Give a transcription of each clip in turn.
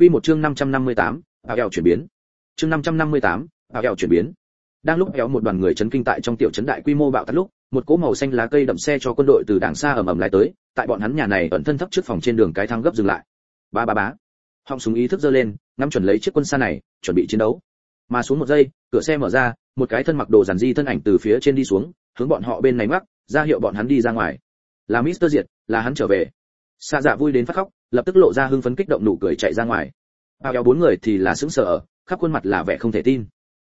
Quy một chương 558, ảo ảo chuyển biến. Chương 558, ảo ảo chuyển biến. Đang lúc kéo một đoàn người chấn kinh tại trong tiểu trấn đại quy mô bạo tạc lúc, một cỗ màu xanh lá cây đậm xe cho quân đội từ đàng xa ầm ầm lái tới, tại bọn hắn nhà này ẩn thân thấp trước phòng trên đường cái thang gấp dừng lại. Ba ba bá. Họng súng ý thức giơ lên, ngắm chuẩn lấy chiếc quân xa này, chuẩn bị chiến đấu. Mà xuống một giây, cửa xe mở ra, một cái thân mặc đồ giản di thân ảnh từ phía trên đi xuống, hướng bọn họ bên này ngoắc, ra hiệu bọn hắn đi ra ngoài. Là Mister Diệt, là hắn trở về xạ Dạ vui đến phát khóc, lập tức lộ ra hưng phấn kích động nụ cười chạy ra ngoài. Bao kéo bốn người thì là sững sờ, khắp khuôn mặt là vẻ không thể tin.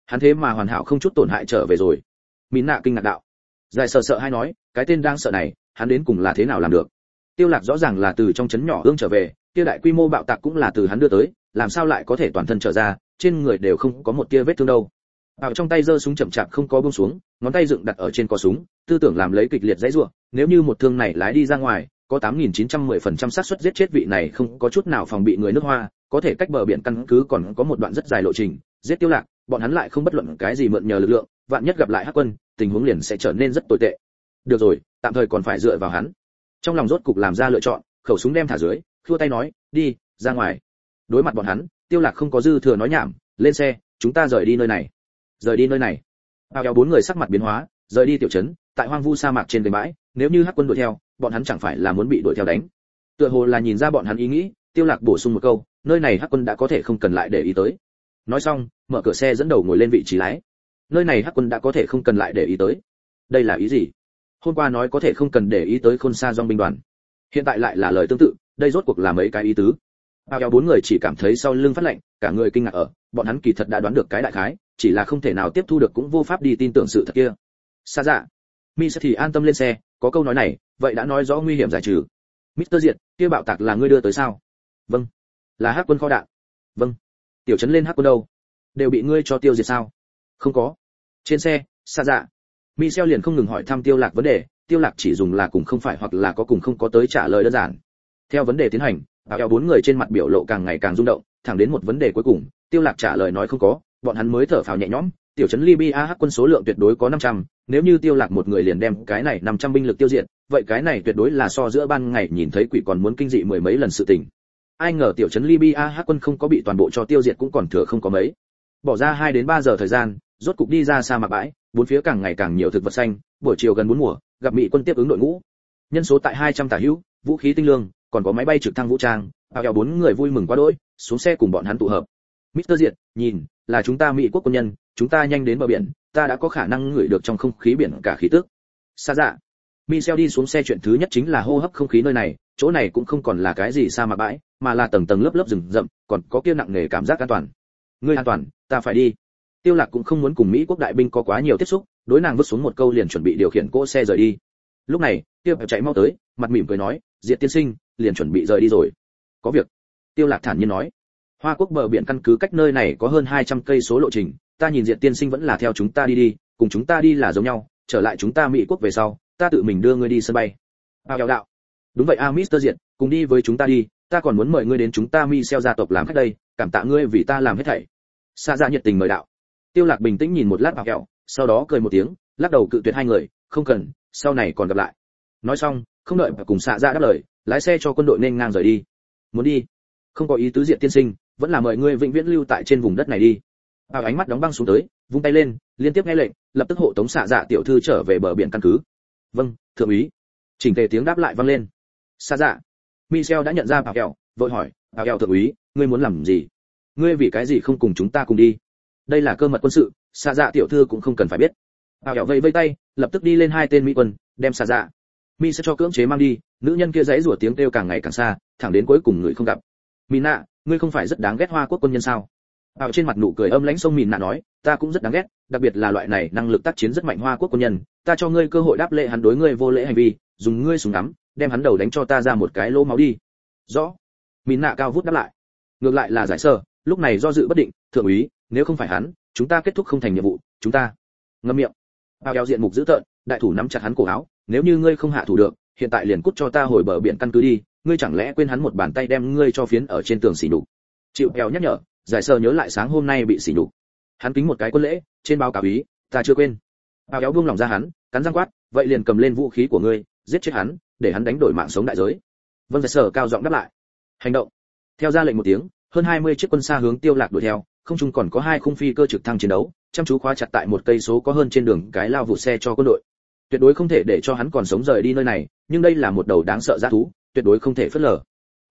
Hắn thế mà hoàn hảo không chút tổn hại trở về rồi. mỹ nạ kinh ngạc đạo. dài sợ sợ hay nói, cái tên đang sợ này, hắn đến cùng là thế nào làm được? Tiêu Lạc rõ ràng là từ trong chấn nhỏ ương trở về, kia đại quy mô bạo tạc cũng là từ hắn đưa tới, làm sao lại có thể toàn thân trở ra, trên người đều không có một tia vết thương đâu. Bảo trong tay giơ súng chậm chạp không có buông xuống, ngón tay dựng đặt ở trên cò súng, tư tưởng làm lấy kịch liệt dãy rủa, nếu như một thương này lái đi ra ngoài, có 8910% xác suất giết chết vị này không có chút nào phòng bị người nước Hoa, có thể cách bờ biển căn cứ còn có một đoạn rất dài lộ trình, giết Tiêu Lạc, bọn hắn lại không bất luận cái gì mượn nhờ lực lượng, vạn nhất gặp lại Hắc Quân, tình huống liền sẽ trở nên rất tồi tệ. Được rồi, tạm thời còn phải dựa vào hắn. Trong lòng rốt cục làm ra lựa chọn, khẩu súng đem thả dưới, khua tay nói, "Đi, ra ngoài." Đối mặt bọn hắn, Tiêu Lạc không có dư thừa nói nhảm, lên xe, chúng ta rời đi nơi này. Rời đi nơi này. Bao kéo bốn người sắc mặt biến hóa, rời đi tiểu trấn, tại hoang vu sa mạc trên bãi bãi, nếu như Hắc Quân đuổi theo, bọn hắn chẳng phải là muốn bị đuổi theo đánh. Tựa hồ là nhìn ra bọn hắn ý nghĩ, Tiêu Lạc bổ sung một câu, nơi này Hắc Quân đã có thể không cần lại để ý tới. Nói xong, mở cửa xe dẫn đầu ngồi lên vị trí lái. Nơi này Hắc Quân đã có thể không cần lại để ý tới. Đây là ý gì? Hôm qua nói có thể không cần để ý tới Khôn xa Dòng binh đoàn. Hiện tại lại là lời tương tự, đây rốt cuộc là mấy cái ý tứ. Bao kéo bốn người chỉ cảm thấy sau lưng phát lạnh, cả người kinh ngạc ở, bọn hắn kỳ thật đã đoán được cái đại khái, chỉ là không thể nào tiếp thu được cũng vô pháp đi tin tưởng sự thật kia. xa dạ, Mi sẽ thì an tâm lên xe, có câu nói này, vậy đã nói rõ nguy hiểm giải trừ. Mr. Diệt, kia bạo tạc là ngươi đưa tới sao? Vâng. Là Hắc quân kho đạn. Vâng. Tiểu trấn lên Hắc quân đâu? Đều bị ngươi cho tiêu diệt sao? Không có. Trên xe, xa dạ. Michel liền không ngừng hỏi thăm Tiêu Lạc vấn đề, Tiêu Lạc chỉ dùng là cùng không phải hoặc là có cùng không có tới trả lời đơn giản. Theo vấn đề tiến hành, bảo eo bốn người trên mặt biểu lộ càng ngày càng rung động, thẳng đến một vấn đề cuối cùng, Tiêu Lạc trả lời nói không có, bọn hắn mới thở phào nhẹ nhõm, tiểu trấn Libya hắc quân số lượng tuyệt đối có 500, nếu như Tiêu Lạc một người liền đem cái này 500 binh lực tiêu diệt, vậy cái này tuyệt đối là so giữa ban ngày nhìn thấy quỷ còn muốn kinh dị mười mấy lần sự tình. Ai ngờ tiểu trấn Libya hắc quân không có bị toàn bộ cho tiêu diệt cũng còn thừa không có mấy. Bỏ ra 2 đến 3 giờ thời gian, rốt cục đi ra sa mạc bãi, bốn phía càng ngày càng nhiều thực vật xanh, buổi chiều gần bốn mùa, gặp mỹ quân tiếp ứng đội ngũ. Nhân số tại 200 tả hữu, vũ khí tinh lương, còn có máy bay trực thăng vũ trang, bao kèo bốn người vui mừng quá đỗi, xuống xe cùng bọn hắn tụ hợp. Mr. Diệt, nhìn, là chúng ta Mỹ quốc quân nhân, chúng ta nhanh đến bờ biển, ta đã có khả năng ngửi được trong không khí biển cả khí tức. Sa dạ. Michel đi xuống xe chuyện thứ nhất chính là hô hấp không khí nơi này, chỗ này cũng không còn là cái gì sa mạc bãi, mà là tầng tầng lớp lớp rừng rậm, còn có kia nặng nề cảm giác an toàn. Ngươi an toàn, ta phải đi. Tiêu Lạc cũng không muốn cùng Mỹ quốc đại binh có quá nhiều tiếp xúc, đối nàng vứt xuống một câu liền chuẩn bị điều khiển cỗ xe rời đi. Lúc này, Tiêu Lạc chạy mau tới, mặt mỉm cười nói, "Diệt tiên sinh, liền chuẩn bị rời đi rồi." "Có việc." Tiêu Lạc thản nhiên nói. Hoa Quốc bờ biển căn cứ cách nơi này có hơn 200 cây số lộ trình, ta nhìn diện tiên sinh vẫn là theo chúng ta đi đi, cùng chúng ta đi là giống nhau, trở lại chúng ta Mỹ quốc về sau, ta tự mình đưa ngươi đi sân bay. Bao đạo đạo. Đúng vậy a mister diện cùng đi với chúng ta đi, ta còn muốn mời ngươi đến chúng ta Mi Xeo gia tộc làm khách đây, cảm tạ ngươi vì ta làm hết thảy. xa ra dạ nhiệt tình mời đạo. Tiêu Lạc bình tĩnh nhìn một lát bao Kẹo, sau đó cười một tiếng, lắc đầu cự tuyệt hai người, không cần, sau này còn gặp lại. Nói xong, không đợi cùng xạ dạ ra đáp lời, lái xe cho quân đội nên ngang rời đi. Muốn đi? Không có ý tứ diện tiên sinh, vẫn là mời ngươi vĩnh viễn lưu tại trên vùng đất này đi. Bảo ánh mắt đóng băng xuống tới, vung tay lên, liên tiếp nghe lệnh, lập tức hộ tống xạ Dạ tiểu thư trở về bờ biển căn cứ. Vâng, thượng úy. Chỉnh tề tiếng đáp lại vang lên. Xạ Dạ. Michel đã nhận ra Bảo Kẹo, vội hỏi, Bảo Kẹo thượng úy, ngươi muốn làm gì? Ngươi vì cái gì không cùng chúng ta cùng đi? đây là cơ mật quân sự xạ dạ tiểu thư cũng không cần phải biết bảo Kẹo vây vây tay lập tức đi lên hai tên mỹ quân đem xạ dạ mi sẽ cho cưỡng chế mang đi nữ nhân kia dãy rủa tiếng kêu càng ngày càng xa thẳng đến cuối cùng người không gặp Mina, ngươi không phải rất đáng ghét hoa quốc quân nhân sao bảo trên mặt nụ cười âm lãnh sông mìn nạ nói, ta cũng rất đáng ghét, đặc biệt là loại này năng lực tác chiến rất mạnh hoa quốc quân nhân. Ta cho ngươi cơ hội đáp lễ hắn đối ngươi vô lễ hành vi, dùng ngươi súng ngắm, đem hắn đầu đánh cho ta ra một cái lỗ máu đi. Rõ. Mìn nạ cao vút đáp lại. Ngược lại là giải sơ, lúc này do dự bất định, thượng úy, nếu không phải hắn, chúng ta kết thúc không thành nhiệm vụ, chúng ta. Ngâm miệng. Bao kéo diện mục dữ tợn, đại thủ nắm chặt hắn cổ áo, nếu như ngươi không hạ thủ được, hiện tại liền cút cho ta hồi bờ biển căn cứ đi, ngươi chẳng lẽ quên hắn một bàn tay đem ngươi cho phiến ở trên tường xỉ nhục? Chịu kèo nhắc nhở giải sơ nhớ lại sáng hôm nay bị xỉ nhục. Hắn kính một cái quân lễ, trên báo cáo ý, ta chưa quên. Bao kéo buông lòng ra hắn, cắn răng quát, vậy liền cầm lên vũ khí của ngươi, giết chết hắn, để hắn đánh đổi mạng sống đại giới. Vâng giải sơ cao giọng đáp lại, hành động. Theo ra lệnh một tiếng, hơn 20 chiếc quân xa hướng tiêu lạc đuổi theo, không chung còn có hai khung phi cơ trực thăng chiến đấu, chăm chú khóa chặt tại một cây số có hơn trên đường cái lao vụ xe cho quân đội. Tuyệt đối không thể để cho hắn còn sống rời đi nơi này, nhưng đây là một đầu đáng sợ ra thú, tuyệt đối không thể phớt lờ.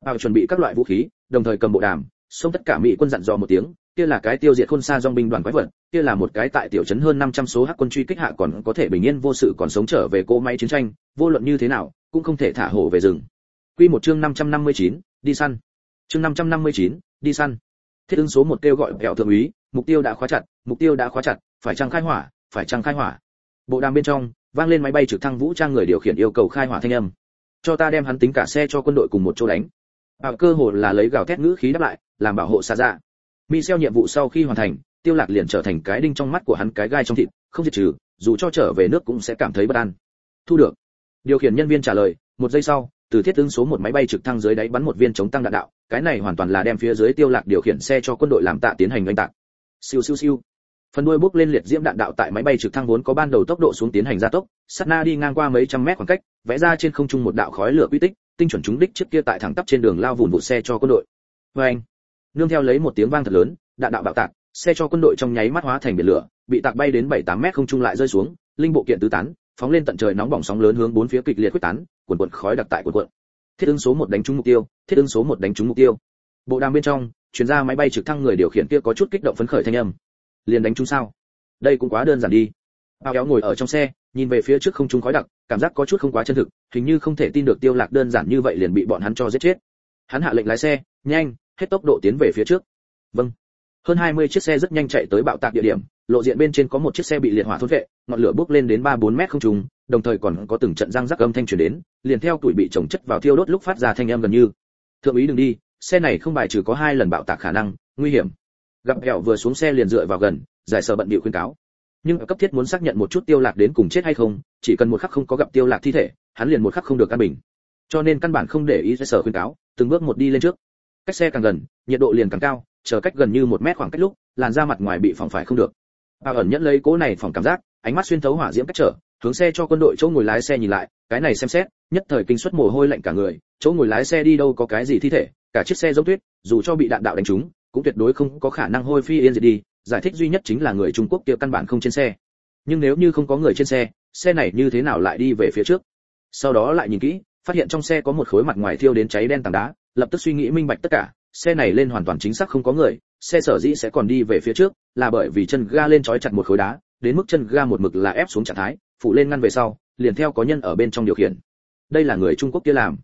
Bao chuẩn bị các loại vũ khí, đồng thời cầm bộ đàm xông tất cả mỹ quân dặn dò một tiếng kia là cái tiêu diệt khôn xa dòng binh đoàn quái vật kia là một cái tại tiểu trấn hơn 500 số hắc quân truy kích hạ còn có thể bình yên vô sự còn sống trở về cỗ máy chiến tranh vô luận như thế nào cũng không thể thả hổ về rừng. Quy một chương 559, đi săn. Chương 559, đi săn. Thiết ứng số một kêu gọi kẹo thượng úy mục tiêu đã khóa chặt mục tiêu đã khóa chặt phải trang khai hỏa phải trang khai hỏa. Bộ đàm bên trong vang lên máy bay trực thăng vũ trang người điều khiển yêu cầu khai hỏa thanh âm. Cho ta đem hắn tính cả xe cho quân đội cùng một chỗ đánh bảo cơ hồ là lấy gào thét ngữ khí đáp lại, làm bảo hộ xa dạ. Mi xeo nhiệm vụ sau khi hoàn thành, tiêu lạc liền trở thành cái đinh trong mắt của hắn cái gai trong thịt, không diệt trừ, dù cho trở về nước cũng sẽ cảm thấy bất an. Thu được. Điều khiển nhân viên trả lời, một giây sau, từ thiết ứng số một máy bay trực thăng dưới đáy bắn một viên chống tăng đạn đạo, cái này hoàn toàn là đem phía dưới tiêu lạc điều khiển xe cho quân đội làm tạ tiến hành oanh tạc. Siêu siêu siêu. Phần đuôi bốc lên liệt diễm đạn đạo tại máy bay trực thăng vốn có ban đầu tốc độ xuống tiến hành gia tốc, sát na đi ngang qua mấy trăm mét khoảng cách, vẽ ra trên không trung một đạo khói lửa quy tích tinh chuẩn trúng đích trước kia tại thẳng tắp trên đường lao vùn vụ xe cho quân đội. Với anh, nương theo lấy một tiếng vang thật lớn, đạn đạo bạo tạc, xe cho quân đội trong nháy mắt hóa thành biển lửa, bị tạc bay đến bảy tám mét không trung lại rơi xuống, linh bộ kiện tứ tán, phóng lên tận trời nóng bỏng sóng lớn hướng bốn phía kịch liệt quyết tán cuồn cuộn khói đặc tại cuộn cuộn. Thiết ứng số một đánh trúng mục tiêu, thiết ứng số một đánh trúng mục tiêu. Bộ đàm bên trong, chuyên gia máy bay trực thăng người điều khiển kia có chút kích động phấn khởi thanh âm. Liền đánh trúng sao? Đây cũng quá đơn giản đi. Bao kéo ngồi ở trong xe, nhìn về phía trước không trung khói đặc cảm giác có chút không quá chân thực, hình như không thể tin được tiêu lạc đơn giản như vậy liền bị bọn hắn cho giết chết. Hắn hạ lệnh lái xe, nhanh, hết tốc độ tiến về phía trước. Vâng. Hơn 20 chiếc xe rất nhanh chạy tới bạo tạc địa điểm, lộ diện bên trên có một chiếc xe bị liệt hỏa thôn vệ, ngọn lửa bốc lên đến 3-4 mét không trung đồng thời còn có từng trận răng rắc âm thanh truyền đến, liền theo tuổi bị chồng chất vào thiêu đốt lúc phát ra thanh âm gần như. Thượng úy đừng đi, xe này không bài trừ có hai lần bạo tạc khả năng, nguy hiểm. Gặp kẹo vừa xuống xe liền dựa vào gần, giải sở bận bịu khuyên cáo nhưng cấp thiết muốn xác nhận một chút tiêu lạc đến cùng chết hay không, chỉ cần một khắc không có gặp tiêu lạc thi thể, hắn liền một khắc không được căn bình. Cho nên căn bản không để ý sở khuyên cáo, từng bước một đi lên trước. Cách xe càng gần, nhiệt độ liền càng cao, chờ cách gần như một mét khoảng cách lúc, làn da mặt ngoài bị phòng phải không được. Bao ẩn nhẫn lấy cố này phòng cảm giác, ánh mắt xuyên thấu hỏa diễm cách trở, hướng xe cho quân đội chỗ ngồi lái xe nhìn lại, cái này xem xét, nhất thời kinh suất mồ hôi lạnh cả người, chỗ ngồi lái xe đi đâu có cái gì thi thể, cả chiếc xe giống tuyết, dù cho bị đạn đạo đánh trúng, cũng tuyệt đối không có khả năng hôi phi yên diệt đi giải thích duy nhất chính là người trung quốc kia căn bản không trên xe. Nhưng nếu như không có người trên xe xe này như thế nào lại đi về phía trước? Sau đó lại nhìn kỹ, phát hiện trong xe có một khối mặt ngoài thiêu đến cháy đen tảng đá, lập tức suy nghĩ minh bạch tất cả, xe này lên hoàn toàn chính xác không có người, xe sở dĩ sẽ còn đi về phía trước là bởi vì chân ga lên trói chặt một khối đá, đến mức chân ga một mực là ép xuống trạng thái phụ lên ngăn về sau, liền theo có nhân ở bên trong điều khiển. Đây là người trung quốc kia làm.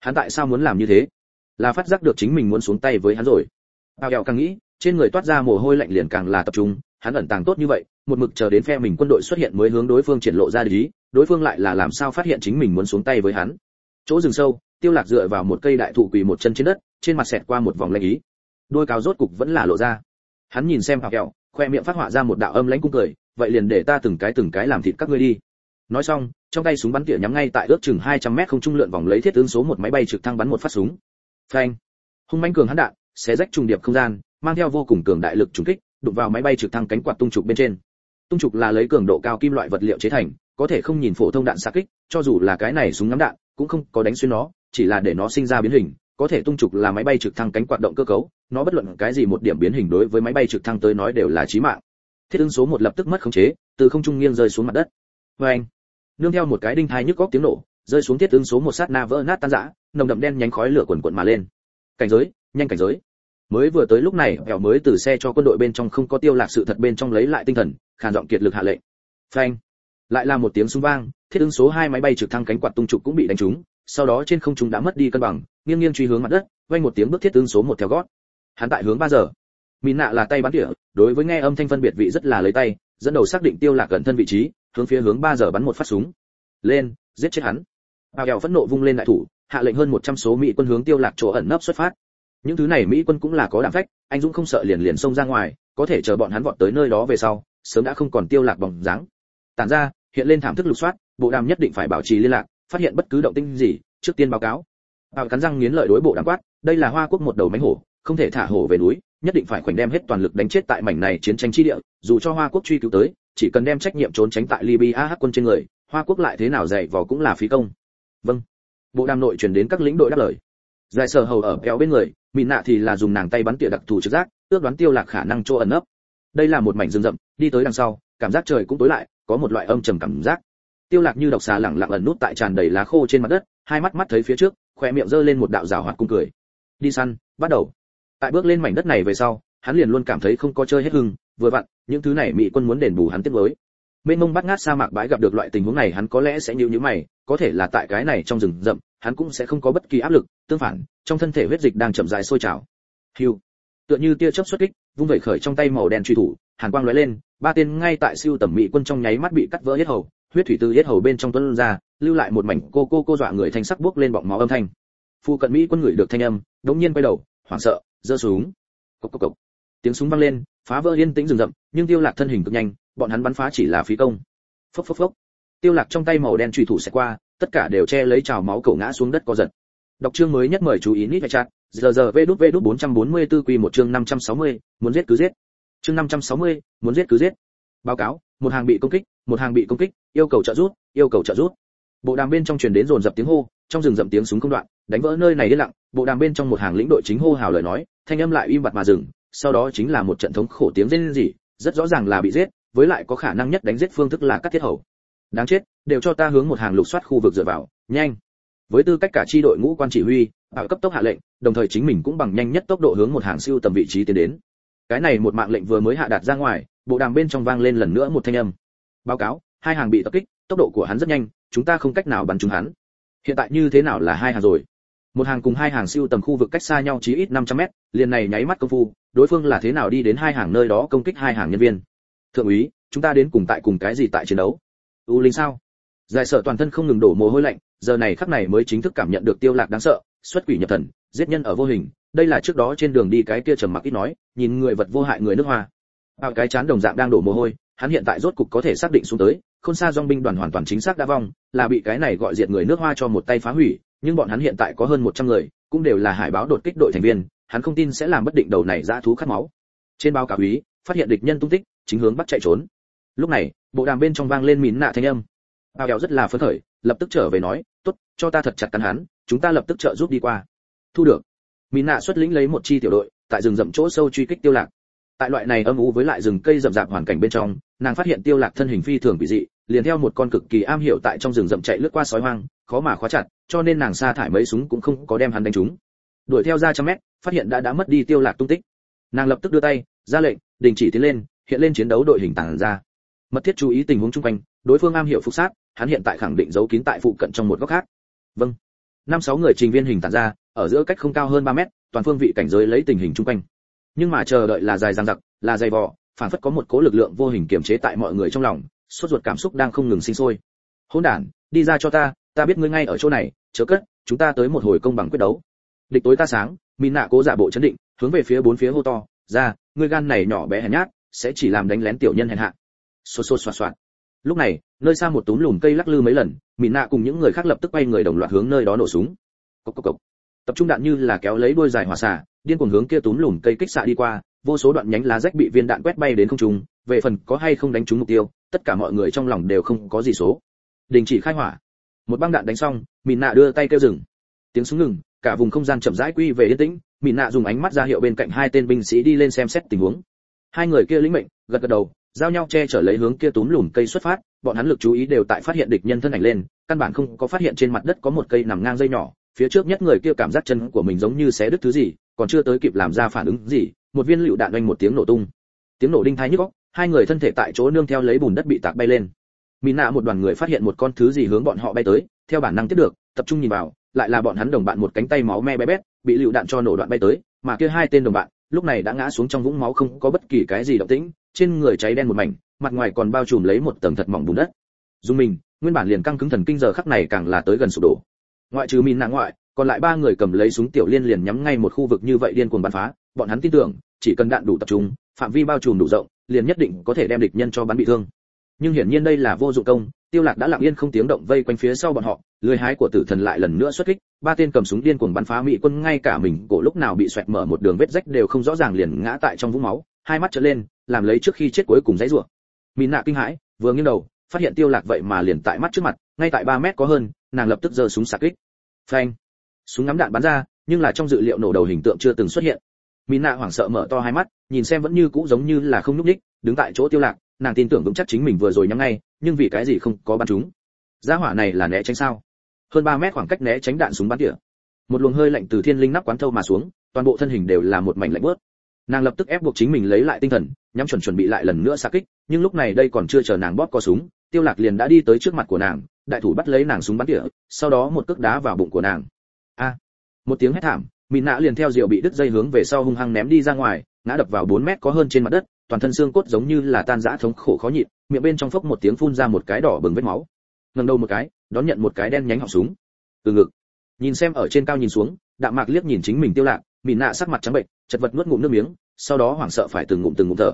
Hắn tại sao muốn làm như thế? Là phát giác được chính mình muốn xuống tay với hắn rồi. Bao kẹo càng nghĩ trên người toát ra mồ hôi lạnh liền càng là tập trung, hắn ẩn tàng tốt như vậy, một mực chờ đến phe mình quân đội xuất hiện mới hướng đối phương triển lộ ra lý đối phương lại là làm sao phát hiện chính mình muốn xuống tay với hắn. Chỗ rừng sâu, tiêu lạc dựa vào một cây đại thụ quỳ một chân trên đất, trên mặt xẹt qua một vòng lạnh ý. Đôi cao rốt cục vẫn là lộ ra. Hắn nhìn xem hào kẹo, khoe miệng phát họa ra một đạo âm lãnh cung cười, vậy liền để ta từng cái từng cái làm thịt các ngươi đi. Nói xong, trong tay súng bắn tỉa nhắm ngay tại ước chừng 200 mét không trung lượn vòng lấy thiết tướng số một máy bay trực thăng bắn một phát súng. Phanh! Hung mãnh cường hắn đạn, xé rách trùng điệp không gian mang theo vô cùng cường đại lực trùng kích, đụng vào máy bay trực thăng cánh quạt tung trục bên trên. Tung trục là lấy cường độ cao kim loại vật liệu chế thành, có thể không nhìn phổ thông đạn xạ kích, cho dù là cái này súng ngắm đạn, cũng không có đánh xuyên nó, chỉ là để nó sinh ra biến hình, có thể tung trục là máy bay trực thăng cánh quạt động cơ cấu, nó bất luận cái gì một điểm biến hình đối với máy bay trực thăng tới nói đều là chí mạng. Thiết ứng số một lập tức mất khống chế, từ không trung nghiêng rơi xuống mặt đất. Oeng! nương theo một cái đinh thai nhức góc tiếng nổ, rơi xuống thiết ứng số một sát na vỡ nát tan rã, nồng đậm đen nhánh khói lửa quần quần mà lên. Cảnh giới, nhanh cảnh giới mới vừa tới lúc này kẹo mới từ xe cho quân đội bên trong không có tiêu lạc sự thật bên trong lấy lại tinh thần, khàn giọng kiệt lực hạ lệnh. Phanh. Lại là một tiếng súng vang, thiết ứng số hai máy bay trực thăng cánh quạt tung trục cũng bị đánh trúng, sau đó trên không trung đã mất đi cân bằng, nghiêng nghiêng truy hướng mặt đất, vang một tiếng bước thiết ứng số một theo gót. Hắn tại hướng ba giờ. Mìn nạ là tay bắn tỉa, đối với nghe âm thanh phân biệt vị rất là lấy tay, dẫn đầu xác định tiêu lạc gần thân vị trí, hướng phía hướng ba giờ bắn một phát súng. Lên, giết chết hắn. Bao kẹo phẫn nộ vung lên đại thủ, hạ lệnh hơn 100 số mỹ quân hướng tiêu lạc chỗ ẩn nấp xuất phát những thứ này mỹ quân cũng là có đảm phách, anh dũng không sợ liền liền xông ra ngoài, có thể chờ bọn hắn vọt tới nơi đó về sau, sớm đã không còn tiêu lạc bóng dáng. Tản ra, hiện lên thảm thức lục soát, bộ đàm nhất định phải bảo trì liên lạc, phát hiện bất cứ động tĩnh gì, trước tiên báo cáo. Bảo cắn răng nghiến lợi đối bộ đàm quát, đây là hoa quốc một đầu mánh hổ, không thể thả hổ về núi, nhất định phải khoảnh đem hết toàn lực đánh chết tại mảnh này chiến tranh chi địa, dù cho hoa quốc truy cứu tới, chỉ cần đem trách nhiệm trốn tránh tại libya hắc quân trên người, hoa quốc lại thế nào dạy vò cũng là phí công. Vâng. Bộ đàm nội truyền đến các lĩnh đội đáp lời. Giải sở hầu ở kéo bên người mịn nạ thì là dùng nàng tay bắn tỉa đặc thù trực giác, ước đoán tiêu lạc khả năng chỗ ẩn nấp. Đây là một mảnh rừng rậm, đi tới đằng sau, cảm giác trời cũng tối lại, có một loại âm trầm cảm giác. Tiêu lạc như độc xà lẳng lặng ẩn nút tại tràn đầy lá khô trên mặt đất, hai mắt mắt thấy phía trước, khoe miệng giơ lên một đạo rào hoạt cung cười. Đi săn, bắt đầu. Tại bước lên mảnh đất này về sau, hắn liền luôn cảm thấy không có chơi hết hưng, vừa vặn, những thứ này mỹ quân muốn đền bù hắn tiếp với mênh mông bắt ngát sa mạc bãi gặp được loại tình huống này hắn có lẽ sẽ nhíu nhíu mày, có thể là tại cái này trong rừng rậm, hắn cũng sẽ không có bất kỳ áp lực, tương phản, trong thân thể huyết dịch đang chậm rãi sôi trào. Hiu tựa như tia chớp xuất kích, vung vẩy khởi trong tay màu đen truy thủ, hàn quang lóe lên, ba tên ngay tại siêu tầm mỹ quân trong nháy mắt bị cắt vỡ hết hầu, huyết thủy từ hết hầu bên trong tuôn ra, lưu lại một mảnh cô cô cô dọa người thanh sắc bước lên bọng máu âm thanh. Phu cận mỹ quân người được thanh âm, đống nhiên quay đầu, hoảng sợ, giơ súng. Cộc cộc cộc. Tiếng súng vang lên, phá vỡ yên tĩnh rừng rậm, nhưng tiêu lạc thân hình cực nhanh bọn hắn bắn phá chỉ là phí công. Phốc phốc phốc. Tiêu lạc trong tay màu đen chủy thủ sẽ qua tất cả đều che lấy trào máu cậu ngã xuống đất co giật. Đọc chương mới nhất mời chú ý nít chat giờ giờ vê đút vê đút 444 quy một chương 560, muốn giết cứ giết. Chương 560, muốn giết cứ giết. Báo cáo một hàng bị công kích một hàng bị công kích yêu cầu trợ giúp yêu cầu trợ giúp. Bộ đàm bên trong truyền đến rồn dập tiếng hô trong rừng rậm tiếng súng không đoạn đánh vỡ nơi này yên lặng bộ đàm bên trong một hàng lĩnh đội chính hô hào lời nói thanh âm lại im bặt mà dừng sau đó chính là một trận thống khổ tiếng rên rỉ rất rõ ràng là bị giết với lại có khả năng nhất đánh giết phương thức là cắt thiết hầu. Đáng chết, đều cho ta hướng một hàng lục soát khu vực dựa vào, nhanh. Với tư cách cả chi đội ngũ quan chỉ huy bảo cấp tốc hạ lệnh, đồng thời chính mình cũng bằng nhanh nhất tốc độ hướng một hàng siêu tầm vị trí tiến đến. Cái này một mạng lệnh vừa mới hạ đạt ra ngoài, bộ đàm bên trong vang lên lần nữa một thanh âm. Báo cáo, hai hàng bị tập kích, tốc độ của hắn rất nhanh, chúng ta không cách nào bắn trúng hắn. Hiện tại như thế nào là hai hàng rồi? Một hàng cùng hai hàng siêu tầm khu vực cách xa nhau chí ít 500 mét, liền này nháy mắt công phu, đối phương là thế nào đi đến hai hàng nơi đó công kích hai hàng nhân viên? Thượng úy, chúng ta đến cùng tại cùng cái gì tại chiến đấu? U linh sao? Giải sợ toàn thân không ngừng đổ mồ hôi lạnh, giờ này khắc này mới chính thức cảm nhận được tiêu lạc đáng sợ, xuất quỷ nhập thần, giết nhân ở vô hình. Đây là trước đó trên đường đi cái kia trầm mặc ít nói, nhìn người vật vô hại người nước hoa. Bao cái chán đồng dạng đang đổ mồ hôi, hắn hiện tại rốt cục có thể xác định xuống tới khôn xa dòng binh đoàn hoàn toàn chính xác đã vong, là bị cái này gọi diệt người nước hoa cho một tay phá hủy, nhưng bọn hắn hiện tại có hơn 100 người, cũng đều là hải báo đột kích đội thành viên, hắn không tin sẽ làm bất định đầu này dã thú khát máu. Trên báo cáo úy phát hiện địch nhân tung tích, chính hướng bắt chạy trốn. Lúc này, bộ đàm bên trong vang lên mìn nạ thanh âm. Bao đèo rất là phấn khởi, lập tức trở về nói, tốt, cho ta thật chặt cắn hắn, chúng ta lập tức trợ giúp đi qua. Thu được. Mìn nạ xuất lĩnh lấy một chi tiểu đội, tại rừng rậm chỗ sâu truy kích tiêu lạc. Tại loại này âm u với lại rừng cây rậm rạp hoàn cảnh bên trong, nàng phát hiện tiêu lạc thân hình phi thường bị dị, liền theo một con cực kỳ am hiểu tại trong rừng rậm chạy lướt qua sói hoang, khó mà khóa chặt, cho nên nàng sa thải mấy súng cũng không có đem hắn đánh trúng. Đuổi theo ra trăm mét, phát hiện đã đã mất đi tiêu lạc tung tích. Nàng lập tức đưa tay, ra lệnh đình chỉ tiến lên, hiện lên chiến đấu đội hình tàng ra. Mật thiết chú ý tình huống chung quanh, đối phương am hiểu phục sát, hắn hiện tại khẳng định giấu kín tại phụ cận trong một góc khác. Vâng. Năm sáu người trình viên hình tản ra, ở giữa cách không cao hơn 3 mét, toàn phương vị cảnh giới lấy tình hình chung quanh. Nhưng mà chờ đợi là dài dằng dặc, là dày vò, phản phất có một cố lực lượng vô hình kiềm chế tại mọi người trong lòng, sốt ruột cảm xúc đang không ngừng sinh sôi. Hỗn đản, đi ra cho ta ta biết ngươi ngay ở chỗ này, chớ cất, chúng ta tới một hồi công bằng quyết đấu. Địch tối ta sáng min nạ cố giả bộ chấn định, hướng về phía bốn phía hô to ra, ngươi gan này nhỏ bé hèn nhát, sẽ chỉ làm đánh lén tiểu nhân hèn hạ. Xô xô xoạt xoạt. Lúc này, nơi xa một túm lùm cây lắc lư mấy lần mỹ nạ cùng những người khác lập tức bay người đồng loạt hướng nơi đó nổ súng. Cốc cốc cốc. tập trung đạn như là kéo lấy đuôi dài hỏa xả điên cuồng hướng kia túm lùm cây kích xạ đi qua, vô số đoạn nhánh lá rách bị viên đạn quét bay đến không trung, về phần có hay không đánh trúng mục tiêu, tất cả mọi người trong lòng đều không có gì số. Đình chỉ khai hỏa. Một băng đạn đánh xong mìn nạ đưa tay kêu dừng. Tiếng súng ngừng, cả vùng không gian chậm rãi quy về yên tĩnh mỹ nạ dùng ánh mắt ra hiệu bên cạnh hai tên binh sĩ đi lên xem xét tình huống. Hai người kia lĩnh mệnh, gật gật đầu, giao nhau che chở lấy hướng kia túm lùm cây xuất phát. Bọn hắn lực chú ý đều tại phát hiện địch nhân thân ảnh lên, căn bản không có phát hiện trên mặt đất có một cây nằm ngang dây nhỏ. Phía trước nhất người kia cảm giác chân của mình giống như xé đứt thứ gì, còn chưa tới kịp làm ra phản ứng gì, một viên lựu đạn oanh một tiếng nổ tung. Tiếng nổ đinh thái nhức óc, hai người thân thể tại chỗ nương theo lấy bùn đất bị tạc bay lên. Mỹ nạ một đoàn người phát hiện một con thứ gì hướng bọn họ bay tới, theo bản năng tiếp được, tập trung nhìn vào lại là bọn hắn đồng bạn một cánh tay máu me bé bét, bị lựu đạn cho nổ đoạn bay tới, mà kia hai tên đồng bạn, lúc này đã ngã xuống trong vũng máu không có bất kỳ cái gì động tĩnh, trên người cháy đen một mảnh, mặt ngoài còn bao trùm lấy một tầng thật mỏng bùn đất. Dùng mình, nguyên bản liền căng cứng thần kinh giờ khắc này càng là tới gần sụp đổ. Ngoại trừ mìn nạ ngoại, còn lại ba người cầm lấy súng tiểu liên liền nhắm ngay một khu vực như vậy điên cuồng bắn phá, bọn hắn tin tưởng, chỉ cần đạn đủ tập trung, phạm vi bao trùm đủ rộng, liền nhất định có thể đem địch nhân cho bắn bị thương nhưng hiển nhiên đây là vô dụng công, tiêu lạc đã lặng yên không tiếng động vây quanh phía sau bọn họ lưới hái của tử thần lại lần nữa xuất kích, ba tên cầm súng điên cuồng bắn phá mỹ quân, ngay cả mình cổ lúc nào bị xoẹt mở một đường vết rách đều không rõ ràng liền ngã tại trong vũng máu, hai mắt trợn lên, làm lấy trước khi chết cuối cùng dãy rủa. Mỹ nạ kinh hãi, vừa nghiêng đầu, phát hiện tiêu lạc vậy mà liền tại mắt trước mặt, ngay tại 3 mét có hơn, nàng lập tức giơ súng sạc kích. Phanh! Súng ngắm đạn bắn ra, nhưng là trong dự liệu nổ đầu hình tượng chưa từng xuất hiện. Mỹ nạ hoảng sợ mở to hai mắt, nhìn xem vẫn như cũ giống như là không nhúc nhích, đứng tại chỗ tiêu lạc nàng tin tưởng vững chắc chính mình vừa rồi nhắm ngay, nhưng vì cái gì không có bắn chúng? Gia hỏa này là né tránh sao? Hơn 3 mét khoảng cách né tránh đạn súng bắn tỉa. Một luồng hơi lạnh từ thiên linh nắp quán thâu mà xuống, toàn bộ thân hình đều là một mảnh lạnh bớt nàng lập tức ép buộc chính mình lấy lại tinh thần, nhắm chuẩn chuẩn bị lại lần nữa xa kích, nhưng lúc này đây còn chưa chờ nàng bóp co súng, tiêu lạc liền đã đi tới trước mặt của nàng, đại thủ bắt lấy nàng súng bắn tỉa, sau đó một cước đá vào bụng của nàng. A! Một tiếng hét thảm mịn nã liền theo diệu bị đứt dây hướng về sau hung hăng ném đi ra ngoài, ngã đập vào 4 mét có hơn trên mặt đất toàn thân xương cốt giống như là tan rã thống khổ khó nhịn, miệng bên trong phốc một tiếng phun ra một cái đỏ bừng vết máu. Ngẩng đầu một cái, đón nhận một cái đen nhánh họng súng. Từ ngực, nhìn xem ở trên cao nhìn xuống, đạm mạc liếc nhìn chính mình tiêu lạc mịn nạ sắc mặt trắng bệnh, chật vật nuốt ngụm nước miếng, sau đó hoảng sợ phải từng ngụm từng ngụm thở.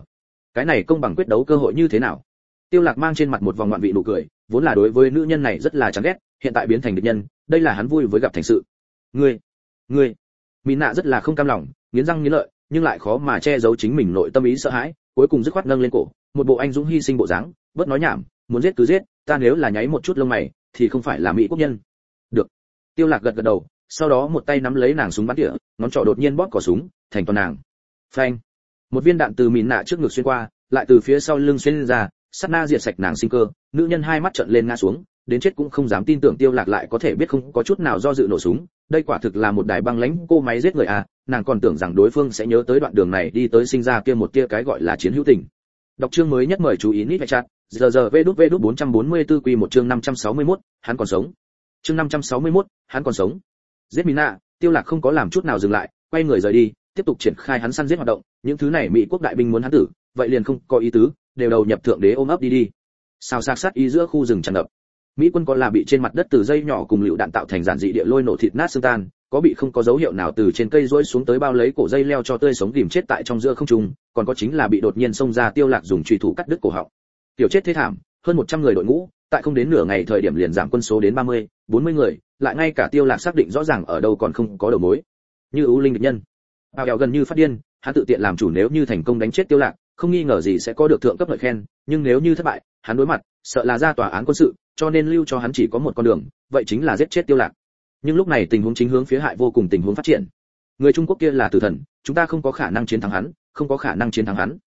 Cái này công bằng quyết đấu cơ hội như thế nào? Tiêu lạc mang trên mặt một vòng ngoạn vị nụ cười, vốn là đối với nữ nhân này rất là chán ghét, hiện tại biến thành địch nhân, đây là hắn vui với gặp thành sự. Ngươi ngươi. Mỉn nạ rất là không cam lòng, nghiến răng nghiến lợi, nhưng lại khó mà che giấu chính mình nội tâm ý sợ hãi cuối cùng dứt khoát nâng lên cổ, một bộ anh dũng hy sinh bộ dáng, bớt nói nhảm, muốn giết cứ giết, ta nếu là nháy một chút lông mày, thì không phải là mỹ quốc nhân. Được. Tiêu lạc gật gật đầu, sau đó một tay nắm lấy nàng súng bắn tỉa, ngón trỏ đột nhiên bóp cò súng, thành toàn nàng. Phanh. Một viên đạn từ mìn nạ trước ngực xuyên qua, lại từ phía sau lưng xuyên ra, sát na diệt sạch nàng sinh cơ, nữ nhân hai mắt trợn lên ngã xuống, đến chết cũng không dám tin tưởng tiêu lạc lại có thể biết không có chút nào do dự nổ súng, đây quả thực là một đài băng lãnh cô máy giết người à nàng còn tưởng rằng đối phương sẽ nhớ tới đoạn đường này đi tới sinh ra kia một kia cái gọi là chiến hữu tình. Đọc chương mới nhất mời chú ý nít chặt, giờ giờ vê đút vê đút 444 quy một chương 561, hắn còn sống. Chương 561, hắn còn sống. Giết mina tiêu lạc không có làm chút nào dừng lại quay người rời đi tiếp tục triển khai hắn săn giết hoạt động. Những thứ này mỹ quốc đại binh muốn hắn tử vậy liền không có ý tứ đều đầu nhập thượng đế ôm ấp đi đi. Sao sạc sát ý giữa khu rừng tràn ngập. Mỹ quân có là bị trên mặt đất từ dây nhỏ cùng lựu đạn tạo thành giản dị địa lôi nổ thịt nát xương tan có bị không có dấu hiệu nào từ trên cây rỗi xuống tới bao lấy cổ dây leo cho tươi sống tìm chết tại trong giữa không trung còn có chính là bị đột nhiên xông ra tiêu lạc dùng chùy thủ cắt đứt cổ họng. Tiểu chết thế thảm hơn 100 người đội ngũ tại không đến nửa ngày thời điểm liền giảm quân số đến 30, 40 người lại ngay cả tiêu lạc xác định rõ ràng ở đâu còn không có đầu mối. Như ưu linh địch nhân. Bao kẹo gần như phát điên hắn tự tiện làm chủ nếu như thành công đánh chết tiêu lạc không nghi ngờ gì sẽ có được thượng cấp lợi khen nhưng nếu như thất bại hắn đối mặt sợ là ra tòa án quân sự cho nên lưu cho hắn chỉ có một con đường vậy chính là giết chết tiêu lạc nhưng lúc này tình huống chính hướng phía hại vô cùng tình huống phát triển. Người trung quốc kia là tử thần, chúng ta không có khả năng chiến thắng hắn, không có khả năng chiến thắng hắn.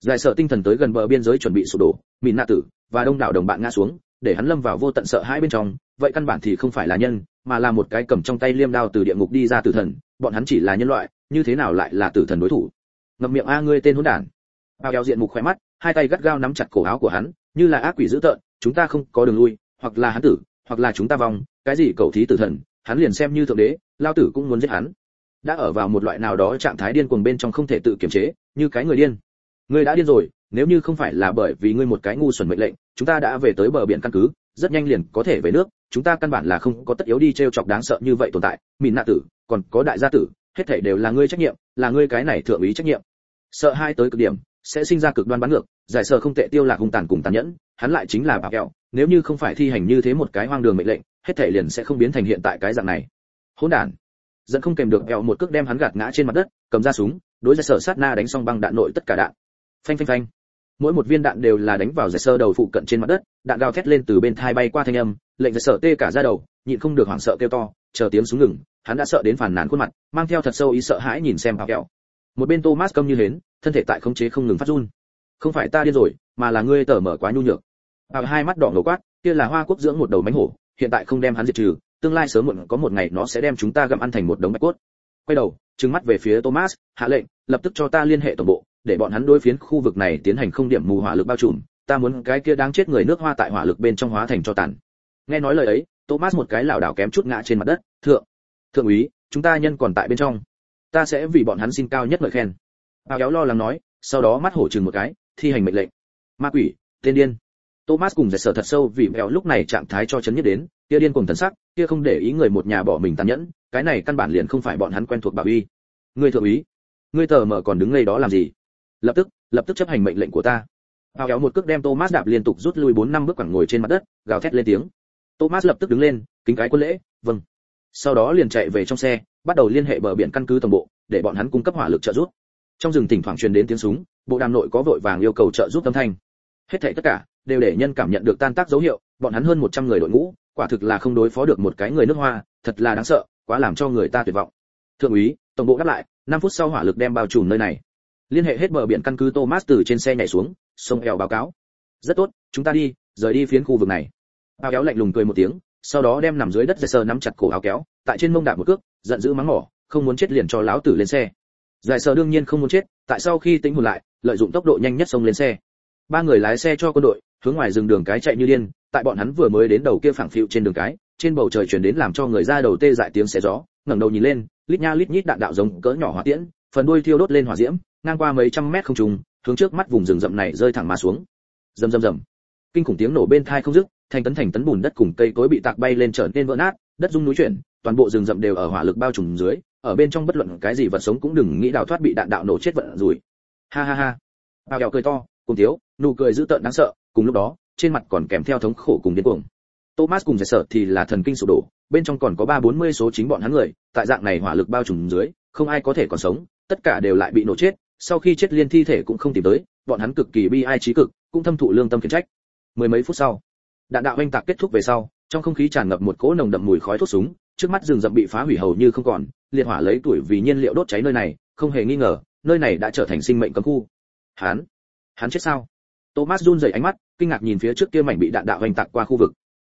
Giải sợ tinh thần tới gần bờ biên giới chuẩn bị sụp đổ mìn nạ tử và đông đảo đồng bạn ngã xuống, để hắn lâm vào vô tận sợ hãi bên trong, vậy căn bản thì không phải là nhân, mà là một cái cầm trong tay liêm đao từ địa ngục đi ra tử thần, bọn hắn chỉ là nhân loại, như thế nào lại là tử thần đối thủ? Ngậm miệng a ngươi tên hỗn đản. Bao kéo diện mục khỏe mắt, hai tay gắt gao nắm chặt cổ áo của hắn, như là ác quỷ dữ tợn, chúng ta không có đường lui, hoặc là hắn tử, hoặc là chúng ta vong, cái gì cầu thí tử thần hắn liền xem như thượng đế, lao tử cũng muốn giết hắn. Đã ở vào một loại nào đó trạng thái điên cuồng bên trong không thể tự kiềm chế, như cái người điên. Ngươi đã điên rồi, nếu như không phải là bởi vì ngươi một cái ngu xuẩn mệnh lệnh, chúng ta đã về tới bờ biển căn cứ, rất nhanh liền có thể về nước, chúng ta căn bản là không có tất yếu đi treo chọc đáng sợ như vậy tồn tại. Mìn nạ tử, còn có đại gia tử, hết thảy đều là ngươi trách nhiệm, là ngươi cái này thượng úy trách nhiệm. Sợ hai tới cực điểm, sẽ sinh ra cực đoan bắn ngược, giải sợ không tệ tiêu lạc hung tàn cùng tàn nhẫn, hắn lại chính là bảo kẹo, nếu như không phải thi hành như thế một cái hoang đường mệnh lệnh hết thể liền sẽ không biến thành hiện tại cái dạng này. Hỗn đản. Dẫn không kèm được kẹo một cước đem hắn gạt ngã trên mặt đất, cầm ra súng, đối ra sở sát na đánh xong băng đạn nội tất cả đạn. Phanh phanh phanh. Mỗi một viên đạn đều là đánh vào giải sơ đầu phụ cận trên mặt đất, đạn gào thét lên từ bên thai bay qua thanh âm, lệnh giải sở tê cả ra đầu, nhịn không được hoảng sợ kêu to, chờ tiếng súng ngừng, hắn đã sợ đến phản nàn khuôn mặt, mang theo thật sâu ý sợ hãi nhìn xem bảo kẹo. Một bên thomas câm như hến, thân thể tại khống chế không ngừng phát run. Không phải ta điên rồi, mà là ngươi tở mở quá nhu nhược. Bảo hai mắt đỏ ngầu quát, kia là hoa quốc dưỡng một đầu mánh hổ hiện tại không đem hắn diệt trừ, tương lai sớm muộn có một ngày nó sẽ đem chúng ta gặm ăn thành một đống bạch cốt. Quay đầu, trừng mắt về phía thomas, hạ lệnh, lập tức cho ta liên hệ tổng bộ, để bọn hắn đối phiến khu vực này tiến hành không điểm mù hỏa lực bao trùm, ta muốn cái kia đáng chết người nước hoa tại hỏa lực bên trong hóa thành cho tàn. Nghe nói lời ấy, thomas một cái lảo đảo kém chút ngã trên mặt đất, thượng thượng úy, chúng ta nhân còn tại bên trong. Ta sẽ vì bọn hắn xin cao nhất lời khen. Bao kéo lo lắng nói, sau đó mắt hổ chừng một cái, thi hành mệnh lệnh. Ma quỷ, tên điên thomas cùng giải sở thật sâu vì mèo lúc này trạng thái cho chấn nhất đến, kia điên cùng thần sắc, kia không để ý người một nhà bỏ mình tàn nhẫn, cái này căn bản liền không phải bọn hắn quen thuộc bảo uy. Người thượng úy, ngươi tờ mở còn đứng ngay đó làm gì? Lập tức lập tức chấp hành mệnh lệnh của ta. Bao kéo một cước đem thomas đạp liên tục rút lui bốn năm bước quẳng ngồi trên mặt đất, gào thét lên tiếng. Thomas lập tức đứng lên, kính cái quân lễ vâng. Sau đó liền chạy về trong xe, bắt đầu liên hệ bờ biển căn cứ tổng bộ, để bọn hắn cung cấp hỏa lực trợ giúp. Trong rừng thỉnh thoảng truyền đến tiếng súng, bộ đàm nội có vội vàng yêu cầu trợ giúp âm thanh. Hết thảy tất cả đều để nhân cảm nhận được tan tác dấu hiệu, bọn hắn hơn 100 người đội ngũ, quả thực là không đối phó được một cái người nước hoa, thật là đáng sợ, quá làm cho người ta tuyệt vọng. Thượng úy, tổng bộ đáp lại 5 phút sau hỏa lực đem bao trùm nơi này. Liên hệ hết bờ biển căn cứ thomas từ trên xe nhảy xuống, sông eo báo cáo. Rất tốt, chúng ta đi, rời đi phiến khu vực này. Áo kéo lạnh lùng cười một tiếng, sau đó đem nằm dưới đất dây sờ nắm chặt cổ áo kéo, tại trên mông đạp một cước, giận dữ mắng mỏ, không muốn chết liền cho lão tử lên xe. Giải sờ đương nhiên không muốn chết, tại sau khi tính hồn lại, lợi dụng tốc độ nhanh nhất xông lên xe. Ba người lái xe cho quân đội hướng ngoài rừng đường cái chạy như điên, tại bọn hắn vừa mới đến đầu kia phẳng phiu trên đường cái, trên bầu trời chuyển đến làm cho người ra đầu tê dại tiếng xé gió, ngẩng đầu nhìn lên, lít nha lít nhít đạn đạo giống cỡ nhỏ hỏa tiễn, phần đuôi thiêu đốt lên hỏa diễm, ngang qua mấy trăm mét không trùng hướng trước mắt vùng rừng rậm này rơi thẳng mà xuống. Rầm rầm rầm. Kinh khủng tiếng nổ bên thai không dứt, thành tấn thành tấn bùn đất cùng cây cối bị tạc bay lên trở nên vỡ nát, đất rung núi chuyển, toàn bộ rừng rậm đều ở hỏa lực bao trùm dưới, ở bên trong bất luận cái gì vật sống cũng đừng nghĩ đào thoát bị đạn đạo nổ chết vận rủi. Ha ha ha. Bao kẹo cười to, cùng thiếu, nụ cười dữ tợn đáng sợ cùng lúc đó, trên mặt còn kèm theo thống khổ cùng điên cuồng. Thomas cùng giải sợ thì là thần kinh sụp đổ, bên trong còn có ba bốn mươi số chính bọn hắn người, tại dạng này hỏa lực bao trùm dưới, không ai có thể còn sống, tất cả đều lại bị nổ chết, sau khi chết liên thi thể cũng không tìm tới, bọn hắn cực kỳ bi ai trí cực, cũng thâm thụ lương tâm khiển trách. Mười mấy phút sau, đạn đạo oanh tạc kết thúc về sau, trong không khí tràn ngập một cỗ nồng đậm mùi khói thuốc súng, trước mắt rừng rậm bị phá hủy hầu như không còn, liệt hỏa lấy tuổi vì nhiên liệu đốt cháy nơi này, không hề nghi ngờ, nơi này đã trở thành sinh mệnh cấm khu. Hắn? Hắn chết sao? Thomas run rẩy ánh mắt kinh ngạc nhìn phía trước kia mảnh bị đạn đạo hoành tạc qua khu vực.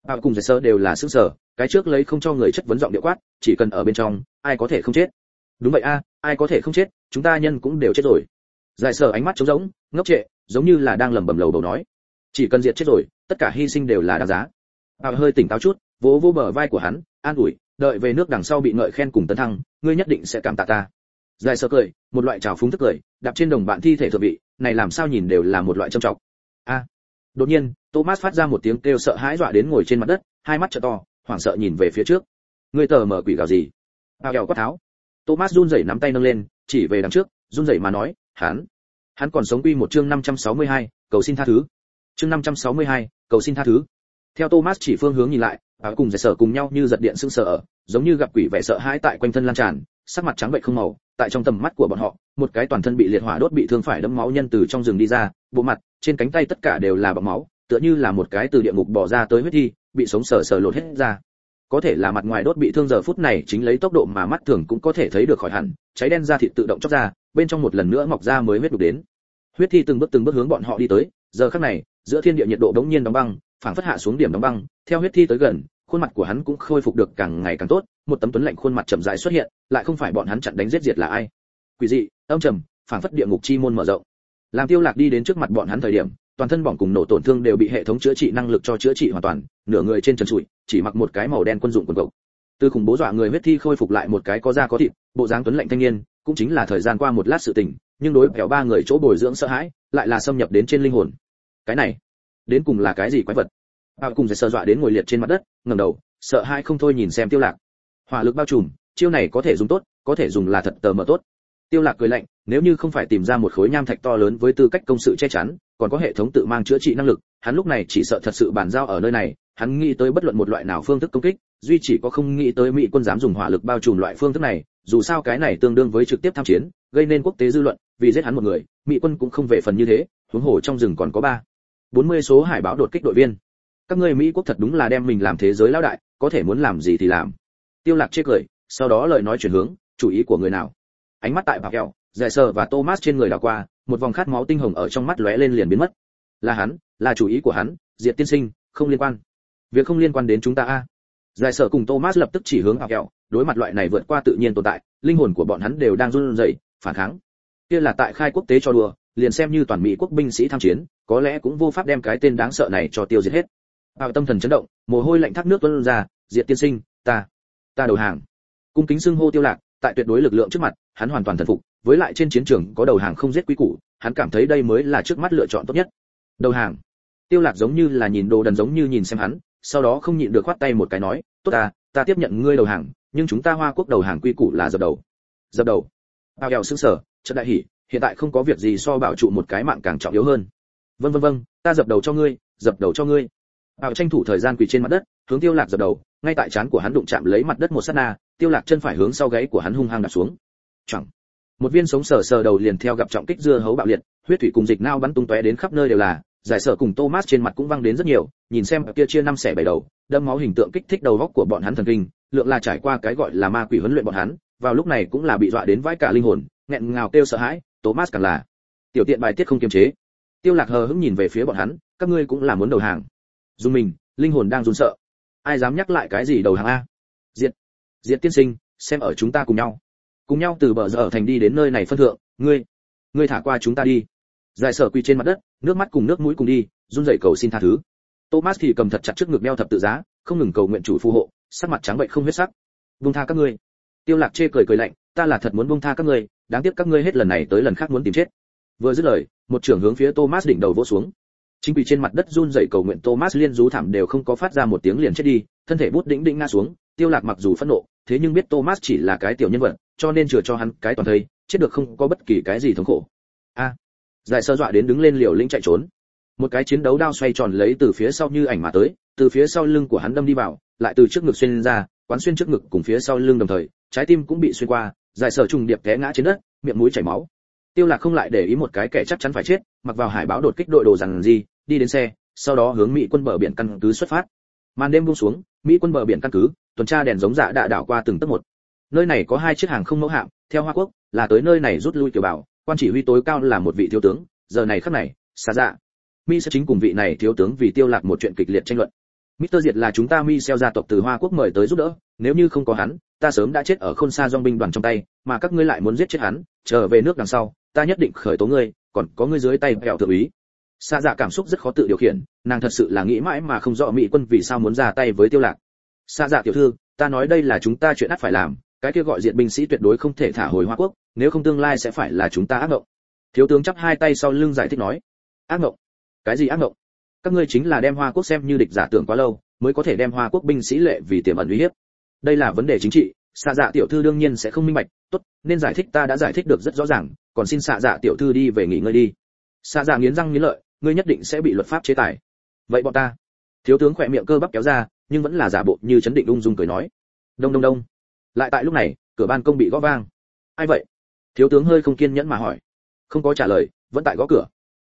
Bạo cùng giải sơ đều là sức sở, cái trước lấy không cho người chất vấn giọng điệu quát chỉ cần ở bên trong ai có thể không chết? Đúng vậy a ai có thể không chết chúng ta nhân cũng đều chết rồi. Giải sở ánh mắt trống rỗng ngốc trệ giống như là đang lẩm bẩm lầu bầu nói. Chỉ cần diệt chết rồi tất cả hy sinh đều là đáng giá. Bạo hơi tỉnh táo chút vỗ vỗ bờ vai của hắn an ủi đợi về nước đằng sau bị ngợi khen cùng tấn thăng ngươi nhất định sẽ cảm tạ ta. Giải sở cười một loại trào phúng tức cười đạp trên đồng bạn thi thể thượng vị này làm sao nhìn đều là một loại trâm trọng đột nhiên thomas phát ra một tiếng kêu sợ hãi dọa đến ngồi trên mặt đất hai mắt trợ to hoảng sợ nhìn về phía trước. Ngươi tờ mở quỷ gào gì? Bao kẹo quát tháo. Thomas run rẩy nắm tay nâng lên chỉ về đằng trước run rẩy mà nói hắn hắn còn sống quy một chương 562, cầu xin tha thứ. Chương 562, cầu xin tha thứ. Theo thomas chỉ phương hướng nhìn lại áo cùng giải sở cùng nhau như giật điện sưng sợ giống như gặp quỷ vẻ sợ hãi tại quanh thân lan tràn sắc mặt trắng bệnh không màu tại trong tầm mắt của bọn họ một cái toàn thân bị liệt hỏa đốt bị thương phải đẫm máu nhân từ trong rừng đi ra bộ mặt trên cánh tay tất cả đều là bọng máu, tựa như là một cái từ địa ngục bỏ ra tới huyết thi, bị sống sờ sờ lột hết ra. Có thể là mặt ngoài đốt bị thương giờ phút này chính lấy tốc độ mà mắt thường cũng có thể thấy được khỏi hẳn, cháy đen da thịt tự động chóc ra, bên trong một lần nữa mọc ra mới huyết đục đến. Huyết thi từng bước từng bước hướng bọn họ đi tới, giờ khắc này, giữa thiên địa nhiệt độ đống nhiên đóng băng, phảng phất hạ xuống điểm đóng băng, theo huyết thi tới gần, khuôn mặt của hắn cũng khôi phục được càng ngày càng tốt, một tấm tuấn lạnh khuôn mặt chậm rãi xuất hiện, lại không phải bọn hắn chặn đánh giết diệt là ai. Quỷ dị, âm trầm, phảng phất địa ngục chi môn mở rộng làm tiêu lạc đi đến trước mặt bọn hắn thời điểm, toàn thân bỏng cùng nổ tổn thương đều bị hệ thống chữa trị năng lực cho chữa trị hoàn toàn, nửa người trên trần trụi, chỉ mặc một cái màu đen quân dụng quần cộc. Từ khủng bố dọa người huyết thi khôi phục lại một cái có da có thịt, bộ dáng tuấn lạnh thanh niên, cũng chính là thời gian qua một lát sự tình, nhưng đối với ba người chỗ bồi dưỡng sợ hãi, lại là xâm nhập đến trên linh hồn. Cái này, đến cùng là cái gì quái vật? Bao cùng sẽ sợ dọa đến ngồi liệt trên mặt đất, ngẩng đầu, sợ hãi không thôi nhìn xem tiêu lạc. Hỏa lực bao trùm, chiêu này có thể dùng tốt, có thể dùng là thật tờ mở tốt tiêu lạc cười lạnh, nếu như không phải tìm ra một khối nham thạch to lớn với tư cách công sự che chắn, còn có hệ thống tự mang chữa trị năng lực, hắn lúc này chỉ sợ thật sự bàn giao ở nơi này, hắn nghĩ tới bất luận một loại nào phương thức công kích, duy chỉ có không nghĩ tới mỹ quân dám dùng hỏa lực bao trùm loại phương thức này, dù sao cái này tương đương với trực tiếp tham chiến, gây nên quốc tế dư luận, vì giết hắn một người, mỹ quân cũng không về phần như thế, huống hồ trong rừng còn có ba, bốn mươi số hải báo đột kích đội viên. Các ngươi mỹ quốc thật đúng là đem mình làm thế giới lão đại, có thể muốn làm gì thì làm. Tiêu lạc chê cười, sau đó lời nói chuyển hướng, chủ ý của người nào? Ánh mắt tại bà kẹo, giải sờ và thomas trên người đảo qua, một vòng khát máu tinh hồng ở trong mắt lóe lên liền biến mất. Là hắn, là chủ ý của hắn diệt tiên sinh, không liên quan. Việc không liên quan đến chúng ta a. Giải sở cùng thomas lập tức chỉ hướng bà kẹo, đối mặt loại này vượt qua tự nhiên tồn tại, linh hồn của bọn hắn đều đang run rẩy, phản kháng. Kia là tại khai quốc tế cho đùa, liền xem như toàn mỹ quốc binh sĩ tham chiến, có lẽ cũng vô pháp đem cái tên đáng sợ này cho tiêu diệt hết. Bạo tâm thần chấn động, mồ hôi lạnh thác nước tuôn ra diệt tiên sinh, ta ta đầu hàng. Cung kính xưng hô tiêu lạc tại tuyệt đối lực lượng trước mặt, hắn hoàn toàn thần phục, với lại trên chiến trường có đầu hàng không giết quý củ, hắn cảm thấy đây mới là trước mắt lựa chọn tốt nhất. Đầu hàng. Tiêu lạc giống như là nhìn đồ đần giống như nhìn xem hắn, sau đó không nhịn được khoát tay một cái nói, tốt ta ta tiếp nhận ngươi đầu hàng, nhưng chúng ta hoa quốc đầu hàng quy củ là dập đầu. Dập đầu. Bao kẹo sững sờ, chợt đại hỉ, hiện tại không có việc gì so bảo trụ một cái mạng càng trọng yếu hơn. Vâng vâng vâng ta dập đầu cho ngươi, dập đầu cho ngươi. Bảo tranh thủ thời gian quỳ trên mặt đất, hướng tiêu lạc dập đầu, ngay tại chán của hắn đụng chạm lấy mặt đất một sát na tiêu lạc chân phải hướng sau gáy của hắn hung hăng đạp xuống. Chẳng. Một viên sống sờ sờ đầu liền theo gặp trọng kích dưa hấu bạo liệt, huyết thủy cùng dịch nao bắn tung tóe đến khắp nơi đều là, giải sở cùng thomas trên mặt cũng văng đến rất nhiều, nhìn xem kia chia năm xẻ bảy đầu đâm máu hình tượng kích thích đầu góc của bọn hắn thần kinh, lượng là trải qua cái gọi là ma quỷ huấn luyện bọn hắn, vào lúc này cũng là bị dọa đến vãi cả linh hồn, nghẹn ngào kêu sợ hãi, thomas càng là. Tiểu tiện bài tiết không kiềm chế. Tiêu lạc hờ hững nhìn về phía bọn hắn, các ngươi cũng là muốn đầu hàng. Dùng mình, linh hồn đang run sợ. Ai dám nhắc lại cái gì đầu hàng a? Diệt diệt tiên sinh, xem ở chúng ta cùng nhau. Cùng nhau từ bờ giờ ở thành đi đến nơi này phân thượng, ngươi ngươi thả qua chúng ta đi. Giải sở quỳ trên mặt đất, nước mắt cùng nước mũi cùng đi, run rẩy cầu xin tha thứ. Thomas thì cầm thật chặt trước ngực đeo thập tự giá, không ngừng cầu nguyện chủ phù hộ, sắc mặt trắng bệnh không huyết sắc. Buông tha các ngươi. Tiêu lạc chê cười cười lạnh, ta là thật muốn buông tha các ngươi, đáng tiếc các ngươi hết lần này tới lần khác muốn tìm chết. Vừa dứt lời, một trưởng hướng phía thomas đỉnh đầu vỗ xuống. Chính quỳ trên mặt đất run rẩy cầu nguyện thomas liên rú thảm đều không có phát ra một tiếng liền chết đi, thân thể bút đỉnh đỉnh ngã xuống, tiêu lạc mặc dù phẫn nộ thế nhưng biết thomas chỉ là cái tiểu nhân vật, cho nên chừa cho hắn cái toàn thây, chết được không có bất kỳ cái gì thống khổ. A. Giải sơ dọa đến đứng lên liều lĩnh chạy trốn. Một cái chiến đấu đao xoay tròn lấy từ phía sau như ảnh mà tới, từ phía sau lưng của hắn đâm đi vào, lại từ trước ngực xuyên ra, quán xuyên trước ngực cùng phía sau lưng đồng thời, trái tim cũng bị xuyên qua, giải sở trùng điệp té ngã trên đất, miệng mũi chảy máu. Tiêu lạc không lại để ý một cái kẻ chắc chắn phải chết, mặc vào hải báo đột kích đội đồ rằng gì, đi đến xe, sau đó hướng mỹ quân bờ biển căn cứ xuất phát. Màn đêm buông xuống, mỹ quân bờ biển căn cứ tuần tra đèn giống dạ đã đảo qua từng tấc một nơi này có hai chiếc hàng không mẫu hạm theo hoa quốc là tới nơi này rút lui tiểu bảo quan chỉ huy tối cao là một vị thiếu tướng giờ này khắc này xa dạ mi sẽ chính cùng vị này thiếu tướng vì tiêu lạc một chuyện kịch liệt tranh luận Mr. Diệt là chúng ta mi xeo gia tộc từ Hoa Quốc mời tới giúp đỡ, nếu như không có hắn, ta sớm đã chết ở khôn xa dòng binh đoàn trong tay, mà các ngươi lại muốn giết chết hắn, trở về nước đằng sau, ta nhất định khởi tố ngươi, còn có ngươi dưới tay bèo thượng úy. Sa dạ cảm xúc rất khó tự điều khiển, nàng thật sự là nghĩ mãi mà không rõ mỹ quân vì sao muốn ra tay với tiêu lạc. Sa dạ tiểu thư, ta nói đây là chúng ta chuyện ắt phải làm, cái kia gọi diện binh sĩ tuyệt đối không thể thả hồi Hoa Quốc, nếu không tương lai sẽ phải là chúng ta ác mộng. Thiếu tướng chắp hai tay sau lưng giải thích nói. Ác mộng? Cái gì ác mộng? Các ngươi chính là đem Hoa Quốc xem như địch giả tưởng quá lâu, mới có thể đem Hoa Quốc binh sĩ lệ vì tiềm ẩn uy hiếp. Đây là vấn đề chính trị, xạ dạ tiểu thư đương nhiên sẽ không minh bạch tốt nên giải thích ta đã giải thích được rất rõ ràng còn xin xạ dạ tiểu thư đi về nghỉ ngơi đi. Xạ dạ nghiến răng nghiến lợi ngươi nhất định sẽ bị luật pháp chế tài. Vậy bọn ta thiếu tướng khỏe miệng cơ bắp kéo ra, nhưng vẫn là giả bộ như chấn định ung dung cười nói. Đông đông đông. Lại tại lúc này, cửa ban công bị gõ vang. Ai vậy? Thiếu tướng hơi không kiên nhẫn mà hỏi. Không có trả lời, vẫn tại gõ cửa.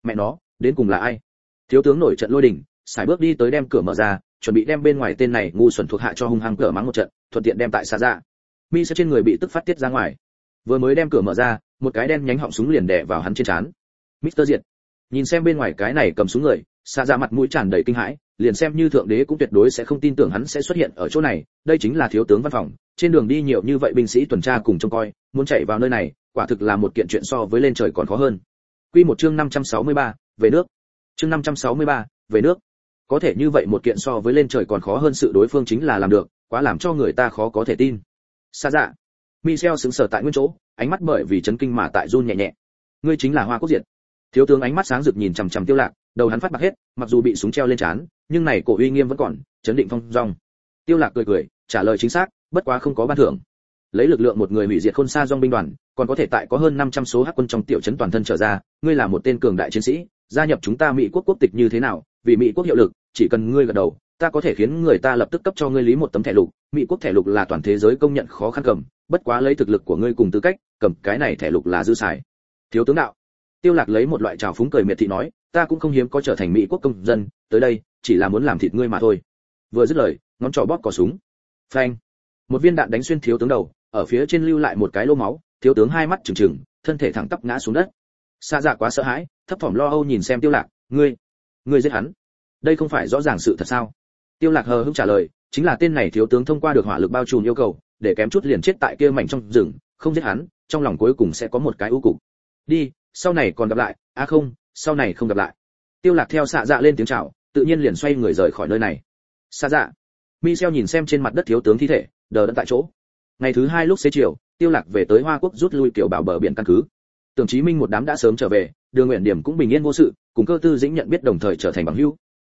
Mẹ nó, đến cùng là ai? Thiếu tướng nổi trận lôi đình xài bước đi tới đem cửa mở ra, chuẩn bị đem bên ngoài tên này ngu xuẩn thuộc hạ cho hung hăng cửa mắng một trận, thuận tiện đem tại xa ra. Mi sẽ trên người bị tức phát tiết ra ngoài. Vừa mới đem cửa mở ra, một cái đen nhánh họng súng liền đè vào hắn trên trán. Mister diệt. Nhìn xem bên ngoài cái này cầm súng người, xa ra mặt mũi tràn đầy kinh hãi liền xem như thượng đế cũng tuyệt đối sẽ không tin tưởng hắn sẽ xuất hiện ở chỗ này đây chính là thiếu tướng văn phòng trên đường đi nhiều như vậy binh sĩ tuần tra cùng trông coi muốn chạy vào nơi này quả thực là một kiện chuyện so với lên trời còn khó hơn. Quy một chương 563, về nước. Chương 563, về nước. Có thể như vậy một kiện so với lên trời còn khó hơn sự đối phương chính là làm được quá làm cho người ta khó có thể tin. Xa dạ. Michel sững sờ tại nguyên chỗ ánh mắt bởi vì chấn kinh mà tại run nhẹ nhẹ. Ngươi chính là hoa quốc diệt. Thiếu tướng ánh mắt sáng rực nhìn chằm chằm tiêu lạc đầu hắn phát bạc hết mặc dù bị súng treo lên chán nhưng này cổ uy nghiêm vẫn còn, chấn định phong dong. Tiêu lạc cười cười, trả lời chính xác, bất quá không có ban thưởng. Lấy lực lượng một người hủy diệt khôn xa dòng binh đoàn, còn có thể tại có hơn 500 số hắc quân trong tiểu trấn toàn thân trở ra, ngươi là một tên cường đại chiến sĩ, gia nhập chúng ta mỹ quốc quốc tịch như thế nào, vì mỹ quốc hiệu lực, chỉ cần ngươi gật đầu, ta có thể khiến người ta lập tức cấp cho ngươi lý một tấm thẻ lục. Mỹ quốc thẻ lục là toàn thế giới công nhận khó khăn cầm, bất quá lấy thực lực của ngươi cùng tư cách, cầm cái này thẻ lục là dư xài. Thiếu tướng đạo. Tiêu lạc lấy một loại trào phúng cười miệt thị nói, ta cũng không hiếm có trở thành mỹ quốc công dân, tới đây chỉ là muốn làm thịt ngươi mà thôi. Vừa dứt lời, ngón trỏ bóp cò súng. Phanh. Một viên đạn đánh xuyên thiếu tướng đầu, ở phía trên lưu lại một cái lô máu, thiếu tướng hai mắt trừng trừng, thân thể thẳng tắp ngã xuống đất. Xa dạ quá sợ hãi, thấp thỏm lo âu nhìn xem tiêu lạc, ngươi ngươi giết hắn? Đây không phải rõ ràng sự thật sao? Tiêu lạc hờ hững trả lời, chính là tên này thiếu tướng thông qua được hỏa lực bao trùm yêu cầu, để kém chút liền chết tại kia mảnh trong rừng, không giết hắn, trong lòng cuối cùng sẽ có một cái ưu cục. Đi, sau này còn gặp lại à không, sau này không gặp lại. Tiêu lạc theo xạ dạ lên tiếng chào tự nhiên liền xoay người rời khỏi nơi này. Xa dạ. Michel nhìn xem trên mặt đất thiếu tướng thi thể, đờ đẫn tại chỗ. Ngày thứ hai lúc xế chiều, tiêu lạc về tới hoa quốc rút lui kiểu bảo bờ biển căn cứ. Tưởng chí minh một đám đã sớm trở về, đường nguyện điểm cũng bình yên vô sự, cùng cơ tư dĩnh nhận biết đồng thời trở thành bằng hữu.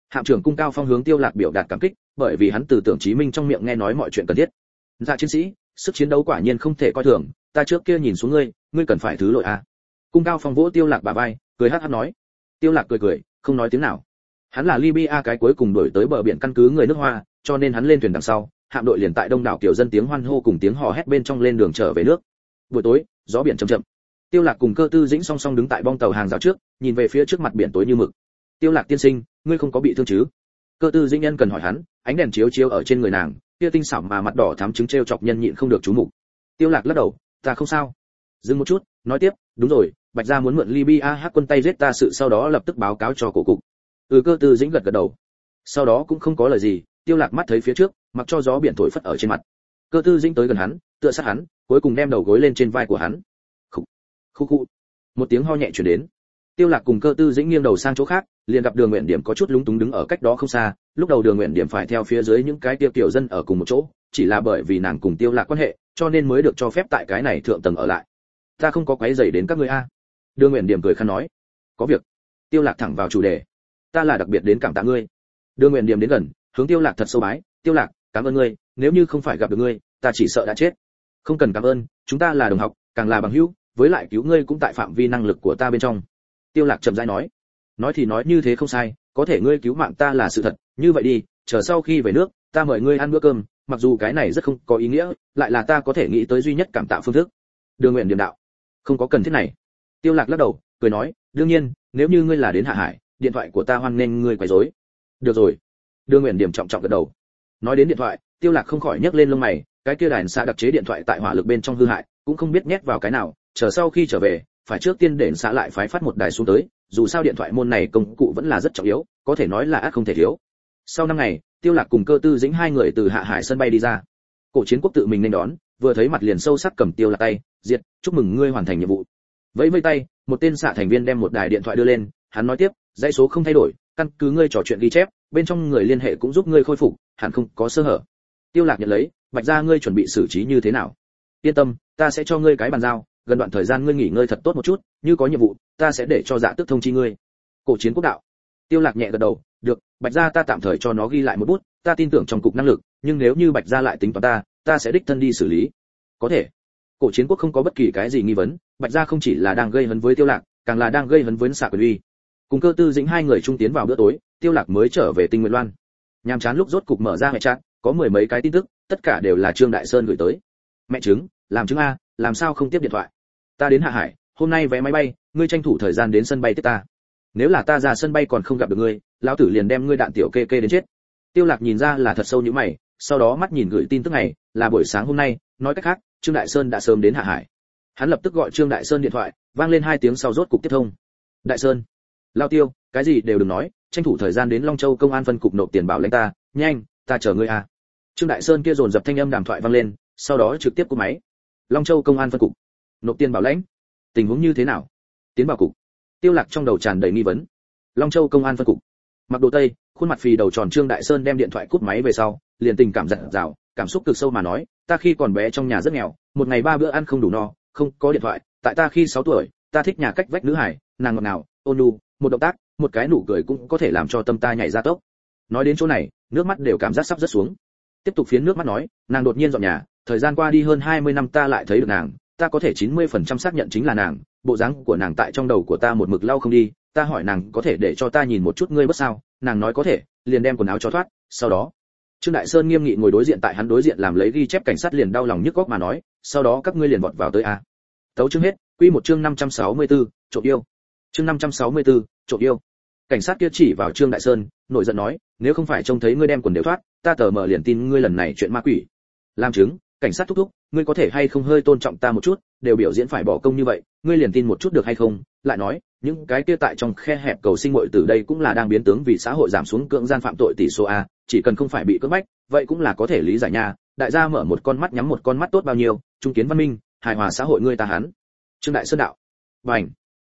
Hạm trưởng cung cao phong hướng tiêu lạc biểu đạt cảm kích, bởi vì hắn từ tưởng chí minh trong miệng nghe nói mọi chuyện cần thiết. Dạ chiến sĩ, sức chiến đấu quả nhiên không thể coi thường, ta trước kia nhìn xuống ngươi ngươi cần phải thứ lỗi à. Cung cao phong vỗ tiêu lạc bà vai, cười hắt hắt nói. Tiêu lạc cười cười, không nói tiếng nào hắn là libya cái cuối cùng đuổi tới bờ biển căn cứ người nước hoa, cho nên hắn lên thuyền đằng sau, hạm đội liền tại đông đảo kiểu dân tiếng hoan hô cùng tiếng hò hét bên trong lên đường trở về nước. Buổi tối, gió biển chậm chậm. Tiêu lạc cùng cơ tư dĩnh song song đứng tại bong tàu hàng rào trước, nhìn về phía trước mặt biển tối như mực. Tiêu lạc tiên sinh, ngươi không có bị thương chứ? Cơ tư dĩnh nhân cần hỏi hắn, ánh đèn chiếu chiếu ở trên người nàng kia tinh xảo mà mặt đỏ thắm chứng treo chọc nhân nhịn không được chú mục. Tiêu lạc lắc đầu, ta không sao. Dừng một chút, nói tiếp, đúng rồi, bạch gia muốn mượn libya hắc quân tay giết ta sự sau đó lập tức báo cáo cho cổ cục ừ cơ tư dĩnh gật gật đầu. Sau đó cũng không có lời gì, tiêu lạc mắt thấy phía trước, mặc cho gió biển thổi phất ở trên mặt. Cơ tư dĩnh tới gần hắn, tựa sát hắn, cuối cùng đem đầu gối lên trên vai của hắn. Khụ khụ khụ. Một tiếng ho nhẹ truyền đến. Tiêu lạc cùng cơ tư dĩnh nghiêng đầu sang chỗ khác, liền gặp đường nguyện điểm có chút lúng túng đứng ở cách đó không xa, lúc đầu đường nguyện điểm phải theo phía dưới những cái tiêu tiểu dân ở cùng một chỗ, chỉ là bởi vì nàng cùng tiêu lạc quan hệ, cho nên mới được cho phép tại cái này thượng tầng ở lại. Ta không có quấy rầy đến các ngươi a. Đường nguyện điểm cười khăn nói. Có việc. Tiêu lạc thẳng vào chủ đề ta là đặc biệt đến cảm tạ ngươi. Đường nguyện điểm đến gần, hướng tiêu lạc thật sâu bái, tiêu lạc, cảm ơn ngươi, nếu như không phải gặp được ngươi, ta chỉ sợ đã chết. Không cần cảm ơn, chúng ta là đồng học, càng là bằng hữu, với lại cứu ngươi cũng tại phạm vi năng lực của ta bên trong. Tiêu lạc chậm rãi nói. Nói thì nói như thế không sai, có thể ngươi cứu mạng ta là sự thật, như vậy đi, chờ sau khi về nước, ta mời ngươi ăn bữa cơm, mặc dù cái này rất không có ý nghĩa, lại là ta có thể nghĩ tới duy nhất cảm tạ phương thức. Đường nguyện điểm đạo. Không có cần thiết này. Tiêu lạc lắc đầu, cười nói, đương nhiên, nếu như ngươi là đến hạ hải điện thoại của ta hoan nên ngươi quấy rối. Được rồi. Đưa nguyện điểm trọng trọng gật đầu. Nói đến điện thoại, tiêu lạc không khỏi nhấc lên lông mày, cái kia đàn xã đặc chế điện thoại tại hỏa lực bên trong hư hại, cũng không biết nhét vào cái nào, chờ sau khi trở về, phải trước tiên để xã lại phái phát một đài xuống tới, dù sao điện thoại môn này công cụ vẫn là rất trọng yếu, có thể nói là ác không thể thiếu. Sau năm ngày, tiêu lạc cùng cơ tư dĩnh hai người từ hạ hải sân bay đi ra. Cổ chiến quốc tự mình nên đón, vừa thấy mặt liền sâu sắc cầm tiêu lạc tay, diệt, chúc mừng ngươi hoàn thành nhiệm vụ. Vẫy vẫy tay, một tên xạ thành viên đem một đài điện thoại đưa lên, hắn nói tiếp dãy số không thay đổi, căn cứ ngươi trò chuyện ghi chép, bên trong người liên hệ cũng giúp ngươi khôi phục, hẳn không có sơ hở. Tiêu lạc nhận lấy bạch gia ngươi chuẩn bị xử trí như thế nào. Yên tâm, ta sẽ cho ngươi cái bàn giao, gần đoạn thời gian ngươi nghỉ ngơi thật tốt một chút, như có nhiệm vụ, ta sẽ để cho dạ tức thông chi ngươi. Cổ chiến quốc đạo. Tiêu lạc nhẹ gật đầu, được, bạch gia ta tạm thời cho nó ghi lại một bút, ta tin tưởng trong cục năng lực, nhưng nếu như bạch gia lại tính toán ta ta sẽ đích thân đi xử lý. Có thể. Cổ chiến quốc không có bất kỳ cái gì nghi vấn, bạch gia không chỉ là đang gây hấn với tiêu lạc, càng là đang gây hấn với xạ quyền uy cùng cơ tư dĩnh hai người trung tiến vào bữa tối, tiêu lạc mới trở về tinh nguyện loan. Nhàm chán lúc rốt cục mở ra mẹ trạng có mười mấy cái tin tức, tất cả đều là trương đại sơn gửi tới. Mẹ chứng làm chứng a, làm sao không tiếp điện thoại? Ta đến hạ hải, hôm nay vé máy bay, ngươi tranh thủ thời gian đến sân bay tiếp ta. Nếu là ta ra sân bay còn không gặp được ngươi, lão tử liền đem ngươi đạn tiểu kê kê đến chết. Tiêu lạc nhìn ra là thật sâu như mày, sau đó mắt nhìn gửi tin tức này, là buổi sáng hôm nay, nói cách khác, trương đại sơn đã sớm đến hạ hải. Hắn lập tức gọi trương đại sơn điện thoại, vang lên hai tiếng sau rốt cục tiếp thông. Đại sơn lao tiêu cái gì đều đừng nói tranh thủ thời gian đến long châu công an phân cục nộp tiền bảo lãnh ta nhanh ta chờ ngươi à. Trương đại sơn kia dồn dập thanh âm đàm thoại vang lên sau đó trực tiếp cúp máy. Long châu công an phân cục nộp tiền bảo lãnh tình huống như thế nào? Tiến bảo cục tiêu lạc trong đầu tràn đầy nghi vấn. Long châu công an phân cục mặc đồ tây khuôn mặt phì đầu tròn trương đại sơn đem điện thoại cúp máy về sau liền tình cảm giận dào, cảm xúc cực sâu mà nói ta khi còn bé trong nhà rất nghèo một ngày ba bữa ăn không đủ no không có điện thoại tại ta khi 6 tuổi ta thích nhà cách vách nữ hải nàng ngọt nào ôn nhu một động tác một cái nụ cười cũng có thể làm cho tâm ta nhảy ra tốc. Nói đến chỗ này nước mắt đều cảm giác sắp rớt xuống. Tiếp tục phiến nước mắt nói nàng đột nhiên dọn nhà thời gian qua đi hơn 20 năm ta lại thấy được nàng ta có thể 90% xác nhận chính là nàng bộ dáng của nàng tại trong đầu của ta một mực lau không đi ta hỏi nàng có thể để cho ta nhìn một chút ngươi bất sao nàng nói có thể liền đem quần áo cho thoát sau đó. Trương đại sơn nghiêm nghị ngồi đối diện tại hắn đối diện làm lấy ghi chép cảnh sát liền đau lòng nhức góc mà nói sau đó các ngươi liền vọt vào tới a. Tấu chương hết quy một chương 564, trộm yêu chương 564, trộm yêu. Cảnh sát kia chỉ vào trương đại sơn nổi giận nói nếu không phải trông thấy ngươi đem quần đều thoát ta tờ mờ liền tin ngươi lần này chuyện ma quỷ. Làm chứng cảnh sát thúc thúc ngươi có thể hay không hơi tôn trọng ta một chút đều biểu diễn phải bỏ công như vậy ngươi liền tin một chút được hay không? Lại nói những cái kia tại trong khe hẹp cầu sinh muội từ đây cũng là đang biến tướng vì xã hội giảm xuống cưỡng gian phạm tội tỷ số a chỉ cần không phải bị cưỡng bách vậy cũng là có thể lý giải nha. Đại gia mở một con mắt nhắm một con mắt tốt bao nhiêu trung kiến văn minh hài hòa xã hội ngươi ta hắn. Trương đại sơn đạo. Bảnh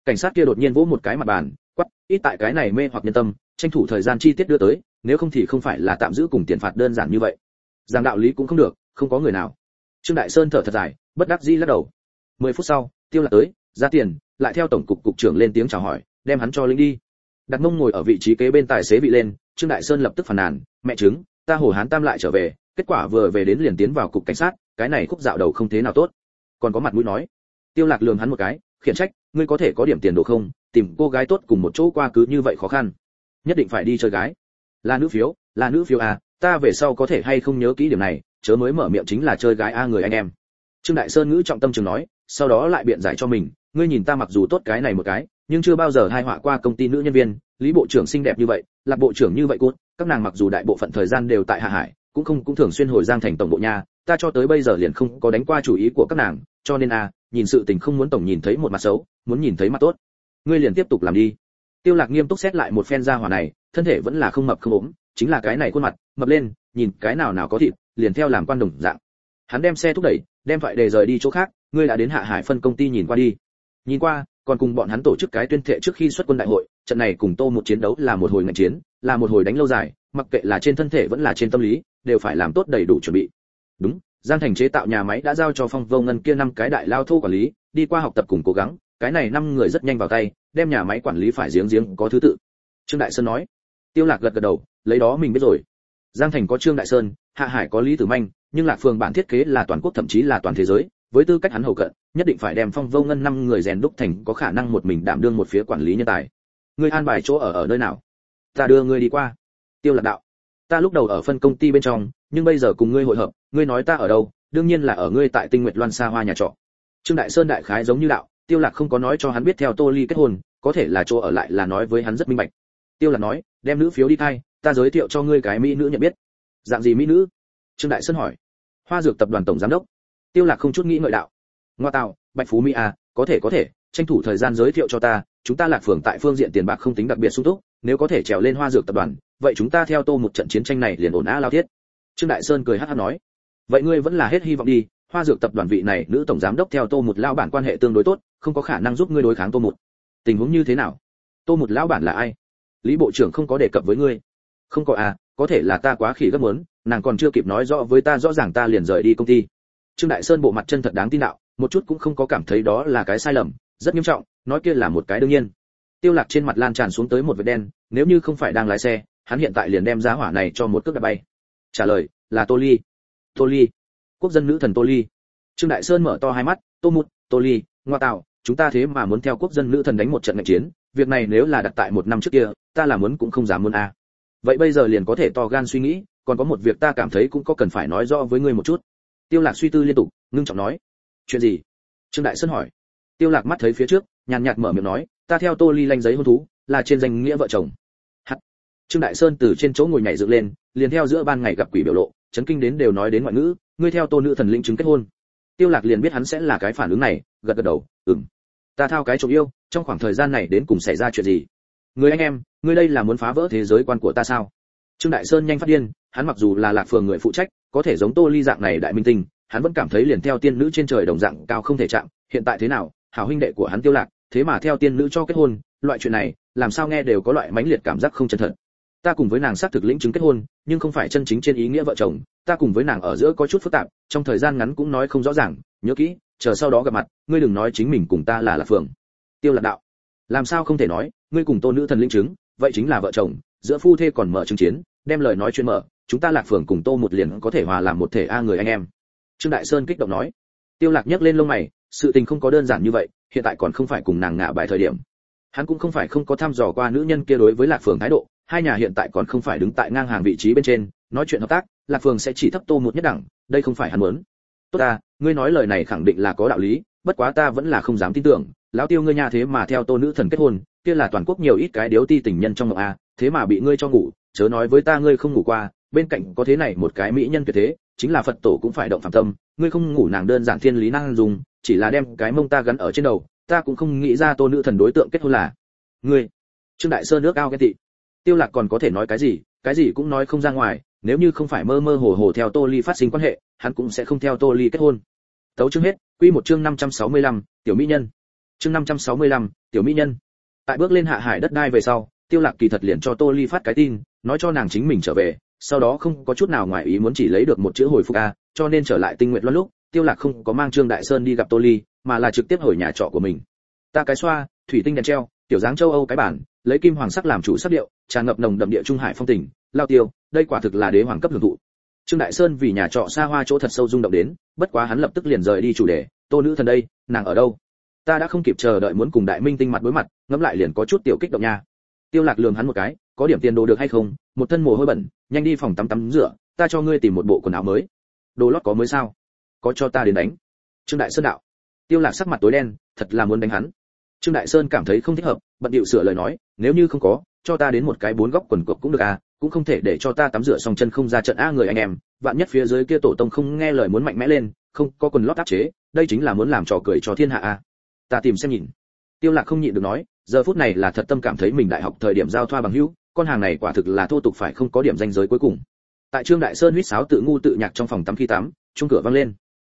cảnh sát kia đột nhiên vỗ một cái mặt bàn quắp ít tại cái này mê hoặc nhân tâm, tranh thủ thời gian chi tiết đưa tới, nếu không thì không phải là tạm giữ cùng tiền phạt đơn giản như vậy. Giảng đạo lý cũng không được, không có người nào. Trương đại sơn thở thật dài, bất đắc dĩ lắc đầu. Mười phút sau, tiêu lạc tới, ra tiền, lại theo tổng cục cục trưởng lên tiếng chào hỏi, đem hắn cho linh đi. Đặt mông ngồi ở vị trí kế bên tài xế vị lên, trương đại sơn lập tức phàn nàn, mẹ chứng ta hồ hán tam lại trở về, kết quả vừa về đến liền tiến vào cục cảnh sát, cái này khúc dạo đầu không thế nào tốt. Còn có mặt mũi nói. Tiêu lạc lườm hắn một cái khiển trách, ngươi có thể có điểm tiền đồ không? Tìm cô gái tốt cùng một chỗ qua cứ như vậy khó khăn. Nhất định phải đi chơi gái. Là nữ phiếu, là nữ phiếu à ta về sau có thể hay không nhớ kỹ điểm này, chớ mới mở miệng chính là chơi gái a người anh em. Trương đại sơn ngữ trọng tâm trường nói, sau đó lại biện giải cho mình, ngươi nhìn ta mặc dù tốt cái này một cái, nhưng chưa bao giờ hai họa qua công ty nữ nhân viên, lý bộ trưởng xinh đẹp như vậy, lạc bộ trưởng như vậy cút các nàng mặc dù đại bộ phận thời gian đều tại hạ hải, cũng không, cũng thường xuyên hồi giang thành tổng bộ nhà, ta cho tới bây giờ liền không có đánh qua chủ ý của các nàng, cho nên a nhìn sự tình không muốn tổng nhìn thấy một mặt xấu, muốn nhìn thấy mặt tốt. Ngươi liền tiếp tục làm đi. Tiêu lạc nghiêm túc xét lại một phen gia hỏa này, thân thể vẫn là không mập không ốm, chính là cái này khuôn mặt, mập lên, nhìn cái nào nào có thịt, liền theo làm quan đồng dạng. Hắn đem xe thúc đẩy, đem thoại đề rời đi chỗ khác, ngươi đã đến hạ hải phân công ty nhìn qua đi. Nhìn qua, còn cùng bọn hắn tổ chức cái tuyên thệ trước khi xuất quân đại hội, trận này cùng tô một chiến đấu là một hồi ngành chiến, là một hồi đánh lâu dài, mặc kệ là trên thân thể vẫn là trên tâm lý, đều phải làm tốt đầy đủ chuẩn bị. Đúng giang thành chế tạo nhà máy đã giao cho phong vô ngân kia năm cái đại lao thô quản lý, đi qua học tập cùng cố gắng, cái này năm người rất nhanh vào tay, đem nhà máy quản lý phải giếng giếng có thứ tự. Trương đại sơn nói. Tiêu lạc gật gật đầu, lấy đó mình biết rồi. Giang thành có trương đại sơn, hạ hải có lý tử manh, nhưng lạc phường bản thiết kế là toàn quốc thậm chí là toàn thế giới, với tư cách hắn hầu cận, nhất định phải đem phong vô ngân năm người rèn đúc thành có khả năng một mình đảm đương một phía quản lý nhân tài. Ngươi an bài chỗ ở ở nơi nào? Ta đưa ngươi đi qua. Tiêu lạc đạo ta lúc đầu ở phân công ty bên trong, nhưng bây giờ cùng ngươi hội hợp, ngươi nói ta ở đâu, đương nhiên là ở ngươi tại tinh nguyệt loan xa hoa nhà trọ. Trương đại sơn đại khái giống như đạo, tiêu lạc không có nói cho hắn biết theo tô ly kết hôn, có thể là chỗ ở lại là nói với hắn rất minh bạch. Tiêu lạc nói, đem nữ phiếu đi thay, ta giới thiệu cho ngươi cái mỹ nữ nhận biết. Dạng gì mỹ nữ? Trương đại sơn hỏi. Hoa dược tập đoàn tổng giám đốc. Tiêu lạc không chút nghĩ ngợi đạo. Ngoa tạo, bạch phú mỹ à có thể có thể, tranh thủ thời gian giới thiệu cho ta, chúng ta lạc phường tại phương diện tiền bạc không tính đặc biệt sung túc, nếu có thể trèo lên hoa dược tập đoàn vậy chúng ta theo tô một trận chiến tranh này liền ổn á lao thiết. Trương đại sơn cười hắt hắt nói, vậy ngươi vẫn là hết hy vọng đi, hoa dược tập đoàn vị này nữ tổng giám đốc theo tô một lao bản quan hệ tương đối tốt, không có khả năng giúp ngươi đối kháng tô một. Tình huống như thế nào? Tô một lão bản là ai? Lý bộ trưởng không có đề cập với ngươi. Không có à có thể là ta quá khỉ gấp muốn, nàng còn chưa kịp nói rõ với ta rõ ràng ta liền rời đi công ty. Trương đại sơn bộ mặt chân thật đáng tin đạo, một chút cũng không có cảm thấy đó là cái sai lầm, rất nghiêm trọng, nói kia là một cái đương nhiên. Tiêu lạc trên mặt lan tràn xuống tới một vệt đen, nếu như không phải đang lái xe hắn hiện tại liền đem giá hỏa này cho một cước đạp bay. Trả lời, là tô ly. Tô ly. Quốc dân nữ thần tô ly. Trương đại sơn mở to hai mắt, tô mụt, tô ly, ngoa tạo chúng ta thế mà muốn theo quốc dân nữ thần đánh một trận ngạch chiến, việc này nếu là đặt tại một năm trước kia, ta là muốn cũng không dám muốn a. Vậy bây giờ liền có thể to gan suy nghĩ, còn có một việc ta cảm thấy cũng có cần phải nói rõ với ngươi một chút. Tiêu lạc suy tư liên tục, ngưng trọng nói. Chuyện gì? Trương đại sơn hỏi. Tiêu lạc mắt thấy phía trước, nhàn nhạt mở miệng nói, ta theo tô ly lanh giấy hôn thú, là trên danh nghĩa vợ chồng trương đại sơn từ trên chỗ ngồi nhảy dựng lên, liền theo giữa ban ngày gặp quỷ biểu lộ, chấn kinh đến đều nói đến ngoại ngữ, ngươi theo tô nữ thần linh chứng kết hôn. Tiêu lạc liền biết hắn sẽ là cái phản ứng này, gật gật đầu, ừm, ta thao cái trộm yêu, trong khoảng thời gian này đến cùng xảy ra chuyện gì? Người anh em, ngươi đây là muốn phá vỡ thế giới quan của ta sao? Trương đại sơn nhanh phát điên, hắn mặc dù là lạc phường người phụ trách, có thể giống tô ly dạng này đại minh tinh, hắn vẫn cảm thấy liền theo tiên nữ trên trời đồng dạng cao không thể chạm, hiện tại thế nào, hảo huynh đệ của hắn tiêu lạc, thế mà theo tiên nữ cho kết hôn, loại chuyện này, làm sao nghe đều có loại mãnh liệt cảm giác không chân thật ta cùng với nàng xác thực lĩnh chứng kết hôn, nhưng không phải chân chính trên ý nghĩa vợ chồng, ta cùng với nàng ở giữa có chút phức tạp, trong thời gian ngắn cũng nói không rõ ràng, nhớ kỹ, chờ sau đó gặp mặt, ngươi đừng nói chính mình cùng ta là lạc phường tiêu lạc đạo. Làm sao không thể nói, ngươi cùng tôn nữ thần linh chứng, vậy chính là vợ chồng, giữa phu thê còn mở chứng chiến, đem lời nói chuyên mở, chúng ta lạc phường cùng tô một liền có thể hòa làm một thể a người anh em. Trương đại sơn kích động nói. Tiêu lạc nhấc lên lông mày, sự tình không có đơn giản như vậy, hiện tại còn không phải cùng nàng ngạ bài thời điểm. Hắn cũng không phải không có thăm dò qua nữ nhân kia đối với lạc phường thái độ hai nhà hiện tại còn không phải đứng tại ngang hàng vị trí bên trên, nói chuyện hợp tác, lạc phường sẽ chỉ thấp tô một nhất đẳng, đây không phải hắn muốn. Tốt ta, ngươi nói lời này khẳng định là có đạo lý, bất quá ta vẫn là không dám tin tưởng, lão tiêu ngươi nhà thế mà theo tô nữ thần kết hôn, kia là toàn quốc nhiều ít cái điếu ti tình nhân trong mộng a, thế mà bị ngươi cho ngủ, chớ nói với ta ngươi không ngủ qua, bên cạnh có thế này một cái mỹ nhân tuyệt thế, chính là phật tổ cũng phải động phàm tâm, ngươi không ngủ nàng đơn giản thiên lý năng dùng, chỉ là đem cái mông ta gắn ở trên đầu, ta cũng không nghĩ ra tô nữ thần đối tượng kết hôn là. Ngươi, trương đại sơn nước ao cái tị tiêu lạc còn có thể nói cái gì cái gì cũng nói không ra ngoài nếu như không phải mơ mơ hồ hồ theo tô ly phát sinh quan hệ hắn cũng sẽ không theo tô ly kết hôn. Tấu chương hết quy một chương 565, tiểu mỹ nhân. Chương 565, tiểu mỹ nhân. Tại bước lên hạ hải đất đai về sau tiêu lạc kỳ thật liền cho tô ly phát cái tin nói cho nàng chính mình trở về sau đó không có chút nào ngoài ý muốn chỉ lấy được một chữ hồi phục a cho nên trở lại tinh nguyện loan lúc tiêu lạc không có mang trương đại sơn đi gặp tô ly mà là trực tiếp hồi nhà trọ của mình. Ta cái xoa thủy tinh đèn treo tiểu dáng châu âu cái bản lấy kim hoàng sắc làm chủ sắc điệu tràn ngập nồng đậm địa trung hải phong tình, lao tiêu, đây quả thực là đế hoàng cấp hưởng thụ. Trương đại sơn vì nhà trọ xa hoa chỗ thật sâu rung động đến, bất quá hắn lập tức liền rời đi chủ đề, tô nữ thần đây, nàng ở đâu? Ta đã không kịp chờ đợi muốn cùng đại minh tinh mặt đối mặt, ngẫm lại liền có chút tiểu kích động nha. Tiêu lạc lườm hắn một cái, có điểm tiền đồ được hay không? Một thân mồ hôi bẩn, nhanh đi phòng tắm tắm rửa, ta cho ngươi tìm một bộ quần áo mới. Đồ lót có mới sao? Có cho ta đến đánh. Trương đại sơn đạo. Tiêu lạc sắc mặt tối đen, thật là muốn đánh hắn. Trương đại sơn cảm thấy không thích hợp, bận điệu sửa lời nói, nếu như không có cho ta đến một cái bốn góc quần cục cũng được à cũng không thể để cho ta tắm rửa xong chân không ra trận a người anh em. Vạn nhất phía dưới kia tổ tông không nghe lời muốn mạnh mẽ lên, không có quần lót áp chế, đây chính là muốn làm trò cười cho thiên hạ a ta tìm xem nhìn. Tiêu lạc không nhịn được nói, giờ phút này là thật tâm cảm thấy mình đại học thời điểm giao thoa bằng hữu, con hàng này quả thực là thô tục phải không có điểm danh giới cuối cùng. Tại trương đại sơn huýt sáo tự ngu tự nhạc trong phòng tắm khi tắm, chuông cửa vang lên.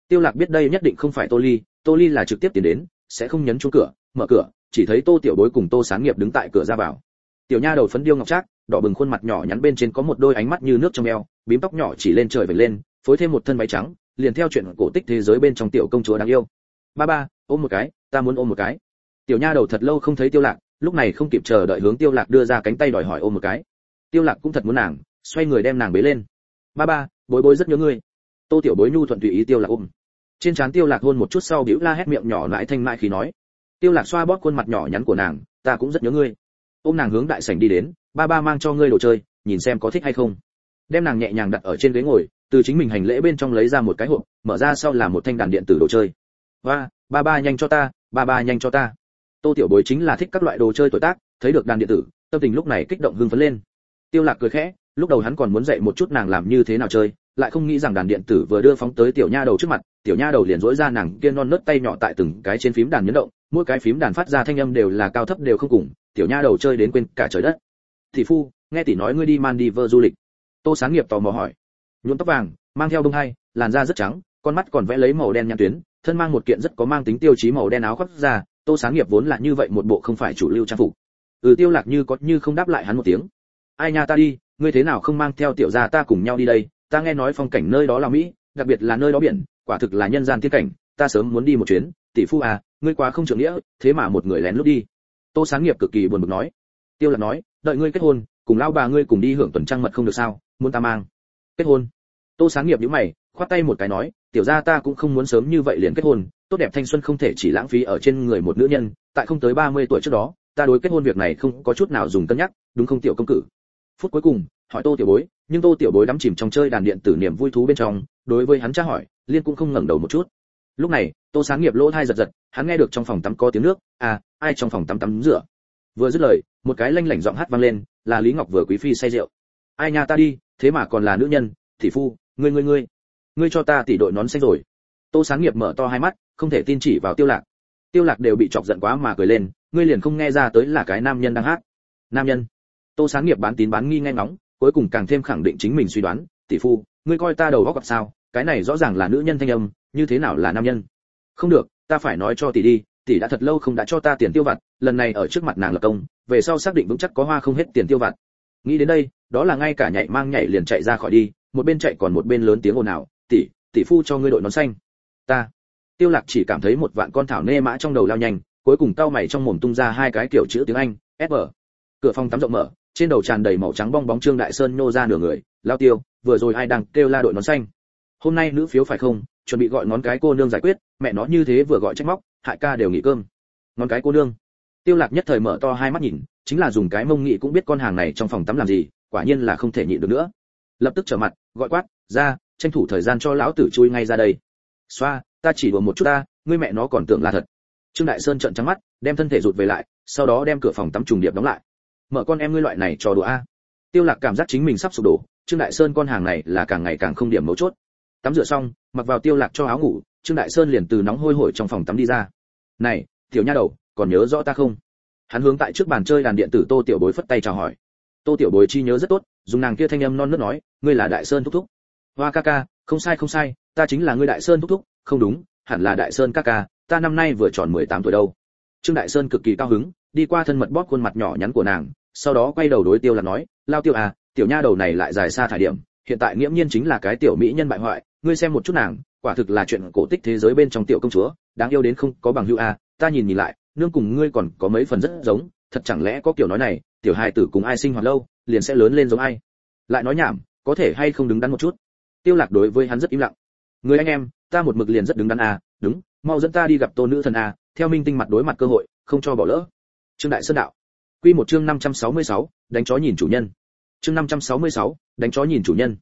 Tiêu lạc biết đây nhất định không phải tô ly tô ly là trực tiếp tiến đến, sẽ không nhấn chuông cửa, mở cửa, chỉ thấy tô tiểu bối cùng tô sáng nghiệp đứng tại cửa ra vào tiểu nha đầu phấn điêu ngọc trác, đỏ bừng khuôn mặt nhỏ nhắn bên trên có một đôi ánh mắt như nước trong eo, bím tóc nhỏ chỉ lên trời vẩy lên, phối thêm một thân váy trắng, liền theo chuyện cổ tích thế giới bên trong tiểu công chúa đáng yêu. Ba ba, ôm một cái, ta muốn ôm một cái. Tiểu nha đầu thật lâu không thấy tiêu lạc, lúc này không kịp chờ đợi hướng tiêu lạc đưa ra cánh tay đòi hỏi ôm một cái. Tiêu lạc cũng thật muốn nàng, xoay người đem nàng bế lên. Ba ba, bối bối rất nhớ ngươi. Tô tiểu bối nhu thuận tùy ý tiêu lạc ôm. Trên trán tiêu lạc hôn một chút sau biểu la hét miệng nhỏ lại thanh mại khi nói. Tiêu lạc xoa bóp khuôn mặt nhỏ nhắn của nàng, ta cũng rất nhớ ngươi ôm nàng hướng đại sảnh đi đến, ba ba mang cho ngươi đồ chơi, nhìn xem có thích hay không. Đem nàng nhẹ nhàng đặt ở trên ghế ngồi, từ chính mình hành lễ bên trong lấy ra một cái hộp, mở ra sau là một thanh đàn điện tử đồ chơi. Và ba ba nhanh cho ta, ba ba nhanh cho ta. Tô tiểu bối chính là thích các loại đồ chơi tuổi tác, thấy được đàn điện tử, tâm tình lúc này kích động hưng phấn lên. Tiêu lạc cười khẽ, lúc đầu hắn còn muốn dạy một chút nàng làm như thế nào chơi, lại không nghĩ rằng đàn điện tử vừa đưa phóng tới tiểu nha đầu trước mặt, tiểu nha đầu liền dỗi ra nàng kia non nớt tay nhỏ tại từng cái trên phím đàn nhấn động, mỗi cái phím đàn phát ra thanh âm đều là cao thấp đều không cùng tiểu nha đầu chơi đến quên cả trời đất. Thị phu, nghe tỷ nói ngươi đi man đi du lịch. Tô sáng nghiệp tò mò hỏi. Nhuộm tóc vàng, mang theo đông hai, làn da rất trắng, con mắt còn vẽ lấy màu đen nhãn tuyến, thân mang một kiện rất có mang tính tiêu chí màu đen áo khoác ra, tô sáng nghiệp vốn là như vậy một bộ không phải chủ lưu trang phục. Ừ tiêu lạc như có như không đáp lại hắn một tiếng. Ai nha ta đi, ngươi thế nào không mang theo tiểu gia ta cùng nhau đi đây? Ta nghe nói phong cảnh nơi đó là mỹ, đặc biệt là nơi đó biển, quả thực là nhân gian tiên cảnh, ta sớm muốn đi một chuyến. Tỷ phu à ngươi quá không trưởng nghĩa, thế mà một người lén lút đi tô sáng nghiệp cực kỳ buồn bực nói. Tiêu lạc nói, đợi ngươi kết hôn, cùng lao bà ngươi cùng đi hưởng tuần trăng mật không được sao, muốn ta mang. Kết hôn. Tô sáng nghiệp nhíu mày, khoát tay một cái nói, tiểu gia ta cũng không muốn sớm như vậy liền kết hôn, tốt đẹp thanh xuân không thể chỉ lãng phí ở trên người một nữ nhân, tại không tới 30 tuổi trước đó, ta đối kết hôn việc này không có chút nào dùng cân nhắc, đúng không tiểu công cử phút cuối cùng, hỏi tô tiểu bối, nhưng tô tiểu bối đắm chìm trong chơi đàn điện tử niềm vui thú bên trong, đối với hắn tra hỏi, liên cũng không ngẩng đầu một chút lúc này, tô sáng nghiệp lỗ thai giật giật, hắn nghe được trong phòng tắm có tiếng nước à ai trong phòng tắm tắm rửa? Vừa dứt lời, một cái lanh lảnh giọng hát vang lên, là lý ngọc vừa quý phi say rượu. Ai nhà ta đi, thế mà còn là nữ nhân thị phu, ngươi ngươi ngươi ngươi cho ta tỷ đội nón xanh rồi. Tô sáng nghiệp mở to hai mắt, không thể tin chỉ vào tiêu lạc. Tiêu lạc đều bị chọc giận quá mà cười lên, ngươi liền không nghe ra tới là cái nam nhân đang hát. Nam nhân? Tô sáng nghiệp bán tín bán nghi nghe ngóng, cuối cùng càng thêm khẳng định chính mình suy đoán, tỷ phu, ngươi coi ta đầu óc gặp sao, cái này rõ ràng là nữ nhân thanh âm như thế nào là nam nhân? Không được, ta phải nói cho tỷ đi, tỷ đã thật lâu không đã cho ta tiền tiêu vặt, lần này ở trước mặt nàng là công, về sau xác định vững chắc có hoa không hết tiền tiêu vặt. Nghĩ đến đây, đó là ngay cả nhảy mang nhảy liền chạy ra khỏi đi, một bên chạy còn một bên lớn tiếng ồn ào, tỷ tỷ phu cho ngươi đội nón xanh. Ta. Tiêu lạc chỉ cảm thấy một vạn con thảo nê mã trong đầu lao nhanh, cuối cùng cao mày trong mồm tung ra hai cái kiểu chữ tiếng anh sb cửa phòng tắm rộng mở, trên đầu tràn đầy màu trắng bong bóng trương đại sơn nô ra nửa người, lao tiêu, vừa rồi ai đang kêu la đội nón xanh? Hôm nay nữ phiếu phải không? Chuẩn bị gọi ngón cái cô nương giải quyết, mẹ nó như thế vừa gọi trách móc, hại ca đều nghỉ cơm. Ngón cái cô nương. Tiêu lạc nhất thời mở to hai mắt nhìn, chính là dùng cái mông nghị cũng biết con hàng này trong phòng tắm làm gì, quả nhiên là không thể nhịn được nữa. Lập tức trở mặt, gọi quát, ra, tranh thủ thời gian cho lão tử chui ngay ra đây. Xoa, ta chỉ đùa một chút ta, ngươi mẹ nó còn tưởng là thật. Trương đại sơn trợn trắng mắt, đem thân thể rụt về lại, sau đó đem cửa phòng tắm trùng điệp đóng lại. Mở con em ngươi loại này cho đùa a. Tiêu lạc cảm giác chính mình sắp sụp đổ, trương đại sơn con hàng này là càng ngày càng không điểm mấu chốt. Tắm rửa xong mặc vào tiêu lạc cho áo ngủ, trương đại sơn liền từ nóng hôi hổi trong phòng tắm đi ra. Này, tiểu nha đầu, còn nhớ rõ ta không? Hắn hướng tại trước bàn chơi đàn điện tử tô tiểu bối phất tay chào hỏi. Tô tiểu bối chi nhớ rất tốt, dùng nàng kia thanh âm non nớt nói, ngươi là đại sơn thúc thúc. Hoa ca ca, không sai không sai, ta chính là ngươi đại sơn thúc thúc, không đúng, hẳn là đại sơn ca ca, ta năm nay vừa tròn 18 tuổi đâu. Trương đại sơn cực kỳ cao hứng, đi qua thân mật bóp khuôn mặt nhỏ nhắn của nàng, sau đó quay đầu đối tiêu là nói, lao tiêu à tiểu nha đầu này lại dài xa thải điểm, hiện tại nghiễm nhiên chính là cái tiểu mỹ nhân bại hoại ngươi xem một chút nàng quả thực là chuyện cổ tích thế giới bên trong tiểu công chúa đáng yêu đến không có bằng hữu a ta nhìn nhìn lại nương cùng ngươi còn có mấy phần rất giống thật chẳng lẽ có kiểu nói này tiểu hài tử cùng ai sinh hoạt lâu liền sẽ lớn lên giống ai? Lại nói nhảm có thể hay không đứng đắn một chút? Tiêu lạc đối với hắn rất im lặng. Người anh em ta một mực liền rất đứng đắn a đúng mau dẫn ta đi gặp tô nữ thần a theo minh tinh mặt đối mặt cơ hội không cho bỏ lỡ. Trương đại sơn đạo. Quy một chương 566, đánh chó nhìn chủ nhân. Chương 566, đánh chó nhìn chủ nhân.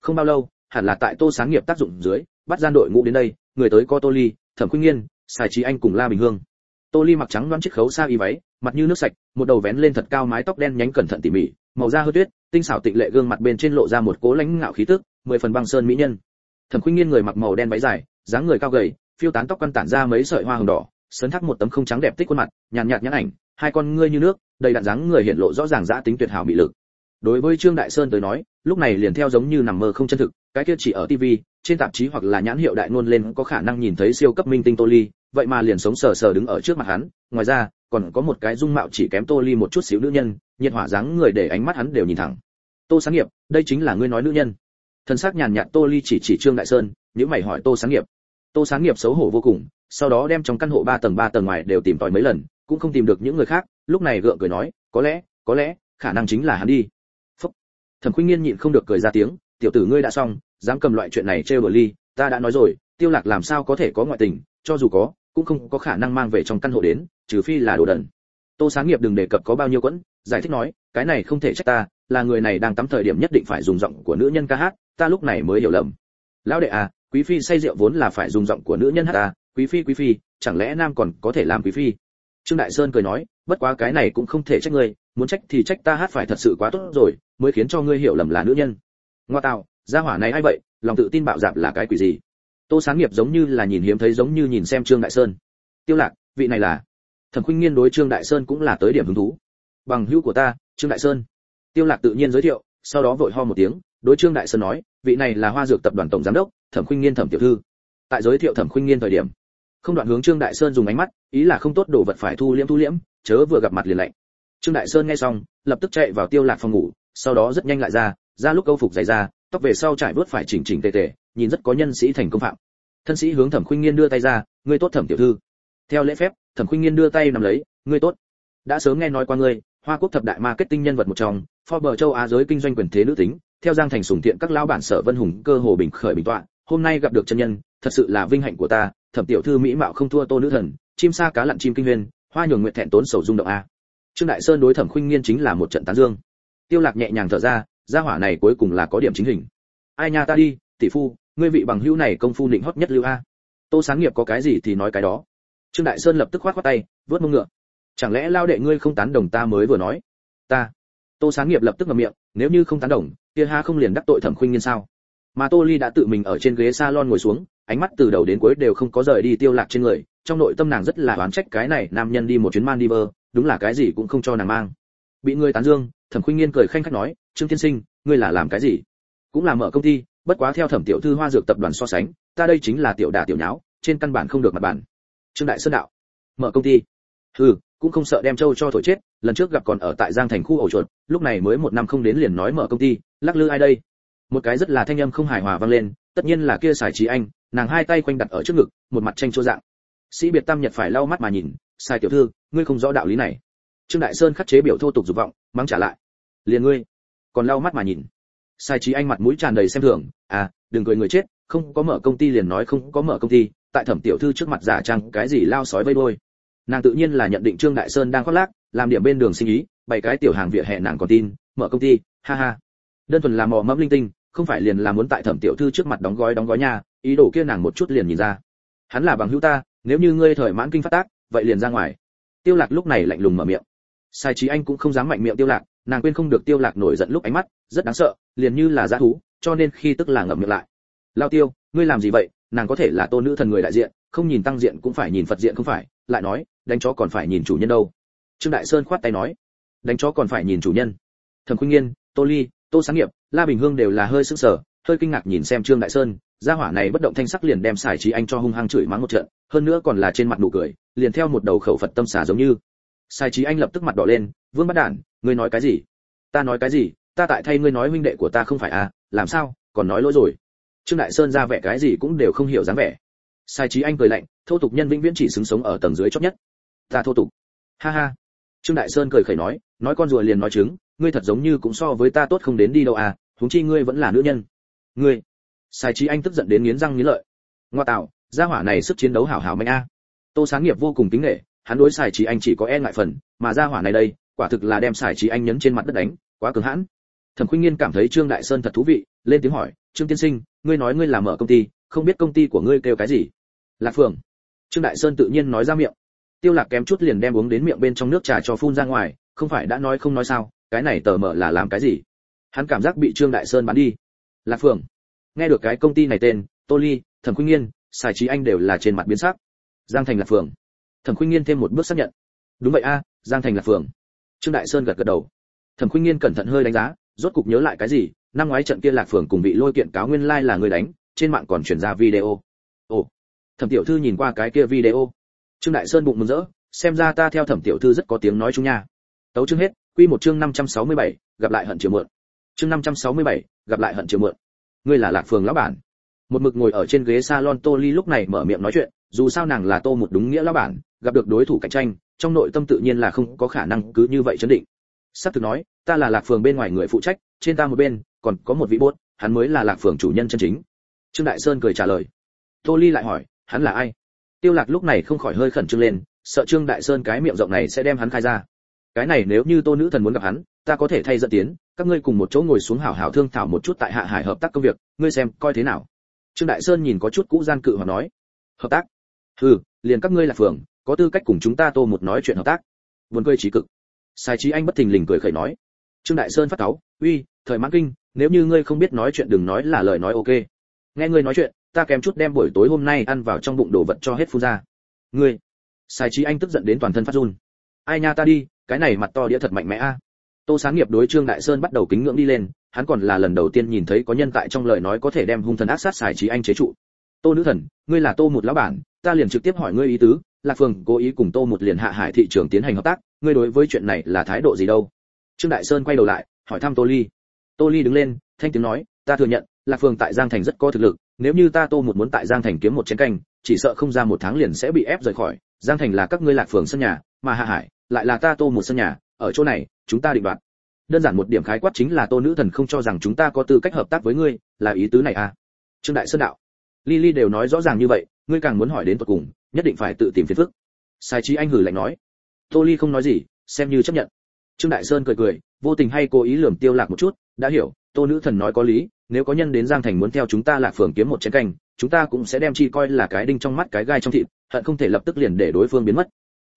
Không bao lâu hẳn là tại tô sáng nghiệp tác dụng dưới, bắt gian đội ngũ đến đây, người tới có tô ly, thẩm khuynh nghiên xài trí anh cùng la bình hương. Tô ly mặc trắng đoán chiếc khấu xa y váy, mặt như nước sạch, một đầu vén lên thật cao mái tóc đen nhánh cẩn thận tỉ mỉ, màu da hơi tuyết, tinh xảo tịnh lệ gương mặt bên trên lộ ra một cố lãnh ngạo khí tức, mười phần băng sơn mỹ nhân. Thẩm khuynh nghiên người mặc màu đen váy dài, dáng người cao gầy, phiêu tán tóc quăn tản ra mấy sợi hoa hồng đỏ, sấn thác một tấm không trắng đẹp tích khuôn mặt, nhàn nhạt nhãn ảnh, hai con ngươi như nước, đầy đặn dáng người hiện lộ rõ ràng giã tính tuyệt hảo mỹ lực. Đối với trương đại sơn tới nói, lúc này liền theo giống như nằm mơ không chân thực cái kia chỉ ở tv trên tạp chí hoặc là nhãn hiệu đại ngôn lên có khả năng nhìn thấy siêu cấp minh tinh tô ly, vậy mà liền sống sờ sờ đứng ở trước mặt hắn, ngoài ra, còn có một cái dung mạo chỉ kém tô ly một chút xíu nữ nhân, nhiệt hỏa dáng người để ánh mắt hắn đều nhìn thẳng. Tô sáng nghiệp, đây chính là ngươi nói nữ nhân. Thân xác nhàn nhạt tô ly chỉ chỉ trương đại sơn nếu mày hỏi tô sáng nghiệp. Tô sáng nghiệp xấu hổ vô cùng, sau đó đem trong căn hộ ba tầng ba tầng ngoài đều tìm tòi mấy lần, cũng không tìm được những người khác, lúc này gượng cười nói, có lẽ có lẽ, khả năng chính là hắn đi. Phúc. thẩm khuynh nghiên nhịn không được cười ra tiếng tiểu tử ngươi đã xong, dám cầm loại chuyện này trêu đùa ly, ta đã nói rồi, tiêu lạc làm sao có thể có ngoại tình, cho dù có, cũng không có khả năng mang về trong căn hộ đến, trừ phi là đồ đần. Tô sáng nghiệp đừng đề cập có bao nhiêu quẫn, giải thích nói, cái này không thể trách ta, là người này đang tắm thời điểm nhất định phải dùng giọng của nữ nhân ca hát, ta lúc này mới hiểu lầm. Lão đệ à quý phi say rượu vốn là phải dùng giọng của nữ nhân hát ta quý phi quý phi, chẳng lẽ nam còn có thể làm quý phi? Trương đại sơn cười nói, bất quá cái này cũng không thể trách ngươi, muốn trách thì trách ta hát phải thật sự quá tốt rồi, mới khiến cho ngươi hiểu lầm là nữ nhân ngoa tạo, gia hỏa này ai vậy? Lòng tự tin bạo dạp là cái quỷ gì? Tô sáng nghiệp giống như là nhìn hiếm thấy giống như nhìn xem trương đại sơn. Tiêu lạc, vị này là? Thẩm khuynh nghiên đối trương đại sơn cũng là tới điểm hứng thú. Bằng hữu của ta, trương đại sơn. Tiêu lạc tự nhiên giới thiệu, sau đó vội ho một tiếng, đối trương đại sơn nói, vị này là hoa dược tập đoàn tổng giám đốc, thẩm khuynh nghiên thẩm tiểu thư. Tại giới thiệu thẩm khuynh nghiên thời điểm, không đoạn hướng trương đại sơn dùng ánh mắt, ý là không tốt đồ vật phải thu liễm thu liễm, chớ vừa gặp mặt liền lạnh. Trương đại sơn nghe xong, lập tức chạy vào tiêu lạc phòng ngủ, sau đó rất nhanh lại ra ra lúc câu phục dày ra, tóc về sau trải vớt phải chỉnh chỉnh tề tề, nhìn rất có nhân sĩ thành công phạm. Thân sĩ hướng thẩm khuynh nghiên đưa tay ra, ngươi tốt thẩm tiểu thư. Theo lễ phép, thẩm khuynh nghiên đưa tay nắm lấy, ngươi tốt. Đã sớm nghe nói qua ngươi, hoa quốc thập đại marketing nhân vật một trong, forbes châu á giới kinh doanh quyền thế nữ tính, theo giang thành sùng thiện các lão bản sở vân hùng cơ hồ bình khởi bình tọa, hôm nay gặp được chân nhân, thật sự là vinh hạnh của ta, thẩm tiểu thư mỹ mạo không thua tô nữ thần, chim sa cá lặn chim kinh nguyên, hoa nhường nguyện thẹn tốn sầu rung động a. Trương đại sơn đối thẩm khuynh nghiên chính là một trận tán dương. Tiêu lạc nhẹ nhàng thở ra gia hỏa này cuối cùng là có điểm chính hình. Ai nha ta đi tỷ phu ngươi vị bằng hữu này công phu định hót nhất lưu a. Tô sáng nghiệp có cái gì thì nói cái đó. Trương đại sơn lập tức khoát khoát tay vớt mông ngựa. Chẳng lẽ lao đệ ngươi không tán đồng ta mới vừa nói? Ta. Tô sáng nghiệp lập tức ngậm miệng nếu như không tán đồng kia ha không liền đắc tội thẩm khuynh nghiên sao? Mà tô ly đã tự mình ở trên ghế salon ngồi xuống ánh mắt từ đầu đến cuối đều không có rời đi tiêu lạc trên người trong nội tâm nàng rất là oán trách cái này nam nhân đi một chuyến Maldives, đúng là cái gì cũng không cho nàng mang. Bị người tán dương thẩm khuynh nghiên cười khanh khách nói trương tiên sinh ngươi là làm cái gì? Cũng là mở công ty bất quá theo thẩm tiểu thư hoa dược tập đoàn so sánh ta đây chính là tiểu đả tiểu nháo trên căn bản không được mặt bản trương đại sơn đạo mở công ty. Ừ, cũng không sợ đem châu cho thổi chết lần trước gặp còn ở tại giang thành khu ổ chuột lúc này mới một năm không đến liền nói mở công ty lắc lư ai đây? Một cái rất là thanh âm không hài hòa vang lên tất nhiên là kia xài trí anh nàng hai tay quanh đặt ở trước ngực một mặt tranh chua dạng. Sĩ biệt tam nhật phải lau mắt mà nhìn sai tiểu thư ngươi không rõ đạo lý này. Trương đại sơn khắc chế biểu thô tục dục vọng mắng trả lại liền ngươi còn lau mắt mà nhìn. Sai trí anh mặt mũi tràn đầy xem thường à đừng cười người chết không có mở công ty liền nói không có mở công ty tại thẩm tiểu thư trước mặt giả trang cái gì lao sói vây đôi nàng tự nhiên là nhận định trương đại sơn đang khoác lác làm điểm bên đường sinh ý bảy cái tiểu hàng vỉa hè nàng còn tin mở công ty ha ha. Đơn thuần là mò mẫm linh tinh không phải liền là muốn tại thẩm tiểu thư trước mặt đóng gói đóng gói nhà, ý đồ kia nàng một chút liền nhìn ra. Hắn là bằng hữu ta nếu như ngươi thời mãn kinh phát tác vậy liền ra ngoài. Tiêu lạc lúc này lạnh lùng mở miệng. Sai trí anh cũng không dám mạnh miệng tiêu lạc nàng quên không được tiêu lạc nổi giận lúc ánh mắt, rất đáng sợ, liền như là giã thú, cho nên khi tức là ngậm miệng lại. Lao tiêu, ngươi làm gì vậy? Nàng có thể là tôn nữ thần người đại diện, không nhìn tăng diện cũng phải nhìn phật diện không phải, lại nói, đánh chó còn phải nhìn chủ nhân đâu. Trương đại sơn khoát tay nói, đánh chó còn phải nhìn chủ nhân. Thẩm khuynh nghiên, tô ly, tô sáng nghiệp, la bình hương đều là hơi sững sờ, hơi kinh ngạc nhìn xem trương đại sơn, gia hỏa này bất động thanh sắc liền đem xài trí anh cho hung hăng chửi mắng một trận, hơn nữa còn là trên mặt nụ cười, liền theo một đầu khẩu phật tâm xả giống như. Sai trí anh lập tức mặt đỏ lên, vương bắt đản, ngươi nói cái gì? Ta nói cái gì? Ta tại thay ngươi nói huynh đệ của ta không phải à? Làm sao? Còn nói lỗi rồi. Trương đại sơn ra vẻ cái gì cũng đều không hiểu dáng vẻ. Sai trí anh cười lạnh, thô tục nhân vĩnh viễn chỉ xứng sống ở tầng dưới chót nhất. Ta thô tục. Ha ha. Trương đại sơn cười khẩy nói nói con rùa liền nói trứng, ngươi thật giống như cũng so với ta tốt không đến đi đâu à huống chi ngươi vẫn là nữ nhân. Ngươi? Sai trí anh tức giận đến nghiến răng nghiến lợi. Ngoa tạo, gia hỏa này sức chiến đấu hảo hảo mạnh a. Tô sáng nghiệp vô cùng kính nghệ hắn đối xài trí anh chỉ có e ngại phần, mà gia hỏa này đây, quả thực là đem xài trí anh nhấn trên mặt đất đánh, quá cứng hãn. Thẩm khuynh nghiên cảm thấy trương đại sơn thật thú vị, lên tiếng hỏi, trương tiên sinh, ngươi nói ngươi làm ở công ty, không biết công ty của ngươi kêu cái gì? Lạc phường trương đại sơn tự nhiên nói ra miệng. Tiêu lạc kém chút liền đem uống đến miệng bên trong nước trà cho phun ra ngoài, không phải đã nói không nói sao, cái này tờ mở là làm cái gì? Hắn cảm giác bị trương đại sơn bắn đi. Lạc phường nghe được cái công ty này tên, tô ly, thẩm khuynh nghiên, xài trí anh đều là trên mặt biến sắc. Giang thành lạc phường thẩm khuynh nghiên thêm một bước xác nhận. Đúng vậy a giang thành là phường. Trương đại sơn gật gật đầu. Thẩm khuynh nghiên cẩn thận hơi đánh giá rốt cục nhớ lại cái gì năm ngoái trận kia lạc phường cùng bị lôi kiện cáo nguyên lai like là người đánh trên mạng còn chuyển ra video. Ồ thẩm tiểu thư nhìn qua cái kia video. Trương đại sơn bụng mừng rỡ xem ra ta theo thẩm tiểu thư rất có tiếng nói chung nha. Tấu chương hết quy một chương 567, gặp lại hận chiều muộn chương 567, gặp lại hận chiều muộn ngươi là lạc phường lão bản. Một mực ngồi ở trên ghế salon tô ly lúc này mở miệng nói chuyện dù sao nàng là tô một đúng nghĩa lão bản gặp được đối thủ cạnh tranh, trong nội tâm tự nhiên là không có khả năng cứ như vậy chấn định. Sắp thực nói, ta là lạc phường bên ngoài người phụ trách, trên ta một bên, còn có một vị bốt, hắn mới là lạc phường chủ nhân chân chính. Trương đại sơn cười trả lời. Tô ly lại hỏi, hắn là ai? Tiêu lạc lúc này không khỏi hơi khẩn trương lên, sợ trương đại sơn cái miệng rộng này sẽ đem hắn khai ra. Cái này nếu như tô nữ thần muốn gặp hắn, ta có thể thay dẫn tiến, các ngươi cùng một chỗ ngồi xuống hảo hảo thương thảo một chút tại hạ hải hợp tác công việc, ngươi xem coi thế nào? Trương đại sơn nhìn có chút cũ gian cự hoặc nói. Hợp tác? Ừ liền các ngươi là phường có tư cách cùng chúng ta tô một nói chuyện hợp tác. Buồn cười trí cực. Sai trí anh bất thình lình cười khẩy nói, trương đại sơn phát cáu, uy, thời mãn kinh, nếu như ngươi không biết nói chuyện đừng nói là lời nói ok. Nghe ngươi nói chuyện, ta kém chút đem buổi tối hôm nay ăn vào trong bụng đồ vật cho hết phun ra. Ngươi? Sai trí anh tức giận đến toàn thân phát run. Ai nha ta đi, cái này mặt to đĩa thật mạnh mẽ a. Tô sáng nghiệp đối trương đại sơn bắt đầu kính ngưỡng đi lên, hắn còn là lần đầu tiên nhìn thấy có nhân tại trong lời nói có thể đem hung thần ác sát xài trí anh chế trụ. Tô nữ thần, ngươi là tô một lão bản, ta liền trực tiếp hỏi ngươi ý tứ lạc phường cố ý cùng tô một liền hạ hải thị trường tiến hành hợp tác, ngươi đối với chuyện này là thái độ gì đâu? Trương đại sơn quay đầu lại, hỏi thăm tô ly. Tô ly đứng lên, thanh tiếng nói, ta thừa nhận, lạc phường tại giang thành rất có thực lực, nếu như ta tô một muốn tại giang thành kiếm một chiến canh, chỉ sợ không ra một tháng liền sẽ bị ép rời khỏi. Giang thành là các ngươi lạc phường sân nhà, mà hạ hải lại là ta tô một sân nhà, ở chỗ này, chúng ta định đoạt. Đơn giản một điểm khái quát chính là tô nữ thần không cho rằng chúng ta có tư cách hợp tác với ngươi, là ý tứ này à? Trương đại sơn đạo. Ly Ly đều nói rõ ràng như vậy, ngươi càng muốn hỏi đến tận cùng nhất định phải tự tìm phiền phức. Sai trí anh hử lạnh nói. Tô ly không nói gì, xem như chấp nhận. Trương đại sơn cười cười, vô tình hay cố ý lườm tiêu lạc một chút, đã hiểu, tô nữ thần nói có lý, nếu có nhân đến giang thành muốn theo chúng ta lạc phường kiếm một chén canh, chúng ta cũng sẽ đem chi coi là cái đinh trong mắt cái gai trong thịt, hận không thể lập tức liền để đối phương biến mất.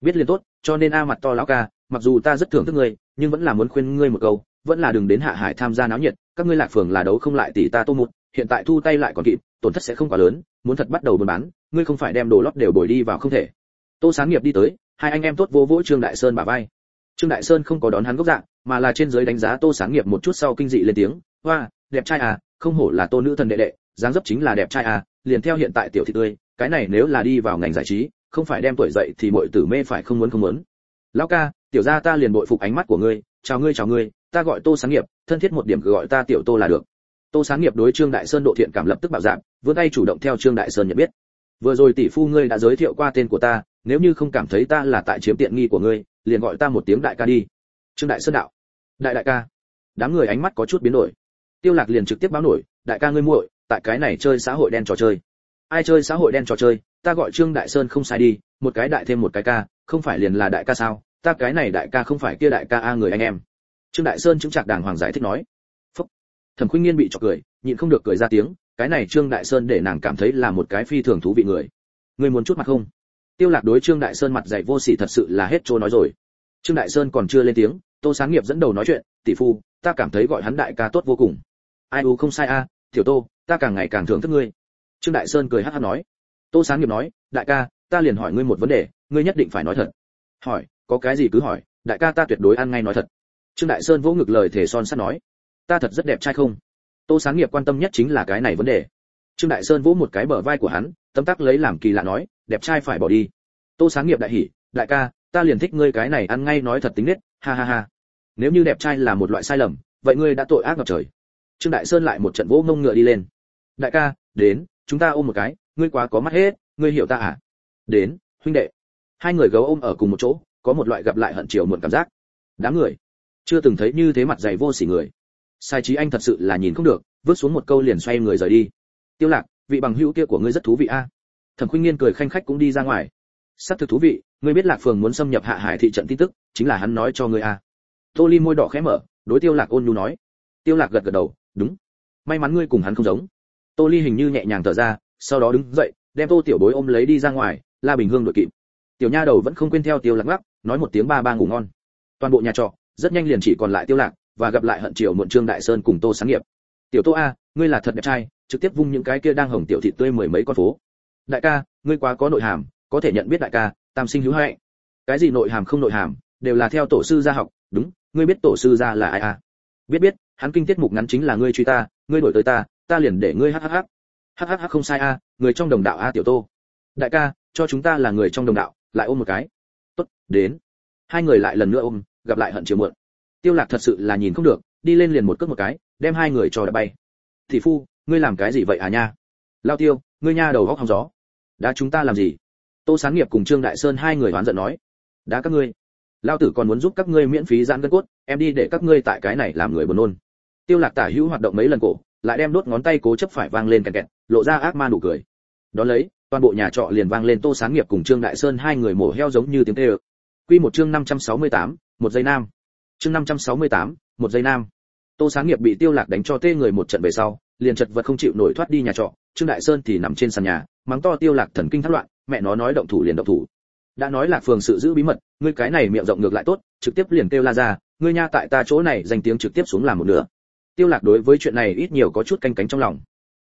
Biết liền tốt, cho nên a mặt to lão ca, mặc dù ta rất thưởng thức ngươi, nhưng vẫn là muốn khuyên ngươi một câu, vẫn là đừng đến hạ hải tham gia náo nhiệt, các ngươi lạc phường là đấu không lại tỷ ta tô một hiện tại thu tay lại còn kịp, tổn thất sẽ không quá lớn, muốn thật bắt đầu buôn bán ngươi không phải đem đồ lót đều bồi đi vào không thể. Tô sáng nghiệp đi tới, hai anh em tốt vô vỗ trương đại sơn bả vai. Trương đại sơn không có đón hắn gốc dạng, mà là trên dưới đánh giá tô sáng nghiệp một chút sau kinh dị lên tiếng, hoa, đẹp trai à không hổ là tô nữ thần đệ đệ, dáng dấp chính là đẹp trai à liền theo hiện tại tiểu thị tươi, cái này nếu là đi vào ngành giải trí, không phải đem tuổi dậy thì mọi tử mê phải không muốn không muốn. Lão ca, tiểu gia ta liền bội phục ánh mắt của ngươi, chào ngươi chào ngươi, ta gọi tô sáng nghiệp, thân thiết một điểm cứ gọi ta tiểu tô là được. Tô sáng nghiệp đối trương đại sơn độ thiện cảm lập tức bảo giảm vươn tay chủ động theo trương đại sơn nhận biết vừa rồi tỷ phu ngươi đã giới thiệu qua tên của ta, nếu như không cảm thấy ta là tại chiếm tiện nghi của ngươi, liền gọi ta một tiếng đại ca đi. Trương đại sơn đạo. Đại đại ca. Đám người ánh mắt có chút biến đổi. Tiêu lạc liền trực tiếp báo nổi, đại ca ngươi muội, tại cái này chơi xã hội đen trò chơi. Ai chơi xã hội đen trò chơi, ta gọi trương đại sơn không sai đi, một cái đại thêm một cái ca, không phải liền là đại ca sao? Ta cái này đại ca không phải kia đại ca a người anh em. Trương đại sơn chứng chặt đàng hoàng giải thích nói. Phúc. Thẩm khuynh nghiên bị chọc cười, nhịn không được cười ra tiếng cái này trương đại sơn để nàng cảm thấy là một cái phi thường thú vị người. Người muốn chút mặt không? Tiêu lạc đối trương đại sơn mặt dày vô sỉ thật sự là hết chỗ nói rồi. Trương đại sơn còn chưa lên tiếng, tô sáng nghiệp dẫn đầu nói chuyện, tỷ phu, ta cảm thấy gọi hắn đại ca tốt vô cùng. Ai u, không sai a, tiểu tô, ta càng ngày càng thưởng thức ngươi. Trương đại sơn cười hắt hắt nói. Tô sáng nghiệp nói, đại ca, ta liền hỏi ngươi một vấn đề, ngươi nhất định phải nói thật. Hỏi, có cái gì cứ hỏi, đại ca ta tuyệt đối ăn ngay nói thật. Trương đại sơn vỗ ngực lời thể son sắt nói. Ta thật rất đẹp trai không? Tô sáng nghiệp quan tâm nhất chính là cái này vấn đề. Trương đại sơn vỗ một cái bờ vai của hắn tâm tắc lấy làm kỳ lạ nói, đẹp trai phải bỏ đi. Tô sáng nghiệp đại hỉ, đại ca, ta liền thích ngươi cái này ăn ngay nói thật tính nết, ha ha ha. Nếu như đẹp trai là một loại sai lầm, vậy ngươi đã tội ác ngập trời. Trương đại sơn lại một trận vỗ mông ngựa đi lên. Đại ca, đến, chúng ta ôm một cái, ngươi quá có mắt hết, ngươi hiểu ta à? Đến, huynh đệ. Hai người gấu ôm ở cùng một chỗ, có một loại gặp lại hận chiều muộn cảm giác. Đám người. Chưa từng thấy như thế mặt dày vô sỉ người sai trí anh thật sự là nhìn không được, vứt xuống một câu liền xoay người rời đi. Tiêu lạc, vị bằng hữu kia của ngươi rất thú vị a. Thẩm khuynh nghiên cười khanh khách cũng đi ra ngoài. Sắp thực thú vị, ngươi biết lạc phường muốn xâm nhập hạ hải thị trận tin tức, chính là hắn nói cho ngươi a. Tô ly môi đỏ khẽ mở, đối tiêu lạc ôn nhu nói. Tiêu lạc gật gật đầu, đúng. May mắn ngươi cùng hắn không giống. Tô ly hình như nhẹ nhàng thở ra, sau đó đứng dậy, đem tô tiểu bối ôm lấy đi ra ngoài, la bình hương đội kịp. Tiểu nha đầu vẫn không quên theo tiêu lạc ngắc nói một tiếng ba ba ngủ ngon. Toàn bộ nhà trọ, rất nhanh liền chỉ còn lại tiêu lạc và gặp lại hận triều muộn trương đại sơn cùng tô sáng nghiệp. Tiểu tô a, ngươi là thật đẹp trai, trực tiếp vung những cái kia đang hồng tiểu thị tươi mười mấy con phố. Đại ca, ngươi quá có nội hàm, có thể nhận biết đại ca, tam sinh hữu hạnh. Cái gì nội hàm không nội hàm, đều là theo tổ sư gia học, đúng, ngươi biết tổ sư gia là ai à? Biết biết, hắn kinh tiết mục ngắn chính là ngươi truy ta, ngươi đổi tới ta ta liền để ngươi hhh hhh không sai a, người trong đồng đạo a tiểu tô. Đại ca, cho chúng ta là người trong đồng đạo, lại ôm một cái. Tốt, đến. Hai người lại lần nữa ôm, gặp lại hận chiều muộn tiêu lạc thật sự là nhìn không được đi lên liền một cước một cái đem hai người cho đã bay. Thị phu ngươi làm cái gì vậy à nha? Lao tiêu ngươi nha đầu góc hóng gió. Đã chúng ta làm gì? Tô sáng nghiệp cùng trương đại sơn hai người hoán giận nói. Đã các ngươi lao tử còn muốn giúp các ngươi miễn phí giãn gân cốt em đi để các ngươi tại cái này làm người buồn nôn. Tiêu lạc tả hữu hoạt động mấy lần cổ lại đem đốt ngón tay cố chấp phải vang lên kẹt kẹt lộ ra ác ma nụ cười. Đó lấy toàn bộ nhà trọ liền vang lên tô sáng nghiệp cùng trương đại sơn hai người mổ heo giống như tiếng tê quy một chương 568, một giây nam chương 568, một giây nam. Tô sáng nghiệp bị tiêu lạc đánh cho tê người một trận về sau liền chật vật không chịu nổi thoát đi nhà trọ. Trương đại sơn thì nằm trên sàn nhà mắng to tiêu lạc thần kinh thất loạn mẹ nó nói động thủ liền động thủ. Đã nói lạc phường sự giữ bí mật ngươi cái này miệng rộng ngược lại tốt trực tiếp liền kêu la ra ngươi nha tại ta chỗ này danh tiếng trực tiếp xuống làm một nửa. Tiêu lạc đối với chuyện này ít nhiều có chút canh cánh trong lòng.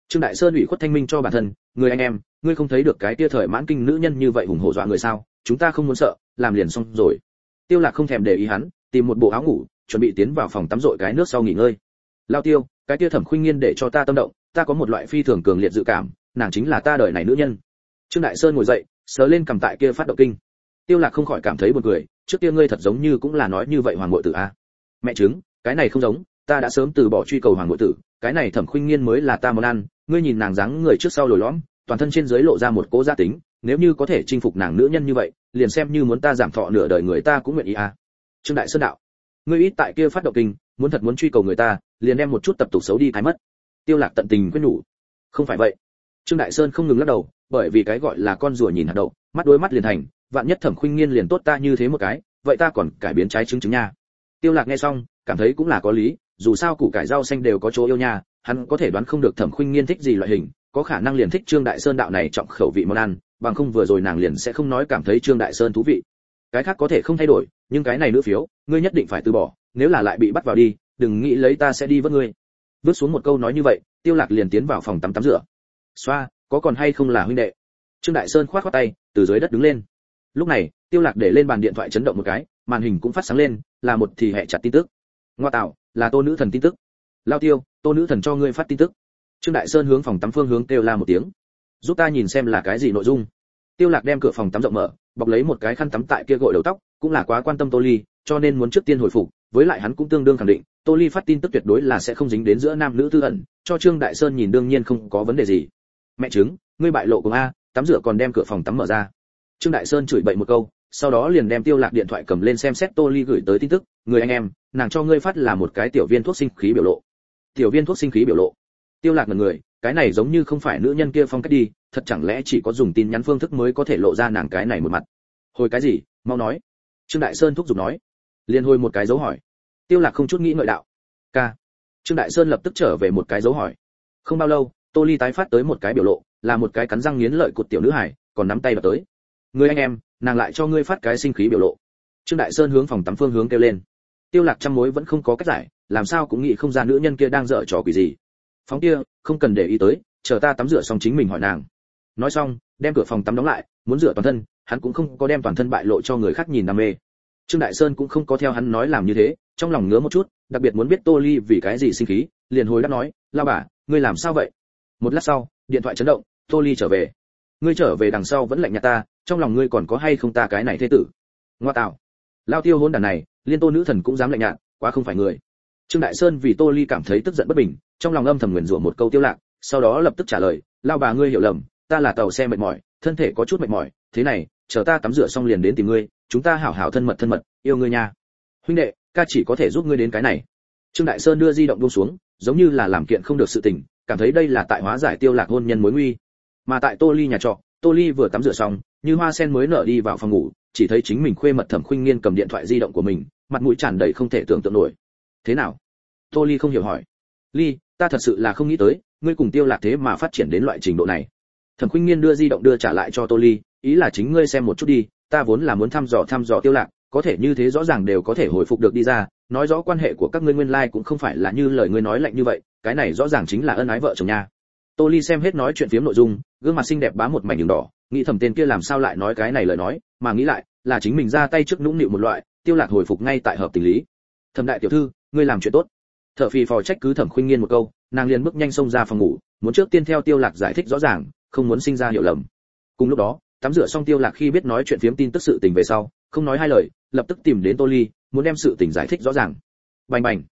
Trương đại sơn ủy khuất thanh minh cho bản thân người anh em ngươi không thấy được cái tia thời mãn kinh nữ nhân như vậy hùng hổ dọa người sao? Chúng ta không muốn sợ làm liền xong rồi. Tiêu lạc không thèm để ý hắn tìm một bộ áo ngủ, chuẩn bị tiến vào phòng tắm rội cái nước sau nghỉ ngơi. Lao tiêu, cái kia thẩm khuynh nghiên để cho ta tâm động, ta có một loại phi thường cường liệt dự cảm, nàng chính là ta đời này nữ nhân. Trương đại sơn ngồi dậy, sờ lên cầm tại kia phát động kinh. Tiêu lạc không khỏi cảm thấy buồn cười, trước kia ngươi thật giống như cũng là nói như vậy hoàng ngụy tử a mẹ chứng, cái này không giống, ta đã sớm từ bỏ truy cầu hoàng ngụy tử, cái này thẩm khuynh nghiên mới là ta muốn ăn, ngươi nhìn nàng dáng người trước sau lồi lõm, toàn thân trên dưới lộ ra một cố gia tính, nếu như có thể chinh phục nàng nữ nhân như vậy, liền xem như muốn ta giảm thọ nửa đời người ta cũng nguyện ý a trương đại sơn đạo, ngươi ít tại kia phát động kinh, muốn thật muốn truy cầu người ta, liền đem một chút tập tục xấu đi thái mất. Tiêu lạc tận tình quyết nhủ, không phải vậy. Trương đại sơn không ngừng lắc đầu, bởi vì cái gọi là con rùa nhìn hạt đậu, mắt đôi mắt liền thành, vạn nhất thẩm khuynh nghiên liền tốt ta như thế một cái, vậy ta còn cải biến trái trứng trứng nha. Tiêu lạc nghe xong, cảm thấy cũng là có lý, dù sao củ cải rau xanh đều có chỗ yêu nha, hắn có thể đoán không được thẩm khuynh nghiên thích gì loại hình, có khả năng liền thích trương đại sơn đạo này trọng khẩu vị món ăn, bằng không vừa rồi nàng liền sẽ không nói cảm thấy trương đại sơn thú vị. Cái khác có thể không thay đổi nhưng cái này nữ phiếu, ngươi nhất định phải từ bỏ, nếu là lại bị bắt vào đi, đừng nghĩ lấy ta sẽ đi với ngươi. Bước xuống một câu nói như vậy, tiêu lạc liền tiến vào phòng tắm tắm rửa. Xoa, có còn hay không là huynh đệ? Trương đại sơn khoát khoát tay, từ dưới đất đứng lên. Lúc này, tiêu lạc để lên bàn điện thoại chấn động một cái, màn hình cũng phát sáng lên, là một thì hệ chặt tin tức. Ngoa tạo, là tô nữ thần tin tức. Lao tiêu, tô nữ thần cho ngươi phát tin tức. Trương đại sơn hướng phòng tắm phương hướng kêu la một tiếng. Giúp ta nhìn xem là cái gì nội dung. Tiêu lạc đem cửa phòng tắm rộng mở, bọc lấy một cái khăn tắm tại kia gội đầu tóc cũng là quá quan tâm tô ly, cho nên muốn trước tiên hồi phục, với lại hắn cũng tương đương khẳng định, tô ly phát tin tức tuyệt đối là sẽ không dính đến giữa nam nữ tư ẩn, cho trương đại sơn nhìn đương nhiên không có vấn đề gì. Mẹ chứng ngươi bại lộ cùng a tắm rửa còn đem cửa phòng tắm mở ra. Trương đại sơn chửi bậy một câu, sau đó liền đem tiêu lạc điện thoại cầm lên xem xét tô ly gửi tới tin tức, người anh em, nàng cho ngươi phát là một cái tiểu viên thuốc sinh khí biểu lộ. Tiểu viên thuốc sinh khí biểu lộ? Tiêu lạc một người, cái này giống như không phải nữ nhân kia phong cách đi, thật chẳng lẽ chỉ có dùng tin nhắn phương thức mới có thể lộ ra nàng cái này một mặt? Hồi cái gì, mau nói trương đại sơn thúc giục nói. Liền hồi một cái dấu hỏi. Tiêu lạc không chút nghĩ ngợi đạo. Ca. Trương đại sơn lập tức trở về một cái dấu hỏi. Không bao lâu, tô ly tái phát tới một cái biểu lộ, là một cái cắn răng nghiến lợi cột tiểu nữ hải còn nắm tay vào tới. Người anh em, nàng lại cho ngươi phát cái sinh khí biểu lộ. Trương đại sơn hướng phòng tắm phương hướng kêu lên. Tiêu lạc trăm mối vẫn không có cách giải, làm sao cũng nghĩ không ra nữ nhân kia đang dở trò quỷ gì. Phóng kia, không cần để ý tới, chờ ta tắm rửa xong chính mình hỏi nàng nói xong, đem cửa phòng tắm đóng lại, muốn rửa toàn thân, hắn cũng không có đem toàn thân bại lộ cho người khác nhìn đam mê. Trương đại sơn cũng không có theo hắn nói làm như thế, trong lòng ngứa một chút, đặc biệt muốn biết tô ly vì cái gì sinh khí, liền hồi đáp nói, lao bà, ngươi làm sao vậy? Một lát sau, điện thoại chấn động, tô ly trở về. Ngươi trở về đằng sau vẫn lạnh nhạt ta, trong lòng ngươi còn có hay không ta cái này thế tử? Ngoa tạo. Lao tiêu hôn đàn này, liên tô nữ thần cũng dám lạnh nhạt, quá không phải người. Trương đại sơn vì tô ly cảm thấy tức giận bất bình, trong lòng âm thầm nguyền rủa một câu tiêu lạc, sau đó lập tức trả lời, lao bà ngươi hiểu lầm ta là tàu xe mệt mỏi, thân thể có chút mệt mỏi, thế này, chờ ta tắm rửa xong liền đến tìm ngươi, chúng ta hảo hảo thân mật thân mật, yêu ngươi nha. Huynh đệ, ca chỉ có thể giúp ngươi đến cái này. Trương đại sơn đưa di động buông xuống, giống như là làm kiện không được sự tình, cảm thấy đây là tại hóa giải tiêu lạc hôn nhân mối nguy. Mà tại tô ly nhà trọ, tô ly vừa tắm rửa xong, như hoa sen mới nở đi vào phòng ngủ, chỉ thấy chính mình khuê mật thẩm khuynh nghiên cầm điện thoại di động của mình, mặt mũi tràn đầy không thể tưởng tượng nổi. Thế nào? Tô ly không hiểu hỏi. Ly, ta thật sự là không nghĩ tới, ngươi cùng tiêu lạc thế mà phát triển đến loại trình độ này thẩm khuynh nghiên đưa di động đưa trả lại cho tô ly, ý là chính ngươi xem một chút đi, ta vốn là muốn thăm dò thăm dò tiêu lạc, có thể như thế rõ ràng đều có thể hồi phục được đi ra, nói rõ quan hệ của các ngươi nguyên lai like cũng không phải là như lời ngươi nói lạnh như vậy, cái này rõ ràng chính là ân ái vợ chồng nha. Tô ly xem hết nói chuyện phiếm nội dung, gương mặt xinh đẹp bám một mảnh đường đỏ, nghĩ thầm tên kia làm sao lại nói cái này lời nói, mà nghĩ lại, là chính mình ra tay trước nũng nịu một loại, tiêu lạc hồi phục ngay tại hợp tình lý. Thẩm đại tiểu thư, ngươi làm chuyện tốt. Thợ phi phò trách cứ thẩm khuynh nghiên một câu, nàng liền bước nhanh xông ra phòng ngủ, muốn trước tiên theo tiêu lạc giải thích rõ ràng không muốn sinh ra hiểu lầm. Cùng lúc đó, tắm rửa xong tiêu lạc khi biết nói chuyện phiếm tin tức sự tình về sau, không nói hai lời, lập tức tìm đến tô ly, muốn đem sự tình giải thích rõ ràng. Bành bành.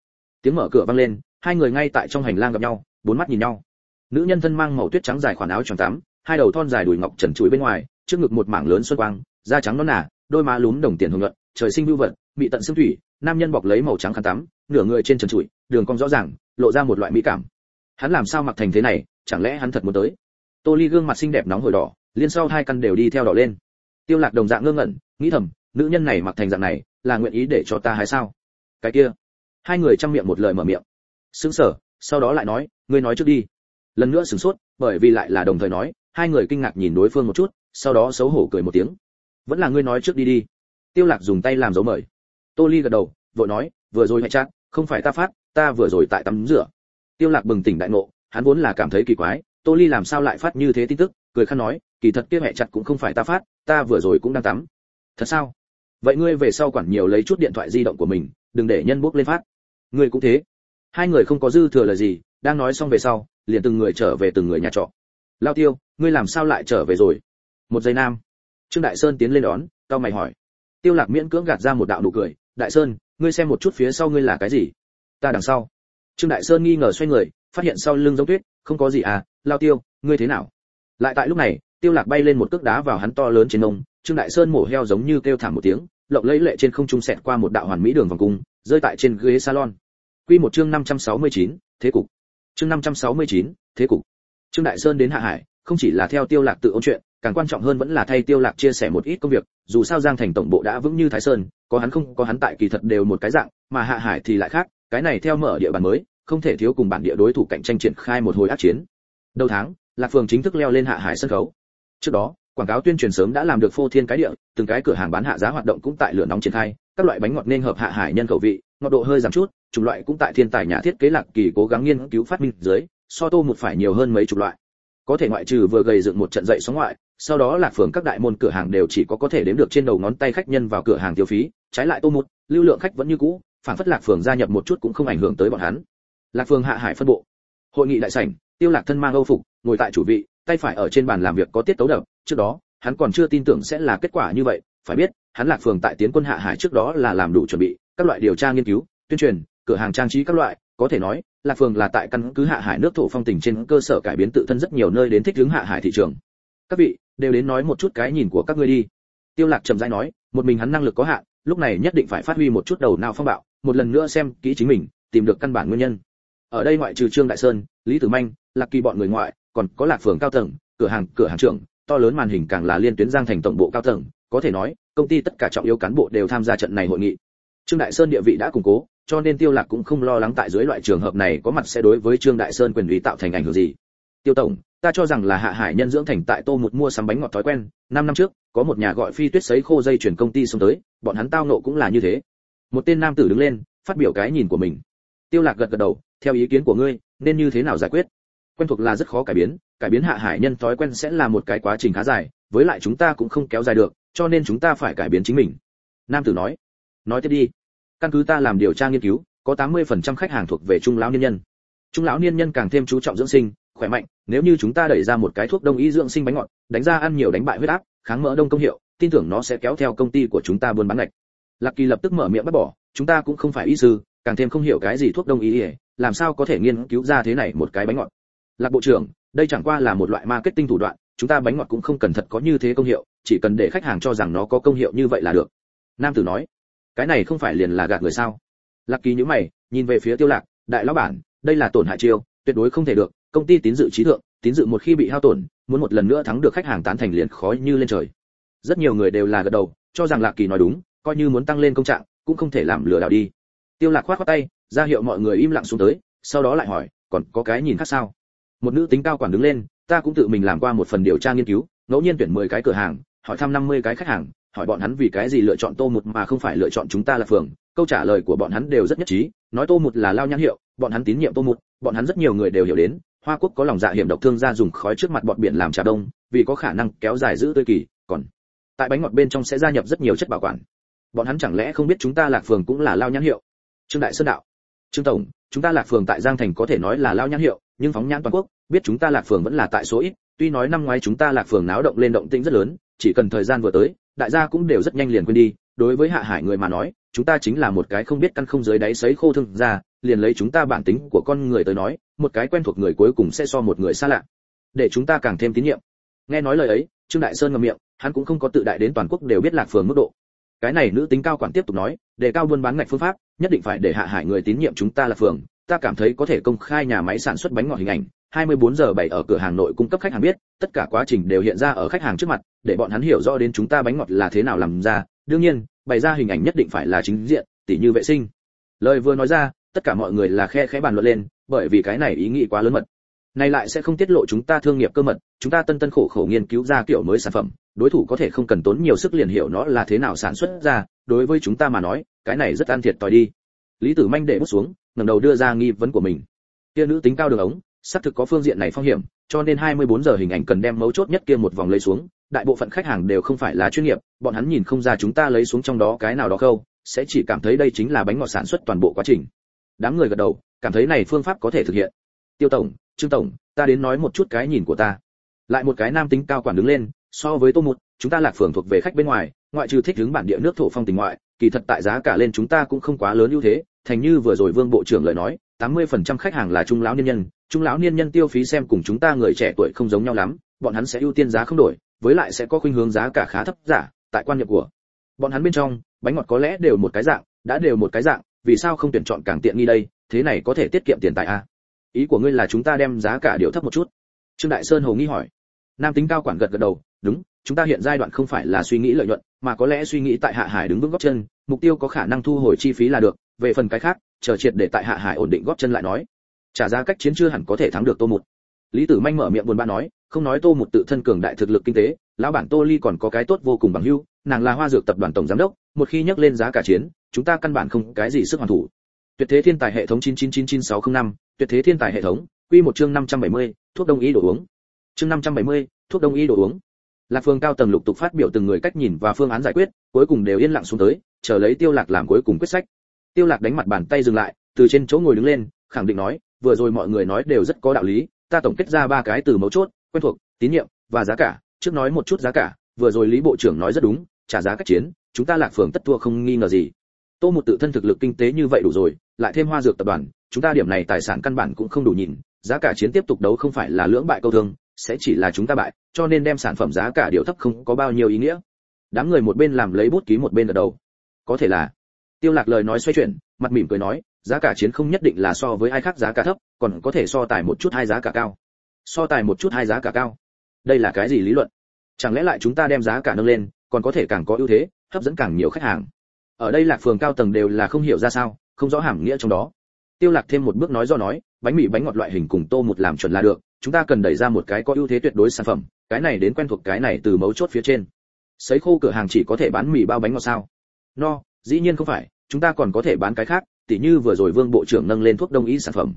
Tiếng mở cửa vang lên, hai người ngay tại trong hành lang gặp nhau, bốn mắt nhìn nhau. Nữ nhân thân mang màu tuyết trắng dài khoản áo tròn tắm, hai đầu thon dài đùi ngọc trần trụi bên ngoài, trước ngực một mảng lớn xuân quang, da trắng nõn nà, đôi má lúm đồng tiền hồng nhuận, trời sinh lưu vật, bị tận xương thủy, nam nhân bọc lấy màu trắng khăn tắm, nửa người trên trần trụi, đường cong rõ ràng, lộ ra một loại mỹ cảm. Hắn làm sao mặc thành thế này, chẳng lẽ hắn thật muốn tới? Tô ly gương mặt xinh đẹp nóng hổi đỏ, liên sau hai căn đều đi theo đỏ lên. Tiêu lạc đồng dạng ngơ ngẩn, nghĩ thầm, nữ nhân này mặc thành dạng này, là nguyện ý để cho ta hay sao? Cái kia. Hai người trong miệng một lời mở miệng. Sững sờ, sau đó lại nói, ngươi nói trước đi. Lần nữa sửng sốt, bởi vì lại là đồng thời nói, hai người kinh ngạc nhìn đối phương một chút, sau đó xấu hổ cười một tiếng. Vẫn là ngươi nói trước đi đi. Tiêu lạc dùng tay làm dấu mời. Tô ly gật đầu, vội nói, vừa rồi hãy chắc không phải ta phát, ta vừa rồi tại tắm rửa. Tiêu lạc bừng tỉnh đại ngộ, hắn vốn là cảm thấy kỳ quái tô ly làm sao lại phát như thế tin tức, cười khăn nói, kỳ thật kia mẹ chặt cũng không phải ta phát, ta vừa rồi cũng đang tắm. Thật sao? Vậy ngươi về sau quản nhiều lấy chút điện thoại di động của mình, đừng để nhân bốc lên phát. Ngươi cũng thế. Hai người không có dư thừa lời gì, đang nói xong về sau, liền từng người trở về từng người nhà trọ. Lao tiêu, ngươi làm sao lại trở về rồi? Một giây nam. Trương đại sơn tiến lên đón, cao mày hỏi. Tiêu lạc miễn cưỡng gạt ra một đạo nụ cười. Đại sơn, ngươi xem một chút phía sau ngươi là cái gì? Ta đằng sau. Trương đại sơn nghi ngờ xoay người phát hiện sau lưng giống tuyết không có gì à lao tiêu ngươi thế nào? Lại tại lúc này tiêu lạc bay lên một cước đá vào hắn to lớn trên ông trương đại sơn mổ heo giống như kêu thảm một tiếng lộng lẫy lệ trên không trung sẹt qua một đạo hoàn mỹ đường vòng cung rơi tại trên ghế salon. Quy một chương 569, thế cục. Chương 569, thế cục. Trương đại sơn đến hạ hải không chỉ là theo tiêu lạc tự ôn chuyện càng quan trọng hơn vẫn là thay tiêu lạc chia sẻ một ít công việc dù sao giang thành tổng bộ đã vững như thái sơn có hắn không có hắn tại kỳ thật đều một cái dạng mà hạ hải thì lại khác cái này theo mở địa bàn mới không thể thiếu cùng bản địa đối thủ cạnh tranh triển khai một hồi ác chiến. Đầu tháng, lạc phường chính thức leo lên hạ hải sân khấu. Trước đó, quảng cáo tuyên truyền sớm đã làm được phô thiên cái địa, từng cái cửa hàng bán hạ giá hoạt động cũng tại lửa nóng triển khai, các loại bánh ngọt nên hợp hạ hải nhân khẩu vị, ngọt độ hơi giảm chút, chủng loại cũng tại thiên tài nhà thiết kế lạc kỳ cố gắng nghiên cứu phát minh dưới, so tô một phải nhiều hơn mấy chục loại. Có thể ngoại trừ vừa gây dựng một trận dậy sóng ngoại, sau đó lạc phường các đại môn cửa hàng đều chỉ có có thể đếm được trên đầu ngón tay khách nhân vào cửa hàng tiêu phí, trái lại tô một, lưu lượng khách vẫn như cũ, phản phất lạc phường gia nhập một chút cũng không ảnh hưởng tới bọn hắn lạc phương hạ hải phân bộ. Hội nghị đại sảnh, tiêu lạc thân mang âu phục, ngồi tại chủ vị, tay phải ở trên bàn làm việc có tiết tấu đập. Trước đó, hắn còn chưa tin tưởng sẽ là kết quả như vậy. Phải biết, hắn lạc phường tại tiến quân hạ hải trước đó là làm đủ chuẩn bị, các loại điều tra nghiên cứu, tuyên truyền, cửa hàng trang trí các loại. Có thể nói, lạc phường là tại căn cứ hạ hải nước thổ phong tình trên cơ sở cải biến tự thân rất nhiều nơi đến thích ứng hạ hải thị trường. Các vị, đều đến nói một chút cái nhìn của các ngươi đi. Tiêu lạc trầm rãi nói, một mình hắn năng lực có hạn, lúc này nhất định phải phát huy một chút đầu não phong bạo, một lần nữa xem kỹ chính mình, tìm được căn bản nguyên nhân ở đây ngoại trừ trương đại sơn, lý tử manh, lạc kỳ bọn người ngoại, còn có lạc phường cao tầng, cửa hàng cửa hàng trưởng, to lớn màn hình càng là liên tuyến giang thành tổng bộ cao tầng, có thể nói, công ty tất cả trọng yếu cán bộ đều tham gia trận này hội nghị. Trương đại sơn địa vị đã củng cố, cho nên tiêu lạc cũng không lo lắng tại dưới loại trường hợp này có mặt sẽ đối với trương đại sơn quyền uy tạo thành ảnh hưởng gì. Tiêu tổng, ta cho rằng là hạ hải nhân dưỡng thành tại tô một mua sắm bánh ngọt thói quen, năm năm trước, có một nhà gọi phi tuyết sấy khô dây chuyển công ty xông tới, bọn hắn tao nộ cũng là như thế. Một tên nam tử đứng lên, phát biểu cái nhìn của mình tiêu lạc gật gật đầu, theo ý kiến của ngươi, nên như thế nào giải quyết? Quen thuộc là rất khó cải biến cải biến hạ hải nhân thói quen sẽ là một cái quá trình khá dài, với lại chúng ta cũng không kéo dài được, cho nên chúng ta phải cải biến chính mình. Nam tử nói. Nói tiếp đi. Căn cứ ta làm điều tra nghiên cứu, có 80% khách hàng thuộc về trung lão niên nhân. Trung lão niên nhân càng thêm chú trọng dưỡng sinh, khỏe mạnh, nếu như chúng ta đẩy ra một cái thuốc đông y dưỡng sinh bánh ngọt, đánh ra ăn nhiều đánh bại huyết áp, kháng mỡ đông công hiệu, tin tưởng nó sẽ kéo theo công ty của chúng ta buôn bán ngạch. Lạc kỳ lập tức mở miệng bắt bỏ, chúng ta cũng không phải y sư càng thêm không hiểu cái gì thuốc đông y làm sao có thể nghiên cứu ra thế này một cái bánh ngọt. Lạc bộ trưởng, đây chẳng qua là một loại marketing thủ đoạn, chúng ta bánh ngọt cũng không cần thật có như thế công hiệu, chỉ cần để khách hàng cho rằng nó có công hiệu như vậy là được. Nam tử nói, cái này không phải liền là gạt người sao? Lạc kỳ nhữ mày, nhìn về phía tiêu lạc, đại lão bản, đây là tổn hại chiêu, tuyệt đối không thể được, công ty tín dự trí thượng, tín dự một khi bị hao tổn, muốn một lần nữa thắng được khách hàng tán thành liền khó như lên trời. Rất nhiều người đều là gật đầu, cho rằng lạc kỳ nói đúng, coi như muốn tăng lên công trạng, cũng không thể làm lừa đảo đi tiêu lạc khoát khoát tay, ra hiệu mọi người im lặng xuống tới, sau đó lại hỏi, còn có cái nhìn khác sao? Một nữ tính cao quản đứng lên, ta cũng tự mình làm qua một phần điều tra nghiên cứu, ngẫu nhiên tuyển 10 cái cửa hàng, hỏi thăm 50 cái khách hàng, hỏi bọn hắn vì cái gì lựa chọn tô một mà không phải lựa chọn chúng ta là phường. Câu trả lời của bọn hắn đều rất nhất trí, nói tô một là lao nhãn hiệu, bọn hắn tín nhiệm tô một, bọn hắn rất nhiều người đều hiểu đến, hoa quốc có lòng dạ hiểm độc thương gia dùng khói trước mặt bọt biển làm trà đông, vì có khả năng kéo dài giữ tươi kỳ, còn tại bánh ngọt bên trong sẽ gia nhập rất nhiều chất bảo quản. Bọn hắn chẳng lẽ không biết chúng ta lạc phường cũng là lao nhãn hiệu? Trương đại sơn đạo. Trương tổng, chúng ta lạc phường tại giang thành có thể nói là lao nhãn hiệu, nhưng phóng nhãn toàn quốc, biết chúng ta lạc phường vẫn là tại số ít, tuy nói năm ngoái chúng ta lạc phường náo động lên động tĩnh rất lớn, chỉ cần thời gian vừa tới, đại gia cũng đều rất nhanh liền quên đi. Đối với hạ hải người mà nói, chúng ta chính là một cái không biết căn không dưới đáy sấy khô thương ra liền lấy chúng ta bản tính của con người tới nói, một cái quen thuộc người cuối cùng sẽ so một người xa lạ. Để chúng ta càng thêm tín nhiệm. Nghe nói lời ấy, trương đại sơn ngậm miệng, hắn cũng không có tự đại đến toàn quốc đều biết lạc phường mức độ cái này nữ tính cao quản tiếp tục nói để cao buôn bán ngạch phương pháp nhất định phải để hạ hải người tín nhiệm chúng ta là phường ta cảm thấy có thể công khai nhà máy sản xuất bánh ngọt hình ảnh 24 giờ 7 ở cửa hàng nội cung cấp khách hàng biết, tất cả quá trình đều hiện ra ở khách hàng trước mặt, để bọn hắn hiểu rõ đến chúng ta bánh ngọt là thế nào làm ra, đương nhiên, bày ra hình ảnh nhất định phải là chính diện, tỉ như vệ sinh. Lời vừa nói ra, tất cả mọi người là khe khẽ bàn luận lên, bởi vì cái này ý nghĩ quá lớn mật. Này lại sẽ không tiết lộ chúng ta thương nghiệp cơ mật, chúng ta tân tân khổ khổ nghiên cứu ra kiểu mới sản phẩm, đối thủ có thể không cần tốn nhiều sức liền hiểu nó là thế nào sản xuất ra, đối với chúng ta mà nói, cái này rất an thiệt tỏi đi. Lý Tử Manh để bút xuống, ngẩng đầu đưa ra nghi vấn của mình. Kia nữ tính cao đường ống, xác thực có phương diện này phong hiểm, cho nên 24 giờ hình ảnh cần đem mấu chốt nhất kia một vòng lấy xuống, đại bộ phận khách hàng đều không phải là chuyên nghiệp, bọn hắn nhìn không ra chúng ta lấy xuống trong đó cái nào đó khâu, sẽ chỉ cảm thấy đây chính là bánh ngọt sản xuất toàn bộ quá trình. Đám người gật đầu, cảm thấy này phương pháp có thể thực hiện. Tiêu tổng, Trương tổng, ta đến nói một chút cái nhìn của ta. Lại một cái nam tính cao quản đứng lên, so với Tô một, chúng ta Lạc Phường thuộc về khách bên ngoài, ngoại trừ thích hướng bản địa nước thổ phong tình ngoại, kỳ thật tại giá cả lên chúng ta cũng không quá lớn ưu thế, thành như vừa rồi Vương bộ trưởng lời nói, 80% khách hàng là trung lão niên nhân, trung lão niên nhân tiêu phí xem cùng chúng ta người trẻ tuổi không giống nhau lắm, bọn hắn sẽ ưu tiên giá không đổi, với lại sẽ có khuynh hướng giá cả khá thấp giả, tại quan niệm của bọn hắn bên trong, bánh ngọt có lẽ đều một cái dạng, đã đều một cái dạng, vì sao không tuyển chọn càng tiện nghi đây, thế này có thể tiết kiệm tiền tài a. À? Ý của ngươi là chúng ta đem giá cả điều thấp một chút? Trương Đại Sơn hồ nghi hỏi. Nam tính cao quản gật gật đầu, đúng, chúng ta hiện giai đoạn không phải là suy nghĩ lợi nhuận, mà có lẽ suy nghĩ tại hạ hải đứng vững góp chân, mục tiêu có khả năng thu hồi chi phí là được, về phần cái khác, chờ triệt để tại hạ hải ổn định góp chân lại nói trả giá cách chiến chưa hẳn có thể thắng được tô một lý tử manh mở miệng buồn bã nói không nói tô một tự thân cường đại thực lực kinh tế lão bản tô ly còn có cái tốt vô cùng bằng hưu nàng là hoa dược tập đoàn tổng giám đốc một khi nhắc lên giá cả chiến chúng ta căn bản không cái gì sức hoàn thủ tuyệt thế thiên tài hệ thống 9999605, tuyệt thế thiên tài hệ thống quy một chương 570, thuốc đông y đồ uống. Chương 570, thuốc đông y đồ uống. Lạc phương cao tầng lục tục phát biểu từng người cách nhìn và phương án giải quyết cuối cùng đều yên lặng xuống tới chờ lấy tiêu lạc làm cuối cùng quyết sách. Tiêu lạc đánh mặt bàn tay dừng lại từ trên chỗ ngồi đứng lên khẳng định nói vừa rồi mọi người nói đều rất có đạo lý ta tổng kết ra ba cái từ mấu chốt quen thuộc tín nhiệm và giá cả trước nói một chút giá cả vừa rồi lý bộ trưởng nói rất đúng trả giá cách chiến chúng ta lạc phường tất thua không nghi ngờ gì. Tô một tự thân thực lực kinh tế như vậy đủ rồi lại thêm hoa dược tập đoàn chúng ta điểm này tài sản căn bản cũng không đủ nhìn, giá cả chiến tiếp tục đấu không phải là lưỡng bại câu thương, sẽ chỉ là chúng ta bại, cho nên đem sản phẩm giá cả điều thấp không có bao nhiêu ý nghĩa. Đám người một bên làm lấy bút ký một bên ở đầu. Có thể là. Tiêu lạc lời nói xoay chuyển, mặt mỉm cười nói, giá cả chiến không nhất định là so với ai khác giá cả thấp, còn có thể so tài một chút hai giá cả cao. So tài một chút hai giá cả cao. Đây là cái gì lý luận? Chẳng lẽ lại chúng ta đem giá cả nâng lên, còn có thể càng có ưu thế, hấp dẫn càng nhiều khách hàng? Ở đây lạc phường cao tầng đều là không hiểu ra sao, không rõ hàm nghĩa trong đó tiêu lạc thêm một bước nói do nói, bánh mì bánh ngọt loại hình cùng tô một làm chuẩn là được, chúng ta cần đẩy ra một cái có ưu thế tuyệt đối sản phẩm, cái này đến quen thuộc cái này từ mấu chốt phía trên. Sấy khô cửa hàng chỉ có thể bán mì bao bánh ngọt sao? No, dĩ nhiên không phải, chúng ta còn có thể bán cái khác, tỉ như vừa rồi vương bộ trưởng nâng lên thuốc đông y sản phẩm.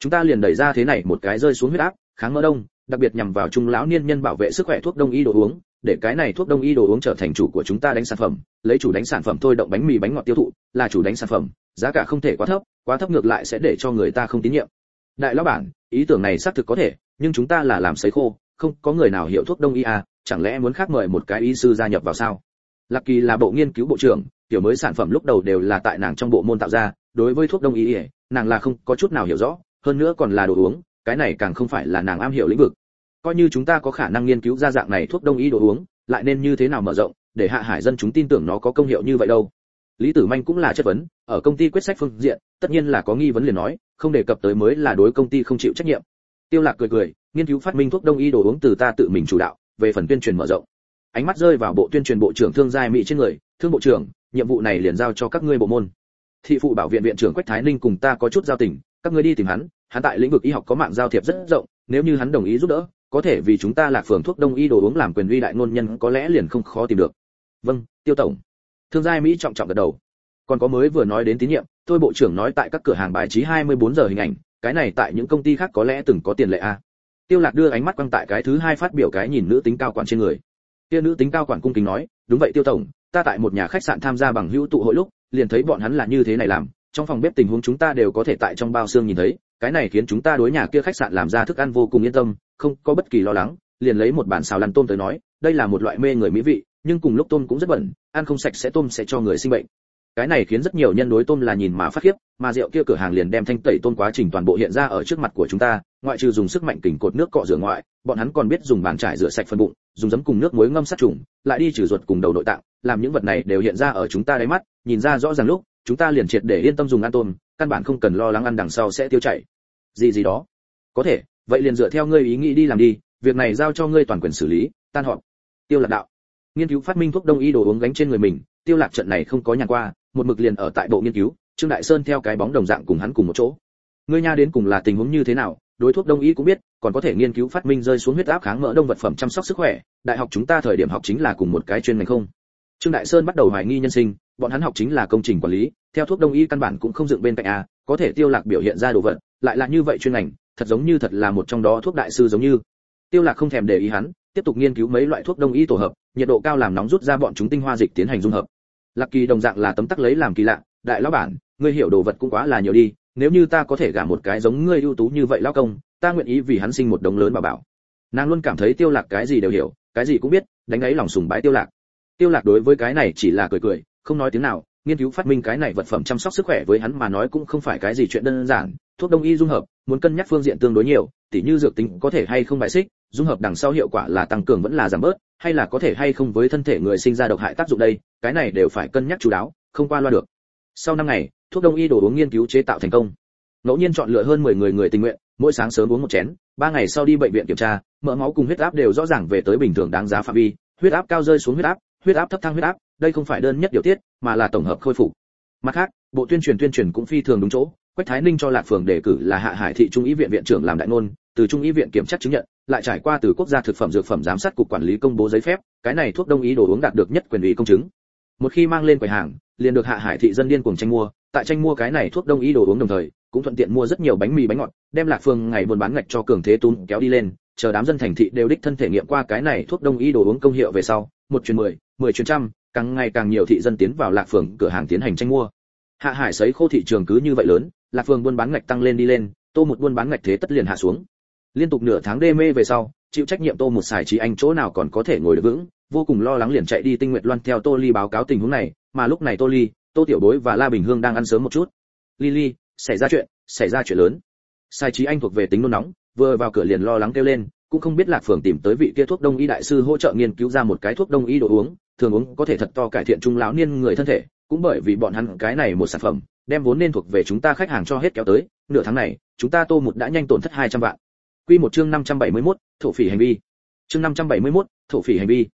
Chúng ta liền đẩy ra thế này một cái rơi xuống huyết áp, kháng mỡ đông, đặc biệt nhằm vào trung lão niên nhân bảo vệ sức khỏe thuốc đông y đồ uống, để cái này thuốc đông y đồ uống trở thành chủ của chúng ta đánh sản phẩm, lấy chủ đánh sản phẩm thôi động bánh mì bánh ngọt tiêu thụ, là chủ đánh sản phẩm, giá cả không thể quá thấp quá thấp ngược lại sẽ để cho người ta không tín nhiệm. Đại lão bản, ý tưởng này xác thực có thể, nhưng chúng ta là làm sấy khô, không có người nào hiểu thuốc đông y à chẳng lẽ muốn khác mời một cái y sư gia nhập vào sao? Lạc kỳ là bộ nghiên cứu bộ trưởng tiểu mới sản phẩm lúc đầu đều là tại nàng trong bộ môn tạo ra, đối với thuốc đông y, nàng là không có chút nào hiểu rõ, hơn nữa còn là đồ uống, cái này càng không phải là nàng am hiểu lĩnh vực. Coi như chúng ta có khả năng nghiên cứu ra dạng này thuốc đông y đồ uống, lại nên như thế nào mở rộng, để hạ hải dân chúng tin tưởng nó có công hiệu như vậy đâu? Lý tử manh cũng là chất vấn, ở công ty quyết sách phương diện, tất nhiên là có nghi vấn liền nói, không đề cập tới mới là đối công ty không chịu trách nhiệm. Tiêu lạc cười cười, nghiên cứu phát minh thuốc đông y đồ uống từ ta tự mình chủ đạo, về phần tuyên truyền mở rộng. Ánh mắt rơi vào bộ tuyên truyền bộ trưởng thương giai mỹ trên người, thương bộ trưởng, nhiệm vụ này liền giao cho các ngươi bộ môn. Thị phụ bảo viện viện trưởng quách thái ninh cùng ta có chút giao tình, các ngươi đi tìm hắn hắn tại lĩnh vực y học có mạng giao thiệp rất rộng, nếu như hắn đồng ý giúp đỡ, có thể vì chúng ta là phường thuốc đông y đồ uống làm quyền uy đại ngôn nhân có lẽ liền không khó tìm được. Vâng tiêu tổng thương giai mỹ trọng trọng gật đầu. Còn có mới vừa nói đến tín nhiệm, tôi bộ trưởng nói tại các cửa hàng bài trí 24 giờ hình ảnh, cái này tại những công ty khác có lẽ từng có tiền lệ a tiêu lạc đưa ánh mắt quăng tại cái thứ hai phát biểu cái nhìn nữ tính cao quản trên người. Kia nữ tính cao quản cung kính nói, đúng vậy tiêu tổng, ta tại một nhà khách sạn tham gia bằng hữu tụ hội lúc, liền thấy bọn hắn là như thế này làm, trong phòng bếp tình huống chúng ta đều có thể tại trong bao xương nhìn thấy, cái này khiến chúng ta đối nhà kia khách sạn làm ra thức ăn vô cùng yên tâm, không có bất kỳ lo lắng. Liền lấy một bản xào lăn tôm tới nói, đây là một loại mê người mỹ vị nhưng cùng lúc tôm cũng rất bẩn, ăn không sạch sẽ tôm sẽ cho người sinh bệnh. Cái này khiến rất nhiều nhân đối tôm là nhìn mà phát khiếp, mà rượu kia cửa hàng liền đem thanh tẩy tôm quá trình toàn bộ hiện ra ở trước mặt của chúng ta, ngoại trừ dùng sức mạnh kình cột nước cọ rửa ngoại, bọn hắn còn biết dùng bàn trải rửa sạch phần bụng, dùng giấm cùng nước muối ngâm sát trùng, lại đi trừ ruột cùng đầu nội tạng, làm những vật này đều hiện ra ở chúng ta đáy mắt, nhìn ra rõ ràng lúc, chúng ta liền triệt để yên tâm dùng ăn tôm, căn bản không cần lo lắng ăn đằng sau sẽ tiêu chảy. Gì gì đó. Có thể, vậy liền dựa theo ngươi ý nghĩ đi làm đi, việc này giao cho ngươi toàn quyền xử lý, tan họp. Tiêu lạc đạo nghiên cứu phát minh thuốc đông y đồ uống gánh trên người mình, tiêu lạc trận này không có nhàn qua, một mực liền ở tại bộ nghiên cứu, trương đại sơn theo cái bóng đồng dạng cùng hắn cùng một chỗ. Ngươi nha đến cùng là tình huống như thế nào, đối thuốc đông y cũng biết, còn có thể nghiên cứu phát minh rơi xuống huyết áp kháng mỡ đông vật phẩm chăm sóc sức khỏe, đại học chúng ta thời điểm học chính là cùng một cái chuyên ngành không? Trương đại sơn bắt đầu hoài nghi nhân sinh, bọn hắn học chính là công trình quản lý, theo thuốc đông y căn bản cũng không dựng bên cạnh a có thể tiêu lạc biểu hiện ra đồ vật, lại là như vậy chuyên ngành, thật giống như thật là một trong đó thuốc đại sư giống như. Tiêu lạc không thèm để ý hắn, tiếp tục nghiên cứu mấy loại thuốc đông y tổ hợp nhiệt độ cao làm nóng rút ra bọn chúng tinh hoa dịch tiến hành dung hợp. Lạc kỳ đồng dạng là tấm tắc lấy làm kỳ lạ, đại lão bản, ngươi hiểu đồ vật cũng quá là nhiều đi, nếu như ta có thể gả một cái giống ngươi ưu tú như vậy lão công, ta nguyện ý vì hắn sinh một đống lớn bảo bảo. Nàng luôn cảm thấy tiêu lạc cái gì đều hiểu, cái gì cũng biết, đánh ấy lòng sùng bái tiêu lạc. Tiêu lạc đối với cái này chỉ là cười cười, không nói tiếng nào, nghiên cứu phát minh cái này vật phẩm chăm sóc sức khỏe với hắn mà nói cũng không phải cái gì chuyện đơn giản, thuốc đông y dung hợp, muốn cân nhắc phương diện tương đối nhiều, tỉ như dược tính có thể hay không bài xích dung hợp đằng sau hiệu quả là tăng cường vẫn là giảm bớt, hay là có thể hay không với thân thể người sinh ra độc hại tác dụng đây, cái này đều phải cân nhắc chú đáo, không qua loa được. Sau năm ngày, thuốc đông y đồ uống nghiên cứu chế tạo thành công. Ngẫu nhiên chọn lựa hơn 10 người người tình nguyện, mỗi sáng sớm uống một chén, ba ngày sau đi bệnh viện kiểm tra, mỡ máu cùng huyết áp đều rõ ràng về tới bình thường đáng giá phạm vi, huyết áp cao rơi xuống huyết áp huyết áp thấp thăng huyết áp, đây không phải đơn nhất điều tiết, mà là tổng hợp khôi phục. Mặt khác, bộ tuyên truyền tuyên truyền cũng phi thường đúng chỗ quách thái ninh cho lạc phường đề cử là hạ hải thị trung y viện viện trưởng làm đại ngôn, từ trung y viện kiểm tra chứng nhận, lại trải qua từ quốc gia thực phẩm dược phẩm giám sát cục quản lý công bố giấy phép, cái này thuốc đông y đồ uống đạt được nhất quyền ủy công chứng. Một khi mang lên quầy hàng, liền được hạ hải thị dân điên cuồng tranh mua, tại tranh mua cái này thuốc đông y đồ uống đồng thời, cũng thuận tiện mua rất nhiều bánh mì bánh ngọt, đem lạc phương ngày buôn bán ngạch cho cường thế tún kéo đi lên, chờ đám dân thành thị đều đích thân thể nghiệm qua cái này thuốc đông y đồ uống công hiệu về sau, một chuyến mười mười chuyến trăm, càng ngày càng nhiều thị dân tiến vào lạc phường cửa hàng tiến hành tranh mua hạ hải sấy khô thị trường cứ như vậy lớn, lạc phường buôn bán ngạch tăng lên đi lên, tô một buôn bán ngạch thế tất liền hạ xuống. Liên tục nửa tháng đê mê về sau, chịu trách nhiệm tô một xài trí anh chỗ nào còn có thể ngồi được vững, vô cùng lo lắng liền chạy đi tinh nguyện loan theo tô ly báo cáo tình huống này, mà lúc này tô ly, tô tiểu bối và la bình hương đang ăn sớm một chút. Lily, xảy ra chuyện, xảy ra chuyện lớn. Sai trí anh thuộc về tính nôn nóng, vừa vào cửa liền lo lắng kêu lên, cũng không biết lạc phường tìm tới vị kia thuốc đông y đại sư hỗ trợ nghiên cứu ra một cái thuốc đông y đồ uống, thường uống có thể thật to cải thiện trung lão niên người thân thể cũng bởi vì bọn hắn cái này một sản phẩm đem vốn nên thuộc về chúng ta khách hàng cho hết kéo tới nửa tháng này chúng ta tô một đã nhanh tổn thất 200 vạn. Quy một chương 571, thổ phỉ hành vi. Chương 571, thổ phỉ hành vi.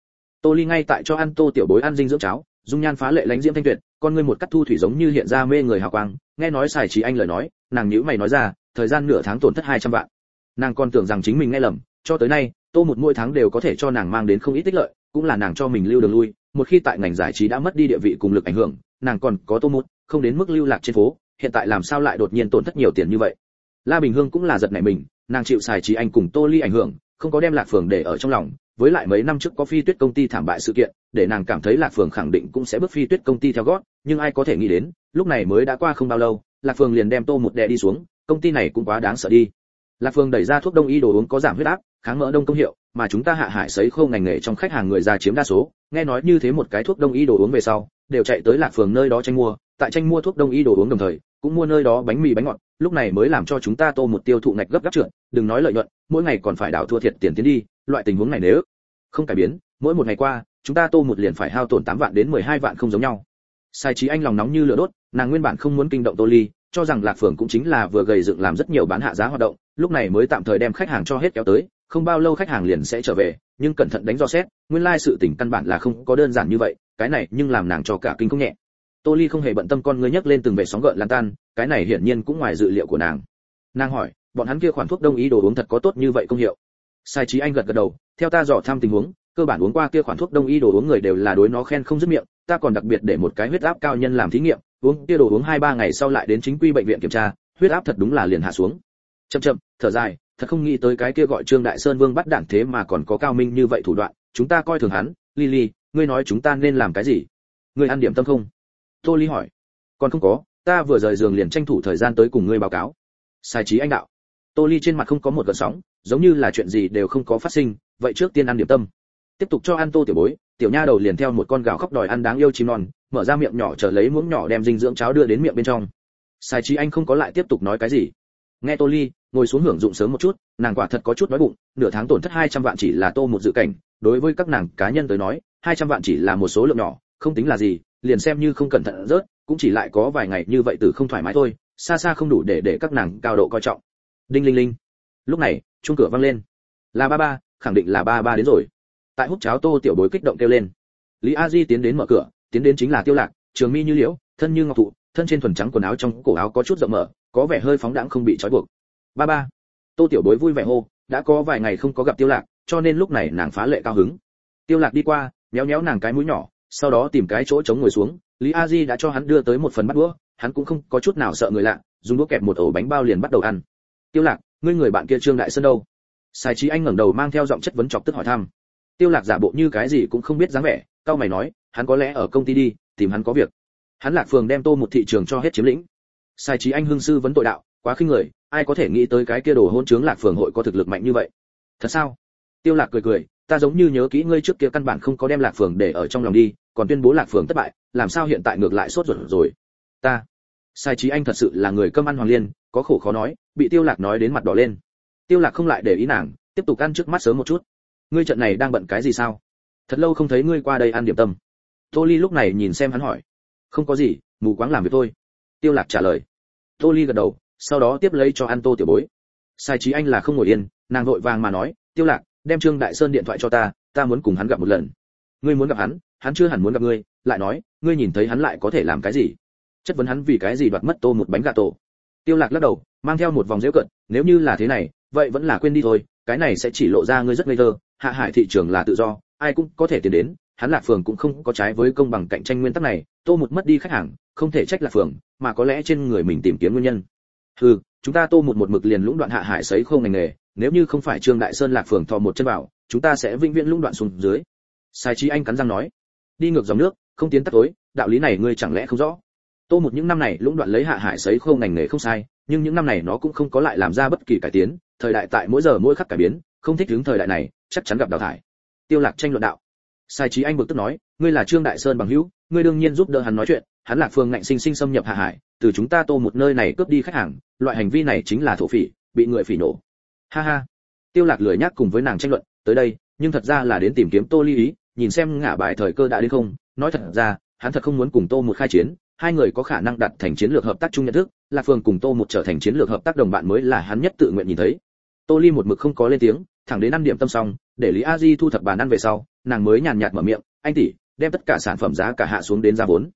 Tô ly ngay tại cho ăn tô tiểu bối ăn dinh dưỡng cháo dung nhan phá lệ lãnh diễm thanh tuyệt con ngươi một cắt thu thủy giống như hiện ra mê người hào quang nghe nói xài trí anh lời nói nàng nhíu mày nói ra thời gian nửa tháng tổn thất 200 vạn. Nàng còn tưởng rằng chính mình nghe lầm cho tới nay tô một mỗi tháng đều có thể cho nàng mang đến không ít tích lợi cũng là nàng cho mình lưu đường lui một khi tại ngành giải trí đã mất đi địa vị cùng lực ảnh hưởng nàng còn có tô một không đến mức lưu lạc trên phố, hiện tại làm sao lại đột nhiên tổn thất nhiều tiền như vậy? La bình hương cũng là giật nảy mình, nàng chịu xài trí anh cùng tô ly ảnh hưởng, không có đem lạc phường để ở trong lòng, với lại mấy năm trước có phi tuyết công ty thảm bại sự kiện, để nàng cảm thấy lạc phường khẳng định cũng sẽ bước phi tuyết công ty theo gót, nhưng ai có thể nghĩ đến, lúc này mới đã qua không bao lâu, lạc phường liền đem tô một đè đi xuống, công ty này cũng quá đáng sợ đi lạc Phương đẩy ra thuốc đông y đồ uống có giảm huyết áp, kháng mỡ đông công hiệu, mà chúng ta hạ hải sấy khô ngành nghề trong khách hàng người già chiếm đa số. Nghe nói như thế một cái thuốc đông y đồ uống về sau, đều chạy tới lạc phường nơi đó tranh mua. Tại tranh mua thuốc đông y đồ uống đồng thời, cũng mua nơi đó bánh mì bánh ngọt. Lúc này mới làm cho chúng ta tô một tiêu thụ ngạch gấp gáp trượt, đừng nói lợi nhuận, mỗi ngày còn phải đảo thua thiệt tiền tiến đi, loại tình huống này nếu không cải biến, mỗi một ngày qua, chúng ta tô một liền phải hao tổn 8 vạn đến 12 vạn không giống nhau. Sai trí anh lòng nóng như lửa đốt, nàng nguyên bản không muốn kinh động tô ly, cho rằng lạc phường cũng chính là vừa gầy dựng làm rất nhiều bán hạ giá hoạt động lúc này mới tạm thời đem khách hàng cho hết kéo tới, không bao lâu khách hàng liền sẽ trở về, nhưng cẩn thận đánh dò xét, nguyên lai sự tình căn bản là không có đơn giản như vậy, cái này nhưng làm nàng cho cả kinh không nhẹ. Tô ly không hề bận tâm con ngươi nhấc lên từng vệ sóng gợn lan tan, cái này hiển nhiên cũng ngoài dự liệu của nàng. Nàng hỏi, bọn hắn kia khoản thuốc đông y đồ uống thật có tốt như vậy công hiệu? Sai trí anh gật gật đầu, theo ta dò thăm tình huống, cơ bản uống qua kia khoản thuốc đông y đồ uống người đều là đối nó khen không dứt miệng, ta còn đặc biệt để một cái huyết áp cao nhân làm thí nghiệm, uống kia đồ uống hai ba ngày sau lại đến chính quy bệnh viện kiểm tra, huyết áp thật đúng là liền hạ xuống chậm chậm, thở dài, thật không nghĩ tới cái kia gọi trương đại sơn vương bắt đảng thế mà còn có cao minh như vậy thủ đoạn, chúng ta coi thường hắn. Lily, ngươi nói chúng ta nên làm cái gì? Ngươi ăn điểm tâm không? Tô ly hỏi. Còn không có, ta vừa rời giường liền tranh thủ thời gian tới cùng ngươi báo cáo. Sai trí anh đạo. Tô ly trên mặt không có một gợn sóng, giống như là chuyện gì đều không có phát sinh, vậy trước tiên ăn điểm tâm. Tiếp tục cho ăn tô tiểu bối, tiểu nha đầu liền theo một con gạo khóc đòi ăn đáng yêu chim non, mở ra miệng nhỏ trở lấy muỗng nhỏ đem dinh dưỡng cháo đưa đến miệng bên trong. Sai trí anh không có lại tiếp tục nói cái gì. Nghe tô ly ngồi xuống hưởng dụng sớm một chút, nàng quả thật có chút đói bụng, nửa tháng tổn thất 200 vạn chỉ là tô một dự cảnh, đối với các nàng cá nhân tới nói 200 vạn chỉ là một số lượng nhỏ, không tính là gì, liền xem như không cẩn thận rớt, cũng chỉ lại có vài ngày như vậy từ không thoải mái thôi, xa xa không đủ để để các nàng cao độ coi trọng. Đinh linh linh. Lúc này, chuông cửa vang lên. Là ba ba, khẳng định là ba ba đến rồi. Tại hút cháo tô tiểu bối kích động kêu lên. Lý a di tiến đến mở cửa, tiến đến chính là tiêu lạc, trường mi như liễu, thân như ngọc thụ, thân trên thuần trắng quần áo trong cổ áo có chút rộng mở, có vẻ hơi phóng đãng không bị trói buộc ba ba. Tô tiểu bối vui vẻ hô, đã có vài ngày không có gặp tiêu lạc, cho nên lúc này nàng phá lệ cao hứng. Tiêu lạc đi qua nhéo nhéo nàng cái mũi nhỏ, sau đó tìm cái chỗ trống ngồi xuống. Lý a di đã cho hắn đưa tới một phần bắt đũa, hắn cũng không có chút nào sợ người lạ, dùng đũa kẹp một ổ bánh bao liền bắt đầu ăn. Tiêu lạc, ngươi người bạn kia trương đại sơn đâu? Sai trí anh ngẩng đầu mang theo giọng chất vấn chọc tức hỏi thăm. Tiêu lạc giả bộ như cái gì cũng không biết dáng vẻ, cao mày nói, hắn có lẽ ở công ty đi, tìm hắn có việc. Hắn lạc phường đem tô một thị trường cho hết chiếm lĩnh. Sai trí anh hương sư vấn tội đạo, quá khinh người ai có thể nghĩ tới cái kia đồ hôn trướng lạc phường hội có thực lực mạnh như vậy? Thật sao? Tiêu lạc cười cười, ta giống như nhớ kỹ ngươi trước kia căn bản không có đem lạc phường để ở trong lòng đi, còn tuyên bố lạc phường thất bại, làm sao hiện tại ngược lại sốt ruột rồi? Ta, sai trí anh thật sự là người cơm ăn hoàng liên, có khổ khó nói, bị tiêu lạc nói đến mặt đỏ lên. Tiêu lạc không lại để ý nàng, tiếp tục ăn trước mắt sớm một chút. Ngươi trận này đang bận cái gì sao? Thật lâu không thấy ngươi qua đây ăn điểm tâm. Tô ly lúc này nhìn xem hắn hỏi. Không có gì, mù quáng làm việc thôi. Tiêu lạc trả lời. Tô ly gật đầu sau đó tiếp lấy cho ăn tô tiểu bối. Sai trí anh là không ngồi yên, nàng vội vàng mà nói, tiêu lạc, đem trương đại sơn điện thoại cho ta ta muốn cùng hắn gặp một lần. Ngươi muốn gặp hắn hắn chưa hẳn muốn gặp ngươi, lại nói, ngươi nhìn thấy hắn lại có thể làm cái gì? Chất vấn hắn vì cái gì đoạt mất tô một bánh gà tổ. Tiêu lạc lắc đầu, mang theo một vòng dễ cận nếu như là thế này, vậy vẫn là quên đi thôi, cái này sẽ chỉ lộ ra ngươi rất ngây thơ, hạ hải thị trường là tự do, ai cũng có thể tiến đến, hắn lạc phường cũng không có trái với công bằng cạnh tranh nguyên tắc này, tô một mất đi khách hàng, không thể trách lạc phường, mà có lẽ trên người mình tìm kiếm nguyên nhân hừ, chúng ta tô một một mực liền lũng đoạn hạ hải sấy không ngành nghề, nếu như không phải trương đại sơn lạc phường thò một chân vào, chúng ta sẽ vĩnh viễn lũng đoạn xuống dưới. Sai trí anh cắn răng nói. Đi ngược dòng nước, không tiến tắt tối, đạo lý này ngươi chẳng lẽ không rõ? Tô một những năm này lũng đoạn lấy hạ hải sấy không ngành nghề không sai, nhưng những năm này nó cũng không có lại làm ra bất kỳ cải tiến, thời đại tại mỗi giờ mỗi khắc cải biến, không thích ứng thời đại này, chắc chắn gặp đào thải. Tiêu lạc tranh luận đạo sai trí anh bực tức nói, ngươi là trương đại sơn bằng hữu, ngươi đương nhiên giúp đỡ hắn nói chuyện, hắn lạc phương ngạnh sinh sinh xâm nhập hạ hải, từ chúng ta tô một nơi này cướp đi khách hàng, loại hành vi này chính là thổ phỉ, bị người phỉ nổ. Ha ha. Tiêu lạc lười nhắc cùng với nàng tranh luận, tới đây, nhưng thật ra là đến tìm kiếm tô ly ý, nhìn xem ngã bài thời cơ đã đến không. Nói thật ra, hắn thật không muốn cùng tô một khai chiến, hai người có khả năng đặt thành chiến lược hợp tác chung nhận thức, lạc phương cùng tô một trở thành chiến lược hợp tác đồng bạn mới là hắn nhất tự nguyện nhìn thấy. Tô ly một mực không có lên tiếng thẳng đến năm điểm tâm xong để lý a di thu thập bàn ăn về sau nàng mới nhàn nhạt mở miệng anh tỷ đem tất cả sản phẩm giá cả hạ xuống đến giá vốn.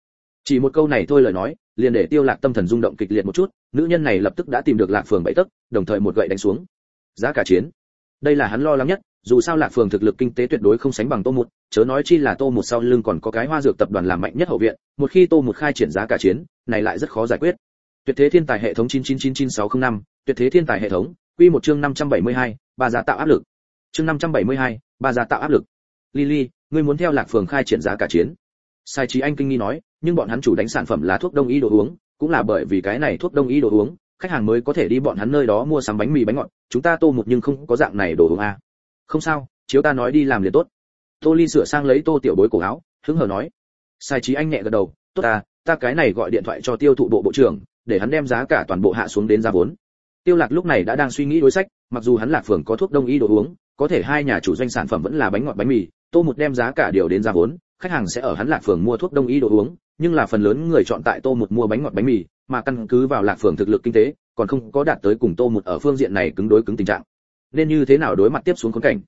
Chỉ một câu này thôi lời nói liền để tiêu lạc tâm thần rung động kịch liệt một chút nữ nhân này lập tức đã tìm được lạc phường bẫy tấc đồng thời một gậy đánh xuống. Giá cả chiến. Đây là hắn lo lắng nhất dù sao lạc phường thực lực kinh tế tuyệt đối không sánh bằng tô một chớ nói chi là tô một sau lưng còn có cái hoa dược tập đoàn làm mạnh nhất hậu viện một khi tô một khai triển giá cả chiến này lại rất khó giải quyết. Tuyệt thế thiên tài hệ thống 9999605, tuyệt thế thiên tài hệ thống quy một chương 572, ba giá tạo áp lực. Chương 572, ba giá tạo áp lực. Lily ngươi muốn theo lạc phường khai triển giá cả chiến. Sai trí anh kinh nghi nói nhưng bọn hắn chủ đánh sản phẩm là thuốc đông y đồ uống cũng là bởi vì cái này thuốc đông y đồ uống khách hàng mới có thể đi bọn hắn nơi đó mua sắm bánh mì bánh ngọt chúng ta tô một nhưng không có dạng này đồ uống à. không sao chiếu ta nói đi làm liền tốt. Tô ly sửa sang lấy tô tiểu bối cổ áo hứng hờ nói. Sai trí anh nhẹ gật đầu tốt à ta cái này gọi điện thoại cho tiêu thụ bộ bộ trưởng để hắn đem giá cả toàn bộ hạ xuống đến giá vốn tiêu lạc lúc này đã đang suy nghĩ đối sách, mặc dù hắn lạc phường có thuốc đông y đồ uống, có thể hai nhà chủ doanh sản phẩm vẫn là bánh ngọt bánh mì, tô Mụt đem giá cả điều đến giá vốn, khách hàng sẽ ở hắn lạc phường mua thuốc đông y đồ uống, nhưng là phần lớn người chọn tại tô Mụt mua bánh ngọt bánh mì, mà căn cứ vào lạc phường thực lực kinh tế, còn không có đạt tới cùng tô Mụt ở phương diện này cứng đối cứng tình trạng. Nên như thế nào đối mặt tiếp xuống khốn cảnh?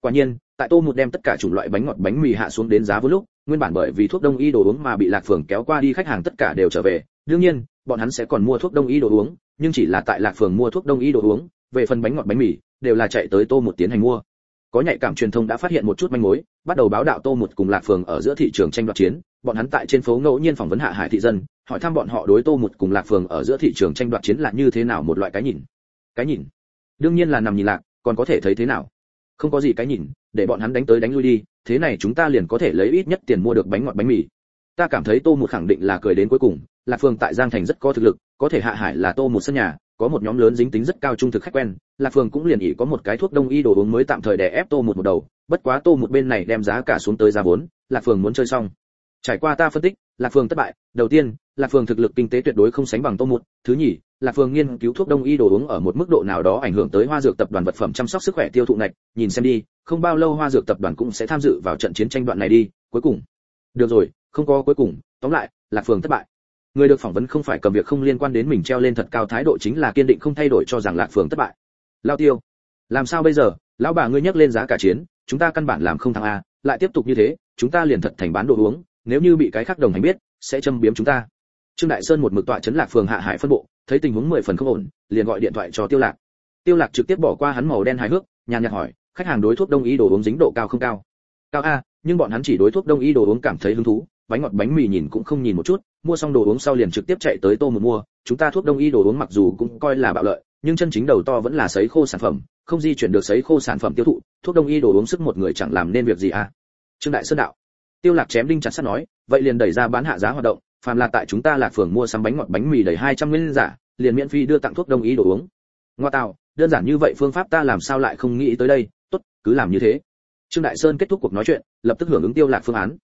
Quả nhiên, tại tô Mụt đem tất cả chủng loại bánh ngọt bánh mì hạ xuống đến giá vốn lúc, nguyên bản bởi vì thuốc đông y đồ uống mà bị lạc phường kéo qua đi, khách hàng tất cả đều trở về. Đương nhiên bọn hắn sẽ còn mua thuốc đông y đồ uống, nhưng chỉ là tại lạc phường mua thuốc đông y đồ uống, về phần bánh ngọt bánh mì, đều là chạy tới tô một tiến hành mua. Có nhạy cảm truyền thông đã phát hiện một chút manh mối, bắt đầu báo đạo tô một cùng lạc phường ở giữa thị trường tranh đoạt chiến. Bọn hắn tại trên phố ngẫu nhiên phỏng vấn hạ hải thị dân, hỏi thăm bọn họ đối tô một cùng lạc phường ở giữa thị trường tranh đoạt chiến là như thế nào một loại cái nhìn. Cái nhìn? Đương nhiên là nằm nhìn lạc, còn có thể thấy thế nào? Không có gì cái nhìn, để bọn hắn đánh tới đánh lui đi, thế này chúng ta liền có thể lấy ít nhất tiền mua được bánh ngọt bánh mì. Ta cảm thấy tô một khẳng định là cười đến cuối cùng lạc phương tại giang thành rất có thực lực, có thể hạ hải là tô một sân nhà, có một nhóm lớn dính tính rất cao trung thực khách quen. Lạc phương cũng liền ý có một cái thuốc đông y đồ uống mới tạm thời để ép tô một một đầu, bất quá tô một bên này đem giá cả xuống tới giá vốn, lạc phương muốn chơi xong. Trải qua ta phân tích, lạc phương thất bại. Đầu tiên, lạc phương thực lực kinh tế tuyệt đối không sánh bằng tô một. Thứ nhì, lạc phương nghiên cứu thuốc đông y đồ uống ở một mức độ nào đó ảnh hưởng tới hoa dược tập đoàn vật phẩm chăm sóc sức khỏe tiêu thụ ngạch. Nhìn xem đi, không bao lâu hoa dược tập đoàn cũng sẽ tham dự vào trận chiến tranh đoạn này đi. Cuối cùng, được rồi, không có cuối cùng. Tóm lại, lạc phương thất bại người được phỏng vấn không phải cầm việc không liên quan đến mình treo lên thật cao thái độ chính là kiên định không thay đổi cho rằng lạc phường thất bại. Lao tiêu, làm sao bây giờ? Lão bà ngươi nhắc lên giá cả chiến, chúng ta căn bản làm không thắng a. Lại tiếp tục như thế, chúng ta liền thật thành bán đồ uống. Nếu như bị cái khác đồng hành biết, sẽ châm biếm chúng ta. Trương đại sơn một mực tọa chấn lạc phường hạ hải phân bộ, thấy tình huống mười phần không ổn, liền gọi điện thoại cho tiêu lạc. Tiêu lạc trực tiếp bỏ qua hắn màu đen hài hước, nhàn nhạt hỏi, khách hàng đối thuốc đông y đồ uống dính độ cao không cao? Cao a, nhưng bọn hắn chỉ đối thuốc đông y đồ uống cảm thấy hứng thú bánh ngọt bánh mì nhìn cũng không nhìn một chút, mua xong đồ uống sau liền trực tiếp chạy tới tô một mua. Chúng ta thuốc đông y đồ uống mặc dù cũng coi là bạo lợi, nhưng chân chính đầu to vẫn là sấy khô sản phẩm, không di chuyển được sấy khô sản phẩm tiêu thụ, thuốc đông y đồ uống sức một người chẳng làm nên việc gì à? trương đại sơn đạo. Tiêu lạc chém đinh chặt sắt nói, vậy liền đẩy ra bán hạ giá hoạt động, phàm là tại chúng ta lạc phường mua sắm bánh ngọt bánh mì đầy 200 nguyên giả, liền miễn phí đưa tặng thuốc đông y đồ uống. Ngoa tạo, đơn giản như vậy phương pháp ta làm sao lại không nghĩ tới đây, tốt, cứ làm như thế. Trương đại sơn kết thúc cuộc nói chuyện, lập tức hưởng ứng tiêu lạc phương án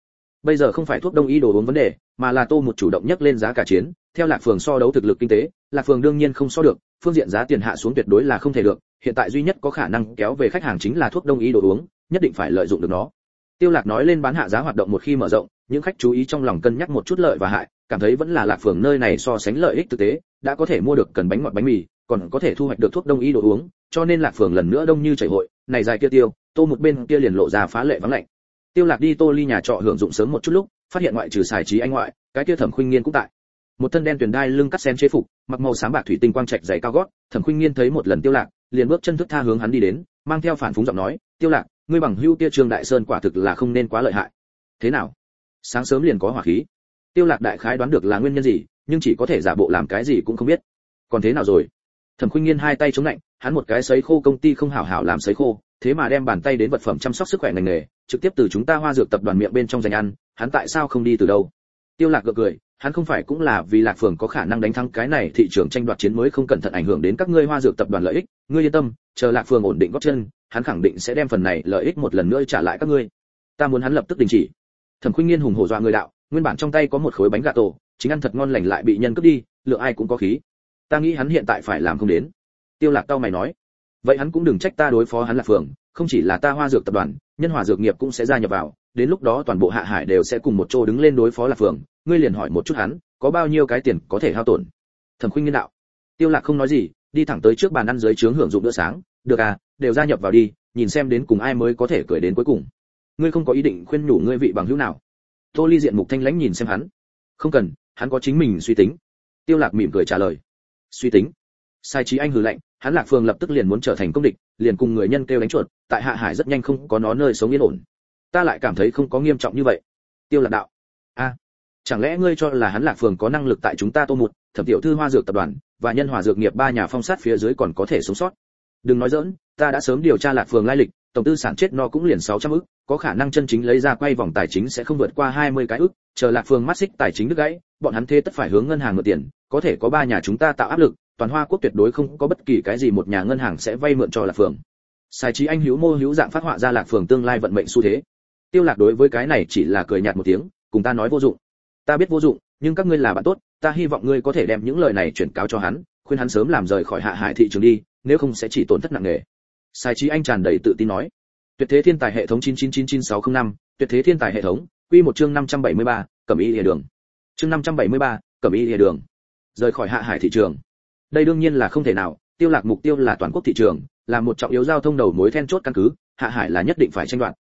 bây giờ không phải thuốc đông y đồ uống vấn đề, mà là tô một chủ động nhắc lên giá cả chiến. Theo lạc phường so đấu thực lực kinh tế, lạc phường đương nhiên không so được, phương diện giá tiền hạ xuống tuyệt đối là không thể được. Hiện tại duy nhất có khả năng kéo về khách hàng chính là thuốc đông y đồ uống, nhất định phải lợi dụng được nó. Tiêu lạc nói lên bán hạ giá hoạt động một khi mở rộng, những khách chú ý trong lòng cân nhắc một chút lợi và hại, cảm thấy vẫn là lạc phường nơi này so sánh lợi ích thực tế, đã có thể mua được cần bánh ngọt bánh mì, còn có thể thu hoạch được thuốc đông y đồ uống, cho nên lạc phường lần nữa đông như chảy hội. Này dài kia tiêu, tô một bên kia liền lộ ra phá lệ vắng lạnh tiêu lạc đi tô ly nhà trọ hưởng dụng sớm một chút lúc, phát hiện ngoại trừ xài trí anh ngoại, cái kia thẩm khuynh nghiên cũng tại. Một thân đen tuyền đai lưng cắt xén chế phục, mặc màu xám bạc thủy tinh quang trạch dày cao gót, thẩm khuynh nghiên thấy một lần tiêu lạc, liền bước chân thức tha hướng hắn đi đến, mang theo phản phúng giọng nói, tiêu lạc, ngươi bằng hưu kia trương đại sơn quả thực là không nên quá lợi hại. Thế nào? Sáng sớm liền có hỏa khí. Tiêu lạc đại khái đoán được là nguyên nhân gì, nhưng chỉ có thể giả bộ làm cái gì cũng không biết. Còn thế nào rồi? Thẩm khuynh nghiên hai tay chống lạnh, hắn một cái sấy khô công ty không hảo hảo làm sấy khô, thế mà đem bàn tay đến vật phẩm chăm sóc sức khỏe ngành nghề trực tiếp từ chúng ta hoa dược tập đoàn miệng bên trong giành ăn, hắn tại sao không đi từ đâu? Tiêu lạc gượng cười, hắn không phải cũng là vì lạc phường có khả năng đánh thắng cái này thị trường tranh đoạt chiến mới không cẩn thận ảnh hưởng đến các ngươi hoa dược tập đoàn lợi ích, ngươi yên tâm, chờ lạc phường ổn định gót chân, hắn khẳng định sẽ đem phần này lợi ích một lần nữa trả lại các ngươi. Ta muốn hắn lập tức đình chỉ. Thẩm khuynh nghiên hùng hổ dọa người đạo, nguyên bản trong tay có một khối bánh gà tổ, chính ăn thật ngon lành lại bị nhân cướp đi lượng ai cũng có khí. Ta nghĩ hắn hiện tại phải làm không đến. Tiêu lạc tao mày nói, vậy hắn cũng đừng trách ta đối phó hắn lạc phường, không chỉ là ta hoa dược tập đoàn nhân hòa dược nghiệp cũng sẽ gia nhập vào, đến lúc đó toàn bộ hạ hải đều sẽ cùng một chỗ đứng lên đối phó lạc phường ngươi liền hỏi một chút hắn, có bao nhiêu cái tiền có thể hao tổn? Thẩm khuynh nghiên đạo. Tiêu lạc không nói gì, đi thẳng tới trước bàn ăn dưới trướng hưởng dụng bữa sáng. Được à đều gia nhập vào đi, nhìn xem đến cùng ai mới có thể cười đến cuối cùng. Ngươi không có ý định khuyên nhủ ngươi vị bằng hữu nào? Tô ly diện mục thanh lãnh nhìn xem hắn. Không cần, hắn có chính mình suy tính. Tiêu lạc mỉm cười trả lời. Suy tính. Sai trí anh hừ lạnh hắn lạc phường lập tức liền muốn trở thành công địch, liền cùng người nhân kêu đánh chuột, tại hạ hải rất nhanh không có nó nơi sống yên ổn. Ta lại cảm thấy không có nghiêm trọng như vậy. Tiêu lạc đạo. A, chẳng lẽ ngươi cho là hắn lạc phường có năng lực tại chúng ta tô một thẩm tiểu thư hoa dược tập đoàn và nhân hòa dược nghiệp ba nhà phong sát phía dưới còn có thể sống sót? Đừng nói dỡn ta đã sớm điều tra lạc phường lai lịch, tổng tư sản chết nó cũng liền 600 ức, có khả năng chân chính lấy ra quay vòng tài chính sẽ không vượt qua 20 cái ức, chờ lạc Phương mắt xích tài chính đứt gãy, bọn hắn thế tất phải hướng ngân hàng mượn tiền, có thể có ba nhà chúng ta tạo áp lực toàn hoa quốc tuyệt đối không có bất kỳ cái gì một nhà ngân hàng sẽ vay mượn cho lạc phường sai trí anh hữu mô hữu dạng phát họa ra lạc phường tương lai vận mệnh xu thế. Tiêu lạc đối với cái này chỉ là cười nhạt một tiếng cùng ta nói vô dụng. Ta biết vô dụng nhưng các ngươi là bạn tốt ta hy vọng ngươi có thể đem những lời này chuyển cáo cho hắn khuyên hắn sớm làm rời khỏi hạ hải thị trường đi nếu không sẽ chỉ tổn thất nặng nề. Sai trí anh tràn đầy tự tin nói. Tuyệt thế thiên tài hệ thống 9999605, tuyệt thế thiên tài hệ thống quy một chương 573, cẩm y lìa đường. Chương 573, cẩm y lìa đường. Rời khỏi hạ hải thị trường đây đương nhiên là không thể nào, tiêu lạc mục tiêu là toàn quốc thị trường, là một trọng yếu giao thông đầu mối then chốt căn cứ, hạ hải là nhất định phải tranh đoạt.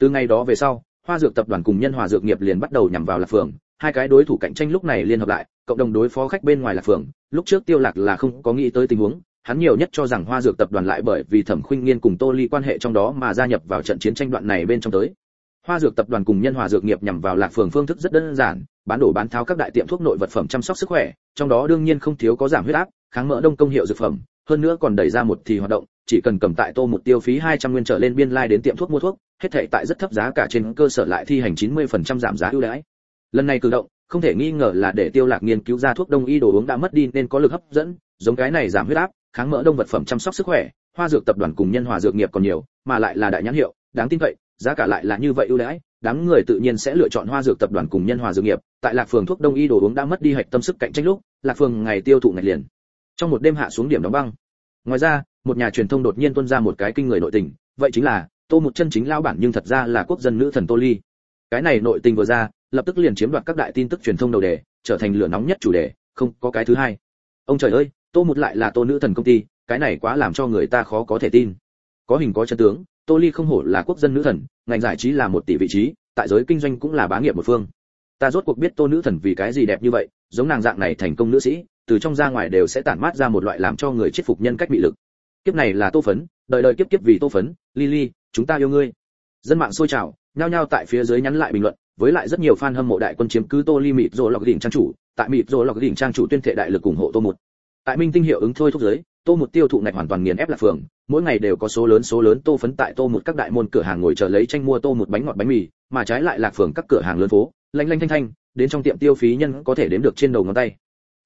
Từ ngày đó về sau, hoa dược tập đoàn cùng nhân hòa dược nghiệp liền bắt đầu nhằm vào lạc phường hai cái đối thủ cạnh tranh lúc này liên hợp lại, cộng đồng đối phó khách bên ngoài lạc phường lúc trước tiêu lạc là không có nghĩ tới tình huống, hắn nhiều nhất cho rằng hoa dược tập đoàn lại bởi vì thẩm khuynh nghiên cùng tô ly quan hệ trong đó mà gia nhập vào trận chiến tranh đoạn này bên trong tới. Hoa dược tập đoàn cùng nhân hòa dược nghiệp nhằm vào lạc phường phương thức rất đơn giản, bán đổ bán tháo các đại tiệm thuốc nội vật phẩm chăm sóc sức khỏe, trong đó đương nhiên không thiếu có giảm huyết áp kháng mỡ đông công hiệu dược phẩm, hơn nữa còn đẩy ra một thì hoạt động, chỉ cần cầm tại tô một tiêu phí 200 nguyên trở lên biên lai like đến tiệm thuốc mua thuốc, hết thảy tại rất thấp giá cả trên cơ sở lại thi hành 90% giảm giá ưu đãi. Lần này cử động, không thể nghi ngờ là để tiêu lạc nghiên cứu ra thuốc đông y đồ uống đã mất đi nên có lực hấp dẫn, giống cái này giảm huyết áp, kháng mỡ đông vật phẩm chăm sóc sức khỏe, hoa dược tập đoàn cùng nhân hòa dược nghiệp còn nhiều, mà lại là đại nhãn hiệu, đáng tin cậy, giá cả lại là như vậy ưu đãi, đám người tự nhiên sẽ lựa chọn hoa dược tập đoàn cùng nhân hòa dược nghiệp, tại lạc phường thuốc đông y đồ uống đã mất đi hạch tâm sức cạnh tranh lúc, lạc phường ngày tiêu thụ ngày liền trong một đêm hạ xuống điểm đóng băng. Ngoài ra, một nhà truyền thông đột nhiên tuôn ra một cái kinh người nội tình, vậy chính là, tô một chân chính lao bản nhưng thật ra là quốc dân nữ thần tô ly. Cái này nội tình vừa ra, lập tức liền chiếm đoạt các đại tin tức truyền thông đầu đề, trở thành lửa nóng nhất chủ đề, không có cái thứ hai. Ông trời ơi, tô một lại là tô nữ thần công ty, cái này quá làm cho người ta khó có thể tin. Có hình có chân tướng, tô ly không hổ là quốc dân nữ thần, ngành giải trí là một tỷ vị trí, tại giới kinh doanh cũng là bá nghiệp một phương. Ta rốt cuộc biết tô nữ thần vì cái gì đẹp như vậy, giống nàng dạng này thành công nữ sĩ từ trong ra ngoài đều sẽ tản mát ra một loại làm cho người chết phục nhân cách bị lực. Kiếp này là tô phấn, đời đời kiếp kiếp vì tô phấn, lily, chúng ta yêu ngươi. Dân mạng sôi trào, nhao nhao tại phía dưới nhắn lại bình luận, với lại rất nhiều fan hâm mộ đại quân chiếm cứ tô ly mịt rồi lọc đỉnh trang chủ, tại mịt rồi lọc đỉnh trang chủ tuyên thệ đại lực ủng hộ tô một tại minh tinh hiệu ứng thôi thúc giới, tô một tiêu thụ ngạch hoàn toàn nghiền ép là phường mỗi ngày đều có số lớn số lớn tô phấn tại tô một các đại môn cửa hàng ngồi chờ lấy tranh mua tô một bánh ngọt bánh mì, mà trái lại là phường các cửa hàng lớn phố, lanh lanh thanh thanh, đến trong tiệm tiêu phí nhân có thể đếm được trên đầu ngón tay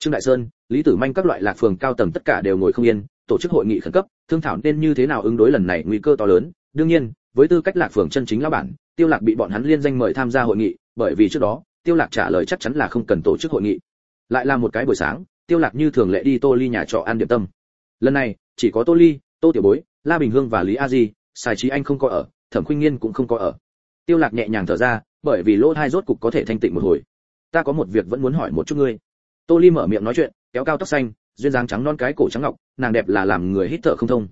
trương đại sơn, lý tử manh các loại lạc phường cao tầng tất cả đều ngồi không yên, tổ chức hội nghị khẩn cấp, thương thảo nên như thế nào ứng đối lần này nguy cơ to lớn. Đương nhiên, với tư cách lạc phường chân chính lão bản, tiêu lạc bị bọn hắn liên danh mời tham gia hội nghị, bởi vì trước đó, tiêu lạc trả lời chắc chắn là không cần tổ chức hội nghị. Lại là một cái buổi sáng, tiêu lạc như thường lệ đi tô ly nhà trọ ăn điểm tâm. Lần này, chỉ có tô ly, tô tiểu bối, la bình hương và lý a di xài trí anh không có ở, thẩm khuynh nghiên cũng không có ở. Tiêu lạc nhẹ nhàng thở ra, bởi vì lỗ hai rốt cục có thể thanh tịnh một hồi. Ta có một việc vẫn muốn hỏi một chút ngươi tô ly mở miệng nói chuyện, kéo cao tóc xanh, duyên dáng trắng non cái cổ trắng ngọc, nàng đẹp là làm người hít thở không thông.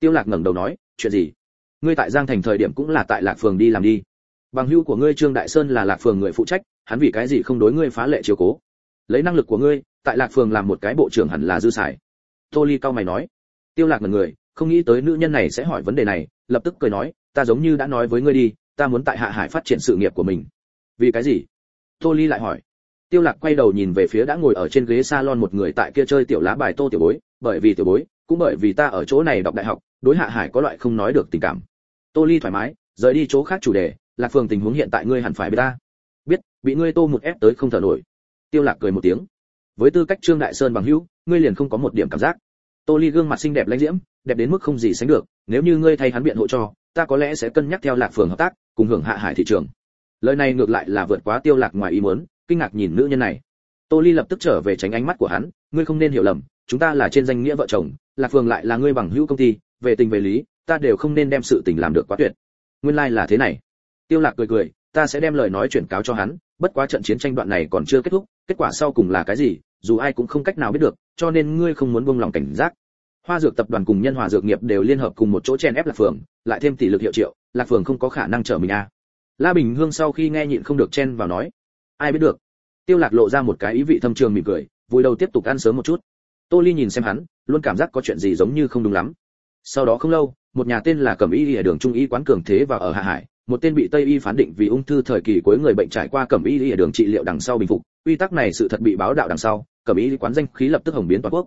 Tiêu lạc ngẩng đầu nói, chuyện gì? Ngươi tại giang thành thời điểm cũng là tại lạc phường đi làm đi. Bằng hữu của ngươi trương đại sơn là lạc phường người phụ trách, hắn vì cái gì không đối ngươi phá lệ chiếu cố? Lấy năng lực của ngươi, tại lạc phường làm một cái bộ trưởng hẳn là dư sải tô ly cao mày nói. Tiêu lạc ngẩn người, không nghĩ tới nữ nhân này sẽ hỏi vấn đề này, lập tức cười nói, ta giống như đã nói với ngươi đi, ta muốn tại hạ hải phát triển sự nghiệp của mình. Vì cái gì? Tô ly lại hỏi tiêu lạc quay đầu nhìn về phía đã ngồi ở trên ghế salon một người tại kia chơi tiểu lá bài tô tiểu bối, bởi vì tiểu bối, cũng bởi vì ta ở chỗ này đọc đại học, đối hạ hải có loại không nói được tình cảm. Tô ly thoải mái, rời đi chỗ khác chủ đề, lạc phường tình huống hiện tại ngươi hẳn phải biết ta. Biết, bị ngươi tô một ép tới không thở nổi. Tiêu lạc cười một tiếng. Với tư cách trương đại sơn bằng hữu, ngươi liền không có một điểm cảm giác. Tô ly gương mặt xinh đẹp lãnh diễm, đẹp đến mức không gì sánh được, nếu như ngươi thay hắn biện hộ cho, ta có lẽ sẽ cân nhắc theo lạc phường hợp tác, cùng hưởng hạ hải thị trường. Lời này ngược lại là vượt quá tiêu lạc ngoài ý muốn kinh ngạc nhìn nữ nhân này. Tô ly lập tức trở về tránh ánh mắt của hắn, ngươi không nên hiểu lầm, chúng ta là trên danh nghĩa vợ chồng, lạc phường lại là ngươi bằng hữu công ty, về tình về lý, ta đều không nên đem sự tình làm được quá tuyệt. Nguyên lai like là thế này. Tiêu lạc cười cười, ta sẽ đem lời nói chuyển cáo cho hắn, bất quá trận chiến tranh đoạn này còn chưa kết thúc, kết quả sau cùng là cái gì, dù ai cũng không cách nào biết được, cho nên ngươi không muốn buông lòng cảnh giác. Hoa dược tập đoàn cùng nhân hòa dược nghiệp đều liên hợp cùng một chỗ chen ép lạc phường, lại thêm tỷ lực hiệu triệu, lạc phường không có khả năng trở mình a. À. la bình hương sau khi nghe nhịn không được chen vào nói ai biết được. Tiêu lạc lộ ra một cái ý vị thâm trường mỉm cười, vui đầu tiếp tục ăn sớm một chút. Tô ly nhìn xem hắn, luôn cảm giác có chuyện gì giống như không đúng lắm. Sau đó không lâu, một nhà tên là cẩm y ở đường trung y quán cường thế và ở hạ hải, một tên bị tây y phán định vì ung thư thời kỳ cuối người bệnh trải qua cẩm y ở đường trị liệu đằng sau bình phục. Quy tắc này sự thật bị báo đạo đằng sau, cẩm y quán danh khí lập tức hồng biến toàn quốc.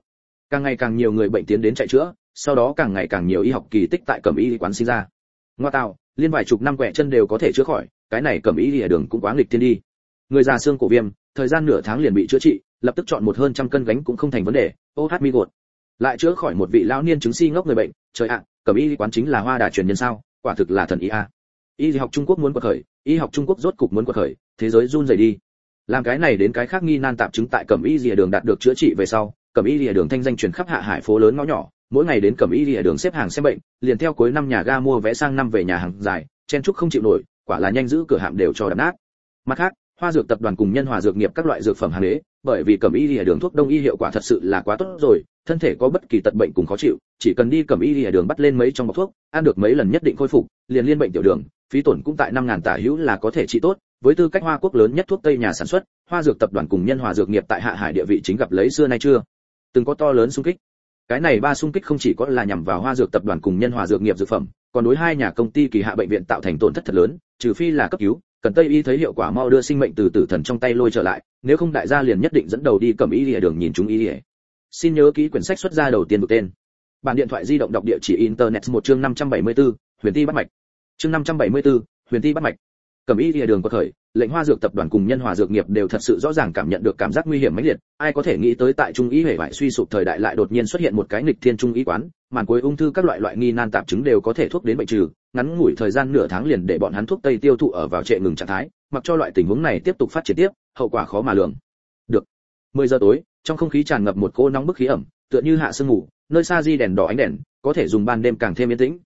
Càng ngày càng nhiều người bệnh tiến đến chạy chữa, sau đó càng ngày càng nhiều y học kỳ tích tại cẩm y quán sinh ra. Ngoa tạo, liên vài chục năm quẹ chân đều có thể chữa khỏi, cái này cẩm y ở đường cũng quá nghịch thiên đi người già xương cổ viêm, thời gian nửa tháng liền bị chữa trị, lập tức chọn một hơn trăm cân gánh cũng không thành vấn đề, ô hát mi gột. Lại chữa khỏi một vị lão niên chứng si ngốc người bệnh, trời ạ cẩm y quán chính là hoa đà truyền nhân sao, quả thực là thần y a. Y học trung quốc muốn quật khởi, y học trung quốc rốt cục muốn quật khởi, thế giới run rẩy đi. Làm cái này đến cái khác nghi nan tạm chứng tại cẩm y rìa đường đạt được chữa trị về sau cẩm y rìa đường thanh danh truyền khắp hạ hải phố lớn ngõ nhỏ, mỗi ngày đến cẩm y rìa đường xếp hàng xem bệnh, liền theo cuối năm nhà ga mua vé sang năm về nhà hàng dài, chen trúc không chịu nổi, quả là nhanh giữ cửa hạm đều cho đập nát. Mặt khác hoa dược tập đoàn cùng nhân hòa dược nghiệp các loại dược phẩm hàng đế bởi vì cẩm y lìa đường thuốc đông y hiệu quả thật sự là quá tốt rồi, thân thể có bất kỳ tật bệnh cùng khó chịu, chỉ cần đi cẩm y lìa đường bắt lên mấy trong bọc thuốc, ăn được mấy lần nhất định khôi phục, liền liên bệnh tiểu đường, phí tổn cũng tại năm ngàn tả hữu là có thể trị tốt. Với tư cách hoa quốc lớn nhất thuốc tây nhà sản xuất, hoa dược tập đoàn cùng nhân hòa dược nghiệp tại hạ hải địa vị chính gặp lấy xưa nay chưa từng có to lớn xung kích. Cái này ba xung kích không chỉ có là nhằm vào hoa dược tập đoàn cùng nhân hòa dược nghiệp dược phẩm, còn đối hai nhà công ty kỳ hạ bệnh viện tạo thành tổn thất thật lớn, trừ phi là cấp cứu cần tây y thấy hiệu quả mau đưa sinh mệnh từ tử thần trong tay lôi trở lại nếu không đại gia liền nhất định dẫn đầu đi cầm y lìa đường nhìn chúng y lìa. Xin nhớ ký quyển sách xuất ra đầu tiên được tên. Bản điện thoại di động đọc địa chỉ internet một chương 574, huyền ti bắt mạch. Chương 574, huyền ti bắt mạch. Cầm y lìa đường có thời lệnh hoa dược tập đoàn cùng nhân hòa dược nghiệp đều thật sự rõ ràng cảm nhận được cảm giác nguy hiểm mãnh liệt ai có thể nghĩ tới tại trung y hệ vải suy sụp thời đại lại đột nhiên xuất hiện một cái nghịch thiên trung y quán màn cuối ung thư các loại loại nghi nan tạp chứng đều có thể thuốc đến bệnh trừ, ngắn ngủi thời gian nửa tháng liền để bọn hắn thuốc tây tiêu thụ ở vào trệ ngừng trạng thái, mặc cho loại tình huống này tiếp tục phát triển tiếp, hậu quả khó mà lường. Được. 10 giờ tối, trong không khí tràn ngập một cô nóng bức khí ẩm, tựa như hạ sương ngủ, nơi xa di đèn đỏ ánh đèn, có thể dùng ban đêm càng thêm yên tĩnh.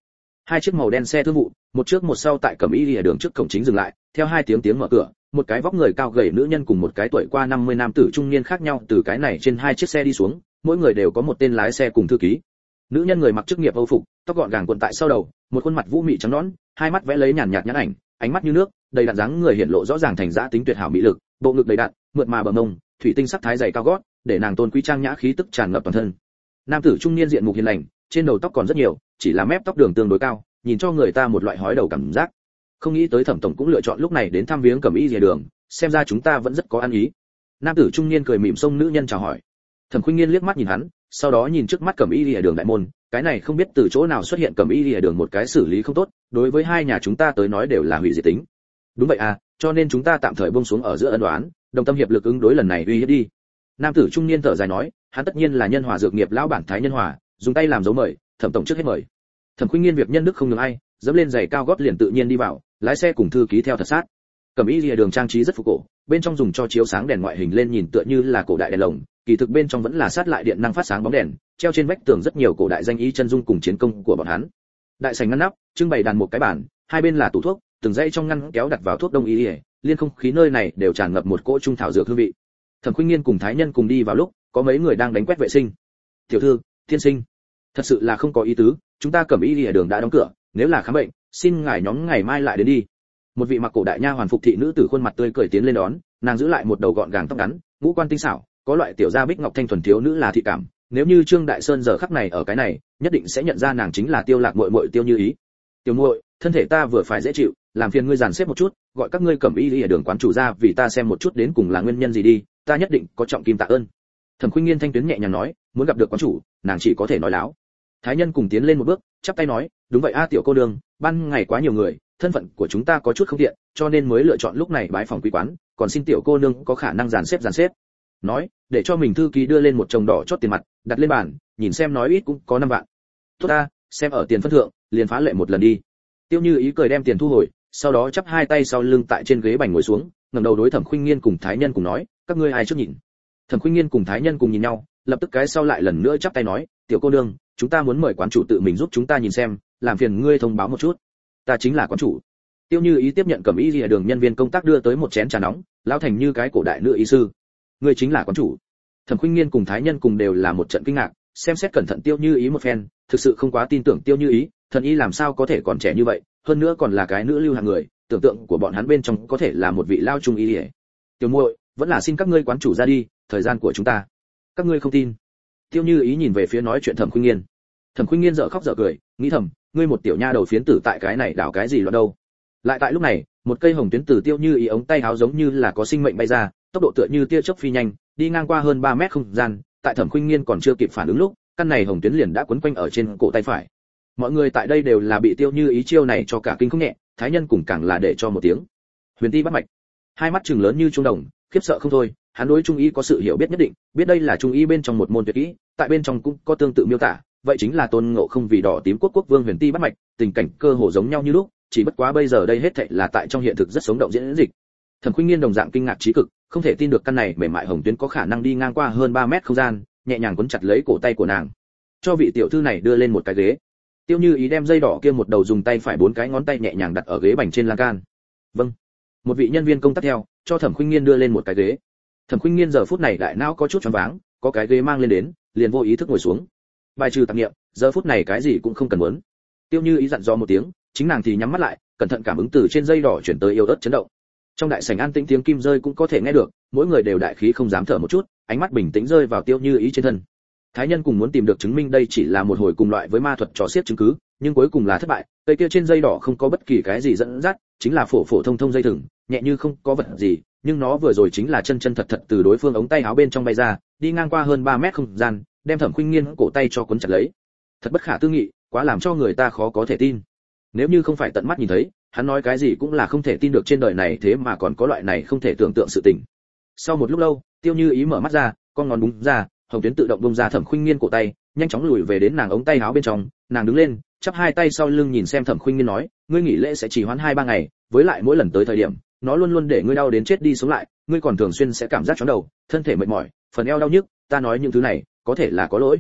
Hai chiếc màu đen xe thương vụ, một trước một sau tại cẩm y lìa đường trước cổng chính dừng lại, theo hai tiếng tiếng mở cửa, một cái vóc người cao gầy nữ nhân cùng một cái tuổi qua 50 nam tử trung niên khác nhau từ cái này trên hai chiếc xe đi xuống, mỗi người đều có một tên lái xe cùng thư ký nữ nhân người mặc chức nghiệp âu phục, tóc gọn gàng cuộn tại sau đầu, một khuôn mặt vũ mị trắng nõn, hai mắt vẽ lấy nhàn nhạt nhãn ảnh, ánh mắt như nước, đầy đặn dáng người hiện lộ rõ ràng thành giá tính tuyệt hảo mỹ lực, bộ ngực đầy đặn, mượt mà bờ mông, thủy tinh sắc thái dày cao gót, để nàng tôn quý trang nhã khí tức tràn ngập toàn thân. Nam tử trung niên diện mục hiền lành, trên đầu tóc còn rất nhiều, chỉ là mép tóc đường tương đối cao, nhìn cho người ta một loại hói đầu cảm giác. Không nghĩ tới thẩm tổng cũng lựa chọn lúc này đến thăm viếng cẩm y rìa đường, xem ra chúng ta vẫn rất có ăn ý. Nam tử trung niên cười mỉm xông nữ nhân chào hỏi. Thẩm khuynh nghiên liếc mắt nhìn hắn sau đó nhìn trước mắt cẩm y lìa đường đại môn, cái này không biết từ chỗ nào xuất hiện cẩm y lìa đường một cái xử lý không tốt, đối với hai nhà chúng ta tới nói đều là hủy diệt tính. Đúng vậy à cho nên chúng ta tạm thời buông xuống ở giữa ân đoán đồng tâm hiệp lực ứng đối lần này uy hiếp đi. Nam tử trung niên thở dài nói, hắn tất nhiên là nhân hòa dược nghiệp lão bản thái nhân hòa, dùng tay làm dấu mời, thẩm tổng trước hết mời. Thẩm khuynh nghiên việc nhân đức không ngừng ai, dẫm lên giày cao gót liền tự nhiên đi vào, lái xe cùng thư ký theo thật sát. Cẩm y lìa đường trang trí rất phục cổ bên trong dùng cho chiếu sáng đèn ngoại hình lên nhìn tựa như là cổ đại đèn lồng, kỳ thực bên trong vẫn là sát lại điện năng phát sáng bóng đèn, treo trên vách tường rất nhiều cổ đại danh y chân dung cùng chiến công của bọn hắn. Đại sảnh ngăn nắp, trưng bày đàn một cái bàn, hai bên là tủ thuốc, từng dãy trong ngăn kéo đặt vào thuốc đông y liên không khí nơi này đều tràn ngập một cỗ trung thảo dược hương vị. Thẩm khuynh nghiên cùng thái nhân cùng đi vào lúc, có mấy người đang đánh quét vệ sinh. Tiểu thư thiên sinh, thật sự là không có ý tứ, chúng ta cầm y đi ở đường đã đóng cửa, nếu là khám bệnh, xin ngài nhóm ngày mai lại đến đi một vị mặc cổ đại nha hoàn phục thị nữ tử khuôn mặt tươi cười tiến lên đón, nàng giữ lại một đầu gọn gàng tóc ngắn, ngũ quan tinh xảo, có loại tiểu gia bích ngọc thanh thuần thiếu nữ là thị cảm. Nếu như trương đại sơn giờ khắc này ở cái này, nhất định sẽ nhận ra nàng chính là tiêu lạc muội muội tiêu như ý. Tiểu muội, thân thể ta vừa phải dễ chịu, làm phiền ngươi dàn xếp một chút, gọi các ngươi cầm y đi ở đường quán chủ ra vì ta xem một chút đến cùng là nguyên nhân gì đi, ta nhất định có trọng kim tạ ơn. Thẩm khuynh nghiên thanh tuyến nhẹ nhàng nói, muốn gặp được quán chủ, nàng chỉ có thể nói láo. Thái nhân cùng tiến lên một bước, chắp tay nói, đúng vậy a, tiểu cô đường ban ngày quá nhiều người thân phận của chúng ta có chút không tiện, cho nên mới lựa chọn lúc này bái phòng quý quán, còn xin tiểu cô nương có khả năng dàn xếp dàn xếp. Nói, để cho mình thư ký đưa lên một chồng đỏ chót tiền mặt, đặt lên bàn, nhìn xem nói ít cũng có năm vạn. Tốt ta, xem ở tiền phân thượng, liền phá lệ một lần đi. Tiêu như ý cười đem tiền thu hồi, sau đó chắp hai tay sau lưng tại trên ghế bành ngồi xuống, ngẩng đầu đối thẩm khuynh nghiên cùng thái nhân cùng nói, các ngươi ai trước nhìn? Thẩm khuynh nghiên cùng thái nhân cùng nhìn nhau, lập tức cái sau lại lần nữa chắp tay nói, tiểu cô nương, chúng ta muốn mời quán chủ tự mình giúp chúng ta nhìn xem, làm phiền ngươi thông báo một chút ta chính là quán chủ. Tiêu như ý tiếp nhận cầm ý lìa đường nhân viên công tác đưa tới một chén trà nóng lao thành như cái cổ đại nữ y sư. Ngươi chính là quán chủ. Thẩm khuynh nghiên cùng thái nhân cùng đều là một trận kinh ngạc, xem xét cẩn thận tiêu như ý một phen, thực sự không quá tin tưởng tiêu như ý, thần y làm sao có thể còn trẻ như vậy, hơn nữa còn là cái nữ lưu hàng người, tưởng tượng của bọn hắn bên trong có thể là một vị lao trung y ỉa tiểu muội, vẫn là xin các ngươi quán chủ ra đi, thời gian của chúng ta. Các ngươi không tin. Tiêu như ý nhìn về phía nói chuyện thẩm khuynh nghiên. Thẩm khuynh nghiên dở khóc dở cười, nghĩ thầm ngươi một tiểu nha đầu phiến tử tại cái này đảo cái gì loạn đâu. Lại tại lúc này, một cây hồng tuyến tử tiêu như ý ống tay háo giống như là có sinh mệnh bay ra, tốc độ tựa như tia chớp phi nhanh, đi ngang qua hơn 3 mét không gian, tại thẩm khuynh nghiên còn chưa kịp phản ứng lúc, căn này hồng tuyến liền đã quấn quanh ở trên cổ tay phải. Mọi người tại đây đều là bị tiêu như ý chiêu này cho cả kinh không nhẹ, thái nhân cùng càng là để cho một tiếng. Huyền ti bắt mạch. Hai mắt trừng lớn như trung đồng, khiếp sợ không thôi, hắn đối trung y có sự hiểu biết nhất định, biết đây là trung y bên trong một môn tuyệt kỹ, tại bên trong cũng có tương tự miêu tả vậy chính là tôn ngộ không vì đỏ tím quốc quốc vương huyền ti bắt mạch, tình cảnh cơ hồ giống nhau như lúc, chỉ bất quá bây giờ đây hết thảy là tại trong hiện thực rất sống động diễn dịch. Thẩm khuynh nghiên đồng dạng kinh ngạc trí cực, không thể tin được căn này mềm mại hồng tuyến có khả năng đi ngang qua hơn 3 mét không gian, nhẹ nhàng quấn chặt lấy cổ tay của nàng. Cho vị tiểu thư này đưa lên một cái ghế. Tiêu như ý đem dây đỏ kia một đầu dùng tay phải bốn cái ngón tay nhẹ nhàng đặt ở ghế bành trên lan can. Vâng. Một vị nhân viên công tác theo, cho thẩm khuynh nghiên đưa lên một cái ghế. Thẩm khuynh nghiên giờ phút này đại não có chút choáng váng, có cái ghế mang lên đến, liền vô ý thức ngồi xuống bài trừ tạp niệm giờ phút này cái gì cũng không cần muốn. Tiêu như ý dặn dò một tiếng, chính nàng thì nhắm mắt lại, cẩn thận cảm ứng từ trên dây đỏ chuyển tới yêu ớt chấn động. Trong đại sảnh an tĩnh tiếng kim rơi cũng có thể nghe được, mỗi người đều đại khí không dám thở một chút, ánh mắt bình tĩnh rơi vào tiêu như ý trên thân. Thái nhân cùng muốn tìm được chứng minh đây chỉ là một hồi cùng loại với ma thuật trò xiết chứng cứ, nhưng cuối cùng là thất bại, cây kia trên dây đỏ không có bất kỳ cái gì dẫn dắt, chính là phổ phổ thông thông dây thừng, nhẹ như không có vật gì, nhưng nó vừa rồi chính là chân chân thật thật từ đối phương ống tay áo bên trong bay ra, đi ngang qua hơn 3 mét không gian đem thẩm khuynh nghiên cổ tay cho cuốn chặt lấy. Thật bất khả tư nghị, quá làm cho người ta khó có thể tin. Nếu như không phải tận mắt nhìn thấy, hắn nói cái gì cũng là không thể tin được trên đời này thế mà còn có loại này không thể tưởng tượng sự tình. Sau một lúc lâu, tiêu như ý mở mắt ra, con ngón đúng ra, hồng tuyến tự động bông ra thẩm khuynh nghiên cổ tay, nhanh chóng lùi về đến nàng ống tay áo bên trong, nàng đứng lên, chắp hai tay sau lưng nhìn xem thẩm khuynh nghiên nói, ngươi nghỉ lễ sẽ chỉ hoãn hai ba ngày, với lại mỗi lần tới thời điểm, nó luôn luôn để ngươi đau đến chết đi sống lại, ngươi còn thường xuyên sẽ cảm giác chóng đầu, thân thể mệt mỏi, phần eo đau nhức, ta nói những thứ này có thể là có lỗi.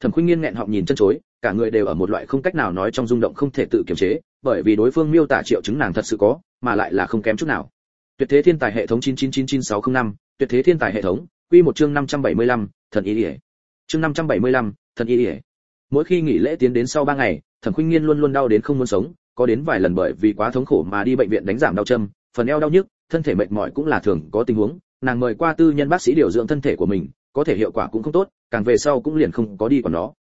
Thẩm khuynh nghiên nghẹn họng nhìn chân chối cả người đều ở một loại không cách nào nói trong rung động không thể tự kiềm chế bởi vì đối phương miêu tả triệu chứng nàng thật sự có mà lại là không kém chút nào. Tuyệt thế thiên tài hệ thống 9999605, tuyệt thế thiên tài hệ thống quy một chương 575, thần ý ỉa chương 575, thần ý ỉa mỗi khi nghỉ lễ tiến đến sau ba ngày thẩm khuynh nghiên luôn luôn đau đến không muốn sống có đến vài lần bởi vì quá thống khổ mà đi bệnh viện đánh giảm đau châm phần eo đau nhức thân thể mệt mỏi cũng là thường có tình huống nàng mời qua tư nhân bác sĩ điều dưỡng thân thể của mình có thể hiệu quả cũng không tốt, càng về sau cũng liền không có đi còn nó.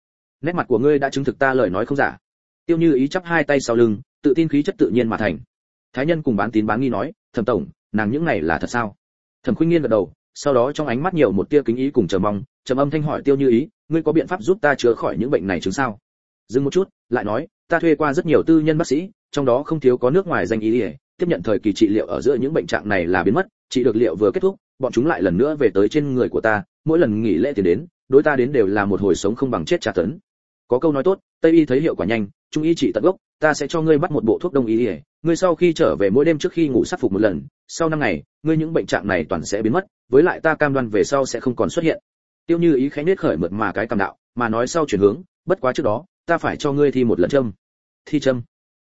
Nét mặt của ngươi đã chứng thực ta lời nói không giả. Tiêu như ý chắp hai tay sau lưng, tự tin khí chất tự nhiên mà thành. Thái nhân cùng bán tín bán nghi nói, thẩm tổng, nàng những này là thật sao? Thẩm khuynh nghiên gật đầu, sau đó trong ánh mắt nhiều một tia kính ý cùng chờ mong, trầm âm thanh hỏi tiêu như ý, ngươi có biện pháp giúp ta chữa khỏi những bệnh này chứng sao? Dừng một chút, lại nói, ta thuê qua rất nhiều tư nhân bác sĩ, trong đó không thiếu có nước ngoài danh ý ỉa tiếp nhận thời kỳ trị liệu ở giữa những bệnh trạng này là biến mất trị được liệu vừa kết thúc, bọn chúng lại lần nữa về tới trên người của ta mỗi lần nghỉ lễ thì đến, đối ta đến đều là một hồi sống không bằng chết tra tấn. Có câu nói tốt, tây y thấy hiệu quả nhanh, trung y trị tận gốc, ta sẽ cho ngươi bắt một bộ thuốc đông y ỉa ngươi sau khi trở về mỗi đêm trước khi ngủ sát phục một lần, sau năm ngày, ngươi những bệnh trạng này toàn sẽ biến mất, với lại ta cam đoan về sau sẽ không còn xuất hiện. Tiêu như ý khẽ nết khởi mượt mà cái cầm đạo, mà nói sau chuyển hướng, bất quá trước đó, ta phải cho ngươi thi một lần châm. Thi châm?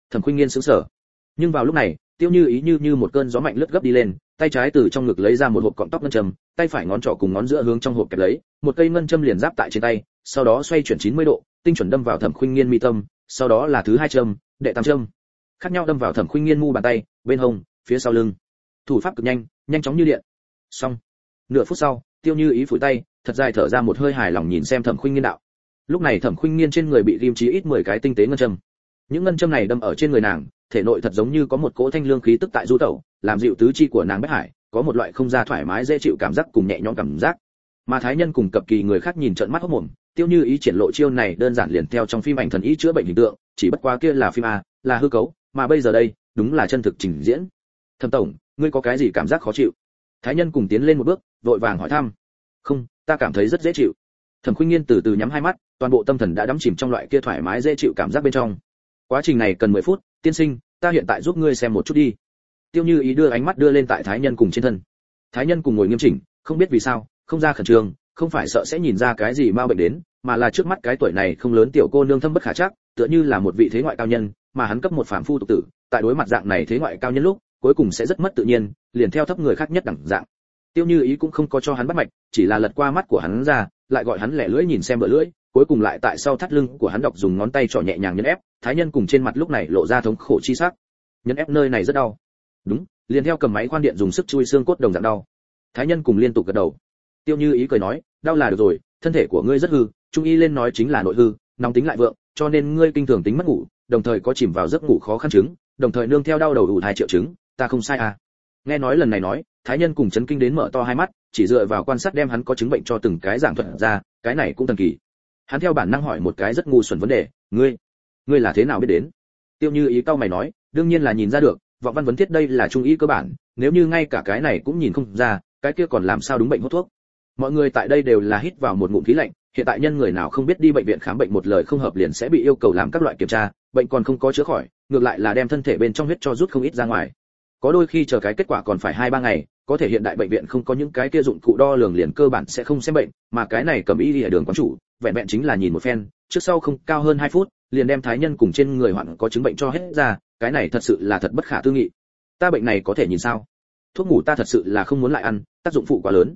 Thẩm khuynh nghiên sững sờ nhưng vào lúc này, tiêu như ý như như một cơn gió mạnh lướt gấp đi lên, tay trái từ trong ngực lấy ra một hộp cọng tóc ngân châm, tay phải ngón trỏ cùng ngón giữa hướng trong hộp kẹp lấy, một cây ngân châm liền giáp tại trên tay, sau đó xoay chuyển 90 độ, tinh chuẩn đâm vào thẩm khuynh nghiên mi tâm, sau đó là thứ hai châm, đệ tam châm. Khác nhau đâm vào thẩm khuynh nghiên mu bàn tay, bên hông, phía sau lưng. Thủ pháp cực nhanh nhanh chóng như điện. Xong. Nửa phút sau, tiêu như ý phủi tay, thật dài thở ra một hơi hài lòng nhìn xem thẩm khuynh nghiên đạo. Lúc này thẩm khuynh nghiên trên người bị ghim chí ít 10 cái tinh tế ngân châm. Những ngân châm này đâm ở trên người nàng thể nội thật giống như có một cỗ thanh lương khí tức tại du tẩu, làm dịu tứ chi của nàng bất hải, có một loại không ra thoải mái dễ chịu cảm giác cùng nhẹ nhõm cảm giác. Mà thái nhân cùng cập kỳ người khác nhìn trận mắt hốc mồm, tiêu như ý triển lộ chiêu này đơn giản liền theo trong phim ảnh thần ý chữa bệnh hình tượng, chỉ bất quá kia là phim a, là hư cấu, mà bây giờ đây, đúng là chân thực trình diễn. Thẩm tổng, ngươi có cái gì cảm giác khó chịu? Thái nhân cùng tiến lên một bước, vội vàng hỏi thăm. Không, ta cảm thấy rất dễ chịu. Thẩm khuynh nghiên từ từ nhắm hai mắt, toàn bộ tâm thần đã đắm chìm trong loại kia thoải mái dễ chịu cảm giác bên trong quá trình này cần 10 phút, tiên sinh, ta hiện tại giúp ngươi xem một chút đi. Tiêu như ý đưa ánh mắt đưa lên tại thái nhân cùng trên thân. Thái nhân cùng ngồi nghiêm chỉnh, không biết vì sao, không ra khẩn trương, không phải sợ sẽ nhìn ra cái gì ma bệnh đến, mà là trước mắt cái tuổi này không lớn tiểu cô nương thâm bất khả chắc, tựa như là một vị thế ngoại cao nhân, mà hắn cấp một phàm phu tục tử, tại đối mặt dạng này thế ngoại cao nhân lúc, cuối cùng sẽ rất mất tự nhiên, liền theo thấp người khác nhất đẳng dạng. Tiêu như ý cũng không có cho hắn bắt mạch, chỉ là lật qua mắt của hắn ra, lại gọi hắn lẻ lưỡi nhìn xem bờ lưỡi cuối cùng lại tại sau thắt lưng của hắn đọc dùng ngón tay trỏ nhẹ nhàng nhấn ép, thái nhân cùng trên mặt lúc này lộ ra thống khổ chi sắc. Nhấn ép nơi này rất đau. Đúng, liền theo cầm máy khoan điện dùng sức chui xương cốt đồng dạng đau. Thái nhân cùng liên tục gật đầu. Tiêu như ý cười nói, đau là được rồi, thân thể của ngươi rất hư, trung y lên nói chính là nội hư, nóng tính lại vượng, cho nên ngươi kinh thường tính mất ngủ, đồng thời có chìm vào giấc ngủ khó khăn chứng, đồng thời nương theo đau đầu đủ hai triệu chứng, ta không sai à. Nghe nói lần này nói, thái nhân cùng chấn kinh đến mở to hai mắt, chỉ dựa vào quan sát đem hắn có chứng bệnh cho từng cái giảng thuật ra, cái này cũng thần kỳ hắn theo bản năng hỏi một cái rất ngu xuẩn vấn đề, ngươi ngươi là thế nào biết đến? Tiêu như ý cao mày nói, đương nhiên là nhìn ra được vọng văn vấn thiết đây là trung ý cơ bản, nếu như ngay cả cái này cũng nhìn không ra, cái kia còn làm sao đúng bệnh hút thuốc? Mọi người tại đây đều là hít vào một ngụm khí lạnh, hiện tại nhân người nào không biết đi bệnh viện khám bệnh một lời không hợp liền sẽ bị yêu cầu làm các loại kiểm tra, bệnh còn không có chữa khỏi, ngược lại là đem thân thể bên trong huyết cho rút không ít ra ngoài. Có đôi khi chờ cái kết quả còn phải hai ba ngày, có thể hiện đại bệnh viện không có những cái kia dụng cụ đo lường liền cơ bản sẽ không xem bệnh, mà cái này cầm y ở đường quán chủ vẹn vẹn chính là nhìn một phen, trước sau không cao hơn 2 phút, liền đem thái nhân cùng trên người hoạn có chứng bệnh cho hết ra, cái này thật sự là thật bất khả tư nghị. Ta bệnh này có thể nhìn sao? Thuốc ngủ ta thật sự là không muốn lại ăn, tác dụng phụ quá lớn.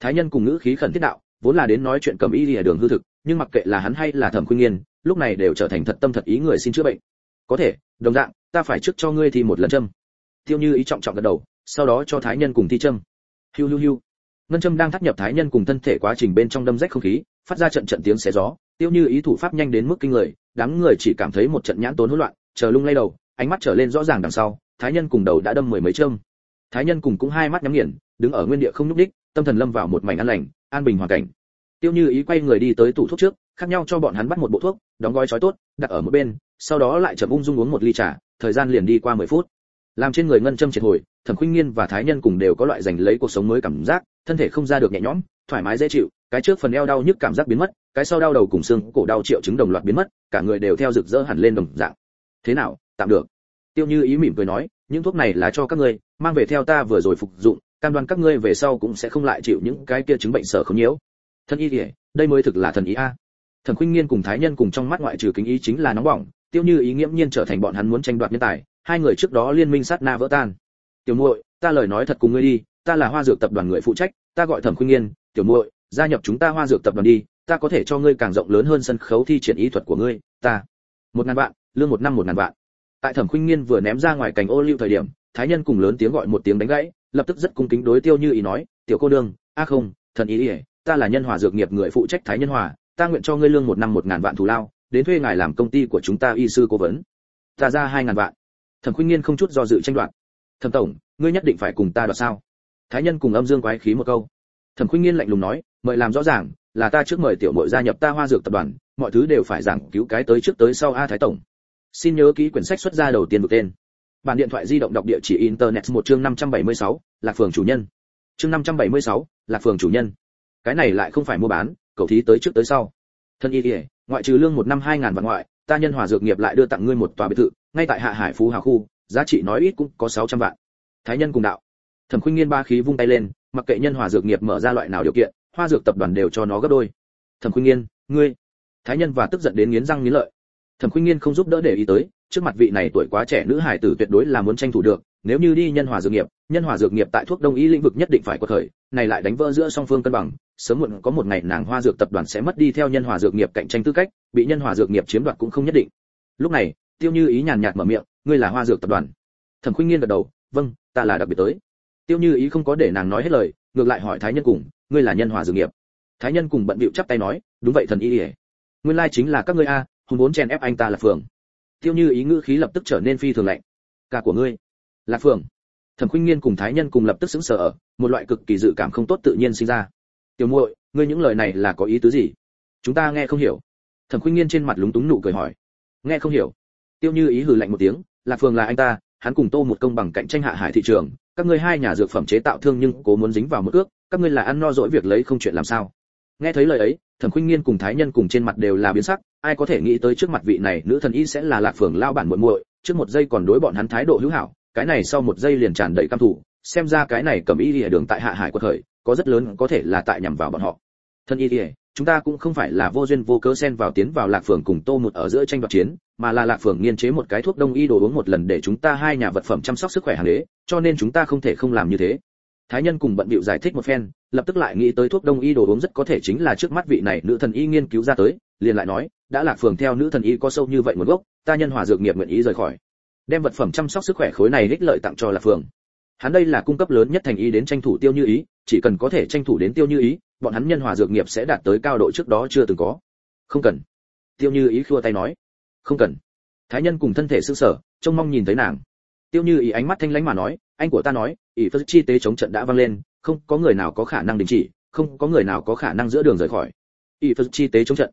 Thái nhân cùng ngữ khí khẩn thiết đạo, vốn là đến nói chuyện cầm y ở đường hư thực, nhưng mặc kệ là hắn hay là thẩm khuyên nghiên, lúc này đều trở thành thật tâm thật ý người xin chữa bệnh. Có thể, đồng dạng, ta phải trước cho ngươi thì một lần châm. Tiêu như ý trọng trọng gật đầu, sau đó cho thái nhân cùng thi châm. Hiu hiu hiu. Ngân châm đang thắt nhập thái nhân cùng thân thể quá trình bên trong đâm rách không khí phát ra trận trận tiếng xé gió, tiêu như ý thủ pháp nhanh đến mức kinh người, đám người chỉ cảm thấy một trận nhãn tốn hỗn loạn, chờ lung lay đầu, ánh mắt trở lên rõ ràng đằng sau, thái nhân cùng đầu đã đâm mười mấy châm. Thái nhân cùng cũng hai mắt nhắm nghiền, đứng ở nguyên địa không nhúc đích tâm thần lâm vào một mảnh an lành, an bình hoàn cảnh. Tiêu như ý quay người đi tới tủ thuốc trước, khác nhau cho bọn hắn bắt một bộ thuốc, đóng gói chói tốt, đặt ở một bên, sau đó lại chậm ung dung uống một ly trà, thời gian liền đi qua 10 phút. Làm trên người ngân châm triệt hồi, thẩm khuynh nghiên và thái nhân cùng đều có loại giành lấy cuộc sống mới cảm giác, thân thể không ra được nhẹ nhõm, thoải mái dễ chịu cái trước phần eo đau nhức cảm giác biến mất, cái sau đau đầu cùng xương cổ đau triệu chứng đồng loạt biến mất, cả người đều theo rực rỡ hẳn lên đồng dạng. Thế nào, tạm được. Tiêu như ý mỉm cười nói, những thuốc này là cho các ngươi, mang về theo ta vừa rồi phục dụng, cam đoan các ngươi về sau cũng sẽ không lại chịu những cái kia chứng bệnh sở không nhiễu. Thân y kể đây mới thực là thần ý a. Thần khuynh nghiên cùng thái nhân cùng trong mắt ngoại trừ kính ý chính là nóng bỏng, tiêu như ý nghiễm nhiên trở thành bọn hắn muốn tranh đoạt nhân tài, hai người trước đó liên minh sát na vỡ tan. Tiểu muội, ta lời nói thật cùng ngươi đi, ta là hoa dược tập đoàn người phụ trách, ta gọi thẩm khuynh nghiên, tiểu muội gia nhập chúng ta hoa dược tập đoàn đi, ta có thể cho ngươi càng rộng lớn hơn sân khấu thi triển ý thuật của ngươi, ta. Một ngàn vạn, lương một năm một ngàn vạn. Tại thẩm khuynh nghiên vừa ném ra ngoài cành ô lưu thời điểm, thái nhân cùng lớn tiếng gọi một tiếng đánh gãy, lập tức rất cung kính đối tiêu như ý nói, tiểu cô đương a không, thần ý ỉa ta là nhân hòa dược nghiệp người phụ trách thái nhân hòa, ta nguyện cho ngươi lương một năm một ngàn vạn thù lao, đến thuê ngài làm công ty của chúng ta y sư cố vấn. Ta ra hai ngàn vạn. Thẩm khuynh nghiên không chút do dự tranh đoạt. Thẩm tổng, ngươi nhất định phải cùng ta đoạt sao? Thái nhân cùng âm dương quái khí một câu. Thẩm khuynh nghiên lạnh lùng nói mời làm rõ ràng là ta trước mời tiểu muội gia nhập ta hoa dược tập đoàn mọi thứ đều phải giảng cứu cái tới trước tới sau a thái tổng. Xin nhớ ký quyển sách xuất ra đầu tiên vực tên. Bản điện thoại di động đọc địa chỉ internet một chương 576, lạc phường chủ nhân. Chương 576, lạc phường chủ nhân. Cái này lại không phải mua bán cầu thí tới trước tới sau. Thân y y ngoại trừ lương một năm hai ngàn vạn ngoại ta nhân hòa dược nghiệp lại đưa tặng ngươi một tòa biệt thự ngay tại hạ hải phú hào khu giá trị nói ít cũng có 600 vạn. Thái nhân cùng đạo. Thẩm khuynh nghiên ba khí vung tay lên mặc kệ nhân hòa dược nghiệp mở ra loại nào điều kiện hoa dược tập đoàn đều cho nó gấp đôi. Thẩm khuynh nghiên, ngươi, thái nhân và tức giận đến nghiến răng nghiến lợi. Thẩm khuynh nghiên không giúp đỡ để ý tới, trước mặt vị này tuổi quá trẻ nữ hải tử tuyệt đối là muốn tranh thủ được, nếu như đi nhân hòa dược nghiệp, nhân hòa dược nghiệp tại thuốc đông y lĩnh vực nhất định phải có thời, này lại đánh vỡ giữa song phương cân bằng, sớm muộn có một ngày nàng hoa dược tập đoàn sẽ mất đi theo nhân hòa dược nghiệp cạnh tranh tư cách, bị nhân hòa dược nghiệp chiếm đoạt cũng không nhất định. Lúc này, tiêu như ý nhàn nhạt mở miệng, ngươi là hoa dược tập đoàn. Thẩm khuynh nghiên gật đầu vâng ta là đặc biệt tới. Tiêu như ý không có để nàng nói hết lời, ngược lại hỏi thái nhân cùng ngươi là nhân hòa dược nghiệp. Thái nhân cùng bận bịu chắp tay nói, đúng vậy thần y ỉa nguyên lai chính là các ngươi a hùng vốn chen ép anh ta là phường tiêu như ý ngữ khí lập tức trở nên phi thường lạnh. Ca của ngươi là phường thẩm khuynh nghiên cùng thái nhân cùng lập tức sững sờ ở, một loại cực kỳ dự cảm không tốt tự nhiên sinh ra. Tiểu muội, ngươi những lời này là có ý tứ gì? Chúng ta nghe không hiểu. Thẩm khuynh nghiên trên mặt lúng túng nụ cười hỏi. Nghe không hiểu. Tiêu như ý hừ lạnh một tiếng lạc phường là anh ta, hắn cùng tô một công bằng cạnh tranh hạ hải thị trường, các ngươi hai nhà dược phẩm chế tạo thương nhưng cố muốn dính vào một ước các ngươi là ăn no dỗi việc lấy không chuyện làm sao? Nghe thấy lời ấy, thẩm khuynh nghiên cùng thái nhân cùng trên mặt đều là biến sắc, ai có thể nghĩ tới trước mặt vị này nữ thần y sẽ là lạc phường lao bản muội muội, trước một giây còn đối bọn hắn thái độ hữu hảo, cái này sau một giây liền tràn đầy căm thủ xem ra cái này cầm y lìa đường tại hạ hải quật khởi, có rất lớn có thể là tại nhằm vào bọn họ. Thân y lìa, chúng ta cũng không phải là vô duyên vô cớ xen vào tiến vào lạc phường cùng tô một ở giữa tranh đoạt chiến, mà là lạc phường nghiên chế một cái thuốc đông y đồ uống một lần để chúng ta hai nhà vật phẩm chăm sóc sức khỏe hàng đế, cho nên chúng ta không thể không làm như thế thái nhân cùng bận bịu giải thích một phen, lập tức lại nghĩ tới thuốc đông y đồ uống rất có thể chính là trước mắt vị này nữ thần y nghiên cứu ra tới, liền lại nói, đã lạc phường theo nữ thần y có sâu như vậy một gốc, ta nhân hòa dược nghiệp nguyện ý rời khỏi. Đem vật phẩm chăm sóc sức khỏe khối này ích lợi tặng cho lạc phường. Hắn đây là cung cấp lớn nhất thành y đến tranh thủ tiêu như ý, chỉ cần có thể tranh thủ đến tiêu như ý, bọn hắn nhân hòa dược nghiệp sẽ đạt tới cao độ trước đó chưa từng có. Không cần. Tiêu như ý khua tay nói. Không cần. Thái nhân cùng thân thể sưng sở trông mong nhìn thấy nàng. Tiêu như ý ánh mắt thanh lãnh mà nói anh của ta nói, ỷ phật chi tế chống trận đã vang lên, không có người nào có khả năng đình chỉ, không có người nào có khả năng giữa đường rời khỏi. Ỷ phật chi tế chống trận.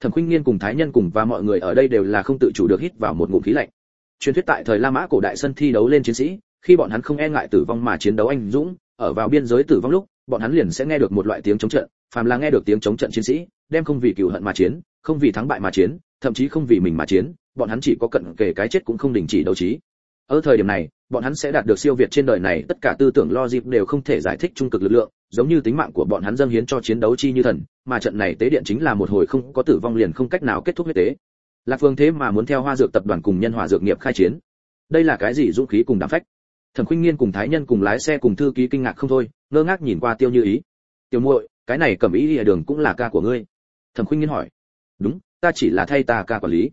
Thẩm khuynh nghiên cùng thái nhân cùng và mọi người ở đây đều là không tự chủ được hít vào một ngụm khí lạnh. Truyền thuyết tại thời la mã cổ đại sân thi đấu lên chiến sĩ, khi bọn hắn không e ngại tử vong mà chiến đấu anh dũng, ở vào biên giới tử vong lúc, bọn hắn liền sẽ nghe được một loại tiếng chống trận, phàm là nghe được tiếng chống trận chiến sĩ, đem không vì cừu hận mà chiến, không vì thắng bại mà chiến, thậm chí không vì mình mà chiến, bọn hắn chỉ có cận kề cái chết cũng không đình chỉ đấu trí ở thời điểm này, bọn hắn sẽ đạt được siêu việt trên đời này, tất cả tư tưởng logic đều không thể giải thích trung cực lực lượng, giống như tính mạng của bọn hắn dâng hiến cho chiến đấu chi như thần, mà trận này tế điện chính là một hồi không có tử vong liền không cách nào kết thúc huyết tế. Lạc phương thế mà muốn theo hoa dược tập đoàn cùng nhân hòa dược nghiệp khai chiến. Đây là cái gì dũng khí cùng đảm phách? Thẩm khuynh nghiên cùng thái nhân cùng lái xe cùng thư ký kinh ngạc không thôi, ngơ ngác nhìn qua tiêu như ý. Tiêu muội, cái này cầm ý địa đường cũng là ca của ngươi? Thẩm khuynh nghiên hỏi. Đúng, ta chỉ là thay ta ca quản lý.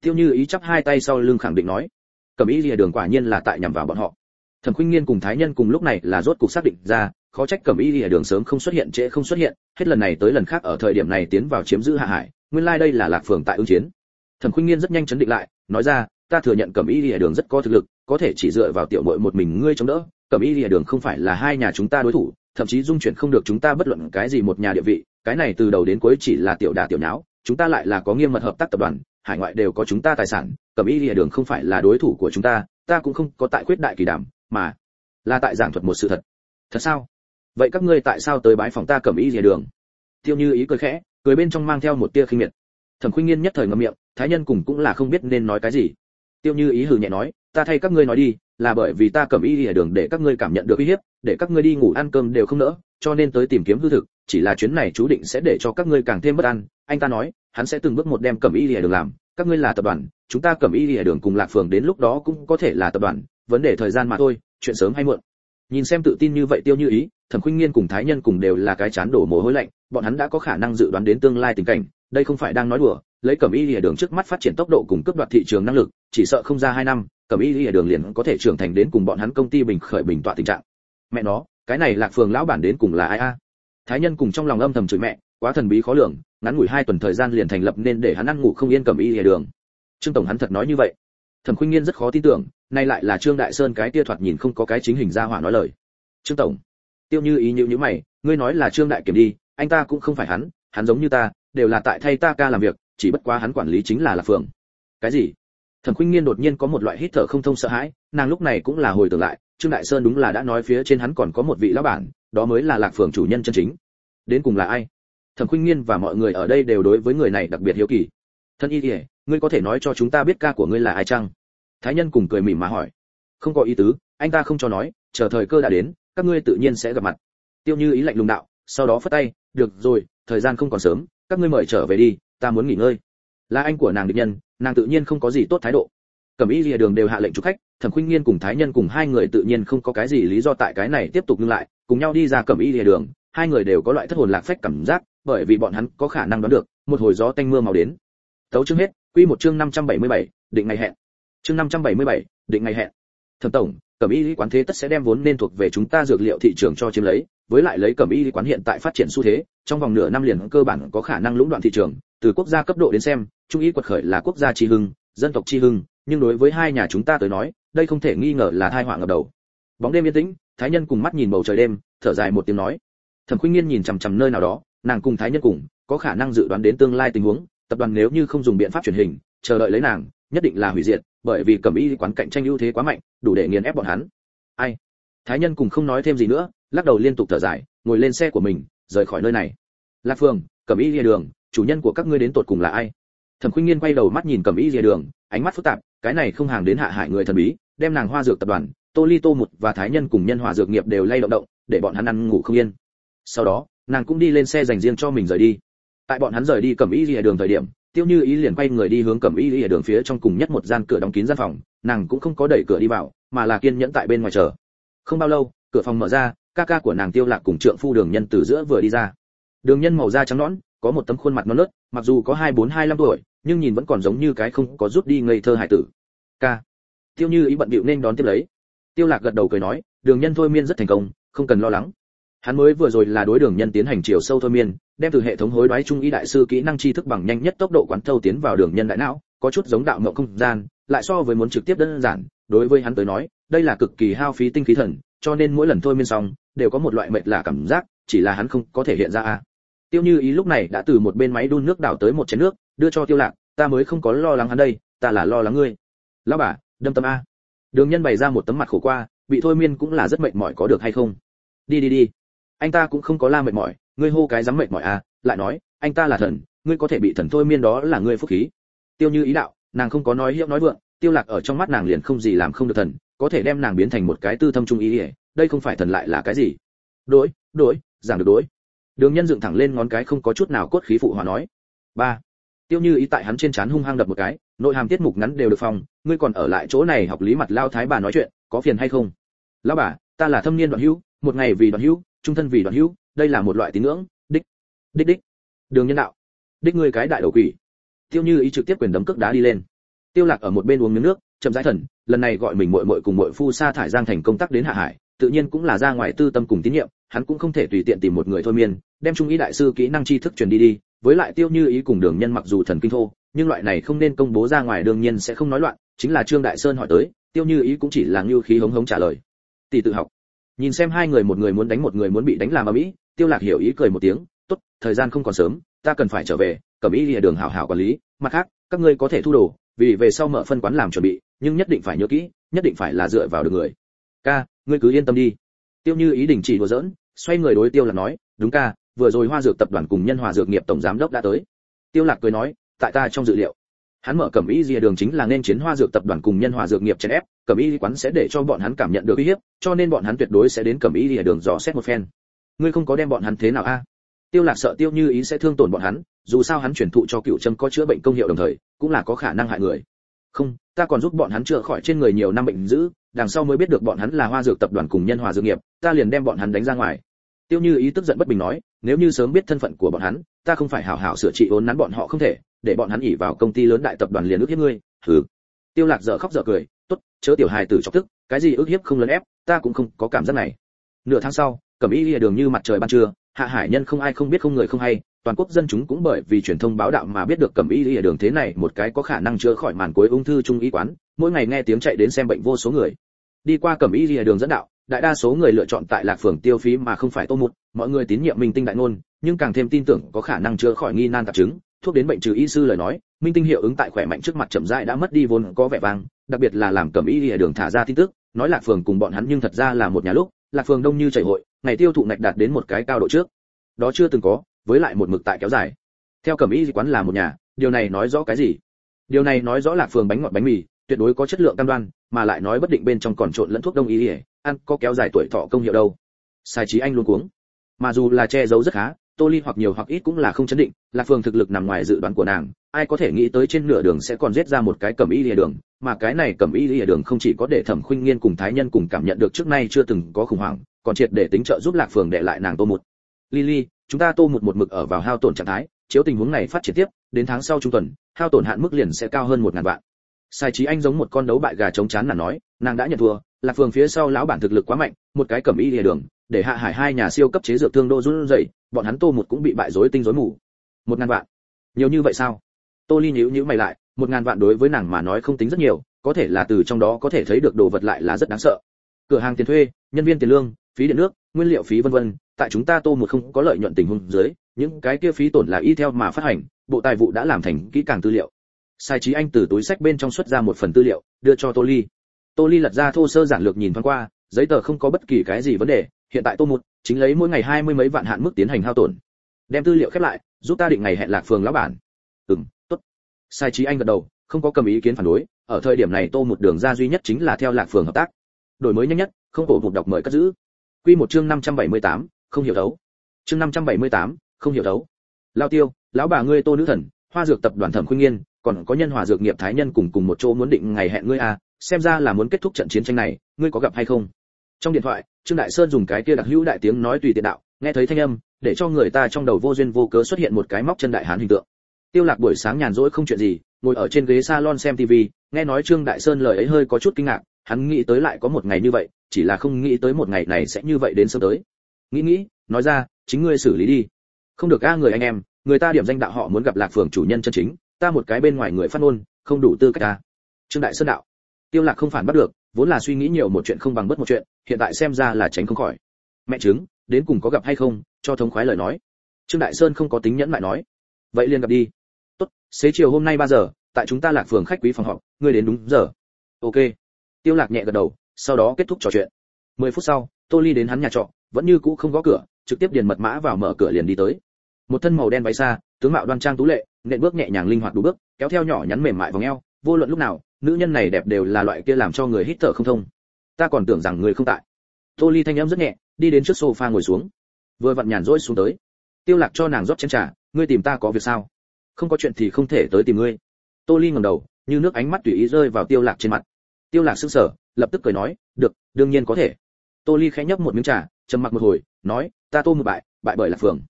Tiêu như ý chắp hai tay sau lưng khẳng định nói. Cẩm ý Lìa đường quả nhiên là tại nhằm vào bọn họ. Thẩm khuynh nghiên cùng thái nhân cùng lúc này là rốt cục xác định ra, khó trách Cẩm ý Lìa đường sớm không xuất hiện, trễ không xuất hiện, hết lần này tới lần khác ở thời điểm này tiến vào chiếm giữ hạ hải, nguyên lai like đây là lạc phường tại ứng chiến. Thẩm khuynh nghiên rất nhanh chấn định lại, nói ra, ta thừa nhận cẩm y lìa đường rất có thực lực, có thể chỉ dựa vào tiểu muội một mình ngươi chống đỡ cẩm y lìa đường không phải là hai nhà chúng ta đối thủ, thậm chí dung chuyển không được chúng ta bất luận cái gì một nhà địa vị, cái này từ đầu đến cuối chỉ là tiểu đà tiểu nháo, chúng ta lại là có nghiêm mật hợp tác tập đoàn, hải ngoại đều có chúng ta tài sản cẩm y lìa đường không phải là đối thủ của chúng ta ta cũng không có tại quyết đại kỳ đảm mà là tại giảng thuật một sự thật. Thật sao? Vậy các ngươi tại sao tới bái phòng ta cẩm y lìa đường? Tiêu như ý cười khẽ, cười bên trong mang theo một tia khinh miệt. Thẩm khuynh nghiên nhất thời ngậm miệng, thái nhân cùng cũng là không biết nên nói cái gì. Tiêu như ý hừ nhẹ nói, ta thay các ngươi nói đi, là bởi vì ta cẩm y lìa đường để các ngươi cảm nhận được uy hiếp, để các ngươi đi ngủ ăn cơm đều không nỡ, cho nên tới tìm kiếm hư thực, chỉ là chuyến này chú định sẽ để cho các ngươi càng thêm bất an. Anh ta nói, hắn sẽ từng bước một đem cẩm y lìa đường làm các ngươi là tập đoàn, chúng ta cầm y lìa đường cùng lạc phường đến lúc đó cũng có thể là tập đoàn, vấn đề thời gian mà thôi, chuyện sớm hay muộn. Nhìn xem tự tin như vậy tiêu như ý, thẩm khuynh nghiên cùng thái nhân cùng đều là cái chán đổ mồ hôi lạnh, bọn hắn đã có khả năng dự đoán đến tương lai tình cảnh, đây không phải đang nói đùa, lấy cẩm y lìa đường trước mắt phát triển tốc độ cùng cướp đoạt thị trường năng lực, chỉ sợ không ra hai năm cẩm y lìa đường liền có thể trưởng thành đến cùng bọn hắn công ty bình khởi bình tọa tình trạng. Mẹ nó, cái này lạc phường lão bản đến cùng là ai a? Thái nhân cùng trong lòng âm thầm chửi mẹ, quá thần bí khó lường ngắn ngủi hai tuần thời gian liền thành lập nên để hắn ăn ngủ không yên cầm y lìa đường. Trương tổng hắn thật nói như vậy. Thẩm khuynh nghiên rất khó tin tưởng, nay lại là trương đại sơn cái tia thoạt nhìn không có cái chính hình ra hỏa nói lời. Trương tổng, tiêu như ý nhữ nhữ mày, ngươi nói là trương đại kiểm đi, anh ta cũng không phải hắn hắn giống như ta, đều là tại thay ta ca làm việc, chỉ bất quá hắn quản lý chính là lạc phường cái gì? Thẩm khuynh nghiên đột nhiên có một loại hít thở không thông sợ hãi, nàng lúc này cũng là hồi tưởng lại, trương đại sơn đúng là đã nói phía trên hắn còn có một vị lão bản, đó mới là lạc phường chủ nhân chân chính. Đến cùng là ai? Thẩm khuynh nghiên và mọi người ở đây đều đối với người này đặc biệt hiếu kỳ. Thân y ỉa ngươi có thể nói cho chúng ta biết ca của ngươi là ai chăng? Thái nhân cùng cười mỉm mà hỏi. Không có ý tứ, anh ta không cho nói, chờ thời cơ đã đến, các ngươi tự nhiên sẽ gặp mặt. Tiêu như ý lạnh lùng đạo, sau đó phất tay, được rồi, thời gian không còn sớm, các ngươi mời trở về đi, ta muốn nghỉ ngơi. Là anh của nàng địch nhân, nàng tự nhiên không có gì tốt thái độ. Cẩm y lìa đường đều hạ lệnh chúc khách, thẩm khuynh nghiên cùng thái nhân cùng hai người tự nhiên không có cái gì lý do tại cái này tiếp tục ngưng lại, cùng nhau đi ra cẩm y lìa đường hai người đều có loại thất hồn lạc phách cảm giác bởi vì bọn hắn có khả năng đoán được một hồi gió tanh mưa màu đến. Tấu chương hết quy một chương 577, định ngày hẹn. Chương 577, định ngày hẹn. Thẩm tổng cẩm y quán thế tất sẽ đem vốn nên thuộc về chúng ta dược liệu thị trường cho chiếm lấy với lại lấy cẩm y quán hiện tại phát triển xu thế trong vòng nửa năm liền cơ bản có khả năng lũng đoạn thị trường từ quốc gia cấp độ đến xem trung ý quật khởi là quốc gia chi hưng dân tộc chi hưng nhưng đối với hai nhà chúng ta tới nói đây không thể nghi ngờ là tai họa ngập đầu. Bóng đêm yên tĩnh thái nhân cùng mắt nhìn bầu trời đêm thở dài một tiếng nói thẩm khuynh nghiên nhìn chằm chằm nơi nào đó, nàng cùng thái nhân cùng, có khả năng dự đoán đến tương lai tình huống, tập đoàn nếu như không dùng biện pháp truyền hình, chờ đợi lấy nàng, nhất định là hủy diệt, bởi vì cẩm y quán cạnh tranh ưu thế quá mạnh, đủ để nghiền ép bọn hắn. Ai? Thái nhân cùng không nói thêm gì nữa, lắc đầu liên tục thở dài, ngồi lên xe của mình, rời khỏi nơi này. Lạc phương cẩm y lìa đường, chủ nhân của các ngươi đến tột cùng là ai? Thẩm khuynh nghiên quay đầu mắt nhìn cẩm y lìa đường, ánh mắt phức tạp, cái này không hàng đến hạ hại người thần bí, đem nàng hoa dược tập đoàn, tô ly tô một và thái nhân cùng nhân hòa dược nghiệp đều lay động động, để bọn hắn ăn ngủ không yên sau đó, nàng cũng đi lên xe dành riêng cho mình rời đi. Tại bọn hắn rời đi cẩm y lìa đường thời điểm, tiêu như ý liền quay người đi hướng cẩm y lìa đường phía trong cùng nhất một gian cửa đóng kín gian phòng, nàng cũng không có đẩy cửa đi vào, mà là kiên nhẫn tại bên ngoài chờ. Không bao lâu, cửa phòng mở ra, ca ca của nàng tiêu lạc cùng trượng phu đường nhân từ giữa vừa đi ra. Đường nhân màu da trắng nõn, có một tấm khuôn mặt non nớt, mặc dù có hai bốn, hai năm tuổi, nhưng nhìn vẫn còn giống như cái không có rút đi ngây thơ hải tử. Ca. Tiêu như ý bận bịu nên đón tiếp lấy. Tiêu lạc gật đầu cười nói, đường nhân thôi miên rất thành công, không cần lo lắng hắn mới vừa rồi là đối đường nhân tiến hành chiều sâu thôi miên, đem từ hệ thống hối đoái trung y đại sư kỹ năng tri thức bằng nhanh nhất tốc độ quán thâu tiến vào đường nhân đại não, có chút giống đạo mộng không gian, lại so với muốn trực tiếp đơn giản, đối với hắn tới nói, đây là cực kỳ hao phí tinh khí thần, cho nên mỗi lần thôi miên xong, đều có một loại mệt lạ cảm giác, chỉ là hắn không có thể hiện ra a. Tiêu như ý lúc này đã từ một bên máy đun nước đảo tới một chén nước, đưa cho tiêu lạc, ta mới không có lo lắng hắn đây, ta là lo lắng ngươi. Lão bà, đâm tâm a. Đường nhân bày ra một tấm mặt khổ qua, bị thôi miên cũng là rất mệt mỏi có được hay không? Đi đi đi anh ta cũng không có la mệt mỏi, ngươi hô cái dám mệt mỏi à? lại nói, anh ta là thần, ngươi có thể bị thần thôi miên đó là ngươi phúc khí. Tiêu như ý đạo, nàng không có nói hiệu nói vượng, tiêu lạc ở trong mắt nàng liền không gì làm không được thần, có thể đem nàng biến thành một cái tư thâm trung ý đây không phải thần lại là cái gì? Đối đối, giảng được đối. Đường nhân dựng thẳng lên ngón cái không có chút nào cốt khí phụ hòa nói. Ba. Tiêu như ý tại hắn trên chán hung hăng đập một cái, nội hàm tiết mục ngắn đều được phòng, ngươi còn ở lại chỗ này học lý mặt lao thái bà nói chuyện, có phiền hay không? Lão bà, ta là thâm niên đoạn hữu, một ngày vì đoạn hữu trung thân vì đoạn hữu, đây là một loại tín ngưỡng, đích đích đích. Đường nhân đạo, đích ngươi cái đại đầu quỷ. Tiêu như ý trực tiếp quyền đấm cước đá đi lên. Tiêu lạc ở một bên uống miếng nước, chậm rãi thần, lần này gọi mình muội muội cùng muội phu sa thải giang thành công tác đến hạ hải, tự nhiên cũng là ra ngoài tư tâm cùng tín nhiệm, hắn cũng không thể tùy tiện tìm một người thôi miên, đem trung ý đại sư kỹ năng tri thức truyền đi đi, với lại tiêu như ý cùng đường nhân mặc dù thần kinh thô, nhưng loại này không nên công bố ra ngoài đương nhiên sẽ không nói loạn, chính là trương đại sơn hỏi tới, tiêu như ý cũng chỉ là như khí hống hống trả lời. Tỷ tự học nhìn xem hai người một người muốn đánh một người muốn bị đánh làm ở mỹ tiêu lạc hiểu ý cười một tiếng, tốt, thời gian không còn sớm, ta cần phải trở về cẩm y lìa đường hảo hảo quản lý, mặt khác, các ngươi có thể thu đồ, vì về sau mở phân quán làm chuẩn bị, nhưng nhất định phải nhớ kỹ, nhất định phải là dựa vào được người. Ca, ngươi cứ yên tâm đi. Tiêu như ý đình chỉ đùa giỡn, xoay người đối tiêu lạc nói, đúng ca, vừa rồi hoa dược tập đoàn cùng nhân hòa dược nghiệp tổng giám đốc đã tới. Tiêu lạc cười nói, tại ta trong dự liệu hắn mở cẩm y rìa đường chính là nên chiến hoa dược tập đoàn cùng nhân hòa dược nghiệp chèn ép, cẩm y quán sẽ để cho bọn hắn cảm nhận được uy hiếp, cho nên bọn hắn tuyệt đối sẽ đến cẩm y rìa đường dò xét một phen. Ngươi không có đem bọn hắn thế nào a? Tiêu lạc sợ tiêu như ý sẽ thương tổn bọn hắn, dù sao hắn chuyển thụ cho cựu trâm có chữa bệnh công hiệu đồng thời, cũng là có khả năng hại người. Không, ta còn giúp bọn hắn chữa khỏi trên người nhiều năm bệnh dữ, đằng sau mới biết được bọn hắn là hoa dược tập đoàn cùng nhân hòa dược nghiệp, ta liền đem bọn hắn đánh ra ngoài. Tiêu như ý tức giận bất bình nói, nếu như sớm biết thân phận của bọn hắn, ta không phải hảo hảo sửa trị ốn nắn bọn họ không thể để bọn hắn ỉ vào công ty lớn đại tập đoàn liền ước hiếp ngươi. Hừ. Tiêu lạc dở khóc dở cười, tốt, chớ tiểu hài tử chọc tức, cái gì ước hiếp không lớn ép, ta cũng không có cảm giác này. Nửa tháng sau, cẩm y lìa đường như mặt trời ban trưa, hạ hải nhân không ai không biết không người không hay, toàn quốc dân chúng cũng bởi vì truyền thông báo đạo mà biết được cẩm y lìa đường thế này một cái có khả năng chữa khỏi màn cuối ung thư trung y quán, mỗi ngày nghe tiếng chạy đến xem bệnh vô số người. Đi qua cẩm y lìa đường dẫn đạo, đại đa số người lựa chọn tại lạc phường tiêu phí mà không phải tô một mọi người tín nhiệm minh tinh đại ngôn, nhưng càng thêm tin tưởng có khả năng chữa khỏi nghi nan tạp chứng thuốc đến bệnh trừ y sư lời nói, minh tinh hiệu ứng tại khỏe mạnh trước mặt chậm rãi đã mất đi vốn có vẻ vang, đặc biệt là làm cẩm y ở đường thả ra tin tức, nói lạc phường cùng bọn hắn nhưng thật ra là một nhà lúc, lạc phường đông như chảy hội, ngày tiêu thụ ngạch đạt đến một cái cao độ trước. Đó chưa từng có, với lại một mực tại kéo dài. Theo cẩm y quán là một nhà, điều này nói rõ cái gì? Điều này nói rõ lạc phường bánh ngọt bánh mì, tuyệt đối có chất lượng cam đoan, mà lại nói bất định bên trong còn trộn lẫn thuốc đông y ăn có kéo dài tuổi thọ công hiệu đâu. Sai trí anh luôn cuống. Mà dù là che giấu rất khá tô ly hoặc nhiều hoặc ít cũng là không chấn định, lạc phường thực lực nằm ngoài dự đoán của nàng, ai có thể nghĩ tới trên nửa đường sẽ còn giết ra một cái cẩm y lìa đường, mà cái này cẩm y lìa đường không chỉ có để thẩm khuynh nghiên cùng thái nhân cùng cảm nhận được trước nay chưa từng có khủng hoảng, còn triệt để tính trợ giúp lạc phường để lại nàng tô một lily, chúng ta tô một một mực ở vào hao tổn trạng thái, chiếu tình huống này phát triển tiếp, đến tháng sau trung tuần, hao tổn hạn mức liền sẽ cao hơn một ngàn vạn. Sai trí anh giống một con đấu bại gà chống chán là nói, nàng đã nhận thua lạc phường phía sau lão bản thực lực quá mạnh, một cái cẩm y lìa đường, để hạ hải hai nhà siêu cấp chế dược thương đô run rẩy, bọn hắn tô một cũng bị bại rối tinh rối mù. Một ngàn vạn. Nhiều như vậy sao? Tô ly nhíu nhíu mày lại, một ngàn vạn đối với nàng mà nói không tính rất nhiều, có thể là từ trong đó có thể thấy được đồ vật lại là rất đáng sợ. Cửa hàng tiền thuê, nhân viên tiền lương, phí điện nước, nguyên liệu phí vân vân, tại chúng ta tô một không có lợi nhuận tình huống dưới, những cái kia phí tổn là y theo mà phát hành, bộ tài vụ đã làm thành kỹ càng tư liệu. Sai trí anh từ túi sách bên trong xuất ra một phần tư liệu, đưa cho tô ly tô ly lật ra thô sơ giản lược nhìn thoáng qua giấy tờ không có bất kỳ cái gì vấn đề hiện tại tô một chính lấy mỗi ngày hai mươi mấy vạn hạn mức tiến hành hao tổn. Đem tư liệu khép lại giúp ta định ngày hẹn lạc phường lão bản. Ừm tốt. Sai trí anh gật đầu không có cầm ý kiến phản đối ở thời điểm này tô một đường ra duy nhất chính là theo lạc phường hợp tác. Đổi mới nhanh nhất không cổ một đọc mời cất giữ. Quy một chương 578, không hiểu đấu. Chương 578, không hiểu đấu. Lao tiêu lão bà ngươi tô nữ thần hoa dược tập đoàn thẩm khuynh nghiên còn có nhân hòa dược nghiệp thái nhân cùng cùng một chỗ muốn định ngày hẹn ngươi à xem ra là muốn kết thúc trận chiến tranh này, ngươi có gặp hay không? Trong điện thoại, trương đại sơn dùng cái kia đặc hữu đại tiếng nói tùy tiện đạo, nghe thấy thanh âm, để cho người ta trong đầu vô duyên vô cớ xuất hiện một cái móc chân đại hán hình tượng. Tiêu lạc buổi sáng nhàn rỗi không chuyện gì, ngồi ở trên ghế salon xem tivi nghe nói trương đại sơn lời ấy hơi có chút kinh ngạc, hắn nghĩ tới lại có một ngày như vậy, chỉ là không nghĩ tới một ngày này sẽ như vậy đến sớm tới. Nghĩ nghĩ, nói ra, chính ngươi xử lý đi. Không được a người anh em, người ta điểm danh đạo họ muốn gặp lạc phường chủ nhân chân chính, ta một cái bên ngoài người phát ngôn, không đủ tư cách ta. Trương đại sơn đạo tiêu lạc không phản bắt được, vốn là suy nghĩ nhiều một chuyện không bằng bất một chuyện, hiện tại xem ra là tránh không khỏi. Mẹ chứng đến cùng có gặp hay không, cho thống khoái lời nói. Trương đại sơn không có tính nhẫn lại nói. Vậy liền gặp đi. Tốt, xế chiều hôm nay 3 giờ, tại chúng ta lạc phường khách quý phòng họp, ngươi đến đúng giờ. Ok. Tiêu lạc nhẹ gật đầu, sau đó kết thúc trò chuyện. 10 phút sau, tô ly đến hắn nhà trọ, vẫn như cũ không gõ cửa, trực tiếp điền mật mã vào mở cửa liền đi tới. Một thân màu đen váy xa, tướng mạo đoan trang tú lệ, nện bước nhẹ nhàng linh hoạt đủ bước, kéo theo nhỏ nhắn mềm mại vòng eo, vô luận lúc nào nữ nhân này đẹp đều là loại kia làm cho người hít thở không thông. Ta còn tưởng rằng người không tại. Tô ly thanh âm rất nhẹ, đi đến trước sofa ngồi xuống. Vừa vặn nhàn rỗi xuống tới. Tiêu lạc cho nàng rót chén trà, ngươi tìm ta có việc sao? Không có chuyện thì không thể tới tìm ngươi. Tô ly ngẩng đầu, như nước ánh mắt tùy ý rơi vào tiêu lạc trên mặt. Tiêu lạc sững sờ, lập tức cười nói, được, đương nhiên có thể. Tô ly khẽ nhấp một miếng trà, trầm mặc một hồi, nói, ta tô một bại bại bởi là phường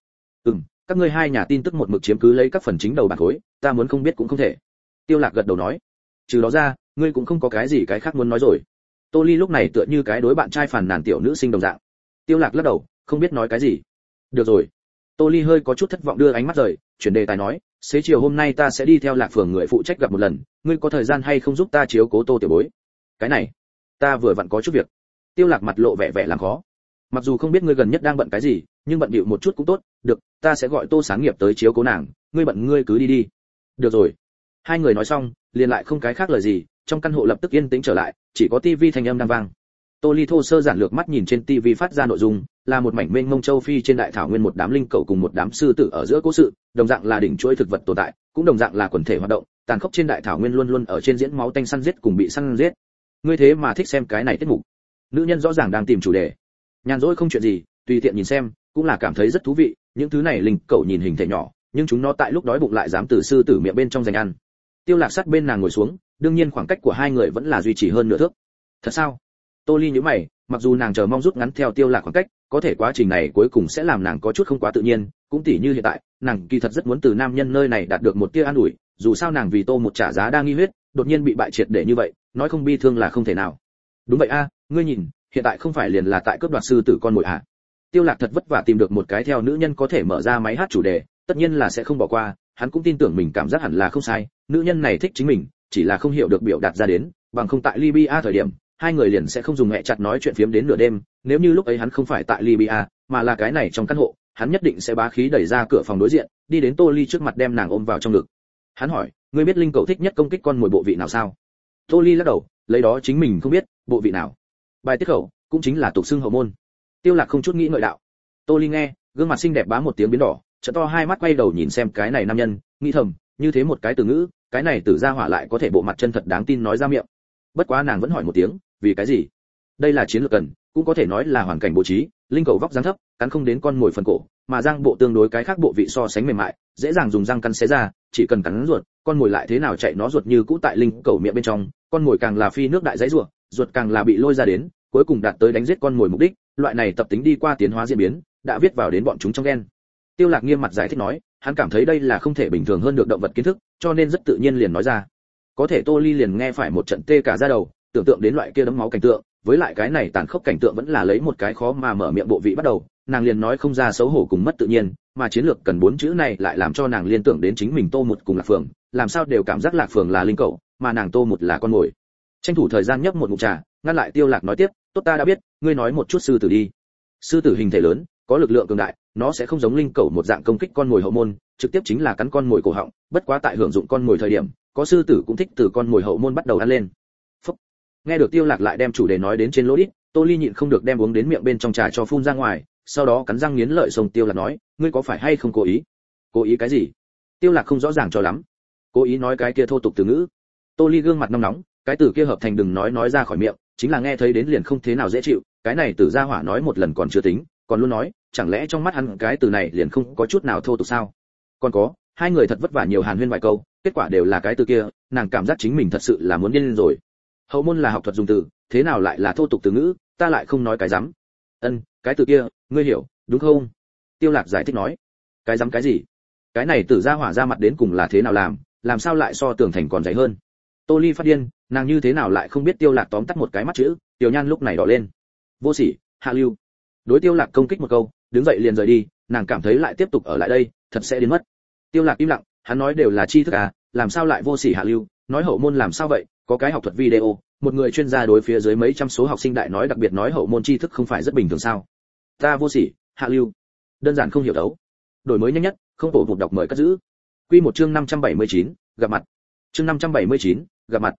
ừm, các ngươi hai nhà tin tức một mực chiếm cứ lấy các phần chính đầu bản khối, ta muốn không biết cũng không thể. Tiêu lạc gật đầu nói trừ đó ra, ngươi cũng không có cái gì cái khác muốn nói rồi. Tô ly lúc này tựa như cái đối bạn trai phản nàn tiểu nữ sinh đồng dạng. Tiêu lạc lắc đầu, không biết nói cái gì. Được rồi. Tô ly hơi có chút thất vọng đưa ánh mắt rời, chuyển đề tài nói, xế chiều hôm nay ta sẽ đi theo lạc phường người phụ trách gặp một lần, ngươi có thời gian hay không giúp ta chiếu cố tô tiểu bối? Cái này, ta vừa vặn có chút việc. Tiêu lạc mặt lộ vẻ vẻ làm khó. Mặc dù không biết ngươi gần nhất đang bận cái gì, nhưng bận bịu một chút cũng tốt, được, ta sẽ gọi tô sáng nghiệp tới chiếu cố nàng, ngươi bận ngươi cứ đi đi. Được rồi. Hai người nói xong liền lại không cái khác lời gì, trong căn hộ lập tức yên tĩnh trở lại, chỉ có tivi thanh âm đang vang. Tô ly thô sơ giản lược mắt nhìn trên tivi phát ra nội dung, là một mảnh mênh mông châu phi trên đại thảo nguyên một đám linh cầu cùng một đám sư tử ở giữa cố sự, đồng dạng là đỉnh chuỗi thực vật tồn tại, cũng đồng dạng là quần thể hoạt động, tàn khốc trên đại thảo nguyên luôn luôn ở trên diễn máu tanh săn giết cùng bị săn giết. Ngươi thế mà thích xem cái này tiết mục. Nữ nhân rõ ràng đang tìm chủ đề. Nhàn rỗi không chuyện gì, tùy tiện nhìn xem, cũng là cảm thấy rất thú vị, những thứ này linh cẩu nhìn hình thể nhỏ, nhưng chúng nó tại lúc đói bụng lại dám từ sư tử miệng bên trong giành ăn tiêu lạc sát bên nàng ngồi xuống, đương nhiên khoảng cách của hai người vẫn là duy trì hơn nửa thước. Thật sao? Tô ly nhíu mày, mặc dù nàng chờ mong rút ngắn theo tiêu lạc khoảng cách, có thể quá trình này cuối cùng sẽ làm nàng có chút không quá tự nhiên, cũng tỉ như hiện tại, nàng kỳ thật rất muốn từ nam nhân nơi này đạt được một tia an ủi, dù sao nàng vì tô một trả giá đang nghi huyết, đột nhiên bị bại triệt để như vậy, nói không bi thương là không thể nào. Đúng vậy a, ngươi nhìn, hiện tại không phải liền là tại cướp đoạt sư tử con mồi à? Tiêu lạc thật vất vả tìm được một cái theo nữ nhân có thể mở ra máy hát chủ đề, tất nhiên là sẽ không bỏ qua hắn cũng tin tưởng mình cảm giác hẳn là không sai, nữ nhân này thích chính mình, chỉ là không hiểu được biểu đạt ra đến, bằng không tại libya thời điểm, hai người liền sẽ không dùng mẹ chặt nói chuyện phiếm đến nửa đêm, nếu như lúc ấy hắn không phải tại libya, mà là cái này trong căn hộ, hắn nhất định sẽ bá khí đẩy ra cửa phòng đối diện, đi đến tô ly trước mặt đem nàng ôm vào trong ngực. Hắn hỏi, ngươi biết linh cầu thích nhất công kích con mồi bộ vị nào sao? Tô ly lắc đầu, lấy đó chính mình không biết, bộ vị nào. Bài tiết khẩu, cũng chính là tục xương hậu môn. Tiêu lạc không chút nghĩ ngợi đạo. Tô ly nghe, gương mặt xinh đẹp bá một tiếng biến đỏ trận to hai mắt quay đầu nhìn xem cái này nam nhân, nghĩ thầm, như thế một cái từ ngữ, cái này tử ra hỏa lại có thể bộ mặt chân thật đáng tin nói ra miệng. Bất quá nàng vẫn hỏi một tiếng, vì cái gì? Đây là chiến lược cần, cũng có thể nói là hoàn cảnh bố trí, linh cầu vóc dáng thấp, cắn không đến con mồi phần cổ, mà răng bộ tương đối cái khác bộ vị so sánh mềm mại, dễ dàng dùng răng cắn xé ra, chỉ cần cắn ruột, con mồi lại thế nào chạy nó ruột như cũ tại linh cầu miệng bên trong, con mồi càng là phi nước đại dãy ruột ruột càng là bị lôi ra đến, cuối cùng đạt tới đánh giết con mồi mục đích, loại này tập tính đi qua tiến hóa diễn biến, đã viết vào đến bọn chúng trong gen tiêu lạc nghiêm mặt giải thích nói, hắn cảm thấy đây là không thể bình thường hơn được động vật kiến thức, cho nên rất tự nhiên liền nói ra. Có thể tô ly liền nghe phải một trận tê cả da đầu, tưởng tượng đến loại kia đấm máu cảnh tượng, với lại cái này tàn khốc cảnh tượng vẫn là lấy một cái khó mà mở miệng bộ vị bắt đầu, nàng liền nói không ra xấu hổ cùng mất tự nhiên, mà chiến lược cần bốn chữ này lại làm cho nàng liên tưởng đến chính mình tô một cùng lạc phường làm sao đều cảm giác lạc phường là linh cậu mà nàng tô một là con mồi. Tranh thủ thời gian nhấp một ngụm trà, ngăn lại tiêu lạc nói tiếp, tốt ta đã biết, ngươi nói một chút sư tử đi. Sư tử hình thể lớn, có lực lượng cường đại nó sẽ không giống linh cẩu một dạng công kích con mồi hậu môn, trực tiếp chính là cắn con mồi cổ họng, bất quá tại hưởng dụng con mồi thời điểm, có sư tử cũng thích từ con mồi hậu môn bắt đầu ăn lên. Phúc. nghe được tiêu lạc lại đem chủ đề nói đến trên lỗ đít, tô ly nhịn không được đem uống đến miệng bên trong trà cho phun ra ngoài, sau đó cắn răng nghiến lợi sông tiêu lạc nói, ngươi có phải hay không cố ý? Cố ý cái gì? Tiêu lạc không rõ ràng cho lắm. Cố ý nói cái kia thô tục từ ngữ. Tô ly gương mặt nóng nóng, cái từ kia hợp thành đừng nói nói ra khỏi miệng, chính là nghe thấy đến liền không thế nào dễ chịu, cái này từ gia hỏa nói một lần còn chưa tính, còn luôn nói chẳng lẽ trong mắt hắn cái từ này liền không có chút nào thô tục sao? Còn có, hai người thật vất vả nhiều hàn huyên vài câu, kết quả đều là cái từ kia, nàng cảm giác chính mình thật sự là muốn điên lên rồi. Hậu môn là học thuật dùng từ, thế nào lại là thô tục từ ngữ, ta lại không nói cái rắm. Ân, cái từ kia, ngươi hiểu, đúng không? Tiêu lạc giải thích nói. Cái rắm cái gì? Cái này tử gia hỏa ra mặt đến cùng là thế nào làm làm sao lại so tưởng thành còn dày hơn? Tô ly phát điên, nàng như thế nào lại không biết tiêu lạc tóm tắt một cái mắt chữ, tiểu nhan lúc này đỏ lên. Vô sỉ, hạ lưu. Đối tiêu lạc công kích một câu đứng dậy liền rời đi nàng cảm thấy lại tiếp tục ở lại đây thật sẽ đến mất. Tiêu lạc im lặng hắn nói đều là tri thức à làm sao lại vô sỉ hạ lưu nói hậu môn làm sao vậy có cái học thuật video một người chuyên gia đối phía dưới mấy trăm số học sinh đại nói đặc biệt nói hậu môn tri thức không phải rất bình thường sao. Ta vô sỉ hạ lưu. Đơn giản không hiểu đấu. Đổi mới nhanh nhất không tổ vụt đọc mời cất giữ. Quy một chương 579, gặp mặt. Chương 579, gặp mặt.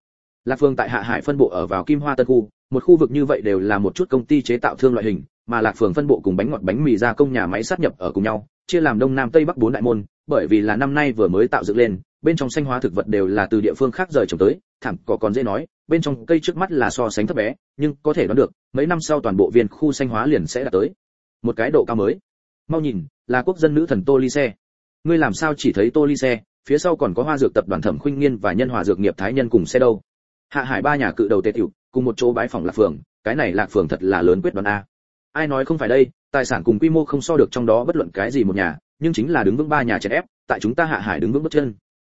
Lạc phương tại hạ hải phân bộ ở vào kim hoa tân khu một khu vực như vậy đều là một chút công ty chế tạo thương loại hình mà lạc phường phân bộ cùng bánh ngọt bánh mì gia công nhà máy sát nhập ở cùng nhau, chia làm đông nam tây bắc bốn đại môn, bởi vì là năm nay vừa mới tạo dựng lên, bên trong xanh hóa thực vật đều là từ địa phương khác rời trồng tới, thảm có còn dễ nói, bên trong cây trước mắt là so sánh thấp bé, nhưng có thể đoán được, mấy năm sau toàn bộ viên khu xanh hóa liền sẽ đạt tới. Một cái độ cao mới. Mau nhìn, là quốc dân nữ thần tô ly xe. Ngươi làm sao chỉ thấy tô ly xe, phía sau còn có hoa dược tập đoàn thẩm khuynh nghiên và nhân hòa dược nghiệp thái nhân cùng xe đâu? Hạ hải ba nhà cự đầu tề tiểu, cùng một chỗ bái phòng lạc phường, cái này lạc phường thật là lớn quyết đoán a ai nói không phải đây, tài sản cùng quy mô không so được trong đó bất luận cái gì một nhà, nhưng chính là đứng vững ba nhà chèn ép, tại chúng ta hạ hải đứng vững bước chân.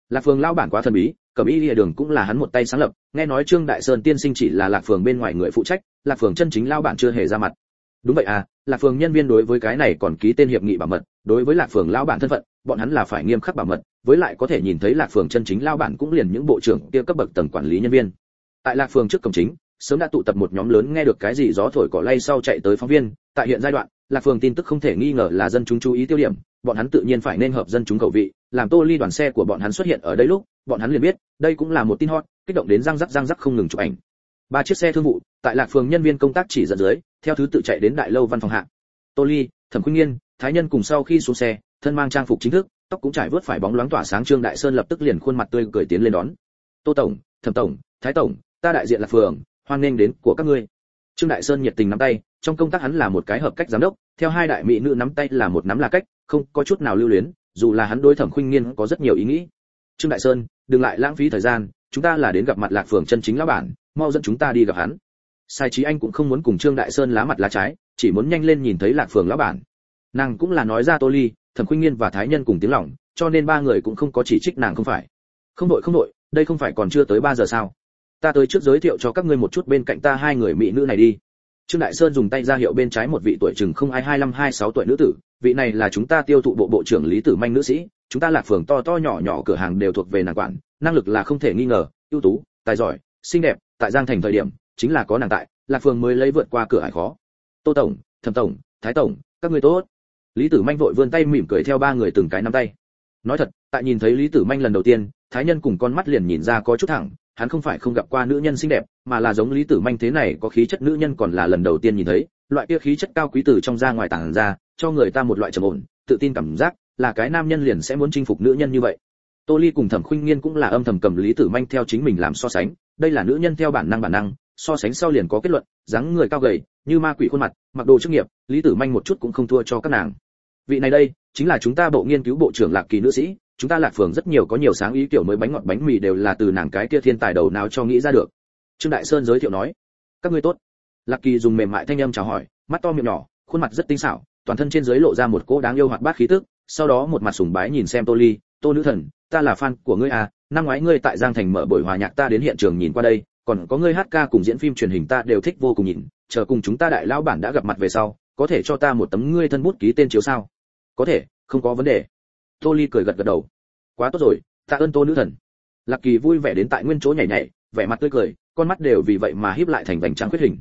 Lạc phường lao bản quá thần bí cẩm y lìa đường cũng là hắn một tay sáng lập, nghe nói trương đại sơn tiên sinh chỉ là lạc phường bên ngoài người phụ trách, lạc phường chân chính lao bản chưa hề ra mặt. Đúng vậy à lạc phường nhân viên đối với cái này còn ký tên hiệp nghị bảo mật, đối với lạc phường lao bản thân phận, bọn hắn là phải nghiêm khắc bảo mật, với lại có thể nhìn thấy lạc phường chân chính lao bản cũng liền những bộ trưởng kia cấp bậc tầng quản lý nhân viên. Tại lạc phường trước cổng chính sớm đã tụ tập một nhóm lớn nghe được cái gì gió thổi cỏ lay sau chạy tới phóng viên. Tại hiện giai đoạn, lạc phường tin tức không thể nghi ngờ là dân chúng chú ý tiêu điểm. Bọn hắn tự nhiên phải nên hợp dân chúng cầu vị. Làm tô ly đoàn xe của bọn hắn xuất hiện ở đây lúc, bọn hắn liền biết, đây cũng là một tin hot, kích động đến răng rắc răng rắc không ngừng chụp ảnh. Ba chiếc xe thương vụ, tại lạc phường nhân viên công tác chỉ dẫn dưới, theo thứ tự chạy đến đại lâu văn phòng hạng tô ly, thẩm khuynh nghiên, thái nhân cùng sau khi xuống xe, thân mang trang phục chính thức, tóc cũng trải vớt phải bóng loáng tỏa sáng trương đại sơn lập tức liền khuôn mặt tươi cười tiến lên đón. Tô tổng, thẩm tổng, thái tổng, ta đại diện lạc phường hoan nghênh đến của các ngươi. Trương đại sơn nhiệt tình nắm tay, trong công tác hắn là một cái hợp cách giám đốc, theo hai đại mỹ nữ nắm tay là một nắm là cách, không có chút nào lưu luyến, dù là hắn đối thẩm khuynh nghiên có rất nhiều ý nghĩ. Trương đại sơn, đừng lại lãng phí thời gian, chúng ta là đến gặp mặt lạc phường chân chính lão bản, mau dẫn chúng ta đi gặp hắn. Sai trí anh cũng không muốn cùng trương đại sơn lá mặt lá trái, chỉ muốn nhanh lên nhìn thấy lạc phường lão bản. Nàng cũng là nói ra tô ly, thẩm khuynh nghiên và thái nhân cùng tiếng lòng, cho nên ba người cũng không có chỉ trích nàng không phải. Không đội không đội, đây không phải còn chưa tới ba giờ sao? Ta tới trước giới thiệu cho các ngươi một chút bên cạnh ta hai người mỹ nữ này đi. Trương đại sơn dùng tay ra hiệu bên trái một vị tuổi chừng không ai hai năm hai sáu tuổi nữ tử, vị này là chúng ta tiêu thụ bộ bộ trưởng lý tử manh nữ sĩ, chúng ta lạc phường to to nhỏ nhỏ cửa hàng đều thuộc về nàng quản, năng lực là không thể nghi ngờ, ưu tú, tài giỏi, xinh đẹp, tại giang thành thời điểm, chính là có nàng tại lạc phường mới lấy vượt qua cửa hải khó. Tô tổng, thẩm tổng, thái tổng, các ngươi tốt. Lý tử manh vội vươn tay mỉm cười theo ba người từng cái nắm tay. Nói thật, tại nhìn thấy lý tử manh lần đầu tiên, thái nhân cùng con mắt liền nhìn ra có chút thẳng hắn không phải không gặp qua nữ nhân xinh đẹp, mà là giống lý tử manh thế này, có khí chất nữ nhân còn là lần đầu tiên nhìn thấy, loại kia khí chất cao quý từ trong ra ngoài tảng ra, cho người ta một loại trầm ổn, tự tin cảm giác, là cái nam nhân liền sẽ muốn chinh phục nữ nhân như vậy. Tô ly cùng thẩm khuynh nghiên cũng là âm thầm cầm lý tử manh theo chính mình làm so sánh, đây là nữ nhân theo bản năng bản năng, so sánh sau liền có kết luận, dáng người cao gầy, như ma quỷ khuôn mặt, mặc đồ chức nghiệp, lý tử manh một chút cũng không thua cho các nàng. Vị này đây, chính là chúng ta bộ nghiên cứu bộ trưởng lạc kỳ nữ sĩ chúng ta lạc phường rất nhiều có nhiều sáng ý kiểu mới bánh ngọt bánh mì đều là từ nàng cái kia thiên tài đầu nào cho nghĩ ra được. Trương đại sơn giới thiệu nói, các ngươi tốt. Lạc kỳ dùng mềm mại thanh âm chào hỏi, mắt to miệng nhỏ, khuôn mặt rất tinh xảo, toàn thân trên dưới lộ ra một cỗ đáng yêu hoạt bát khí tức, sau đó một mặt sùng bái nhìn xem tô ly, tô nữ thần, ta là fan của ngươi à năm ngoái ngươi tại giang thành mở buổi hòa nhạc ta đến hiện trường nhìn qua đây, còn có ngươi hát ca cùng diễn phim truyền hình ta đều thích vô cùng nhìn, chờ cùng chúng ta đại lão bản đã gặp mặt về sau, có thể cho ta một tấm ngươi thân bút ký tên chiếu sao? Có thể, không có vấn đề tô ly cười gật gật đầu. Quá tốt rồi, tạ ơn tô nữ thần. Lạc kỳ vui vẻ đến tại nguyên chỗ nhảy nhảy, vẻ mặt tươi cười, con mắt đều vì vậy mà híp lại thành vành trăng khuyết hình.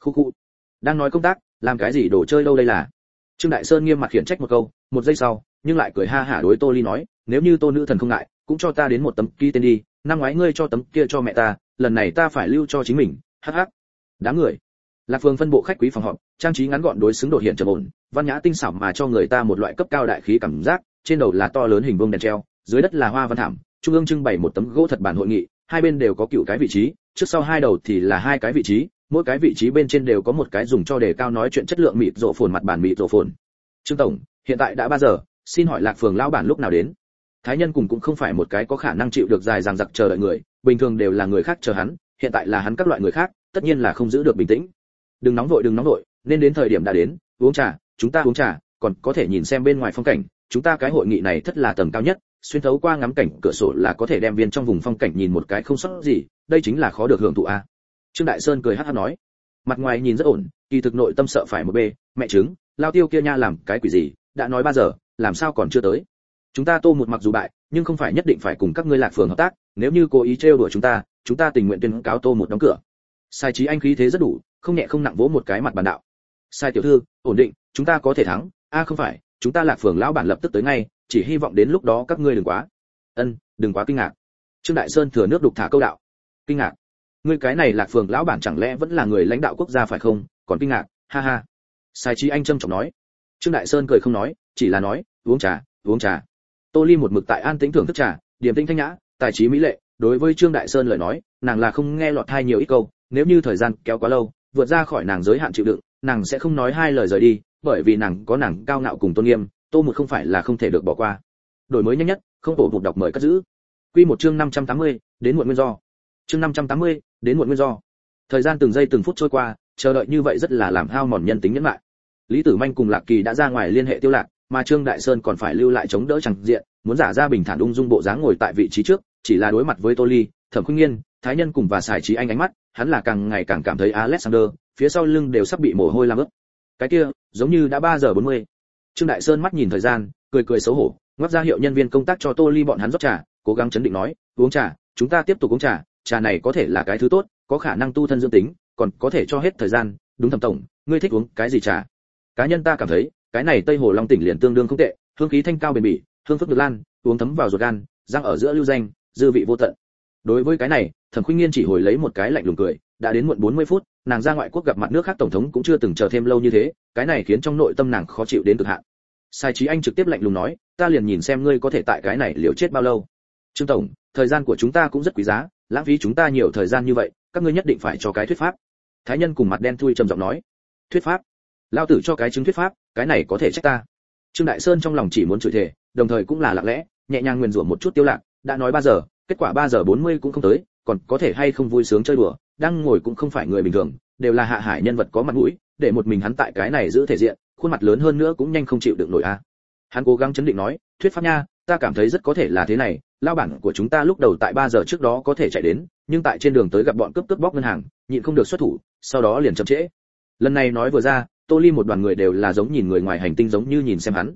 Khu khu. Đang nói công tác, làm cái gì đồ chơi đâu đây là? Trương đại sơn nghiêm mặt khiển trách một câu, một giây sau, nhưng lại cười ha hả đối tô ly nói, nếu như tô nữ thần không ngại, cũng cho ta đến một tấm ký tên đi, năm ngoái ngươi cho tấm kia cho mẹ ta, lần này ta phải lưu cho chính mình. Hắc hắc. Đáng người lạc phương phân bộ khách quý phòng họp, trang trí ngắn gọn đối xứng đột hiện trầm ổn, văn nhã tinh xảo mà cho người ta một loại cấp cao đại khí cảm giác, trên đầu là to lớn hình vuông đèn treo, dưới đất là hoa văn thảm, trung ương trưng bày một tấm gỗ thật bản hội nghị, hai bên đều có cựu cái vị trí, trước sau hai đầu thì là hai cái vị trí, mỗi cái vị trí bên trên đều có một cái dùng cho đề cao nói chuyện chất lượng mịt rộ phồn mặt bản mịt rộ phồn. Trương tổng, hiện tại đã ba giờ, xin hỏi lạc phường lao bản lúc nào đến? Thái nhân cùng cũng không phải một cái có khả năng chịu được dài dằng dặc chờ đợi người, bình thường đều là người khác chờ hắn, hiện tại là hắn các loại người khác, tất nhiên là không giữ được bình tĩnh đừng nóng vội, đừng nóng vội, nên đến thời điểm đã đến, uống trà, chúng ta uống trà, còn có thể nhìn xem bên ngoài phong cảnh, chúng ta cái hội nghị này thật là tầng cao nhất, xuyên thấu qua ngắm cảnh cửa sổ là có thể đem viên trong vùng phong cảnh nhìn một cái không sót gì, đây chính là khó được hưởng thụ a. Trương đại sơn cười hát hát nói, mặt ngoài nhìn rất ổn, kỳ thực nội tâm sợ phải một bê, mẹ trứng, lao tiêu kia nha làm cái quỷ gì, đã nói ba giờ, làm sao còn chưa tới. Chúng ta tô một mặc dù bại, nhưng không phải nhất định phải cùng các ngươi lạc phường hợp tác, nếu như cố ý trêu đùa chúng ta chúng ta tình nguyện tuyên cáo tô một đóng cửa. Sai trí anh khí thế rất đủ không nhẹ không nặng vỗ một cái mặt bàn đạo. Sai tiểu thư, ổn định, chúng ta có thể thắng. A, không phải, chúng ta lạc phường lão bản lập tức tới ngay, chỉ hy vọng đến lúc đó các ngươi đừng quá. Ân, đừng quá kinh ngạc. Trương đại sơn thừa nước đục thả câu đạo. Kinh ngạc. Ngươi cái này lạc phường lão bản chẳng lẽ vẫn là người lãnh đạo quốc gia phải không? Còn kinh ngạc, ha ha. Sai trí anh trâm trọng nói. Trương đại sơn cười không nói, chỉ là nói, uống trà uống trà. Tô ly một mực tại an tĩnh thưởng thức trà, điềm tĩnh thanh nhã, tài trí mỹ lệ, đối với trương đại sơn lời nói, nàng là không nghe lọt hai nhiều ít câu, nếu như thời gian kéo quá lâu vượt ra khỏi nàng giới hạn chịu đựng nàng sẽ không nói hai lời rời đi bởi vì nàng có nàng cao ngạo cùng tôn nghiêm tô một không phải là không thể được bỏ qua. Đổi mới nhanh nhất không tổ một đọc mời cất giữ. Quy một chương 580, đến muộn nguyên do. Chương 580, đến muộn nguyên do. Thời gian từng giây từng phút trôi qua chờ đợi như vậy rất là làm hao mòn nhân tính nhẫn lại lý tử manh cùng lạc kỳ đã ra ngoài liên hệ tiêu lạc mà trương đại sơn còn phải lưu lại chống đỡ chẳng diện muốn giả ra bình thản ung dung bộ dáng ngồi tại vị trí trước chỉ là đối mặt với tô ly thẩm khuynh nghiên thái nhân cùng và xài trí anh ánh mắt hắn là càng ngày càng cảm thấy alexander, phía sau lưng đều sắp bị mồ hôi làm ướt. Cái kia, giống như đã 3 giờ 40. trương đại sơn mắt nhìn thời gian, cười cười xấu hổ, ngoắc ra hiệu nhân viên công tác cho tô ly bọn hắn rót trà, cố gắng chấn định nói, uống trà, chúng ta tiếp tục uống trà trà này có thể là cái thứ tốt, có khả năng tu thân dương tính, còn có thể cho hết thời gian, đúng thẩm tổng, ngươi thích uống cái gì trà? Cá nhân ta cảm thấy, cái này tây hồ long tỉnh liền tương đương không tệ, hương khí thanh cao bền bỉ, hương phức được lan, uống thấm vào ruột gan, răng ở giữa lưu danh, dư vị vô tận. Đối với cái này thẩm khuynh nghiên chỉ hồi lấy một cái lạnh lùng cười, đã đến muộn 40 phút, nàng ra ngoại quốc gặp mặt nước khác tổng thống cũng chưa từng chờ thêm lâu như thế, cái này khiến trong nội tâm nàng khó chịu đến cực hạn. Sai trí anh trực tiếp lạnh lùng nói, ta liền nhìn xem ngươi có thể tại cái này liều chết bao lâu. Trương tổng, thời gian của chúng ta cũng rất quý giá, lãng phí chúng ta nhiều thời gian như vậy, các ngươi nhất định phải cho cái thuyết pháp. Thái nhân cùng mặt đen thui trầm giọng nói, thuyết pháp? Lao tử cho cái chứng thuyết pháp, cái này có thể trách ta. Trương đại sơn trong lòng chỉ muốn chửi thề, đồng thời cũng là lặng lẽ, nhẹ nhàng nguyền rủa một chút tiêu lạc, đã nói ba giờ, kết quả ba giờ 40 cũng không tới còn có thể hay không vui sướng chơi đùa, đang ngồi cũng không phải người bình thường, đều là hạ hải nhân vật có mặt mũi, để một mình hắn tại cái này giữ thể diện, khuôn mặt lớn hơn nữa cũng nhanh không chịu được nổi a. Hắn cố gắng chấn định nói, thuyết pháp nha, ta cảm thấy rất có thể là thế này lao bản của chúng ta lúc đầu tại 3 giờ trước đó có thể chạy đến, nhưng tại trên đường tới gặp bọn cướp cướp bóc ngân hàng, nhịn không được xuất thủ, sau đó liền chậm trễ. Lần này nói vừa ra, tô ly một đoàn người đều là giống nhìn người ngoài hành tinh giống như nhìn xem hắn.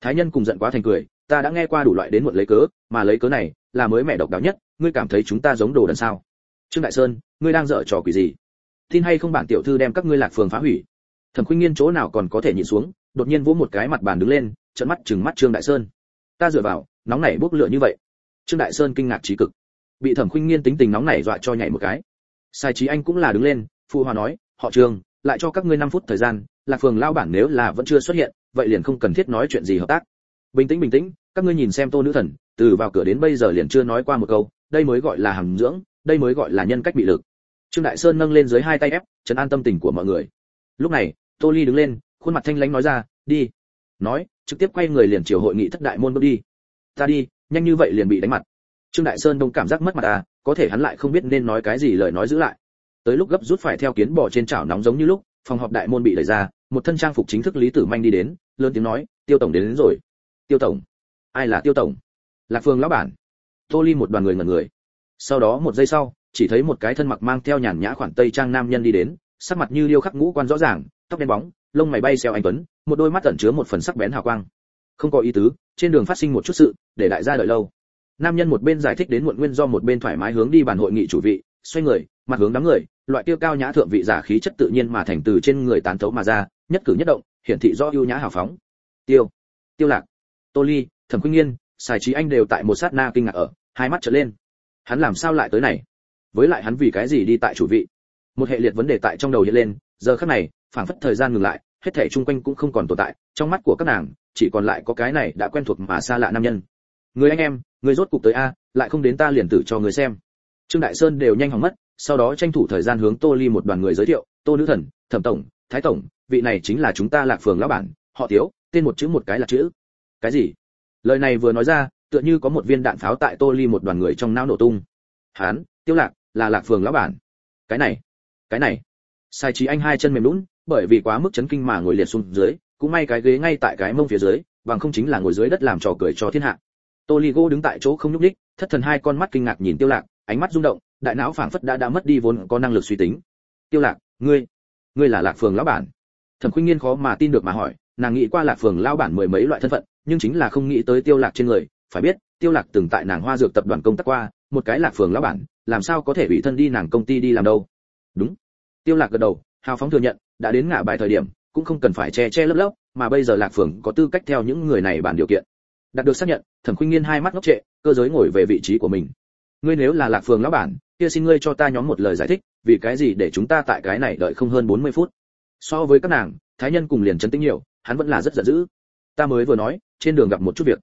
Thái nhân cùng giận quá thành cười ta đã nghe qua đủ loại đến muộn lấy cớ, mà lấy cớ này là mới mẹ độc đáo nhất, ngươi cảm thấy chúng ta giống đồ đần sao? Trương đại sơn, ngươi đang dở trò quỷ gì? Tin hay không bản tiểu thư đem các ngươi lạc phường phá hủy? Thẩm khuynh nghiên chỗ nào còn có thể nhịn xuống, đột nhiên vỗ một cái mặt bàn đứng lên, trợn mắt chừng mắt trương đại sơn. Ta dựa vào, nóng nảy bốc lửa như vậy. Trương đại sơn kinh ngạc trí cực. Bị thẩm khuynh nghiên tính tình nóng nảy dọa cho nhảy một cái. Sai trí anh cũng là đứng lên, phụ hòa nói, họ trương, lại cho các ngươi 5 phút thời gian, lạc phường lao bản nếu là vẫn chưa xuất hiện, vậy liền không cần thiết nói chuyện gì hợp tác bình tĩnh bình tĩnh các ngươi nhìn xem tô nữ thần từ vào cửa đến bây giờ liền chưa nói qua một câu đây mới gọi là hàm dưỡng đây mới gọi là nhân cách bị lực. Trương đại sơn nâng lên dưới hai tay ép chấn an tâm tình của mọi người. Lúc này tô ly đứng lên khuôn mặt thanh lãnh nói ra đi. Nói trực tiếp quay người liền chiều hội nghị thất đại môn bước đi. Ta đi nhanh như vậy liền bị đánh mặt. Trương đại sơn đông cảm giác mất mặt à có thể hắn lại không biết nên nói cái gì lời nói giữ lại. Tới lúc gấp rút phải theo kiến bò trên chảo nóng giống như lúc phòng họp đại môn bị đẩy ra một thân trang phục chính thức lý tử manh đi đến lớn tiếng nói tiêu tổng đến, đến rồi tiêu tổng. Ai là tiêu tổng? Lạc phương lão bản. Tô ly một đoàn người ngẩn người. Sau đó một giây sau, chỉ thấy một cái thân mặc mang theo nhàn nhã khoản tây trang nam nhân đi đến, sắc mặt như điêu khắc ngũ quan rõ ràng, tóc đen bóng, lông mày bay xeo anh tuấn, một đôi mắt tẩn chứa một phần sắc bén hào quang. Không có ý tứ, trên đường phát sinh một chút sự, để đại gia đợi lâu. Nam nhân một bên giải thích đến muộn nguyên do một bên thoải mái hướng đi bàn hội nghị chủ vị, xoay người, mặt hướng đám người, loại tiêu cao nhã thượng vị giả khí chất tự nhiên mà thành từ trên người tán thấu mà ra, nhất cử nhất động, hiển thị do ưu nhã hào phóng. Tiêu. Tiêu lạc tô ly, thẩm khuynh nghiên xài trí anh đều tại một sát na kinh ngạc ở, hai mắt trở lên. Hắn làm sao lại tới này? Với lại hắn vì cái gì đi tại chủ vị? Một hệ liệt vấn đề tại trong đầu hiện lên, giờ khắc này, phảng phất thời gian ngừng lại, hết thảy chung quanh cũng không còn tồn tại, trong mắt của các nàng, chỉ còn lại có cái này đã quen thuộc mà xa lạ nam nhân. Người anh em, người rốt cục tới a, lại không đến ta liền tử cho người xem. Trương đại sơn đều nhanh hỏng mất, sau đó tranh thủ thời gian hướng tô ly một đoàn người giới thiệu, tô nữ thần, thẩm tổng, thái tổng, vị này chính là chúng ta lạc phường lão bản, họ tiếu, tên một chữ một cái là chữ cái gì? Lời này vừa nói ra, tựa như có một viên đạn pháo tại tô ly một đoàn người trong não nổ tung. Hán, tiêu lạc, là lạc phường lão bản. Cái này cái này. Sai trí anh hai chân mềm lún, bởi vì quá mức chấn kinh mà ngồi liệt xuống dưới, cũng may cái ghế ngay tại cái mông phía dưới, bằng không chính là ngồi dưới đất làm trò cười cho thiên hạ. Tô ly gỗ đứng tại chỗ không nhúc nhích, thất thần hai con mắt kinh ngạc nhìn tiêu lạc, ánh mắt rung động, đại não phảng phất đã đã mất đi vốn có năng lực suy tính. Tiêu lạc, ngươi ngươi là lạc phường lão bản? Thẩm khuynh nghiên khó mà tin được mà hỏi, nàng nghĩ qua lạc phường lão bản mười mấy loại thân phận nhưng chính là không nghĩ tới tiêu lạc trên người, phải biết, tiêu lạc từng tại nàng hoa dược tập đoàn công tác qua, một cái lạc phường lão bản, làm sao có thể bị thân đi nàng công ty đi làm đâu. Đúng. Tiêu lạc gật đầu, hào phóng thừa nhận, đã đến ngã bài thời điểm, cũng không cần phải che che lấp lấp, mà bây giờ lạc phường có tư cách theo những người này bàn điều kiện. Đạt được xác nhận, thẩm khuynh nghiên hai mắt ngốc trệ, cơ giới ngồi về vị trí của mình. Ngươi nếu là lạc phường lão bản, kia xin ngươi cho ta nhóm một lời giải thích, vì cái gì để chúng ta tại cái này đợi không hơn 40 phút. So với các nàng, thái nhân cùng liền chấn tĩnh nhiều, hắn vẫn là rất giận dữ. Ta mới vừa nói trên đường gặp một chút việc.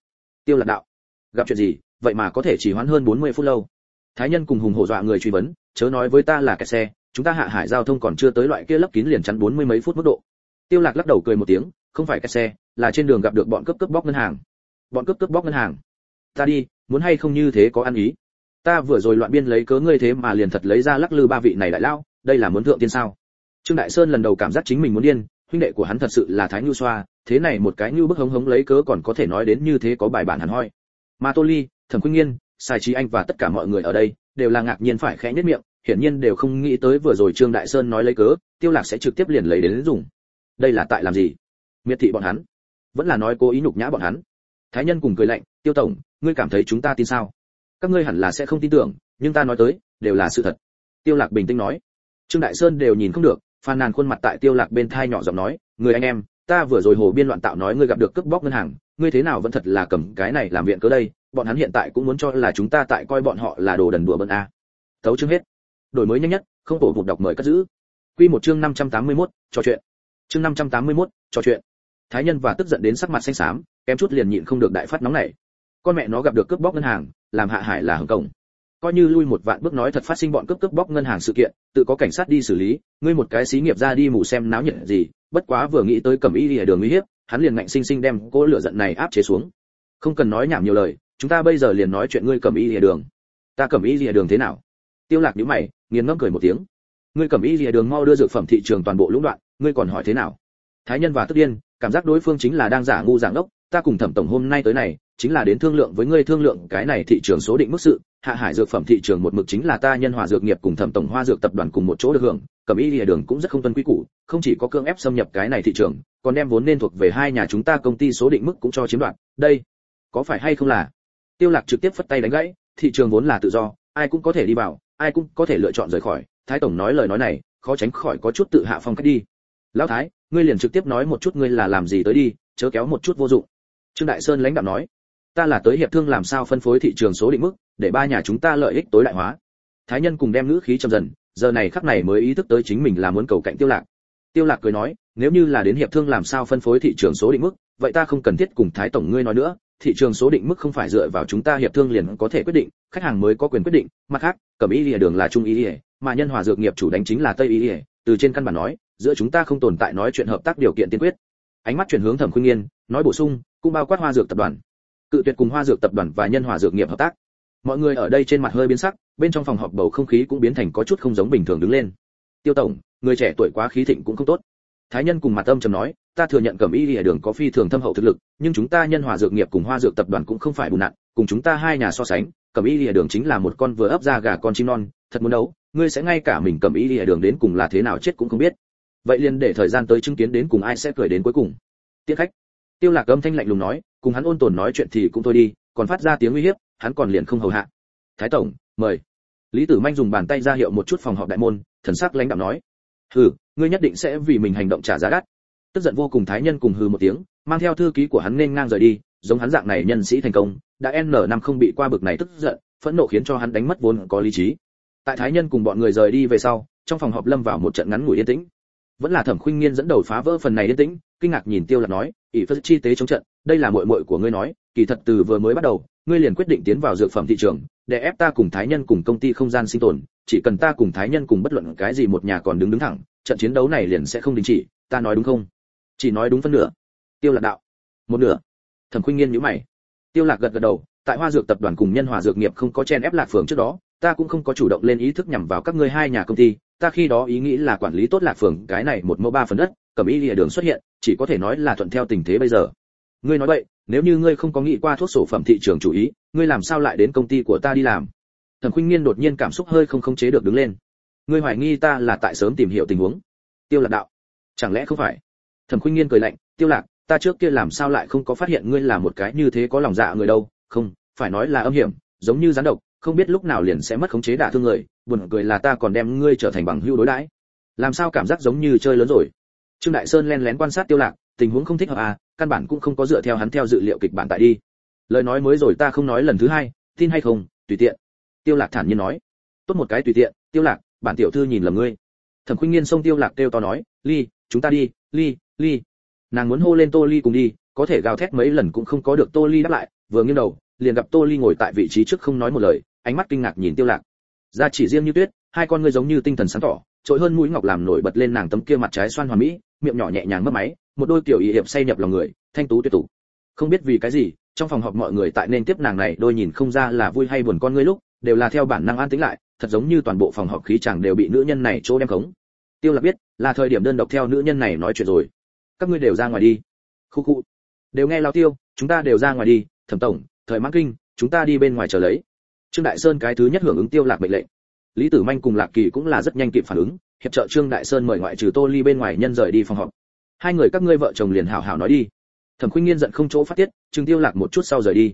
Tiêu lạc đạo, gặp chuyện gì? Vậy mà có thể chỉ hoãn hơn 40 phút lâu. Thái nhân cùng hùng hổ dọa người truy vấn, chớ nói với ta là kẹt xe, chúng ta hạ hải giao thông còn chưa tới loại kia lấp kín liền chắn bốn mươi mấy phút mức độ. Tiêu lạc lắc đầu cười một tiếng, không phải kẹt xe, là trên đường gặp được bọn cướp cướp bóc ngân hàng. Bọn cướp cướp bóc ngân hàng? Ta đi, muốn hay không như thế có ăn ý? Ta vừa rồi loạn biên lấy cớ ngươi thế mà liền thật lấy ra lắc lư ba vị này đại lao, đây là muốn thượng tiên sao? Trương đại sơn lần đầu cảm giác chính mình muốn điên huynh đệ của hắn thật sự là thái nhu xoa, thế này một cái như bức hống hống lấy cớ còn có thể nói đến như thế có bài bản hẳn hoi. Mà tô ly, thẩm quyên nghiên, sai trí anh và tất cả mọi người ở đây, đều là ngạc nhiên phải khẽ nhất miệng, hiển nhiên đều không nghĩ tới vừa rồi trương đại sơn nói lấy cớ, tiêu lạc sẽ trực tiếp liền lấy đến dùng đây là tại làm gì? Miệt thị bọn hắn. Vẫn là nói cố ý nhục nhã bọn hắn. Thái nhân cùng cười lạnh, tiêu tổng, ngươi cảm thấy chúng ta tin sao? Các ngươi hẳn là sẽ không tin tưởng, nhưng ta nói tới, đều là sự thật. Tiêu lạc bình tĩnh nói. Trương đại sơn đều nhìn không được phàn nàn khuôn mặt tại tiêu lạc bên thai nhỏ giọng nói người anh em ta vừa rồi hồ biên loạn tạo nói ngươi gặp được cướp bóc ngân hàng ngươi thế nào vẫn thật là cầm cái này làm viện cớ đây bọn hắn hiện tại cũng muốn cho là chúng ta tại coi bọn họ là đồ đần đùa bận a. Tấu chương hết. Đổi mới nhanh nhất không tổ vụt đọc mời cất giữ. Quy một chương 581, trò chuyện. Chương 581, trò chuyện. Thái nhân và tức giận đến sắc mặt xanh xám kém chút liền nhịn không được đại phát nóng này con mẹ nó gặp được cướp bóc ngân hàng làm hạ hải là hưởng cổng coi như lui một vạn bước nói thật phát sinh bọn cướp cướp bóc ngân hàng sự kiện, tự có cảnh sát đi xử lý, ngươi một cái xí nghiệp ra đi mù xem náo nhiệt gì, bất quá vừa nghĩ tới cầm y ở đường uy hiếp, hắn liền ngạnh sinh sinh đem cỗ lửa giận này áp chế xuống. Không cần nói nhảm nhiều lời, chúng ta bây giờ liền nói chuyện ngươi cầm y ở đường. Ta cầm y ở đường thế nào? Tiêu lạc nhíu mày nghiền ngẫm cười một tiếng. Ngươi cầm y ở đường mau đưa dược phẩm thị trường toàn bộ lũng đoạn, ngươi còn hỏi thế nào? Thái nhân và tức điên, cảm giác đối phương chính là đang giả ngu giả ngốc, ta cùng thẩm tổng hôm nay tới này, chính là đến thương lượng với ngươi thương lượng cái này thị trường số định mức sự hạ hải dược phẩm thị trường một mực chính là ta nhân hòa dược nghiệp cùng thẩm tổng hoa dược tập đoàn cùng một chỗ được hưởng cẩm y lìa đường cũng rất không tuân quy củ, không chỉ có cương ép xâm nhập cái này thị trường, còn đem vốn nên thuộc về hai nhà chúng ta công ty số định mức cũng cho chiếm đoạt. Đây, có phải hay không là? Tiêu lạc trực tiếp phất tay đánh gãy, thị trường vốn là tự do, ai cũng có thể đi vào, ai cũng có thể lựa chọn rời khỏi. Thái tổng nói lời nói này, khó tránh khỏi có chút tự hạ phong cách đi. Lão thái, ngươi liền trực tiếp nói một chút ngươi là làm gì tới đi, chớ kéo một chút vô dụng. Trương đại sơn lãnh đạo nói, ta là tới hiệp thương làm sao phân phối thị trường số định mức để ba nhà chúng ta lợi ích tối đại hóa. Thái nhân cùng đem ngữ khí trầm dần, giờ này khắc này mới ý thức tới chính mình là muốn cầu cạnh tiêu lạc. Tiêu lạc cười nói, nếu như là đến hiệp thương làm sao phân phối thị trường số định mức, vậy ta không cần thiết cùng thái tổng ngươi nói nữa, thị trường số định mức không phải dựa vào chúng ta hiệp thương liền có thể quyết định, khách hàng mới có quyền quyết định, mặt khác, cẩm y lìa đường là trung y lìa, mà nhân hòa dược nghiệp chủ đánh chính là tây y lìa, từ trên căn bản nói, giữa chúng ta không tồn tại nói chuyện hợp tác điều kiện tiên quyết. Ánh mắt chuyển hướng thẩm khuynh nghiên nói bổ sung, cũng bao quát hoa dược tập đoàn. Cự tuyệt cùng hoa dược tập đoàn và nhân hòa dược nghiệp hợp tác mọi người ở đây trên mặt hơi biến sắc, bên trong phòng họp bầu không khí cũng biến thành có chút không giống bình thường đứng lên. Tiêu tổng, người trẻ tuổi quá khí thịnh cũng không tốt. Thái nhân cùng mặt âm trầm nói, ta thừa nhận cẩm y lìa đường có phi thường thâm hậu thực lực, nhưng chúng ta nhân hòa dược nghiệp cùng hoa dược tập đoàn cũng không phải bùn nặn, cùng chúng ta hai nhà so sánh, cẩm y lìa đường chính là một con vừa ấp ra gà con chim non, thật muốn đấu, ngươi sẽ ngay cả mình cẩm y lìa đường đến cùng là thế nào chết cũng không biết. Vậy liền để thời gian tới chứng kiến đến cùng ai sẽ cười đến cuối cùng. Tiết khách. Tiêu lạc âm thanh lạnh lùng nói, cùng hắn ôn tồn nói chuyện thì cũng thôi đi còn phát ra tiếng uy hiếp, hắn còn liền không hầu hạ. Thái tổng, mời. Lý tử manh dùng bàn tay ra hiệu một chút phòng họp đại môn, thần sắc lãnh đạm nói. Hừ, ngươi nhất định sẽ vì mình hành động trả giá đắt. Tức giận vô cùng thái nhân cùng hừ một tiếng, mang theo thư ký của hắn nên ngang rời đi, giống hắn dạng này nhân sĩ thành công, đã n năm không bị qua bực này tức giận, phẫn nộ khiến cho hắn đánh mất vốn có lý trí. Tại thái nhân cùng bọn người rời đi về sau, trong phòng họp lâm vào một trận ngắn ngủi yên tĩnh. Vẫn là thẩm khuynh nghiên dẫn đầu phá vỡ phần này yên tĩnh, kinh ngạc nhìn tiêu lạc nói, ỷ phất chi tế chống trận, đây là muội muội của ngươi nói kỳ thật từ vừa mới bắt đầu, ngươi liền quyết định tiến vào dược phẩm thị trường, để ép ta cùng thái nhân cùng công ty không gian sinh tồn, chỉ cần ta cùng thái nhân cùng bất luận cái gì một nhà còn đứng đứng thẳng, trận chiến đấu này liền sẽ không đình chỉ, ta nói đúng không? Chỉ nói đúng phân nửa. Tiêu lạc đạo. Một nửa. Thẩm khuynh nghiên nhíu mày. Tiêu lạc gật gật đầu, tại hoa dược tập đoàn cùng nhân hòa dược nghiệp không có chen ép lạc phường trước đó, ta cũng không có chủ động lên ý thức nhằm vào các ngươi hai nhà công ty, ta khi đó ý nghĩ là quản lý tốt lạc phường, cái này một mẫu ba phần đất, cầm ý lìa đường xuất hiện, chỉ có thể nói là thuận theo tình thế bây giờ ngươi nói vậy, nếu như ngươi không có nghĩ qua thuốc sổ phẩm thị trường chủ ý, ngươi làm sao lại đến công ty của ta đi làm? Thẩm khuynh nghiên đột nhiên cảm xúc hơi không khống chế được đứng lên. Ngươi hoài nghi ta là tại sớm tìm hiểu tình huống? Tiêu lạc đạo. Chẳng lẽ không phải? Thẩm khuynh nghiên cười lạnh, tiêu lạc, ta trước kia làm sao lại không có phát hiện ngươi là một cái như thế có lòng dạ người đâu? Không, phải nói là âm hiểm, giống như gián độc, không biết lúc nào liền sẽ mất khống chế đả thương người, buồn cười là ta còn đem ngươi trở thành bằng hữu đối đãi. Làm sao cảm giác giống như chơi lớn rồi? Trương đại sơn len lén quan sát tiêu lạc, tình huống không thích hợp à căn bản cũng không có dựa theo hắn theo dự liệu kịch bản tại đi. Lời nói mới rồi ta không nói lần thứ hai, tin hay không, tùy tiện. Tiêu lạc thản nhiên nói. Tốt một cái tùy tiện, tiêu lạc, bản tiểu thư nhìn lầm ngươi. Thẩm khuynh nghiên xông tiêu lạc kêu to nói, ly, chúng ta đi, ly ly. Nàng muốn hô lên tô ly cùng đi, có thể gào thét mấy lần cũng không có được tô ly đáp lại, vừa nghiêng đầu, liền gặp tô ly ngồi tại vị trí trước không nói một lời, ánh mắt kinh ngạc nhìn tiêu lạc. Da chỉ riêng như tuyết, hai con ngươi giống như tinh thần sáng tỏ trội hơn mũi ngọc làm nổi bật lên nàng tấm kia mặt trái xoan hoàn mỹ, miệng nhỏ nhẹ nhàng mấp máy một đôi tiểu y hiệp say nhập lòng người, thanh tú tuyệt tục. Không biết vì cái gì, trong phòng họp mọi người tại nên tiếp nàng này, đôi nhìn không ra là vui hay buồn con ngươi lúc, đều là theo bản năng an tĩnh lại, thật giống như toàn bộ phòng họp khí chẳng đều bị nữ nhân này chỗ đem khống. Tiêu lạc biết, là thời điểm đơn độc theo nữ nhân này nói chuyện rồi. Các ngươi đều ra ngoài đi. Khu khu. Đều nghe lao tiêu, chúng ta đều ra ngoài đi, thẩm tổng, thời mãn kinh, chúng ta đi bên ngoài chờ lấy. Trương đại sơn cái thứ nhất hưởng ứng tiêu lạc mệnh lệnh. Lý tử manh cùng lạc kỳ cũng là rất nhanh kịp phản ứng. Hiệp trợ trương đại sơn mời ngoại trừ tô ly bên ngoài nhân rời đi phòng họp hai người các ngươi vợ chồng liền hảo hảo nói đi. Thẩm khuynh nghiên giận không chỗ phát tiết trương tiêu lạc một chút sau rời đi.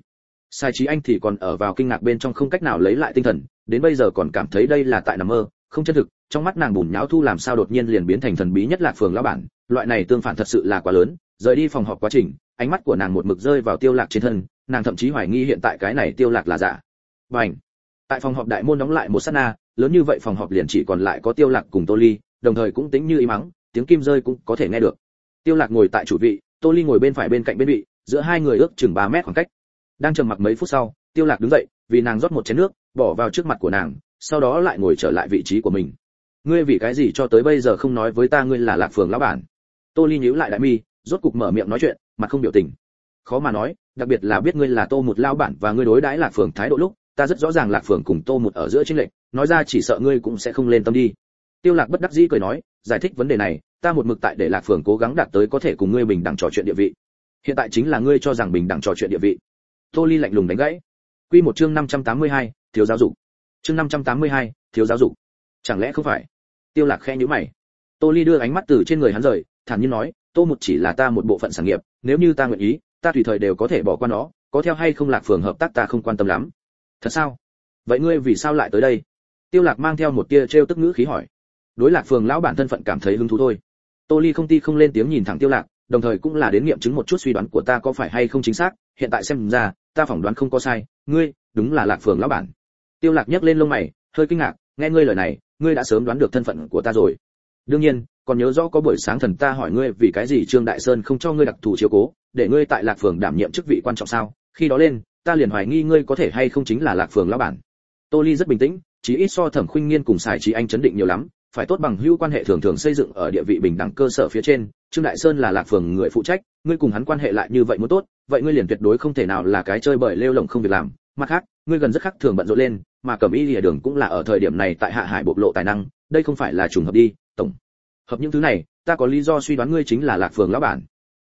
Sai trí anh thì còn ở vào kinh ngạc bên trong không cách nào lấy lại tinh thần, đến bây giờ còn cảm thấy đây là tại nằm mơ, không chân thực, trong mắt nàng bùn nháo thu làm sao đột nhiên liền biến thành thần bí nhất lạc phường lão bản, loại này tương phản thật sự là quá lớn, rời đi phòng họp quá trình, ánh mắt của nàng một mực rơi vào tiêu lạc trên thân, nàng thậm chí hoài nghi hiện tại cái này tiêu lạc là giả. Bảnh tại phòng họp đại môn đóng lại một sát na, lớn như vậy phòng họp liền chỉ còn lại có tiêu lạc cùng tô ly, đồng thời cũng tính như ý mắng tiếng kim rơi cũng có thể nghe được tiêu lạc ngồi tại chủ vị, tô ly ngồi bên phải bên cạnh bên vị, giữa hai người ước chừng 3 mét khoảng cách. Đang trầm mặc mấy phút sau, tiêu lạc đứng dậy, vì nàng rót một chén nước, bỏ vào trước mặt của nàng, sau đó lại ngồi trở lại vị trí của mình. Ngươi vì cái gì cho tới bây giờ không nói với ta ngươi là lạc phường lão bản? Tô ly nhíu lại đại mi, rốt cục mở miệng nói chuyện, mặt không biểu tình. Khó mà nói, đặc biệt là biết ngươi là tô một lão bản và ngươi đối đãi lạc phường thái độ lúc, ta rất rõ ràng lạc phường cùng tô một ở giữa chính lệnh nói ra chỉ sợ ngươi cũng sẽ không lên tâm đi. Tiêu lạc bất đắc dĩ cười nói, giải thích vấn đề này ta một mực tại để lạc phường cố gắng đạt tới có thể cùng ngươi bình đẳng trò chuyện địa vị. Hiện tại chính là ngươi cho rằng bình đẳng trò chuyện địa vị. Tô ly lạnh lùng đánh gãy. Quy một chương 582, thiếu giáo dục. Chương 582, thiếu giáo dục. Chẳng lẽ không phải? Tiêu lạc khẽ nhíu mày. Tô ly đưa ánh mắt từ trên người hắn rời thản nhiên nói tô một chỉ là ta một bộ phận sản nghiệp nếu như ta nguyện ý ta tùy thời đều có thể bỏ qua nó có theo hay không lạc phường hợp tác ta không quan tâm lắm. Thật sao? Vậy ngươi vì sao lại tới đây? Tiêu lạc mang theo một tia treo tức ngữ khí hỏi. Đối lạc phường lão bản thân phận cảm thấy hứng thú thôi tô ly không ti không lên tiếng nhìn thẳng tiêu lạc, đồng thời cũng là đến nghiệm chứng một chút suy đoán của ta có phải hay không chính xác, hiện tại xem ra, ta phỏng đoán không có sai, ngươi, đúng là lạc phường lão bản. Tiêu lạc nhấc lên lông mày, hơi kinh ngạc, nghe ngươi lời này, ngươi đã sớm đoán được thân phận của ta rồi. Đương nhiên, còn nhớ rõ có buổi sáng thần ta hỏi ngươi vì cái gì trương đại sơn không cho ngươi đặc thù chiếu cố, để ngươi tại lạc phường đảm nhiệm chức vị quan trọng sao? Khi đó lên, ta liền hoài nghi ngươi có thể hay không chính là lạc phường lão bản. Tô ly rất bình tĩnh chỉ ít so thẩm khuynh nghiên cùng xài trí anh chấn định nhiều lắm phải tốt bằng hữu quan hệ thường thường xây dựng ở địa vị bình đẳng cơ sở phía trên. Trương đại sơn là lạc phường người phụ trách, ngươi cùng hắn quan hệ lại như vậy muốn tốt, vậy ngươi liền tuyệt đối không thể nào là cái chơi bời lêu lỏng không việc làm. Mặt khác, ngươi gần rất khắc thường bận rộn lên, mà cẩm y lìa đường cũng là ở thời điểm này tại hạ hải bộc lộ tài năng, đây không phải là trùng hợp đi, tổng. Hợp những thứ này, ta có lý do suy đoán ngươi chính là lạc phường lão bản.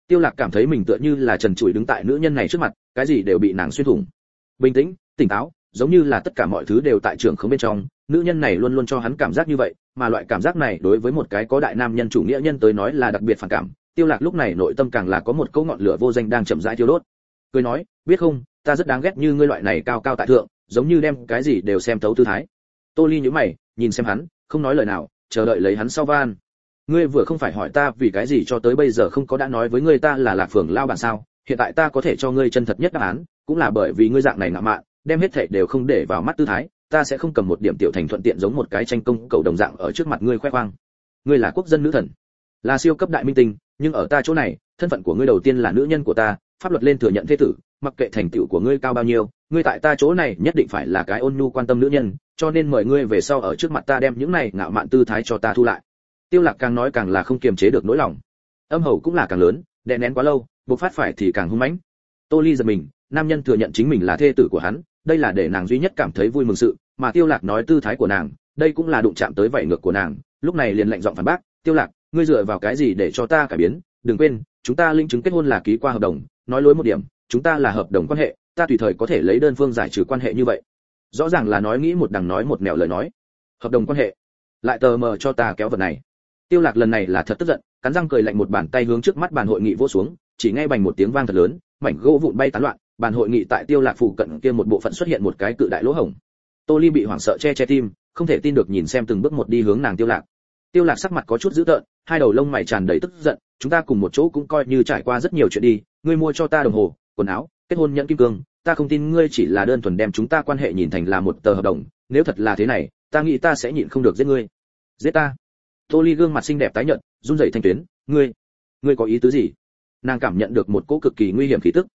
Tiêu lạc cảm thấy mình tựa như là trần trụi đứng tại nữ nhân này trước mặt, cái gì đều bị nàng xuyên thủng. Bình tĩnh, tỉnh táo, giống như là tất cả mọi thứ đều tại trường không bên trong nữ nhân này luôn luôn cho hắn cảm giác như vậy, mà loại cảm giác này đối với một cái có đại nam nhân chủ nghĩa nhân tới nói là đặc biệt phản cảm. Tiêu lạc lúc này nội tâm càng là có một câu ngọn lửa vô danh đang chậm rãi thiêu đốt. Cười nói, biết không, ta rất đáng ghét như ngươi loại này cao cao tại thượng, giống như đem cái gì đều xem thấu tư thái. Tô ly nhíu mày, nhìn xem hắn, không nói lời nào, chờ đợi lấy hắn sau van. Ngươi vừa không phải hỏi ta vì cái gì cho tới bây giờ không có đã nói với ngươi ta là lạc phường lao bản sao? Hiện tại ta có thể cho ngươi chân thật nhất đáp án, cũng là bởi vì ngươi dạng này ngạo mạn, đem hết thảy đều không để vào mắt tư thái ta sẽ không cầm một điểm tiểu thành thuận tiện giống một cái tranh công cầu đồng dạng ở trước mặt ngươi khoe khoang. Ngươi là quốc dân nữ thần, là siêu cấp đại minh tinh, nhưng ở ta chỗ này, thân phận của ngươi đầu tiên là nữ nhân của ta, pháp luật lên thừa nhận thế tử, mặc kệ thành tựu của ngươi cao bao nhiêu, ngươi tại ta chỗ này nhất định phải là cái ôn nhu quan tâm nữ nhân, cho nên mời ngươi về sau ở trước mặt ta đem những này ngạo mạn tư thái cho ta thu lại. Tiêu lạc càng nói càng là không kiềm chế được nỗi lòng. Âm hầu cũng là càng lớn, đè nén quá lâu, bộc phát phải thì càng hung mãnh. Tô ly giật mình, nam nhân thừa nhận chính mình là thê tử của hắn đây là để nàng duy nhất cảm thấy vui mừng sự, mà tiêu lạc nói tư thái của nàng, đây cũng là đụng chạm tới vảy ngược của nàng, lúc này liền lạnh giọng phản bác, tiêu lạc, ngươi dựa vào cái gì để cho ta cải biến? Đừng quên, chúng ta linh chứng kết hôn là ký qua hợp đồng, nói lối một điểm, chúng ta là hợp đồng quan hệ, ta tùy thời có thể lấy đơn phương giải trừ quan hệ như vậy. Rõ ràng là nói nghĩ một đằng nói một nẻo lời nói. Hợp đồng quan hệ? Lại tờ mờ cho ta kéo vật này. Tiêu lạc lần này là thật tức giận, cắn răng cười lạnh một bàn tay hướng trước mắt bàn hội nghị vỗ xuống, chỉ nghe bành một tiếng vang thật lớn, mảnh gỗ vụn bay tán loạn bàn hội nghị tại tiêu lạc phủ cận kia một bộ phận xuất hiện một cái cự đại lỗ hổng. Tô ly bị hoảng sợ che che tim, không thể tin được nhìn xem từng bước một đi hướng nàng tiêu lạc. Tiêu lạc sắc mặt có chút dữ tợn, hai đầu lông mày tràn đầy tức giận, chúng ta cùng một chỗ cũng coi như trải qua rất nhiều chuyện đi, ngươi mua cho ta đồng hồ, quần áo, kết hôn nhẫn kim cương, ta không tin ngươi chỉ là đơn thuần đem chúng ta quan hệ nhìn thành là một tờ hợp đồng, nếu thật là thế này, ta nghĩ ta sẽ nhịn không được giết ngươi. Giết ta. Tô ly gương mặt xinh đẹp tái nhợt, run rẩy thanh tuyến, ngươi ngươi có ý tứ gì? Nàng cảm nhận được một cỗ cực kỳ nguy hiểm khí tức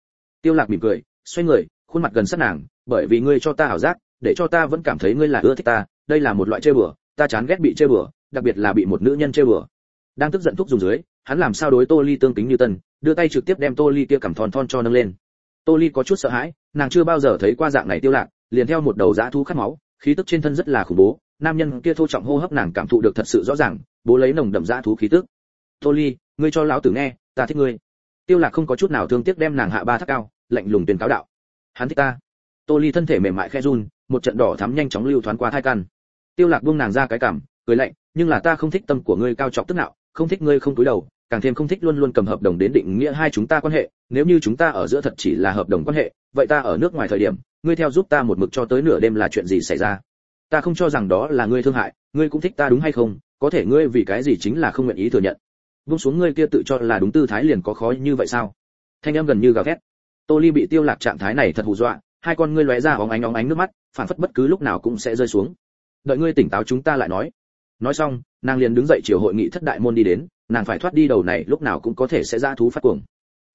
tiêu lạc mỉm cười, xoay người, khuôn mặt gần sát nàng, bởi vì ngươi cho ta hảo giác, để cho ta vẫn cảm thấy ngươi là ưa thích ta, đây là một loại chơi bừa, ta chán ghét bị chơi bừa, đặc biệt là bị một nữ nhân chơi bừa. Đang tức giận thúc dùng dưới, hắn làm sao đối tô ly tương kính như tân, đưa tay trực tiếp đem tô ly kia cầm thon thon cho nâng lên. Tô ly có chút sợ hãi, nàng chưa bao giờ thấy qua dạng này tiêu lạc, liền theo một đầu dã thú khát máu, khí tức trên thân rất là khủng bố, nam nhân kia thô trọng hô hấp nàng cảm thụ được thật sự rõ ràng, bố lấy nồng đậm dã thú khí tức. Tô ly, ngươi cho lão tử nghe, ta thích ngươi tiêu lạc không có chút nào thương tiếc đem nàng hạ ba thác cao lạnh lùng tuyên cáo đạo. Hắn thích ta. Tô ly thân thể mềm mại khe run một trận đỏ thắm nhanh chóng lưu thoáng qua thai căn. Tiêu lạc buông nàng ra cái cảm, cười lạnh nhưng là ta không thích tâm của ngươi cao trọng tức nào không thích ngươi không túi đầu càng thêm không thích luôn luôn cầm hợp đồng đến định nghĩa hai chúng ta quan hệ nếu như chúng ta ở giữa thật chỉ là hợp đồng quan hệ vậy ta ở nước ngoài thời điểm ngươi theo giúp ta một mực cho tới nửa đêm là chuyện gì xảy ra? Ta không cho rằng đó là ngươi thương hại ngươi cũng thích ta đúng hay không có thể ngươi vì cái gì chính là không nguyện ý thừa nhận vung xuống ngươi kia tự cho là đúng tư thái liền có khó như vậy sao? Thanh em gần như gào thét. Tô ly bị tiêu lạc trạng thái này thật hù dọa, hai con ngươi lóe ra óng ánh óng ánh nước mắt, phản phất bất cứ lúc nào cũng sẽ rơi xuống. Đợi ngươi tỉnh táo chúng ta lại nói. Nói xong, nàng liền đứng dậy chiều hội nghị thất đại môn đi đến, nàng phải thoát đi đầu này, lúc nào cũng có thể sẽ ra thú phát cuồng.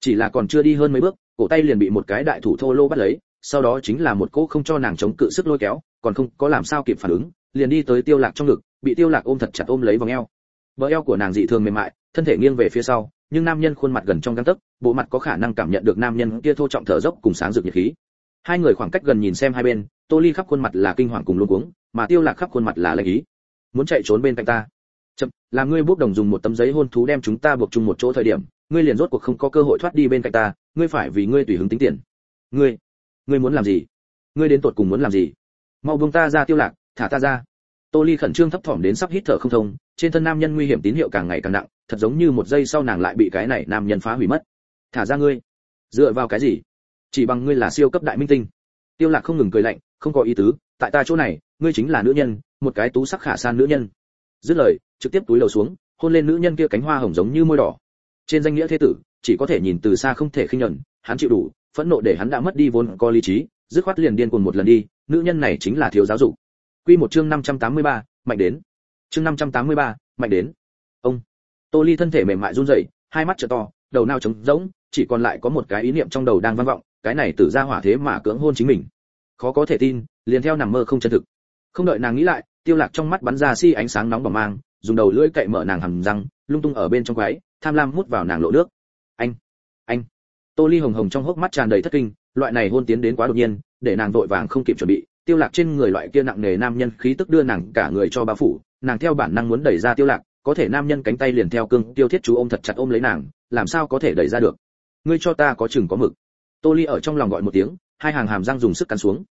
Chỉ là còn chưa đi hơn mấy bước, cổ tay liền bị một cái đại thủ thô lô bắt lấy, sau đó chính là một cỗ không cho nàng chống cự sức lôi kéo, còn không có làm sao kịp phản ứng, liền đi tới tiêu lạc trong ngực, bị tiêu lạc ôm thật chặt ôm lấy vòng eo bờ eo của nàng dị thường mềm mại, thân thể nghiêng về phía sau, nhưng nam nhân khuôn mặt gần trong gang tấc, bộ mặt có khả năng cảm nhận được nam nhân kia thô trọng thở dốc cùng sáng rực nhiệt khí. Hai người khoảng cách gần nhìn xem hai bên, tô ly khắp khuôn mặt là kinh hoàng cùng luống cuống, mà tiêu lạc khắp khuôn mặt là lạnh ý. Muốn chạy trốn bên cạnh ta. Chậm làm ngươi bốc đồng dùng một tấm giấy hôn thú đem chúng ta buộc chung một chỗ thời điểm, ngươi liền rốt cuộc không có cơ hội thoát đi bên cạnh ta, ngươi phải vì ngươi tùy hứng tính tiền. Ngươi ngươi muốn làm gì? Ngươi đến tột cùng muốn làm gì? Mau buông ta ra tiêu lạc, thả ta ra tô ly khẩn trương thấp thỏm đến sắp hít thở không thông, trên thân nam nhân nguy hiểm tín hiệu càng ngày càng nặng, thật giống như một giây sau nàng lại bị cái này nam nhân phá hủy mất. Thả ra ngươi. Dựa vào cái gì? Chỉ bằng ngươi là siêu cấp đại minh tinh. Tiêu lạc không ngừng cười lạnh, không có ý tứ, tại ta chỗ này, ngươi chính là nữ nhân, một cái tú sắc khả san nữ nhân. Dứt lời, trực tiếp túi lầu xuống, hôn lên nữ nhân kia cánh hoa hồng giống như môi đỏ. Trên danh nghĩa thế tử, chỉ có thể nhìn từ xa không thể khinh nhẫn hắn chịu đủ, phẫn nộ để hắn đã mất đi vốn có lý trí, dứt khoát liền điên cuồng một lần đi, nữ nhân này chính là thiếu giáo dục quy một chương 583, mạnh đến. Chương 583, mạnh đến. Ông. Tô ly thân thể mềm mại run rẩy hai mắt trợ to đầu nao trống rỗng chỉ còn lại có một cái ý niệm trong đầu đang vang vọng cái này tử ra hỏa thế mà cưỡng hôn chính mình. Khó có thể tin liền theo nằm mơ không chân thực. Không đợi nàng nghĩ lại tiêu lạc trong mắt bắn ra si ánh sáng nóng bỏng mang dùng đầu lưỡi cậy mở nàng hầm răng lung tung ở bên trong quái tham lam mút vào nàng lộ nước. Anh anh. Tô ly hồng hồng trong hốc mắt tràn đầy thất kinh loại này hôn tiến đến quá đột nhiên để nàng vội vàng không kịp chuẩn bị tiêu lạc trên người loại kia nặng nề nam nhân khí tức đưa nàng cả người cho bao phủ, nàng theo bản năng muốn đẩy ra tiêu lạc, có thể nam nhân cánh tay liền theo cương tiêu thiết chú ôm thật chặt ôm lấy nàng, làm sao có thể đẩy ra được? Ngươi cho ta có chừng có mực. Tô ly ở trong lòng gọi một tiếng, hai hàng hàm răng dùng sức cắn xuống.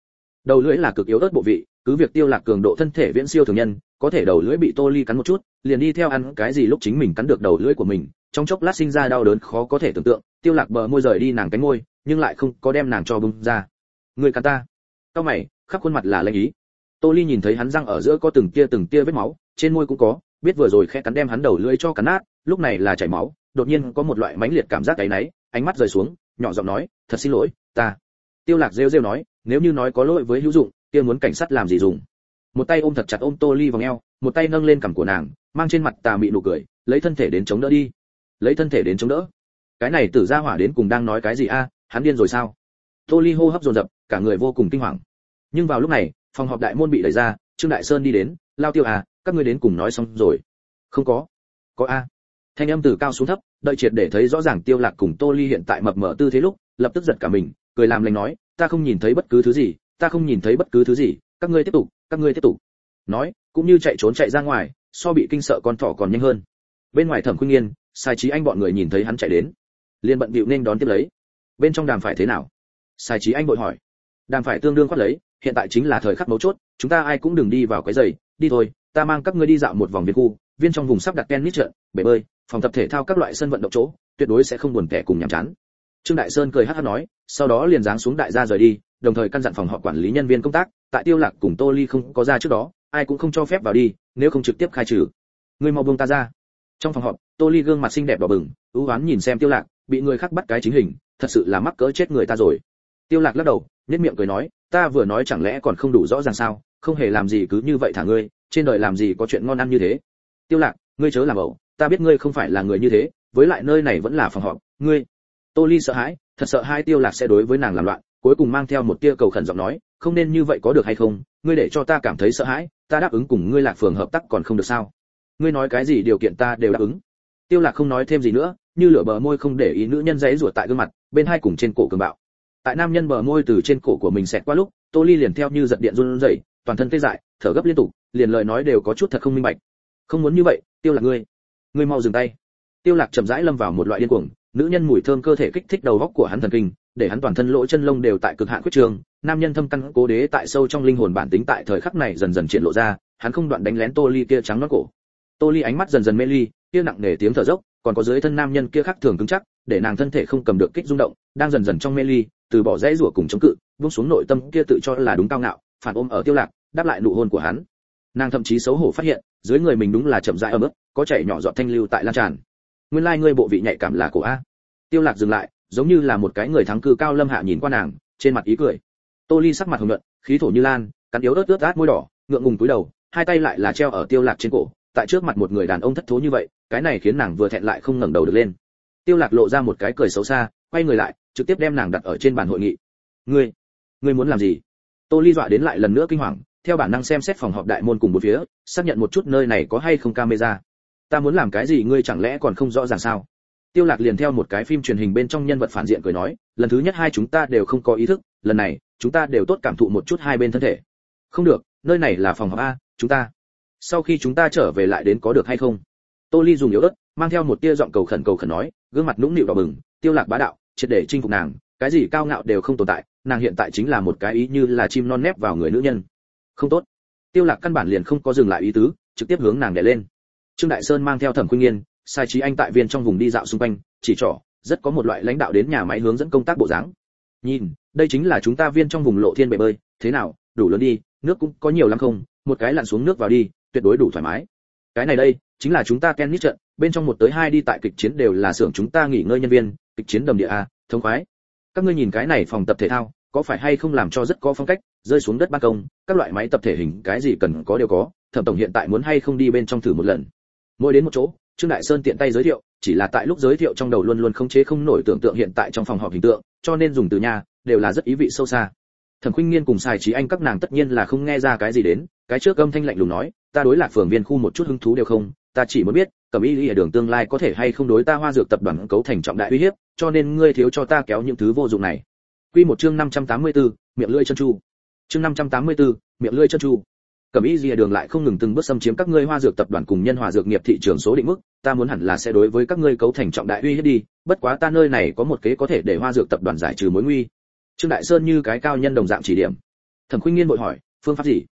Đầu lưỡi là cực yếu ớt bộ vị, cứ việc tiêu lạc cường độ thân thể viễn siêu thường nhân, có thể đầu lưỡi bị tô ly cắn một chút, liền đi theo ăn cái gì lúc chính mình cắn được đầu lưỡi của mình, trong chốc lát sinh ra đau đớn khó có thể tưởng tượng, tiêu lạc bờ môi rời đi nàng cánh môi, nhưng lại không có đem nàng cho bung ra. Người cắn ta. Cao mày khắp khuôn mặt là lanh ý. Tô ly nhìn thấy hắn răng ở giữa có từng tia từng tia vết máu, trên môi cũng có, biết vừa rồi khẽ cắn đem hắn đầu lưỡi cho cắn nát, lúc này là chảy máu, đột nhiên có một loại mãnh liệt cảm giác cái náy, ánh mắt rời xuống, nhỏ giọng nói, thật xin lỗi, ta. Tiêu lạc rêu rêu nói, nếu như nói có lỗi với hữu dụng, kia muốn cảnh sát làm gì dùng? Một tay ôm thật chặt ôm tô ly vào eo, một tay nâng lên cằm của nàng, mang trên mặt tà mị nụ cười, lấy thân thể đến chống đỡ đi. Lấy thân thể đến chống đỡ? Cái này tử gia hỏa đến cùng đang nói cái gì a? Hắn điên rồi sao? Tô ly hô hấp dồn dập, cả người vô cùng kinh hoàng nhưng vào lúc này, phòng họp đại môn bị đẩy ra, trương đại sơn đi đến, lao tiêu à các ngươi đến cùng nói xong rồi. Không có. Có a. Thanh âm từ cao xuống thấp, đợi triệt để thấy rõ ràng tiêu lạc cùng tô ly hiện tại mập mờ tư thế lúc, lập tức giật cả mình, cười làm lành nói, ta không nhìn thấy bất cứ thứ gì, ta không nhìn thấy bất cứ thứ gì, các ngươi tiếp tục, các ngươi tiếp tục. Nói, cũng như chạy trốn chạy ra ngoài, so bị kinh sợ con thỏ còn nhanh hơn. Bên ngoài thẩm khuyên nghiên, sai trí anh bọn người nhìn thấy hắn chạy đến. Liền bận bịu nên đón tiếp lấy. Bên trong đàm phải thế nào? Sai trí anh vội hỏi. Đàm phải tương đương quát lấy hiện tại chính là thời khắc mấu chốt, chúng ta ai cũng đừng đi vào cái giày, đi thôi, ta mang các ngươi đi dạo một vòng viên khu, viên trong vùng sắp đặt tennis trận, bể bơi, phòng tập thể thao các loại sân vận động chỗ, tuyệt đối sẽ không buồn tẻ cùng nhàm chán. Trương đại sơn cười hắt hắt nói, sau đó liền giáng xuống đại gia rời đi, đồng thời căn dặn phòng họp quản lý nhân viên công tác, tại tiêu lạc cùng tô ly không có ra trước đó, ai cũng không cho phép vào đi, nếu không trực tiếp khai trừ. Ngươi mau buông ta ra. Trong phòng họp, tô ly gương mặt xinh đẹp đỏ bừng, ưu ám nhìn xem tiêu lạc, bị người khác bắt cái chính hình, thật sự là mắc cỡ chết người ta rồi. Tiêu lạc lắc đầu nhất miệng cười nói, ta vừa nói chẳng lẽ còn không đủ rõ ràng sao? Không hề làm gì cứ như vậy thả ngươi, trên đời làm gì có chuyện ngon ăn như thế? Tiêu lạc, ngươi chớ làm ẩu, ta biết ngươi không phải là người như thế, với lại nơi này vẫn là phòng họp, ngươi. Tô ly sợ hãi, thật sợ hai tiêu lạc sẽ đối với nàng làm loạn, cuối cùng mang theo một tia cầu khẩn giọng nói, không nên như vậy có được hay không? Ngươi để cho ta cảm thấy sợ hãi, ta đáp ứng cùng ngươi lạc phường hợp tác còn không được sao? Ngươi nói cái gì điều kiện ta đều đáp ứng. Tiêu lạc không nói thêm gì nữa, như lửa bờ môi không để ý nữ nhân dãy ruột tại gương mặt, bên hai cùng trên cổ cường bạo tại nam nhân bờ môi từ trên cổ của mình xẹt qua lúc, tô ly liền theo như giật điện run rẩy, toàn thân tê dại, thở gấp liên tục, liền lời nói đều có chút thật không minh bạch. Không muốn như vậy, tiêu lạc ngươi ngươi mau dừng tay. Tiêu lạc chậm rãi lâm vào một loại điên cuồng, nữ nhân mùi thơm cơ thể kích thích đầu góc của hắn thần kinh, để hắn toàn thân lỗ chân lông đều tại cực hạn quyết trường. Nam nhân thâm căn cố đế tại sâu trong linh hồn bản tính tại thời khắc này dần dần triển lộ ra, hắn không đoạn đánh lén tô ly kia trắng nõn cổ. Tô ly ánh mắt dần dần mê ly, kia nặng nề tiếng thở dốc, còn có dưới thân nam nhân kia khác thường cứng chắc, để nàng thân thể không cầm được kích rung động, đang dần dần trong mê ly từ bỏ dãy rủa cùng chống cự, buông xuống nội tâm kia tự cho là đúng cao ngạo, phản ôm ở tiêu lạc, đáp lại nụ hôn của hắn. Nàng thậm chí xấu hổ phát hiện, dưới người mình đúng là chậm rãi ở mức có chảy nhỏ giọt thanh lưu tại lan tràn. Nguyên lai like ngươi bộ vị nhạy cảm là cổ a. Tiêu lạc dừng lại, giống như là một cái người thắng cư cao lâm hạ nhìn qua nàng, trên mặt ý cười. Tô ly sắc mặt hồng nhuận, khí thổ như lan, cắn yếu ớt ướt át môi đỏ, ngượng ngùng cúi đầu, hai tay lại là treo ở tiêu lạc trên cổ, tại trước mặt một người đàn ông thất thố như vậy, cái này khiến nàng vừa thẹn lại không ngẩng đầu được lên. Tiêu lạc lộ ra một cái cười xấu xa, quay người lại trực tiếp đem nàng đặt ở trên bàn hội nghị. Ngươi ngươi muốn làm gì? Tô ly dọa đến lại lần nữa kinh hoàng, theo bản năng xem xét phòng họp đại môn cùng một phía, xác nhận một chút nơi này có hay không camera. Ta muốn làm cái gì ngươi chẳng lẽ còn không rõ ràng sao? Tiêu lạc liền theo một cái phim truyền hình bên trong nhân vật phản diện cười nói, lần thứ nhất hai chúng ta đều không có ý thức, lần này, chúng ta đều tốt cảm thụ một chút hai bên thân thể. Không được, nơi này là phòng họp a, chúng ta. Sau khi chúng ta trở về lại đến có được hay không? Tô ly dùng yếu ớt, mang theo một tia giọng cầu khẩn cầu khẩn nói, gương mặt nũng nịu đỏ bừng, tiêu lạc bá đạo triệt để chinh phục nàng, cái gì cao ngạo đều không tồn tại, nàng hiện tại chính là một cái ý như là chim non nép vào người nữ nhân. Không tốt. Tiêu lạc căn bản liền không có dừng lại ý tứ, trực tiếp hướng nàng đè lên. Trương đại sơn mang theo thẩm quyên nghiên sai trí anh tại viên trong vùng đi dạo xung quanh, chỉ trỏ, rất có một loại lãnh đạo đến nhà máy hướng dẫn công tác bộ dáng. Nhìn, đây chính là chúng ta viên trong vùng lộ thiên bể bơi, thế nào, đủ lớn đi, nước cũng có nhiều lắm không, một cái lặn xuống nước vào đi, tuyệt đối đủ thoải mái. Cái này đây, chính là chúng ta tennis trận, bên trong một tới hai đi tại kịch chiến đều là xưởng chúng ta nghỉ ngơi nhân viên kịch chiến đầm địa a, thông khoái. Các ngươi nhìn cái này phòng tập thể thao, có phải hay không làm cho rất có phong cách, rơi xuống đất ban công, các loại máy tập thể hình cái gì cần có đều có, thẩm tổng hiện tại muốn hay không đi bên trong thử một lần. Mỗi đến một chỗ, trương đại sơn tiện tay giới thiệu, chỉ là tại lúc giới thiệu trong đầu luôn luôn không chế không nổi tưởng tượng hiện tại trong phòng họp hình tượng, cho nên dùng từ nhà đều là rất ý vị sâu xa. Thẩm khuynh nghiên cùng xài trí anh các nàng tất nhiên là không nghe ra cái gì đến, cái trước âm thanh lạnh lùng nói, ta đối lạc phường viên khu một chút hứng thú đều không, ta chỉ muốn biết, cẩm y ở đường tương lai có thể hay không đối ta hoa dược tập đoàn cấu thành trọng đại uy hiếp cho nên ngươi thiếu cho ta kéo những thứ vô dụng này. Quy một chương 584, miệng lưỡi chân chu. Chương 584, miệng lưỡi chân chu. Cẩm y rìa đường lại không ngừng từng bước xâm chiếm các ngươi hoa dược tập đoàn cùng nhân hòa dược nghiệp thị trường số định mức ta muốn hẳn là sẽ đối với các ngươi cấu thành trọng đại uy hiếp đi bất quá ta nơi này có một kế có thể để hoa dược tập đoàn giải trừ mối nguy. Trương đại sơn như cái cao nhân đồng dạng chỉ điểm. Thẩm khuynh nghiên vội hỏi phương pháp gì?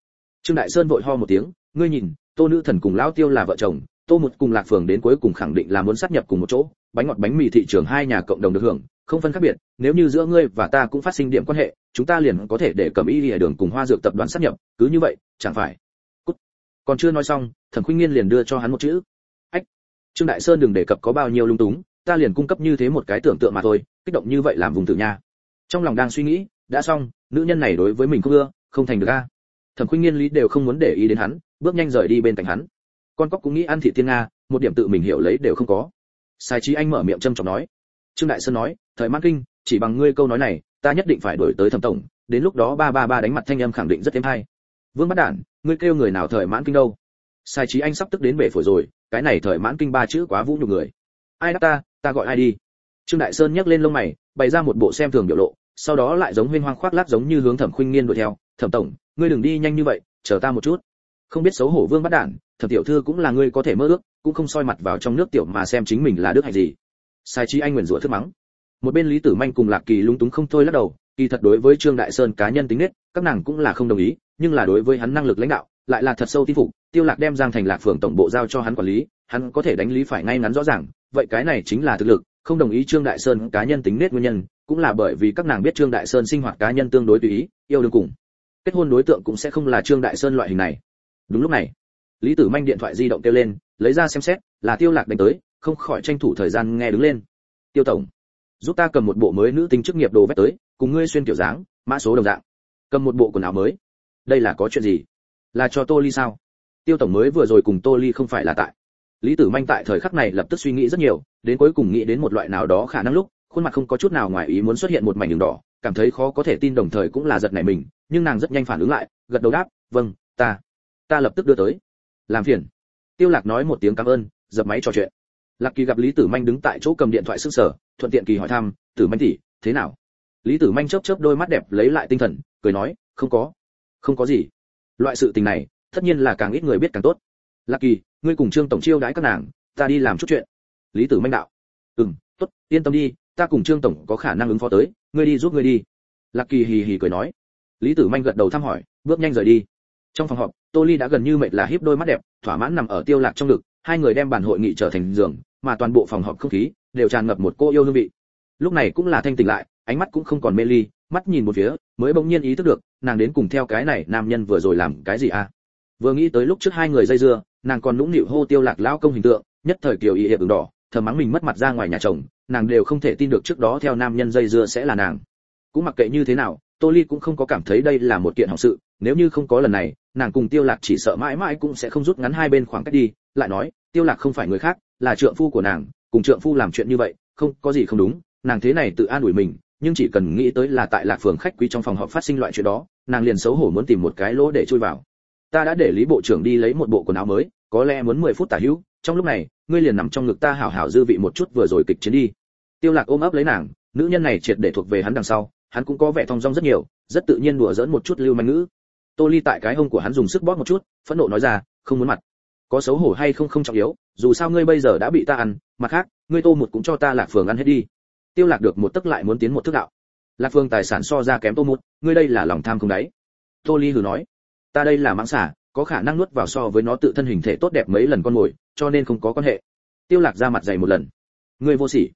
Trương đại sơn vội ho một tiếng ngươi nhìn tô nữ thần cùng lão tiêu là vợ chồng tô một cùng lạc phường đến cuối cùng khẳng định là muốn sát nhập cùng một chỗ bánh ngọt bánh mì thị trường hai nhà cộng đồng được hưởng, không phân khác biệt, nếu như giữa ngươi và ta cũng phát sinh điểm quan hệ, chúng ta liền có thể để cầm y lìa đường cùng hoa dược tập đoàn sát nhập, cứ như vậy, chẳng phải. Cút. còn chưa nói xong, thẩm khuynh nghiên liền đưa cho hắn một chữ. Ách. Trương đại sơn đừng đề cập có bao nhiêu lung túng, ta liền cung cấp như thế một cái tưởng tượng mà thôi, kích động như vậy làm vùng tử nha. Trong lòng đang suy nghĩ, đã xong, nữ nhân này đối với mình không ưa, không thành được a. Thẩm khuynh nghiên lý đều không muốn để ý đến hắn, bước nhanh rời đi bên cạnh hắn. Con cóc cũng nghĩ ăn thị tiên nga, một điểm tự mình hiểu lấy đều không có sai trí anh mở miệng châm trọng nói. Trương đại sơn nói, thời mãn kinh, chỉ bằng ngươi câu nói này, ta nhất định phải đổi tới thẩm tổng, đến lúc đó ba ba ba đánh mặt thanh âm khẳng định rất êm hay. Vương bắt đản, ngươi kêu người nào thời mãn kinh đâu? Sai trí anh sắp tức đến bể phổi rồi, cái này thời mãn kinh ba chữ quá vũ nhục người. Ai đáp ta ta gọi ai đi? Trương đại sơn nhấc lên lông mày, bày ra một bộ xem thường biểu lộ, sau đó lại giống huyên hoang khoác lác giống như hướng thẩm khuynh nghiên đuổi theo. Thẩm tổng, ngươi đừng đi nhanh như vậy, chờ ta một chút. Không biết xấu hổ vương bắt đản, thẩm tiểu thư cũng là ngươi có thể mơ ước cũng không soi mặt vào trong nước tiểu mà xem chính mình là đức hạnh gì. Sai trí anh nguyền rủa thức mắng. Một bên lý tử manh cùng lạc kỳ lúng túng không thôi lắc đầu, kỳ thật đối với trương đại sơn cá nhân tính nết, các nàng cũng là không đồng ý, nhưng là đối với hắn năng lực lãnh đạo, lại là thật sâu tin phục, tiêu lạc đem giang thành lạc phường tổng bộ giao cho hắn quản lý, hắn có thể đánh lý phải ngay ngắn rõ ràng, vậy cái này chính là thực lực, không đồng ý trương đại sơn cá nhân tính nết nguyên nhân, cũng là bởi vì các nàng biết trương đại sơn sinh hoạt cá nhân tương đối tùy ý, yêu đương cùng. Kết hôn đối tượng cũng sẽ không là trương đại sơn loại hình này. Đúng lúc này lý tử manh điện thoại di động kêu lên, lấy ra xem xét, là tiêu lạc đánh tới, không khỏi tranh thủ thời gian nghe đứng lên. Tiêu tổng, giúp ta cầm một bộ mới nữ tính chức nghiệp đồ vét tới, cùng ngươi xuyên kiểu dáng, mã số đồng dạng. Cầm một bộ quần áo mới. Đây là có chuyện gì? Là cho tô ly sao? Tiêu tổng mới vừa rồi cùng tô ly không phải là tại. Lý tử manh tại thời khắc này lập tức suy nghĩ rất nhiều, đến cuối cùng nghĩ đến một loại nào đó khả năng lúc, khuôn mặt không có chút nào ngoài ý muốn xuất hiện một mảnh đường đỏ, cảm thấy khó có thể tin đồng thời cũng là giật nảy mình, nhưng nàng rất nhanh phản ứng lại, gật đầu đáp vâng ta ta lập tức đưa tới làm phiền. Tiêu lạc nói một tiếng cảm ơn, dập máy trò chuyện. Lạc kỳ gặp lý tử manh đứng tại chỗ cầm điện thoại sức sở, thuận tiện kỳ hỏi thăm, tử manh tỷ, thế nào? Lý tử manh chớp chớp đôi mắt đẹp lấy lại tinh thần, cười nói, không có không có gì. Loại sự tình này, tất nhiên là càng ít người biết càng tốt. Lạc kỳ, ngươi cùng trương tổng chiêu đãi các nàng, ta đi làm chút chuyện. Lý tử manh đạo. Ừm, tốt, yên tâm đi, ta cùng trương tổng có khả năng ứng phó tới, ngươi đi giúp ngươi đi. Lạc kỳ hì hì cười nói. Lý tử manh gật đầu thăm hỏi, bước nhanh rời đi. Trong phòng họp tô ly đã gần như mệt là híp đôi mắt đẹp, thỏa mãn nằm ở tiêu lạc trong ngực, hai người đem bàn hội nghị trở thành giường, mà toàn bộ phòng họp không khí đều tràn ngập một cô yêu hương vị. Lúc này cũng là thanh tỉnh lại, ánh mắt cũng không còn mê ly, mắt nhìn một phía, mới bỗng nhiên ý thức được, nàng đến cùng theo cái này nam nhân vừa rồi làm cái gì à? Vừa nghĩ tới lúc trước hai người dây dưa, nàng còn nũng nịu hô tiêu lạc lão công hình tượng, nhất thời kiều y hiệp ứng đỏ, thầm mắng mình mất mặt ra ngoài nhà chồng, nàng đều không thể tin được trước đó theo nam nhân dây dưa sẽ là nàng. Cũng mặc kệ như thế nào, tô ly cũng không có cảm thấy đây là một kiện hỏng sự, nếu như không có lần này nàng cùng tiêu lạc chỉ sợ mãi mãi cũng sẽ không rút ngắn hai bên khoảng cách đi, lại nói, tiêu lạc không phải người khác, là trượng phu của nàng, cùng trượng phu làm chuyện như vậy, không, có gì không đúng, nàng thế này tự an ủi mình, nhưng chỉ cần nghĩ tới là tại lạc phường khách quý trong phòng họp phát sinh loại chuyện đó, nàng liền xấu hổ muốn tìm một cái lỗ để chui vào. Ta đã để lý bộ trưởng đi lấy một bộ quần áo mới, có lẽ muốn 10 phút tả hữu, trong lúc này, ngươi liền nằm trong ngực ta hảo hảo dư vị một chút vừa rồi kịch chiến đi. Tiêu lạc ôm ấp lấy nàng, nữ nhân này triệt để thuộc về hắn đằng sau, hắn cũng có vẻ thong dong rất nhiều, rất tự nhiên đùa giỡn một chút lưu manh ngữ tô ly tại cái hông của hắn dùng sức bóp một chút, phẫn nộ nói ra, không muốn mặt. Có xấu hổ hay không không trọng yếu, dù sao ngươi bây giờ đã bị ta ăn, mặt khác, ngươi tô một cũng cho ta lạc phường ăn hết đi. Tiêu lạc được một tức lại muốn tiến một thức đạo. Lạc phường tài sản so ra kém tô một, ngươi đây là lòng tham không đáy. Tô ly hừ nói, ta đây là mãng xả có khả năng nuốt vào so với nó tự thân hình thể tốt đẹp mấy lần con mồi, cho nên không có quan hệ. Tiêu lạc ra mặt dày một lần. Ngươi vô sỉ.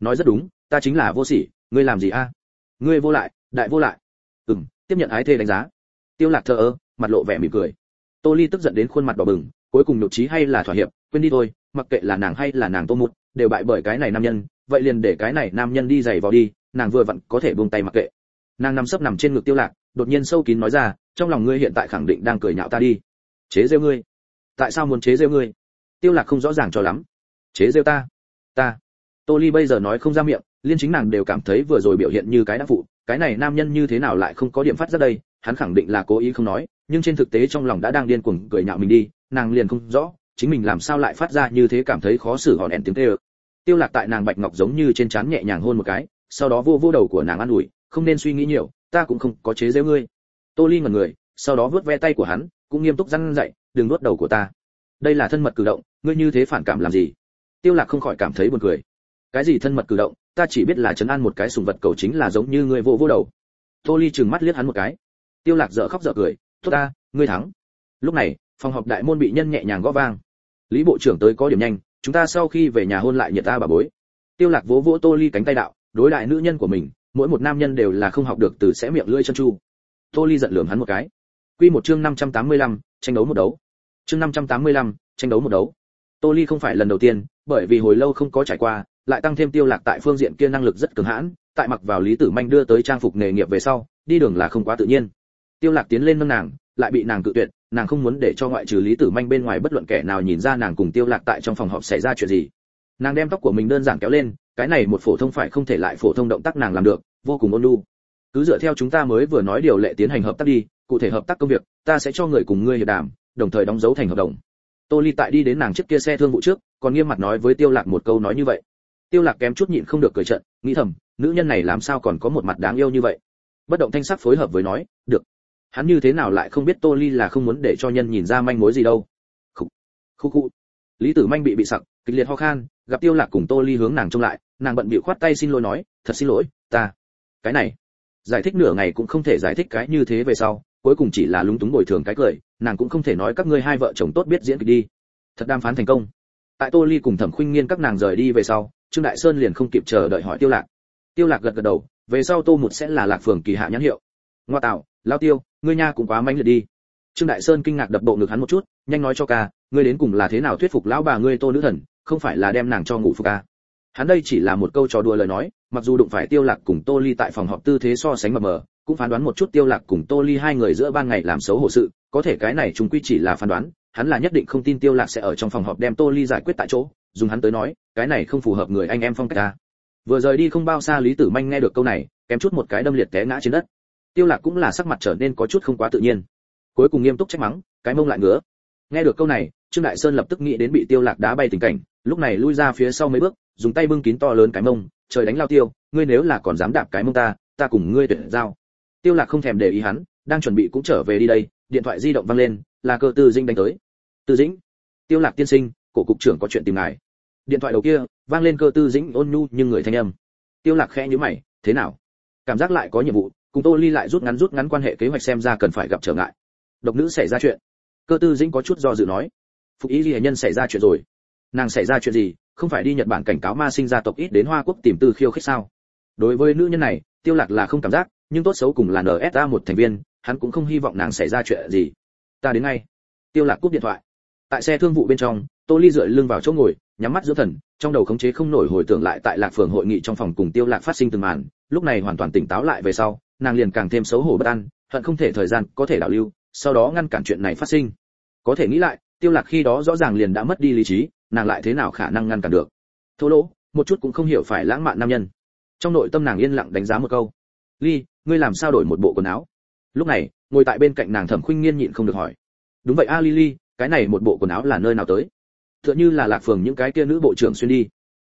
Nói rất đúng, ta chính là vô sỉ, ngươi làm gì a? Ngươi vô lại, đại vô lại. Ừm, tiếp nhận ái thê đánh giá tiêu lạc thờ ơ, mặt lộ vẻ mỉm cười. Tô ly tức giận đến khuôn mặt đỏ bừng, cuối cùng nhục trí hay là thỏa hiệp, quên đi thôi, mặc kệ là nàng hay là nàng tô mụt, đều bại bởi cái này nam nhân, vậy liền để cái này nam nhân đi giày vào đi, nàng vừa vặn có thể buông tay mặc kệ. Nàng nằm sấp nằm trên ngực tiêu lạc, đột nhiên sâu kín nói ra, trong lòng ngươi hiện tại khẳng định đang cười nhạo ta đi. Chế dêu ngươi. Tại sao muốn chế dêu ngươi? Tiêu lạc không rõ ràng cho lắm. Chế dêu ta. Ta. Tô ly bây giờ nói không ra miệng, liên chính nàng đều cảm thấy vừa rồi biểu hiện như cái đã phụ, cái này nam nhân như thế nào lại không có điểm phát ra đây hắn khẳng định là cố ý không nói, nhưng trên thực tế trong lòng đã đang điên cuồng cười nhạo mình đi, nàng liền không rõ, chính mình làm sao lại phát ra như thế cảm thấy khó xử hòn ẹn tiếng tê ơ tiêu lạc tại nàng bạch ngọc giống như trên trán nhẹ nhàng hôn một cái, sau đó vô vô đầu của nàng an ủi, không nên suy nghĩ nhiều, ta cũng không có chế giễu ngươi. Tô ly ngẩn người, sau đó vớt ve tay của hắn, cũng nghiêm túc răn dậy đừng nuốt đầu của ta. Đây là thân mật cử động, ngươi như thế phản cảm làm gì? Tiêu lạc không khỏi cảm thấy buồn cười. Cái gì thân mật cử động? Ta chỉ biết là chấn an một cái sùng vật cầu chính là giống như ngươi vô vô đầu. Tô ly trừng mắt liếc hắn một cái tiêu lạc dở khóc dở cười tốt ta ngươi thắng. Lúc này phòng họp đại môn bị nhân nhẹ nhàng gõ vang. Lý bộ trưởng tới có điểm nhanh chúng ta sau khi về nhà hôn lại nhiệt ta bà bối. Tiêu lạc vỗ vỗ tô ly cánh tay đạo đối lại nữ nhân của mình mỗi một nam nhân đều là không học được từ sẽ miệng lưỡi chân chu. Tô ly giận lườm hắn một cái. Quy một chương 585, tranh đấu một đấu. Chương 585, tranh đấu một đấu. Tô ly không phải lần đầu tiên bởi vì hồi lâu không có trải qua lại tăng thêm tiêu lạc tại phương diện kia năng lực rất cường hãn tại mặc vào lý tử manh đưa tới trang phục nghề nghiệp về sau đi đường là không quá tự nhiên tiêu lạc tiến lên nâng nàng, lại bị nàng cự tuyệt, nàng không muốn để cho ngoại trừ lý tử manh bên ngoài bất luận kẻ nào nhìn ra nàng cùng tiêu lạc tại trong phòng họp xảy ra chuyện gì. Nàng đem tóc của mình đơn giản kéo lên, cái này một phổ thông phải không thể lại phổ thông động tác nàng làm được, vô cùng ôn nhu. Cứ dựa theo chúng ta mới vừa nói điều lệ tiến hành hợp tác đi, cụ thể hợp tác công việc, ta sẽ cho người cùng ngươi hiệp đàm, đồng thời đóng dấu thành hợp đồng. Tô ly tại đi đến nàng chiếc kia xe thương vụ trước, còn nghiêm mặt nói với tiêu lạc một câu nói như vậy. Tiêu lạc kém chút nhịn không được cười trận nghĩ thầm, nữ nhân này làm sao còn có một mặt đáng yêu như vậy. Bất động thanh sắc phối hợp với nói, được hắn như thế nào lại không biết tô ly là không muốn để cho nhân nhìn ra manh mối gì đâu. Khúc khúc khúc lý tử manh bị bị sặc, kịch liệt ho khan, gặp tiêu lạc cùng tô ly hướng nàng trông lại, nàng bận bịu khoát tay xin lỗi nói, thật xin lỗi, ta. Cái này, giải thích nửa ngày cũng không thể giải thích cái như thế về sau, cuối cùng chỉ là lúng túng bồi thường cái cười, nàng cũng không thể nói các ngươi hai vợ chồng tốt biết diễn kịch đi. Thật đàm phán thành công. Tại tô ly cùng thẩm khuynh nghiên các nàng rời đi về sau, trương đại sơn liền không kịp chờ đợi hỏi tiêu lạc. Tiêu lạc gật gật đầu, về sau tô một sẽ là lạc phường kỳ hạ nhãn hiệu. Ngoa tạo, lao tiêu ngươi nha cũng quá manh liệt đi. Trương đại sơn kinh ngạc đập bộ ngực hắn một chút, nhanh nói cho ca, ngươi đến cùng là thế nào thuyết phục lão bà ngươi tô nữ thần, không phải là đem nàng cho ngủ phục ca hắn đây chỉ là một câu trò đùa lời nói, mặc dù đụng phải tiêu lạc cùng tô ly tại phòng họp tư thế so sánh mờ mờ, cũng phán đoán một chút tiêu lạc cùng tô ly hai người giữa ban ngày làm xấu hổ sự, có thể cái này chúng quy chỉ là phán đoán, hắn là nhất định không tin tiêu lạc sẽ ở trong phòng họp đem tô ly giải quyết tại chỗ, dùng hắn tới nói, cái này không phù hợp người anh em phong cách ta vừa rời đi không bao xa lý tử manh nghe được câu này, kém chút một cái đâm liệt té ngã trên đất tiêu lạc cũng là sắc mặt trở nên có chút không quá tự nhiên. Cuối cùng nghiêm túc trách mắng, cái mông lại ngứa. Nghe được câu này, trương đại sơn lập tức nghĩ đến bị tiêu lạc đá bay tình cảnh, lúc này lui ra phía sau mấy bước, dùng tay bưng kín to lớn cái mông, trời đánh lao tiêu, ngươi nếu là còn dám đạp cái mông ta ta cùng ngươi tuyển giao. Tiêu lạc không thèm để ý hắn, đang chuẩn bị cũng trở về đi đây, điện thoại di động vang lên, là cơ tư dĩnh đánh tới. Tư dĩnh, tiêu lạc tiên sinh, cổ cục trưởng có chuyện tìm ngài. Điện thoại đầu kia, vang lên cơ tư dĩnh ôn nhu nhưng người thanh âm. Tiêu lạc khẽ nhíu mày, thế nào? Cảm giác lại có nhiệm vụ cùng tô ly lại rút ngắn rút ngắn quan hệ kế hoạch xem ra cần phải gặp trở ngại. Độc nữ xảy ra chuyện. Cơ tư dĩnh có chút do dự nói. Phục ý ghi nhân xảy ra chuyện rồi. Nàng xảy ra chuyện gì? Không phải đi nhật bản cảnh cáo ma sinh gia tộc ít đến hoa quốc tìm tư khiêu khích sao? Đối với nữ nhân này, tiêu lạc là không cảm giác, nhưng tốt xấu cùng là nsa một thành viên, hắn cũng không hy vọng nàng xảy ra chuyện gì. Ta đến ngay. Tiêu lạc cúp điện thoại. Tại xe thương vụ bên trong, tô ly dựa lưng vào chỗ ngồi, nhắm mắt giữa thần, trong đầu khống chế không nổi hồi tưởng lại tại lạc phường hội nghị trong phòng cùng tiêu lạc phát sinh từng màn, lúc này hoàn toàn tỉnh táo lại về sau nàng liền càng thêm xấu hổ bất an, hận không thể thời gian có thể đảo lưu, sau đó ngăn cản chuyện này phát sinh. Có thể nghĩ lại, tiêu lạc khi đó rõ ràng liền đã mất đi lý trí, nàng lại thế nào khả năng ngăn cản được? Thô lỗ, một chút cũng không hiểu phải lãng mạn nam nhân. Trong nội tâm nàng yên lặng đánh giá một câu. Ly, ngươi làm sao đổi một bộ quần áo? Lúc này, ngồi tại bên cạnh nàng thẩm khuynh nghiên nhịn không được hỏi. Đúng vậy a lily cái này một bộ quần áo là nơi nào tới? Tựa như là lạc phường những cái kia nữ bộ trưởng xuyên đi.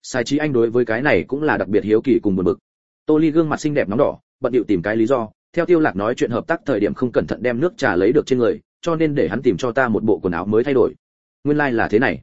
Sai trí anh đối với cái này cũng là đặc biệt hiếu kỳ cùng buồn bực. Tô ly gương mặt xinh đẹp nóng đỏ bận điệu tìm cái lý do, theo tiêu lạc nói chuyện hợp tác thời điểm không cẩn thận đem nước trà lấy được trên người, cho nên để hắn tìm cho ta một bộ quần áo mới thay đổi. Nguyên lai like là thế này.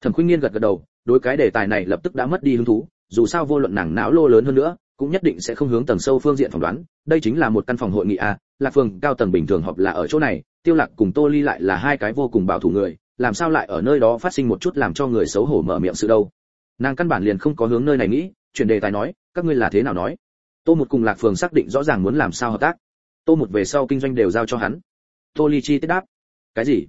Thẩm khuynh nghiên gật gật đầu, đối cái đề tài này lập tức đã mất đi hứng thú, dù sao vô luận nàng não lô lớn hơn nữa, cũng nhất định sẽ không hướng tầng sâu phương diện phỏng đoán, đây chính là một căn phòng hội nghị a lạc phường cao tầng bình thường họp là ở chỗ này, tiêu lạc cùng tô ly lại là hai cái vô cùng bảo thủ người, làm sao lại ở nơi đó phát sinh một chút làm cho người xấu hổ mở miệng sự đâu. Nàng căn bản liền không có hướng nơi này nghĩ, chuyển đề tài nói, các ngươi là thế nào nói? Tô một cùng lạc phường xác định rõ ràng muốn làm sao hợp tác. Tô một về sau kinh doanh đều giao cho hắn. Tô ly chi tiết đáp. Cái gì?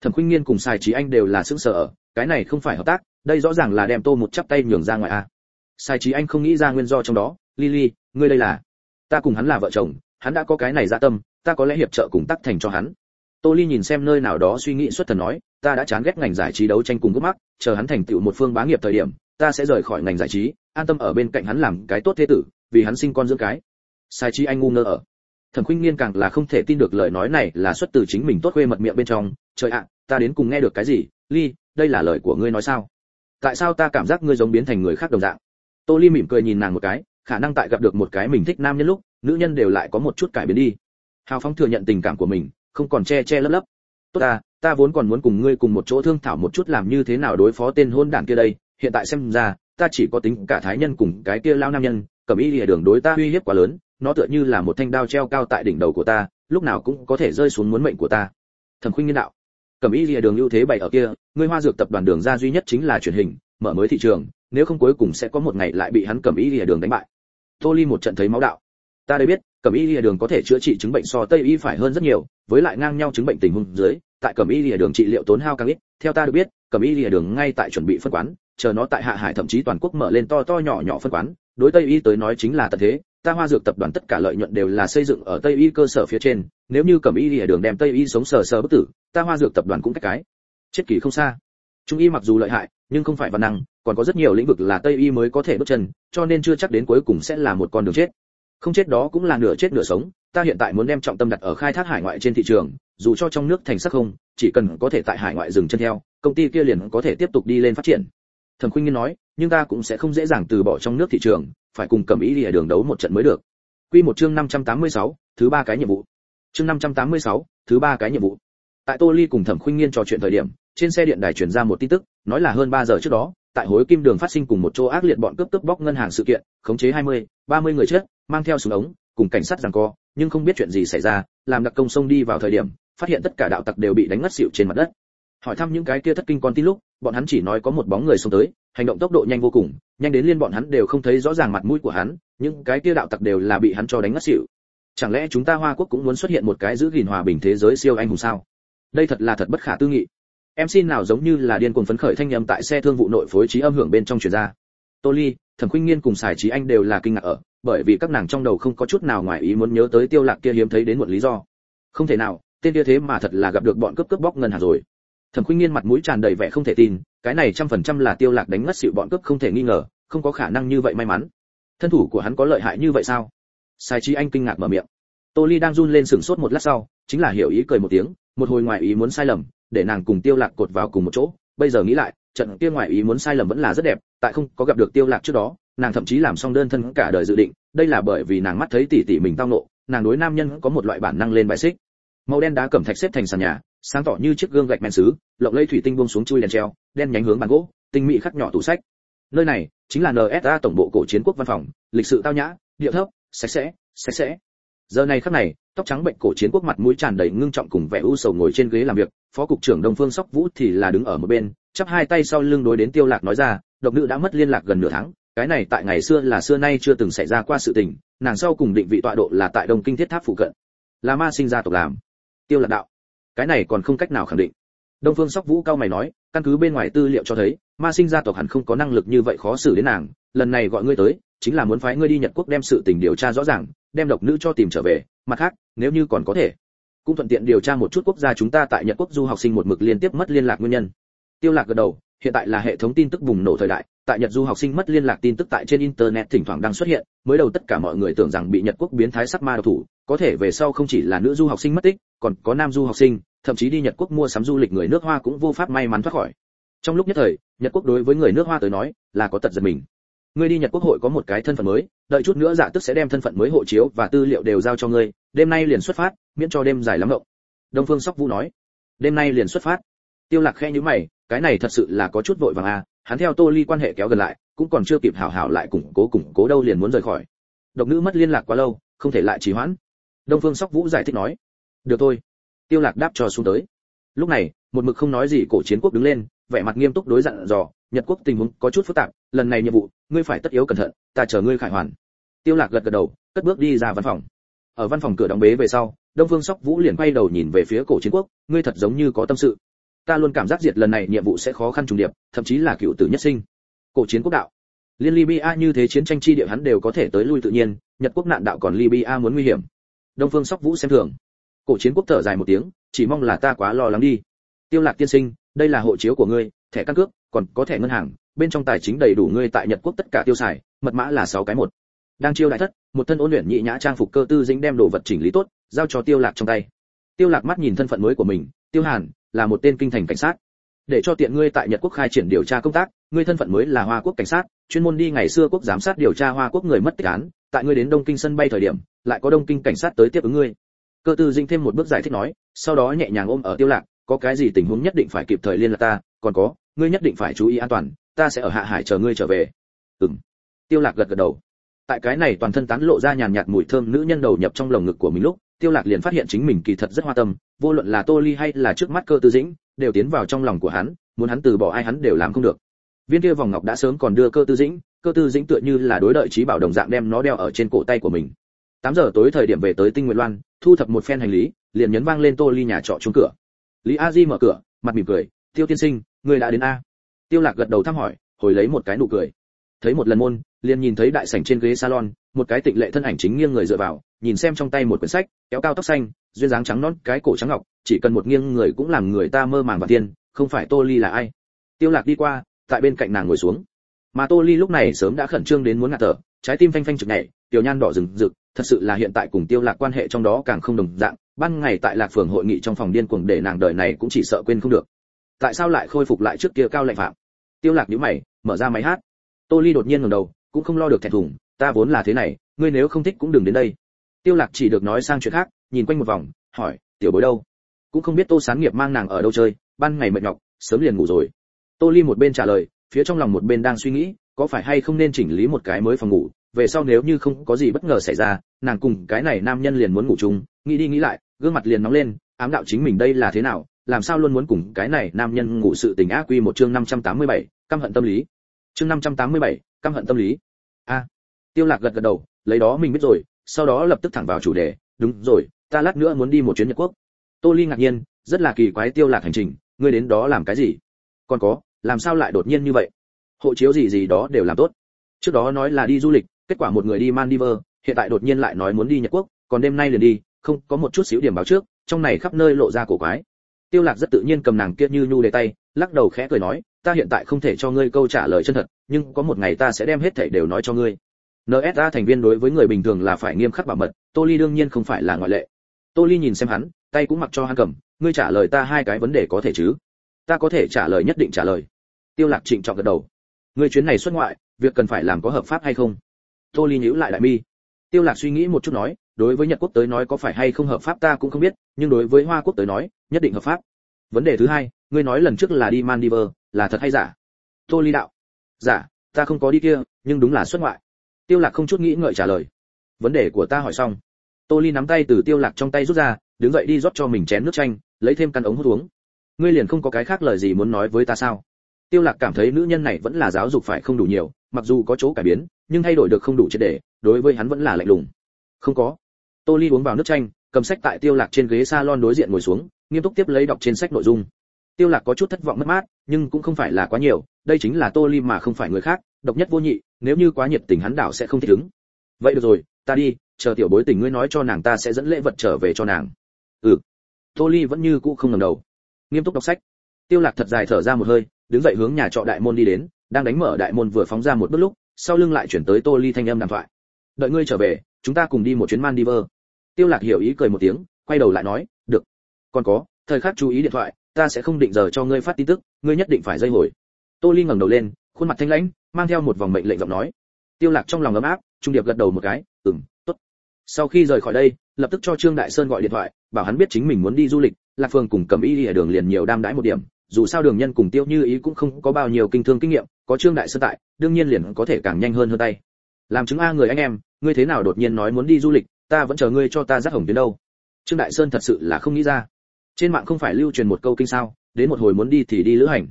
Thẩm khuynh nghiên cùng sai trí anh đều là sững sờ cái này không phải hợp tác, đây rõ ràng là đem tô một chắp tay nhường ra ngoài a. Sai trí anh không nghĩ ra nguyên do trong đó. Lily, ngươi đây là? Ta cùng hắn là vợ chồng, hắn đã có cái này dạ tâm, ta có lẽ hiệp trợ cùng tác thành cho hắn. Tô ly nhìn xem nơi nào đó suy nghĩ xuất thần nói, ta đã chán ghét ngành giải trí đấu tranh cùng gốc mắc, chờ hắn thành tựu một phương bá nghiệp thời điểm, ta sẽ rời khỏi ngành giải trí, an tâm ở bên cạnh hắn làm cái tốt thế tử vì hắn sinh con dưỡng cái. Sai trí anh ngu ngơ ở. Thẩm khuynh nghiên càng là không thể tin được lời nói này là xuất từ chính mình tốt khuê mật miệng bên trong. Trời ạ, ta đến cùng nghe được cái gì? Ly, đây là lời của ngươi nói sao? Tại sao ta cảm giác ngươi giống biến thành người khác đồng dạng? Tô ly mỉm cười nhìn nàng một cái, khả năng tại gặp được một cái mình thích nam nhân lúc, nữ nhân đều lại có một chút cải biến đi. Hào phóng thừa nhận tình cảm của mình, không còn che che lấp lấp. Tốt ta ta vốn còn muốn cùng ngươi cùng một chỗ thương thảo một chút làm như thế nào đối phó tên hôn đản kia đây. Hiện tại xem ra, ta chỉ có tính cả thái nhân cùng cái kia lao nam nhân Cẩm Y lìa đường đối ta uy hiếp quá lớn, nó tựa như là một thanh đao treo cao tại đỉnh đầu của ta, lúc nào cũng có thể rơi xuống muốn mệnh của ta. Thẩm khuynh nghiên đạo, Cẩm Y lìa đường ưu thế bày ở kia, ngươi hoa dược tập đoàn đường ra duy nhất chính là truyền hình, mở mới thị trường, nếu không cuối cùng sẽ có một ngày lại bị hắn Cẩm Y lìa đường đánh bại. Tô ly một trận thấy máu đạo, ta đây biết, Cẩm Y lìa đường có thể chữa trị chứng bệnh so tây y phải hơn rất nhiều, với lại ngang nhau chứng bệnh tình huống dưới, tại Cẩm y lìa đường trị liệu tốn hao càng ít, theo ta được biết, Cẩm y lìa đường ngay tại chuẩn bị phân quán, chờ nó tại hạ hải thậm chí toàn quốc mở lên to to nhỏ nhỏ phân quán đối tây y tới nói chính là tận thế, ta hoa dược tập đoàn tất cả lợi nhuận đều là xây dựng ở tây y cơ sở phía trên, nếu như cầm y lìa đường đem tây y sống sờ sờ bất tử, ta hoa dược tập đoàn cũng cách cái. Chết kỳ không xa. Trung y mặc dù lợi hại, nhưng không phải văn năng, còn có rất nhiều lĩnh vực là tây y mới có thể bước chân, cho nên chưa chắc đến cuối cùng sẽ là một con đường chết. Không chết đó cũng là nửa chết nửa sống, ta hiện tại muốn đem trọng tâm đặt ở khai thác hải ngoại trên thị trường, dù cho trong nước thành sắc không, chỉ cần có thể tại hải ngoại dừng chân theo, công ty kia liền có thể tiếp tục đi lên phát triển thẩm khuynh nghiên nói nhưng ta cũng sẽ không dễ dàng từ bỏ trong nước thị trường phải cùng cầm ý lìa đường đấu một trận mới được. Quy một chương 586, thứ ba cái nhiệm vụ. Chương 586, thứ ba cái nhiệm vụ. Tại tô ly cùng thẩm khuynh nghiên trò chuyện thời điểm trên xe điện đài truyền ra một tin tức nói là hơn 3 giờ trước đó tại hối kim đường phát sinh cùng một chỗ ác liệt bọn cướp cướp bóc ngân hàng sự kiện khống chế 20, 30 người chết mang theo súng ống cùng cảnh sát giằng co nhưng không biết chuyện gì xảy ra làm đặc công sông đi vào thời điểm phát hiện tất cả đạo tặc đều bị đánh ngất xỉu trên mặt đất hỏi thăm những cái kia thất kinh con tin lúc, bọn hắn chỉ nói có một bóng người xông tới, hành động tốc độ nhanh vô cùng, nhanh đến liên bọn hắn đều không thấy rõ ràng mặt mũi của hắn, những cái kia đạo tặc đều là bị hắn cho đánh ngất xỉu. Chẳng lẽ chúng ta hoa quốc cũng muốn xuất hiện một cái giữ gìn hòa bình thế giới siêu anh hùng sao? Đây thật là thật bất khả tư nghị. Em xin nào giống như là điên cuồng phấn khởi thanh âm tại xe thương vụ nội phối trí âm hưởng bên trong truyền ra. Tô ly, thẩm khuynh nghiên cùng xài trí anh đều là kinh ngạc ở, bởi vì các nàng trong đầu không có chút nào ngoài ý muốn nhớ tới tiêu lạc kia hiếm thấy đến một lý do. Không thể nào, tên kia thế mà thật là gặp được bọn cướp cướp bóc ngân hàng rồi thẩm khuynh nghiên mặt mũi tràn đầy vẻ không thể tin, cái này trăm phần trăm là tiêu lạc đánh ngất xỉu bọn cướp không thể nghi ngờ, không có khả năng như vậy may mắn. Thân thủ của hắn có lợi hại như vậy sao? Sai trí anh kinh ngạc mở miệng. Tô ly đang run lên sừng sốt một lát sau, chính là hiểu ý cười một tiếng, một hồi ngoài ý muốn sai lầm, để nàng cùng tiêu lạc cột vào cùng một chỗ. Bây giờ nghĩ lại, trận kia ngoài ý muốn sai lầm vẫn là rất đẹp, tại không có gặp được tiêu lạc trước đó, nàng thậm chí làm xong đơn thân cả đời dự định, đây là bởi vì nàng mắt thấy tỷ tỷ mình tao nộ nàng đối nam nhân có một loại bản năng lên bài xích. Màu đen đá cẩm thạch xếp thành sàn nhà sáng tỏ như chiếc gương gạch men sứ lộng lây thủy tinh buông xuống chui đèn treo, đen nhánh hướng bàn gỗ, tinh mỹ khắc nhỏ tủ sách. Nơi này chính là nsa tổng bộ cổ chiến quốc văn phòng, lịch sự tao nhã điệu thấp, sạch sẽ sạch sẽ. Giờ này khắc này, tóc trắng bệnh cổ chiến quốc mặt mũi tràn đầy ngưng trọng cùng vẻ u sầu ngồi trên ghế làm việc, phó cục trưởng đông phương sóc vũ thì là đứng ở một bên, chắp hai tay sau lưng đối đến tiêu lạc nói ra, độc nữ đã mất liên lạc gần nửa tháng, cái này tại ngày xưa là xưa nay chưa từng xảy ra qua sự tình, nàng sau cùng định vị tọa độ là tại đông kinh thiết tháp phụ cận. Là ma sinh ra tộc làm. Tiêu lạc đạo cái này còn không cách nào khẳng định. Đông phương sóc vũ cao mày nói, căn cứ bên ngoài tư liệu cho thấy, ma sinh gia tộc hẳn không có năng lực như vậy khó xử đến nàng, lần này gọi ngươi tới, chính là muốn phái ngươi đi nhật quốc đem sự tình điều tra rõ ràng, đem độc nữ cho tìm trở về, mặt khác, nếu như còn có thể, cũng thuận tiện điều tra một chút quốc gia chúng ta tại nhật quốc du học sinh một mực liên tiếp mất liên lạc nguyên nhân. Tiêu lạc gật đầu, hiện tại là hệ thống tin tức bùng nổ thời đại, tại nhật du học sinh mất liên lạc tin tức tại trên internet thỉnh thoảng đang xuất hiện, mới đầu tất cả mọi người tưởng rằng bị nhật quốc biến thái sắc ma độc thủ có thể về sau không chỉ là nữ du học sinh mất tích, còn có nam du học sinh, thậm chí đi nhật quốc mua sắm du lịch người nước hoa cũng vô pháp may mắn thoát khỏi. Trong lúc nhất thời, nhật quốc đối với người nước hoa tới nói là có tật giật mình. Ngươi đi nhật quốc hội có một cái thân phận mới, đợi chút nữa giả tức sẽ đem thân phận mới hộ chiếu và tư liệu đều giao cho ngươi, đêm nay liền xuất phát, miễn cho đêm dài lắm động. Đông phương sóc vũ nói. Đêm nay liền xuất phát. Tiêu lạc khe như mày, cái này thật sự là có chút vội vàng à hắn theo tô ly quan hệ kéo gần lại, cũng còn chưa kịp hảo hảo lại củng cố củng cố đâu liền muốn rời khỏi. Độc nữ mất liên lạc quá lâu, không thể lại trì hoãn đông phương sóc vũ giải thích nói, được thôi. Tiêu lạc đáp cho xuống tới. Lúc này, một mực không nói gì cổ chiến quốc đứng lên, vẻ mặt nghiêm túc đối dặn dò, nhật quốc tình huống có chút phức tạp, lần này nhiệm vụ, ngươi phải tất yếu cẩn thận, ta chờ ngươi khải hoàn. Tiêu lạc gật gật đầu, cất bước đi ra văn phòng. Ở văn phòng cửa đóng bế về sau, đông phương sóc vũ liền quay đầu nhìn về phía cổ chiến quốc, ngươi thật giống như có tâm sự. Ta luôn cảm giác diệt lần này nhiệm vụ sẽ khó khăn trùng điệp, thậm chí là cựu tử nhất sinh. Cổ chiến quốc đạo, liên libya như thế chiến tranh chi địa hắn đều có thể tới lui tự nhiên, nhật quốc nạn đạo còn libya muốn nguy hiểm đông phương sóc vũ xem thường. Cổ chiến quốc thở dài một tiếng, chỉ mong là ta quá lo lắng đi. Tiêu lạc tiên sinh, đây là hộ chiếu của ngươi, thẻ căn cước, còn có thẻ ngân hàng, bên trong tài chính đầy đủ ngươi tại nhật quốc tất cả tiêu xài, mật mã là sáu cái một. Đang chiêu đại thất, một thân ôn luyện nhị nhã trang phục cơ tư dính đem đồ vật chỉnh lý tốt, giao cho tiêu lạc trong tay. Tiêu lạc mắt nhìn thân phận mới của mình, tiêu hàn, là một tên kinh thành cảnh sát. Để cho tiện ngươi tại nhật quốc khai triển điều tra công tác, ngươi thân phận mới là hoa quốc cảnh sát, chuyên môn đi ngày xưa quốc giám sát điều tra hoa quốc người mất tích án, tại ngươi đến đông kinh sân bay thời điểm lại có đông kinh cảnh sát tới tiếp ứng ngươi. Cơ tư dinh thêm một bước giải thích nói, sau đó nhẹ nhàng ôm ở tiêu lạc, có cái gì tình huống nhất định phải kịp thời liên lạc ta, còn có, ngươi nhất định phải chú ý an toàn, ta sẽ ở hạ hải chờ ngươi trở về. Ừm. Tiêu lạc gật gật đầu. Tại cái này toàn thân tán lộ ra nhàn nhạt mùi thơm nữ nhân đầu nhập trong lồng ngực của mình lúc, tiêu lạc liền phát hiện chính mình kỳ thật rất hoa tâm, vô luận là tô ly hay là trước mắt cơ tư dĩnh, đều tiến vào trong lòng của hắn, muốn hắn từ bỏ ai hắn đều làm không được. Viên kia vòng ngọc đã sớm còn đưa cơ tư dĩnh, cơ tư dĩnh tựa như là đối đợi trí bảo đồng dạng đem nó đeo ở trên cổ tay của mình. 8 giờ tối thời điểm về tới tinh nguyệt loan, thu thập một phen hành lý, liền nhấn vang lên tô ly nhà trọ trúng cửa. Lý a di mở cửa, mặt mỉm cười, tiêu tiên sinh, người đã đến a? Tiêu lạc gật đầu thăm hỏi, hồi lấy một cái nụ cười. Thấy một lần môn, liền nhìn thấy đại sảnh trên ghế salon, một cái tịnh lệ thân ảnh chính nghiêng người dựa vào, nhìn xem trong tay một quyển sách, kéo cao tóc xanh, duyên dáng trắng nõn, cái cổ trắng ngọc, chỉ cần một nghiêng người cũng làm người ta mơ màng và tiên không phải tô ly là ai. Tiêu lạc đi qua, tại bên cạnh nàng ngồi xuống. Mà tô ly lúc này sớm đã khẩn trương đến muốn ngạt thở, trái tim phanh phanh trực nhảy tiểu nhan đỏ rừng rực, thật sự là hiện tại cùng tiêu lạc quan hệ trong đó càng không đồng dạng, ban ngày tại lạc phường hội nghị trong phòng điên cuồng để nàng đời này cũng chỉ sợ quên không được. Tại sao lại khôi phục lại trước kia cao lãnh phạm? Tiêu lạc nhíu mày, mở ra máy hát. Tô ly đột nhiên ngẩng đầu, cũng không lo được thẹn thùng, ta vốn là thế này, ngươi nếu không thích cũng đừng đến đây. Tiêu lạc chỉ được nói sang chuyện khác, nhìn quanh một vòng, hỏi, tiểu bối đâu? Cũng không biết tô sáng nghiệp mang nàng ở đâu chơi, ban ngày mệt nhọc, sớm liền ngủ rồi. Tô ly một bên trả lời, phía trong lòng một bên đang suy nghĩ, có phải hay không nên chỉnh lý một cái mới phòng ngủ về sau nếu như không có gì bất ngờ xảy ra nàng cùng cái này nam nhân liền muốn ngủ chung nghĩ đi nghĩ lại gương mặt liền nóng lên ám đạo chính mình đây là thế nào làm sao luôn muốn cùng cái này nam nhân ngủ sự tình ác quy một chương 587, căm hận tâm lý. Chương 587, căm hận tâm lý. A. Tiêu lạc gật gật đầu lấy đó mình biết rồi sau đó lập tức thẳng vào chủ đề đúng rồi ta lát nữa muốn đi một chuyến nhật quốc. Tô ly ngạc nhiên rất là kỳ quái tiêu lạc hành trình ngươi đến đó làm cái gì? Còn có làm sao lại đột nhiên như vậy? Hộ chiếu gì gì đó đều làm tốt. Trước đó nói là đi du lịch kết quả một người đi Maldives, hiện tại đột nhiên lại nói muốn đi nhật quốc, còn đêm nay liền đi, không, có một chút xíu điểm báo trước, trong này khắp nơi lộ ra cổ quái. Tiêu lạc rất tự nhiên cầm nàng kia như nhu để tay, lắc đầu khẽ cười nói, ta hiện tại không thể cho ngươi câu trả lời chân thật, nhưng có một ngày ta sẽ đem hết thảy đều nói cho ngươi. Nsa thành viên đối với người bình thường là phải nghiêm khắc bảo mật, tô ly đương nhiên không phải là ngoại lệ. Tô ly nhìn xem hắn, tay cũng mặc cho hắn cầm, ngươi trả lời ta hai cái vấn đề có thể chứ? Ta có thể trả lời nhất định trả lời. Tiêu lạc trịnh trọng gật đầu. Ngươi chuyến này xuất ngoại, việc cần phải làm có hợp pháp hay không? Tô ly nhíu lại đại mi. Tiêu lạc suy nghĩ một chút nói, đối với nhật quốc tới nói có phải hay không hợp pháp ta cũng không biết, nhưng đối với hoa quốc tới nói, nhất định hợp pháp. Vấn đề thứ hai, ngươi nói lần trước là đi maldives, là thật hay giả? Tô ly đạo. Giả, ta không có đi kia, nhưng đúng là xuất ngoại. Tiêu lạc không chút nghĩ ngợi trả lời. Vấn đề của ta hỏi xong. Tô ly nắm tay từ tiêu lạc trong tay rút ra, đứng dậy đi rót cho mình chén nước chanh, lấy thêm căn ống hút uống. Ngươi liền không có cái khác lời gì muốn nói với ta sao? Tiêu lạc cảm thấy nữ nhân này vẫn là giáo dục phải không đủ nhiều, mặc dù có chỗ cải biến nhưng thay đổi được không đủ triệt để, đối với hắn vẫn là lạnh lùng. Không có. Tô ly uống vào nước chanh, cầm sách tại tiêu lạc trên ghế salon đối diện ngồi xuống, nghiêm túc tiếp lấy đọc trên sách nội dung. Tiêu lạc có chút thất vọng mất mát, nhưng cũng không phải là quá nhiều, đây chính là tô ly mà không phải người khác, độc nhất vô nhị, nếu như quá nhiệt tình hắn đảo sẽ không thích ứng. Vậy được rồi, ta đi, chờ tiểu bối tình ngươi nói cho nàng ta sẽ dẫn lễ vật trở về cho nàng. Ừ. Tô ly vẫn như cũ không ngẩng đầu. Nghiêm túc đọc sách. Tiêu lạc thật dài thở ra một hơi, đứng dậy hướng nhà trọ đại môn đi đến, đang đánh mở đại môn vừa phóng ra một bước lúc sau lưng lại chuyển tới tô ly thanh âm đàm thoại. Đợi ngươi trở về, chúng ta cùng đi một chuyến Maldives. Tiêu lạc hiểu ý cười một tiếng, quay đầu lại nói, được. Còn có, thời khắc chú ý điện thoại, ta sẽ không định giờ cho ngươi phát tin tức, ngươi nhất định phải dây hồi. Tô ly ngẩng đầu lên, khuôn mặt thanh lãnh, mang theo một vòng mệnh lệnh giọng nói. Tiêu lạc trong lòng ấm áp, trung điệp gật đầu một cái, ừm, tốt. Sau khi rời khỏi đây, lập tức cho trương đại sơn gọi điện thoại, bảo hắn biết chính mình muốn đi du lịch, lạc phương cùng cầm y ở đường liền nhiều đam đãi một điểm dù sao đường nhân cùng tiêu như ý cũng không có bao nhiêu kinh thương kinh nghiệm, có trương đại sơn tại, đương nhiên liền có thể càng nhanh hơn hơn tay. Làm chứng a người anh em, ngươi thế nào đột nhiên nói muốn đi du lịch, ta vẫn chờ ngươi cho ta dắt hồng tuyến đâu. Trương đại sơn thật sự là không nghĩ ra. Trên mạng không phải lưu truyền một câu kinh sao, đến một hồi muốn đi thì đi lữ hành.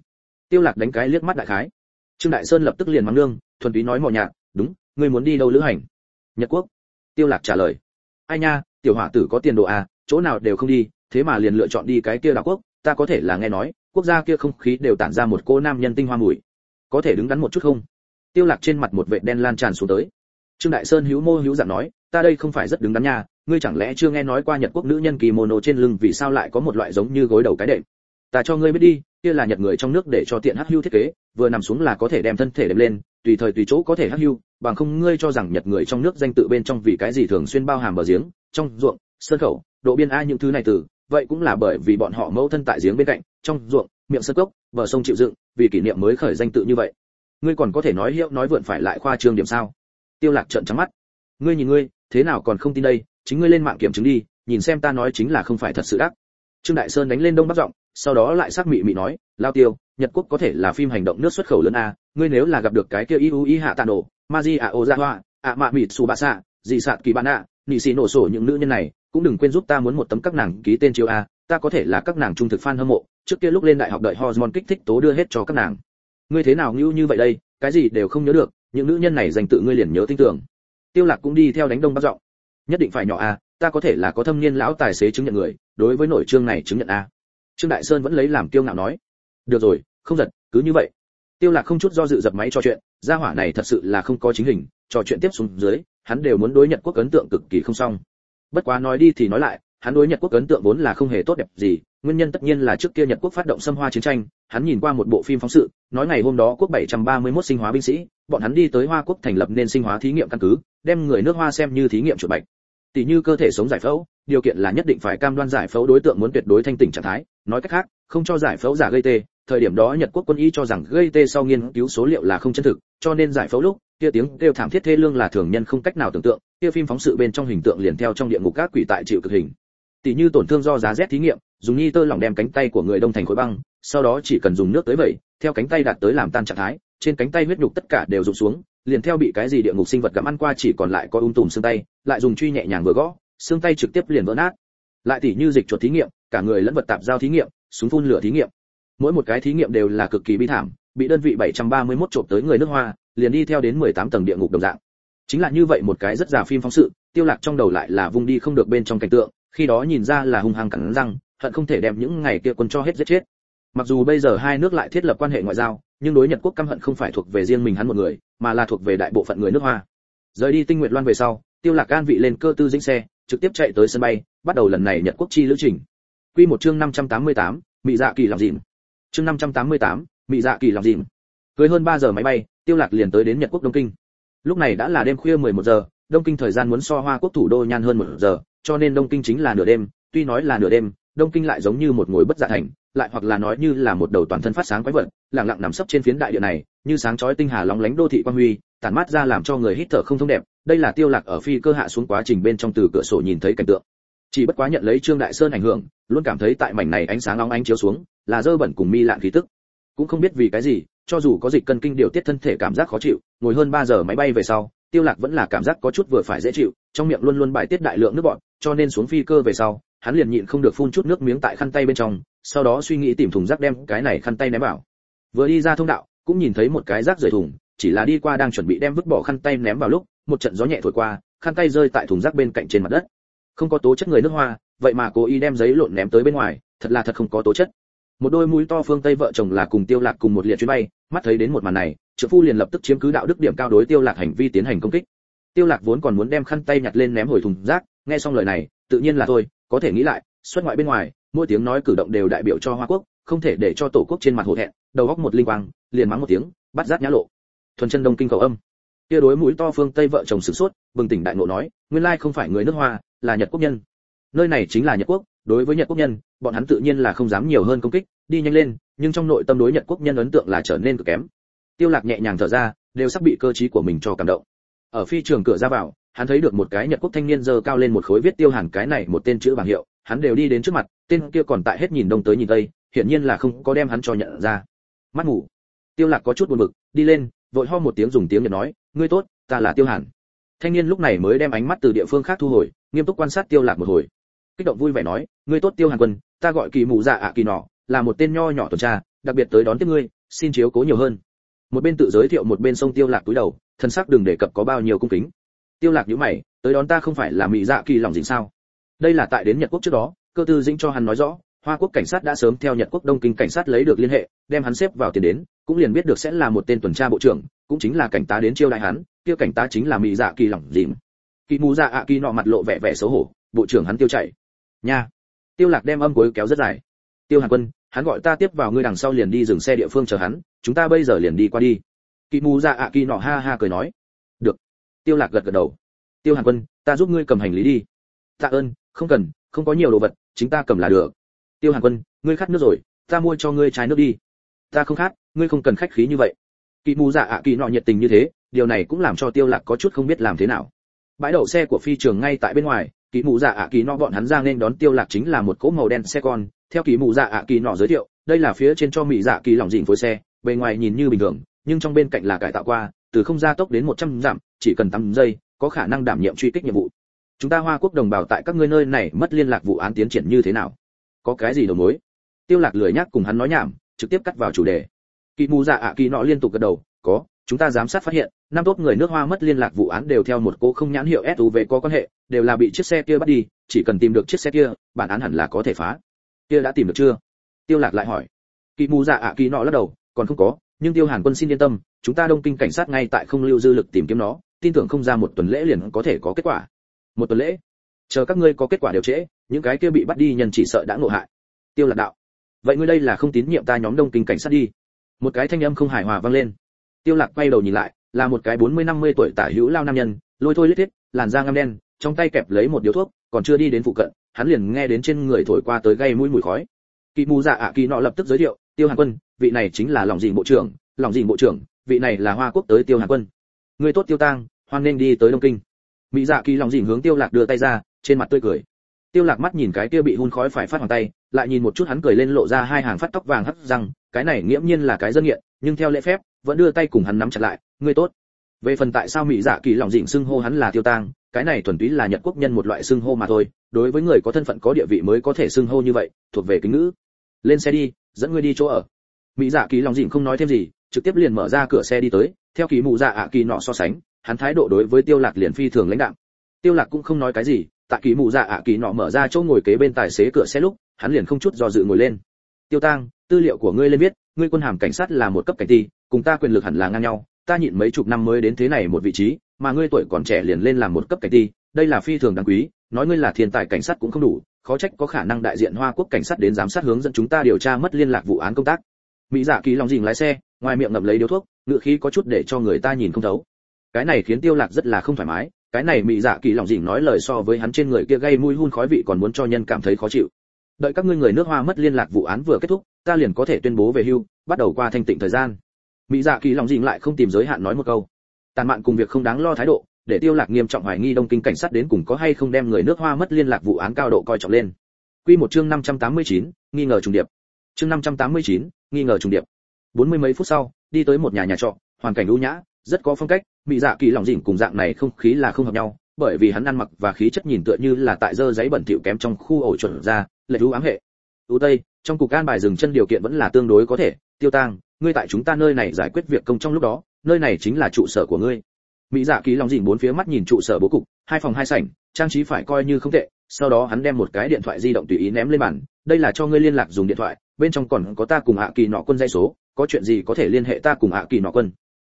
Tiêu lạc đánh cái liếc mắt đại khái. Trương đại sơn lập tức liền mắng nương, thuần túy nói mò nhạt, đúng, ngươi muốn đi đâu lữ hành? Nhật quốc. Tiêu lạc trả lời. Ai nha, tiểu hỏa tử có tiền đồ à chỗ nào đều không đi, thế mà liền lựa chọn đi cái kia đảo quốc, ta có thể là nghe nói quốc gia kia không khí đều tản ra một cô nam nhân tinh hoa mùi. Có thể đứng đắn một chút không? Tiêu lạc trên mặt một vệt đen lan tràn xuống tới. Trương đại sơn hữu mô hữu dạng nói, ta đây không phải rất đứng đắn nha, ngươi chẳng lẽ chưa nghe nói qua nhật quốc nữ nhân kimono trên lưng vì sao lại có một loại giống như gối đầu cái đệm? Ta cho ngươi biết đi, kia là nhật người trong nước để cho tiện hắc hưu thiết kế, vừa nằm xuống là có thể đem thân thể đệm lên, tùy thời tùy chỗ có thể hắc hưu, bằng không ngươi cho rằng nhật người trong nước danh tự bên trong vì cái gì thường xuyên bao hàm bờ giếng, trong ruộng sơn khẩu, độ biên ai những thứ này từ vậy cũng là bởi vì bọn họ mẫu thân tại giếng bên cạnh, trong ruộng, miệng sơn cốc, bờ sông chịu dựng, vì kỷ niệm mới khởi danh tự như vậy. Ngươi còn có thể nói hiệu, nói vượn phải lại khoa trương điểm sao? Tiêu lạc trợn trắng mắt. Ngươi nhìn ngươi, thế nào còn không tin đây? Chính ngươi lên mạng kiểm chứng đi, nhìn xem ta nói chính là không phải thật sự đắc. Trương đại sơn đánh lên đông bắc giọng, sau đó lại sắc mị mị nói, lao tiêu, nhật quốc có thể là phim hành động nước xuất khẩu lớn a, ngươi nếu là gặp được cái kia iu y hạ tạ nổ maji a ozawa a mạ mịt subasa dị sạt kỳ bạn ạ nị xì nổ sổ những nữ nhân này cũng đừng quên giúp ta muốn một tấm các nàng ký tên chiếu a, ta có thể là các nàng trung thực fan hâm mộ, trước kia lúc lên đại học đợi hormone kích thích tố đưa hết cho các nàng. Ngươi thế nào ngưu như vậy đây, cái gì đều không nhớ được, những nữ nhân này dành tự ngươi liền nhớ tin tưởng. Tiêu lạc cũng đi theo đánh đông bắc giọng. Nhất định phải nhỏ a, ta có thể là có thâm niên lão tài xế chứng nhận người, đối với nội trương này chứng nhận a. Trương đại sơn vẫn lấy làm tiêu ngạo nói. Được rồi, không giật cứ như vậy. Tiêu lạc không chút do dự dập máy cho chuyện, gia hỏa này thật sự là không có chính hình, trò chuyện tiếp xuống dưới, hắn đều muốn đối nhận quốc ấn tượng cực kỳ không xong bất quá nói đi thì nói lại, hắn đối nhật quốc ấn tượng vốn là không hề tốt đẹp gì, nguyên nhân tất nhiên là trước kia nhật quốc phát động xâm hoa chiến tranh, hắn nhìn qua một bộ phim phóng sự, nói ngày hôm đó quốc 731 sinh hóa binh sĩ, bọn hắn đi tới hoa quốc thành lập nên sinh hóa thí nghiệm căn cứ, đem người nước hoa xem như thí nghiệm chuột bạch. Tỷ như cơ thể sống giải phẫu, điều kiện là nhất định phải cam đoan giải phẫu đối tượng muốn tuyệt đối thanh tỉnh trạng thái, nói cách khác, không cho giải phẫu giả gây tê, thời điểm đó nhật quốc quân y cho rằng gây tê sau nghiên cứu số liệu là không chân thực, cho nên giải phẫu lúc, kia tiếng kêu thảm thiết thê lương là thường nhân không cách nào tưởng tượng kia phim phóng sự bên trong hình tượng liền theo trong địa ngục các quỷ tại chịu cực hình. Tỷ như tổn thương do giá rét thí nghiệm, dùng ni tơ lỏng đem cánh tay của người đông thành khối băng, sau đó chỉ cần dùng nước tới vẩy, theo cánh tay đạt tới làm tan trạng thái, trên cánh tay huyết nhục tất cả đều rụng xuống, liền theo bị cái gì địa ngục sinh vật gặm ăn qua chỉ còn lại có um tùm xương tay, lại dùng truy nhẹ nhàng vừa gõ, xương tay trực tiếp liền vỡ nát. Lại tỷ như dịch chuột thí nghiệm, cả người lẫn vật tạp giao thí nghiệm, súng phun lửa thí nghiệm. Mỗi một cái thí nghiệm đều là cực kỳ bi thảm, bị đơn vị 731 trộm tới người nước hoa, liền đi theo đến 18 tầng địa ngục đồng dạng chính là như vậy một cái rất già phim phóng sự tiêu lạc trong đầu lại là vung đi không được bên trong cảnh tượng khi đó nhìn ra là hung hăng cắn răng hận không thể đem những ngày kia quân cho hết giết chết. Mặc dù bây giờ hai nước lại thiết lập quan hệ ngoại giao nhưng đối nhật quốc căm hận không phải thuộc về riêng mình hắn một người mà là thuộc về đại bộ phận người nước hoa. Rời đi tinh nguyện loan về sau tiêu lạc can vị lên cơ tư dĩnh xe trực tiếp chạy tới sân bay bắt đầu lần này nhật quốc chi lữ trình. Quy một chương 588, mỹ dạ kỳ làm dịm chương 588, mỹ dạ kỳ làm dịm cưới hơn 3 giờ máy bay tiêu lạc liền tới đến nhật quốc đông kinh lúc này đã là đêm khuya 11 giờ, đông kinh thời gian muốn so hoa quốc thủ đô nhan hơn một giờ, cho nên đông kinh chính là nửa đêm, tuy nói là nửa đêm, đông kinh lại giống như một ngồi bất dạ thành, lại hoặc là nói như là một đầu toàn thân phát sáng quái vật, lặng lặng nằm sấp trên phiến đại địa này, như sáng chói tinh hà lóng lánh đô thị quang huy, tản mát ra làm cho người hít thở không thông đẹp, đây là tiêu lạc ở phi cơ hạ xuống quá trình bên trong từ cửa sổ nhìn thấy cảnh tượng. Chỉ bất quá nhận lấy trương đại sơn ảnh hưởng, luôn cảm thấy tại mảnh này ánh sáng long ánh chiếu xuống, là dơ bẩn cùng mi lạn khí tức. Cũng không biết vì cái gì cho dù có dịch cân kinh điều tiết thân thể cảm giác khó chịu, ngồi hơn 3 giờ máy bay về sau, tiêu lạc vẫn là cảm giác có chút vừa phải dễ chịu, trong miệng luôn luôn bài tiết đại lượng nước bọt, cho nên xuống phi cơ về sau, hắn liền nhịn không được phun chút nước miếng tại khăn tay bên trong, sau đó suy nghĩ tìm thùng rác đem cái này khăn tay ném vào. Vừa đi ra thông đạo, cũng nhìn thấy một cái rác rời thùng, chỉ là đi qua đang chuẩn bị đem vứt bỏ khăn tay ném vào lúc, một trận gió nhẹ thổi qua, khăn tay rơi tại thùng rác bên cạnh trên mặt đất. Không có tố chất người nước hoa, vậy mà cố ý đem giấy lộn ném tới bên ngoài, thật là thật không có tố chất. Một đôi mũi to phương tây vợ chồng là cùng tiêu lạc cùng một liệt chuyến bay mắt thấy đến một màn này trợ phu liền lập tức chiếm cứ đạo đức điểm cao đối tiêu lạc hành vi tiến hành công kích. Tiêu lạc vốn còn muốn đem khăn tay nhặt lên ném hồi thùng rác, nghe xong lời này, tự nhiên là thôi, có thể nghĩ lại, xuất ngoại bên ngoài, mỗi tiếng nói cử động đều đại biểu cho hoa quốc, không thể để cho tổ quốc trên mặt hổ thẹn, đầu góc một linh quang, liền mắng một tiếng, bắt rát nhã lộ. Thuần chân đông kinh cầu âm. Kia đối mũi to phương tây vợ chồng sử sốt, bừng tỉnh đại ngộ nói, nguyên lai không phải người nước hoa, là nhật quốc nhân. Nơi này chính là nhật quốc, đối với nhật quốc nhân, bọn hắn tự nhiên là không dám nhiều hơn công kích, đi nhanh lên nhưng trong nội tâm đối nhật quốc nhân ấn tượng là trở nên cực kém. Tiêu lạc nhẹ nhàng thở ra, đều sắp bị cơ trí của mình cho cảm động. Ở phi trường cửa ra vào, hắn thấy được một cái nhật quốc thanh niên giơ cao lên một khối viết tiêu hàn cái này một tên chữ bảng hiệu, hắn đều đi đến trước mặt, tên kia còn tại hết nhìn đông tới nhìn tây, hiển nhiên là không có đem hắn cho nhận ra. Mắt ngủ. Tiêu lạc có chút buồn bực, đi lên, vội ho một tiếng dùng tiếng nhật nói, ngươi tốt, ta là tiêu hàn. Thanh niên lúc này mới đem ánh mắt từ địa phương khác thu hồi, nghiêm túc quan sát tiêu lạc một hồi. Kích động vui vẻ nói, ngươi tốt tiêu hàn quân, ta gọi kỳ mù dạ ạ kỳ nọ là một tên nho nhỏ tuần tra, đặc biệt tới đón tiếp ngươi, xin chiếu cố nhiều hơn. Một bên tự giới thiệu một bên sông tiêu lạc túi đầu, thân sắc đừng đề cập có bao nhiêu cung kính. Tiêu lạc nhíu mày, tới đón ta không phải là mỹ dạ kỳ lòng dĩnh sao? Đây là tại đến nhật quốc trước đó, cơ tư dĩnh cho hắn nói rõ, hoa quốc cảnh sát đã sớm theo nhật quốc đông kinh cảnh sát lấy được liên hệ, đem hắn xếp vào tiền đến, cũng liền biết được sẽ là một tên tuần tra bộ trưởng, cũng chính là cảnh tá đến chiêu đại hắn, kia cảnh tá chính là mỹ dạ kỳ lòng dĩnh kỳ mù dạ ạ kỳ nọ mặt lộ vẻ vẻ xấu hổ, bộ trưởng hắn tiêu chảy nha. Tiêu lạc đem âm cuối kéo rất dài tiêu hàn quân, hắn gọi ta tiếp vào ngươi đằng sau liền đi dừng xe địa phương chờ hắn, chúng ta bây giờ liền đi qua đi. Kỳ mù dạ ạ kỳ nọ ha ha cười nói. Được. Tiêu lạc gật gật đầu. Tiêu hàn quân, ta giúp ngươi cầm hành lý đi. Tạ ơn, không cần, không có nhiều đồ vật, chính ta cầm là được. Tiêu hàn quân, ngươi khát nước rồi, ta mua cho ngươi trái nước đi. Ta không khát, ngươi không cần khách khí như vậy. Kỳ mù dạ ạ kỳ nọ nhiệt tình như thế, điều này cũng làm cho tiêu lạc có chút không biết làm thế nào. Bãi đậu xe của phi trường ngay tại bên ngoài kỳ mù dạ ạ kỳ nọ bọn hắn ra nên đón tiêu lạc chính là một cỗ màu đen xe con. Theo kỳ mù dạ ạ kỳ nọ giới thiệu đây là phía trên cho mỹ dạ kỳ lỏng dịnh phối xe bề ngoài nhìn như bình thường nhưng trong bên cạnh là cải tạo qua từ không gia tốc đến 100 giảm, chỉ cần 8 giây có khả năng đảm nhiệm truy kích nhiệm vụ. Chúng ta hoa quốc đồng bào tại các ngươi nơi này mất liên lạc vụ án tiến triển như thế nào? Có cái gì đầu mối? Tiêu lạc lười nhắc cùng hắn nói nhảm trực tiếp cắt vào chủ đề. Kỳ mù dạ ạ kỳ nọ liên tục gật đầu có chúng ta giám sát phát hiện năm tốt người nước hoa mất liên lạc vụ án đều theo một cô không nhãn hiệu SUV có quan hệ đều là bị chiếc xe kia bắt đi, chỉ cần tìm được chiếc xe kia, bản án hẳn là có thể phá. Kia đã tìm được chưa? Tiêu lạc lại hỏi. Kỳ mù dạ ạ, kỳ nọ lắc đầu, còn không có, nhưng tiêu hàn quân xin yên tâm, chúng ta đông kinh cảnh sát ngay tại không lưu dư lực tìm kiếm nó, tin tưởng không ra một tuần lễ liền có thể có kết quả. Một tuần lễ? Chờ các ngươi có kết quả đều trễ, những cái kia bị bắt đi nhân chỉ sợ đã ngộ hại. Tiêu lạc đạo. Vậy ngươi đây là không tín nhiệm ta nhóm đông kinh cảnh sát đi. Một cái thanh âm không hài hòa vang lên. Tiêu lạc quay đầu nhìn lại, là một cái 40-50 tuổi tả hữu lao nam nhân, lôi thôi lết thiết làn da ngăm đen, trong tay kẹp lấy một điếu thuốc, còn chưa đi đến phụ cận, hắn liền nghe đến trên người thổi qua tới gây mũi mùi khói. Kỳ mù dạ ạ kỳ nọ lập tức giới thiệu, tiêu hàn quân, vị này chính là lòng dình bộ trưởng, lòng dình bộ trưởng, vị này là hoa quốc tới tiêu hàn quân. Người tốt tiêu tang, hoan nên đi tới đông kinh. Mỹ dạ kỳ lòng dình hướng tiêu lạc đưa tay ra, trên mặt tươi cười. Tiêu lạc mắt nhìn cái kia bị hun khói phải phát hoàng tay, lại nhìn một chút hắn cười lên lộ ra hai hàng phát tóc vàng hất răng, cái này nghiễm nhiên là cái dân nghiện, nhưng theo lễ phép, vẫn đưa tay cùng hắn nắm chặt lại, ngươi tốt về phần tại sao mỹ dạ kỳ lòng dịnh xưng hô hắn là tiêu tang, cái này thuần túy là nhật quốc nhân một loại xưng hô mà thôi, đối với người có thân phận có địa vị mới có thể xưng hô như vậy, thuộc về kính ngữ. Lên xe đi, dẫn ngươi đi chỗ ở. Mỹ dạ kỳ lòng dịnh không nói thêm gì, trực tiếp liền mở ra cửa xe đi tới, theo kỳ mụ dạ ạ kỳ nọ so sánh, hắn thái độ đối với tiêu lạc liền phi thường lãnh đạm. Tiêu lạc cũng không nói cái gì, tại kỳ mụ dạ ạ kỳ nọ mở ra chỗ ngồi kế bên tài xế cửa xe lúc, hắn liền không chút do dự ngồi lên. Tiêu tang, tư liệu của ngươi lên viết, ngươi quân hàm cảnh sát là một cấp cảnh ti, cùng ta quyền lực hẳn là ngang nhau ta nhịn mấy chục năm mới đến thế này một vị trí, mà ngươi tuổi còn trẻ liền lên làm một cấp cảnh ti, đây là phi thường đáng quý, nói ngươi là thiên tài cảnh sát cũng không đủ, khó trách có khả năng đại diện hoa quốc cảnh sát đến giám sát hướng dẫn chúng ta điều tra mất liên lạc vụ án công tác. Mỹ dạ kỳ lòng dình lái xe, ngoài miệng ngậm lấy điếu thuốc, ngựa khí có chút để cho người ta nhìn không thấu. Cái này khiến tiêu lạc rất là không thoải mái, cái này mỹ dạ kỳ lòng dình nói lời so với hắn trên người kia gây mùi hun khói vị còn muốn cho nhân cảm thấy khó chịu. Đợi các ngươi người nước hoa mất liên lạc vụ án vừa kết thúc, ta liền có thể tuyên bố về hưu, bắt đầu qua thanh tịnh thời gian mỹ dạ kỳ lòng dình lại không tìm giới hạn nói một câu. Tàn mạn cùng việc không đáng lo thái độ để tiêu lạc nghiêm trọng hoài nghi đông kinh cảnh sát đến cùng có hay không đem người nước hoa mất liên lạc vụ án cao độ coi trọng lên. Quy một chương 589, nghi ngờ trùng điệp. Chương 589, nghi ngờ trùng điệp. Bốn mươi mấy phút sau đi tới một nhà nhà trọ hoàn cảnh ưu nhã rất có phong cách mỹ dạ kỳ lòng dỉnh cùng dạng này không khí là không hợp nhau bởi vì hắn ăn mặc và khí chất nhìn tựa như là tại dơ giấy bẩn thỉu kém trong khu ổ chuẩn ra lệ thú ám hệ. Ưu tây trong cục an bài dừng chân điều kiện vẫn là tương đối có thể tiêu tang ngươi tại chúng ta nơi này giải quyết việc công trong lúc đó, nơi này chính là trụ sở của ngươi. Mỹ dạ kỳ lòng dìn bốn phía mắt nhìn trụ sở bố cục, hai phòng hai sảnh, trang trí phải coi như không tệ, sau đó hắn đem một cái điện thoại di động tùy ý ném lên bàn, đây là cho ngươi liên lạc dùng điện thoại, bên trong còn có ta cùng hạ kỳ nọ quân dây số, có chuyện gì có thể liên hệ ta cùng hạ kỳ nọ quân.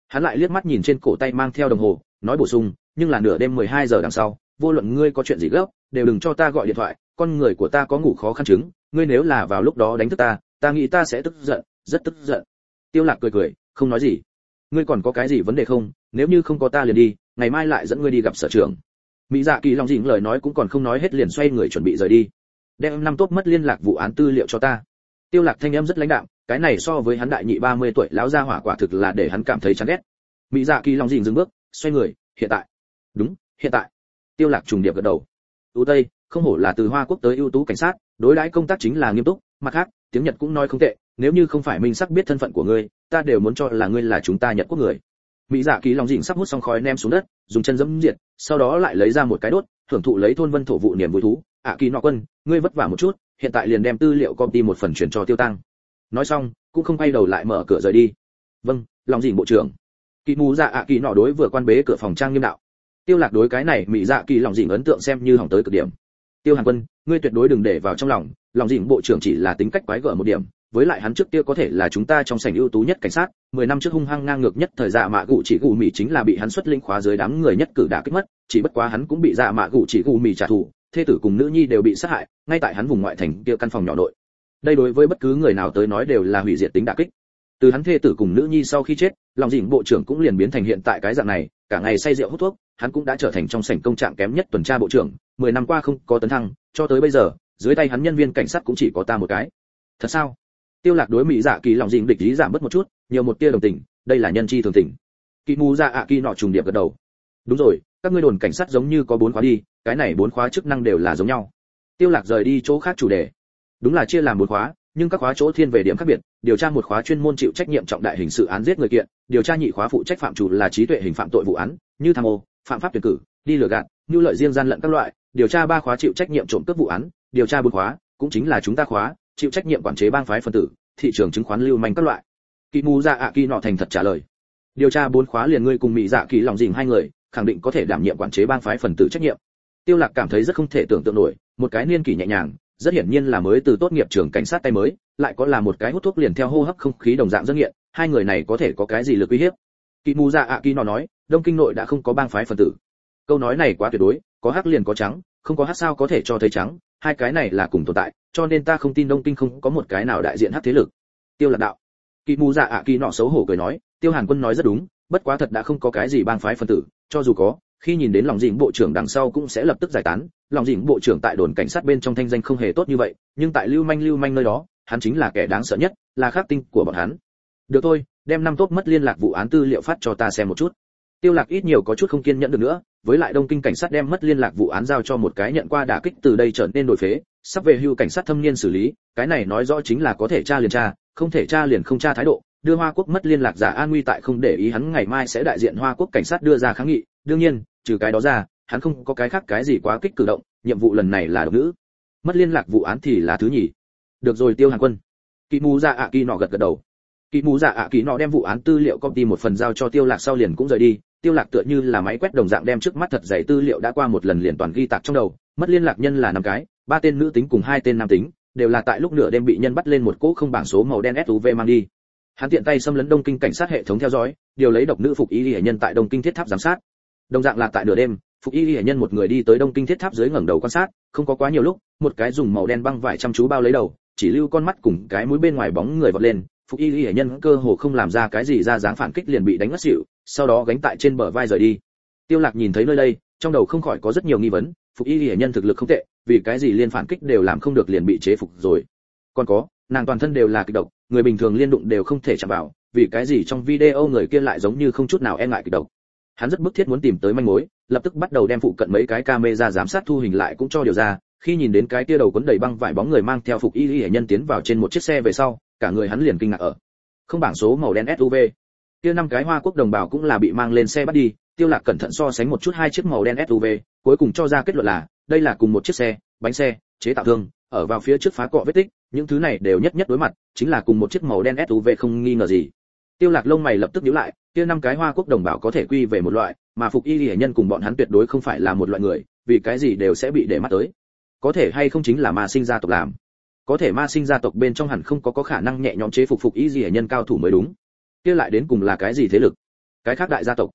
Hắn lại liếc mắt nhìn trên cổ tay mang theo đồng hồ, nói bổ sung, nhưng là nửa đêm 12 giờ đằng sau, vô luận ngươi có chuyện gì gấp, đều đừng cho ta gọi điện thoại, con người của ta có ngủ khó khăn chứng, ngươi nếu là vào lúc đó đánh thức ta ta nghĩ ta sẽ tức giận, rất tức giận tiêu lạc cười cười, không nói gì. Ngươi còn có cái gì vấn đề không? Nếu như không có ta liền đi, ngày mai lại dẫn ngươi đi gặp sở trưởng. Mỹ dạ kỳ long dĩnh lời nói cũng còn không nói hết liền xoay người chuẩn bị rời đi. Đem năm tốt mất liên lạc vụ án tư liệu cho ta. Tiêu lạc thanh âm rất lãnh đạm, cái này so với hắn đại nhị 30 tuổi lão gia hỏa quả thực là để hắn cảm thấy chán ghét. Mỹ dạ kỳ long dĩnh dừng bước, xoay người, hiện tại. Đúng, hiện tại. Tiêu lạc trùng điệp gật đầu. Tú tây, không hổ là từ hoa quốc tới ưu tú cảnh sát, đối đãi công tác chính là nghiêm túc mặt khác, tiếng nhật cũng nói không tệ, nếu như không phải minh sắc biết thân phận của ngươi, ta đều muốn cho là ngươi là chúng ta nhật quốc người. Mỹ dạ kỳ lòng dỉnh sắp hút xong khói ném xuống đất, dùng chân dẫm diệt, sau đó lại lấy ra một cái đốt, thưởng thụ lấy thôn vân thổ vụ niềm vui thú. Ạ kỳ nọ quân, ngươi vất vả một chút, hiện tại liền đem tư liệu công ty một phần chuyển cho tiêu tăng. Nói xong, cũng không quay đầu lại mở cửa rời đi. Vâng lòng dỉnh bộ trưởng. Kỳ mù dạ ạ kỳ nọ đối vừa quan bế cửa phòng trang nghiêm đạo. Tiêu lạc đối cái này mỹ dạ kỳ lòng dỉnh ấn tượng xem như hỏng tới cực điểm. Tiêu hàn quân, ngươi tuyệt đối đừng để vào trong lòng lòng dịnh bộ trưởng chỉ là tính cách quái gở một điểm với lại hắn trước kia có thể là chúng ta trong sảnh ưu tú nhất cảnh sát, 10 năm trước hung hăng ngang ngược nhất thời dạ mạ gụ chỉ gù mì chính là bị hắn xuất linh khóa dưới đám người nhất cử đả kích mất, chỉ bất quá hắn cũng bị dạ mạ gụ chỉ gù mì trả thù, thê tử cùng nữ nhi đều bị sát hại, ngay tại hắn vùng ngoại thành kia căn phòng nhỏ nội. Đây đối với bất cứ người nào tới nói đều là hủy diệt tính đả kích. Từ hắn thê tử cùng nữ nhi sau khi chết, lòng dĩnh bộ trưởng cũng liền biến thành hiện tại cái dạng này, cả ngày say rượu hút thuốc, hắn cũng đã trở thành trong sảnh công trạng kém nhất tuần tra bộ trưởng, 10 năm qua không có tấn thăng, cho tới bây giờ, dưới tay hắn nhân viên cảnh sát cũng chỉ có ta một cái. Thật sao? tiêu lạc đối mỹ dạ kỳ lòng dình địch ý giảm bớt một chút, nhiều một tia đồng tình, đây là nhân chi thường tình kỳ mù dạ ạ kỳ nọ trùng điệp gật đầu đúng rồi, các ngươi đồn cảnh sát giống như có bốn khóa đi, cái này bốn khóa chức năng đều là giống nhau tiêu lạc rời đi chỗ khác chủ đề đúng là chia làm bốn khóa, nhưng các khóa chỗ thiên về điểm khác biệt, điều tra một khóa chuyên môn chịu trách nhiệm trọng đại hình sự án giết người kiện, điều tra nhị khóa phụ trách phạm chủ là trí tuệ hình phạm tội vụ án, như tham ô, phạm pháp tuyển cử, đi lừa gạt, như lợi riêng gian lận các loại, điều tra ba khóa chịu trách nhiệm trộm cướp vụ án điều tra bốn khóa, cũng chính là chúng ta khóa, chịu trách nhiệm quản chế bang phái phân tử, thị trường chứng khoán lưu manh các loại. Kỳ mù dạ ạ kỳ nọ thành thật trả lời. Điều tra bốn khóa liền ngươi cùng mỹ dạ kỳ lòng dình hai người, khẳng định có thể đảm nhiệm quản chế bang phái phần tử trách nhiệm. Tiêu lạc cảm thấy rất không thể tưởng tượng nổi, một cái niên kỷ nhẹ nhàng, rất hiển nhiên là mới từ tốt nghiệp trường cảnh sát tay mới, lại có là một cái hút thuốc liền theo hô hấp không khí đồng dạng rất nghiện, hai người này có thể có cái gì lực uy hiếp? Kỳ mù dạ ạ kỳ nọ nói, đông kinh nội đã không có bang phái phần tử. Câu nói này quá tuyệt đối, có hắc liền có trắng, không có hắc sao có thể cho thấy trắng hai cái này là cùng tồn tại, cho nên ta không tin đông kinh không có một cái nào đại diện hắc thế lực. Tiêu lạc đạo. Kỳ mù dạ ạ kỳ nọ xấu hổ cười nói, tiêu hàn quân nói rất đúng, bất quá thật đã không có cái gì bang phái phân tử, cho dù có, khi nhìn đến lòng dĩnh bộ trưởng đằng sau cũng sẽ lập tức giải tán. Lòng dĩnh bộ trưởng tại đồn cảnh sát bên trong thanh danh không hề tốt như vậy, nhưng tại lưu manh lưu manh nơi đó, hắn chính là kẻ đáng sợ nhất, là khắc tinh của bọn hắn. Được thôi, đem năm tốt mất liên lạc vụ án tư liệu phát cho ta xem một chút tiêu lạc ít nhiều có chút không kiên nhẫn được nữa, với lại đông kinh cảnh sát đem mất liên lạc vụ án giao cho một cái nhận qua đả kích từ đây trở nên đổi phế, sắp về hưu cảnh sát thâm niên xử lý, cái này nói rõ chính là có thể tra liền tra, không thể tra liền không tra thái độ, đưa hoa quốc mất liên lạc giả an nguy tại không để ý hắn ngày mai sẽ đại diện hoa quốc cảnh sát đưa ra kháng nghị, đương nhiên, trừ cái đó ra, hắn không có cái khác cái gì quá kích cử động, nhiệm vụ lần này là độc nữ. Mất liên lạc vụ án thì là thứ nhì. Được rồi tiêu hàng quân. Kỵ mù dạ ạ kỳ nọ gật gật đầu. Kỳ mù dạ ạ kỳ nọ đem vụ án tư liệu công ty một phần giao cho tiêu lạc sau liền cũng rời đi tiêu lạc tựa như là máy quét đồng dạng đem trước mắt thật dày tư liệu đã qua một lần liền toàn ghi tạc trong đầu, mất liên lạc nhân là năm cái, ba tên nữ tính cùng hai tên nam tính, đều là tại lúc nửa đêm bị nhân bắt lên một cỗ không bảng số màu đen SUV mang đi. Hắn tiện tay xâm lấn đông kinh cảnh sát hệ thống theo dõi, điều lấy độc nữ phục y hệ nhân tại đông kinh thiết tháp giám sát. Đồng dạng là tại nửa đêm, phục y hệ nhân một người đi tới đông kinh thiết tháp dưới ngẩng đầu quan sát, không có quá nhiều lúc, một cái dùng màu đen băng vải chăm chú bao lấy đầu, chỉ lưu con mắt cùng cái mũi bên ngoài bóng người vọt lên. Phục y hệ nhân cơ hồ không làm ra cái gì ra dáng phản kích liền bị đánh ngất xỉu sau đó gánh tại trên bờ vai rời đi. Tiêu lạc nhìn thấy nơi đây, trong đầu không khỏi có rất nhiều nghi vấn, phục y hệ nhân thực lực không tệ, vì cái gì liên phản kích đều làm không được liền bị chế phục rồi. Còn có, nàng toàn thân đều là kịch độc, người bình thường liên đụng đều không thể chạm vào, vì cái gì trong video người kia lại giống như không chút nào e ngại kịch độc. Hắn rất bức thiết muốn tìm tới manh mối, lập tức bắt đầu đem phụ cận mấy cái camera giám sát thu hình lại cũng cho điều ra, khi nhìn đến cái kia đầu cuốn đầy băng vải bóng người mang theo phục y hệ nhân tiến vào trên một chiếc xe về sau, cả người hắn liền kinh ngạc ở. Không bảng số màu đen suv kia năm cái hoa quốc đồng bào cũng là bị mang lên xe bắt đi, tiêu lạc cẩn thận so sánh một chút hai chiếc màu đen suv cuối cùng cho ra kết luận là, đây là cùng một chiếc xe, bánh xe, chế tạo thương, ở vào phía trước phá cọ vết tích, những thứ này đều nhất nhất đối mặt, chính là cùng một chiếc màu đen suv không nghi ngờ gì. Tiêu lạc lông mày lập tức nhíu lại, kia năm cái hoa quốc đồng bào có thể quy về một loại, mà phục y lìa nhân cùng bọn hắn tuyệt đối không phải là một loại người, vì cái gì đều sẽ bị để mắt tới. Có thể hay không chính là ma sinh gia tộc làm. Có thể ma sinh gia tộc bên trong hẳn không có có khả năng nhẹ nhõm chế phục phục y lìa nhân cao thủ mới đúng kia lại đến cùng là cái gì thế lực? Cái khác đại gia tộc?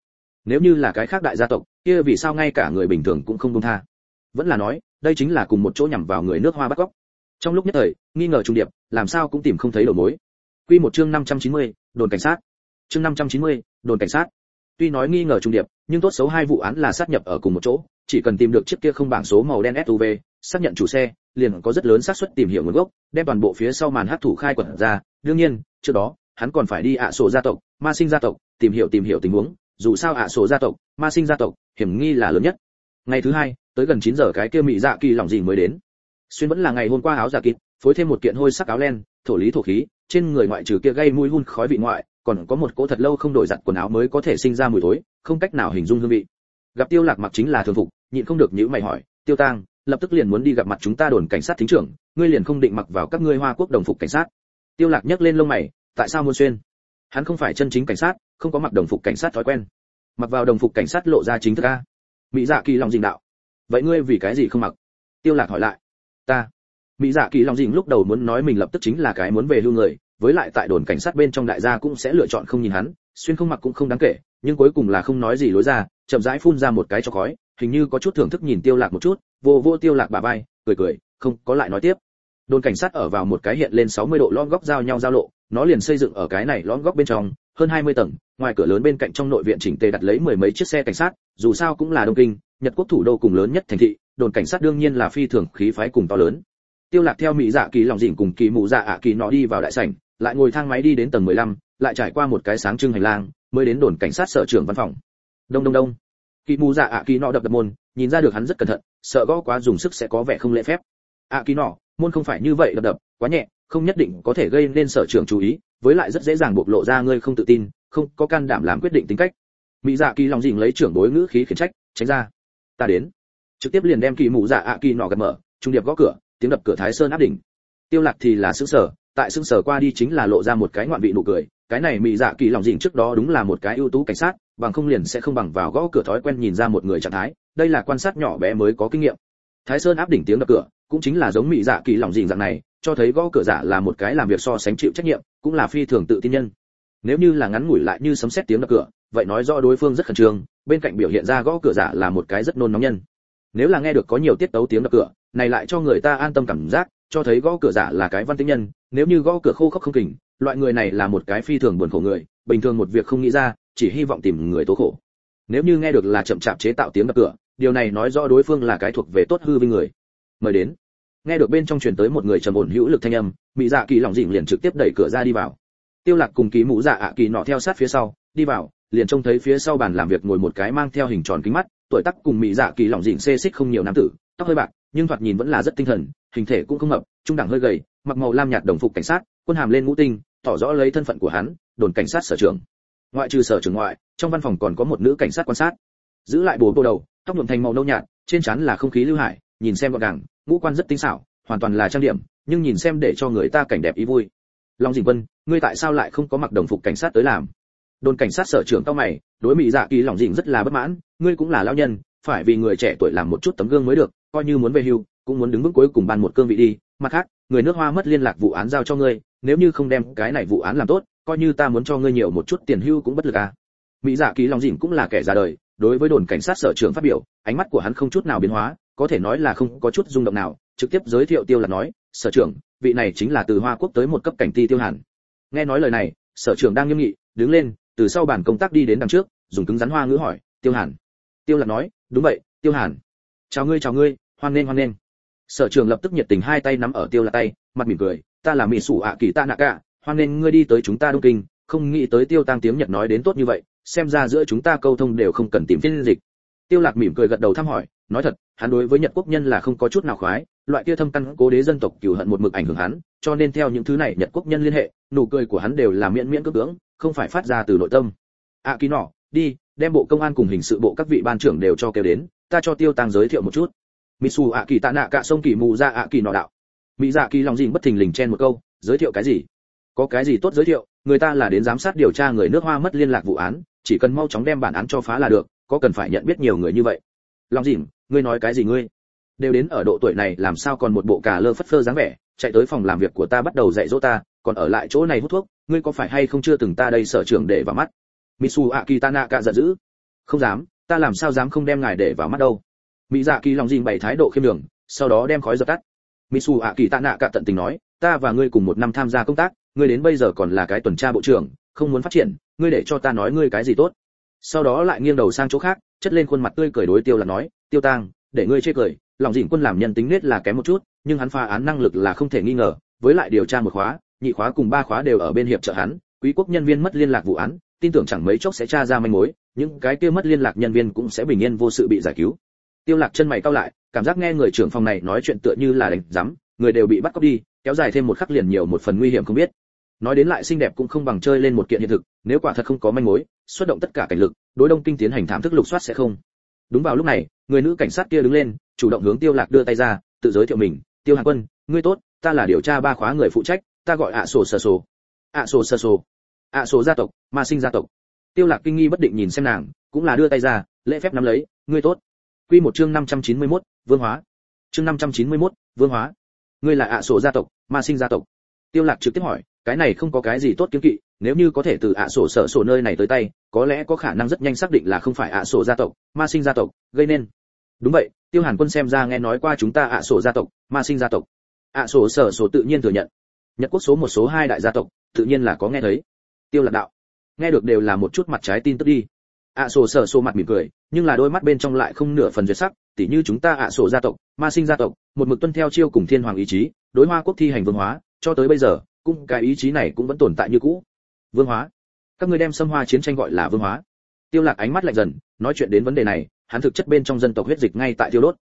Nếu như là cái khác đại gia tộc kia vì sao ngay cả người bình thường cũng không buông tha? Vẫn là nói đây chính là cùng một chỗ nhằm vào người nước hoa bắt góc trong lúc nhất thời nghi ngờ trung điệp làm sao cũng tìm không thấy đầu mối. Quy một chương 590, đồn cảnh sát. Chương 590, đồn cảnh sát. Tuy nói nghi ngờ trung điệp nhưng tốt xấu hai vụ án là sát nhập ở cùng một chỗ chỉ cần tìm được chiếc kia không bảng số màu đen SUV xác nhận chủ xe liền có rất lớn xác suất tìm hiểu nguồn gốc đem toàn bộ phía sau màn hát thủ khai quật ra. Đương nhiên trước đó hắn còn phải đi ạ sổ gia tộc, ma sinh gia tộc, tìm hiểu tìm hiểu tình huống, dù sao ạ sổ gia tộc, ma sinh gia tộc, hiểm nghi là lớn nhất. Ngày thứ hai, tới gần 9 giờ cái kia mỹ dạ kỳ lỏng gì mới đến. Xuyên vẫn là ngày hôm qua áo giả kịp, phối thêm một kiện hôi sắc áo len, thổ lý thổ khí, trên người ngoại trừ kia gây mùi hun khói vị ngoại, còn có một cỗ thật lâu không đổi giặt quần áo mới có thể sinh ra mùi thối, không cách nào hình dung hương vị. Gặp tiêu lạc mặc chính là thường phục, nhịn không được nhíu mày hỏi, tiêu tang, lập tức liền muốn đi gặp mặt chúng ta đồn cảnh sát thính trưởng, ngươi liền không định mặc vào các ngươi hoa quốc đồng phục cảnh sát. Tiêu lạc nhấc lên lông mày tại sao muốn xuyên? Hắn không phải chân chính cảnh sát, không có mặc đồng phục cảnh sát thói quen. Mặc vào đồng phục cảnh sát lộ ra chính thức a. Mỹ dạ kỳ lòng dình đạo. Vậy ngươi vì cái gì không mặc? Tiêu lạc hỏi lại. Ta. Mỹ dạ kỳ lòng dình lúc đầu muốn nói mình lập tức chính là cái muốn về hưu người, với lại tại đồn cảnh sát bên trong đại gia cũng sẽ lựa chọn không nhìn hắn, xuyên không mặc cũng không đáng kể, nhưng cuối cùng là không nói gì lối ra, chậm rãi phun ra một cái cho khói, hình như có chút thưởng thức nhìn tiêu lạc một chút, vô vô tiêu lạc bà bay cười cười, không, có lại nói tiếp. Đồn cảnh sát ở vào một cái hiện lên 60 độ lõm góc giao nhau giao lộ nó liền xây dựng ở cái này lõm góc bên trong hơn 20 tầng ngoài cửa lớn bên cạnh trong nội viện chỉnh tề đặt lấy mười mấy chiếc xe cảnh sát dù sao cũng là đông kinh nhật quốc thủ đô cùng lớn nhất thành thị đồn cảnh sát đương nhiên là phi thường khí phái cùng to lớn. Tiêu lạc theo mỹ dạ kỳ lòng dịnh cùng kỳ mụ dạ ạ kỳ nó đi vào đại sảnh lại ngồi thang máy đi đến tầng 15, lại trải qua một cái sáng trưng hành lang mới đến đồn cảnh sát sở trưởng văn phòng. Đông đông đông. Kỳ mù dạ ạ kỳ nọ đập đập môn nhìn ra được hắn rất cẩn thận sợ gõ quá dùng sức sẽ có vẻ không lễ phép. Ạ kỳ nọ môn không phải như vậy đập đập quá nhẹ không nhất định có thể gây nên sở trưởng chú ý, với lại rất dễ dàng bộc lộ ra ngươi không tự tin, không có can đảm làm quyết định tính cách. Mỹ dạ kỳ lòng dình lấy trưởng đối ngữ khí khiển trách, tránh ra, ta đến. Trực tiếp liền đem kỳ mụ dạ ạ kỳ nọ gật mở, trung điệp gõ cửa, tiếng đập cửa thái sơn áp đỉnh. Tiêu lạc thì là sững sờ, tại sững sờ qua đi chính là lộ ra một cái ngoạn vị nụ cười, cái này mỹ dạ kỳ lòng dình trước đó đúng là một cái ưu tú cảnh sát, bằng không liền sẽ không bằng vào gõ cửa thói quen nhìn ra một người trạng thái, đây là quan sát nhỏ bé mới có kinh nghiệm. Thái sơn áp đỉnh tiếng đập cửa cũng chính là giống mỹ dạ kỳ lòng dình dạng này, cho thấy gõ cửa giả là một cái làm việc so sánh chịu trách nhiệm, cũng là phi thường tự tin nhân. Nếu như là ngắn ngủi lại như sấm sét tiếng đập cửa, vậy nói rõ đối phương rất khẩn trương, bên cạnh biểu hiện ra gõ cửa giả là một cái rất nôn nóng nhân. Nếu là nghe được có nhiều tiết tấu tiếng đập cửa, này lại cho người ta an tâm cảm giác, cho thấy gõ cửa giả là cái văn tính nhân, nếu như gõ cửa khô khốc không kình, loại người này là một cái phi thường buồn khổ người, bình thường một việc không nghĩ ra, chỉ hy vọng tìm người tố khổ. Nếu như nghe được là chậm chạp chế tạo tiếng đập cửa, điều này nói rõ đối phương là cái thuộc về tốt hư vinh người mời đến. Nghe được bên trong truyền tới một người trầm ổn hữu lực thanh âm mỹ dạ kỳ lòng dịnh liền trực tiếp đẩy cửa ra đi vào. Tiêu lạc cùng ký mũ dạ ạ kỳ nọ theo sát phía sau, đi vào, liền trông thấy phía sau bàn làm việc ngồi một cái mang theo hình tròn kính mắt, tuổi tác cùng mỹ dạ kỳ lòng dịnh xê xích không nhiều nam tử, tóc hơi bạc, nhưng thoạt nhìn vẫn là rất tinh thần, hình thể cũng không mập, trung đẳng hơi gầy, mặc màu lam nhạt đồng phục cảnh sát, quân hàm lên ngũ tinh, tỏ rõ lấy thân phận của hắn, đồn cảnh sát sở trưởng. Ngoại trừ sở trưởng ngoại, trong văn phòng còn có một nữ cảnh sát quan sát. Giữ lại bố bộ đầu, tóc nhuộm thành màu nâu nhạt, trên trán là không khí lưu hải nhìn xem gọn gàng, ngũ quan rất tinh xảo, hoàn toàn là trang điểm, nhưng nhìn xem để cho người ta cảnh đẹp ý vui. Long dình vân ngươi tại sao lại không có mặc đồng phục cảnh sát tới làm? Đồn cảnh sát sở trưởng cao mày, đối mỹ dạ kỳ lòng dình rất là bất mãn, ngươi cũng là lão nhân, phải vì người trẻ tuổi làm một chút tấm gương mới được, coi như muốn về hưu, cũng muốn đứng vững cuối cùng ban một cương vị đi. Mặt khác, người nước hoa mất liên lạc vụ án giao cho ngươi, nếu như không đem cái này vụ án làm tốt, coi như ta muốn cho ngươi nhiều một chút tiền hưu cũng bất lực à. Mỹ dạ kỳ lòng Dĩnh cũng là kẻ già đời, đối với đồn cảnh sát sở trưởng phát biểu, ánh mắt của hắn không chút nào biến hóa có thể nói là không có chút rung động nào, trực tiếp giới thiệu tiêu là nói, sở trưởng, vị này chính là từ hoa quốc tới một cấp cảnh ti tiêu hàn. Nghe nói lời này, sở trưởng đang nghiêm nghị, đứng lên, từ sau bàn công tác đi đến đằng trước, dùng cứng rắn hoa ngữ hỏi, tiêu hàn? Tiêu lạc nói, đúng vậy, tiêu hàn. Chào ngươi chào ngươi, hoan nghênh hoan nghênh. Sở trưởng lập tức nhiệt tình hai tay nắm ở tiêu lạc tay, mặt mỉm cười, ta là mỹ sủ ạ kỳ ta nạ cả hoan nghênh ngươi đi tới chúng ta đông kinh, không nghĩ tới tiêu tăng tiếng nhật nói đến tốt như vậy, xem ra giữa chúng ta câu thông đều không cần tìm phiên dịch tiêu lạc mỉm cười gật đầu thăm hỏi, nói thật, hắn đối với nhật quốc nhân là không có chút nào khoái, loại kia thâm căn cố đế dân tộc cửu hận một mực ảnh hưởng hắn, cho nên theo những thứ này nhật quốc nhân liên hệ, nụ cười của hắn đều là miễn miễn cưỡng cưỡng, không phải phát ra từ nội tâm. Ạ kỳ nọ, đi, đem bộ công an cùng hình sự bộ các vị ban trưởng đều cho kêu đến, ta cho tiêu tăng giới thiệu một chút. Mitsu ạ kỳ tạ nạ cả sông kỳ mù dạ ra ạ kỳ nọ đạo. Mỹ dạ kỳ lòng dìn bất thình lình chen một câu, giới thiệu cái gì? Có cái gì tốt giới thiệu, người ta là đến giám sát điều tra người nước hoa mất liên lạc vụ án, chỉ cần mau chóng đem bản án cho phá là được có cần phải nhận biết nhiều người như vậy? Lòng dìm ngươi nói cái gì ngươi? Đều đến ở độ tuổi này, làm sao còn một bộ cà lơ phất phơ dáng vẻ? Chạy tới phòng làm việc của ta bắt đầu dạy dỗ ta, còn ở lại chỗ này hút thuốc, ngươi có phải hay không chưa từng ta đây sở trưởng để vào mắt? Mitsu akitana cả giận dữ. Không dám, ta làm sao dám không đem ngài để vào mắt đâu. Mỹ dạ kỳ lòng dìm bày thái độ khiêm đường sau đó đem khói dập tắt. Mitsu akitana cả tận tình nói, ta và ngươi cùng một năm tham gia công tác, ngươi đến bây giờ còn là cái tuần tra bộ trưởng, không muốn phát triển, ngươi để cho ta nói ngươi cái gì tốt sau đó lại nghiêng đầu sang chỗ khác, chất lên khuôn mặt tươi cười đối tiêu là nói, tiêu tang, để ngươi chê cười, lòng dịnh quân làm nhân tính nết là kém một chút, nhưng hắn phá án năng lực là không thể nghi ngờ, với lại điều tra một khóa, nhị khóa cùng ba khóa đều ở bên hiệp trợ hắn, quý quốc nhân viên mất liên lạc vụ án, tin tưởng chẳng mấy chốc sẽ tra ra manh mối, những cái kia mất liên lạc nhân viên cũng sẽ bình yên vô sự bị giải cứu. Tiêu lạc chân mày cau lại, cảm giác nghe người trưởng phòng này nói chuyện tựa như là đánh giám, người đều bị bắt cóc đi, kéo dài thêm một khắc liền nhiều một phần nguy hiểm không biết. Nói đến lại xinh đẹp cũng không bằng chơi lên một kiện hiện thực, nếu quả thật không có manh mối xuất động tất cả cảnh lực đối đông kinh tiến hành thảm thức lục soát sẽ không. Đúng vào lúc này người nữ cảnh sát kia đứng lên chủ động hướng tiêu lạc đưa tay ra tự giới thiệu mình tiêu hàn quân ngươi tốt ta là điều tra ba khóa người phụ trách ta gọi ạ sổ sơ sổ. Ạ sổ sơ sổ. Ạ sổ gia tộc ma sinh gia tộc. Tiêu lạc kinh nghi bất định nhìn xem nàng cũng là đưa tay ra lễ phép nắm lấy ngươi tốt. Quy một chương 591, vương hóa. Chương 591, vương hóa. Ngươi là ạ sổ gia tộc ma sinh gia tộc. Tiêu lạc trực tiếp hỏi cái này không có cái gì tốt kiêng kỵ nếu như có thể từ ạ sổ sở sổ nơi này tới tay, có lẽ có khả năng rất nhanh xác định là không phải ạ sổ gia tộc, ma sinh gia tộc, gây nên. Đúng vậy, tiêu hàn quân xem ra nghe nói qua chúng ta ạ sổ gia tộc, ma sinh gia tộc. Ạ sổ sở sổ tự nhiên thừa nhận. Nhật quốc số một số hai đại gia tộc, tự nhiên là có nghe thấy. Tiêu lạc đạo. Nghe được đều là một chút mặt trái tin tức đi. Ạ sổ sở sổ mặt mỉm cười, nhưng là đôi mắt bên trong lại không nửa phần duyệt sắc, tỉ như chúng ta ạ sổ gia tộc, ma sinh gia tộc, một mực tuân theo chiêu cùng thiên hoàng ý chí, đối hoa quốc thi hành vương hóa, cho tới bây giờ, cũng cái ý chí này cũng vẫn tồn tại như cũ vương hóa. Các ngươi đem xâm hoa chiến tranh gọi là vương hóa. Tiêu lạc ánh mắt lạnh dần nói chuyện đến vấn đề này hắn thực chất bên trong dân tộc huyết dịch ngay tại tiêu đốt.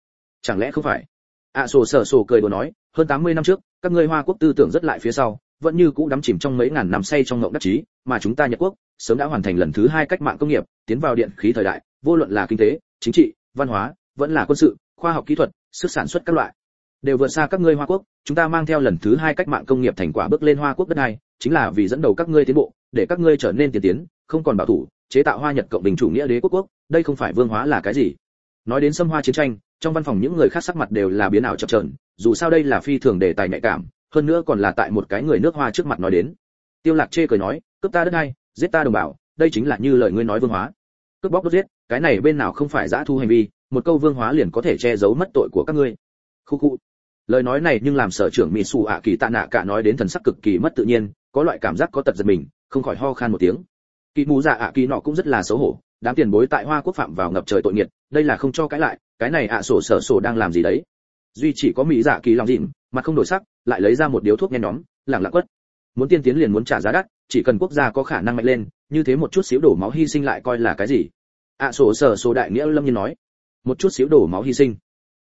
Chẳng lẽ không phải? Ạ à, sổ sở sổ cười đùa nói hơn 80 năm trước các ngươi hoa quốc tư tưởng rất lại phía sau vẫn như cũ đắm chìm trong mấy ngàn năm say trong ngộng đắc chí mà chúng ta nhật quốc sớm đã hoàn thành lần thứ hai cách mạng công nghiệp tiến vào điện khí thời đại vô luận là kinh tế chính trị văn hóa vẫn là quân sự khoa học kỹ thuật sức sản xuất các loại. Đều vượt xa các ngươi hoa quốc chúng ta mang theo lần thứ hai cách mạng công nghiệp thành quả bước lên hoa quốc đất này chính là vì dẫn đầu các ngươi tiến bộ để các ngươi trở nên tiên tiến, không còn bảo thủ, chế tạo hoa nhật cộng bình chủ nghĩa đế quốc quốc, đây không phải vương hóa là cái gì. Nói đến xâm hoa chiến tranh, trong văn phòng những người khác sắc mặt đều là biến ảo chập chờn, dù sao đây là phi thường đề tài nhạy cảm, hơn nữa còn là tại một cái người nước hoa trước mặt nói đến. Tiêu lạc chê cười nói, cướp ta đất hay giết ta đồng bào, đây chính là như lời ngươi nói vương hóa. Cướp bóc đốt giết, cái này bên nào không phải dã thu hành vi, một câu vương hóa liền có thể che giấu mất tội của các ngươi. Khu khu. Lời nói này nhưng làm sở trưởng mỹ xù ạ kỳ tạ nạ cả nói đến thần sắc cực kỳ mất tự nhiên, có loại cảm giác có tật giật mình không khỏi ho khan một tiếng. Kỳ mù dạ ạ kỳ nọ cũng rất là xấu hổ, đám tiền bối tại hoa quốc phạm vào ngập trời tội nghiệt, đây là không cho cãi lại, cái này ạ, sổ sở sổ đang làm gì đấy? Duy chỉ có mỹ dạ kỳ lòng dịm mà không đổi sắc, lại lấy ra một điếu thuốc nhen nhóm, lẳng lặng quất. Muốn tiên tiến liền muốn trả giá đắt, chỉ cần quốc gia có khả năng mạnh lên, như thế một chút xíu đổ máu hy sinh lại coi là cái gì? Ạ, sổ sở sổ đại nghĩa lâm nhiên nói. Một chút xíu đổ máu hy sinh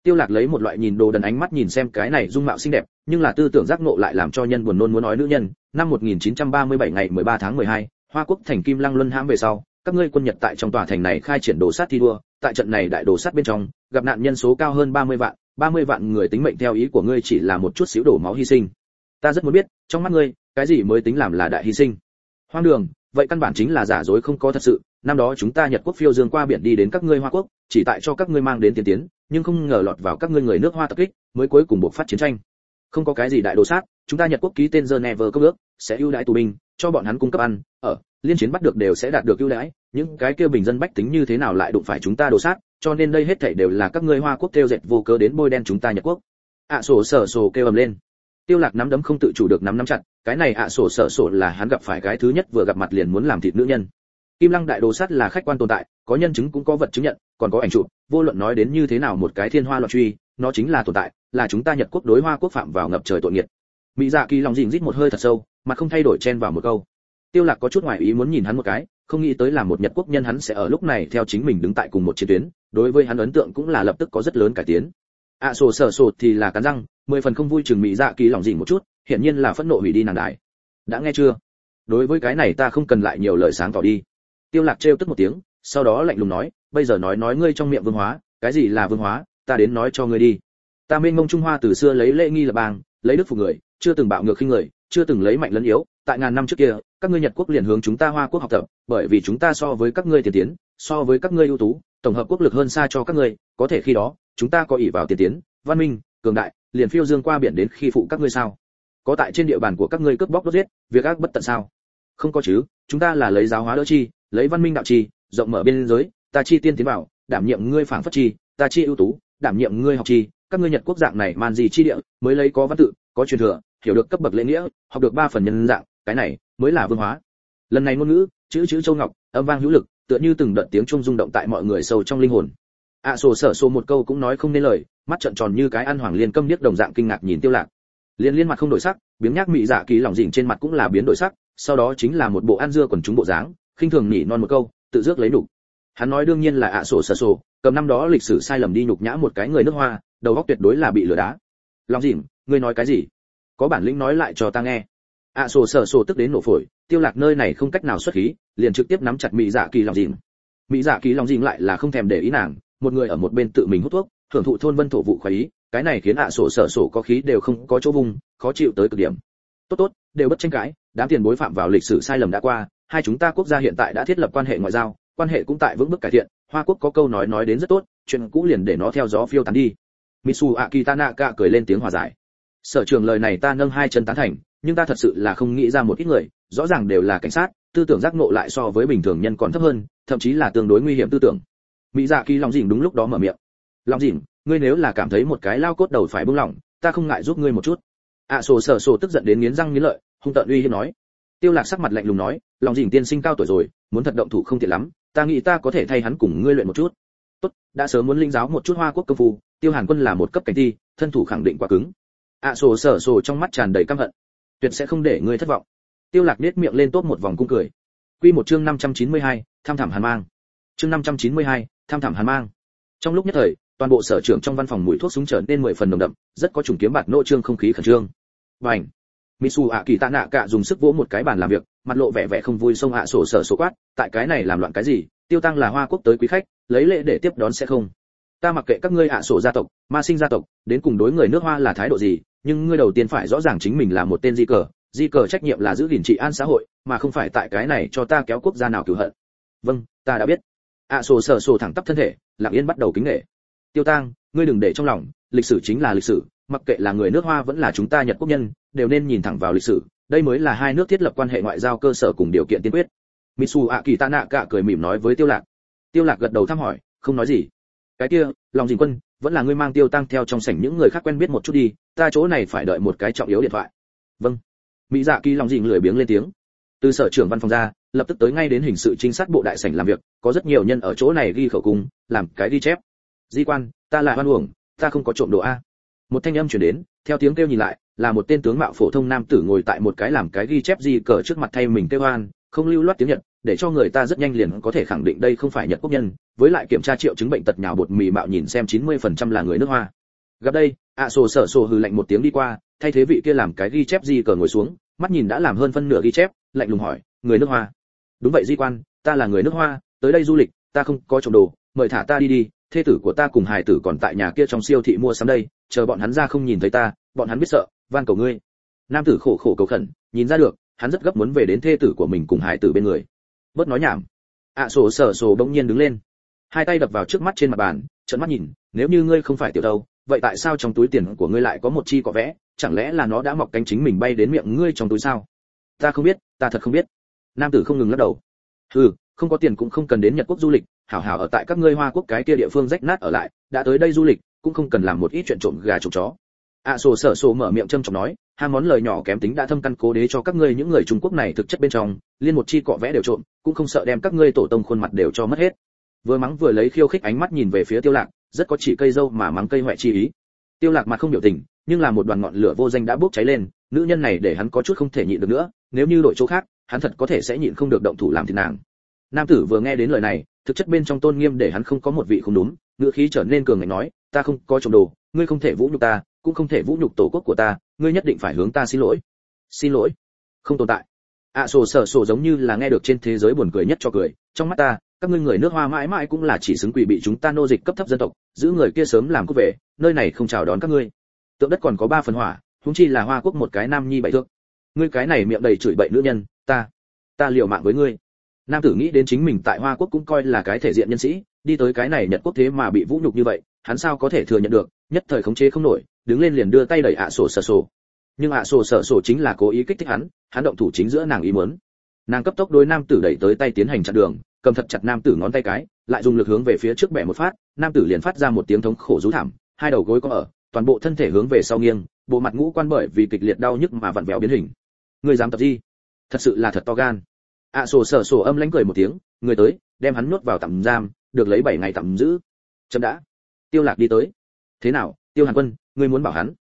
tiêu lạc lấy một loại nhìn đồ đần ánh mắt nhìn xem cái này dung mạo xinh đẹp nhưng là tư tưởng giác ngộ lại làm cho nhân buồn nôn muốn nói nữ nhân. Năm 1937 ngày 13 tháng 12, hoa quốc thành kim lăng luân hãm về sau các ngươi quân nhật tại trong tòa thành này khai triển đồ sát thi đua. Tại trận này đại đồ sát bên trong gặp nạn nhân số cao hơn 30 vạn 30 vạn người tính mệnh theo ý của ngươi chỉ là một chút xíu đổ máu hy sinh. Ta rất muốn biết trong mắt ngươi cái gì mới tính làm là đại hy sinh? Hoang đường vậy căn bản chính là giả dối không có thật sự năm đó chúng ta nhật quốc phiêu dương qua biển đi đến các ngươi hoa quốc chỉ tại cho các ngươi mang đến tiền tiến nhưng không ngờ lọt vào các ngươi người nước hoa tập kích mới cuối cùng buộc phát chiến tranh. Không có cái gì đại đồ sát chúng ta nhật quốc ký tên geneva công ước sẽ ưu đãi tù binh cho bọn hắn cung cấp ăn ở liên chiến bắt được đều sẽ đạt được ưu đãi những cái kia bình dân bách tính như thế nào lại đụng phải chúng ta đồ sát cho nên đây hết thảy đều là các ngươi hoa quốc theo dệt vô cớ đến bôi đen chúng ta nhật quốc. Ạ à, sổ sở sổ kêu ầm lên. Tiêu lạc nắm đấm không tự chủ được nắm nắm chặt cái này ạ à, sổ sở sổ là hắn gặp phải cái thứ nhất vừa gặp mặt liền muốn làm thịt nữ nhân kim lăng đại đồ sát là khách quan tồn tại có nhân chứng cũng có vật chứng nhận còn có ảnh chụp vô luận nói đến như thế nào một cái thiên hoa loạn truy nó chính là tồn tại là chúng ta nhật quốc đối hoa quốc phạm vào ngập trời tội nghiệt. Mỹ dạ kỳ lòng dình rít một hơi thật sâu mà không thay đổi chen vào một câu. Tiêu lạc có chút ngoài ý muốn nhìn hắn một cái không nghĩ tới là một nhật quốc nhân hắn sẽ ở lúc này theo chính mình đứng tại cùng một chiến tuyến đối với hắn ấn tượng cũng là lập tức có rất lớn cải tiến. Ạ à, sổ sở sổ thì là cắn răng mười phần không vui chừng mỹ dạ kỳ lòng dình một chút hiển nhiên là phẫn nộ hủy đi nàng đại đã nghe chưa? Đối với cái này ta không cần lại nhiều lời sáng tỏ đi tiêu lạc trêu tức một tiếng, sau đó lạnh lùng nói, bây giờ nói nói ngươi trong miệng vương hóa, cái gì là vương hóa, ta đến nói cho ngươi đi. Ta mênh mông trung hoa từ xưa lấy lễ nghi là bang, lấy đức phục người, chưa từng bạo ngược khinh người, chưa từng lấy mạnh lấn yếu. Tại ngàn năm trước kia, các ngươi nhật quốc liền hướng chúng ta hoa quốc học tập, bởi vì chúng ta so với các ngươi tiên tiến, so với các ngươi ưu tú, tổng hợp quốc lực hơn xa cho các ngươi, có thể khi đó, chúng ta có ỷ vào tiên tiến, văn minh, cường đại, liền phiêu dương qua biển đến khi phụ các ngươi sao? Có tại trên địa bàn của các ngươi cướp bóc đốt giết, việc ác bất tận sao? Không có chứ, chúng ta là lấy giáo hóa đỡ chi lấy văn minh đạo chi rộng mở biên giới ta chi tiên tiến vào đảm nhiệm ngươi phảng phất chi ta chi ưu tú đảm nhiệm ngươi học chi các ngươi nhật quốc dạng này man gì chi địa mới lấy có văn tự có truyền thừa hiểu được cấp bậc lễ nghĩa học được ba phần nhân dạng cái này mới là vương hóa. Lần này ngôn ngữ chữ chữ châu ngọc âm vang hữu lực tựa như từng đợt tiếng trung rung động tại mọi người sâu trong linh hồn. Ạ à, sổ sở sổ một câu cũng nói không nên lời mắt trợn tròn như cái ăn hoàng liên câm điếc đồng dạng kinh ngạc nhìn tiêu lạc. Liên liên mặt không đổi sắc biếng nhác mị dạ kỳ lòng dịnh trên mặt cũng là biến đổi sắc sau đó chính là một bộ ăn dưa quần chúng bộ dáng khinh thường nhỉ non một câu tự dước lấy đủ hắn nói đương nhiên là ạ à sổ sở sổ cầm năm đó lịch sử sai lầm đi nhục nhã một cái người nước hoa đầu óc tuyệt đối là bị lừa đá. Lòng dịnh ngươi nói cái gì? Có bản lĩnh nói lại cho ta nghe. Ạ à, sổ sở sổ tức đến nổ phổi tiêu lạc nơi này không cách nào xuất khí liền trực tiếp nắm chặt mỹ dạ kỳ lòng dịnh mỹ dạ kỳ lòng dịnh lại là không thèm để ý nàng một người ở một bên tự mình hút thuốc thưởng thụ thôn vân thổ vụ khoái ý cái này khiến ạ à sổ sở sổ có khí đều không có chỗ vùng khó chịu tới cực điểm. Tốt tốt đều bất tranh cãi đám tiền bối phạm vào lịch sử sai lầm đã qua hai chúng ta quốc gia hiện tại đã thiết lập quan hệ ngoại giao quan hệ cũng tại vững bước cải thiện hoa quốc có câu nói nói đến rất tốt chuyện cũ liền để nó theo gió phiêu tán đi. Mitsu akitanaka cười lên tiếng hòa giải. Sở trường lời này ta nâng hai chân tán thành nhưng ta thật sự là không nghĩ ra một ít người rõ ràng đều là cảnh sát tư tưởng giác ngộ lại so với bình thường nhân còn thấp hơn thậm chí là tương đối nguy hiểm tư tưởng. Mỹ dạ kỳ lòng dỉn đúng lúc đó mở miệng. Lòng dỉn ngươi nếu là cảm thấy một cái lao cốt đầu phải buông lỏng ta không ngại giúp ngươi một chút. Ạ à, sổ sở sổ tức giận đến nghiến răng nghiến lợi hung tợn uy hiếp nói tiêu lạc sắc mặt lạnh lùng nói lòng dĩnh tiên sinh cao tuổi rồi muốn thật động thủ không tiện lắm ta nghĩ ta có thể thay hắn cùng ngươi luyện một chút. Tốt đã sớm muốn linh giáo một chút hoa quốc công phu tiêu hàn quân là một cấp cảnh thi thân thủ khẳng định quá cứng. Ạ à, sổ sở sổ trong mắt tràn đầy căm hận. Tuyệt sẽ không để ngươi thất vọng. Tiêu lạc nét miệng lên tốt một vòng cung cười. Quy một chương 592, tham thảm hàn mang. Chương 592, tham thảm hàn mang. Trong lúc nhất thời toàn bộ sở trưởng trong văn phòng mùi thuốc súng trở nên mười phần nồng đậm rất có trùng kiếm bạc nô trương không khí khẩn trương. Bảnh Misu ạ kỳ tạ nạ cả dùng sức vỗ một cái bàn làm việc, mặt lộ vẻ vẻ không vui xông ạ sổ sở sổ quát, tại cái này làm loạn cái gì, tiêu tăng là hoa quốc tới quý khách, lấy lễ để tiếp đón sẽ không. Ta mặc kệ các ngươi ạ sổ gia tộc, ma sinh gia tộc, đến cùng đối người nước hoa là thái độ gì, nhưng ngươi đầu tiên phải rõ ràng chính mình là một tên di cờ, di cờ trách nhiệm là giữ gìn trị an xã hội, mà không phải tại cái này cho ta kéo quốc gia nào cứu hận. Vâng, ta đã biết. ạ sổ sở sổ thẳng tắp thân thể, lặng yên bắt đầu kính nể. Tiêu Tăng, ngươi đừng để trong lòng, lịch sử chính là lịch sử, mặc kệ là người nước hoa vẫn là chúng ta Nhật quốc nhân, đều nên nhìn thẳng vào lịch sử, đây mới là hai nước thiết lập quan hệ ngoại giao cơ sở cùng điều kiện tiên quyết. Mitsu Akitanaka cười mỉm nói với Tiêu Lạc. Tiêu Lạc gật đầu thăm hỏi, không nói gì. Cái kia, lòng Dĩnh Quân, vẫn là ngươi mang Tiêu Tăng theo trong sảnh những người khác quen biết một chút đi, ta chỗ này phải đợi một cái trọng yếu điện thoại. Vâng. Mỹ Dạ Kỳ lòng Dĩnh lười biếng lên tiếng. Từ sở trưởng văn phòng ra, lập tức tới ngay đến hình sự trinh sát bộ đại sảnh làm việc, có rất nhiều nhân ở chỗ này ghi khẩu cung, làm cái ghi chép. Di quan, ta là hoan uổng, ta không có trộm đồ a. Một thanh âm truyền đến, theo tiếng kêu nhìn lại, là một tên tướng mạo phổ thông nam tử ngồi tại một cái làm cái ghi chép gì cờ trước mặt thay mình kêu hoan, không lưu loát tiếng Nhật, để cho người ta rất nhanh liền có thể khẳng định đây không phải Nhật quốc nhân, với lại kiểm tra triệu chứng bệnh tật nhào bột mì mạo nhìn xem 90% là người nước Hoa. Gặp đây, ạ sổ sở sổ hừ lạnh một tiếng đi qua, thay thế vị kia làm cái ghi chép gì cờ ngồi xuống, mắt nhìn đã làm hơn phân nửa ghi chép, lạnh lùng hỏi, người nước Hoa. Đúng vậy di quan, ta là người nước Hoa, tới đây du lịch, ta không có trộm đồ, mời thả ta đi đi, thê tử của ta cùng hài tử còn tại nhà kia trong siêu thị mua sắm đây, chờ bọn hắn ra không nhìn thấy ta, bọn hắn biết sợ, van cầu ngươi. Nam tử khổ khổ cầu khẩn nhìn ra được hắn rất gấp muốn về đến thê tử của mình cùng hải tử bên người. Bớt nói nhảm. Ạ à, sổ sở sổ bỗng nhiên đứng lên. Hai tay đập vào trước mắt trên mặt bàn trợn mắt nhìn nếu như ngươi không phải tiểu đâu vậy tại sao trong túi tiền của ngươi lại có một chi cọ vẽ? Chẳng lẽ là nó đã mọc cánh chính mình bay đến miệng ngươi trong túi sao? Ta không biết ta thật không biết. Nam tử không ngừng lắc đầu. Ừ không có tiền cũng không cần đến nhật quốc du lịch hảo hảo ở tại các ngươi hoa quốc cái kia địa phương rách nát ở lại đã tới đây du lịch cũng không cần làm một ít chuyện trộm gà trộm chó. A à, sổ sở sổ mở miệng châm trọng nói hai món lời nhỏ kém tính đã thâm căn cố đế cho các ngươi những người trung quốc này thực chất bên trong liên một chi cọ vẽ đều trộm cũng không sợ đem các ngươi tổ tông khuôn mặt đều cho mất hết. Vừa mắng vừa lấy khiêu khích ánh mắt nhìn về phía tiêu lạc rất có chỉ cây dâu mà mắng cây hoại chi ý. Tiêu lạc mặt không biểu tình nhưng là một đoàn ngọn lửa vô danh đã bốc cháy lên nữ nhân này để hắn có chút không thể nhịn được nữa nếu như đổi chỗ khác hắn thật có thể sẽ nhịn không được động thủ làm thịt nàng nam tử vừa nghe đến lời này thực chất bên trong tôn nghiêm để hắn không có một vị không đúng ngữ khí trở nên cường ngạnh nói ta không có trộm đồ ngươi không thể vũ nhục ta cũng không thể vũ nhục tổ quốc của ta ngươi nhất định phải hướng ta xin lỗi. Xin lỗi? Không tồn tại. Ạ à, sổ sở sổ giống như là nghe được trên thế giới buồn cười nhất cho cười trong mắt ta các ngươi người nước hoa mãi mãi cũng là chỉ xứng quỷ bị chúng ta nô dịch cấp thấp dân tộc giữ người kia sớm làm cút về nơi này không chào đón các ngươi. Tượng đất còn có ba phần hỏa chúng chi là hoa quốc một cái nam nhi bảy thước. Ngươi cái này miệng đầy chửi bậy nữ nhân ta ta liều mạng với ngươi nam tử nghĩ đến chính mình tại hoa quốc cũng coi là cái thể diện nhân sĩ, đi tới cái này nhật quốc thế mà bị vũ nhục như vậy, hắn sao có thể thừa nhận được, nhất thời khống chế không nổi, đứng lên liền đưa tay đẩy ạ sổ sở sổ. Nhưng ạ sổ sở sổ chính là cố ý kích thích hắn hắn động thủ chính giữa nàng ý muốn. Nàng cấp tốc đối nam tử đẩy tới tay tiến hành chặn đường, cầm thật chặt nam tử ngón tay cái, lại dùng lực hướng về phía trước bẻ một phát, nam tử liền phát ra một tiếng thống khổ rú thảm, hai đầu gối có ở, toàn bộ thân thể hướng về sau nghiêng, bộ mặt ngũ quan bởi vì kịch liệt đau nhức mà vặn vẹo biến hình. Người dám tập gì? Thật sự là thật to gan ạ sổ sở sổ âm lánh cười một tiếng, người tới, đem hắn nuốt vào tạm giam, được lấy bảy ngày tạm giữ. Chậm đã. Tiêu lạc đi tới. Thế nào, tiêu hàn quân, ngươi muốn bảo hắn?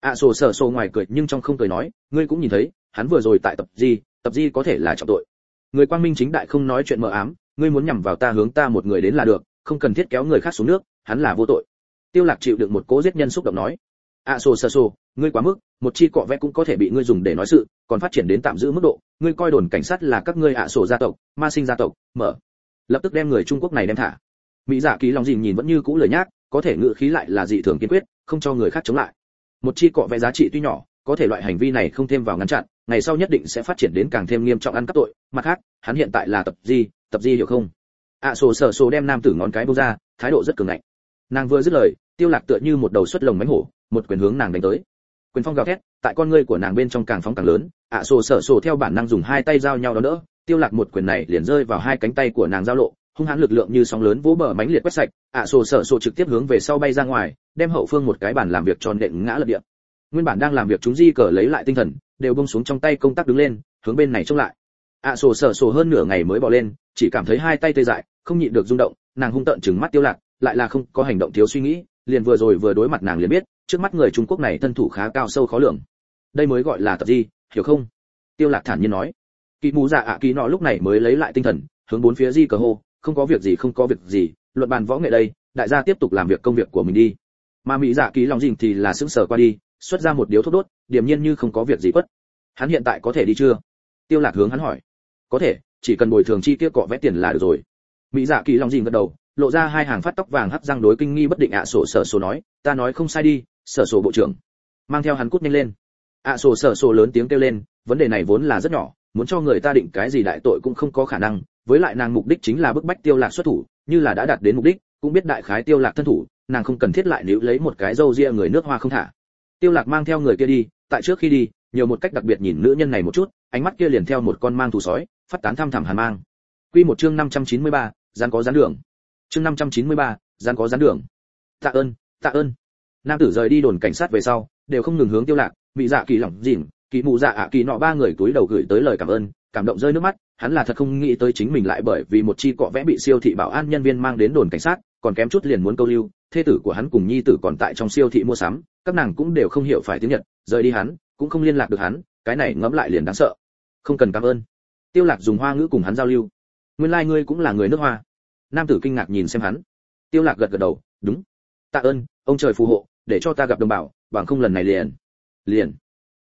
ạ sổ sở sổ ngoài cười nhưng trong không cười nói, ngươi cũng nhìn thấy, hắn vừa rồi tại tập gì tập gì có thể là trọng tội. Người quang minh chính đại không nói chuyện mờ ám, ngươi muốn nhằm vào ta hướng ta một người đến là được, không cần thiết kéo người khác xuống nước, hắn là vô tội. Tiêu lạc chịu được một cố giết nhân xúc động nói ạ sổ sở sổ, ngươi quá mức, một chi cọ vẽ cũng có thể bị ngươi dùng để nói sự, còn phát triển đến tạm giữ mức độ, ngươi coi đồn cảnh sát là các ngươi ạ, sổ gia tộc, ma sinh gia tộc, mở. Lập tức đem người trung quốc này đem thả. Mỹ giả ký lòng dìm nhìn vẫn như cũ lời nhác, có thể ngự khí lại là dị thường kiên quyết, không cho người khác chống lại. Một chi cọ vẽ giá trị tuy nhỏ, có thể loại hành vi này không thêm vào ngăn chặn, ngày sau nhất định sẽ phát triển đến càng thêm nghiêm trọng ăn cắp tội. Mặt khác, hắn hiện tại là tập gì tập gì hiểu không? Ạ sổ sở sổ đem nam tử ngón cái bông ra, thái độ rất cường ngạnh nàng vừa dứt lời, tiêu lạc tựa như một đầu xuất lồng mánh hổ, một quyền hướng nàng đánh tới. Quyền phong gào thét, tại con ngươi của nàng bên trong càng phóng càng lớn, ạ sổ sở sổ theo bản năng dùng hai tay giao nhau đó đỡ tiêu lạc một quyền này liền rơi vào hai cánh tay của nàng giao lộ, hung hãn lực lượng như sóng lớn vỗ bờ mánh liệt quét sạch, ạ sổ sở sổ trực tiếp hướng về sau bay ra ngoài, đem hậu phương một cái bàn làm việc tròn đệm ngã lật địa. Nguyên bản đang làm việc chúng di cờ lấy lại tinh thần, đều bung xuống trong tay công tác đứng lên, hướng bên này trông lại. Ạ sổ sở sổ hơn nửa ngày mới bỏ lên, chỉ cảm thấy hai tay tê dại, không nhịn được rung động, nàng hung tợn chừng mắt tiêu lạc lại là không có hành động thiếu suy nghĩ, liền vừa rồi vừa đối mặt nàng liền biết, trước mắt người trung quốc này thân thủ khá cao sâu khó lường. Đây mới gọi là tập gì hiểu không? Tiêu lạc thản nhiên nói. Kỳ mù dạ ạ kỳ nọ lúc này mới lấy lại tinh thần, hướng bốn phía di cờ hô, không có việc gì, không có việc gì, luận bàn võ nghệ đây, đại gia tiếp tục làm việc công việc của mình đi. Mà mỹ dạ kỳ lòng dình thì là sững sờ qua đi, xuất ra một điếu thuốc đốt, điềm nhiên như không có việc gì quất. Hắn hiện tại có thể đi chưa? Tiêu lạc hướng hắn hỏi. Có thể, chỉ cần bồi thường chi tiết cọ vẽ tiền là được rồi. Mỹ dạ kỳ lòng dình gật đầu lộ ra hai hàng phát tóc vàng hấp răng đối kinh nghi bất định ạ sổ sở sổ nói ta nói không sai đi sở sổ bộ trưởng. Mang theo hắn cút nhanh lên. Ạ sổ sở sổ lớn tiếng kêu lên vấn đề này vốn là rất nhỏ muốn cho người ta định cái gì đại tội cũng không có khả năng với lại nàng mục đích chính là bức bách tiêu lạc xuất thủ như là đã đạt đến mục đích cũng biết đại khái tiêu lạc thân thủ nàng không cần thiết lại níu lấy một cái dâu ria người nước hoa không thả. Tiêu lạc mang theo người kia đi tại trước khi đi nhiều một cách đặc biệt nhìn nữ nhân này một chút ánh mắt kia liền theo một con mang thù sói phát tán thăm thẳm hàn mang. Quy một chương 593, gian có gián đường chương 593, gian có gián đường. Tạ ơn tạ ơn. Nam tử rời đi đồn cảnh sát về sau đều không ngừng hướng tiêu lạc bị dạ kỳ lỏng dỉm kỳ mù dạ ạ kỳ nọ ba người túi đầu gửi tới lời cảm ơn cảm động rơi nước mắt hắn là thật không nghĩ tới chính mình lại bởi vì một chi cọ vẽ bị siêu thị bảo an nhân viên mang đến đồn cảnh sát còn kém chút liền muốn câu lưu thê tử của hắn cùng nhi tử còn tại trong siêu thị mua sắm các nàng cũng đều không hiểu phải tiếng nhật rời đi hắn cũng không liên lạc được hắn cái này ngẫm lại liền đáng sợ. Không cần cảm ơn. Tiêu lạc dùng hoa ngữ cùng hắn giao lưu. Nguyên lai like ngươi cũng là người nước hoa nam tử kinh ngạc nhìn xem hắn. Tiêu lạc gật gật đầu, đúng. Tạ ơn, ông trời phù hộ, để cho ta gặp đồng bào, bằng không lần này liền. Liền.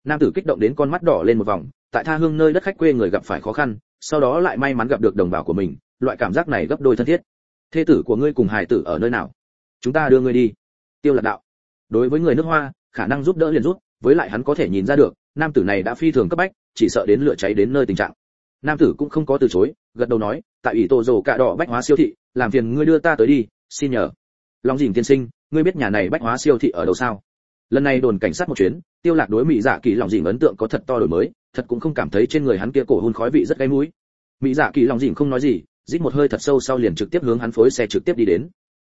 Nam tử kích động đến con mắt đỏ lên một vòng, tại tha hương nơi đất khách quê người gặp phải khó khăn, sau đó lại may mắn gặp được đồng bào của mình, loại cảm giác này gấp đôi thân thiết. Thê tử của ngươi cùng hài tử ở nơi nào? Chúng ta đưa ngươi đi. Tiêu lạc đạo. Đối với người nước hoa, khả năng giúp đỡ liền giúp, với lại hắn có thể nhìn ra được, nam tử này đã phi thường cấp bách, chỉ sợ đến lửa cháy đến nơi tình trạng nam tử cũng không có từ chối, gật đầu nói, tại ủy tổ rồ cạ đỏ bách hóa siêu thị, làm phiền ngươi đưa ta tới đi, xin nhờ. Long dình tiên sinh, ngươi biết nhà này bách hóa siêu thị ở đâu sao? Lần này đồn cảnh sát một chuyến, tiêu lạc đối mỹ dạ kỳ lòng dình ấn tượng có thật to đổi mới, thật cũng không cảm thấy trên người hắn kia cổ hôn khói vị rất gây mũi. Mỹ dạ kỳ lòng dình không nói gì, rít một hơi thật sâu sau liền trực tiếp hướng hắn phối xe trực tiếp đi đến.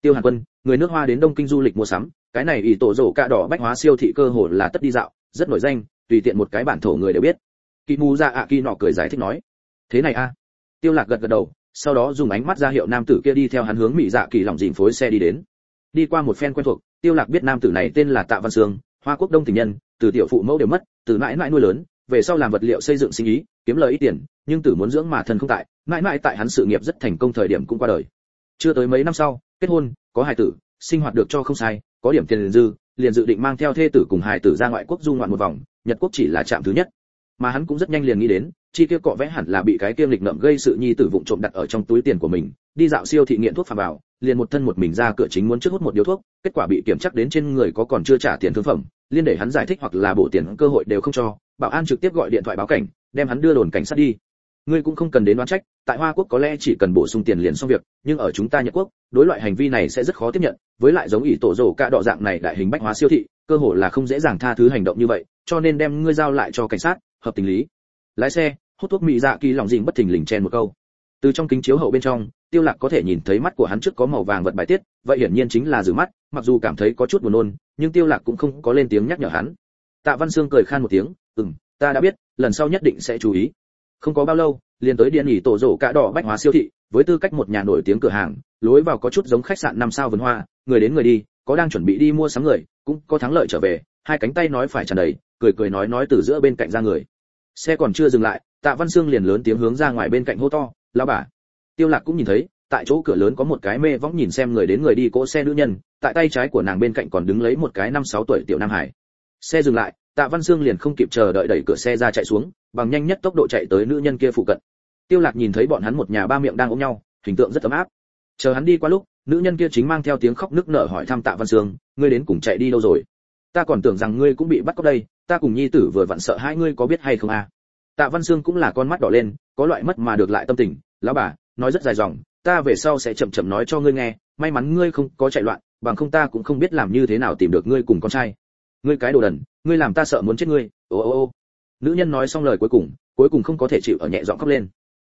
Tiêu hàn quân, người nước hoa đến đông kinh du lịch mua sắm, cái này ủy tổ rổ cạ đỏ bách hóa siêu thị cơ hồ là tất đi dạo, rất nổi danh, tùy tiện một cái bản thổ người đều biết. Kỳ mù dạ ạ kỳ nọ cười giải thích nói thế này a. Tiêu lạc gật gật đầu, sau đó dùng ánh mắt ra hiệu nam tử kia đi theo hắn hướng mỹ dạ kỳ lòng dìm phối xe đi đến. Đi qua một phen quen thuộc, tiêu lạc biết nam tử này tên là tạ văn sương, hoa quốc đông tình nhân, từ tiểu phụ mẫu đều mất, từ mãi mãi nuôi lớn, về sau làm vật liệu xây dựng sinh ý, kiếm lời ít tiền, nhưng tử muốn dưỡng mà thân không tại, mãi mãi tại hắn sự nghiệp rất thành công thời điểm cũng qua đời. Chưa tới mấy năm sau, kết hôn, có hài tử, sinh hoạt được cho không sai, có điểm tiền dư, liền dự định mang theo thê tử cùng hài tử ra ngoại quốc du ngoạn một vòng, nhật quốc chỉ là trạm thứ nhất. Mà hắn cũng rất nhanh liền nghĩ đến chi kia cọ vẽ hẳn là bị cái kiêm lịch ngậm gây sự nhi tử vụng trộm đặt ở trong túi tiền của mình, đi dạo siêu thị nghiện thuốc phàm vào, liền một thân một mình ra cửa chính muốn trước hút một điếu thuốc, kết quả bị kiểm chắc đến trên người có còn chưa trả tiền thương phẩm, liên để hắn giải thích hoặc là bổ tiền cơ hội đều không cho, bảo an trực tiếp gọi điện thoại báo cảnh, đem hắn đưa đồn cảnh sát đi. Ngươi cũng không cần đến đoán trách, tại hoa quốc có lẽ chỉ cần bổ sung tiền liền xong việc, nhưng ở chúng ta nhật quốc, đối loại hành vi này sẽ rất khó tiếp nhận, với lại giống ỷ tổ rổ cả đọ dạng này đại hình bách hóa siêu thị, cơ hội là không dễ dàng tha thứ hành động như vậy, cho nên đem ngươi giao lại cho cảnh sát, hợp tình lý lái xe, hút thuốc mỹ dạ kỳ lòng dịnh bất thình lình chen một câu. Từ trong kính chiếu hậu bên trong, tiêu lạc có thể nhìn thấy mắt của hắn trước có màu vàng vật bài tiết, vậy hiển nhiên chính là rửa mắt, mặc dù cảm thấy có chút buồn nôn, nhưng tiêu lạc cũng không có lên tiếng nhắc nhở hắn. Tạ văn sương cười khan một tiếng, ừm, ta đã biết, lần sau nhất định sẽ chú ý. Không có bao lâu, liền tới điện nghỉ tổ rổ cả đỏ bách hóa siêu thị, với tư cách một nhà nổi tiếng cửa hàng, lối vào có chút giống khách sạn năm sao vườn hoa, người đến người đi, có đang chuẩn bị đi mua sắm người, cũng có thắng lợi trở về, hai cánh tay nói phải tràn đầy, cười cười nói nói từ giữa bên cạnh ra người xe còn chưa dừng lại, tạ văn sương liền lớn tiếng hướng ra ngoài bên cạnh hô to, lão bà. Tiêu lạc cũng nhìn thấy, tại chỗ cửa lớn có một cái mê võng nhìn xem người đến người đi cỗ xe nữ nhân, tại tay trái của nàng bên cạnh còn đứng lấy một cái năm sáu tuổi tiểu nam hải. Xe dừng lại, tạ văn sương liền không kịp chờ đợi đẩy cửa xe ra chạy xuống, bằng nhanh nhất tốc độ chạy tới nữ nhân kia phụ cận. Tiêu lạc nhìn thấy bọn hắn một nhà ba miệng đang ôm nhau, hình tượng rất ấm áp. Chờ hắn đi qua lúc, nữ nhân kia chính mang theo tiếng khóc nức nở hỏi thăm tạ văn sương, ngươi đến cùng chạy đi đâu rồi? Ta còn tưởng rằng ngươi cũng bị bắt cóc đây, ta cùng nhi tử vừa vặn sợ hai ngươi có biết hay không à? Tạ văn sương cũng là con mắt đỏ lên, có loại mất mà được lại tâm tình, lão bà, nói rất dài dòng, ta về sau sẽ chậm chậm nói cho ngươi nghe, may mắn ngươi không có chạy loạn, bằng không ta cũng không biết làm như thế nào tìm được ngươi cùng con trai. Ngươi cái đồ đần, ngươi làm ta sợ muốn chết ngươi. Ô ô ô. Nữ nhân nói xong lời cuối cùng cuối cùng không có thể chịu ở nhẹ giọng khóc lên.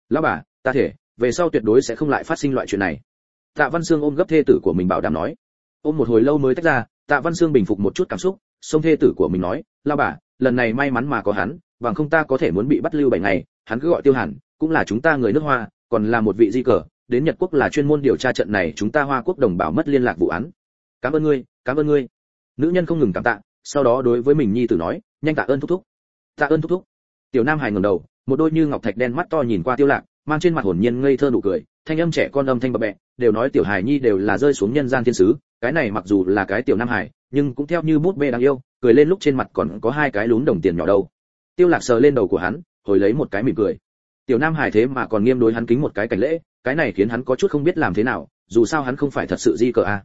Lão bà, ta thể, về sau tuyệt đối sẽ không lại phát sinh loại chuyện này. Tạ văn sương ôm gấp thê tử của mình bảo đảm nói ôm một hồi lâu mới tách ra, tạ văn sương bình phục một chút cảm xúc xông thê tử của mình nói, lao bà, lần này may mắn mà có hắn, bằng không ta có thể muốn bị bắt lưu bảy ngày, hắn cứ gọi tiêu hàn, cũng là chúng ta người nước hoa, còn là một vị di cờ, đến nhật quốc là chuyên môn điều tra trận này chúng ta hoa quốc đồng bào mất liên lạc vụ án. Cảm ơn ngươi, cảm ơn ngươi. Nữ nhân không ngừng cảm tạ, sau đó đối với mình nhi tử nói, nhanh tạ ơn thúc thúc. Tạ ơn thúc thúc. Tiểu nam hải ngẩng đầu, một đôi như ngọc thạch đen mắt to nhìn qua tiêu lạc, mang trên mặt hồn nhiên ngây thơ nụ cười thanh âm trẻ con âm thanh bập bẹ, đều nói tiểu hài nhi đều là rơi xuống nhân gian thiên sứ, cái này mặc dù là cái tiểu nam hải nhưng cũng theo như bút bê đáng yêu, cười lên lúc trên mặt còn có hai cái lún đồng tiền nhỏ đâu. Tiêu lạc sờ lên đầu của hắn, hồi lấy một cái mỉm cười. Tiểu nam hải thế mà còn nghiêm đối hắn kính một cái cảnh lễ, cái này khiến hắn có chút không biết làm thế nào, dù sao hắn không phải thật sự di cờ a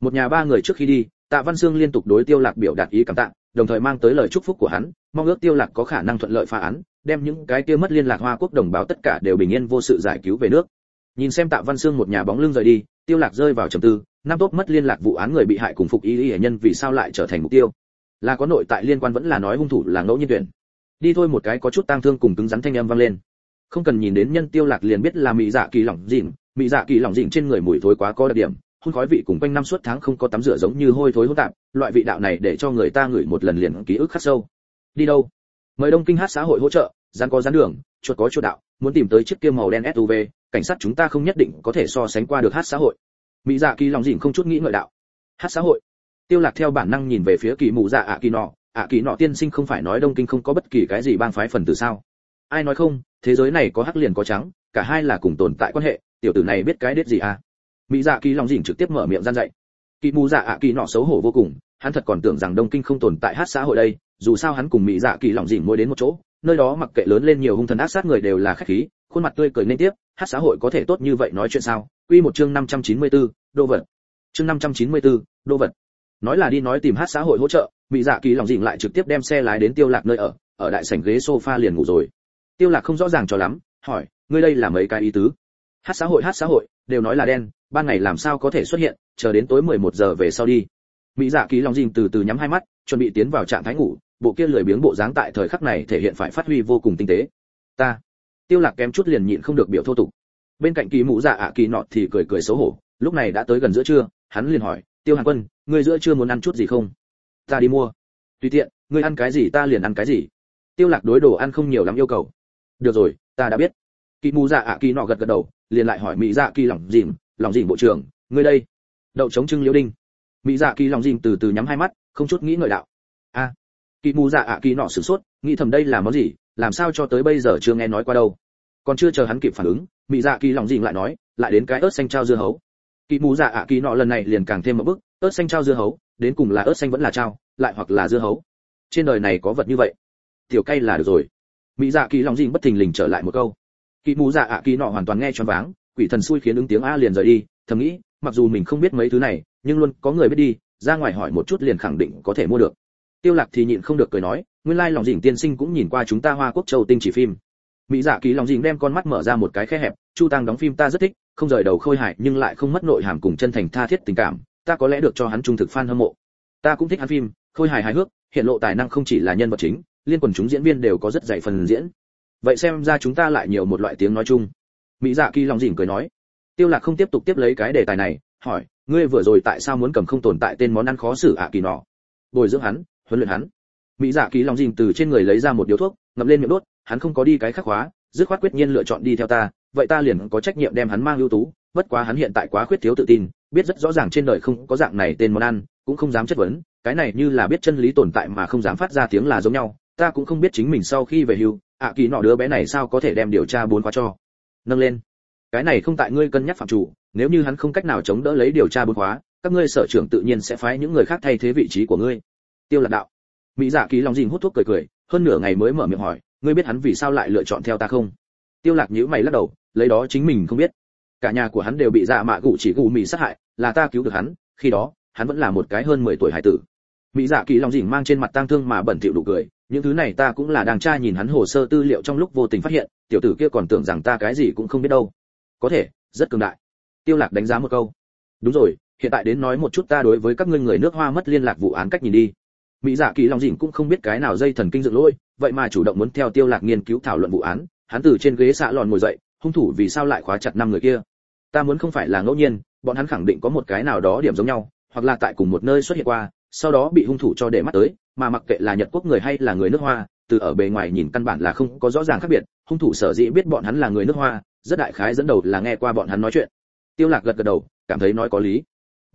một nhà ba người trước khi đi, tạ văn sương liên tục đối tiêu lạc biểu đạt ý cảm tạ, đồng thời mang tới lời chúc phúc của hắn, mong ước tiêu lạc có khả năng thuận lợi phá án, đem những cái kia mất liên lạc hoa quốc đồng bào tất cả đều bình yên vô sự giải cứu về nước nhìn xem tạ văn sương một nhà bóng lưng rời đi, tiêu lạc rơi vào trầm tư, năm tốt mất liên lạc vụ án người bị hại cùng phục ý y nhân vì sao lại trở thành mục tiêu? Là có nội tại liên quan vẫn là nói hung thủ là ngẫu nhiên tuyển. Đi thôi một cái có chút tang thương cùng cứng rắn thanh âm vang lên. Không cần nhìn đến nhân tiêu lạc liền biết là mỹ dạ kỳ lỏng dịn mỹ dạ kỳ lỏng dịn trên người mùi thối quá có đặc điểm, hôn khói vị cùng quanh năm suốt tháng không có tắm rửa giống như hôi thối hỗn tạp, loại vị đạo này để cho người ta ngửi một lần liền ký ức khắc sâu. Đi đâu? Mời đông kinh hát xã hội hỗ trợ gian có gián đường, chuột có chuột đạo, muốn tìm tới chiếc kia màu đen suv cảnh sát chúng ta không nhất định có thể so sánh qua được hát xã hội. Mỹ dạ kỳ lòng dịn không chút nghĩ ngợi đạo. Hát xã hội? Tiêu lạc theo bản năng nhìn về phía kỳ mù dạ ạ kỳ nọ. Ạ kỳ nọ tiên sinh không phải nói đông kinh không có bất kỳ cái gì bang phái phần tử sao? Ai nói không, thế giới này có hắc liền có trắng, cả hai là cùng tồn tại quan hệ, tiểu tử này biết cái đết gì à? Mỹ dạ kỳ lòng dỉn trực tiếp mở miệng gian dạy. Kỳ mù dạ ạ kỳ nọ xấu hổ vô cùng, hắn thật còn tưởng rằng đông kinh không tồn tại hát xã hội đây, dù sao hắn cùng mỹ dạ kỳ lòng dỉn mỗi đến một chỗ, nơi đó mặc kệ lớn lên nhiều hung thần ác sát người đều là khách khí, khuôn mặt tươi cười nên tiếp hát xã hội có thể tốt như vậy nói chuyện sao? Quy một chương 594, đô vật. Chương 594, đô vật. Nói là đi nói tìm hát xã hội hỗ trợ mỹ dạ kỳ lòng dịnh lại trực tiếp đem xe lái đến tiêu lạc nơi ở ở đại sảnh ghế sofa liền ngủ rồi. Tiêu lạc không rõ ràng cho lắm hỏi ngươi đây là mấy cái ý tứ? Hát xã hội hát xã hội đều nói là đen ban ngày làm sao có thể xuất hiện chờ đến tối 11 giờ về sau đi. Mỹ dạ kỳ lòng Dĩnh từ từ nhắm hai mắt chuẩn bị tiến vào trạng thái ngủ bộ kia lười biếng bộ dáng tại thời khắc này thể hiện phải phát huy vô cùng tinh tế. Ta tiêu lạc kém chút liền nhịn không được biểu thô tục. Bên cạnh kỳ mũ dạ ạ kỳ nọt thì cười cười xấu hổ, lúc này đã tới gần giữa trưa, hắn liền hỏi, tiêu hàn quân, ngươi giữa trưa muốn ăn chút gì không? Ta đi mua. Tùy tiện, ngươi ăn cái gì ta liền ăn cái gì. Tiêu lạc đối đồ ăn không nhiều lắm yêu cầu. Được rồi, ta đã biết. Kỳ mù dạ ạ kỳ nọ gật gật đầu, liền lại hỏi mỹ dạ kỳ lỏng dìm lỏng dìm bộ trưởng, ngươi đây? Đậu chống trưng liễu đinh. Mỹ dạ kỳ lỏng dìm từ từ nhắm hai mắt, không chút nghĩ ngợi đạo. A. Kỳ mù dạ ạ kỳ nọ sửng sốt, nghĩ thầm đây là món gì làm sao cho tới bây giờ chưa nghe nói qua đâu. Còn chưa chờ hắn kịp phản ứng mỹ dạ kỳ lòng dìm lại nói, lại đến cái ớt xanh trao dưa hấu. Kỳ mù dạ ạ kỳ nọ lần này liền càng thêm một bước, ớt xanh trao dưa hấu, đến cùng là ớt xanh vẫn là trao, lại hoặc là dưa hấu. Trên đời này có vật như vậy, tiểu cay là được rồi. Mỹ dạ kỳ lòng dinh bất thình lình trở lại một câu. Kỳ mù dạ ạ kỳ nọ hoàn toàn nghe choáng váng, quỷ thần xui khiến ứng tiếng a liền rời đi, thầm nghĩ, mặc dù mình không biết mấy thứ này, nhưng luôn có người biết đi, ra ngoài hỏi một chút liền khẳng định có thể mua được. Tiêu lạc thì nhịn không được cười nói nguyên lai lòng dĩnh tiên sinh cũng nhìn qua chúng ta hoa quốc châu tinh chỉ phim. Mỹ dạ kỳ lòng dĩnh đem con mắt mở ra một cái khe hẹp, chu tăng đóng phim ta rất thích, không rời đầu khôi hài nhưng lại không mất nội hàm cùng chân thành tha thiết tình cảm, ta có lẽ được cho hắn trung thực fan hâm mộ. Ta cũng thích hắn phim, khôi hài hài hước, hiện lộ tài năng không chỉ là nhân vật chính, liên quần chúng diễn viên đều có rất dạy phần diễn. Vậy xem ra chúng ta lại nhiều một loại tiếng nói chung. Mỹ dạ kỳ lòng dĩnh cười nói. Tiêu lạc không tiếp tục tiếp lấy cái đề tài này, hỏi, ngươi vừa rồi tại sao muốn cầm không tồn tại tên món ăn khó xử ạ, kỳ nọ? Bồi dưỡng hắn, huấn luyện hắn mỹ dạ kỳ lòng dìn từ trên người lấy ra một điếu thuốc, ngậm lên miệng đốt, hắn không có đi cái khắc hóa dứt khoát quyết nhiên lựa chọn đi theo ta, vậy ta liền có trách nhiệm đem hắn mang ưu tú, bất quá hắn hiện tại quá khuyết thiếu tự tin, biết rất rõ ràng trên đời không có dạng này tên món ăn, cũng không dám chất vấn, cái này như là biết chân lý tồn tại mà không dám phát ra tiếng là giống nhau, ta cũng không biết chính mình sau khi về hưu, ạ kỳ nọ đứa bé này sao có thể đem điều tra bốn khóa cho. Nâng lên. Cái này không tại ngươi cân nhắc phạm chủ, nếu như hắn không cách nào chống đỡ lấy điều tra bốn khóa, các ngươi sở trưởng tự nhiên sẽ phái những người khác thay thế vị trí của ngươi. Tiêu lạc đạo mỹ dạ giả kỳ lòng dình hút thuốc cười cười, hơn nửa ngày mới mở miệng hỏi, ngươi biết hắn vì sao lại lựa chọn theo ta không? Tiêu lạc nhíu mày lắc đầu, lấy đó chính mình không biết. Cả nhà của hắn đều bị dạ mạ gụ chỉ gù mì sát hại, là ta cứu được hắn, khi đó, hắn vẫn là một cái hơn 10 tuổi hải tử. Mỹ dạ kỳ lòng dình mang trên mặt tang thương mà bẩn thỉu đủ cười, những thứ này ta cũng là đang tra nhìn hắn hồ sơ tư liệu trong lúc vô tình phát hiện, tiểu tử kia còn tưởng rằng ta cái gì cũng không biết đâu. Có thể, rất cường đại. Tiêu lạc đánh giá một câu. Đúng rồi, hiện tại đến nói một chút ta đối với các ngươi người nước hoa mất liên lạc vụ án cách nhìn đi mỹ dạ kỳ lòng dĩnh cũng không biết cái nào dây thần kinh dựng lôi vậy mà chủ động muốn theo tiêu lạc nghiên cứu thảo luận vụ án, hắn từ trên ghế xạ lòn ngồi dậy, hung thủ vì sao lại khóa chặt năm người kia? Ta muốn không phải là ngẫu nhiên, bọn hắn khẳng định có một cái nào đó điểm giống nhau, hoặc là tại cùng một nơi xuất hiện qua, sau đó bị hung thủ cho để mắt tới, mà mặc kệ là nhật quốc người hay là người nước hoa, từ ở bề ngoài nhìn căn bản là không có rõ ràng khác biệt, hung thủ sở dĩ biết bọn hắn là người nước hoa, rất đại khái dẫn đầu là nghe qua bọn hắn nói chuyện. Tiêu lạc gật gật đầu, cảm thấy nói có lý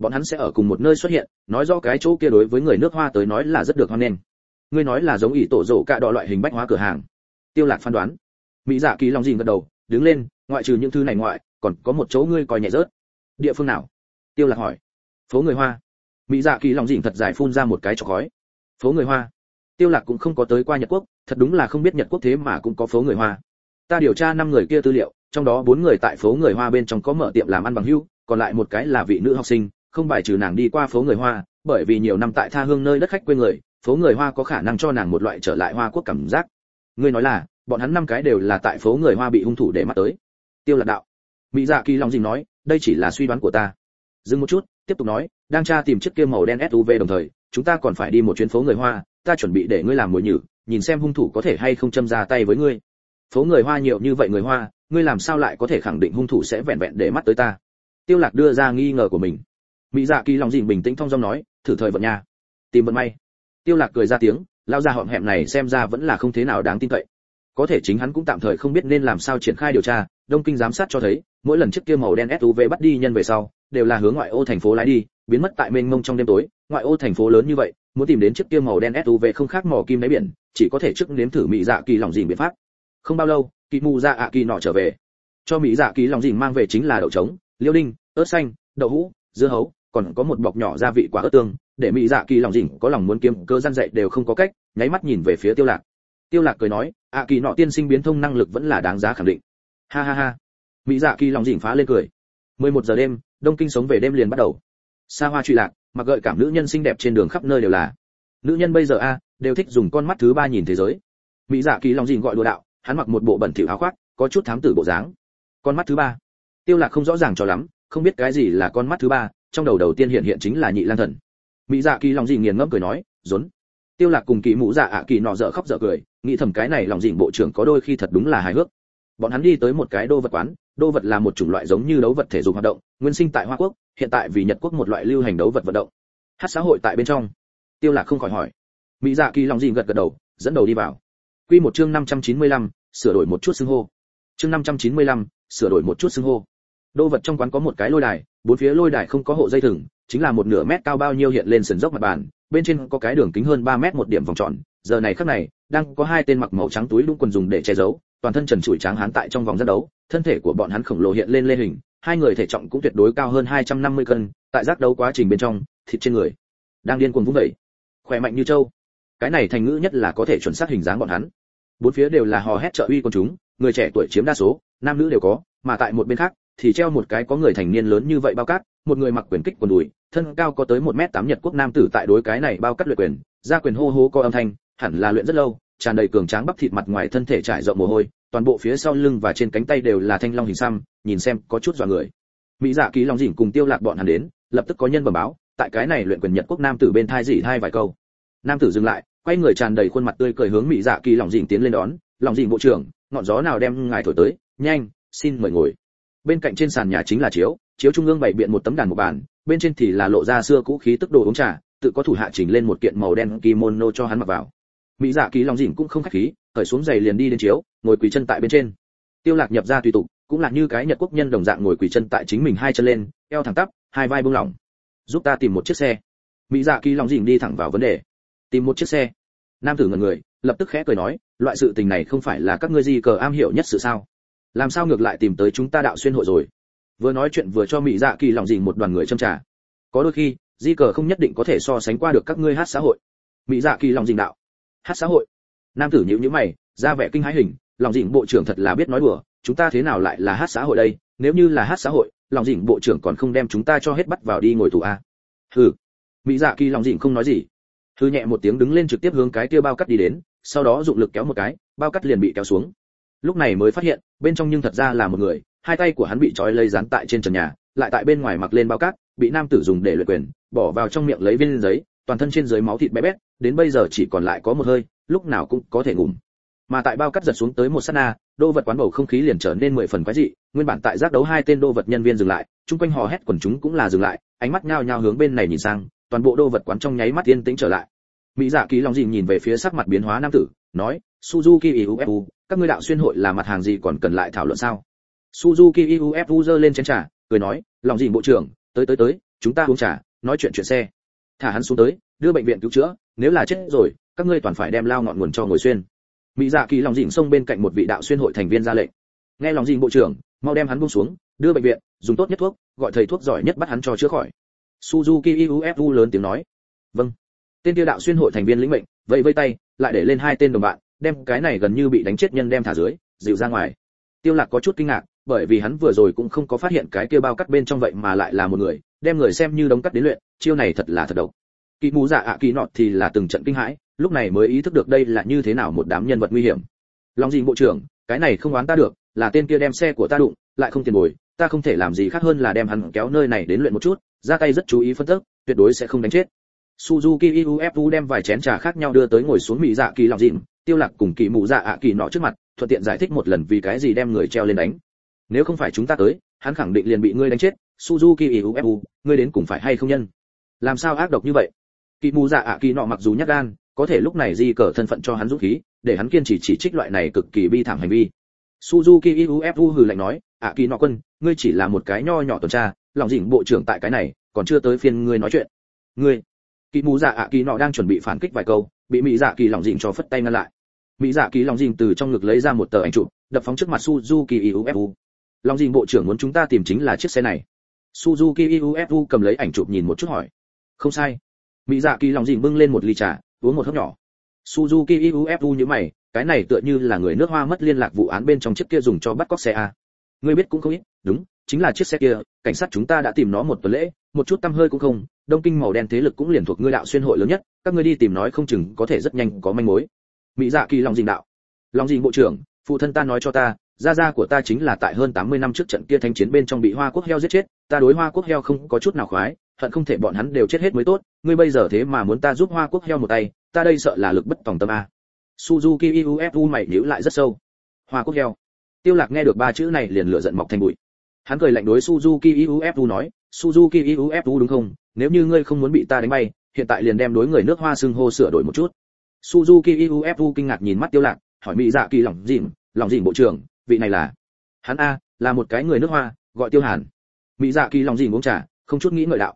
bọn hắn sẽ ở cùng một nơi xuất hiện, nói do cái chỗ kia đối với người nước hoa tới nói là rất được hoan nghênh. Ngươi nói là giống ỷ tổ rổ cả đọ loại hình bách hóa cửa hàng. Tiêu lạc phán đoán. Mỹ dạ kỳ long dìn gật đầu, đứng lên, ngoại trừ những thứ này ngoại, còn có một chỗ ngươi coi nhẹ rớt. Địa phương nào? Tiêu lạc hỏi. Phố người hoa. Mỹ dạ kỳ long dìn thật dài phun ra một cái chọc khói. Phố người hoa. Tiêu lạc cũng không có tới qua nhật quốc, thật đúng là không biết nhật quốc thế mà cũng có phố người hoa. Ta điều tra năm người kia tư liệu, trong đó bốn người tại phố người hoa bên trong có mở tiệm làm ăn bằng hưu, còn lại một cái là vị nữ học sinh không bài trừ nàng đi qua phố người hoa, bởi vì nhiều năm tại tha hương nơi đất khách quê người, phố người hoa có khả năng cho nàng một loại trở lại hoa quốc cảm giác. Ngươi nói là, bọn hắn năm cái đều là tại phố người hoa bị hung thủ để mắt tới. Tiêu lạc đạo mỹ dạ kỳ long dình nói, đây chỉ là suy đoán của ta. Dừng một chút, tiếp tục nói, đang tra tìm chiếc kia màu đen suv đồng thời, chúng ta còn phải đi một chuyến phố người hoa, ta chuẩn bị để ngươi làm mồi nhử, nhìn xem hung thủ có thể hay không châm ra tay với ngươi. Phố người hoa nhiều như vậy người hoa, ngươi làm sao lại có thể khẳng định hung thủ sẽ vẹn vẹn để mắt tới ta? Tiêu lạc đưa ra nghi ngờ của mình mỹ dạ kỳ lòng dịnh bình tĩnh thong dong nói, thử thời vận nha. Tìm vận may. Tiêu lạc cười ra tiếng lao ra họng hẹm này xem ra vẫn là không thế nào đáng tin cậy. Có thể chính hắn cũng tạm thời không biết nên làm sao triển khai điều tra, đông kinh giám sát cho thấy, mỗi lần chiếc kia màu đen suv bắt đi nhân về sau, đều là hướng ngoại ô thành phố lái đi, biến mất tại mênh mông trong đêm tối. Ngoại ô thành phố lớn như vậy, muốn tìm đến chiếc kia màu đen suv không khác mò kim đáy biển, chỉ có thể trước nếm thử mỹ dạ kỳ lòng dịnh biện pháp. Không bao lâu kỳ mù dạ ạ kỳ nọ trở về. Cho mỹ dạ kỳ lòng dịnh mang về chính là đậu trống, liêu đinh, ớt xanh, đậu hũ, dưa hấu còn có một bọc nhỏ gia vị quả ớt tương, để mỹ dạ kỳ lòng dịnh có lòng muốn kiếm cơ gian dạy đều không có cách, nháy mắt nhìn về phía tiêu lạc. Tiêu lạc cười nói ạ kỳ nọ tiên sinh biến thông năng lực vẫn là đáng giá khẳng định. Ha ha ha. Mỹ dạ kỳ lòng dịnh phá lên cười. 11 giờ đêm, đông kinh sống về đêm liền bắt đầu. Xa hoa truy lạc, mặc gợi cảm nữ nhân xinh đẹp trên đường khắp nơi đều là. Nữ nhân bây giờ a, đều thích dùng con mắt thứ ba nhìn thế giới. Mỹ dạ kỳ lòng dịnh gọi đùa đạo, hắn mặc một bộ bẩn thỉu áo khoác, có chút thám tử bộ dáng. Con mắt thứ ba. Tiêu lạc không rõ ràng cho lắm, không biết cái gì là con mắt thứ ba trong đầu đầu tiên hiện hiện chính là nhị lang thần. Mỹ dạ kỳ lòng dì nghiền ngẫm cười nói rốn tiêu lạc cùng kỳ mũ dạ ạ kỳ nọ dở khóc dở cười nghĩ thầm cái này lòng dịnh bộ trưởng có đôi khi thật đúng là hài hước. Bọn hắn đi tới một cái đô vật quán đô vật là một chủng loại giống như đấu vật thể dục hoạt động nguyên sinh tại hoa quốc hiện tại vì nhật quốc một loại lưu hành đấu vật vận động. Hát xã hội tại bên trong. Tiêu lạc không khỏi hỏi. Mỹ dạ kỳ lòng dịnh gật gật đầu dẫn đầu đi vào. Quy một chương 595, sửa đổi một chút xưng hô. Chương 595, sửa đổi một chút xưng hô đô vật trong quán có một cái lôi đài, bốn phía lôi đài không có hộ dây thừng, chính là một nửa mét cao bao nhiêu hiện lên sườn dốc mặt bàn, bên trên có cái đường kính hơn 3 mét một điểm vòng tròn. Giờ này khắc này, đang có hai tên mặc màu trắng túi đúng quần dùng để che giấu, toàn thân trần trụi trắng hán tại trong vòng giác đấu, thân thể của bọn hắn khổng lồ hiện lên lê hình, hai người thể trọng cũng tuyệt đối cao hơn 250 cân, tại giác đấu quá trình bên trong, thịt trên người đang điên cuồng vung vẩy khỏe mạnh như trâu. Cái này thành ngữ nhất là có thể chuẩn xác hình dáng bọn hắn. Bốn phía đều là hò hét trợ uy con chúng, người trẻ tuổi chiếm đa số, nam nữ đều có, mà tại một bên khác thì treo một cái có người thành niên lớn như vậy bao cát, một người mặc quyền kích quần đùi, thân cao có tới một mét tám nhật quốc nam tử tại đối cái này bao cát luyện quyền, ra quyền hô hô có âm thanh, hẳn là luyện rất lâu, tràn đầy cường tráng bắp thịt mặt ngoài thân thể trải rộng mồ hôi, toàn bộ phía sau lưng và trên cánh tay đều là thanh long hình xăm, nhìn xem có chút dọa người. Mỹ dạ ký long dĩnh cùng tiêu lạc bọn hắn đến, lập tức có nhân bẩm báo, tại cái này luyện quyền nhật quốc nam tử bên thai dị hai vài câu. Nam tử dừng lại, quay người tràn đầy khuôn mặt tươi cười hướng mỹ dạ kỳ long dĩnh tiến lên đón. Long dĩnh bộ trưởng, ngọn gió nào đem ngài thổi tới? Nhanh, xin mời ngồi bên cạnh trên sàn nhà chính là chiếu chiếu trung ương bày biện một tấm đàn một bàn, bên trên thì là lộ ra xưa cũ khí tức đồ uống trà, tự có thủ hạ chỉnh lên một kiện màu đen kimono cho hắn mặc vào. Mỹ dạ kỳ lòng dịnh cũng không khách khí, cởi xuống giày liền đi đến chiếu, ngồi quỳ chân tại bên trên. Tiêu lạc nhập ra tùy tục, cũng là như cái nhật quốc nhân đồng dạng ngồi quỳ chân tại chính mình hai chân lên, eo thẳng tắp, hai vai buông lỏng. Giúp ta tìm một chiếc xe. Mỹ dạ kỳ lòng dịnh đi thẳng vào vấn đề. Tìm một chiếc xe. Nam tử ngẩn người, lập tức khẽ cười nói, loại sự tình này không phải là các ngươi gì cờ am hiểu nhất sự sao? Làm sao ngược lại tìm tới chúng ta đạo xuyên hội rồi? Vừa nói chuyện vừa cho mỹ dạ kỳ lòng dình một đoàn người châm trà. Có đôi khi, di cờ không nhất định có thể so sánh qua được các ngươi hát xã hội. Mỹ dạ kỳ lòng dình đạo? Hát xã hội? Nam tử nhíu nhữ mày, ra vẻ kinh hãi hình, lòng dình bộ trưởng thật là biết nói đùa, chúng ta thế nào lại là hát xã hội đây? Nếu như là hát xã hội, lòng dình bộ trưởng còn không đem chúng ta cho hết bắt vào đi ngồi tù a hừ. Mỹ dạ kỳ lòng dình không nói gì. Thư nhẹ một tiếng đứng lên trực tiếp hướng cái kia bao cắt đi đến, sau đó dụng lực kéo một cái, bao cắt liền bị kéo xuống lúc này mới phát hiện, bên trong nhưng thật ra là một người, hai tay của hắn bị trói lây dán tại trên trần nhà, lại tại bên ngoài mặc lên bao cát, bị nam tử dùng để luyện quyền, bỏ vào trong miệng lấy viên giấy, toàn thân trên dưới máu thịt bé bét, đến bây giờ chỉ còn lại có một hơi, lúc nào cũng có thể ngủm. Mà tại bao cắt giật xuống tới một sát na, đô vật quán bầu không khí liền trở nên mười phần quái dị, nguyên bản tại giác đấu hai tên đô vật nhân viên dừng lại, chung quanh hò hét quần chúng cũng là dừng lại, ánh mắt nhao nhao hướng bên này nhìn sang, toàn bộ đô vật quán trong nháy mắt yên tĩnh trở lại. Mỹ dạ ký lòng dìm nhìn về phía sắc mặt biến hóa nam tử nói, suzuki ufu các ngươi đạo xuyên hội là mặt hàng gì còn cần lại thảo luận sao? Suzuki ufu giơ lên chén trà, cười nói, lòng gì bộ trưởng, tới tới tới, chúng ta uống trà, nói chuyện chuyện xe. Thả hắn xuống tới, đưa bệnh viện cứu chữa, nếu là chết rồi, các ngươi toàn phải đem lao ngọn nguồn cho ngồi xuyên. Mỹ dạ kỳ lòng dìm xông bên cạnh một vị đạo xuyên hội thành viên ra lệnh. Nghe lòng dìm bộ trưởng, mau đem hắn buông xuống, đưa bệnh viện, dùng tốt nhất thuốc, gọi thầy thuốc giỏi nhất bắt hắn cho chữa khỏi. Suzuki ufu lớn tiếng nói. Vâng. Tên tiêu đạo xuyên hội thành viên lĩnh mệnh, vẫy vây tay lại để lên hai tên đồng bạn, đem cái này gần như bị đánh chết nhân đem thả dưới, dịu ra ngoài. Tiêu lạc có chút kinh ngạc, bởi vì hắn vừa rồi cũng không có phát hiện cái kia bao cắt bên trong vậy mà lại là một người, đem người xem như đống cắt đến luyện, chiêu này thật là thật độc. Kỳ mũ dạ ạ kỳ nọt thì là từng trận kinh hãi, lúc này mới ý thức được đây là như thế nào một đám nhân vật nguy hiểm. Long dinh bộ trưởng, cái này không oán ta được, là tên kia đem xe của ta đụng, lại không tiền bồi, ta không thể làm gì khác hơn là đem hắn kéo nơi này đến luyện một chút, ra tay rất chú ý phân tích tuyệt đối sẽ không đánh chết. Suzuki UFU đem vài chén trà khác nhau đưa tới ngồi xuống mỹ dạ kỳ lòng dịn tiêu lạc cùng kỳ mù dạ ạ kỳ nọ trước mặt, thuận tiện giải thích một lần vì cái gì đem người treo lên đánh. Nếu không phải chúng ta tới, hắn khẳng định liền bị ngươi đánh chết, Suzuki UFU, ngươi đến cùng phải hay không nhân? Làm sao ác độc như vậy? Kỳ mù dạ ạ kỳ nọ mặc dù nhát gan, có thể lúc này di cờ thân phận cho hắn dũng khí, để hắn kiên trì chỉ trích loại này cực kỳ bi thảm hành vi. Suzuki UFU hừ lạnh nói, ạ kỳ nọ quân, ngươi chỉ là một cái nho nhỏ tuần tra, lòng dịnh bộ trưởng tại cái này, còn chưa tới phiên ngươi nói chuyện. Ngươi kỳ mù dạ ạ kỳ nọ đang chuẩn bị phản kích vài câu, bị mỹ dạ kỳ lòng dịnh cho phất tay ngăn lại. Mỹ dạ kỳ lòng dịnh từ trong ngực lấy ra một tờ ảnh chụp, đập phóng trước mặt suzuki ufu lòng dịnh bộ trưởng muốn chúng ta tìm chính là chiếc xe này. Suzuki ufu cầm lấy ảnh chụp nhìn một chút hỏi. Không sai. Mỹ dạ kỳ lòng dịnh bưng lên một ly trà, uống một hớp nhỏ. Suzuki ufu như mày, cái này tựa như là người nước hoa mất liên lạc vụ án bên trong chiếc kia dùng cho bắt cóc xe a. Ngươi biết cũng không ít, đúng, chính là chiếc xe kia, cảnh sát chúng ta đã tìm nó một tuần lễ một chút tâm hơi cũng không, đông kinh màu đen thế lực cũng liền thuộc ngươi đạo xuyên hội lớn nhất, các ngươi đi tìm nói không chừng có thể rất nhanh có manh mối. Mỹ dạ kỳ lòng dình đạo. Lòng dình bộ trưởng, phụ thân ta nói cho ta, gia gia của ta chính là tại hơn 80 năm trước trận kia thanh chiến bên trong bị hoa quốc heo giết chết, ta đối hoa quốc heo không có chút nào khoái, hận không thể bọn hắn đều chết hết mới tốt, ngươi bây giờ thế mà muốn ta giúp hoa quốc heo một tay, ta đây sợ là lực bất tòng tâm a. Suzuki ufu mày nhíu lại rất sâu. Hoa quốc heo. Tiêu lạc nghe được ba chữ này liền lửa giận mọc thành bụi. Hắn cười lạnh đối suzuki ufu nói suzuki ufu đúng không? Nếu như ngươi không muốn bị ta đánh bay, hiện tại liền đem đối người nước hoa xưng hô sửa đổi một chút. Suzuki ufu kinh ngạc nhìn mắt tiêu lạc, hỏi mỹ dạ kỳ lòng dìm lòng dìm bộ trưởng, vị này là? Hắn a, là một cái người nước hoa, gọi tiêu hàn. Mỹ dạ kỳ lòng dìm uống trà, không chút nghĩ ngợi đạo.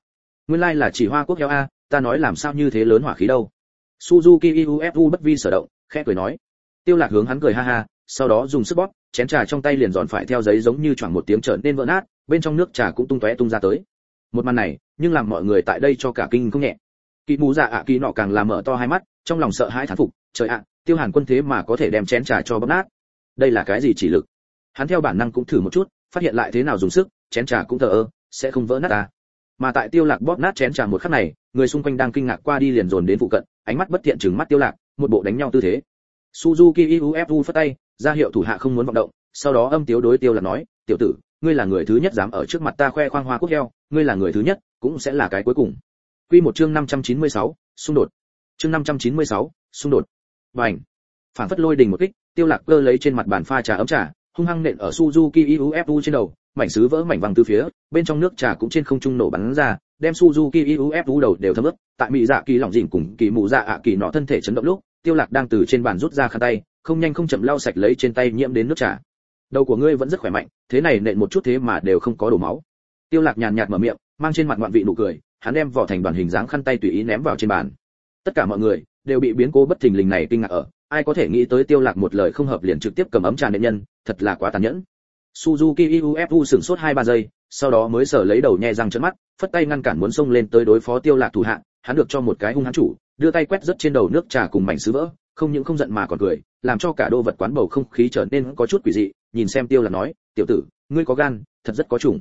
Nguyên lai là chỉ hoa quốc heo a, ta nói làm sao như thế lớn hỏa khí đâu. Suzuki ufu bất vi sở động, khẽ cười nói. Tiêu lạc hướng hắn cười ha ha, sau đó dùng sức bóp, chén trà trong tay liền giòn phải theo giấy giống như choảng một tiếng trở nên vỡ nát bên trong nước trà cũng tung tóe tung ra tới. Một màn này, nhưng làm mọi người tại đây cho cả kinh không nhẹ. Kỳ mù dạ ạ kỳ nọ càng làm mở to hai mắt, trong lòng sợ hãi thán phục, trời ạ, tiêu hàn quân thế mà có thể đem chén trà cho bóp nát. Đây là cái gì chỉ lực? Hắn theo bản năng cũng thử một chút, phát hiện lại thế nào dùng sức, chén trà cũng thờ ơ, sẽ không vỡ nát ta. Mà tại tiêu lạc bóp nát chén trà một khắc này, người xung quanh đang kinh ngạc qua đi liền dồn đến phụ cận, ánh mắt bất thiện chừng mắt tiêu lạc, một bộ đánh nhau tư thế. Suzuki ufu phất tay, ra hiệu thủ hạ không muốn vọng động, sau đó âm tiếu đối tiêu lạc nói, tiểu tử ngươi là người thứ nhất dám ở trước mặt ta khoe khoang hoa quốc heo ngươi là người thứ nhất cũng sẽ là cái cuối cùng. Quy một chương 596, xung đột. Chương 596, xung đột. Bành. Phản phất lôi đình một kích tiêu lạc cơ lấy trên mặt bàn pha trà ấm trà hung hăng nện ở suzuki ufu trên đầu mảnh sứ vỡ mảnh vàng từ phía bên trong nước trà cũng trên không trung nổ bắn ra đem suzuki ufu đầu đều thấm ướt tại mỹ dạ kỳ lỏng dịnh cùng kỳ mù dạ ạ kỳ nọ thân thể chấn động lúc tiêu lạc đang từ trên bàn rút ra khăn tay không nhanh không chậm lau sạch lấy trên tay nhiễm đến nước trà đầu của ngươi vẫn rất khỏe mạnh, thế này nện một chút thế mà đều không có đổ máu. Tiêu lạc nhàn nhạt mở miệng, mang trên mặt ngoạn vị nụ cười, hắn đem vỏ thành đoàn hình dáng khăn tay tùy ý ném vào trên bàn. Tất cả mọi người đều bị biến cố bất thình lình này kinh ngạc ở, ai có thể nghĩ tới tiêu lạc một lời không hợp liền trực tiếp cầm ấm trà nện nhân, thật là quá tàn nhẫn. Suzuki ufu sửng sốt hai ba giây, sau đó mới sở lấy đầu nhẹ răng trợn mắt, phất tay ngăn cản muốn xông lên tới đối phó tiêu lạc thủ hạ, hắn được cho một cái hung hãn chủ, đưa tay quét rất trên đầu nước trà cùng mảnh sứ vỡ, không những không giận mà còn cười, làm cho cả đô vật quán bầu không khí trở nên có chút quỷ dị nhìn xem tiêu lạc nói, tiểu tử, ngươi có gan, thật rất có chủng.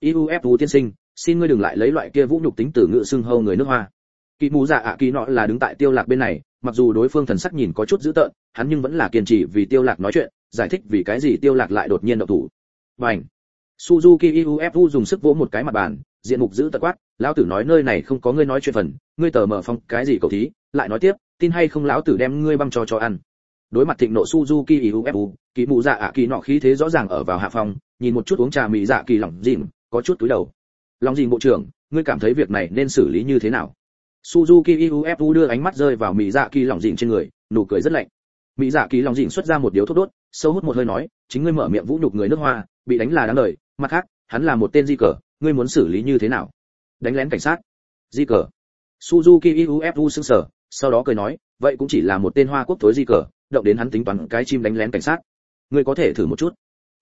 Iufu tiên sinh, xin ngươi đừng lại lấy loại kia vũ nhục tính từ ngự xưng hâu người nước hoa. Kỳ mù dạ ạ kỳ nọ là đứng tại tiêu lạc bên này, mặc dù đối phương thần sắc nhìn có chút dữ tợn, hắn nhưng vẫn là kiên trì vì tiêu lạc nói chuyện, giải thích vì cái gì tiêu lạc lại đột nhiên động thủ. Bảnh suzuki iufu dùng sức vỗ một cái mặt bàn, diện mục dữ tợn quát, lão tử nói nơi này không có ngươi nói chuyện phần, ngươi tờ mở phong, cái gì cầu thí, lại nói tiếp, tin hay không lão tử đem ngươi băng cho cho ăn đối mặt thịnh nộ suzuki ufu kỳ mù dạ ạ kỳ nọ khí thế rõ ràng ở vào hạ phòng, nhìn một chút uống trà mỹ dạ kỳ lỏng dìm có chút túi đầu. Lòng dìm bộ trưởng, ngươi cảm thấy việc này nên xử lý như thế nào? Suzuki ufu đưa ánh mắt rơi vào mỹ dạ kỳ lỏng dìm trên người, nụ cười rất lạnh. Mỹ dạ kỳ lỏng dìm xuất ra một điếu thuốc đốt, sâu hút một hơi nói, chính ngươi mở miệng vũ nhục người nước hoa, bị đánh là đáng lời mặt khác, hắn là một tên di cờ, ngươi muốn xử lý như thế nào? Đánh lén cảnh sát. Di cờ? Suzuki ufu sững sờ, sau đó cười nói, vậy cũng chỉ là một tên hoa quốc thối di cờ động đến hắn tính toán cái chim đánh lén cảnh sát. Ngươi có thể thử một chút.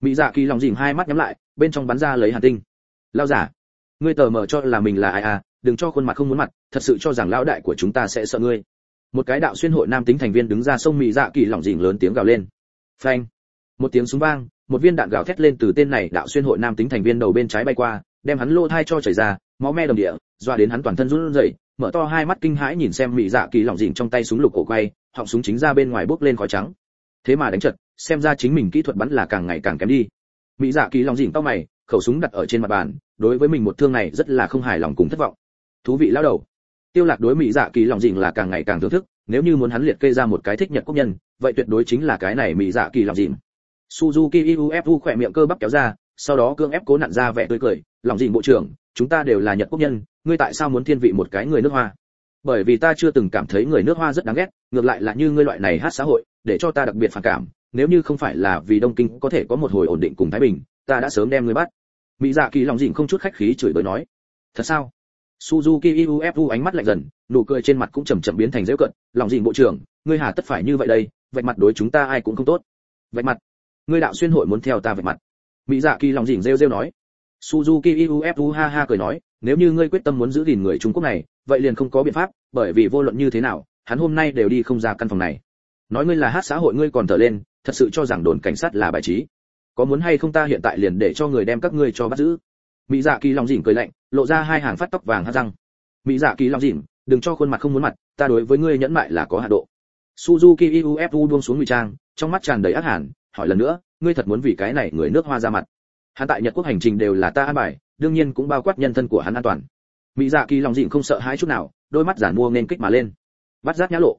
Mỹ dạ kỳ lòng dìm hai mắt nhắm lại, bên trong bắn ra lấy hàn tinh. Lao giả, ngươi tờ mờ cho là mình là ai à đừng cho khuôn mặt không muốn mặt, thật sự cho rằng lão đại của chúng ta sẽ sợ ngươi. Một cái đạo xuyên hội nam tính thành viên đứng ra sông mỹ dạ kỳ lòng dìm lớn tiếng gào lên. Phanh. Một tiếng súng vang, một viên đạn gào thét lên từ tên này đạo xuyên hội nam tính thành viên đầu bên trái bay qua, đem hắn lô thai cho chảy ra, máu me đồng địa doa đến hắn toàn thân run rẩy mở to hai mắt kinh hãi nhìn xem mỹ dạ kỳ lỏng Dịn trong tay súng lục cổ quay, họng súng chính ra bên ngoài bốc lên khói trắng. Thế mà đánh chật, xem ra chính mình kỹ thuật bắn là càng ngày càng kém đi. Mỹ dạ kỳ lỏng Dịn tao mày, khẩu súng đặt ở trên mặt bàn, đối với mình một thương này rất là không hài lòng cùng thất vọng. Thú vị lão đầu. Tiêu lạc đối mỹ dạ kỳ lỏng Dịn là càng ngày càng thưởng thức, nếu như muốn hắn liệt kê ra một cái thích nhật quốc nhân, vậy tuyệt đối chính là cái này mỹ dạ kỳ lỏng Dịn. suzuki ufu khỏe miệng cơ bắp kéo ra, sau đó cương ép cố nặn ra vẻ tươi cười lòng Dịn bộ trưởng, chúng ta đều là nhật quốc nhân ngươi tại sao muốn thiên vị một cái người nước hoa? Bởi vì ta chưa từng cảm thấy người nước hoa rất đáng ghét, ngược lại là như ngươi loại này hát xã hội, để cho ta đặc biệt phản cảm, nếu như không phải là vì đông kinh có thể có một hồi ổn định cùng thái bình, ta đã sớm đem ngươi bắt. Mỹ dạ kỳ lòng dịnh không chút khách khí chửi bới nói. Thật sao? Suzuki ufu ánh mắt lạnh dần, nụ cười trên mặt cũng chầm chậm biến thành dễ cận, lòng dịnh bộ trưởng, ngươi hà tất phải như vậy đây, vạch mặt đối chúng ta ai cũng không tốt. Vạch mặt. Ngươi đạo xuyên hội muốn theo ta vạch mặt. Mỹ dạ kỳ lòng dịnh rêu rêu nói suzuki ufu ha ha cười nói nếu như ngươi quyết tâm muốn giữ gìn người trung quốc này vậy liền không có biện pháp bởi vì vô luận như thế nào hắn hôm nay đều đi không ra căn phòng này. Nói ngươi là hát xã hội ngươi còn thở lên thật sự cho rằng đồn cảnh sát là bài trí. Có muốn hay không ta hiện tại liền để cho người đem các ngươi cho bắt giữ. Mỹ dạ kỳ lòng rỉn cười lạnh lộ ra hai hàng phát tóc vàng hát răng. Mỹ dạ kỳ lòng rỉn, đừng cho khuôn mặt không muốn mặt ta đối với ngươi nhẫn mại là có hạ độ. Suzuki ufu buông xuống ngụy trang trong mắt tràn đầy ác hàn, hỏi lần nữa ngươi thật muốn vì cái này người nước hoa ra mặt? Hắn tại nhật quốc hành trình đều là ta an bài, đương nhiên cũng bao quát nhân thân của hắn an toàn. Mỹ dạ kỳ lòng dịn không sợ hãi chút nào, đôi mắt giản mua nên kích mà lên. Bắt giác nhã lộ.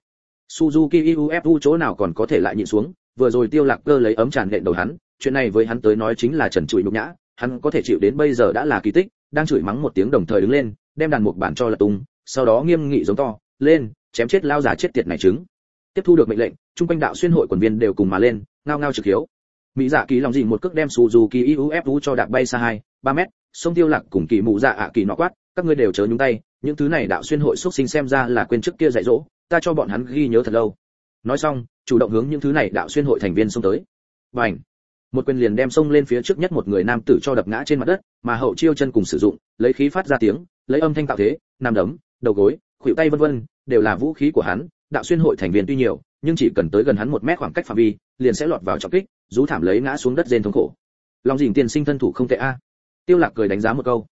Suzuki ufu chỗ nào còn có thể lại nhịn xuống, vừa rồi tiêu lạc cơ lấy ấm tràn nện đầu hắn, chuyện này với hắn tới nói chính là trần trụi nhục nhã, hắn có thể chịu đến bây giờ đã là kỳ tích, đang chửi mắng một tiếng đồng thời đứng lên, đem đàn mục bản cho lật tung, sau đó nghiêm nghị giống to, lên, chém chết lao già chết tiệt này trứng. Tiếp thu được mệnh lệnh trung quanh đạo xuyên hội quần viên đều cùng mà lên, ngao ngao trực hiếu mỹ dạ kỳ lòng gì một cước đem suzuki ufu cho đạp bay xa hai, ba mét, sông tiêu lạc cùng kỳ mụ dạ ạ kỳ nọ quát, các ngươi đều chớ nhúng tay, những thứ này đạo xuyên hội xuất sinh xem ra là quên trước kia dạy dỗ, ta cho bọn hắn ghi nhớ thật lâu. Nói xong, chủ động hướng những thứ này đạo xuyên hội thành viên xông tới. Bành! Một quyền liền đem xông lên phía trước nhất một người nam tử cho đập ngã trên mặt đất, mà hậu chiêu chân cùng sử dụng, lấy khí phát ra tiếng, lấy âm thanh tạo thế, nam đấm, đầu gối, khuỷu tay vân vân, đều là vũ khí của hắn, đạo xuyên hội thành viên tuy nhiều, nhưng chỉ cần tới gần hắn một mét khoảng cách phạm vi liền sẽ lọt vào trọng kích, rú thảm lấy ngã xuống đất rên thống khổ. Long dình tiên sinh thân thủ không tệ a. Tiêu lạc cười đánh giá một câu.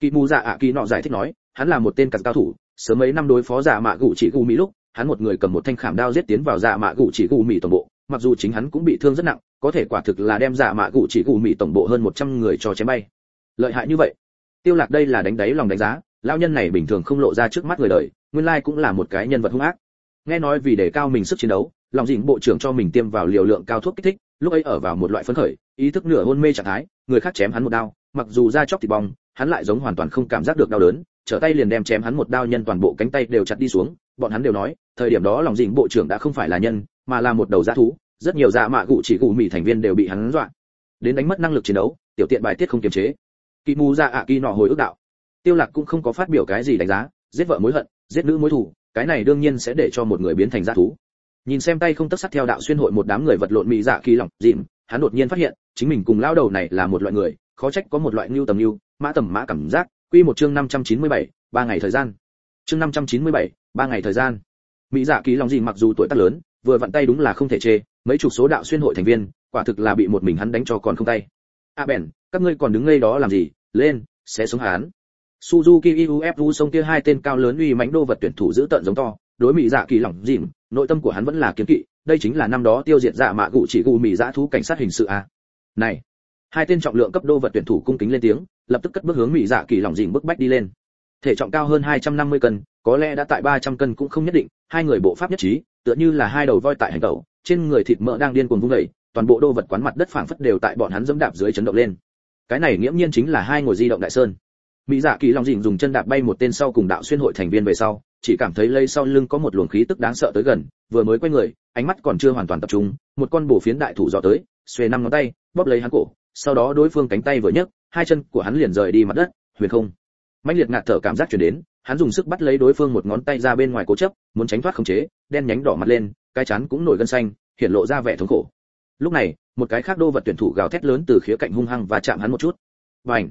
Kỳ mù dạ ạ kỳ nọ giải thích nói, hắn là một tên cặn cao thủ, sớm mấy năm đối phó dạ mạ gụ chỉ gù mỹ lúc, hắn một người cầm một thanh khảm đao giết tiến vào dạ mạ gụ chỉ gù mỹ tổng bộ, mặc dù chính hắn cũng bị thương rất nặng, có thể quả thực là đem dạ mạ gụ chỉ gù mỹ tổng bộ hơn 100 người cho chém bay. Lợi hại như vậy. Tiêu lạc đây là đánh đáy lòng đánh giá, lão nhân này bình thường không lộ ra trước mắt người đời, nguyên lai cũng là một cái nhân vật hung ác. Nghe nói vì để cao mình sức chiến đấu lòng dĩnh bộ trưởng cho mình tiêm vào liều lượng cao thuốc kích thích, lúc ấy ở vào một loại phấn khởi, ý thức nửa hôn mê trạng thái, người khác chém hắn một đao, mặc dù da chóc thịt bong, hắn lại giống hoàn toàn không cảm giác được đau đớn, trở tay liền đem chém hắn một đao nhân toàn bộ cánh tay đều chặt đi xuống, bọn hắn đều nói, thời điểm đó lòng dĩnh bộ trưởng đã không phải là nhân, mà là một đầu dã thú, rất nhiều dạ mạ cụ chỉ cụ mì thành viên đều bị hắn dọa. Đến đánh mất năng lực chiến đấu, tiểu tiện bài tiết không kiềm chế. Kỳ mù ra ạ kỳ nọ hồi ức đạo. Tiêu lạc cũng không có phát biểu cái gì đánh giá, giết vợ mối hận, giết nữ mối thù, cái này đương nhiên sẽ để cho một người biến thành dã thú nhìn xem tay không tất sắt theo đạo xuyên hội một đám người vật lộn mỹ dạ kỳ lỏng dìm hắn đột nhiên phát hiện chính mình cùng lao đầu này là một loại người khó trách có một loại ngưu tầm ngưu mã tầm mã cảm giác. Quy một chương 597, ba ngày thời gian. Chương 597, ba ngày thời gian. Mỹ dạ kỳ lỏng dìm mặc dù tuổi tác lớn vừa vặn tay đúng là không thể chê mấy chục số đạo xuyên hội thành viên quả thực là bị một mình hắn đánh cho còn không tay. A à bèn các ngươi còn đứng ngây đó làm gì? Lên sẽ xuống hắn? Suzuki UFU sông kia hai tên cao lớn uy mãnh đô vật tuyển thủ giữ tận giống to, đối mỹ dạ kỳ lỏng dìm, nội tâm của hắn vẫn là kiếm kỵ, đây chính là năm đó tiêu diệt dạ mạ gụ chỉ gù mì dã thú cảnh sát hình sự a. Này, hai tên trọng lượng cấp đô vật tuyển thủ cung kính lên tiếng, lập tức cất bước hướng mỹ dạ kỳ lỏng dình bước bách đi lên. Thể trọng cao hơn 250 cân, có lẽ đã tại 300 cân cũng không nhất định, hai người bộ pháp nhất trí, tựa như là hai đầu voi tại hành tẩu, trên người thịt mỡ đang điên cuồng vung dậy, toàn bộ đô vật quán mặt đất phảng phất đều tại bọn hắn dẫm đạp dưới chấn động lên. Cái này nghiễm nhiên chính là hai ngồi di động đại sơn mỹ dạ kỳ lòng dình dùng chân đạp bay một tên sau cùng đạo xuyên hội thành viên về sau chỉ cảm thấy lây sau lưng có một luồng khí tức đáng sợ tới gần, vừa mới quay người, ánh mắt còn chưa hoàn toàn tập trung, một con bổ phiến đại thủ dọ tới, xuề năm ngón tay, bóp lấy hắn cổ, sau đó đối phương cánh tay vừa nhấc, hai chân của hắn liền rời đi mặt đất, huyền không. Mãnh liệt ngạt thở cảm giác truyền đến, hắn dùng sức bắt lấy đối phương một ngón tay ra bên ngoài cố chấp, muốn tránh thoát khống chế, đen nhánh đỏ mặt lên, cái chán cũng nổi gân xanh, hiện lộ ra vẻ thống khổ. Lúc này, một cái khác đô vật tuyển thủ gào thét lớn từ khía cạnh hung hăng và chạm hắn một chút. Bành!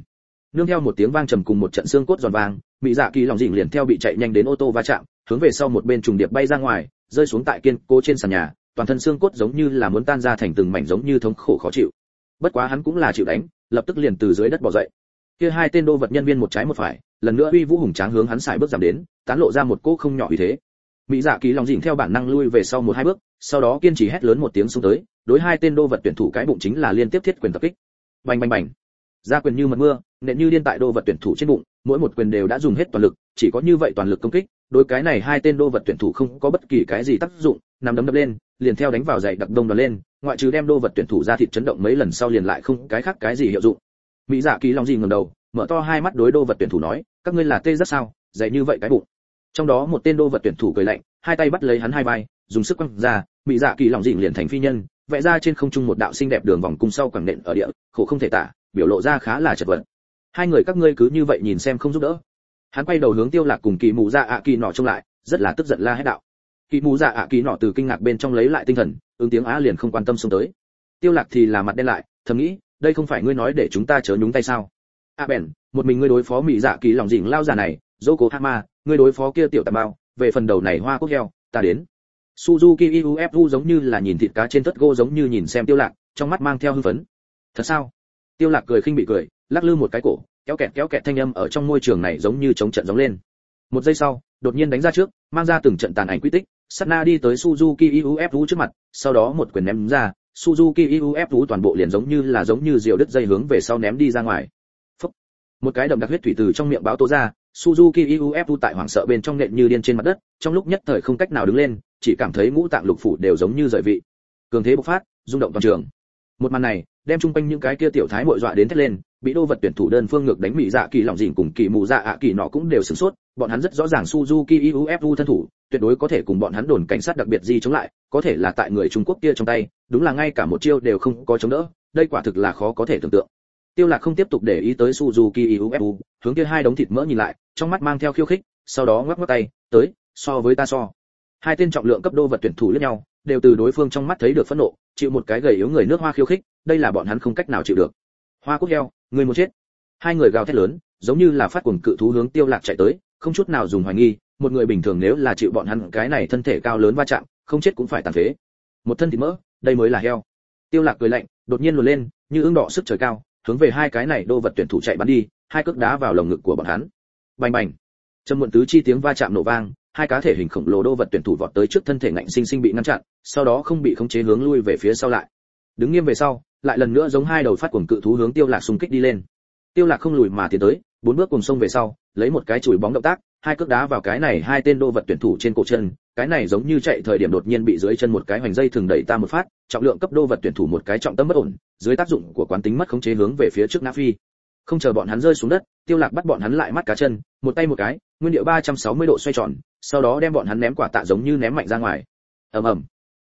Nương theo một tiếng vang trầm cùng một trận xương cốt giòn vang mỹ dạ kỳ lòng dỉnh liền theo bị chạy nhanh đến ô tô va chạm, hướng về sau một bên trùng điệp bay ra ngoài, rơi xuống tại kiên cố trên sàn nhà, toàn thân xương cốt giống như là muốn tan ra thành từng mảnh giống như thống khổ khó chịu. Bất quá hắn cũng là chịu đánh, lập tức liền từ dưới đất bò dậy. Kia hai tên đô vật nhân viên một trái một phải, lần nữa uy vũ hùng tráng hướng hắn xài bước giảm đến, tán lộ ra một cỗ không nhỏ uy thế. Mỹ dạ kỳ lòng dỉnh theo bản năng lui về sau một hai bước, sau đó kiên trì hét lớn một tiếng xuống tới, đối hai tên đô vật tuyển thủ cái bụng chính là liên tiếp thiết quyền tập kích. Bành bành bành. Ra quyền như mật mưa, nện như điên tại đô vật tuyển thủ trên bụng mỗi một quyền đều đã dùng hết toàn lực, chỉ có như vậy toàn lực công kích, đối cái này hai tên đô vật tuyển thủ không có bất kỳ cái gì tác dụng nằm đấm đập lên, liền theo đánh vào dậy đặc đông đó lên, ngoại trừ đem đô vật tuyển thủ ra thịt chấn động mấy lần sau liền lại không cái khác cái gì hiệu dụng. Mỹ dạ kỳ lòng gì ngẩng đầu, mở to hai mắt đối đô vật tuyển thủ nói, các ngươi là tê rất sao? Dạy như vậy cái bụng. Trong đó một tên đô vật tuyển thủ cười lạnh, hai tay bắt lấy hắn hai vai, dùng sức quăng ra, mỹ dạ kỳ lòng dịnh liền thành phi nhân, vẽ ra trên không trung một đạo xinh đẹp đường vòng cung sau quẳng nện ở địa, khổ không thể tả, biểu lộ ra khá là chật vật hai người các ngươi cứ như vậy nhìn xem không giúp đỡ. Hắn quay đầu hướng tiêu lạc cùng kỳ mù dạ ạ kỳ nọ trông lại, rất là tức giận la hét đạo. Kỳ mù dạ ạ kỳ nọ từ kinh ngạc bên trong lấy lại tinh thần, ứng tiếng á liền không quan tâm xông tới. Tiêu lạc thì là mặt đen lại, thầm nghĩ, đây không phải ngươi nói để chúng ta chớ nhúng tay sao? A bèn, một mình ngươi đối phó mỹ dạ kỳ lòng dỉnh lao giả này, dỗ cố hama, ngươi đối phó kia tiểu tạm bao về phần đầu này hoa quốc heo, ta đến. Suzuki ufu giống như là nhìn thịt cá trên tất gỗ giống như nhìn xem tiêu lạc, trong mắt mang theo hư phấn. Thật sao? Tiêu lạc cười khinh bị cười lắc lư một cái cổ kéo kẹt kéo kẹt thanh âm ở trong môi trường này giống như chống trận giống lên một giây sau đột nhiên đánh ra trước mang ra từng trận tàn ảnh quy tích Satna đi tới Suzuki UFU trước mặt, sau đó một quyền ném ra, Suzuki UFU toàn bộ liền giống như là giống như diều đứt dây hướng về sau ném đi ra ngoài. Phúc. Một cái đầm đặc huyết thủy từ trong miệng báo tố ra, Suzuki UFU tại hoảng sợ bên trong nện như điên trên mặt đất, trong lúc nhất thời không cách nào đứng lên, chỉ cảm thấy ngũ tạng lục phủ đều giống như rời vị. Cường thế bộc phát, rung động toàn trường. Một màn này, đem chung quanh những cái kia tiểu thái mội dọa đến thét lên, bị đô vật tuyển thủ đơn phương ngược đánh mỹ dạ kỳ lòng dìn cùng kỳ mù dạ ạ kỳ nọ cũng đều sửng sốt, bọn hắn rất rõ ràng Suzuki UFU thân thủ, tuyệt đối có thể cùng bọn hắn đồn cảnh sát đặc biệt gì chống lại, có thể là tại người Trung Quốc kia trong tay, đúng là ngay cả một chiêu đều không có chống đỡ, đây quả thực là khó có thể tưởng tượng. Tiêu Lạc không tiếp tục để ý tới Suzuki UFU, hướng kia hai đống thịt mỡ nhìn lại, trong mắt mang theo khiêu khích, sau đó ngoắc ngoắc tay, tới, so với ta so. Hai tên trọng lượng cấp đô vật tuyển thủ lẫn nhau, đều từ đối phương trong mắt thấy được phẫn nộ, chịu một cái gầy yếu người nước hoa khiêu khích, đây là bọn hắn không cách nào chịu được. Hoa quốc heo, người một chết. Hai người gào thét lớn, giống như là phát cuồng cự thú hướng Tiêu Lạc chạy tới, không chút nào dùng hoài nghi, một người bình thường nếu là chịu bọn hắn cái này thân thể cao lớn va chạm, không chết cũng phải tàn phế. Một thân thịt mỡ, đây mới là heo. Tiêu Lạc cười lạnh, đột nhiên luồn lên, như ương đỏ sức trời cao, hướng về hai cái này đô vật tuyển thủ chạy bắn đi, hai cước đá vào lồng ngực của bọn hắn. Bành bành. Trầm muộn tứ chi tiếng va chạm nổ vang, hai cá thể hình khổng lồ đô vật tuyển thủ vọt tới trước thân thể ngạnh sinh sinh bị ngăn chặn, sau đó không bị khống chế hướng lui về phía sau lại. Đứng nghiêm về sau, lại lần nữa giống hai đầu phát cuồng cự thú hướng Tiêu Lạc xung kích đi lên. Tiêu Lạc không lùi mà tiến tới, bốn bước cùng sông về sau, lấy một cái chùi bóng động tác hai cước đá vào cái này hai tên đô vật tuyển thủ trên cổ chân cái này giống như chạy thời điểm đột nhiên bị dưới chân một cái hoành dây thường đẩy ta một phát trọng lượng cấp đô vật tuyển thủ một cái trọng tâm bất ổn dưới tác dụng của quán tính mất khống chế hướng về phía trước ngã phi không chờ bọn hắn rơi xuống đất, tiêu lạc bắt bọn hắn lại mắt cá chân, một tay một cái, nguyên điệu 360 độ xoay tròn, sau đó đem bọn hắn ném quả tạ giống như ném mạnh ra ngoài. Ầm ầm.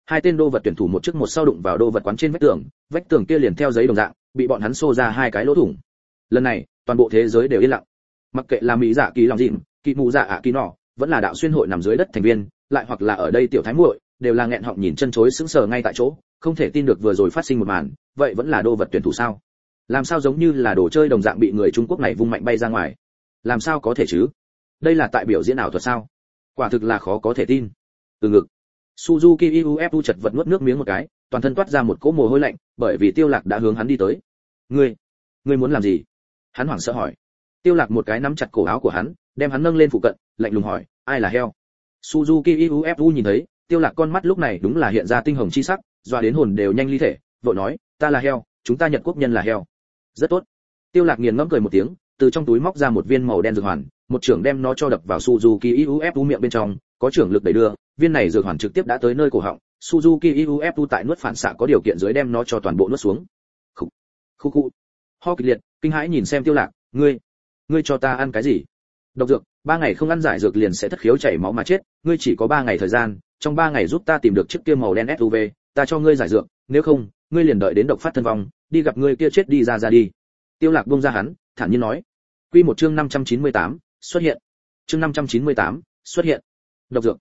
Hai tên đô vật tuyển thủ một trước một sau đụng vào đô vật quán trên vách tường vách tường kia liền theo giấy đồng dạng, bị bọn hắn xô ra hai cái lỗ thủng. Lần này, toàn bộ thế giới đều yên lặng. Mặc kệ là mỹ dạ kỳ lòng dịn, kỳ mù dạ ạ kỳ nọ, vẫn là đạo xuyên hội nằm dưới đất thành viên, lại hoặc là ở đây tiểu thái muội, đều là nghẹn họng nhìn chân chối sững sờ ngay tại chỗ, không thể tin được vừa rồi phát sinh một màn, vậy vẫn là đô vật tuyển thủ sao? Làm sao giống như là đồ chơi đồng dạng bị người trung quốc này vung mạnh bay ra ngoài? Làm sao có thể chứ? Đây là tại biểu diễn ảo thuật sao? Quả thực là khó có thể tin. Từ ngực. Suzuki ufu chật vật nuốt nước miếng một cái, toàn thân toát ra một cỗ mồ hôi lạnh, bởi vì tiêu lạc đã hướng hắn đi tới. Ngươi ngươi muốn làm gì? Hắn hoảng sợ hỏi. Tiêu lạc một cái nắm chặt cổ áo của hắn, đem hắn nâng lên phụ cận, lạnh lùng hỏi, ai là heo? Suzuki ufu nhìn thấy, tiêu lạc con mắt lúc này đúng là hiện ra tinh hồng chi sắc, doa đến hồn đều nhanh ly thể, vội nói, ta là heo, chúng ta nhật quốc nhân là heo rất tốt. Tiêu lạc nghiền ngẫm cười một tiếng, từ trong túi móc ra một viên màu đen dược hoàn, một trưởng đem nó cho đập vào suzuki ufu miệng bên trong, có trưởng lực đẩy đưa, viên này dược hoàn trực tiếp đã tới nơi cổ họng, suzuki ufu tại nuốt phản xạ có điều kiện dưới đem nó cho toàn bộ nuốt xuống. Khu khu khu ho kịch liệt, kinh hãi nhìn xem tiêu lạc, ngươi ngươi cho ta ăn cái gì? Độc dược, ba ngày không ăn giải dược liền sẽ thất khiếu chảy máu mà chết, ngươi chỉ có ba ngày thời gian, trong ba ngày giúp ta tìm được chiếc kia màu đen suv ta cho ngươi giải dược, nếu không ngươi liền đợi đến độc phát thân vong đi gặp ngươi kia chết đi ra ra đi. Tiêu lạc buông ra hắn thản nhiên nói. Quy một chương 598, xuất hiện. Chương 598, xuất hiện. Độc dược.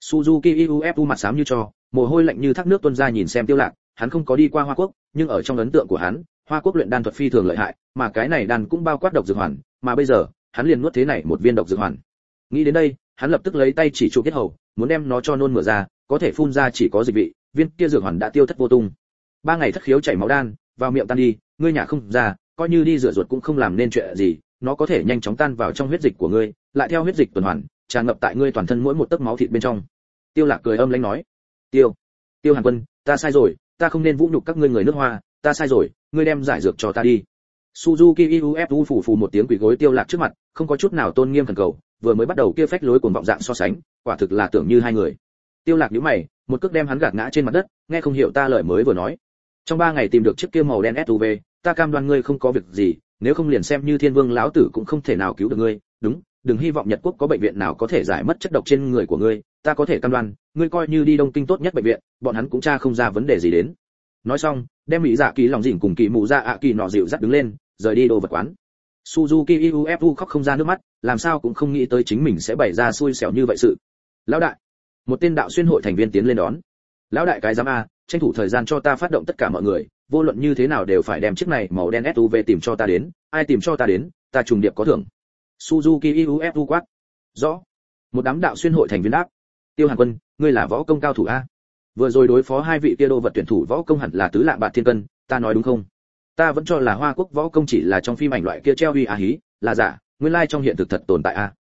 Suzuki ufu mặt xám như cho mồ hôi lạnh như thác nước tuôn ra nhìn xem tiêu lạc hắn không có đi qua hoa quốc nhưng ở trong ấn tượng của hắn hoa quốc luyện đan thuật phi thường lợi hại mà cái này đan cũng bao quát độc dược hoàn mà bây giờ hắn liền nuốt thế này một viên độc dược hoàn. Nghĩ đến đây hắn lập tức lấy tay chỉ chu kết hầu muốn đem nó cho nôn mửa ra có thể phun ra chỉ có dịch vị viên kia dược hoàn đã tiêu thất vô tung ba ngày thất khiếu chảy máu đan, vào miệng tan đi, ngươi nhà không ra coi như đi rửa ruột cũng không làm nên chuyện gì, nó có thể nhanh chóng tan vào trong huyết dịch của ngươi, lại theo huyết dịch tuần hoàn, tràn ngập tại ngươi toàn thân mỗi một tấc máu thịt bên trong. Tiêu lạc cười âm lãnh nói. Tiêu tiêu hàn quân, ta sai rồi, ta không nên vũ nhục các ngươi người nước hoa, ta sai rồi, ngươi đem giải dược cho ta đi. Suzuki ufu phủ phù một tiếng quỳ gối tiêu lạc trước mặt, không có chút nào tôn nghiêm thần cầu, vừa mới bắt đầu kia phách lối cuồng vọng dạng so sánh, quả thực là tưởng như hai người. Tiêu lạc nhíu mày, một cước đem hắn gạt ngã trên mặt đất, nghe không hiểu ta lời mới vừa nói trong ba ngày tìm được chiếc kia màu đen suv ta cam đoan ngươi không có việc gì, nếu không liền xem như thiên vương lão tử cũng không thể nào cứu được ngươi. Đúng, đừng hy vọng nhật quốc có bệnh viện nào có thể giải mất chất độc trên người của ngươi. Ta có thể cam đoan, ngươi coi như đi đông kinh tốt nhất bệnh viện, bọn hắn cũng tra không ra vấn đề gì đến. Nói xong, đem mỹ dạ kỳ lòng dỉnh cùng kỳ mù dạ ạ kỳ nọ dịu dắt đứng lên, rời đi đồ vật quán. Suzuki ufu khóc không ra nước mắt, làm sao cũng không nghĩ tới chính mình sẽ bày ra xui xẻo như vậy sự. Lão đại, một tên đạo xuyên hội thành viên tiến lên đón. Lão đại cái giám a tranh thủ thời gian cho ta phát động tất cả mọi người, vô luận như thế nào đều phải đem chiếc này màu đen suv tìm cho ta đến, ai tìm cho ta đến, ta trùng điệp có thưởng. Suzuki ufu quát. Rõ. Một đám đạo xuyên hội thành viên đáp. Tiêu hàn quân, ngươi là võ công cao thủ a. Vừa rồi đối phó hai vị kia đô vật tuyển thủ võ công hẳn là tứ lạ bạt thiên cân, ta nói đúng không? Ta vẫn cho là hoa quốc võ công chỉ là trong phim ảnh loại kia treo huy a hí, là giả, nguyên lai trong hiện thực thật tồn tại a.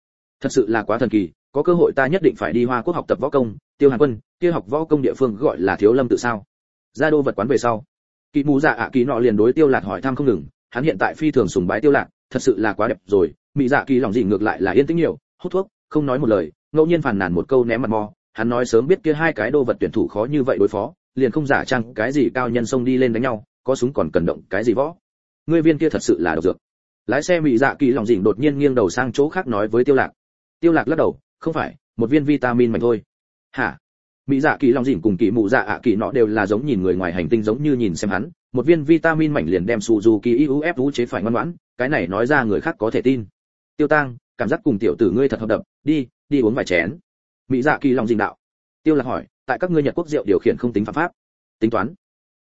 Thật sự là quá thần kỳ có cơ hội ta nhất định phải đi hoa quốc học tập võ công, tiêu hàn quân, kia học võ công địa phương gọi là thiếu lâm tự sao? Ra đô vật quán về sau. Kỳ mù dạ ạ kỳ nọ liền đối tiêu lạc hỏi thăm không ngừng, hắn hiện tại phi thường sùng bái tiêu lạc, thật sự là quá đẹp rồi mỹ dạ kỳ lòng gì ngược lại là yên tĩnh nhiều, hút thuốc, không nói một lời, ngẫu nhiên phàn nàn một câu ném mặt mò, hắn nói sớm biết kia hai cái đô vật tuyển thủ khó như vậy đối phó, liền không giả trang cái gì cao nhân sông đi lên đánh nhau, có súng còn cần động cái gì võ. Ngươi viên kia thật sự là độc dược. Lái xe mỹ dạ kỳ lòng dỉnh đột nhiên nghiêng đầu sang chỗ khác nói với tiêu lạc. Tiêu lạc lắc đầu không phải, một viên vitamin mạnh thôi. Hả? Mỹ dạ kỳ long dỉnh cùng kỳ mụ dạ ạ kỳ nọ đều là giống nhìn người ngoài hành tinh giống như nhìn xem hắn, một viên vitamin mảnh liền đem suzuki uf chế phải ngoan ngoãn, cái này nói ra người khác có thể tin. Tiêu tang, cảm giác cùng tiểu tử ngươi thật hợp đập, đi đi uống vài chén. Mỹ dạ kỳ long dỉnh đạo. Tiêu lạc hỏi, tại các ngươi nhật quốc rượu điều khiển không tính phạm pháp. Tính toán.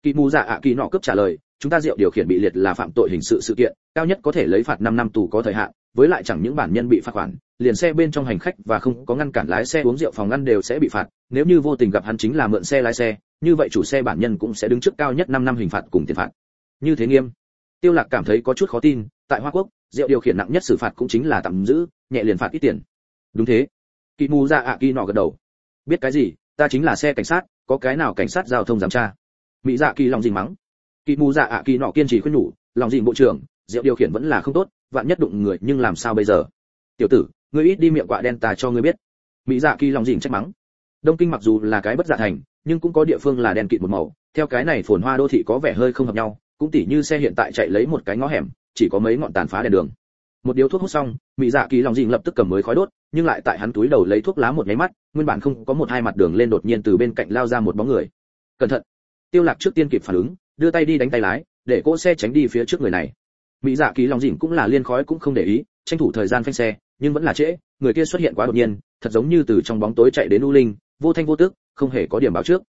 Kỳ mù dạ ạ kỳ nọ cướp trả lời, chúng ta rượu điều khiển bị liệt là phạm tội hình sự sự kiện, cao nhất có thể lấy phạt 5 năm tù có thời hạn với lại chẳng những bản nhân bị phạt khoản, liền xe bên trong hành khách và không có ngăn cản lái xe uống rượu phòng ngăn đều sẽ bị phạt. Nếu như vô tình gặp hắn chính là mượn xe lái xe, như vậy chủ xe bản nhân cũng sẽ đứng trước cao nhất 5 năm hình phạt cùng tiền phạt. Như thế nghiêm. Tiêu lạc cảm thấy có chút khó tin, tại hoa quốc, rượu điều khiển nặng nhất xử phạt cũng chính là tạm giữ, nhẹ liền phạt ít tiền. Đúng thế. Kỳ mù dạ ạ kỳ nọ gật đầu. Biết cái gì, ta chính là xe cảnh sát, có cái nào cảnh sát giao thông giám tra? Mỹ dạ kỳ lòng dình mắng. Kỳ mù dạ ạ kỳ nọ kiên trì khuyên nhủ, lòng dình bộ trưởng, rượu điều khiển vẫn là không tốt vạn nhất đụng người, nhưng làm sao bây giờ? Tiểu tử, ngươi ít đi miệng quạ đen ta cho ngươi biết. Mỹ dạ kỳ lòng dỉn trách mắng. Đông kinh mặc dù là cái bất dạ thành, nhưng cũng có địa phương là đen kịt một màu. Theo cái này phồn hoa đô thị có vẻ hơi không hợp nhau, cũng tỉ như xe hiện tại chạy lấy một cái ngõ hẻm, chỉ có mấy ngọn tàn phá đèn đường. Một điếu thuốc hút xong, mỹ dạ kỳ lòng dịnh lập tức cầm mới khói đốt, nhưng lại tại hắn túi đầu lấy thuốc lá một máy mắt, nguyên bản không có một hai mặt đường lên đột nhiên từ bên cạnh lao ra một bóng người. Cẩn thận. Tiêu lạc trước tiên kịp phản ứng, đưa tay đi đánh tay lái, để cỗ xe tránh đi phía trước người này mỹ dạ kỳ lòng dịnh cũng là liên khói cũng không để ý, tranh thủ thời gian phanh xe, nhưng vẫn là trễ, người kia xuất hiện quá đột nhiên, thật giống như từ trong bóng tối chạy đến u linh, vô thanh vô tức, không hề có điểm báo trước.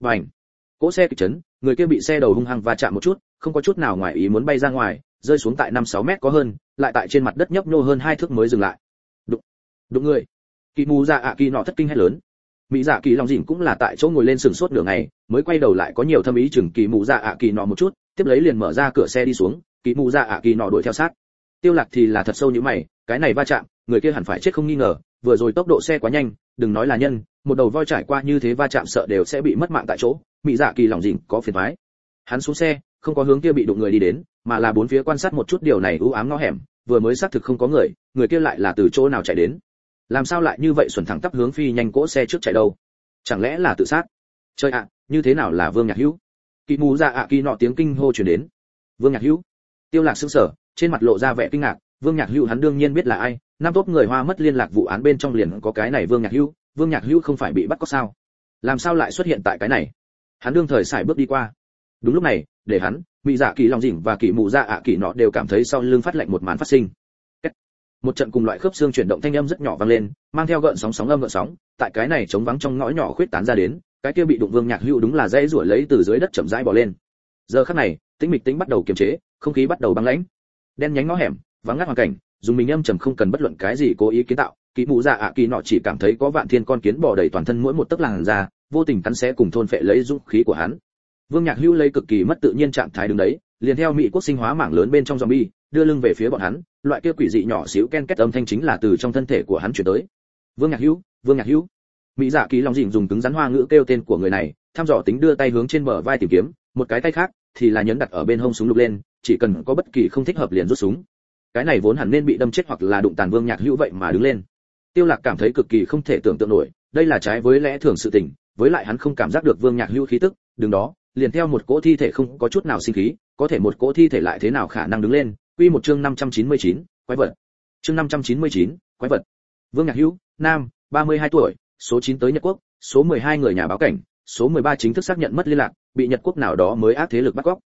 Bành! Cỗ xe kịch chấn, người kia bị xe đầu hung hăng va chạm một chút, không có chút nào ngoài ý muốn bay ra ngoài, rơi xuống tại năm sáu mét có hơn, lại tại trên mặt đất nhấp nhô hơn hai thước mới dừng lại. Đụng! Đụng người! Kỳ mù dạ ạ kỳ nọ thất kinh hét lớn. Mỹ dạ kỳ lòng dịnh cũng là tại chỗ ngồi lên sừng sốt nửa ngày, mới quay đầu lại có nhiều thâm ý chừng kỳ mù dạ ạ kỳ nọ một chút, tiếp lấy liền mở ra cửa xe đi xuống kỳ mù dạ ạ kỳ nọ đuổi theo sát. Tiêu lạc thì là thật sâu như mày, cái này va chạm, người kia hẳn phải chết không nghi ngờ, vừa rồi tốc độ xe quá nhanh, đừng nói là nhân, một đầu voi trải qua như thế va chạm sợ đều sẽ bị mất mạng tại chỗ mỹ dạ kỳ lòng dịnh, có phiền toái. Hắn xuống xe, không có hướng kia bị đụng người đi đến, mà là bốn phía quan sát một chút điều này u ám ngõ hẻm, vừa mới xác thực không có người người kia lại là từ chỗ nào chạy đến. Làm sao lại như vậy xuẩn thẳng tắp hướng phi nhanh cỗ xe trước chạy đâu? Chẳng lẽ là tự sát? Chơi ạ, như thế nào là vương nhạc hữu? Kỳ mù ra ạ kỳ nọ tiếng kinh hô truyền đến. Vương nhạc hữu tiêu lạc sững sờ, trên mặt lộ ra vẻ kinh ngạc, vương nhạc hữu hắn đương nhiên biết là ai, năm tốt người hoa mất liên lạc vụ án bên trong liền có cái này vương nhạc hữu, vương nhạc hữu không phải bị bắt có sao? Làm sao lại xuất hiện tại cái này? Hắn đương thời xài bước đi qua. Đúng lúc này, để hắn mỹ dạ kỳ lòng dỉnh và kỳ mù dạ ạ kỳ nọ đều cảm thấy sau lưng phát lạnh một màn phát sinh. Một trận cùng loại khớp xương chuyển động thanh âm rất nhỏ vang lên, mang theo gợn sóng sóng âm gợn sóng, tại cái này chống vắng trong ngõ nhỏ khuyết tán ra đến, cái kia bị đụng vương nhạc hữu đúng là dây rủa lấy từ dưới đất chậm rãi bò lên. Giờ khắc này, tĩnh mịch tĩnh bắt đầu kiềm chế không khí bắt đầu băng lãnh. Đen nhánh ngõ hẻm, vắng ngắt hoàn cảnh, dùng mình âm trầm không cần bất luận cái gì cố ý kiến tạo. Kỳ mụ dạ ạ kỳ nọ chỉ cảm thấy có vạn thiên con kiến bò đầy toàn thân mỗi một tấc làn ra vô tình cắn xé cùng thôn phệ lấy dũng khí của hắn. Vương nhạc hữu lấy cực kỳ mất tự nhiên trạng thái đứng đấy, liền theo mỹ quốc sinh hóa mảng lớn bên trong zombie, đưa lưng về phía bọn hắn, loại kia quỷ dị nhỏ xíu ken két âm thanh chính là từ trong thân thể của hắn chuyển tới. Vương nhạc hữu, vương nhạc hữu. Mỹ dạ kỳ lòng dịnh dùng cứng rắn hoa ngữ kêu tên của người này, thăm dò tính đưa tay hướng trên bờ vai tìm kiếm, một cái tay khác thì là nhấn đặt ở bên hông súng lục lên chỉ cần có bất kỳ không thích hợp liền rút súng. Cái này vốn hẳn nên bị đâm chết hoặc là đụng tàn vương nhạc hữu vậy mà đứng lên. Tiêu lạc cảm thấy cực kỳ không thể tưởng tượng nổi đây là trái với lẽ thường sự tình với lại hắn không cảm giác được vương nhạc hữu khí tức đứng đó liền theo một cỗ thi thể không có chút nào sinh khí có thể một cỗ thi thể lại thế nào khả năng đứng lên? Quy một chương 599, quái vật. Chương 599, quái vật. Vương nhạc hữu nam 32 tuổi số 9 tới nhật quốc số 12 người nhà báo cảnh số 13 chính thức xác nhận mất liên lạc bị nhật quốc nào đó mới ác thế lực bắt cóc.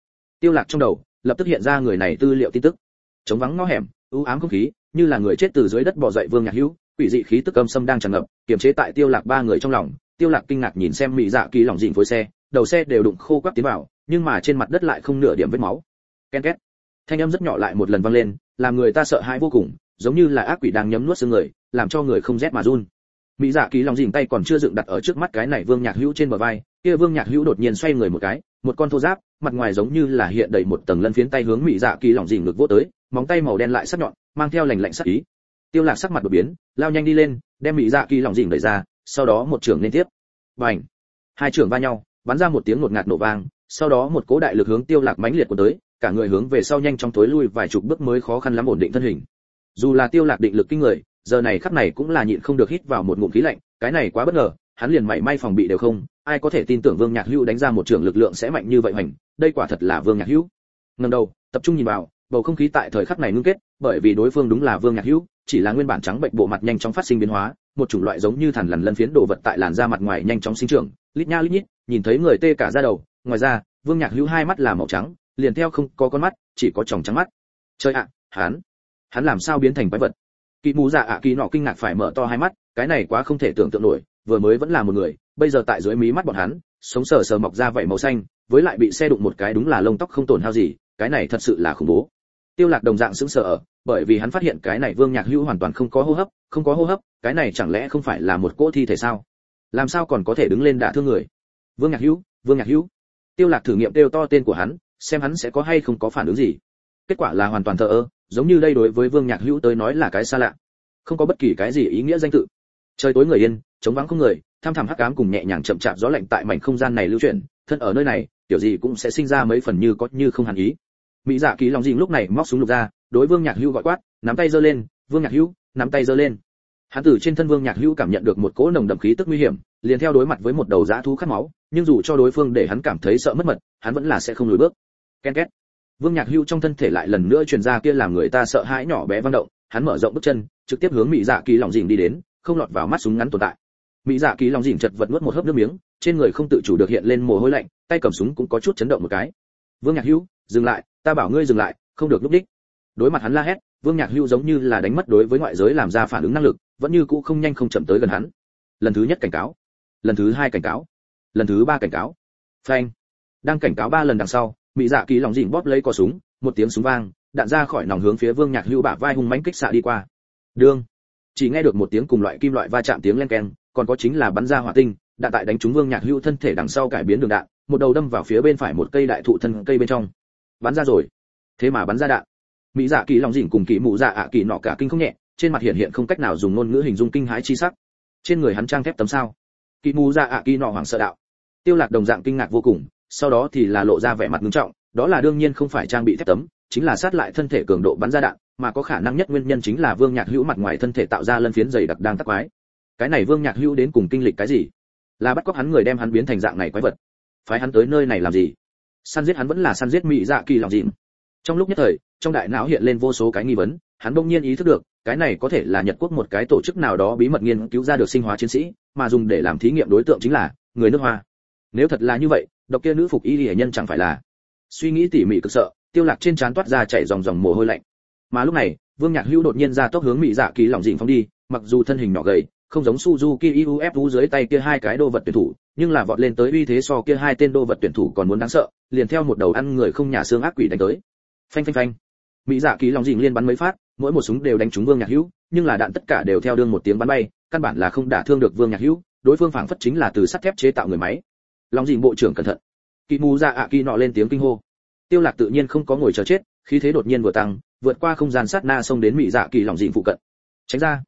Tiêu lạc trong đầu lập tức hiện ra người này tư liệu tin tức. Chống vắng ngõ hẻm, u ám không khí, như là người chết từ dưới đất bò dậy vương nhạc hữu, quỷ dị khí tức âm xâm đang tràn ngập, kiềm chế tại tiêu lạc ba người trong lòng. Tiêu lạc kinh ngạc nhìn xem mỹ dạ kỳ lỏng dịnh phối xe, đầu xe đều đụng khô quắp tiến vào, nhưng mà trên mặt đất lại không nửa điểm vết máu. Ken két. Thanh âm rất nhỏ lại một lần vang lên, làm người ta sợ hãi vô cùng, giống như là ác quỷ đang nhấm nuốt xương người, làm cho người không rét mà run. Mỹ dạ kỳ lòng dìn tay còn chưa dựng đặt ở trước mắt cái này vương nhạc hữu trên bờ vai, kia vương nhạc hữu đột nhiên xoay người một cái, một con thô giáp mặt ngoài giống như là hiện đầy một tầng lân phiến tay hướng mỹ dạ kỳ lỏng dìn ngực vỗ tới, móng tay màu đen lại sắc nhọn, mang theo lành lạnh sắc ý. Tiêu lạc sắc mặt đột biến, lao nhanh đi lên, đem mỹ dạ kỳ lỏng dìn đẩy ra, sau đó một trường liên tiếp. Bành! Hai trường va nhau, bắn ra một tiếng ngột ngạt nổ vang, sau đó một cố đại lực hướng tiêu lạc mãnh liệt của tới, cả người hướng về sau nhanh chóng tối lui vài chục bước mới khó khăn lắm ổn định thân hình. Dù là tiêu lạc định lực kinh người, giờ này khắc này cũng là nhịn không được hít vào một ngụm khí lạnh, cái này quá bất ngờ, hắn liền mảy may phòng bị đều không ai có thể tin tưởng vương nhạc hữu đánh ra một trường lực lượng sẽ mạnh như vậy hoành, đây quả thật là vương nhạc hữu. Ngẩng đầu, tập trung nhìn vào, bầu không khí tại thời khắc này ngưng kết, bởi vì đối phương đúng là vương nhạc hữu, chỉ là nguyên bản trắng bệnh bộ mặt nhanh chóng phát sinh biến hóa, một chủng loại giống như thằn lằn lân phiến đồ vật tại làn da mặt ngoài nhanh chóng sinh trưởng, lít nha lít nhít, nhìn thấy người tê cả da đầu, ngoài ra, vương nhạc hữu hai mắt là màu trắng, liền theo không có con mắt, chỉ có tròng trắng mắt. Chơi ạ, hắn hắn làm sao biến thành quái vật? Kỳ mù dạ ạ kỳ nọ kinh ngạc phải mở to hai mắt, cái này quá không thể tưởng tượng nổi, vừa mới vẫn là một người bây giờ tại dưới mí mắt bọn hắn, sống sờ sờ mọc ra vảy màu xanh, với lại bị xe đụng một cái đúng là lông tóc không tổn hao gì, cái này thật sự là khủng bố. Tiêu lạc đồng dạng sững sờ ở, bởi vì hắn phát hiện cái này vương nhạc hữu hoàn toàn không có hô hấp, không có hô hấp, cái này chẳng lẽ không phải là một cỗ thi thể sao? Làm sao còn có thể đứng lên đả thương người? Vương nhạc hữu, vương nhạc hữu. Tiêu lạc thử nghiệm kêu to tên của hắn, xem hắn sẽ có hay không có phản ứng gì. Kết quả là hoàn toàn thờ ơ, giống như đây đối với vương nhạc hữu tới nói là cái xa lạ. Không có bất kỳ cái gì ý nghĩa danh tự. Trời tối người yên chống vắng không người tham thẳm hắc ám cùng nhẹ nhàng chậm chạp gió lạnh tại mảnh không gian này lưu chuyển, thân ở nơi này, tiểu gì cũng sẽ sinh ra mấy phần như có như không hẳn ý. Mỹ dạ kỳ lòng dinh lúc này móc súng lục ra, đối vương nhạc hữu gọi quát, nắm tay giơ lên, vương nhạc hữu, nắm tay giơ lên. Hắn tử trên thân vương nhạc hữu cảm nhận được một cỗ nồng đậm khí tức nguy hiểm, liền theo đối mặt với một đầu dã thú khát máu, nhưng dù cho đối phương để hắn cảm thấy sợ mất mật, hắn vẫn là sẽ không lùi bước. Ken két. Vương nhạc hữu trong thân thể lại lần nữa truyền ra kia làm người ta sợ hãi nhỏ bé vang động, hắn mở rộng bước chân, trực tiếp hướng mỹ dạ kỳ lòng dình đi đến, không lọt vào mắt súng ngắn tồn tại mỹ dạ kỳ lòng dình chật vật nuốt một hớp nước miếng, trên người không tự chủ được hiện lên mồ hôi lạnh, tay cầm súng cũng có chút chấn động một cái. Vương nhạc hữu, dừng lại, ta bảo ngươi dừng lại, không được lúc đích. Đối mặt hắn la hét, vương nhạc hữu giống như là đánh mất đối với ngoại giới làm ra phản ứng năng lực, vẫn như cũ không nhanh không chậm tới gần hắn. Lần thứ nhất cảnh cáo, lần thứ hai cảnh cáo, lần thứ ba cảnh cáo. Phanh! Đang cảnh cáo ba lần đằng sau, mỹ dạ kỳ lòng dịnh bóp lấy cò súng, một tiếng súng vang, đạn ra khỏi nòng hướng phía vương nhạc hữu bả vai hung mãnh kích xạ đi qua. Đương! Chỉ nghe được một tiếng cùng loại kim loại va chạm tiếng len keng còn có chính là bắn ra hỏa tinh đạn tại đánh trúng vương nhạc hữu thân thể đằng sau cải biến đường đạn, một đầu đâm vào phía bên phải một cây đại thụ thân cây bên trong. Bắn ra rồi. Thế mà bắn ra đạn. Mỹ dạ kỳ lòng rỉn cùng kỳ mụ dạ ạ kỳ nọ cả kinh không nhẹ, trên mặt hiện hiện không cách nào dùng ngôn ngữ hình dung kinh hãi chi sắc. Trên người hắn trang thép tấm sao. Kỳ mụ dạ ạ kỳ nọ hoảng sợ đạo. Tiêu lạc đồng dạng kinh ngạc vô cùng, sau đó thì là lộ ra vẻ mặt nghiêm trọng, đó là đương nhiên không phải trang bị thép tấm, chính là sát lại thân thể cường độ bắn ra đạn, mà có khả năng nhất nguyên nhân chính là vương nhạc hữu mặt ngoài thân thể tạo ra lân phiến dày đặc đang tắc quái cái này vương nhạc hữu đến cùng kinh lịch cái gì? Là bắt cóc hắn người đem hắn biến thành dạng này quái vật. Phái hắn tới nơi này làm gì? Săn giết hắn vẫn là săn giết mỹ dạ kỳ lòng dịm. Trong lúc nhất thời, trong đại não hiện lên vô số cái nghi vấn, hắn bỗng nhiên ý thức được, cái này có thể là nhật quốc một cái tổ chức nào đó bí mật nghiên cứu ra được sinh hóa chiến sĩ, mà dùng để làm thí nghiệm đối tượng chính là người nước hoa. Nếu thật là như vậy, độc kia nữ phục y hệ nhân chẳng phải là suy nghĩ tỉ mỉ cực sợ, tiêu lạc trên trán toát ra chảy dòng dòng mồ hôi lạnh. Mà lúc này, vương nhạc hữu đột nhiên ra tốc hướng mỹ dạ kỳ lòng dịnh phóng đi, mặc dù thân hình nhỏ gầy không giống Suzuki UFU dưới tay kia hai cái đô vật tuyển thủ, nhưng là vọt lên tới uy thế so kia hai tên đô vật tuyển thủ còn muốn đáng sợ, liền theo một đầu ăn người không nhà xương ác quỷ đánh tới. Phanh phanh phanh. Mỹ Dạ Kỳ lòng dịnh liên bắn mấy phát, mỗi một súng đều đánh trúng Vương Nhạc Hữu, nhưng là đạn tất cả đều theo đương một tiếng bắn bay, căn bản là không đả thương được Vương Nhạc Hữu, đối phương phảng phất chính là từ sắt thép chế tạo người máy. Long dịnh bộ trưởng cẩn thận. Kỳ Mù Dạ ạ Kỳ nọ lên tiếng kinh hô. Tiêu Lạc tự nhiên không có ngồi chờ chết, khí thế đột nhiên vừa tăng, vượt qua không gian sát na xông đến Mỹ Dạ Kỳ lòng dịnh phụ cận. Tránh ra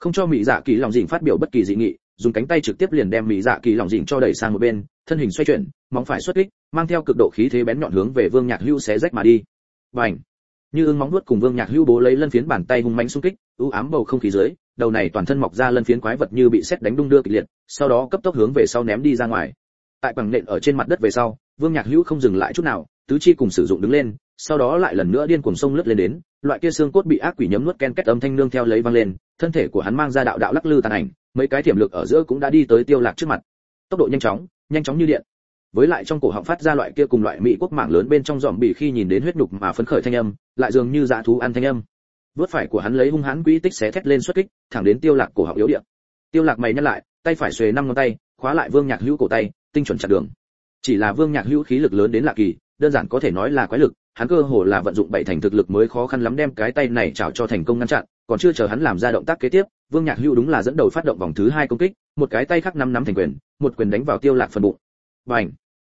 không cho mỹ dạ kỳ lòng dịnh phát biểu bất kỳ dị nghị, dùng cánh tay trực tiếp liền đem mỹ dạ kỳ lòng dịnh cho đẩy sang một bên, thân hình xoay chuyển, móng phải xuất kích, mang theo cực độ khí thế bén nhọn hướng về vương nhạc hưu xé rách mà đi. Bành! Như ưng móng vuốt cùng vương nhạc hưu bố lấy lân phiến bàn tay hung mãnh xung kích ưu ám bầu không khí dưới, đầu này toàn thân mọc ra lân phiến quái vật như bị xét đánh đung đưa kịch liệt, sau đó cấp tốc hướng về sau ném đi ra ngoài. Tại bằng nện ở trên mặt đất về sau vương nhạc hữu không dừng lại chút nào, tứ chi cùng sử dụng đứng lên, sau đó lại lần nữa điên cuồng sông lướt lên đến, loại kia xương cốt bị ác quỷ nhấm nuốt ken két âm thanh nương theo lấy vang lên, thân thể của hắn mang ra đạo đạo lắc lư tàn ảnh, mấy cái tiềm lực ở giữa cũng đã đi tới tiêu lạc trước mặt. Tốc độ nhanh chóng nhanh chóng như điện. Với lại trong cổ họng phát ra loại kia cùng loại mỹ quốc mạng lớn bên trong dòm bị khi nhìn đến huyết nhục mà phấn khởi thanh âm, lại dường như dã thú ăn thanh âm. Vớt phải của hắn lấy hung hãn quỹ tích xé thét lên xuất kích, thẳng đến tiêu lạc cổ họng yếu điện tiêu lạc mày nhăn lại, tay phải xuề năm ngón tay, khóa lại vương nhạc hữu cổ tay, tinh chuẩn chặt đường chỉ là vương nhạc hữu khí lực lớn đến lạ kỳ đơn giản có thể nói là quái lực hắn cơ hồ là vận dụng bảy thành thực lực mới khó khăn lắm đem cái tay này chảo cho thành công ngăn chặn còn chưa chờ hắn làm ra động tác kế tiếp vương nhạc hữu đúng là dẫn đầu phát động vòng thứ hai công kích một cái tay khác năm nắm thành quyền một quyền đánh vào tiêu lạc phần bụng. Bành!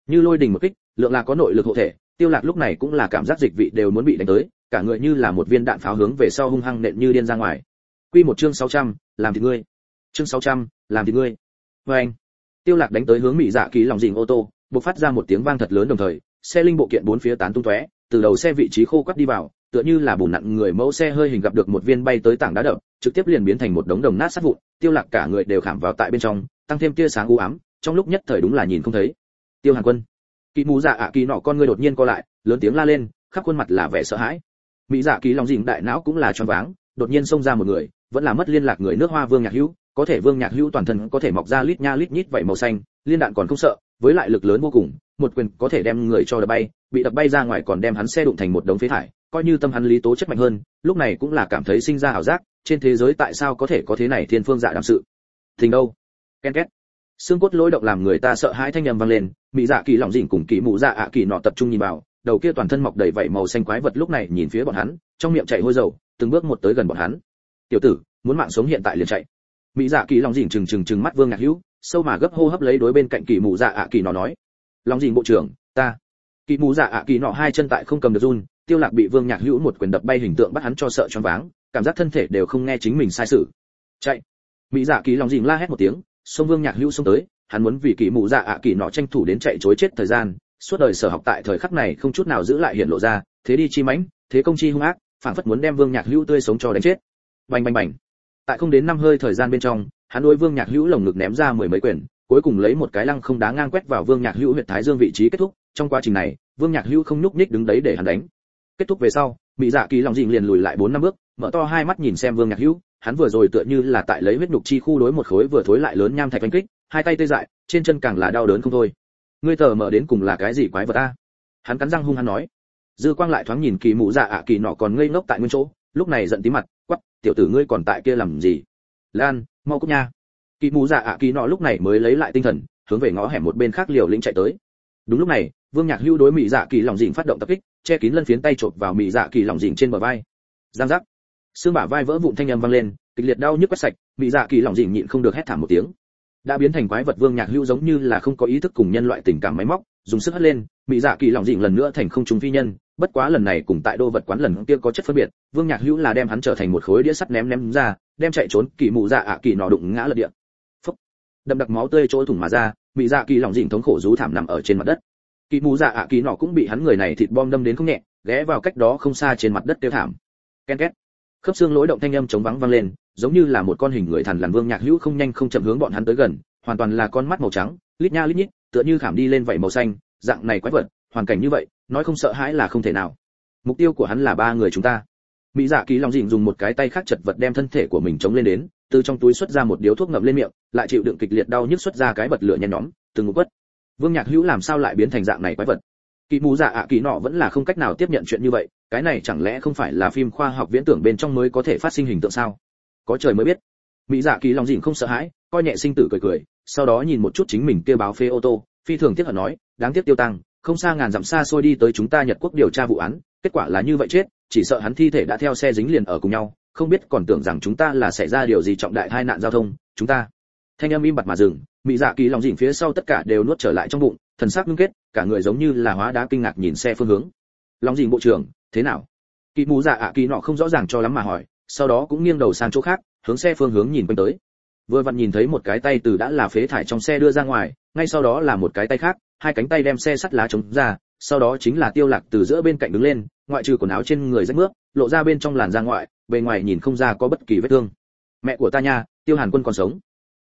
Như lôi đình một kích lượng là có nội lực hộ thể tiêu lạc lúc này cũng là cảm giác dịch vị đều muốn bị đánh tới cả người như là một viên đạn pháo hướng về sau hung hăng nện như điên ra ngoài. Quy một chương 600, làm thì ngươi. Chương 600, làm thì ngươi. Bành! Tiêu lạc đánh tới hướng mỹ dạ ký lòng dình ô tô bộc phát ra một tiếng vang thật lớn đồng thời, xe linh bộ kiện bốn phía tán tung tóe, từ đầu xe vị trí khô quắt đi vào, tựa như là bùn nặng người mẫu xe hơi hình gặp được một viên bay tới tảng đá đập, trực tiếp liền biến thành một đống đồng nát sát vụn, tiêu lạc cả người đều khảm vào tại bên trong, tăng thêm tia sáng u ám, trong lúc nhất thời đúng là nhìn không thấy. Tiêu hàn quân kỳ mù dạ ạ kỳ nọ con người đột nhiên co lại, lớn tiếng la lên, khắp khuôn mặt là vẻ sợ hãi. Mỹ dạ kỳ lòng dình đại não cũng là choáng váng, đột nhiên xông ra một người, vẫn là mất liên lạc người nước hoa vương nhạc hữu, có thể vương nhạc hữu toàn thân có thể mọc ra lít nha lít nhít vậy màu xanh, liên đạn còn không sợ với lại lực lớn vô cùng, một quyền có thể đem người cho đập bay, bị đập bay ra ngoài còn đem hắn xe đụng thành một đống phế thải, coi như tâm hắn lý tố chất mạnh hơn, lúc này cũng là cảm thấy sinh ra ảo giác, trên thế giới tại sao có thể có thế này thiên phương dạ đảm sự. Thình đâu? Ken két. Xương cốt lối động làm người ta sợ hãi thanh âm vang lên mỹ dạ kỳ lỏng dỉnh cùng kỳ mụ dạ ạ kỳ nọ tập trung nhìn vào, đầu kia toàn thân mọc đầy vảy màu xanh quái vật lúc này nhìn phía bọn hắn, trong miệng chạy hôi dầu, từng bước một tới gần bọn hắn. Tiểu tử, muốn mạng sống hiện tại liền chạy. Mỹ dạ kỳ lỏng dỉnh trừng trừng trừng mắt vương ngạc hữu sâu mà gấp hô hấp lấy đối bên cạnh kỳ mù dạ ạ kỳ nọ nói. Lòng dìn bộ trưởng, ta. Kỳ mù dạ ạ kỳ nọ hai chân tại không cầm được run, tiêu lạc bị vương nhạc hữu một quyền đập bay hình tượng bắt hắn cho sợ choáng váng, cảm giác thân thể đều không nghe chính mình sai sự. Chạy. Mỹ dạ kỳ lòng dìn la hét một tiếng, xông vương nhạc hữu xông tới, hắn muốn vì kỳ mù dạ ạ kỳ nọ tranh thủ đến chạy chối chết thời gian, suốt đời sở học tại thời khắc này không chút nào giữ lại hiện lộ ra, thế đi chi mãnh, thế công chi hung ác, phảng phất muốn đem vương nhạc hữu tươi sống cho đánh chết. Bành bành bành tại không đến năm hơi thời gian bên trong, hắn đối vương nhạc hữu lồng ngực ném ra mười mấy quyển, cuối cùng lấy một cái lăng không đá ngang quét vào vương nhạc hữu huyệt thái dương vị trí kết thúc. Trong quá trình này, vương nhạc hữu không nhúc nhích đứng đấy để hắn đánh. Kết thúc về sau mỹ dạ kỳ lòng dịnh liền lùi lại bốn năm bước, mở to hai mắt nhìn xem vương nhạc hữu. Hắn vừa rồi tựa như là tại lấy huyết nhục chi khu đối một khối vừa thối lại lớn nham thạch đánh kích, hai tay tê dại, trên chân càng là đau đớn không thôi. Ngươi tờ mở đến cùng là cái gì quái vật ta? hắn cắn răng hung hắn nói. Dư quang lại thoáng nhìn kỳ mụ dạ ạ, kỳ nọ còn ngây ngốc tại nguyên chỗ, lúc này giận tí mặt quắp tiểu tử ngươi còn tại kia làm gì? Lan, mau cút nha. Kỳ mù dạ ạ kỳ nọ lúc này mới lấy lại tinh thần, hướng về ngõ hẻm một bên khác liều lĩnh chạy tới. Đúng lúc này, vương nhạc hưu đối mỹ dạ kỳ lòng dình phát động tập kích, che kín lân phiến tay chộp vào mỹ dạ kỳ lòng dình trên bờ vai. Giang giác. Xương bả vai vỡ vụn thanh âm vang lên, kịch liệt đau nhức quét sạch mỹ dạ kỳ lòng dình nhịn không được hét thảm một tiếng. Đã biến thành quái vật vương nhạc hưu giống như là không có ý thức cùng nhân loại tình cảm máy móc, dùng sức hất lên mỹ dạ kỳ lòng dình lần nữa thành không trùng phi nhân bất quá lần này cùng tại đô vật quán lần kia có chất phân biệt, vương nhạc hữu là đem hắn trở thành một khối đĩa sắt ném ném ra, đem chạy trốn kỳ mụ dạ ạ kỳ nọ đụng ngã lật địa. Phúc. Đậm đặc máu tươi trôi thủng mà ra bị dạ kỳ lòng dịnh thống khổ rú thảm nằm ở trên mặt đất. Kỳ mụ dạ ạ kỳ nọ cũng bị hắn người này thịt bom đâm đến không nhẹ, ghé vào cách đó không xa trên mặt đất tiêu thảm. Ken két. Khớp xương lối động thanh âm chống vắng vang lên, giống như là một con hình người thần lằn vương nhạc hữu không nhanh không chậm hướng bọn hắn tới gần, hoàn toàn là con mắt màu trắng, lít nha lít nhít, tựa như khảm đi lên vảy màu xanh, dạng này quái vật, hoàn cảnh như vậy nói không sợ hãi là không thể nào. Mục tiêu của hắn là ba người chúng ta. Mỹ dạ kỳ long dịnh dùng một cái tay khác chật vật đem thân thể của mình chống lên đến, từ trong túi xuất ra một điếu thuốc ngậm lên miệng, lại chịu đựng kịch liệt đau nhức xuất ra cái bật lửa nhen nhóm, từng một quất. Vương nhạc hữu làm sao lại biến thành dạng này quái vật? Kỳ mù dạ ạ kỳ nọ vẫn là không cách nào tiếp nhận chuyện như vậy, cái này chẳng lẽ không phải là phim khoa học viễn tưởng bên trong mới có thể phát sinh hình tượng sao? Có trời mới biết. Mỹ dạ kỳ long dịnh không sợ hãi, coi nhẹ sinh tử cười cười, sau đó nhìn một chút chính mình kia báo phê ô tô, phi thường tiếc hận nói, đáng tiếc tiêu tăng không xa ngàn dặm xa xôi đi tới chúng ta Nhật quốc điều tra vụ án, kết quả là như vậy chết, chỉ sợ hắn thi thể đã theo xe dính liền ở cùng nhau, không biết còn tưởng rằng chúng ta là xảy ra điều gì trọng đại tai nạn giao thông, chúng ta. Thanh âm im bặt mà dừng, Mị Dạ Kỳ lòng dịnh phía sau tất cả đều nuốt trở lại trong bụng, thần sắc ngưng kết, cả người giống như là hóa đá kinh ngạc nhìn xe phương hướng. Lòng dịnh bộ trưởng, thế nào? Kỳ Mù Dạ ạ Kỳ nọ không rõ ràng cho lắm mà hỏi, sau đó cũng nghiêng đầu sang chỗ khác, hướng xe phương hướng nhìn quanh tới. Vừa vặn nhìn thấy một cái tay từ đã là phế thải trong xe đưa ra ngoài, ngay sau đó là một cái tay khác, hai cánh tay đem xe sắt lá chống ra sau đó chính là tiêu lạc từ giữa bên cạnh đứng lên ngoại trừ quần áo trên người rách nước lộ ra bên trong làn da ngoại bề ngoài nhìn không ra có bất kỳ vết thương mẹ của ta nha tiêu hàn quân còn sống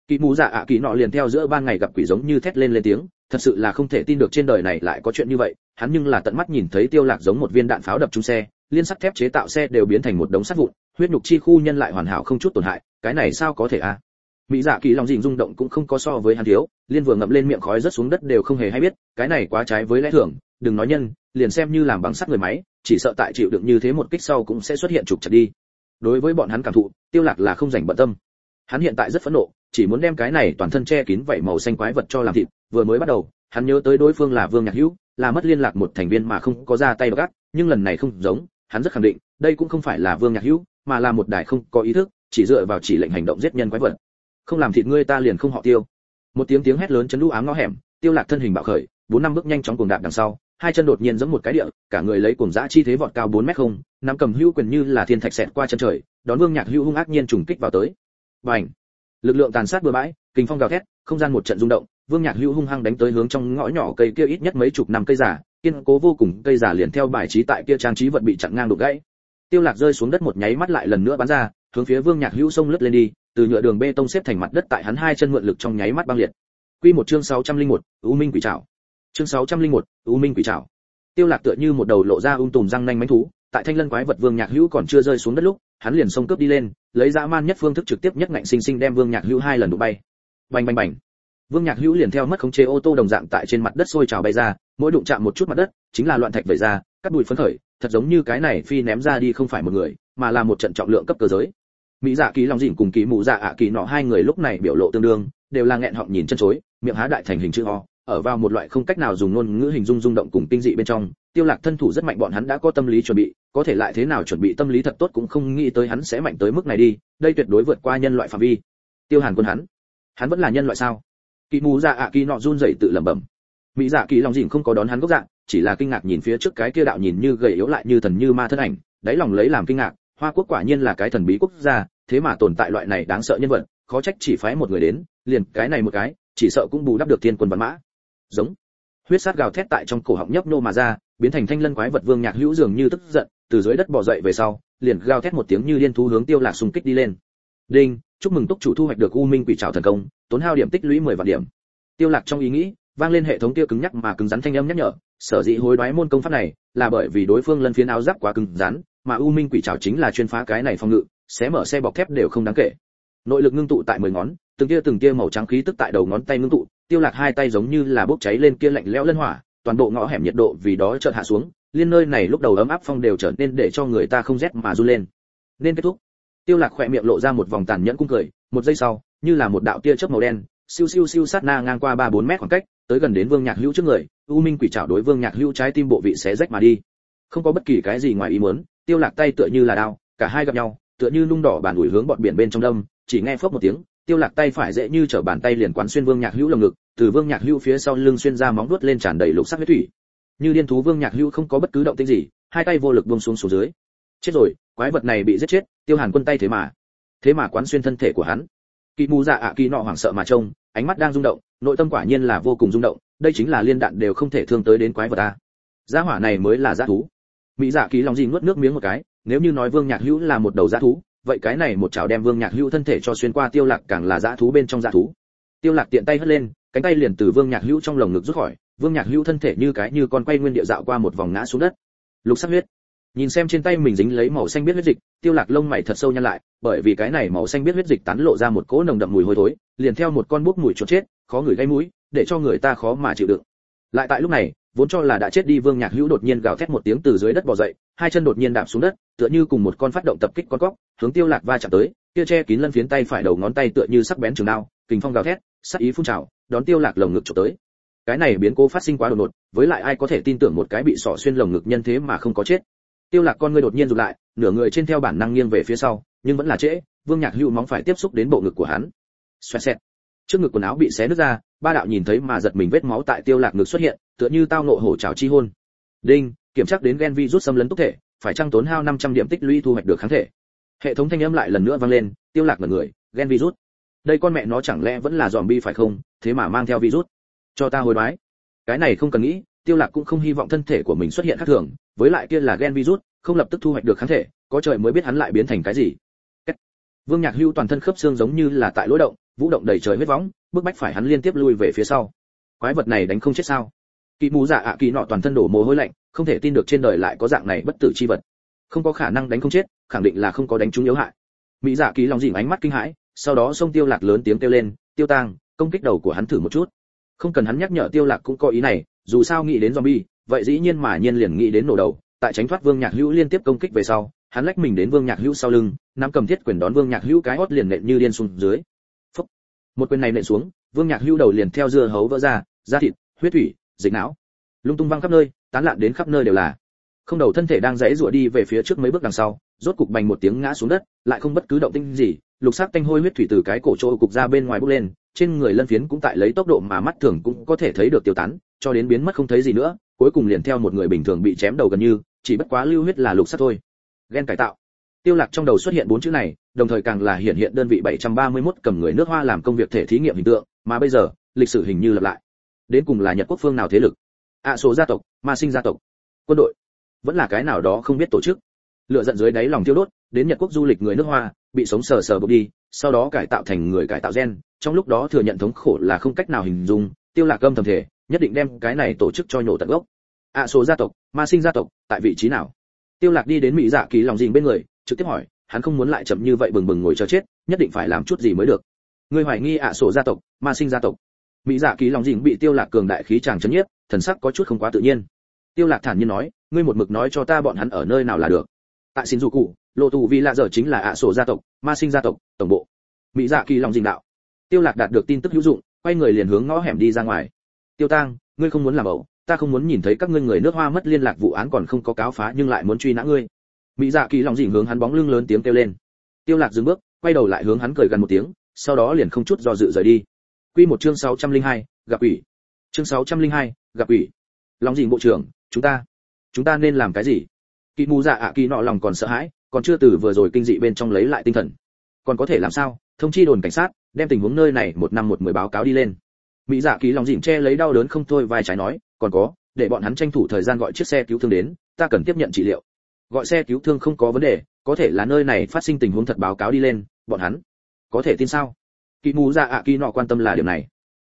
kỳ mù dạ ạ kỳ nọ liền theo giữa ban ngày gặp quỷ giống như thét lên lên tiếng thật sự là không thể tin được trên đời này lại có chuyện như vậy hắn nhưng là tận mắt nhìn thấy tiêu lạc giống một viên đạn pháo đập trúng xe liên sắt thép chế tạo xe đều biến thành một đống sắt vụn huyết nhục chi khu nhân lại hoàn hảo không chút tổn hại cái này sao có thể a à? Mỹ dạ kỳ lòng dình rung động cũng không có so với hắn thiếu, liên vừa ngậm lên miệng khói rất xuống đất đều không hề hay biết, cái này quá trái với lẽ thường, đừng nói nhân, liền xem như làm bằng sắt người máy, chỉ sợ tại chịu đựng như thế một kích sau cũng sẽ xuất hiện trục chặt đi. Đối với bọn hắn cảm thụ, tiêu lạc là không rảnh bận tâm. Hắn hiện tại rất phẫn nộ, chỉ muốn đem cái này toàn thân che kín vảy màu xanh quái vật cho làm thịt, vừa mới bắt đầu, hắn nhớ tới đối phương là vương nhạc hữu, là mất liên lạc một thành viên mà không có ra tay gắt, nhưng lần này không giống, hắn rất khẳng định, đây cũng không phải là vương nhạc hữu, mà là một đài không có ý thức, chỉ dựa vào chỉ lệnh hành động giết nhân quái vật không làm thịt ngươi ta liền không họ tiêu. Một tiếng tiếng hét lớn chấn lũ ám ngõ hẻm, tiêu lạc thân hình bạo khởi, bốn năm bước nhanh chóng cuồng đạp đằng sau, hai chân đột nhiên giẫm một cái địa, cả người lấy cuồng dã chi thế vọt cao 4 mét không, nắm cầm hưu quyền như là thiên thạch xẹt qua chân trời, đón vương nhạc hưu hung ác nhiên trùng kích vào tới. Bành! Lực lượng tàn sát bừa bãi, kinh phong gào thét, không gian một trận rung động, vương nhạc hưu hung hăng đánh tới hướng trong ngõ nhỏ cây kia ít nhất mấy chục năm cây giả, kiên cố vô cùng, cây giả liền theo bài trí tại kia trang trí vật bị chặn ngang đục gãy. Tiêu lạc rơi xuống đất một nháy mắt lại lần nữa bắn ra, hướng phía vương nhạc hưu sông lướt lên đi từ nhựa đường bê tông xếp thành mặt đất tại hắn hai chân mượn lực trong nháy mắt băng liệt. Quy một chương 601, U Minh Quỷ Trảo. Chương 601, U Minh Quỷ Trảo. Tiêu Lạc tựa như một đầu lộ ra ung tùm răng nanh mãnh thú, tại Thanh Lân quái vật Vương Nhạc Hữu còn chưa rơi xuống đất lúc, hắn liền xông cướp đi lên, lấy dã man nhất phương thức trực tiếp nhất ngạnh sinh sinh đem Vương Nhạc Hữu hai lần đụng bay. Bành bành bành. Vương Nhạc Hữu liền theo mất khống chế ô tô đồng dạng tại trên mặt đất sôi trào bay ra, mỗi đụng chạm một chút mặt đất, chính là loạn thạch vẩy ra, cắt bụi phấn khởi, thật giống như cái này phi ném ra đi không phải một người, mà là một trận trọng lượng cấp cơ giới mỹ dạ kỳ lòng dịn cùng kỳ mụ dạ ạ kỳ nọ hai người lúc này biểu lộ tương đương, đều là nghẹn họng nhìn chân chối, miệng há đại thành hình chữ o, ở vào một loại không cách nào dùng ngôn ngữ hình dung rung động cùng tinh dị bên trong. Tiêu lạc thân thủ rất mạnh, bọn hắn đã có tâm lý chuẩn bị, có thể lại thế nào chuẩn bị tâm lý thật tốt cũng không nghĩ tới hắn sẽ mạnh tới mức này đi, đây tuyệt đối vượt qua nhân loại phạm vi. Tiêu hàn quân hắn hắn vẫn là nhân loại sao? Kỳ mù dạ ạ kỳ nọ run rẩy tự lẩm bẩm. Mỹ dạ kỳ lòng dịn không có đón hắn gốc dạng, chỉ là kinh ngạc nhìn phía trước cái kia đạo nhìn như gầy yếu lại như thần như ma thân ảnh, đáy lòng lấy làm kinh ngạc hoa quốc quả nhiên là cái thần bí quốc gia, thế mà tồn tại loại này đáng sợ nhân vật, khó trách chỉ phái một người đến, liền cái này một cái, chỉ sợ cũng bù đắp được thiên quân văn mã. Giống. Huyết sát gào thét tại trong cổ họng nhấp nô mà ra, biến thành thanh lân quái vật vương nhạc hữu dường như tức giận, từ dưới đất bò dậy về sau, liền gào thét một tiếng như liên thú hướng tiêu lạc xung kích đi lên. Đinh, chúc mừng túc chủ thu hoạch được u minh quỷ trảo thần công, tốn hao điểm tích lũy 10 vạn điểm. Tiêu lạc trong ý nghĩ, vang lên hệ thống kia cứng nhắc mà cứng rắn thanh âm nhắc nhở, sở dĩ hối đoái môn công pháp này, là bởi vì đối phương lân phiến áo giáp quá cứng rắn mà u minh quỷ trảo chính là chuyên phá cái này phòng ngự, xé mở xe bọc thép đều không đáng kể. Nội lực ngưng tụ tại mười ngón, từng tia từng tia màu trắng khí tức tại đầu ngón tay ngưng tụ, tiêu lạc hai tay giống như là bốc cháy lên kia lạnh lẽo lân hỏa, toàn bộ ngõ hẻm nhiệt độ vì đó chợt hạ xuống, liên nơi này lúc đầu ấm áp phong đều trở nên để cho người ta không rét mà run lên. Nên kết thúc. Tiêu lạc khoẹt miệng lộ ra một vòng tàn nhẫn cung cười, một giây sau, như là một đạo tia chớp màu đen, siêu siêu siêu sát na ngang qua ba bốn mét khoảng cách, tới gần đến vương nhạc hữu trước người, u minh quỷ trảo đối vương nhạc hữu trái tim bộ vị xé rách mà đi. Không có bất kỳ cái gì ngoài ý muốn tiêu lạc tay tựa như là đao, cả hai gặp nhau, tựa như nung đỏ bàn ủi hướng bọn biển bên trong đông, chỉ nghe phốc một tiếng, tiêu lạc tay phải dễ như trở bàn tay liền quán xuyên vương nhạc hữu lồng ngực, từ vương nhạc hữu phía sau lưng xuyên ra móng vuốt lên tràn đầy lục sắc huyết thủy. Như điên thú vương nhạc hữu không có bất cứ động tĩnh gì, hai tay vô lực buông xuống xuống dưới. Chết rồi, quái vật này bị giết chết, tiêu hàn quân tay thế mà. Thế mà quán xuyên thân thể của hắn. Kỳ mù dạ ạ kỳ nọ hoảng sợ mà trông, ánh mắt đang rung động, nội tâm quả nhiên là vô cùng rung động, đây chính là liên đạn đều không thể thương tới đến quái vật ta. Gia hỏa này mới là gia thú mỹ dạ kỳ lòng gì nuốt nước miếng một cái, nếu như nói vương nhạc hữu là một đầu dã thú, vậy cái này một chảo đem vương nhạc hữu thân thể cho xuyên qua tiêu lạc càng là dã thú bên trong dã thú. Tiêu lạc tiện tay hất lên, cánh tay liền từ vương nhạc hữu trong lồng ngực rút khỏi, vương nhạc hữu thân thể như cái như con quay nguyên địa dạo qua một vòng ngã xuống đất. Lục sắc huyết. Nhìn xem trên tay mình dính lấy màu xanh biết huyết dịch, tiêu lạc lông mày thật sâu nhăn lại, bởi vì cái này màu xanh biết huyết dịch tán lộ ra một cỗ nồng đậm mùi hôi thối, liền theo một con bút mùi chuột chết, khó người gây mũi, để cho người ta khó mà chịu đựng. Lại tại lúc này vốn cho là đã chết đi vương nhạc hữu đột nhiên gào thét một tiếng từ dưới đất bò dậy, hai chân đột nhiên đạp xuống đất, tựa như cùng một con phát động tập kích con cóc, hướng tiêu lạc va chạm tới, kia che kín lân phiến tay phải đầu ngón tay tựa như sắc bén trường đao, kình phong gào thét sắc ý phun trào, đón tiêu lạc lồng ngực chụp tới. Cái này biến cố phát sinh quá đột ngột, với lại ai có thể tin tưởng một cái bị sọ xuyên lồng ngực nhân thế mà không có chết. Tiêu lạc con ngươi đột nhiên rụt lại, nửa người trên theo bản năng nghiêng về phía sau, nhưng vẫn là trễ, vương nhạc hữu móng phải tiếp xúc đến bộ ngực của hắn. Xoẹt xẹt. Trước ngực quần áo bị xé nứt ra, ba đạo nhìn thấy mà giật mình vết máu tại tiêu lạc ngực xuất hiện tựa như tao nộ hổ trào chi hôn. Đinh, kiểm tra đến gen virus xâm lấn tốc thể, phải trang tốn hao 500 điểm tích lũy thu hoạch được kháng thể. Hệ thống thanh âm lại lần nữa vang lên, tiêu lạc ngẩn người, gen virus. Đây con mẹ nó chẳng lẽ vẫn là zombie phải không? Thế mà mang theo virus. Cho ta hồi đoái. Cái này không cần nghĩ, tiêu lạc cũng không hy vọng thân thể của mình xuất hiện khác thường, với lại kia là gen virus, không lập tức thu hoạch được kháng thể, có trời mới biết hắn lại biến thành cái gì. Vương nhạc hưu toàn thân khớp xương giống như là tại lối động, vũ động đầy trời huyết võng bước bách phải hắn liên tiếp lui về phía sau. Quái vật này đánh không chết sao? Kỳ mù dạ ạ kỳ nọ toàn thân đổ mồ hôi lạnh, không thể tin được trên đời lại có dạng này bất tử chi vật. Không có khả năng đánh không chết, khẳng định là không có đánh trúng yếu hại. Mỹ dạ kỳ lòng dìm ánh mắt kinh hãi, sau đó xông tiêu lạc lớn tiếng kêu lên, tiêu tang, công kích đầu của hắn thử một chút. Không cần hắn nhắc nhở tiêu lạc cũng có ý này, dù sao nghĩ đến zombie, vậy dĩ nhiên mà nhiên liền nghĩ đến nổ đầu. Tại tránh thoát vương nhạc hữu liên tiếp công kích về sau, hắn lách mình đến vương nhạc hữu sau lưng, nắm cầm thiết quyền đón vương nhạc hữu cái hót liền nện như điên xuống dưới. Phúc. một quyền này nện xuống, vương nhạc hữu đầu liền theo dưa hấu vỡ ra, da thịt, huyết thủy dịch não. Lung tung văng khắp nơi, tán loạn đến khắp nơi đều là. Không đầu thân thể đang dãy rụa đi về phía trước mấy bước đằng sau, rốt cục bành một tiếng ngã xuống đất, lại không bất cứ động tĩnh gì, lục sắc tanh hôi huyết thủy từ cái cổ trôi cục ra bên ngoài bốc lên, trên người lân phiến cũng tại lấy tốc độ mà mắt thường cũng có thể thấy được tiêu tán, cho đến biến mất không thấy gì nữa, cuối cùng liền theo một người bình thường bị chém đầu gần như, chỉ bất quá lưu huyết là lục sắc thôi. Gen cải tạo. Tiêu lạc trong đầu xuất hiện bốn chữ này, đồng thời càng là hiện hiện đơn vị 731 cầm người nước hoa làm công việc thể thí nghiệm hình tượng, mà bây giờ, lịch sử hình như lặp lại đến cùng là nhật quốc phương nào thế lực? Ạ à, số gia tộc ma sinh gia tộc quân đội vẫn là cái nào đó không biết tổ chức. Lựa giận dưới đáy lòng thiêu đốt đến nhật quốc du lịch người nước hoa bị sống sờ sờ bốc đi sau đó cải tạo thành người cải tạo gen trong lúc đó thừa nhận thống khổ là không cách nào hình dung tiêu lạc âm thầm thể nhất định đem cái này tổ chức cho nhổ tận gốc. Ạ à, số gia tộc ma sinh gia tộc tại vị trí nào? Tiêu lạc đi đến mỹ dạ kỳ lòng dình bên người trực tiếp hỏi hắn không muốn lại chậm như vậy bừng bừng ngồi chờ chết nhất định phải làm chút gì mới được. Người hoài nghi ạ à sổ gia tộc ma sinh gia tộc mỹ dạ kỳ lòng dĩnh bị tiêu lạc cường đại khí chàng chấn nhiếp, thần sắc có chút không quá tự nhiên. Tiêu lạc thản nhiên nói, ngươi một mực nói cho ta bọn hắn ở nơi nào là được. Tại xin du cụ lộ tù vì lạ giờ chính là ạ à sổ gia tộc, ma sinh gia tộc, tổng bộ. Mỹ dạ kỳ lòng dĩnh đạo. Tiêu lạc đạt được tin tức hữu dụng, quay người liền hướng ngõ hẻm đi ra ngoài. Tiêu tang, ngươi không muốn làm ẩu, ta không muốn nhìn thấy các ngươi người nước hoa mất liên lạc vụ án còn không có cáo phá nhưng lại muốn truy nã ngươi. Mỹ dạ kỳ lòng dĩnh hướng hắn bóng lưng lớn tiếng kêu lên. Tiêu lạc dừng bước, quay đầu lại hướng hắn cười gần một tiếng, sau đó liền không chút do dự rời đi quy một chương 602, gặp ủy. Chương 602, gặp ủy. Lòng gì bộ trưởng chúng ta. Chúng ta nên làm cái gì? Kỵ mù dạ ạ kỳ nọ lòng còn sợ hãi còn chưa từ vừa rồi kinh dị bên trong lấy lại tinh thần. Còn có thể làm sao? Thông chi đồn cảnh sát đem tình huống nơi này một năm một mười báo cáo đi lên. Mỹ dạ kỳ lòng dịm che lấy đau đớn không thôi vai trái nói còn có để bọn hắn tranh thủ thời gian gọi chiếc xe cứu thương đến ta cần tiếp nhận trị liệu. Gọi xe cứu thương không có vấn đề có thể là nơi này phát sinh tình huống thật báo cáo đi lên bọn hắn có thể tin sao? Kỳ mù dạ ạ kỳ nọ quan tâm là điểm này.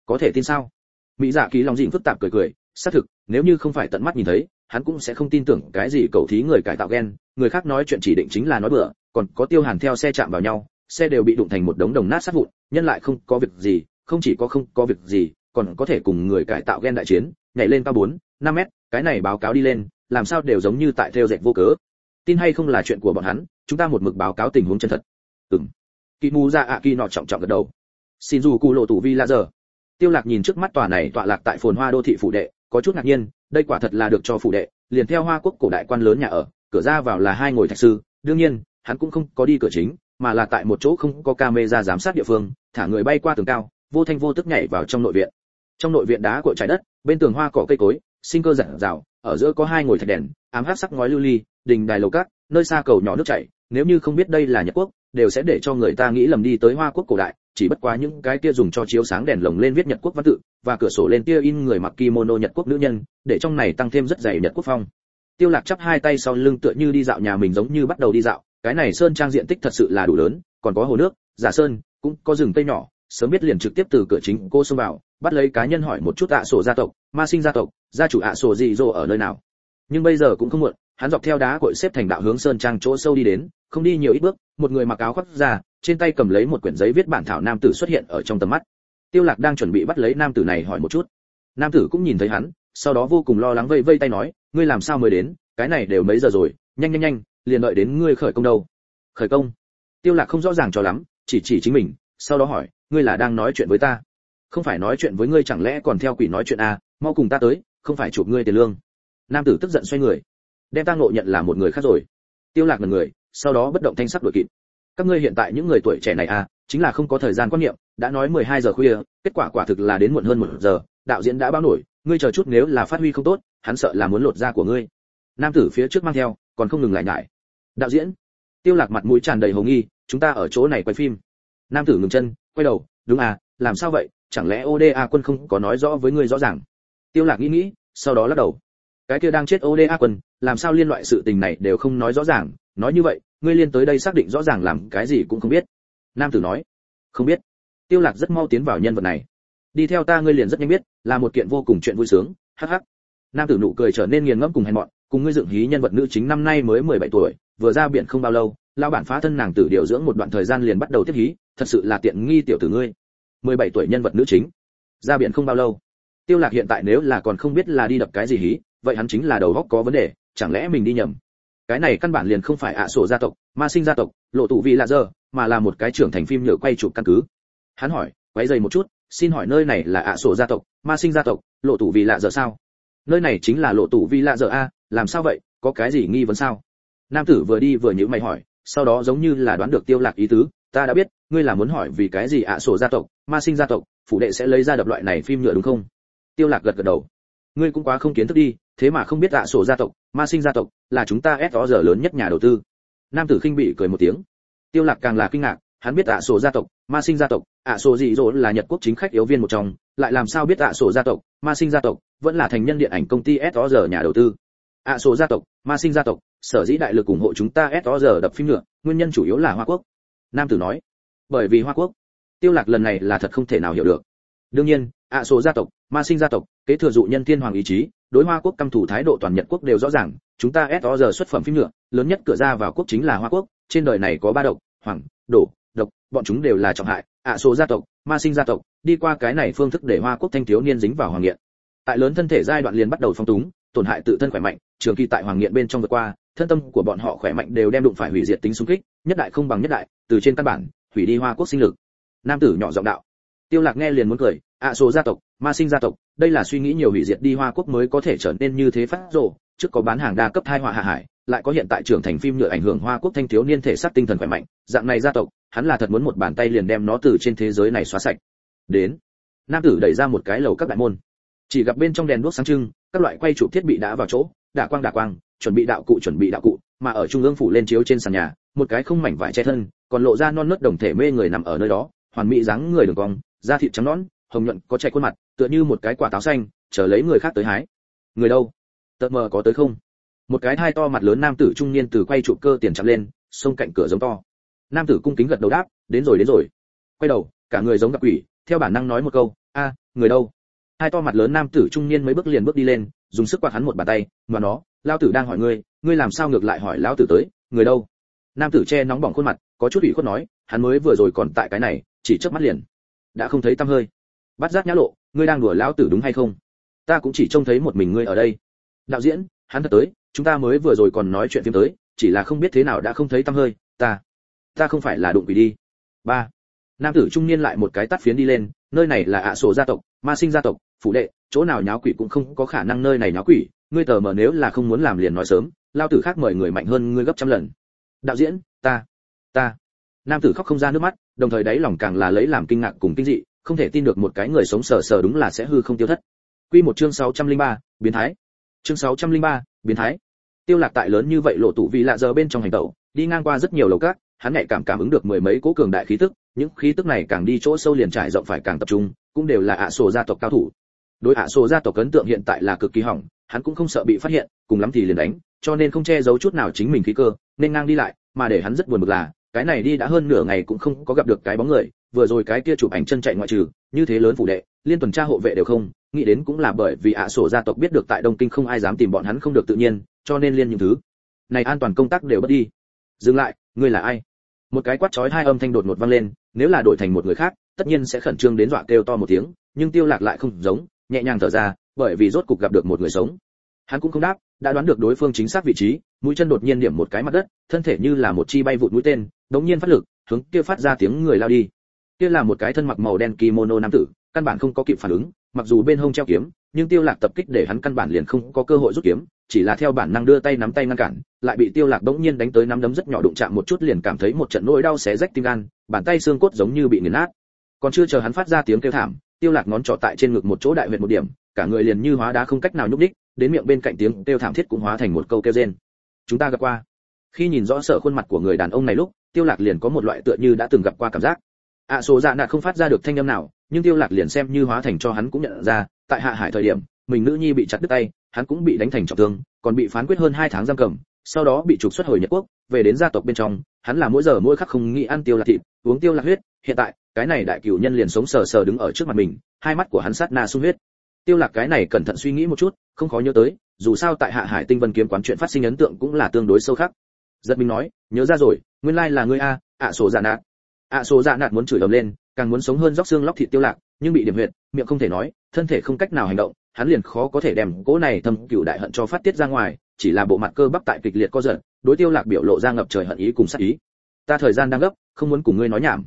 Có thể tin sao? Mỹ dạ kỳ lòng dịnh phức tạp cười cười xác thực nếu như không phải tận mắt nhìn thấy hắn cũng sẽ không tin tưởng cái gì cầu thí người cải tạo gen người khác nói chuyện chỉ định chính là nói bừa còn có tiêu hàn theo xe chạm vào nhau xe đều bị đụng thành một đống đồng nát sát vụn nhân lại không có việc gì không chỉ có không có việc gì còn có thể cùng người cải tạo gen đại chiến nhảy lên cao 4, 5 mét cái này báo cáo đi lên làm sao đều giống như tại theo dệt vô cớ. Tin hay không là chuyện của bọn hắn chúng ta một mực báo cáo tình huống chân thật. Ừm. Kỳ mù ra ạ kỳ nọ trọng trọng gật đầu xin dù cụ lộ tủ vi là giờ. Tiêu lạc nhìn trước mắt tòa này tọa lạc tại phồn hoa đô thị phủ đệ, có chút ngạc nhiên, đây quả thật là được cho phủ đệ, liền theo hoa quốc cổ đại quan lớn nhà ở, cửa ra vào là hai ngồi thạch sư, đương nhiên, hắn cũng không có đi cửa chính, mà là tại một chỗ không có camera giám sát địa phương, thả người bay qua tường cao, vô thanh vô tức nhảy vào trong nội viện. Trong nội viện đá của trái đất, bên tường hoa cỏ cây cối, sinh cơ rạng rào ở giữa có hai ngồi thạch đèn, ám hắc sắc ngói lưu ly, đình đài lầu cát, nơi xa cầu nhỏ nước chảy, nếu như không biết đây là nhật quốc, đều sẽ để cho người ta nghĩ lầm đi tới hoa quốc cổ đại chỉ bất quá những cái kia dùng cho chiếu sáng đèn lồng lên viết nhật quốc văn tự, và cửa sổ lên kia in người mặc kimono nhật quốc nữ nhân, để trong này tăng thêm rất dày nhật quốc phong. Tiêu lạc chắp hai tay sau lưng tựa như đi dạo nhà mình giống như bắt đầu đi dạo, cái này sơn trang diện tích thật sự là đủ lớn, còn có hồ nước, giả sơn, cũng có rừng cây nhỏ, sớm biết liền trực tiếp từ cửa chính cô xông vào, bắt lấy cá nhân hỏi một chút ạ sổ gia tộc, ma sinh gia tộc, gia chủ ạ sổ gì rồ ở nơi nào. Nhưng bây giờ cũng không muộn, hắn dọc theo đá cội xếp thành đạo hướng sơn trang chỗ sâu đi đến, không đi nhiều ít bước, một người mặc áo khoác ra trên tay cầm lấy một quyển giấy viết bản thảo nam tử xuất hiện ở trong tầm mắt. Tiêu lạc đang chuẩn bị bắt lấy nam tử này hỏi một chút. Nam tử cũng nhìn thấy hắn, sau đó vô cùng lo lắng vây vây tay nói, ngươi làm sao mới đến? Cái này đều mấy giờ rồi? Nhanh nhanh nhanh, liền đợi đến ngươi khởi công đâu. Khởi công? Tiêu lạc không rõ ràng cho lắm, chỉ chỉ chính mình, sau đó hỏi, ngươi là đang nói chuyện với ta? Không phải nói chuyện với ngươi chẳng lẽ còn theo quỷ nói chuyện à? Mau cùng ta tới, không phải chụp ngươi tiền lương. Nam tử tức giận xoay người. Đem ta ngộ nhận là một người khác rồi. Tiêu lạc ngần người, sau đó bất động thanh sắc đuổi kịp các ngươi hiện tại những người tuổi trẻ này à chính là không có thời gian quan niệm, đã nói 12 giờ khuya, kết quả quả thực là đến muộn hơn một giờ, đạo diễn đã báo nổi, ngươi chờ chút nếu là phát huy không tốt, hắn sợ là muốn lột da của ngươi. Nam tử phía trước mang theo, còn không ngừng lại nhải. Đạo diễn, tiêu lạc mặt mũi tràn đầy hồ nghi, chúng ta ở chỗ này quay phim. Nam tử ngừng chân, quay đầu, đúng à làm sao vậy, chẳng lẽ oda quân không có nói rõ với ngươi rõ ràng? Tiêu lạc nghĩ nghĩ, sau đó lắc đầu. Cái kia đang chết oda quân, làm sao liên loại sự tình này đều không nói rõ ràng? Nói như vậy, ngươi liên tới đây xác định rõ ràng làm cái gì cũng không biết. Nam tử nói, không biết. Tiêu lạc rất mau tiến vào nhân vật này. Đi theo ta ngươi liền rất nhanh biết, là một kiện vô cùng chuyện vui sướng, hắc hắc. Nam tử nụ cười trở nên nghiền ngẫm cùng hèn mọn, cùng ngươi dựng hí nhân vật nữ chính năm nay mới 17 tuổi, vừa ra biển không bao lâu lao bản phá thân nàng tử điều dưỡng một đoạn thời gian liền bắt đầu tiếp hí, thật sự là tiện nghi tiểu tử ngươi. 17 tuổi nhân vật nữ chính. Ra biển không bao lâu. Tiêu lạc hiện tại nếu là còn không biết là đi đập cái gì hí, vậy hắn chính là đầu óc có vấn đề, chẳng lẽ mình đi nhầm? Cái này căn bản liền không phải ạ sổ gia tộc, ma sinh gia tộc, lộ tụ vị lạ giờ mà là một cái trưởng thành phim nhựa quay chụp căn cứ. Hắn hỏi quay dày một chút, xin hỏi nơi này là ạ sổ gia tộc, ma sinh gia tộc, lộ tụ vị lạ giờ sao? Nơi này chính là lộ tụ vị lạ giờ a, làm sao vậy, có cái gì nghi vấn sao? Nam tử vừa đi vừa nhữ mày hỏi, sau đó giống như là đoán được tiêu lạc ý tứ, ta đã biết, ngươi là muốn hỏi vì cái gì ạ sổ gia tộc, ma sinh gia tộc, phủ đệ sẽ lấy ra đập loại này phim nhựa đúng không? Tiêu lạc gật gật đầu ngươi cũng quá không kiến thức đi, thế mà không biết ạ sổ gia tộc, ma sinh gia tộc, là chúng ta ép giờ lớn nhất nhà đầu tư. Nam tử khinh bị cười một tiếng. Tiêu lạc càng là kinh ngạc, hắn biết ạ sổ gia tộc, ma sinh gia tộc, ạ sổ dị dỗ là nhật quốc chính khách yếu viên một trong, lại làm sao biết ạ sổ gia tộc, ma sinh gia tộc, vẫn là thành nhân điện ảnh công ty ss nhà đầu tư. Ạ sổ gia tộc, ma sinh gia tộc, sở dĩ đại lực ủng hộ chúng ta ss đập phim nữa, nguyên nhân chủ yếu là hoa quốc. Nam tử nói. Bởi vì hoa quốc. Tiêu lạc lần này là thật không thể nào hiểu được đương nhiên, ạ sổ gia tộc, ma sinh gia tộc, kế thừa dụ nhân thiên hoàng ý chí, đối hoa quốc căm thủ thái độ toàn nhật quốc đều rõ ràng, chúng ta ss xuất phẩm phim nữa lớn nhất cửa ra vào quốc chính là hoa quốc, trên đời này có ba độc, hoàng, đổ, độc, bọn chúng đều là trọng hại, ạ sổ gia tộc, ma sinh gia tộc, đi qua cái này phương thức để hoa quốc thanh thiếu niên dính vào hoàng nghiện. Tại lớn thân thể giai đoạn liền bắt đầu phong túng, tổn hại tự thân khỏe mạnh, trường kỳ tại hoàng nghiện bên trong vượt qua, thân tâm của bọn họ khỏe mạnh đều đem đụng phải hủy diệt tính xung kích, nhất đại không bằng nhất đại, từ trên căn bản, hủy đi hoa quốc sinh lực. Nam tử nhỏ giọng đạo tiêu lạc nghe liền muốn cười, ạ số gia tộc, ma sinh gia tộc, đây là suy nghĩ nhiều hủy diệt đi hoa quốc mới có thể trở nên như thế phát rồ. Trước có bán hàng đa cấp thai họa hạ hải, lại có hiện tại trưởng thành phim nhựa ảnh hưởng hoa quốc thanh thiếu niên thể xác tinh thần khỏe mạnh, dạng này gia tộc, hắn là thật muốn một bàn tay liền đem nó từ trên thế giới này xóa sạch. Đến, nam tử đẩy ra một cái lầu các đại môn. Chỉ gặp bên trong đèn đuốc sáng trưng, các loại quay chụp thiết bị đã vào chỗ, đả quang đả quang, chuẩn bị đạo cụ chuẩn bị đạo cụ, mà ở trung ương phủ lên chiếu trên sàn nhà, một cái không mảnh vải che thân, còn lộ ra non nớt đồng thể mê người nằm ở nơi đó, hoàn mỹ dáng người đường cong da thịt trắng nõn, hồng nhuận, có chạy khuôn mặt, tựa như một cái quả táo xanh, chờ lấy người khác tới hái. Người đâu? Tợt mờ có tới không? Một cái thai to mặt lớn nam tử trung niên từ quay trụ cơ tiền chạm lên, xông cạnh cửa giống to. Nam tử cung kính gật đầu đáp, đến rồi đến rồi. Quay đầu, cả người giống gặp quỷ, theo bản năng nói một câu, a, người đâu? Hai to mặt lớn nam tử trung niên mấy bước liền bước đi lên, dùng sức quạt hắn một bàn tay, mà nó, lao tử đang hỏi ngươi ngươi làm sao ngược lại hỏi lão tử tới, người đâu? Nam tử che nóng bỏng khuôn mặt, có chút ủy khuất nói, hắn mới vừa rồi còn tại cái này, chỉ chớp mắt liền đã không thấy tăm hơi. Bắt giác nhã lộ, ngươi đang đùa lão tử đúng hay không? Ta cũng chỉ trông thấy một mình ngươi ở đây. Đạo diễn, hắn thật tới, chúng ta mới vừa rồi còn nói chuyện phim tới, chỉ là không biết thế nào đã không thấy tăm hơi, ta ta không phải là đụng quỷ đi. Ba, nam tử trung niên lại một cái tắt phiến đi lên, nơi này là ạ sổ gia tộc, ma sinh gia tộc, phủ đệ, chỗ nào nháo quỷ cũng không có khả năng nơi này nháo quỷ, ngươi tờ mờ nếu là không muốn làm liền nói sớm, lao tử khác mời người mạnh hơn ngươi gấp trăm lần. Đạo diễn, ta ta nam tử khóc không ra nước mắt đồng thời đáy lòng càng là lấy làm kinh ngạc cùng kinh dị không thể tin được một cái người sống sờ sờ đúng là sẽ hư không tiêu thất. Quy một chương 603, biến thái. Chương 603, biến thái. Tiêu lạc tại lớn như vậy lộ tụ vì lạ giờ bên trong hành tẩu đi ngang qua rất nhiều lầu các hắn nhạy cảm cảm ứng được mười mấy cố cường đại khí tức những khí tức này càng đi chỗ sâu liền trải rộng phải càng tập trung cũng đều là ạ sổ gia tộc cao thủ. Đối ạ sổ gia tộc ấn tượng hiện tại là cực kỳ hỏng hắn cũng không sợ bị phát hiện cùng lắm thì liền đánh cho nên không che giấu chút nào chính mình khí cơ nên ngang đi lại mà để hắn rất buồn bực là cái này đi đã hơn nửa ngày cũng không có gặp được cái bóng người, vừa rồi cái kia chụp ảnh chân chạy ngoại trừ, như thế lớn phủ đệ, liên tuần tra hộ vệ đều không, nghĩ đến cũng là bởi vì ạ sổ gia tộc biết được tại đông kinh không ai dám tìm bọn hắn không được tự nhiên, cho nên liên những thứ này an toàn công tác đều bất đi. Dừng lại, ngươi là ai? Một cái quát chói hai âm thanh đột ngột vang lên, nếu là đổi thành một người khác, tất nhiên sẽ khẩn trương đến dọa kêu to một tiếng, nhưng tiêu lạc lại không giống, nhẹ nhàng thở ra, bởi vì rốt cục gặp được một người sống. Hắn cũng không đáp, đã đoán được đối phương chính xác vị trí, mũi chân đột nhiên điểm một cái mặt đất, thân thể như là một chi bay vụt mũi tên đống nhiên phát lực, hướng kia phát ra tiếng người lao đi. Kia là một cái thân mặc màu đen kimono nam tử, căn bản không có kịp phản ứng, mặc dù bên hông treo kiếm, nhưng tiêu lạc tập kích để hắn căn bản liền không có cơ hội rút kiếm, chỉ là theo bản năng đưa tay nắm tay ngăn cản, lại bị tiêu lạc đống nhiên đánh tới nắm đấm rất nhỏ đụng chạm một chút liền cảm thấy một trận nỗi đau xé rách tim gan, bàn tay xương cốt giống như bị nghiền nát. Còn chưa chờ hắn phát ra tiếng kêu thảm, tiêu lạc ngón trỏ tại trên ngực một chỗ đại huyệt một điểm, cả người liền như hóa đá không cách nào nhúc đích đến miệng bên cạnh tiếng kêu thảm thiết cũng hóa thành một câu kêu rên. Chúng ta gặp qua. Khi nhìn rõ sợ khuôn mặt của người đàn ông này lúc tiêu lạc liền có một loại tựa như đã từng gặp qua cảm giác. Ạ à, số dạ nạt không phát ra được thanh âm nào nhưng tiêu lạc liền xem như hóa thành cho hắn cũng nhận ra tại hạ hải thời điểm mình nữ nhi bị chặt đứt tay hắn cũng bị đánh thành trọng thương còn bị phán quyết hơn hai tháng giam cầm sau đó bị trục xuất hồi nhật quốc về đến gia tộc bên trong hắn là mỗi giờ mỗi khắc không nghĩ ăn tiêu lạc thịt uống tiêu lạc huyết hiện tại cái này đại cửu nhân liền sống sờ sờ đứng ở trước mặt mình hai mắt của hắn sát na sung huyết. Tiêu lạc cái này cẩn thận suy nghĩ một chút không khó nhớ tới dù sao tại hạ hải tinh vân kiếm quán chuyện phát sinh ấn tượng cũng là tương đối sâu khắc giật mình nói, nhớ ra rồi, nguyên lai là ngươi a, ạ sổ dạ nạt. Ạ sổ dạ nạt muốn chửi ầm lên, càng muốn sống hơn róc xương lóc thịt tiêu lạc, nhưng bị điểm huyệt, miệng không thể nói, thân thể không cách nào hành động, hắn liền khó có thể đem cỗ này thâm cửu đại hận cho phát tiết ra ngoài, chỉ là bộ mặt cơ bắp tại kịch liệt co giật, đối tiêu lạc biểu lộ ra ngập trời hận ý cùng sát ý. Ta thời gian đang gấp, không muốn cùng ngươi nói nhảm.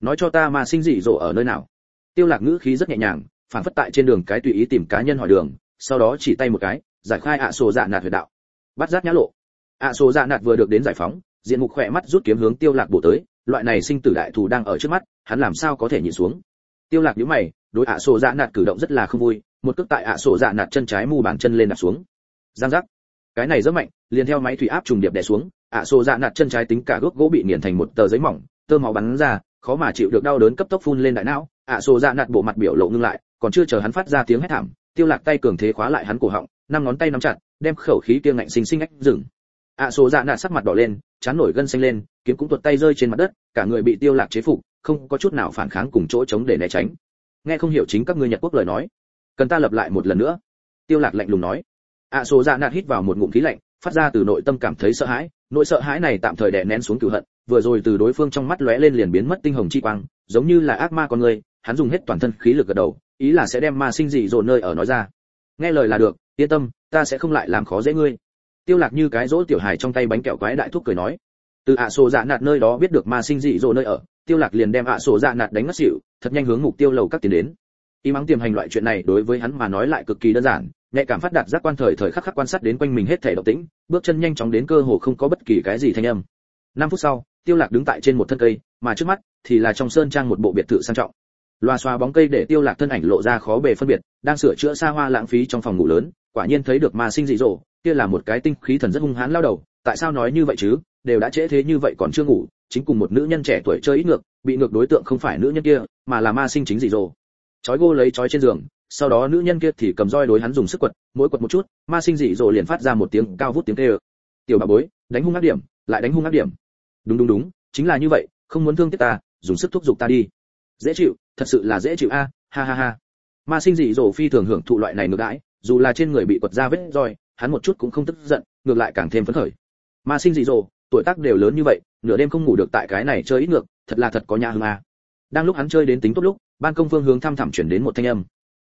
Nói cho ta mà sinh dị dỗ ở nơi nào. Tiêu lạc ngữ khí rất nhẹ nhàng, phản phất tại trên đường cái tùy ý tìm cá nhân hỏi đường, sau đó chỉ tay một cái, giải khai ạ sổ dạ nạt huyệt đạo. Bắt giác nhã lộ ạ số dạ nạt vừa được đến giải phóng, diện mục khỏe mắt rút kiếm hướng tiêu lạc bổ tới, loại này sinh tử đại thù đang ở trước mắt, hắn làm sao có thể nhìn xuống? Tiêu lạc nhíu mày, đối ạ số dạ nạt cử động rất là không vui, một cước tại ạ số dạ nạt chân trái mu bàn chân lên đặt xuống. Giang giác. Cái này rất mạnh, liền theo máy thủy áp trùng điệp đè xuống, ạ số dạ nạt chân trái tính cả gốc gỗ bị nghiền thành một tờ giấy mỏng, tơ máu bắn ra, khó mà chịu được đau đớn cấp tốc phun lên đại não. Ạ số dạ nạt bộ mặt biểu lộ ngưng lại, còn chưa chờ hắn phát ra tiếng hét thảm, tiêu lạc tay cường thế khóa lại hắn cổ họng, năm ngón tay nắm chặt, đem khẩu khí kia ngạnh sinh sinh ách dừng ạ sổ dạ Nạ sắc mặt đỏ lên, chán nổi gân xanh lên, kiếm cũng tuột tay rơi trên mặt đất, cả người bị tiêu lạc chế phục, không có chút nào phản kháng cùng chỗ chống để né tránh. Nghe không hiểu chính các ngươi nhật quốc lời nói, cần ta lập lại một lần nữa. Tiêu lạc lạnh lùng nói. Ạ sổ dạ Nạ hít vào một ngụm khí lạnh, phát ra từ nội tâm cảm thấy sợ hãi, nỗi sợ hãi này tạm thời đè nén xuống cửu hận, vừa rồi từ đối phương trong mắt lóe lên liền biến mất tinh hồng chi quang, giống như là ác ma con người, hắn dùng hết toàn thân khí lực gật đầu, ý là sẽ đem ma sinh dị dồn nơi ở nói ra. Nghe lời là được, yên tâm, ta sẽ không lại làm khó dễ ngươi tiêu lạc như cái rỗ tiểu hài trong tay bánh kẹo quái đại thúc cười nói, từ ạ sổ dạ nạt nơi đó biết được ma sinh dị dồn nơi ở, tiêu lạc liền đem ạ sổ dạ nạt đánh ngất xỉu, thật nhanh hướng mục tiêu lầu các tiến đến. Y mắng tiềm hành loại chuyện này đối với hắn mà nói lại cực kỳ đơn giản, nhạy cảm phát đạt giác quan thời thời khắc khắc quan sát đến quanh mình hết thể động tĩnh, bước chân nhanh chóng đến cơ hồ không có bất kỳ cái gì thanh âm. Năm phút sau, tiêu lạc đứng tại trên một thân cây, mà trước mắt thì là trong sơn trang một bộ biệt thự sang trọng. Loa xoa bóng cây để tiêu lạc thân ảnh lộ ra khó bề phân biệt, đang sửa chữa xa hoa lãng phí trong phòng ngủ lớn quả nhiên thấy được ma sinh dị dỗ, kia là một cái tinh khí thần rất hung hãn lao đầu, tại sao nói như vậy chứ? Đều đã trễ thế như vậy còn chưa ngủ, chính cùng một nữ nhân trẻ tuổi chơi ít ngược, bị ngược đối tượng không phải nữ nhân kia, mà là ma sinh chính dị dỗ. Chói gô lấy chói trên giường, sau đó nữ nhân kia thì cầm roi đối hắn dùng sức quật, mỗi quật một chút, ma sinh dị dỗ liền phát ra một tiếng cao vút tiếng kêu. Tiểu bà bối, đánh hung ác điểm, lại đánh hung ác điểm. Đúng đúng đúng, chính là như vậy, không muốn thương tiếc ta, dùng sức thúc giục ta đi. Dễ chịu, thật sự là dễ chịu a, ha ha ha. Ma sinh dị dỗ phi thường hưởng thụ loại này ngược đãi dù là trên người bị quật ra vết roi, hắn một chút cũng không tức giận, ngược lại càng thêm phấn khởi. Ma sinh dị dỗ, tuổi tác đều lớn như vậy, nửa đêm không ngủ được tại cái này chơi ít ngược, thật là thật có nhà hương à đang lúc hắn chơi đến tính tốt lúc, ban công phương hướng thăm thẳm chuyển đến một thanh âm.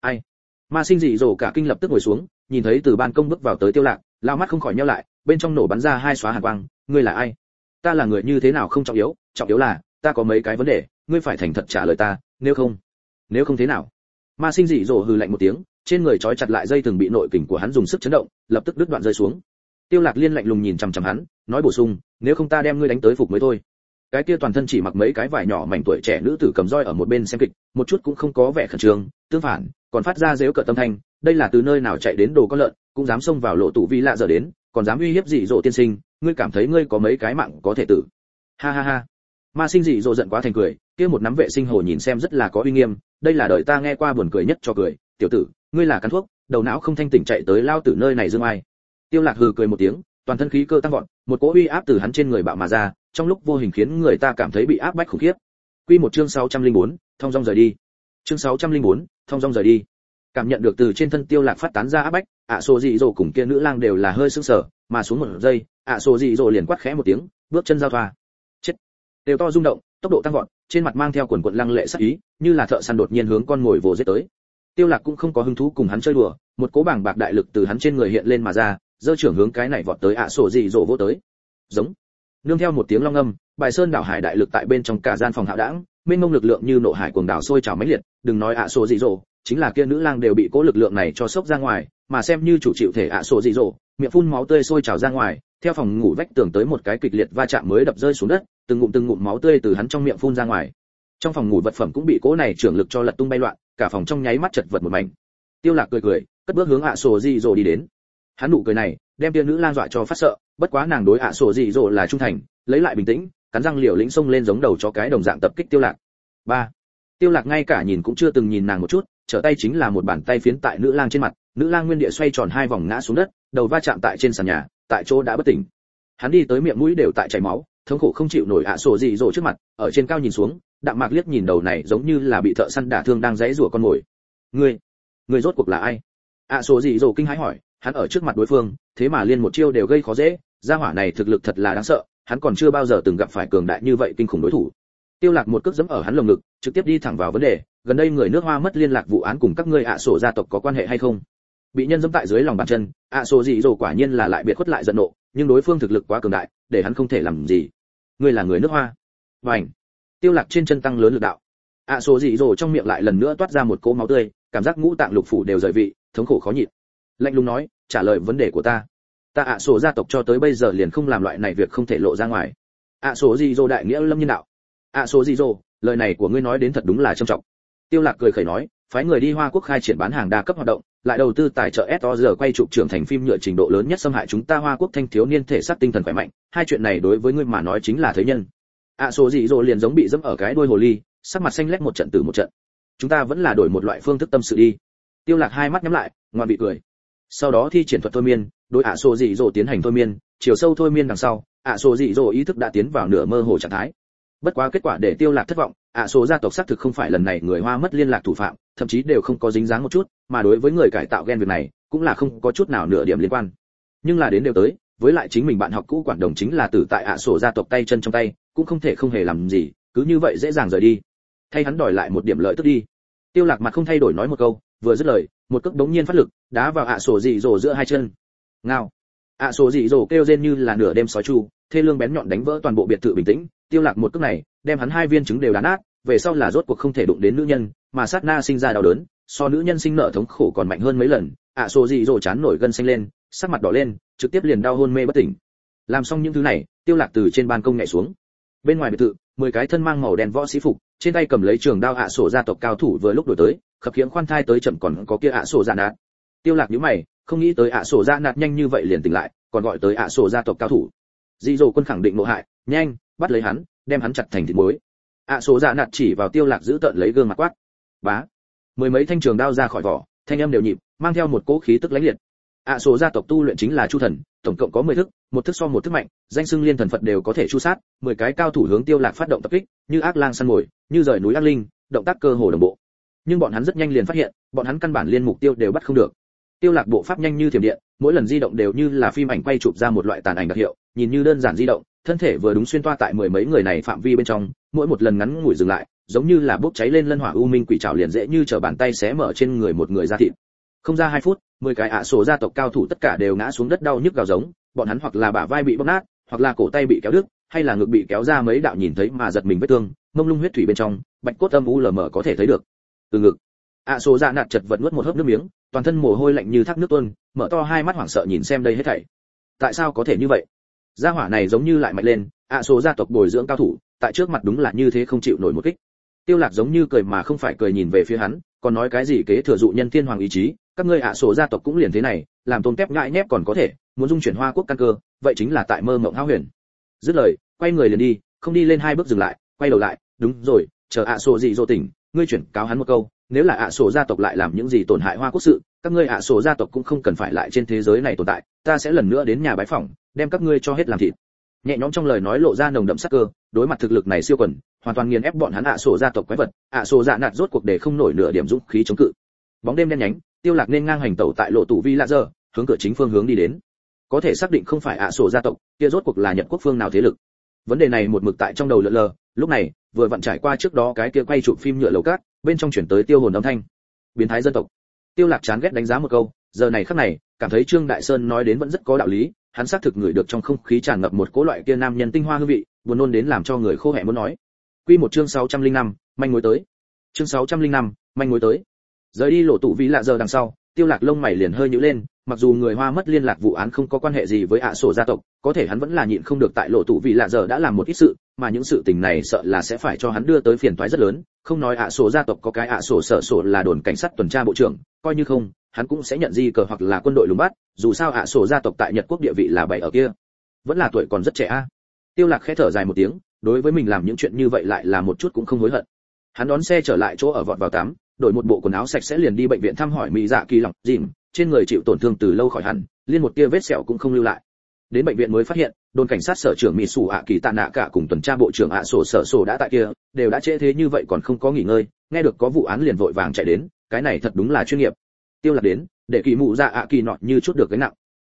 Ai? Ma sinh dị dỗ cả kinh lập tức ngồi xuống, nhìn thấy từ ban công bước vào tới tiêu lạc, lao mắt không khỏi nheo lại, bên trong nổ bắn ra hai xóa hàn quang, ngươi là ai? Ta là người như thế nào không trọng yếu trọng yếu là, ta có mấy cái vấn đề, ngươi phải thành thật trả lời ta, nếu không nếu không thế nào? Ma sinh dị dỗ hừ lạnh một tiếng trên người trói chặt lại dây từng bị nội kình của hắn dùng sức chấn động, lập tức đứt đoạn rơi xuống. Tiêu lạc liên lạnh lùng nhìn chằm chằm hắn, nói bổ sung, nếu không ta đem ngươi đánh tới phục mới thôi. Cái kia toàn thân chỉ mặc mấy cái vải nhỏ mảnh tuổi trẻ nữ tử cầm roi ở một bên xem kịch, một chút cũng không có vẻ khẩn trương, tương phản, còn phát ra dếu cợt tâm thanh, đây là từ nơi nào chạy đến đồ con lợn, cũng dám xông vào lộ tủ vi lạ giờ đến, còn dám uy hiếp dị dỗ tiên sinh, ngươi cảm thấy ngươi có mấy cái mạng có thể tử? Ha ha ha. Ma sinh dị dỗ giận quá thành cười, kia một nắm vệ sinh hồ nhìn xem rất là có uy nghiêm, đây là đời ta nghe qua buồn cười nhất cho cười tiểu tử ngươi là cắn thuốc đầu não không thanh tỉnh chạy tới lao tử nơi này dương ai. Tiêu lạc hừ cười một tiếng toàn thân khí cơ tăng vọt một cỗ uy áp từ hắn trên người bạo mà ra trong lúc vô hình khiến người ta cảm thấy bị áp bách khủng khiếp. Quy một chương 604, thông dong rời đi. Chương 604, thông dong rời đi. Cảm nhận được từ trên thân tiêu lạc phát tán ra áp bách ạ à dị dỗ cùng kia nữ lang đều là hơi sưng sờ mà xuống một giây ạ à dị dỗ liền quát khẽ một tiếng bước chân giao thoa. Chết. Đều to rung động tốc độ tăng vọt trên mặt mang theo quần quần lăng lệ sắc ý như là thợ săn đột nhiên hướng con ngồi vồ giết tới tiêu lạc cũng không có hứng thú cùng hắn chơi đùa, một cỗ bảng bạc đại lực từ hắn trên người hiện lên mà ra dơ trưởng hướng cái này vọt tới ạ sổ dị dỗ vô tới. Giống. Nương theo một tiếng long âm, bài sơn đảo hải đại lực tại bên trong cả gian phòng hạo đảng, mênh mông lực lượng như nộ hải cuồng đảo sôi trào mãnh liệt, đừng nói ạ sổ dị dỗ chính là kia nữ lang đều bị cỗ lực lượng này cho sốc ra ngoài, mà xem như chủ chịu thể ạ sổ dị dỗ miệng phun máu tươi sôi trào ra ngoài, theo phòng ngủ vách tường tới một cái kịch liệt va chạm mới đập rơi xuống đất, từng ngụm từng ngụm máu tươi từ hắn trong miệng phun ra ngoài trong phòng ngủ vật phẩm cũng bị cỗ này trưởng lực cho lật tung bay loạn, cả phòng trong nháy mắt chật vật một mảnh. Tiêu lạc cười cười, cất bước hướng ạ sổ di rồ đi đến. Hắn nụ cười này, đem tiên nữ lang dọa cho phát sợ, bất quá nàng đối ạ sổ di rồ là trung thành, lấy lại bình tĩnh, cắn răng liều lĩnh xông lên giống đầu cho cái đồng dạng tập kích tiêu lạc. Ba. Tiêu lạc ngay cả nhìn cũng chưa từng nhìn nàng một chút, trở tay chính là một bàn tay phiến tại nữ lang trên mặt, nữ lang nguyên địa xoay tròn hai vòng ngã xuống đất, đầu va chạm tại trên sàn nhà, tại chỗ đã bất tỉnh. Hắn đi tới miệng mũi đều tại chảy máu, thống khổ không chịu nổi ạ sổ gì rồ trước mặt, ở trên cao nhìn xuống đạm mạc liếc nhìn đầu này giống như là bị thợ săn đả thương đang dãy rủa con mồi. Ngươi ngươi rốt cuộc là ai? Ạ số gì rồ kinh hãi hỏi. Hắn ở trước mặt đối phương, thế mà liên một chiêu đều gây khó dễ. Gia hỏa này thực lực thật là đáng sợ. Hắn còn chưa bao giờ từng gặp phải cường đại như vậy kinh khủng đối thủ. Tiêu lạc một cước dẫm ở hắn lồng ngực, trực tiếp đi thẳng vào vấn đề. Gần đây người nước hoa mất liên lạc vụ án cùng các ngươi ạ sổ gia tộc có quan hệ hay không? Bị nhân dẫm tại dưới lòng bàn chân ạ sổ gì rồi quả nhiên là lại biệt khuất lại giận nộ, nhưng đối phương thực lực quá cường đại, để hắn không thể làm gì. Ngươi là người nước hoa? Bảnh tiêu lạc trên chân tăng lớn lực đạo. Ạ số dị rồ trong miệng lại lần nữa toát ra một cỗ máu tươi, cảm giác ngũ tạng lục phủ đều rời vị, thống khổ khó nhịn. Lạnh lùng nói, trả lời vấn đề của ta. Ta ạ sổ gia tộc cho tới bây giờ liền không làm loại này việc không thể lộ ra ngoài. Ạ sổ gì dỗ đại nghĩa lâm nhân đạo. Ạ sổ gì dỗ, lời này của ngươi nói đến thật đúng là trầm trọng. Tiêu lạc cười khẩy nói, phái người đi hoa quốc khai triển bán hàng đa cấp hoạt động, lại đầu tư tài trợ SOZ quay chụp trưởng thành phim nhựa trình độ lớn nhất xâm hại chúng ta hoa quốc thanh thiếu niên thể xác tinh thần khỏe mạnh. Hai chuyện này đối với ngươi mà nói chính là thế nhân ạ số dị dỗ liền giống bị dẫm ở cái đuôi hồ ly, sắc mặt xanh lét một trận từ một trận. Chúng ta vẫn là đổi một loại phương thức tâm sự đi. Tiêu lạc hai mắt nhắm lại, ngoan bị cười. Sau đó thi triển thuật thôi miên, đối ạ số dị dỗ tiến hành thôi miên, chiều sâu thôi miên đằng sau, ạ số dị dỗ ý thức đã tiến vào nửa mơ hồ trạng thái. Bất quá kết quả để tiêu lạc thất vọng, ạ số gia tộc xác thực không phải lần này người hoa mất liên lạc thủ phạm, thậm chí đều không có dính dáng một chút, mà đối với người cải tạo gen việc này, cũng là không có chút nào nửa điểm liên quan. Nhưng là đến đều tới với lại chính mình bạn học cũ quản đồng chính là tử tại ạ sổ gia tộc tay chân trong tay, cũng không thể không hề làm gì, cứ như vậy dễ dàng rời đi. Thay hắn đòi lại một điểm lợi tức đi. Tiêu lạc mặt không thay đổi nói một câu, vừa dứt lời, một cước đống nhiên phát lực, đá vào ạ sổ dị dỗ giữa hai chân. Ngao. Ạ sổ dị dỗ kêu rên như là nửa đêm sói chu, thê lương bén nhọn đánh vỡ toàn bộ biệt thự bình tĩnh. Tiêu lạc một cước này, đem hắn hai viên trứng đều đá nát, về sau là rốt cuộc không thể đụng đến nữ nhân, mà sát na sinh ra đau đớn, so nữ nhân sinh nợ thống khổ còn mạnh hơn mấy lần. Ạ sổ dị dỗ chán nổi gân xanh lên sắc mặt đỏ lên, trực tiếp liền đau hôn mê bất tỉnh. Làm xong những thứ này, tiêu lạc từ trên ban công nhảy xuống. Bên ngoài biệt thự, mười cái thân mang màu đen võ sĩ phục, trên tay cầm lấy trường đao ạ sổ gia tộc cao thủ vừa lúc đổi tới, khập khiễng khoan thai tới chậm còn có kia ạ sổ gia nạt. Tiêu lạc nhíu mày, không nghĩ tới ạ sổ gia nạt nhanh như vậy liền tỉnh lại, còn gọi tới ạ sổ gia tộc cao thủ. Dị dỗ quân khẳng định nội hại, nhanh, bắt lấy hắn, đem hắn chặt thành thịt muối. Ạ sổ gia nạt chỉ vào tiêu lạc giữ tận lấy gương mặt quát. Bá. Mười mấy thanh trường đao ra khỏi vỏ, thanh âm đều nhịp, mang theo một cỗ khí tức lãnh liệt ạ số gia tộc tu luyện chính là chu thần, tổng cộng có mười thức, một thức so một thức mạnh, danh xưng liên thần phật đều có thể chu sát, mười cái cao thủ hướng tiêu lạc phát động tập kích, như ác lang săn mồi, như rời núi ác linh, động tác cơ hồ đồng bộ. Nhưng bọn hắn rất nhanh liền phát hiện, bọn hắn căn bản liên mục tiêu đều bắt không được. Tiêu lạc bộ pháp nhanh như thiểm điện, mỗi lần di động đều như là phim ảnh quay chụp ra một loại tàn ảnh đặc hiệu, nhìn như đơn giản di động, thân thể vừa đúng xuyên toa tại mười mấy người này phạm vi bên trong, mỗi một lần ngắn ngủi dừng lại, giống như là bốc cháy lên lân hỏa u minh quỷ trảo liền dễ như trở bàn tay xé mở trên người một người ra thịt. Không ra hai phút mười cái ạ sổ gia tộc cao thủ tất cả đều ngã xuống đất đau nhức gào giống, bọn hắn hoặc là bả vai bị bóp nát, hoặc là cổ tay bị kéo đứt, hay là ngực bị kéo ra mấy đạo nhìn thấy mà giật mình vết thương, mông lung huyết thủy bên trong, bạch cốt âm u lờ mờ có thể thấy được. Từ ngực, ạ sổ dạ nạt chật vật nuốt một hớp nước miếng, toàn thân mồ hôi lạnh như thác nước tuôn, mở to hai mắt hoảng sợ nhìn xem đây hết thảy. Tại sao có thể như vậy? Gia hỏa này giống như lại mạnh lên, ạ số gia tộc bồi dưỡng cao thủ, tại trước mặt đúng là như thế không chịu nổi một kích. Tiêu lạc giống như cười mà không phải cười nhìn về phía hắn, còn nói cái gì kế thừa dụ nhân thiên hoàng ý chí các ngươi ạ sổ gia tộc cũng liền thế này, làm tôn kép ngại nhép còn có thể, muốn dung chuyển hoa quốc căn cơ, vậy chính là tại mơ mộng hão huyền. Dứt lời, quay người liền đi, không đi lên hai bước dừng lại, quay đầu lại, đúng rồi, chờ ạ sổ gì dỗ tỉnh, ngươi chuyển cáo hắn một câu, nếu là ạ sổ gia tộc lại làm những gì tổn hại hoa quốc sự, các ngươi ạ sổ gia tộc cũng không cần phải lại trên thế giới này tồn tại, ta sẽ lần nữa đến nhà bái phỏng, đem các ngươi cho hết làm thịt. Nhẹ nhõm trong lời nói lộ ra nồng đậm sắc cơ, đối mặt thực lực này siêu quần, hoàn toàn nghiền ép bọn hắn ạ sổ gia tộc quái vật, ạ sổ dạ nạt rốt cuộc để không nổi nửa điểm dũng khí chống cự. Bóng đêm đen nhánh tiêu lạc nên ngang hành tẩu tại lộ tụ vi lạ giờ hướng cửa chính phương hướng đi đến. Có thể xác định không phải ạ sổ gia tộc kia rốt cuộc là nhật quốc phương nào thế lực. Vấn đề này một mực tại trong đầu lờ lờ lúc này vừa vặn trải qua trước đó cái kia quay chụp phim nhựa lầu cát bên trong chuyển tới tiêu hồn âm thanh. Biến thái dân tộc. Tiêu lạc chán ghét đánh giá một câu giờ này khắc này cảm thấy trương đại sơn nói đến vẫn rất có đạo lý hắn xác thực ngửi được trong không khí tràn ngập một cỗ loại kia nam nhân tinh hoa hương vị buồn nôn đến làm cho người khô hẹ muốn nói. Quy một chương 605, manh mối tới. Chương 605, manh mối tới rời đi lộ tụ vĩ lạ giờ đằng sau, tiêu lạc lông mày liền hơi nhíu lên, mặc dù người hoa mất liên lạc vụ án không có quan hệ gì với ạ sổ gia tộc, có thể hắn vẫn là nhịn không được tại lộ tụ vĩ lạ giờ đã làm một ít sự, mà những sự tình này sợ là sẽ phải cho hắn đưa tới phiền toái rất lớn, không nói ạ sổ gia tộc có cái ạ sổ sở sổ là đồn cảnh sát tuần tra bộ trưởng, coi như không, hắn cũng sẽ nhận di cờ hoặc là quân đội lùng bắt, dù sao ạ sổ gia tộc tại nhật quốc địa vị là bảy ở kia. Vẫn là tuổi còn rất trẻ a. Tiêu lạc khẽ thở dài một tiếng, đối với mình làm những chuyện như vậy lại là một chút cũng không hối hận. Hắn đón xe trở lại chỗ ở vọt vào tắm đổi một bộ quần áo sạch sẽ liền đi bệnh viện thăm hỏi mỹ dạ kỳ lỏng dìm. Trên người chịu tổn thương từ lâu khỏi hẳn, liên một tia vết sẹo cũng không lưu lại. Đến bệnh viện mới phát hiện, đồn cảnh sát sở trưởng mỹ sủ ạ kỳ tạ nạ cả cùng tuần tra bộ trưởng ạ sổ sở sổ đã tại kia, đều đã trễ thế như vậy còn không có nghỉ ngơi, nghe được có vụ án liền vội vàng chạy đến, cái này thật đúng là chuyên nghiệp. Tiêu lạc đến, để kỳ mụ dạ ạ kỳ nọ như chút được cái nặng.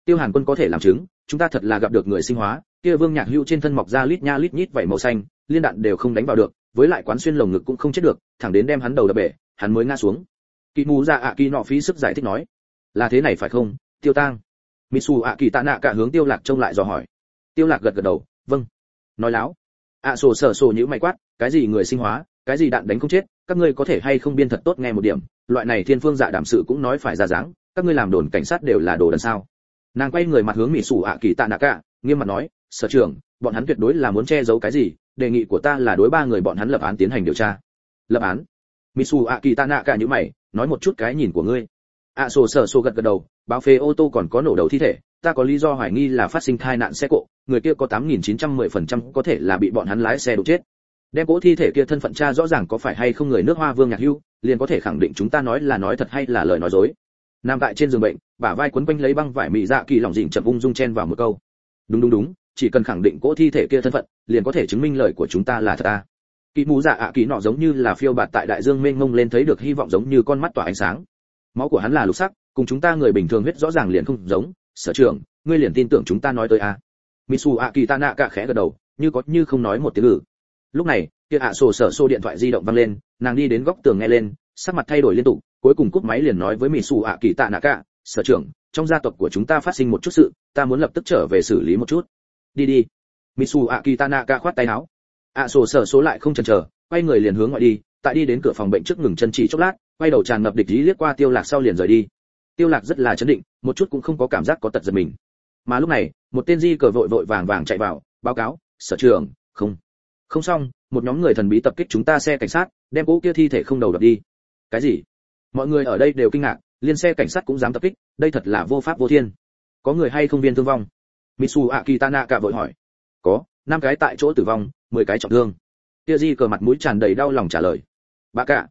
Tiêu hàn quân có thể làm chứng, chúng ta thật là gặp được người sinh hóa, kia vương nhạc hưu trên thân mọc ra lít nha lít nhít vảy màu xanh, liên đạn đều không đánh vào được, với lại quán xuyên lồng ngực cũng không chết được, thẳng đến đem hắn đầu đập bể hắn mới ngã xuống. Kỳ mù dạ ạ kỳ nọ phí sức giải thích nói, là thế này phải không, tiêu tang? Mitsu ạ kỳ tạ nạ cả hướng tiêu lạc trông lại dò hỏi. Tiêu lạc gật gật đầu vâng. Nói láo, ạ sổ sở sổ nhữ mày quát, cái gì người sinh hóa, cái gì đạn đánh không chết, các ngươi có thể hay không biên thật tốt nghe một điểm, loại này thiên phương dạ đảm sự cũng nói phải ra dáng, các ngươi làm đồn cảnh sát đều là đồ đần sao? Nàng quay người mặt hướng mỹ sủ ạ kỳ tạ nạ cả, nghiêm mặt nói, sở trưởng, bọn hắn tuyệt đối là muốn che giấu cái gì, đề nghị của ta là đối ba người bọn hắn lập án tiến hành điều tra. Lập án? Mitsu ạ kỳ tạ nạ cả như mày, nói một chút cái nhìn của ngươi. Ạ sổ sở sổ gật gật đầu, báo phê ô tô còn có nổ đầu thi thể, ta có lý do hoài nghi là phát sinh tai nạn xe cộ, người kia có 8.910% có thể là bị bọn hắn lái xe đụng chết. Đem cỗ thi thể kia thân phận cha rõ ràng có phải hay không người nước hoa vương nhạc hưu, liền có thể khẳng định chúng ta nói là nói thật hay là lời nói dối. Nằm tại trên giường bệnh, bả vai quấn quanh lấy băng vải mị dạ kỳ lỏng dịnh chậm ung dung chen vào một câu. Đúng đúng đúng, chỉ cần khẳng định cỗ thi thể kia thân phận, liền có thể chứng minh lời của chúng ta là thật à kỳ mù dạ ạ kỳ nọ giống như là phiêu bạt tại đại dương mênh mông lên thấy được hy vọng giống như con mắt tỏa ánh sáng. Máu của hắn là lục sắc, cùng chúng ta người bình thường huyết rõ ràng liền không giống. Sở trưởng, ngươi liền tin tưởng chúng ta nói tới à mitsu ạ kỳ ta nạ cả khẽ gật đầu, như có như không nói một tiếng ngữ. Lúc này, kia ạ sổ sở xô điện thoại di động vang lên, nàng đi đến góc tường nghe lên, sắc mặt thay đổi liên tục, cuối cùng cúp máy liền nói với mitsu ạ kỳ tạ nạ cả, sở trưởng, trong gia tộc của chúng ta phát sinh một chút sự, ta muốn lập tức trở về xử lý một chút. Đi đi. Mitsu ạ kỳ tạ nạ cả khoát tay áo ạ sổ sở số lại không chần chờ, quay người liền hướng ngoại đi, tại đi đến cửa phòng bệnh trước ngừng chân chỉ chốc lát, quay đầu tràn ngập địch ý liếc qua tiêu lạc sau liền rời đi. Tiêu lạc rất là chấn định, một chút cũng không có cảm giác có tật giật mình. Mà lúc này, một tên di cờ vội vội vàng vàng chạy vào, báo cáo, sở trưởng, không. Không xong, một nhóm người thần bí tập kích chúng ta xe cảnh sát, đem cỗ kia thi thể không đầu đập đi. Cái gì? Mọi người ở đây đều kinh ngạc, liên xe cảnh sát cũng dám tập kích, đây thật là vô pháp vô thiên. Có người hay không viên thương vong? Mitsu akitana cả vội hỏi. Có năm cái tại chỗ tử vong, mười cái trọng thương. Kia di cờ mặt mũi tràn đầy đau lòng trả lời. Bà cả.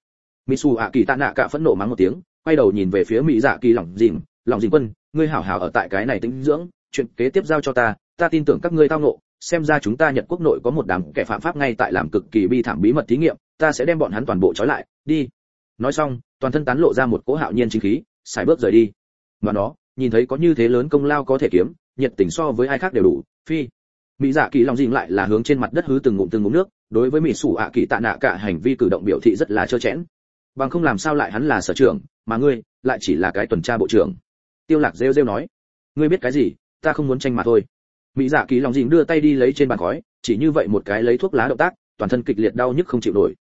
Missu ạ kỳ tạ nạ cả phẫn nộ mắng một tiếng, quay đầu nhìn về phía mỹ dạ kỳ lỏng dìm. Lòng dìm quân, ngươi hảo hảo ở tại cái này tính dưỡng, chuyện kế tiếp giao cho ta ta tin tưởng các ngươi tao nộ xem ra chúng ta nhật quốc nội có một đám kẻ phạm pháp ngay tại làm cực kỳ bi thảm bí mật thí nghiệm, ta sẽ đem bọn hắn toàn bộ trói lại, đi. Nói xong, toàn thân tán lộ ra một cỗ hạo nhiên chính khí, xài bước rời đi. Mà nó, nhìn thấy có như thế lớn công lao có thể kiếm, nhiệt tình so với ai khác đều đủ, phi mỹ dạ kỳ lòng dình lại là hướng trên mặt đất hứ từng ngụm từng ngụm nước, đối với mỹ sủ ạ kỳ tạ nạ cả hành vi cử động biểu thị rất là trơ chẽn bằng không làm sao lại hắn là sở trưởng, mà ngươi lại chỉ là cái tuần tra bộ trưởng. Tiêu lạc rêu rêu nói, ngươi biết cái gì? Ta không muốn tranh mà thôi. Mỹ dạ kỳ lòng dình đưa tay đi lấy trên bàn khói, chỉ như vậy một cái lấy thuốc lá động tác, toàn thân kịch liệt đau nhức không chịu nổi.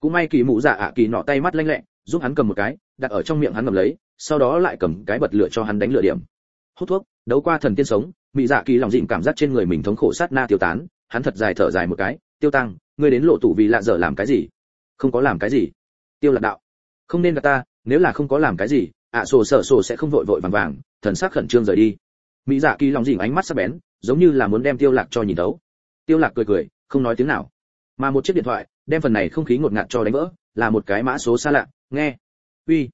Cũng may kỳ mụ dạ ạ kỳ nọ tay mắt lanh lẹ, giúp hắn cầm một cái, đặt ở trong miệng hắn ngầm lấy, sau đó lại cầm cái bật lửa cho hắn đánh lửa điểm hút thuốc, đấu qua thần tiên sống mỹ dạ kỳ lòng dịn cảm giác trên người mình thống khổ sát na tiêu tán, hắn thật dài thở dài một cái, tiêu tăng, ngươi đến lộ tủ vì lạ dở làm cái gì? Không có làm cái gì. Tiêu lạc đạo, không nên gặp ta, nếu là không có làm cái gì, ạ sổ sở sổ sẽ không vội vội vàng vàng, thần sắc khẩn trương rời đi. Mỹ dạ kỳ lòng dịn ánh mắt sắc bén, giống như là muốn đem tiêu lạc cho nhìn đấu tiêu lạc cười cười, không nói tiếng nào. Mà một chiếc điện thoại, đem phần này không khí ngột ngạt cho đánh vỡ, là một cái mã số xa lạ, nghe. Uy,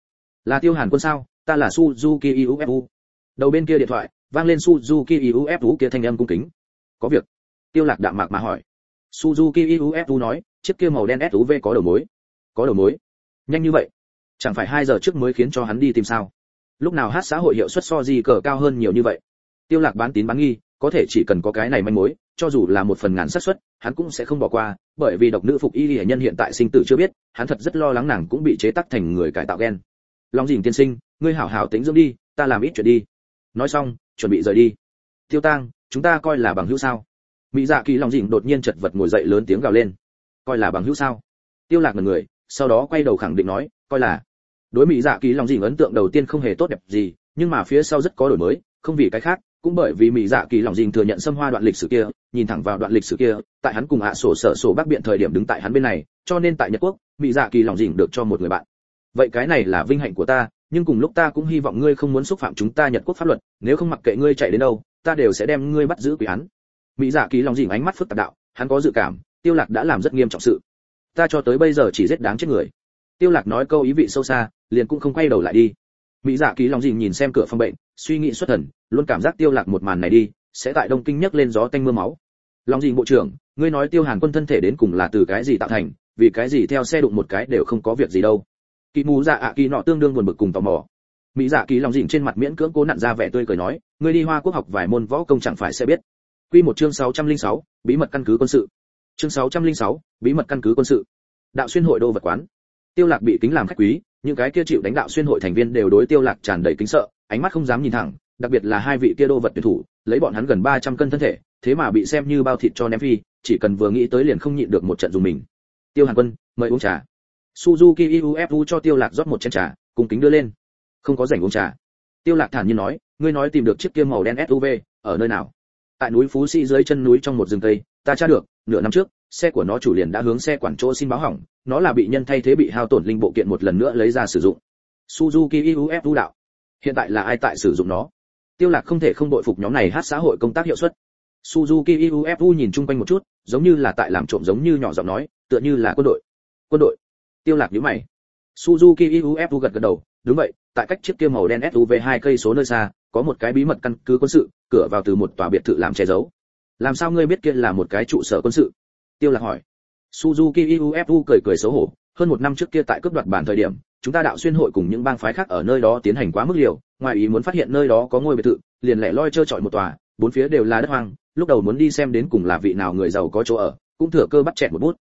là tiêu hàn quân sao? Ta là suzuki ufu đầu bên kia điện thoại, vang lên suzuki ufu kia thanh âm cung kính. Có việc. Tiêu lạc đạm mạc mà hỏi. Suzuki ufu nói, chiếc kia màu đen suv có đầu mối. Có đầu mối. Nhanh như vậy. Chẳng phải hai giờ trước mới khiến cho hắn đi tìm sao? Lúc nào hát xã hội hiệu suất so gì cờ cao hơn nhiều như vậy? Tiêu lạc bán tín bán nghi, có thể chỉ cần có cái này manh mối, cho dù là một phần ngàn xác suất, hắn cũng sẽ không bỏ qua, bởi vì độc nữ phục y hệ nhân hiện tại sinh tử chưa biết, hắn thật rất lo lắng nàng cũng bị chế tác thành người cải tạo gen. Long dình tiên sinh, ngươi hảo hảo tính dưỡng đi, ta làm ít chuyện đi nói xong, chuẩn bị rời đi. Tiêu tang, chúng ta coi là bằng hữu sao? Mỹ dạ kỳ lòng dịnh đột nhiên chật vật ngồi dậy lớn tiếng gào lên. Coi là bằng hữu sao? Tiêu lạc ngần người, sau đó quay đầu khẳng định nói, coi là. Đối mỹ dạ kỳ lòng dịnh ấn tượng đầu tiên không hề tốt đẹp gì, nhưng mà phía sau rất có đổi mới, không vì cái khác, cũng bởi vì mỹ dạ kỳ lòng dịnh thừa nhận xâm hoa đoạn lịch sử kia, nhìn thẳng vào đoạn lịch sử kia, tại hắn cùng ạ sổ sở sổ bác biện thời điểm đứng tại hắn bên này, cho nên tại nhật quốc mỹ dạ kỳ lòng dịnh được cho một người bạn. Vậy cái này là vinh hạnh của ta nhưng cùng lúc ta cũng hy vọng ngươi không muốn xúc phạm chúng ta nhật quốc pháp luật, nếu không mặc kệ ngươi chạy đến đâu, ta đều sẽ đem ngươi bắt giữ quỷ án. Mỹ dạ kỳ lòng dình ánh mắt phức tạp đạo, hắn có dự cảm, tiêu lạc đã làm rất nghiêm trọng sự. Ta cho tới bây giờ chỉ giết đáng chết người. Tiêu lạc nói câu ý vị sâu xa, liền cũng không quay đầu lại đi. Mỹ dạ kỳ lòng dình nhìn xem cửa phòng bệnh, suy nghĩ xuất thần, luôn cảm giác tiêu lạc một màn này đi, sẽ tại đông kinh nhấc lên gió tanh mưa máu. Lòng dình bộ trưởng, ngươi nói tiêu hàn quân thân thể đến cùng là từ cái gì tạo thành, vì cái gì theo xe đụng một cái đều không có việc gì đâu? Kỳ mù dạ ạ kỳ nọ tương đương buồn bực cùng tò mò. Mỹ dạ kỳ lòng dịnh trên mặt miễn cưỡng cố nặn ra vẻ tươi cười nói ngươi đi hoa quốc học vài môn võ công chẳng phải sẽ biết. Quy một chương 606, bí mật căn cứ quân sự. Chương 606, bí mật căn cứ quân sự. Đạo xuyên hội đô vật quán. Tiêu lạc bị kính làm khách quý những cái kia chịu đánh đạo xuyên hội thành viên đều đối tiêu lạc tràn đầy kính sợ ánh mắt không dám nhìn thẳng đặc biệt là hai vị kia đô vật tuyển thủ lấy bọn hắn gần 300 cân thân thể thế mà bị xem như bao thịt cho ném phi chỉ cần vừa nghĩ tới liền không nhịn được một trận dùng mình. Tiêu hàn quân mời uống trà suzuki ufu cho tiêu lạc rót một chén trà cùng kính đưa lên. Không có rảnh uống trà. Tiêu lạc thản nhiên nói, ngươi nói tìm được chiếc kia màu đen suv ở nơi nào? Tại núi phú sĩ dưới chân núi trong một rừng tây ta tra được, nửa năm trước, xe của nó chủ liền đã hướng xe quản chỗ xin báo hỏng, nó là bị nhân thay thế bị hao tổn linh bộ kiện một lần nữa lấy ra sử dụng. Suzuki ufu đạo. Hiện tại là ai tại sử dụng nó? Tiêu lạc không thể không đội phục nhóm này hát xã hội công tác hiệu suất. Suzuki ufu nhìn chung quanh một chút, giống như là tại làm trộm giống như nhỏ giọng nói, tựa như là quân đội. Quân đội tiêu lạc nhíu mày. Suzuki ufu gật gật đầu, đúng vậy, tại cách chiếc kia màu đen suv hai cây số nơi xa, có một cái bí mật căn cứ quân sự, cửa vào từ một tòa biệt thự làm che giấu. Làm sao ngươi biết kia là một cái trụ sở quân sự? Tiêu lạc hỏi. Suzuki ufu cười cười xấu hổ, hơn một năm trước kia tại cướp đoạt bản thời điểm, chúng ta đạo xuyên hội cùng những bang phái khác ở nơi đó tiến hành quá mức liều, ngoài ý muốn phát hiện nơi đó có ngôi biệt thự, liền lẻ loi chơi chọi một tòa, bốn phía đều là đất hoang, lúc đầu muốn đi xem đến cùng là vị nào người giàu có chỗ ở, cũng thừa cơ bắt chẹt một bút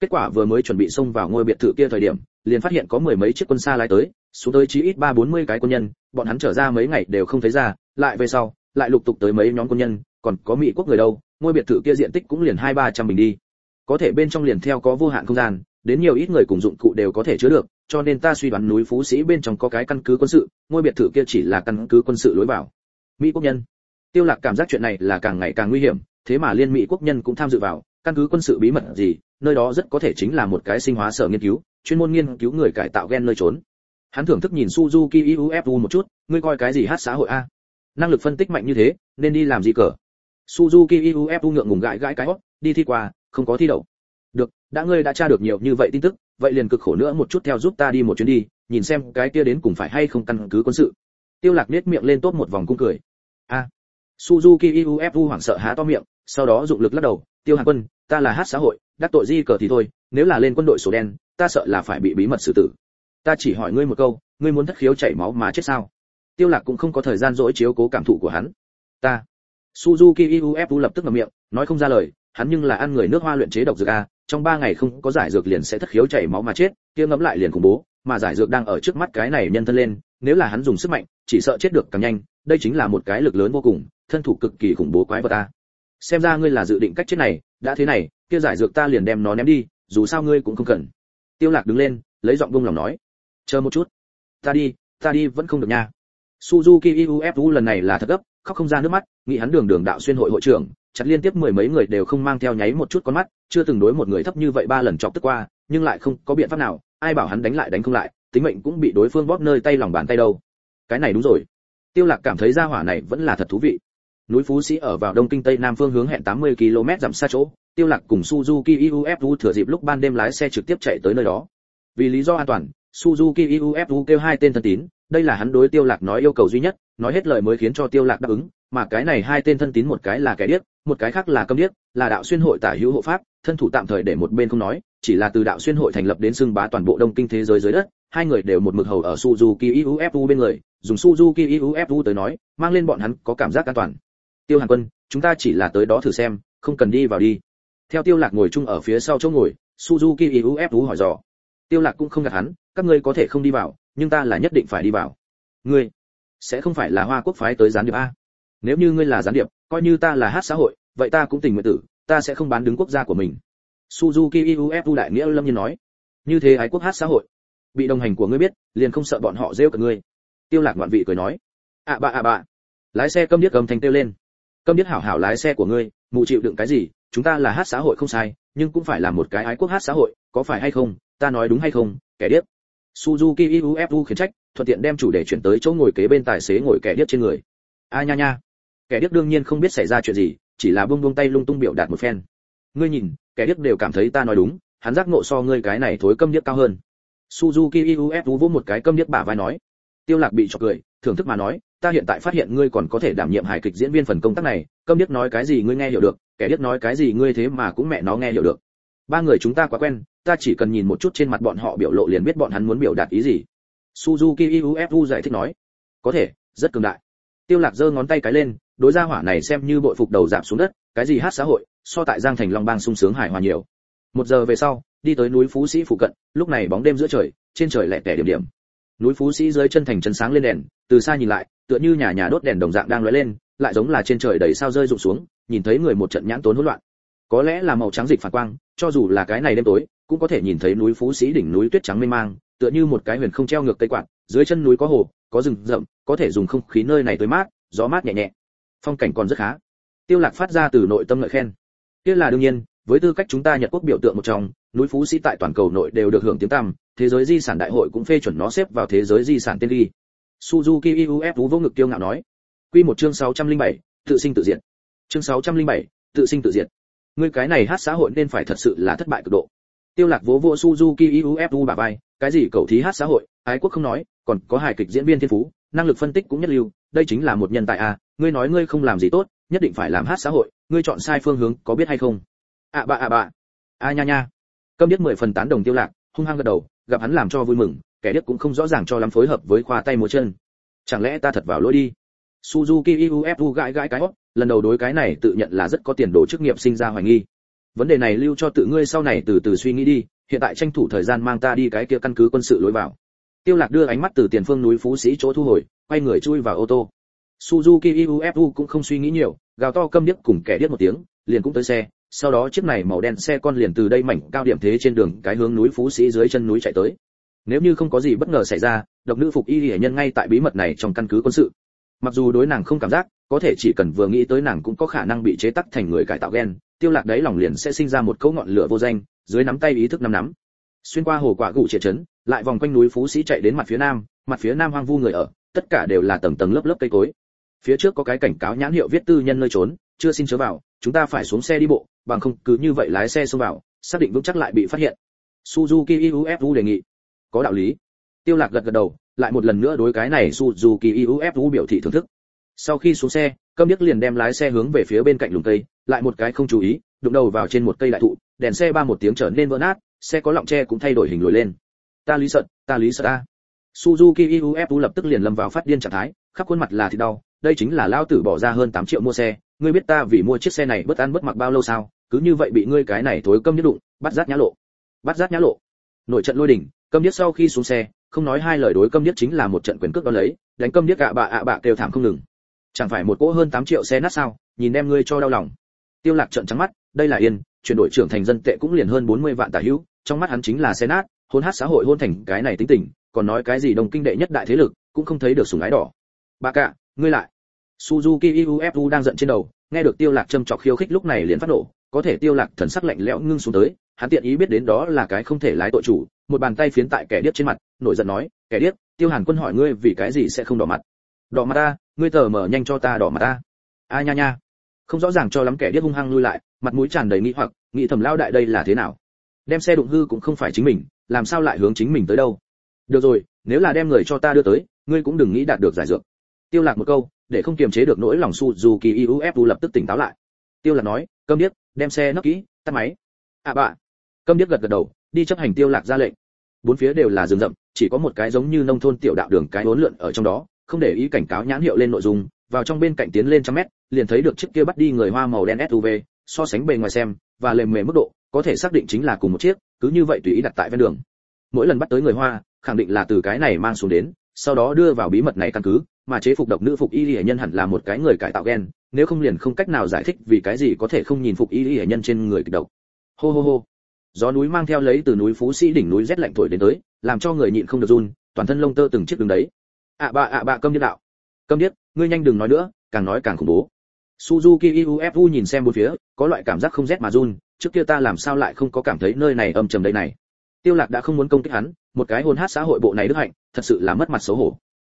kết quả vừa mới chuẩn bị xông vào ngôi biệt thự kia thời điểm, liền phát hiện có mười mấy chiếc quân xa lái tới, xuống tới chí ít ba bốn mươi cái quân nhân, bọn hắn trở ra mấy ngày đều không thấy ra, lại về sau, lại lục tục tới mấy nhóm quân nhân, còn có mỹ quốc người đâu, ngôi biệt thự kia diện tích cũng liền hai ba trăm bình đi. Có thể bên trong liền theo có vô hạn không gian, đến nhiều ít người cùng dụng cụ đều có thể chứa được, cho nên ta suy đoán núi phú sĩ bên trong có cái căn cứ quân sự, ngôi biệt thự kia chỉ là căn cứ quân sự lối vào. Mỹ quốc nhân. Tiêu lạc cảm giác chuyện này là càng ngày càng nguy hiểm, thế mà liên mỹ quốc nhân cũng tham dự vào căn cứ quân sự bí mật gì, nơi đó rất có thể chính là một cái sinh hóa sở nghiên cứu, chuyên môn nghiên cứu người cải tạo gen nơi trốn. Hắn thưởng thức nhìn suzuki ufu một chút, ngươi coi cái gì hát xã hội a? Năng lực phân tích mạnh như thế, nên đi làm gì cờ? Suzuki ufu ngượng ngùng gãi gãi cái hót, đi thi qua, không có thi đậu. Được, đã ngươi đã tra được nhiều như vậy tin tức, vậy liền cực khổ nữa một chút theo giúp ta đi một chuyến đi, nhìn xem cái kia đến cùng phải hay không căn cứ quân sự. Tiêu lạc nết miệng lên tốt một vòng cung cười. A. Suzuki ufu hoảng sợ há to miệng, sau đó dụng lực lắc đầu tiêu hàn quân, ta là hát xã hội, đắc tội di cờ thì thôi, nếu là lên quân đội số đen, ta sợ là phải bị bí mật xử tử. Ta chỉ hỏi ngươi một câu, ngươi muốn thất khiếu chảy máu mà chết sao? Tiêu lạc cũng không có thời gian dỗi chiếu cố cảm thụ của hắn. Ta. Suzuki ufu lập tức ngậm miệng, nói không ra lời, hắn nhưng là ăn người nước hoa luyện chế độc dược a, trong ba ngày không có giải dược liền sẽ thất khiếu chảy máu mà chết, kia ngấm lại liền khủng bố, mà giải dược đang ở trước mắt cái này nhân thân lên, nếu là hắn dùng sức mạnh, chỉ sợ chết được càng nhanh, đây chính là một cái lực lớn vô cùng, thân thủ cực kỳ khủng bố quái vật ta xem ra ngươi là dự định cách chết này, đã thế này, kia giải dược ta liền đem nó ném đi, dù sao ngươi cũng không cần. Tiêu lạc đứng lên, lấy giọng buông lòng nói. Chờ một chút. Ta đi ta đi vẫn không được nha. Suzuki ufu lần này là thật gấp, khóc không ra nước mắt, nghĩ hắn đường đường đạo xuyên hội hội trưởng, chặt liên tiếp mười mấy người đều không mang theo nháy một chút con mắt, chưa từng đối một người thấp như vậy ba lần chọc tức qua, nhưng lại không có biện pháp nào, ai bảo hắn đánh lại đánh không lại, tính mệnh cũng bị đối phương bóp nơi tay lòng bàn tay đâu. Cái này đúng rồi. Tiêu lạc cảm thấy gia hỏa này vẫn là thật thú vị núi phú sĩ ở vào đông kinh tây nam phương hướng hẹn 80 km dặm xa chỗ, tiêu lạc cùng suzuki ufu thừa dịp lúc ban đêm lái xe trực tiếp chạy tới nơi đó. Vì lý do an toàn, suzuki ufu kêu hai tên thân tín, đây là hắn đối tiêu lạc nói yêu cầu duy nhất, nói hết lời mới khiến cho tiêu lạc đáp ứng, mà cái này hai tên thân tín một cái là kẻ điếc, một cái khác là câm điếc, là đạo xuyên hội tả hữu hộ pháp, thân thủ tạm thời để một bên không nói, chỉ là từ đạo xuyên hội thành lập đến xưng bá toàn bộ đông kinh thế giới dưới đất, hai người đều một mực hầu ở suzuki ufu bên người, dùng suzuki ufu tới nói, mang lên bọn hắn có cảm giác an toàn tiêu hàn quân, chúng ta chỉ là tới đó thử xem, không cần đi vào đi. Theo tiêu lạc ngồi chung ở phía sau chỗ ngồi, suzuki ufu hỏi dò. Tiêu lạc cũng không gạt hắn, các ngươi có thể không đi vào, nhưng ta là nhất định phải đi vào. Ngươi sẽ không phải là hoa quốc phái tới gián điệp a. Nếu như ngươi là gián điệp, coi như ta là hát xã hội, vậy ta cũng tình nguyện tử, ta sẽ không bán đứng quốc gia của mình. Suzuki ufu đại nghĩa lâm nhiên nói. Như thế ái quốc hát xã hội, bị đồng hành của ngươi biết, liền không sợ bọn họ rêu cả ngươi. Tiêu lạc ngoạn vị cười nói. Ạ bà bạ ạ bạ lái xe câm điếc cầm thành tiêu lên câm điếc hảo hảo lái xe của ngươi mụ chịu đựng cái gì, chúng ta là hát xã hội không sai, nhưng cũng phải là một cái ái quốc hát xã hội, có phải hay không, ta nói đúng hay không, kẻ điếc. Suzuki ufu khiển trách, thuận tiện đem chủ đề chuyển tới chỗ ngồi kế bên tài xế ngồi kẻ điếc trên người. A nha nha. Kẻ điếc đương nhiên không biết xảy ra chuyện gì, chỉ là buông buông tay lung tung biểu đạt một phen. Ngươi nhìn, kẻ điếc đều cảm thấy ta nói đúng, hắn giác ngộ so ngươi cái này thối câm điếc cao hơn. Suzuki ufu vỗ một cái câm điếc bả vai nói. Tiêu lạc bị chọc cười, thưởng thức mà nói ta hiện tại phát hiện ngươi còn có thể đảm nhiệm hài kịch diễn viên phần công tác này, câm điếc nói cái gì ngươi nghe hiểu được, kẻ điếc nói cái gì ngươi thế mà cũng mẹ nó nghe hiểu được. Ba người chúng ta quá quen, ta chỉ cần nhìn một chút trên mặt bọn họ biểu lộ liền biết bọn hắn muốn biểu đạt ý gì. Suzuki ufu giải thích nói, có thể, rất cường đại. Tiêu lạc giơ ngón tay cái lên, đối gia hỏa này xem như bội phục đầu giảm xuống đất, cái gì hát xã hội, so tại giang thành long bang sung sướng hài hòa nhiều. Một giờ về sau, đi tới núi phú sĩ phụ cận, lúc này bóng đêm giữa trời, trên trời lẹ tẻ điểm điểm núi phú sĩ dưới chân thành chân sáng lên đèn, từ xa nhìn lại, tựa như nhà nhà đốt đèn đồng dạng đang lóe lên, lại giống là trên trời đầy sao rơi rụng xuống, nhìn thấy người một trận nhãn tốn hỗn loạn. Có lẽ là màu trắng dịch phản quang, cho dù là cái này đêm tối, cũng có thể nhìn thấy núi phú sĩ đỉnh núi tuyết trắng mênh mang, tựa như một cái huyền không treo ngược cây quạt, dưới chân núi có hồ, có rừng rậm, có thể dùng không khí nơi này tới mát, gió mát nhẹ nhẹ. Phong cảnh còn rất khá. Tiêu lạc phát ra từ nội tâm ngợi khen. Kia là đương nhiên, với tư cách chúng ta nhật quốc biểu tượng một trong núi phú sĩ tại toàn cầu nội đều được hưởng tiếng tăm thế giới di sản đại hội cũng phê chuẩn nó xếp vào thế giới di sản tên ghi suzuki uf vô ngực tiêu ngạo nói. Quy một chương 607, tự sinh tự diệt. Chương 607, tự sinh tự diệt. Ngươi cái này hát xã hội nên phải thật sự là thất bại cực độ. Tiêu lạc vỗ vỗ suzuki ufu bà vai cái gì cầu thí hát xã hội ái quốc không nói còn có hài kịch diễn viên thiên phú năng lực phân tích cũng nhất lưu đây chính là một nhân tài à ngươi nói ngươi không làm gì tốt nhất định phải làm hát xã hội ngươi chọn sai phương hướng có biết hay không? Ạ à bà ạ à bà. A nha nha câm điếc mười phần tán đồng tiêu lạc, hung hăng gật đầu, gặp hắn làm cho vui mừng, kẻ điếc cũng không rõ ràng cho lắm phối hợp với khoa tay múa chân. Chẳng lẽ ta thật vào lỗi đi? Suzuki ufu gãi gãi cái hót lần đầu đối cái này tự nhận là rất có tiền đồ chức nghiệp sinh ra hoài nghi. Vấn đề này lưu cho tự ngươi sau này từ từ suy nghĩ đi, hiện tại tranh thủ thời gian mang ta đi cái kia căn cứ quân sự lối vào. Tiêu lạc đưa ánh mắt từ tiền phương núi phú sĩ chỗ thu hồi, quay người chui vào ô tô. Suzuki ufu cũng không suy nghĩ nhiều, gào to câm điếc cùng kẻ điếc một tiếng, liền cũng tới xe sau đó chiếc này màu đen xe con liền từ đây mảnh cao điểm thế trên đường, cái hướng núi phú sĩ dưới chân núi chạy tới. Nếu như không có gì bất ngờ xảy ra, độc nữ phục y hệ nhân ngay tại bí mật này trong căn cứ quân sự. Mặc dù đối nàng không cảm giác, có thể chỉ cần vừa nghĩ tới nàng cũng có khả năng bị chế tắc thành người cải tạo gen, tiêu lạc đấy lòng liền sẽ sinh ra một cấu ngọn lửa vô danh, dưới nắm tay ý thức nắm nắm. Xuyên qua hồ quả gụ triệt trấn, lại vòng quanh núi phú sĩ chạy đến mặt phía nam, mặt phía nam hoang vu người ở, tất cả đều là tầng tầng lớp lớp cây cối. Phía trước có cái cảnh cáo nhãn hiệu viết tư nhân nơi trốn, chưa xin chớ vào, chúng ta phải xuống xe đi bộ bằng không, cứ như vậy lái xe xông vào, xác định vững chắc lại bị phát hiện. Suzuki ufu đề nghị. Có đạo lý. Tiêu lạc gật gật đầu, lại một lần nữa đối cái này suzuki ufu biểu thị thưởng thức. Sau khi xuống xe, câm điếc liền đem lái xe hướng về phía bên cạnh lùm cây, lại một cái không chú ý, đụng đầu vào trên một cây đại thụ, đèn xe ba một tiếng trở nên vỡ nát, xe có lọng tre cũng thay đổi hình lồi lên. Ta lý sợ, ta lý sợ ta. Suzuki ufu lập tức liền lâm vào phát điên trạng thái, khắp khuôn mặt là thịt đau, đây chính là lao tử bỏ ra hơn 8 triệu mua xe ngươi biết ta vì mua chiếc xe này bất ăn bất mặc bao lâu sao? Cứ như vậy bị ngươi cái này thối câm nhất đụng, bắt rát nhã lộ. Bắt rát nhã lộ. Nội trận lôi đỉnh, câm nhất sau khi xuống xe, không nói hai lời đối câm nhất chính là một trận quyền cước đó lấy, đánh câm nhất ạ bạ ạ bạ kêu thảm không ngừng. Chẳng phải một cỗ hơn 8 triệu xe nát sao? Nhìn em ngươi cho đau lòng. Tiêu lạc trận trắng mắt, đây là yên, chuyển đổi trưởng thành dân tệ cũng liền hơn 40 vạn tả hữu, trong mắt hắn chính là xe nát, hôn hát xã hội hôn thành cái này tính tình, còn nói cái gì đồng kinh đệ nhất đại thế lực, cũng không thấy được sủng ái đỏ. Bà cả ngươi lại suzuki ufu đang giận trên đầu, nghe được tiêu lạc châm chọc khiêu khích lúc này liền phát nổ, có thể tiêu lạc thần sắc lạnh lẽo ngưng xuống tới, hắn tiện ý biết đến đó là cái không thể lái tội chủ, một bàn tay phiến tại kẻ điếc trên mặt, nổi giận nói, kẻ điếc, tiêu hàn quân hỏi ngươi vì cái gì sẽ không đỏ mặt? Đỏ mặt ta, ngươi tờ mở nhanh cho ta đỏ mặt ta. A nha nha. Không rõ ràng cho lắm kẻ điếc hung hăng lui lại, mặt mũi tràn đầy nghi hoặc, nghĩ thầm lao đại đây là thế nào? Đem xe đụng hư cũng không phải chính mình, làm sao lại hướng chính mình tới đâu? Được rồi, nếu là đem người cho ta đưa tới, ngươi cũng đừng nghĩ đạt được giải dược. Tiêu lạc một câu để không kiềm chế được nỗi lòng su dù kỳ ufu lập tức tỉnh táo lại. Tiêu lạc nói, câm điếc, đem xe nấp kỹ, tắt máy. À bà." câm điếc gật gật đầu, đi chấp hành tiêu lạc ra lệnh. Bốn phía đều là rừng rậm, chỉ có một cái giống như nông thôn tiểu đạo đường cái uốn lượn ở trong đó, không để ý cảnh cáo nhãn hiệu lên nội dung, vào trong bên cạnh tiến lên trăm mét, liền thấy được chiếc kia bắt đi người hoa màu đen suv so sánh bề ngoài xem, và lề mề mức độ, có thể xác định chính là cùng một chiếc, cứ như vậy tùy ý đặt tại ven đường. Mỗi lần bắt tới người hoa, khẳng định là từ cái này mang xuống đến sau đó đưa vào bí mật này căn cứ, mà chế phục độc nữ phục y hệ nhân hẳn là một cái người cải tạo gen, nếu không liền không cách nào giải thích vì cái gì có thể không nhìn phục y hệ nhân trên người kịch độc. Hô hô hô. Gió núi mang theo lấy từ núi phú sĩ đỉnh núi rét lạnh thổi đến tới, làm cho người nhịn không được run, toàn thân lông tơ từng chiếc đứng đấy. Ạ bà bạ ạ bà bạ câm điếc đạo. Câm điếc, ngươi nhanh đừng nói nữa, càng nói càng khủng bố. Suzuki ufu nhìn xem bốn phía, có loại cảm giác không rét mà run, trước kia ta làm sao lại không có cảm thấy nơi này âm trầm đây này. Tiêu lạc đã không muốn công kích hắn một cái hôn hát xã hội bộ này đức hạnh, thật sự là mất mặt xấu hổ.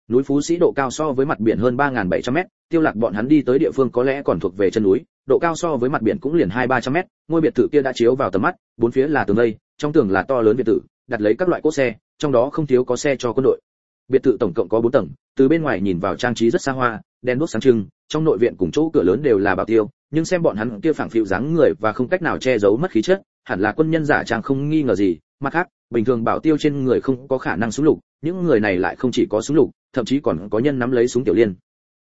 Núi phú sĩ độ cao so với mặt biển hơn 3.700 mét, tiêu lạc bọn hắn đi tới địa phương có lẽ còn thuộc về chân núi, độ cao so với mặt biển cũng liền hai ba trăm mét, ngôi biệt thự kia đã chiếu vào tầm mắt, bốn phía là tường lây trong tường là to lớn biệt thự, đặt lấy các loại cỗ xe, trong đó không thiếu có xe cho quân đội. Biệt thự tổng cộng có bốn tầng, từ bên ngoài nhìn vào trang trí rất xa hoa, đèn đuốc sáng trưng, trong nội viện cùng chỗ cửa lớn đều là bảo tiêu, nhưng xem bọn hắn kia phảng phiu dáng người và không cách nào che giấu mất khí chất, hẳn là quân nhân giả trang không nghi ngờ gì, mặt khác bình thường bảo tiêu trên người không có khả năng súng lục, những người này lại không chỉ có súng lục, thậm chí còn có nhân nắm lấy súng tiểu liên.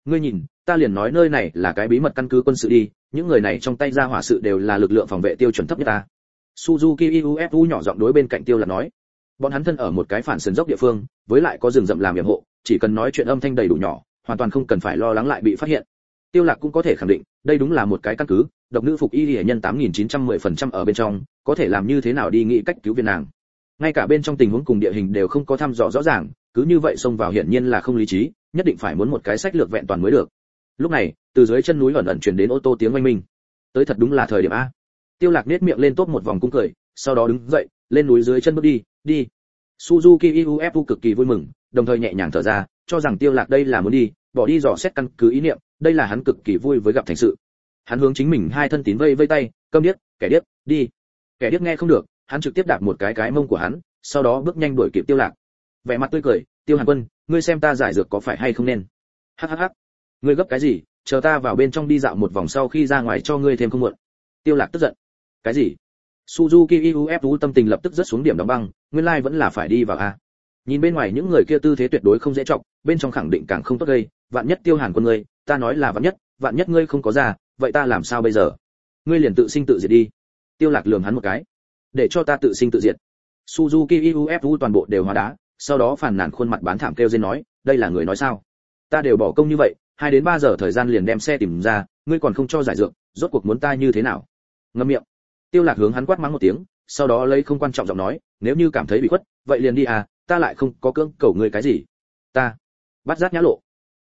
Ngươi nhìn, ta liền nói nơi này là cái bí mật căn cứ quân sự đi, những người này trong tay ra hỏa sự đều là lực lượng phòng vệ tiêu chuẩn thấp nhất ta. Suzuki ufu nhỏ giọng đối bên cạnh tiêu là nói. Bọn hắn thân ở một cái phản sườn dốc địa phương, với lại có rừng rậm làm yểm hộ, chỉ cần nói chuyện âm thanh đầy đủ nhỏ, hoàn toàn không cần phải lo lắng lại bị phát hiện. Tiêu lạc cũng có thể khẳng định, đây đúng là một cái căn cứ, độc nữ phục y hệ nhân 8910% ở bên trong, có thể làm như thế nào đi nghĩ cách cứu viên nàng ngay cả bên trong tình huống cùng địa hình đều không có thăm dò rõ ràng, cứ như vậy xông vào hiển nhiên là không lý trí, nhất định phải muốn một cái sách lược vẹn toàn mới được. Lúc này, từ dưới chân núi ẩn ẩn truyền đến ô tô tiếng oanh minh. Tới thật đúng là thời điểm a. Tiêu lạc nét miệng lên tốt một vòng cung cười, sau đó đứng dậy, lên núi dưới chân bước đi đi. Suzuki ufu cực kỳ vui mừng, đồng thời nhẹ nhàng thở ra, cho rằng tiêu lạc đây là muốn đi, bỏ đi dò xét căn cứ ý niệm, đây là hắn cực kỳ vui với gặp thành sự. Hắn hướng chính mình hai thân tín vây vây tay, câm điếc, kẻ điếc, đi. Kẻ điếc nghe không được hắn trực tiếp đạp một cái cái mông của hắn, sau đó bước nhanh đuổi kịp tiêu lạc. Vẻ mặt tươi cười, tiêu hàn quân, ngươi xem ta giải dược có phải hay không nên? Hắc ngươi gấp cái gì? Chờ ta vào bên trong đi dạo một vòng sau khi ra ngoài cho ngươi thêm không muộn. Tiêu lạc tức giận. Cái gì? Suzuki ufu tâm tình lập tức rất xuống điểm đóng băng, nguyên lai like vẫn là phải đi vào a. Nhìn bên ngoài những người kia tư thế tuyệt đối không dễ trọng bên trong khẳng định càng không tốt gây, vạn nhất tiêu hàn quân ngươi, ta nói là vạn nhất vạn nhất ngươi không có ra, vậy ta làm sao bây giờ? Ngươi liền tự sinh tự diệt đi. Tiêu lạc lườm hắn một cái để cho ta tự sinh tự diệt. Suzuki ufu toàn bộ đều hóa đá sau đó phàn nàn khuôn mặt bán thảm kêu dên nói đây là người nói sao? Ta đều bỏ công như vậy hai đến ba giờ thời gian liền đem xe tìm ra ngươi còn không cho giải dược rốt cuộc muốn ta như thế nào? Ngâm miệng. Tiêu lạc hướng hắn quát mắng một tiếng sau đó lấy không quan trọng giọng nói nếu như cảm thấy bị khuất vậy liền đi à ta lại không có cưỡng cầu ngươi cái gì. Ta. Bắt giác nhã lộ.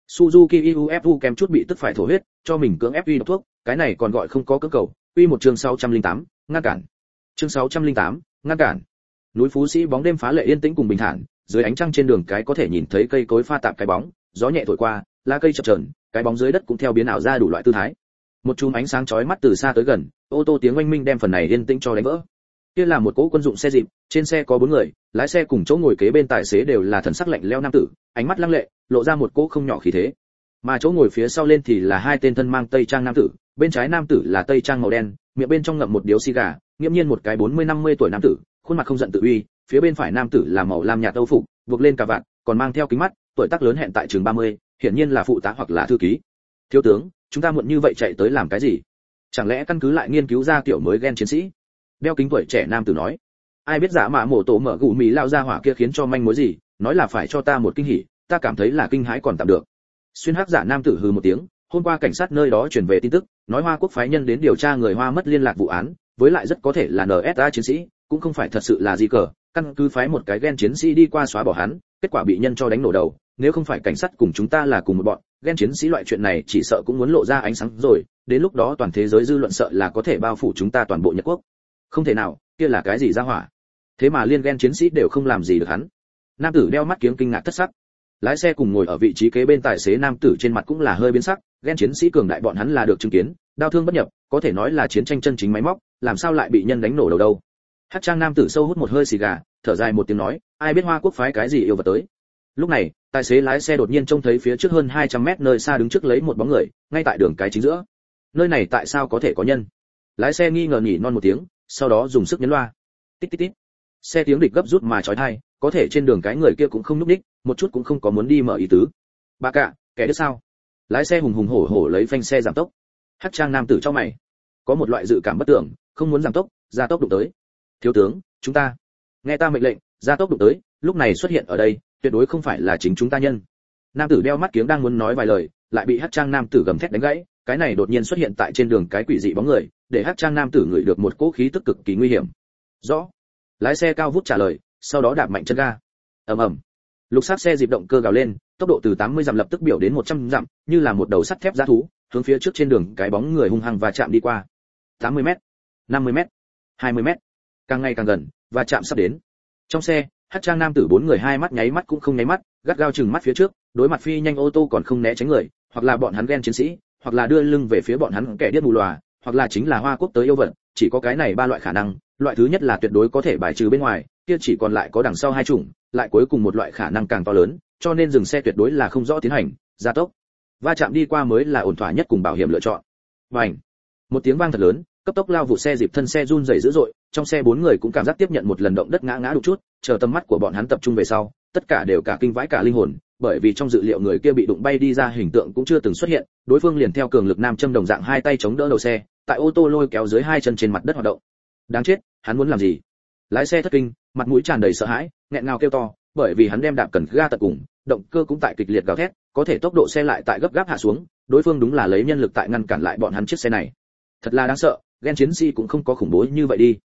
Suzuki ufu kém chút bị tức phải thổ huyết cho mình cưỡng ép uy độc thuốc cái này còn gọi không có cưỡng cầu. Uy một chương 608, ngăn cản chương 608, ngăn cản. Núi phú sĩ bóng đêm phá lệ yên tĩnh cùng bình thản dưới ánh trăng trên đường cái có thể nhìn thấy cây cối pha tạp cái bóng gió nhẹ thổi qua lá cây chập chờn cái bóng dưới đất cũng theo biến ảo ra đủ loại tư thái. Một chùm ánh sáng chói mắt từ xa tới gần ô tô tiếng oanh minh đem phần này yên tĩnh cho đánh vỡ. Kia là một cỗ quân dụng xe dịp trên xe có bốn người lái xe cùng chỗ ngồi kế bên tài xế đều là thần sắc lạnh lẽo nam tử ánh mắt lăng lệ lộ ra một cỗ không nhỏ khí thế. Mà chỗ ngồi phía sau lên thì là hai tên thân mang tây trang nam tử bên trái nam tử là tây trang màu đen miệng bên trong ngậm một điếu xì gà nghiễm nhiên một cái bốn mươi năm mươi tuổi nam tử khuôn mặt không giận tự uy phía bên phải nam tử là màu lam nhạt âu phục buộc lên cà vạt còn mang theo kính mắt tuổi tác lớn hẹn tại trường 30, hiển nhiên là phụ tá hoặc là thư ký. Thiếu tướng chúng ta muộn như vậy chạy tới làm cái gì? Chẳng lẽ căn cứ lại nghiên cứu ra kiểu mới gen chiến sĩ? Đeo kính tuổi trẻ nam tử nói. Ai biết giả mạ mổ tổ mở gù mì lao ra hỏa kia khiến cho manh mối gì nói là phải cho ta một kinh hỉ ta cảm thấy là kinh hãi còn tạm được. Xuyên hắc giả nam tử hừ một tiếng hôm qua cảnh sát nơi đó truyền về tin tức, nói hoa quốc phái nhân đến điều tra người hoa mất liên lạc vụ án, với lại rất có thể là nsa chiến sĩ, cũng không phải thật sự là gì cờ, căn cứ phái một cái gen chiến sĩ đi qua xóa bỏ hắn, kết quả bị nhân cho đánh nổ đầu, nếu không phải cảnh sát cùng chúng ta là cùng một bọn, gen chiến sĩ loại chuyện này chỉ sợ cũng muốn lộ ra ánh sáng rồi, đến lúc đó toàn thế giới dư luận sợ là có thể bao phủ chúng ta toàn bộ nhật quốc. Không thể nào, kia là cái gì ra hỏa? Thế mà liên gen chiến sĩ đều không làm gì được hắn. Nam tử đeo mắt kiếng kinh ngạc thất sắc. Lái xe cùng ngồi ở vị trí kế bên tài xế nam tử trên mặt cũng là hơi biến sắc gen chiến sĩ cường đại bọn hắn là được chứng kiến, đau thương bất nhập, có thể nói là chiến tranh chân chính máy móc, làm sao lại bị nhân đánh nổ đầu đâu. Hát trang nam tử sâu hút một hơi xì gà, thở dài một tiếng nói, ai biết hoa quốc phái cái gì yêu vật tới. Lúc này, tài xế lái xe đột nhiên trông thấy phía trước hơn 200 mét nơi xa đứng trước lấy một bóng người, ngay tại đường cái chính giữa. Nơi này tại sao có thể có nhân? Lái xe nghi ngờ nhỉ non một tiếng, sau đó dùng sức nhấn loa. Tít tít tít. Xe tiếng địch gấp rút mà chói tai có thể trên đường cái người kia cũng không núp đích một chút cũng không có muốn đi mở ý tứ. Bà cạ kẻ đứa sao? Lái xe hùng hùng hổ hổ lấy phanh xe giảm tốc. Hắc trang nam tử cho mày. Có một loại dự cảm bất tưởng, không muốn giảm tốc, gia tốc đụng tới. Thiếu tướng, chúng ta. Nghe ta mệnh lệnh, gia tốc đụng tới, lúc này xuất hiện ở đây, tuyệt đối không phải là chính chúng ta nhân. Nam tử đeo mắt kiếng đang muốn nói vài lời, lại bị hắc trang nam tử gầm thét đánh gãy, cái này đột nhiên xuất hiện tại trên đường cái quỷ dị bóng người, để hắc trang nam tử ngửi được một cỗ khí tức cực kỳ nguy hiểm. Rõ. Lái xe cao vút trả lời, sau đó đạp mạnh chân ga. Ầm ầm. Lục sát xe dịp động cơ gào lên tốc độ từ 80 dặm lập tức biểu đến 100 dặm, như là một đầu sắt thép giá thú, hướng phía trước trên đường cái bóng người hung hăng và chạm đi qua. 80 m 50 m 20 m càng ngày càng gần và chạm sắp đến. Trong xe Hắc trang nam tử bốn người hai mắt nháy mắt cũng không nháy mắt, gắt gao chừng mắt phía trước, đối mặt phi nhanh ô tô còn không né tránh người, hoặc là bọn hắn ghen chiến sĩ, hoặc là đưa lưng về phía bọn hắn kẻ điếc mù lòa hoặc là chính là hoa quốc tới yêu vận chỉ có cái này ba loại khả năng, loại thứ nhất là tuyệt đối có thể bài trừ bên ngoài, kia chỉ còn lại có đằng sau hai chủng, lại cuối cùng một loại khả năng càng to lớn cho nên dừng xe tuyệt đối là không rõ tiến hành, gia tốc. Va chạm đi qua mới là ổn thỏa nhất cùng bảo hiểm lựa chọn. Vành một tiếng vang thật lớn, cấp tốc lao vụ xe dịp thân xe run rẩy dữ dội, trong xe bốn người cũng cảm giác tiếp nhận một lần động đất ngã ngã đục chút, chờ tầm mắt của bọn hắn tập trung về sau, tất cả đều cả kinh vãi cả linh hồn, bởi vì trong dự liệu người kia bị đụng bay đi ra hình tượng cũng chưa từng xuất hiện, đối phương liền theo cường lực nam châm đồng dạng hai tay chống đỡ đầu xe, tại ô tô lôi kéo dưới hai chân trên mặt đất hoạt động. Đáng chết, hắn muốn làm gì? Lái xe thất kinh, mặt mũi tràn đầy sợ hãi, nghẹn ngào kêu to bởi vì hắn đem đạp cần ga tận cùng, động cơ cũng tại kịch liệt gào thét, có thể tốc độ xe lại tại gấp gáp hạ xuống, đối phương đúng là lấy nhân lực tại ngăn cản lại bọn hắn chiếc xe này. Thật là đáng sợ, ghen chiến sĩ cũng không có khủng bố như vậy đi.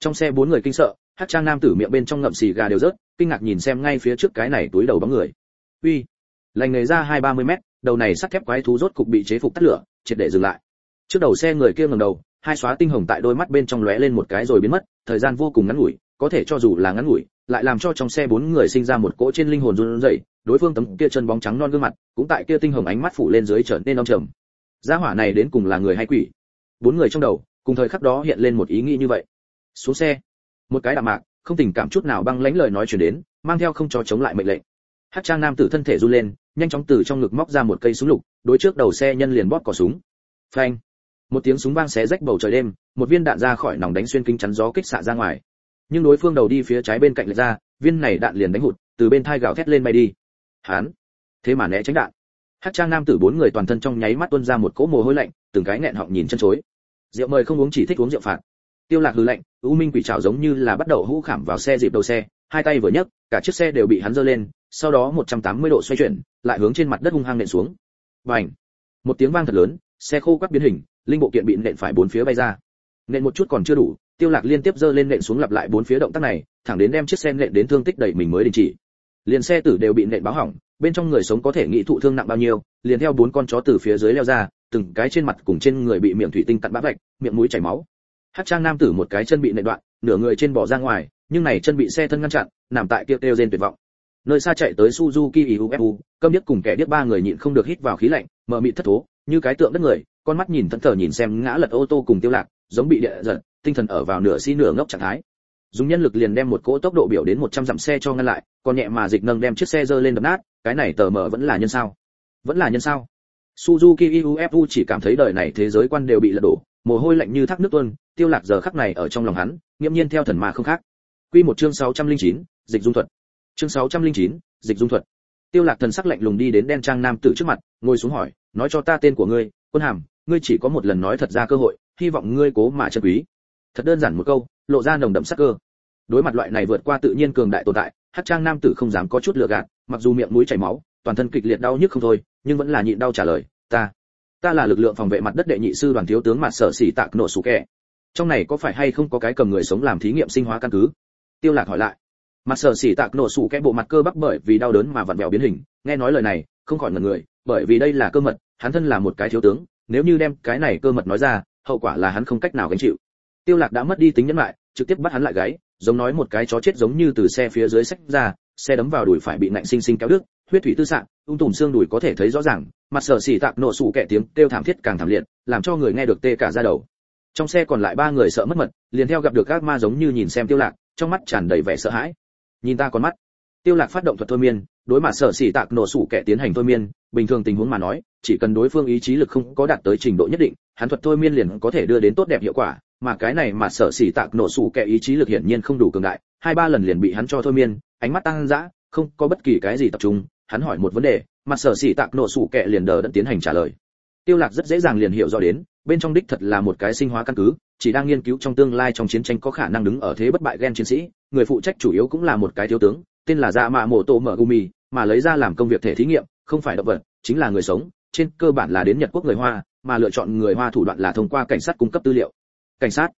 Trong xe bốn người kinh sợ, hát trang nam tử miệng bên trong ngậm xì gà đều rớt, kinh ngạc nhìn xem ngay phía trước cái này túi đầu bóng người. Uy, lành nghề ra hai ba mươi mét, đầu này sắt thép quái thú rốt cục bị chế phục tắt lửa, triệt để dừng lại. Trước đầu xe người kia ngẩng đầu, hai xóa tinh hồng tại đôi mắt bên trong lóe lên một cái rồi biến mất, thời gian vô cùng ngắn ngủi, có thể cho dù là ngắn ngủi lại làm cho trong xe bốn người sinh ra một cỗ trên linh hồn run rẩy, đối phương tấm kia chân bóng trắng non gương mặt, cũng tại kia tinh hồng ánh mắt phủ lên dưới trở nên âm trầm. Gia hỏa này đến cùng là người hay quỷ? Bốn người trong đầu, cùng thời khắc đó hiện lên một ý nghĩ như vậy. Xuống xe. Một cái đạm mạc, không tình cảm chút nào băng lãnh lời nói chuyển đến, mang theo không cho chống lại mệnh lệnh. Hát trang nam tử thân thể run lên, nhanh chóng từ trong ngực móc ra một cây súng lục, đối trước đầu xe nhân liền bóp cò súng. Phanh. Một tiếng súng vang xé rách bầu trời đêm, một viên đạn ra khỏi nòng đánh xuyên kính chắn gió kích xạ ra ngoài nhưng đối phương đầu đi phía trái bên cạnh lệch ra, viên này đạn liền đánh hụt, từ bên thai gào thét lên bay đi. Hán, thế mà né tránh đạn. Hát trang nam tử bốn người toàn thân trong nháy mắt tuôn ra một cỗ mồ hôi lạnh, từng cái nghẹn họng nhìn chân chối. Rượu mời không uống chỉ thích uống rượu phạt. Tiêu lạc hừ lạnh, u minh quỷ trảo giống như là bắt đầu hũ khảm vào xe dịp đầu xe, hai tay vừa nhấc, cả chiếc xe đều bị hắn giơ lên, sau đó 180 độ xoay chuyển, lại hướng trên mặt đất hung hăng nện xuống. Bành! Một tiếng vang thật lớn, xe khô quắc biến hình, linh bộ kiện bị nện phải bốn phía bay ra. Nện một chút còn chưa đủ tiêu lạc liên tiếp giơ lên nện xuống lặp lại bốn phía động tác này, thẳng đến đem chiếc xe nện đến thương tích đầy mình mới đình chỉ. Liền xe tử đều bị nện báo hỏng, bên trong người sống có thể nghĩ thụ thương nặng bao nhiêu, liền theo bốn con chó từ phía dưới leo ra, từng cái trên mặt cùng trên người bị miệng thủy tinh cặn bã vạch, miệng mũi chảy máu. Hát trang nam tử một cái chân bị nện đoạn, nửa người trên bỏ ra ngoài, nhưng này chân bị xe thân ngăn chặn, nằm tại kia kêu rên tuyệt vọng. Nơi xa chạy tới suzuki ufu câm điếc cùng kẻ điếc ba người nhịn không được hít vào khí lạnh mở mịt thất thố, như cái tượng đất người, con mắt nhìn thẫn thờ nhìn xem ngã lật ô tô cùng tiêu lạc giống bị địa giật tinh thần ở vào nửa si nửa ngốc trạng thái dùng nhân lực liền đem một cỗ tốc độ biểu đến 100 dặm xe cho ngăn lại còn nhẹ mà dịch nâng đem chiếc xe dơ lên đập nát cái này tờ mở vẫn là nhân sao vẫn là nhân sao suzuki ufu chỉ cảm thấy đời này thế giới quan đều bị lật đổ mồ hôi lạnh như thác nước tuôn tiêu lạc giờ khắc này ở trong lòng hắn nghiêm nhiên theo thần ma không khác Quy một chương 609, dịch dung thuật. Chương 609, dịch dung thuật. Tiêu Lạc thần sắc lạnh lùng đi đến đen trang nam tử trước mặt, ngồi xuống hỏi, nói cho ta tên của ngươi, quân hàm, ngươi chỉ có một lần nói thật ra cơ hội, hy vọng ngươi cố mà chân quý. Thật đơn giản một câu, lộ ra nồng đậm sắc cơ. Đối mặt loại này vượt qua tự nhiên cường đại tồn tại, hát Trang nam tử không dám có chút lựa gạt, mặc dù miệng mũi chảy máu, toàn thân kịch liệt đau nhức không thôi, nhưng vẫn là nhịn đau trả lời, ta, ta là lực lượng phòng vệ mặt đất đệ nhị sư đoàn thiếu tướng mặt sở xỉ tạc nổ sủ kẹ. Trong này có phải hay không có cái cầm người sống làm thí nghiệm sinh hóa căn cứ? Tiêu Lạc hỏi lại. Mặt sở xỉ tạc nổ sủ kẹ bộ mặt cơ bắp bởi vì đau đớn mà vặn vẹo biến hình, nghe nói lời này, không khỏi ngẩn người, bởi vì đây là cơ mật, hắn thân là một cái thiếu tướng, nếu như đem cái này cơ mật nói ra, hậu quả là hắn không cách nào gánh chịu. Tiêu Lạc đã mất đi tính nhẫn lại, trực tiếp bắt hắn lại gáy, giống nói một cái chó chết giống như từ xe phía dưới sách ra, xe đấm vào đùi phải bị nạnh sinh sinh kéo đứt, huyết thủy tư sạn, ung tùm xương đùi có thể thấy rõ ràng, mặt sở xỉ tạc nổ sụ kẻ tiếng kêu thảm thiết càng thảm liệt, làm cho người nghe được tê cả da đầu. Trong xe còn lại ba người sợ mất mật, liền theo gặp được các ma giống như nhìn xem Tiêu Lạc, trong mắt tràn đầy vẻ sợ hãi. Nhìn ta con mắt. Tiêu Lạc phát động thuật thôi miên, đối mặt sở xỉ tạc nổ sủ kẻ tiến hành thôi miên, bình thường tình huống mà nói, chỉ cần đối phương ý chí lực không có đạt tới trình độ nhất định, hắn thuật thôi miên liền có thể đưa đến tốt đẹp hiệu quả, mà cái này mà sở xỉ tạc nổ sủ kẻ ý chí lực hiển nhiên không đủ cường đại, hai ba lần liền bị hắn cho thôi miên, ánh mắt tăng dã, không có bất kỳ cái gì tập trung, hắn hỏi một vấn đề, mặt sở xỉ tạc nổ sủ kẻ liền đờ đẫn tiến hành trả lời. Tiêu Lạc rất dễ dàng liền hiểu rõ đến, bên trong đích thật là một cái sinh hóa căn cứ, chỉ đang nghiên cứu trong tương lai trong chiến tranh có khả năng đứng ở thế bất bại gen chiến sĩ, người phụ trách chủ yếu cũng là một cái thiếu tướng, tên là Dạ Mạ mổ Tổ Mở Gumi, mà lấy ra làm công việc thể thí nghiệm, không phải động vật, chính là người sống, trên cơ bản là đến Nhật quốc người Hoa, mà lựa chọn người Hoa thủ đoạn là thông qua cảnh sát cung cấp tư liệu. Cảnh sát?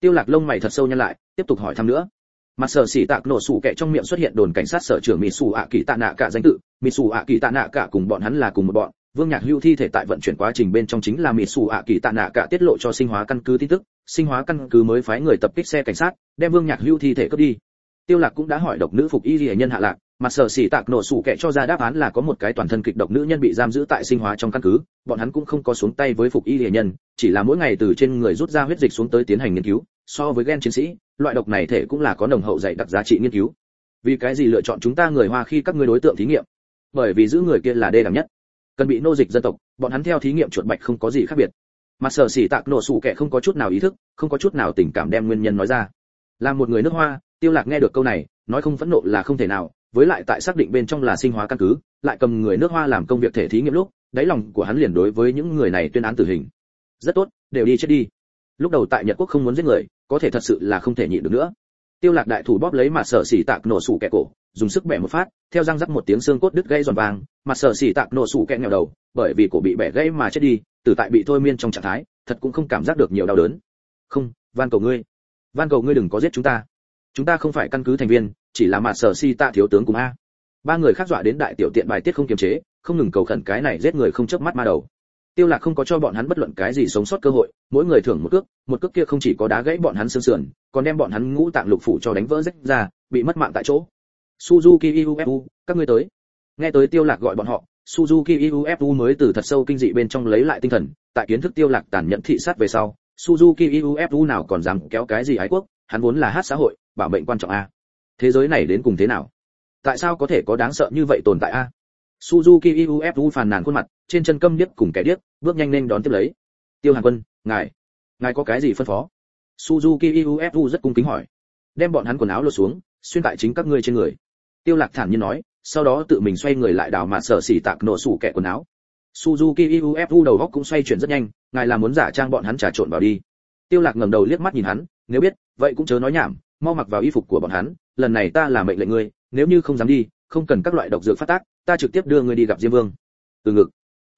Tiêu Lạc lông mày thật sâu nhăn lại, tiếp tục hỏi thăm nữa. Mặt sở xỉ tạc nổ sủ kẹ trong miệng xuất hiện đồn cảnh sát sở trưởng Mị Sủ ạ Kỳ Tạ Nạ cả danh tự, Mị Sủ ạ Kỳ Tạ Nạ cả cùng bọn hắn là cùng một bọn. Vương Nhạc Hưu thi thể tại vận chuyển quá trình bên trong chính là Mị Sủ ạ Kỳ Tạ Nạ cả tiết lộ cho sinh hóa căn cứ tin tức, sinh hóa căn cứ mới phái người tập kích xe cảnh sát, đem Vương Nhạc Hưu thi thể cướp đi. Tiêu Lạc cũng đã hỏi độc nữ phục y liễu nhân hạ lạc, mặt sở xỉ tạc nổ sủ kẻ cho ra đáp án là có một cái toàn thân kịch độc nữ nhân bị giam giữ tại sinh hóa trong căn cứ, bọn hắn cũng không có xuống tay với phục y hệ nhân, chỉ là mỗi ngày từ trên người rút ra huyết dịch xuống tới tiến hành nghiên cứu, so với gen chiến sĩ, loại độc này thể cũng là có nồng hậu dạy đặc giá trị nghiên cứu. Vì cái gì lựa chọn chúng ta người Hoa khi các ngươi đối tượng thí nghiệm? Bởi vì giữ người kia là đê đẳng nhất. Cần bị nô dịch dân tộc, bọn hắn theo thí nghiệm chuột bạch không có gì khác biệt. Mặt sở xỉ tạc nổ sủ kẻ không có chút nào ý thức, không có chút nào tình cảm đem nguyên nhân nói ra. Là một người nước Hoa, Tiêu Lạc nghe được câu này, nói không phẫn nộ là không thể nào, với lại tại xác định bên trong là sinh hóa căn cứ, lại cầm người nước Hoa làm công việc thể thí nghiệm lúc, đáy lòng của hắn liền đối với những người này tuyên án tử hình. Rất tốt, đều đi chết đi. Lúc đầu tại Nhật quốc không muốn giết người, có thể thật sự là không thể nhịn được nữa. Tiêu Lạc đại thủ bóp lấy mặt sở xỉ tạc nổ sủ kẻ cổ, dùng sức bẻ một phát, theo răng rắc một tiếng xương cốt đứt gãy giòn vàng, mặt sở xỉ tạc nổ sủ kẻ nghèo đầu, bởi vì cổ bị bẻ gãy mà chết đi, tử tại bị thôi miên trong trạng thái, thật cũng không cảm giác được nhiều đau đớn. Không, van cầu ngươi, van cầu ngươi đừng có giết chúng ta. Chúng ta không phải căn cứ thành viên, chỉ là mặt sở si tạ thiếu tướng cùng a. Ba người khác dọa đến đại tiểu tiện bài tiết không kiềm chế, không ngừng cầu khẩn cái này giết người không chớp mắt ma đầu. Tiêu Lạc không có cho bọn hắn bất luận cái gì sống sót cơ hội, mỗi người thưởng một cước, một cước kia không chỉ có đá gãy bọn hắn xương sườn, còn đem bọn hắn ngũ tạng lục phủ cho đánh vỡ rách ra, bị mất mạng tại chỗ. Suzuki UFU, các ngươi tới. Nghe tới Tiêu Lạc gọi bọn họ, Suzuki UFU mới từ thật sâu kinh dị bên trong lấy lại tinh thần, tại kiến thức Tiêu Lạc tàn nhẫn thị sát về sau, Suzuki UFU nào còn dám kéo cái gì ái quốc, hắn vốn là hát xã hội, bảo mệnh quan trọng a. Thế giới này đến cùng thế nào? Tại sao có thể có đáng sợ như vậy tồn tại a? Suzuki UFU phàn nàn khuôn mặt, trên chân câm điếc cùng kẻ điếc, bước nhanh lên đón tiếp lấy. Tiêu Hàn Quân, ngài, ngài có cái gì phân phó? Suzuki UFU rất cung kính hỏi. Đem bọn hắn quần áo lột xuống, xuyên tại chính các ngươi trên người. Tiêu Lạc thản nhiên nói, sau đó tự mình xoay người lại đào mà sở xỉ tạc nổ sủ kẻ quần áo. Suzuki UFU đầu góc cũng xoay chuyển rất nhanh, ngài là muốn giả trang bọn hắn trà trộn vào đi. Tiêu Lạc ngẩng đầu liếc mắt nhìn hắn, nếu biết, vậy cũng chớ nói nhảm, mau mặc vào y phục của bọn hắn, lần này ta là mệnh lệnh ngươi, nếu như không dám đi, không cần các loại độc dược phát tác, ta trực tiếp đưa ngươi đi gặp Diêm Vương. Từ ngực.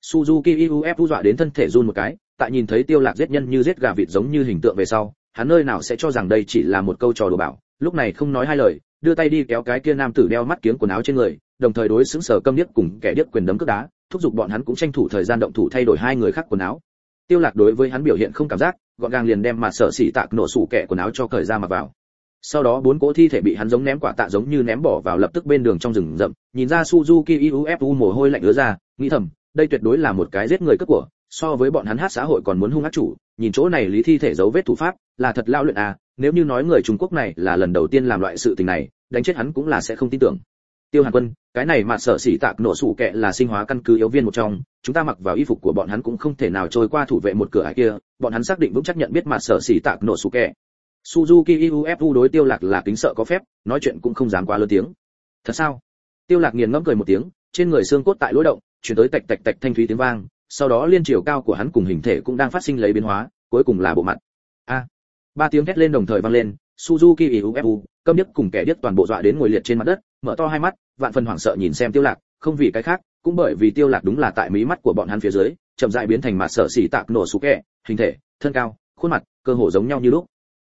Suzuki UFU dọa đến thân thể run một cái, tại nhìn thấy Tiêu Lạc giết nhân như giết gà vịt giống như hình tượng về sau, hắn nơi nào sẽ cho rằng đây chỉ là một câu trò đùa bảo, lúc này không nói hai lời, đưa tay đi kéo cái kia nam tử đeo mắt kiếng quần áo trên người, đồng thời đối xứng sở câm điếc cùng kẻ điếc quyền đấm cước đá, thúc giục bọn hắn cũng tranh thủ thời gian động thủ thay đổi hai người khác quần áo. Tiêu Lạc đối với hắn biểu hiện không cảm giác, gọn gàng liền đem mặt sở sĩ tạc nổ sủ kẻ quần áo cho cởi ra mặc vào sau đó bốn cỗ thi thể bị hắn giống ném quả tạ giống như ném bỏ vào lập tức bên đường trong rừng rậm, nhìn ra suzuki ufu mồ hôi lạnh ứa ra, nghĩ thầm, đây tuyệt đối là một cái giết người cướp của, so với bọn hắn hát xã hội còn muốn hung ác chủ, nhìn chỗ này lý thi thể dấu vết thủ pháp, là thật lao luyện à nếu như nói người trung quốc này là lần đầu tiên làm loại sự tình này, đánh chết hắn cũng là sẽ không tin tưởng. Tiêu hàn quân, cái này mà sở sĩ tạc nổ sủ kệ là sinh hóa căn cứ yếu viên một trong, chúng ta mặc vào y phục của bọn hắn cũng không thể nào trôi qua thủ vệ một cửa ải kia, bọn hắn xác định vững chắc nhận biết mà sở sĩ tạc nổ sủ kệ suzuki ufu đối tiêu lạc là kính sợ có phép, nói chuyện cũng không dám quá lớn tiếng. Thật sao? Tiêu lạc nghiền ngẫm cười một tiếng, trên người xương cốt tại lối động, chuyển tới tạch tạch tạch thanh thúy tiếng vang, sau đó liên chiều cao của hắn cùng hình thể cũng đang phát sinh lấy biến hóa, cuối cùng là bộ mặt. A! Ba tiếng thét lên đồng thời vang lên, suzuki ufu câm điếc cùng kẻ điếc toàn bộ dọa đến ngồi liệt trên mặt đất, mở to hai mắt, vạn phần hoảng sợ nhìn xem tiêu lạc, không vì cái khác, cũng bởi vì tiêu lạc đúng là tại mí mắt của bọn hắn phía dưới, chậm rãi biến thành mặt sợ xỉ tạc nổ sủ kẹ hình thể, thân cao, khuôn mặt, cơ hồ giống nhau như lúc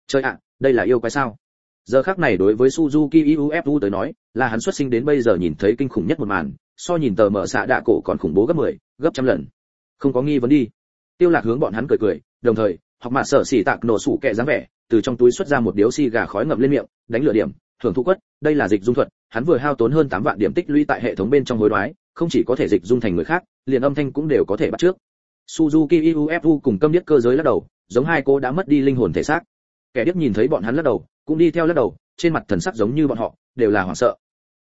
chơi ạ đây là yêu quái sao? Giờ khắc này đối với suzuki ufu tới nói là hắn xuất sinh đến bây giờ nhìn thấy kinh khủng nhất một màn so nhìn tờ mở xạ đạ cổ còn khủng bố gấp 10, gấp trăm lần. Không có nghi vấn đi. Tiêu lạc hướng bọn hắn cười cười đồng thời học mà sợ xỉ tạc nổ sủ kẹ dáng vẻ từ trong túi xuất ra một điếu xi gà khói ngậm lên miệng đánh lửa điểm thưởng thụ quất đây là dịch dung thuật hắn vừa hao tốn hơn 8 vạn điểm tích lũy tại hệ thống bên trong hối đoái không chỉ có thể dịch dung thành người khác liền âm thanh cũng đều có thể bắt trước. Suzuki ufu cùng câm điếc cơ giới lắc đầu giống hai cô đã mất đi linh hồn thể xác kẻ điếc nhìn thấy bọn hắn lắc đầu cũng đi theo lắc đầu trên mặt thần sắc giống như bọn họ đều là hoảng sợ.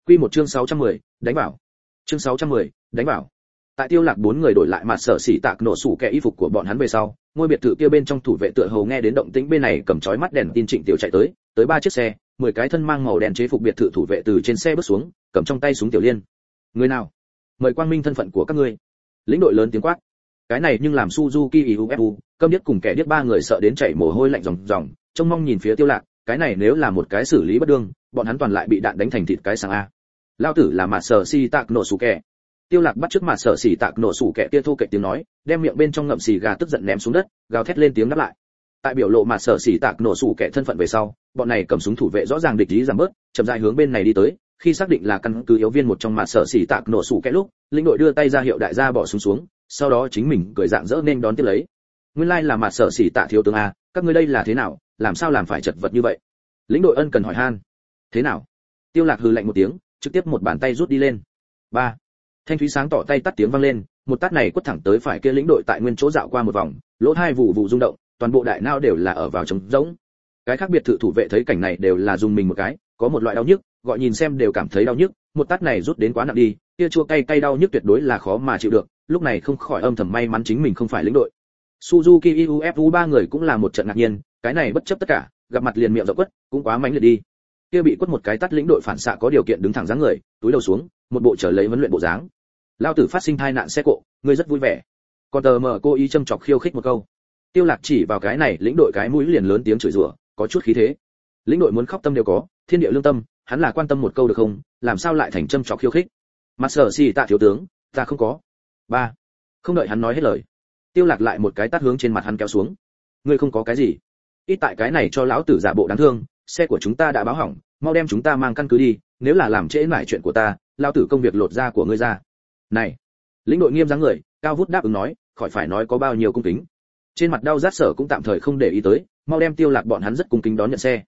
Quy một chương 610, đánh bảo chương 610, đánh bảo tại tiêu lạc bốn người đổi lại mặt sở xỉ tạc nổ sủ kẻ y phục của bọn hắn về sau ngôi biệt thự kia bên trong thủ vệ tựa hồ nghe đến động tĩnh bên này cầm chói mắt đèn tin trịnh tiểu chạy tới tới ba chiếc xe mười cái thân mang màu đen chế phục biệt thự thủ vệ từ trên xe bước xuống cầm trong tay súng tiểu liên. Người nào? Mời quang minh thân phận của các ngươi. Lĩnh đội lớn tiếng quát. Cái này nhưng làm suzuki iufu câm điếc cùng kẻ điếc ba người sợ đến chảy mồ hôi lạnh ròng ròng trông mong nhìn phía tiêu lạc, cái này nếu là một cái xử lý bất đương, bọn hắn toàn lại bị đạn đánh thành thịt cái sang a. Lao tử là mặt sở si tạc nổ sủ kẻ. Tiêu lạc bắt trước mặt sở xỉ tạc nổ sủ kẻ kia thu kệ tiếng nói, đem miệng bên trong ngậm xì gà tức giận ném xuống đất, gào thét lên tiếng đáp lại. Tại biểu lộ mặt sở xỉ tạc nổ sủ kẻ thân phận về sau, bọn này cầm súng thủ vệ rõ ràng địch ý giảm bớt, chậm rãi hướng bên này đi tới, khi xác định là căn cứ yếu viên một trong mặt sở xỉ tạc nổ sủ kẻ lúc, lĩnh đội đưa tay ra hiệu đại gia bỏ súng xuống, sau đó chính mình cười dạng dỡ nên đón tiếp lấy. Nguyên lai là mặt sở xỉ tạ thiếu tướng a, các ngươi đây là thế nào làm sao làm phải chật vật như vậy? Lĩnh đội ân cần hỏi han. Thế nào? Tiêu lạc hừ lạnh một tiếng trực tiếp một bàn tay rút đi lên. Ba. Thanh thúy sáng tỏ tay tắt tiếng vang lên một tát này quất thẳng tới phải kia lĩnh đội tại nguyên chỗ dạo qua một vòng lỗ hai vụ vụ rung động toàn bộ đại não đều là ở vào trống rỗng. Cái khác biệt thự thủ vệ thấy cảnh này đều là dùng mình một cái có một loại đau nhức gọi nhìn xem đều cảm thấy đau nhức một tát này rút đến quá nặng đi kia chua cay cay đau nhức tuyệt đối là khó mà chịu được lúc này không khỏi âm thầm may mắn chính mình không phải lĩnh đội. Suzuki UFU ba người cũng là một trận ngạc nhiên, cái này bất chấp tất cả, gặp mặt liền miệng dậu quất, cũng quá mánh liệt đi. Kia bị quất một cái tắt lĩnh đội phản xạ có điều kiện đứng thẳng dáng người, túi đầu xuống, một bộ trở lấy vấn luyện bộ dáng. Lao tử phát sinh tai nạn xe cộ ngươi rất vui vẻ. Còn tờ mở cô ý châm chọc khiêu khích một câu. Tiêu lạc chỉ vào cái này lĩnh đội cái mũi liền lớn tiếng chửi rủa có chút khí thế. Lĩnh đội muốn khóc tâm đều có thiên địa lương tâm hắn là quan tâm một câu được không làm sao lại thành châm chọc khiêu khích? Mặt sở xì tạ thiếu tướng ta không có. Ba. Không đợi hắn nói hết lời tiêu lạc lại một cái tát hướng trên mặt hắn kéo xuống. Ngươi không có cái gì ít tại cái này cho lão tử giả bộ đáng thương, xe của chúng ta đã báo hỏng, mau đem chúng ta mang căn cứ đi, nếu là làm trễ nải chuyện của ta, lão tử công việc lột da của ngươi ra. Này, lĩnh đội nghiêm dáng người, cao vút đáp ứng nói, khỏi phải nói có bao nhiêu cung kính. Trên mặt đau rát sở cũng tạm thời không để ý tới, mau đem tiêu lạc bọn hắn rất cung kính đón nhận xe.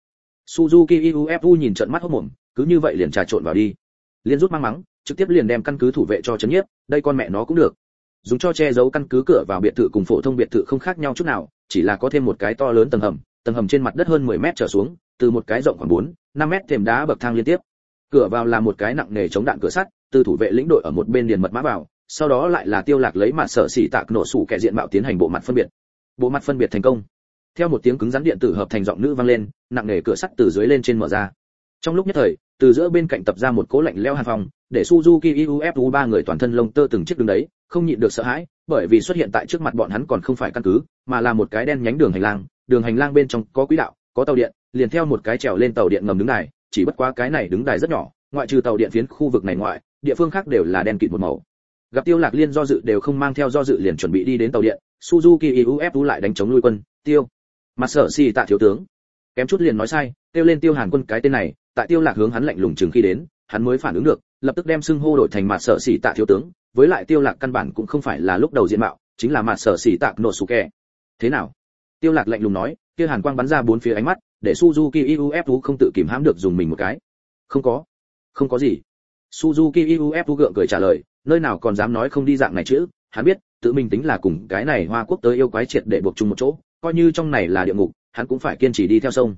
Suzuki ufu nhìn trận mắt hốt mồm, cứ như vậy liền trà trộn vào đi. Liên rút mang mắng, trực tiếp liền đem căn cứ thủ vệ cho chấn nhiếp, đây con mẹ nó cũng được. Dùng cho che giấu căn cứ cửa vào biệt thự cùng phổ thông biệt thự không khác nhau chút nào, chỉ là có thêm một cái to lớn tầng hầm tầng hầm trên mặt đất hơn 10 mét trở xuống từ một cái rộng khoảng 4, 5 mét thềm đá bậc thang liên tiếp. Cửa vào là một cái nặng nề chống đạn cửa sắt từ thủ vệ lĩnh đội ở một bên điền mật mã vào sau đó lại là tiêu lạc lấy mặt sở xỉ tạc nổ sủ kẻ diện mạo tiến hành bộ mặt phân biệt. Bộ mặt phân biệt thành công. Theo một tiếng cứng rắn điện tử hợp thành giọng nữ vang lên nặng nề cửa sắt từ dưới lên trên mở ra. Trong lúc nhất thời từ giữa bên cạnh tập ra một cố lạnh leo hàn phòng để suzuki ufu ba người toàn thân lông tơ từng chiếc đứng đấy không nhịn được sợ hãi bởi vì xuất hiện tại trước mặt bọn hắn còn không phải căn cứ mà là một cái đen nhánh đường hành lang đường hành lang bên trong có quỹ đạo, có tàu điện, liền theo một cái trèo lên tàu điện ngầm đứng này chỉ bất quá cái này đứng đài rất nhỏ, ngoại trừ tàu điện phiến khu vực này ngoại, địa phương khác đều là đen kịt một màu. Gặp tiêu lạc liên do dự đều không mang theo do dự liền chuẩn bị đi đến tàu điện, suzuki ufu lại đánh chống lui quân, tiêu mặt sở si tạ thiếu tướng. Kém chút liền nói sai tiêu lên tiêu hàn quân cái tên này, tại tiêu lạc hướng hắn lạnh lùng chừng khi đến, hắn mới phản ứng được, lập tức đem xưng hô đổi thành mặt sở si tạ thiếu tướng, với lại tiêu lạc căn bản cũng không phải là lúc đầu diện mạo, chính là mặt sở si tạ nổ sủ kẻ thế nào? Tiêu lạc lạnh lùng nói, kia hàn quang bắn ra bốn phía ánh mắt, để suzuki ufu không tự kìm hãm được dùng mình một cái. Không có. Không có gì. Suzuki ufu gượng cười trả lời, nơi nào còn dám nói không đi dạng này chứ? Hắn biết, tự mình tính là cùng cái này hoa quốc tới yêu quái triệt để buộc chung một chỗ, coi như trong này là địa ngục, hắn cũng phải kiên trì đi theo sông.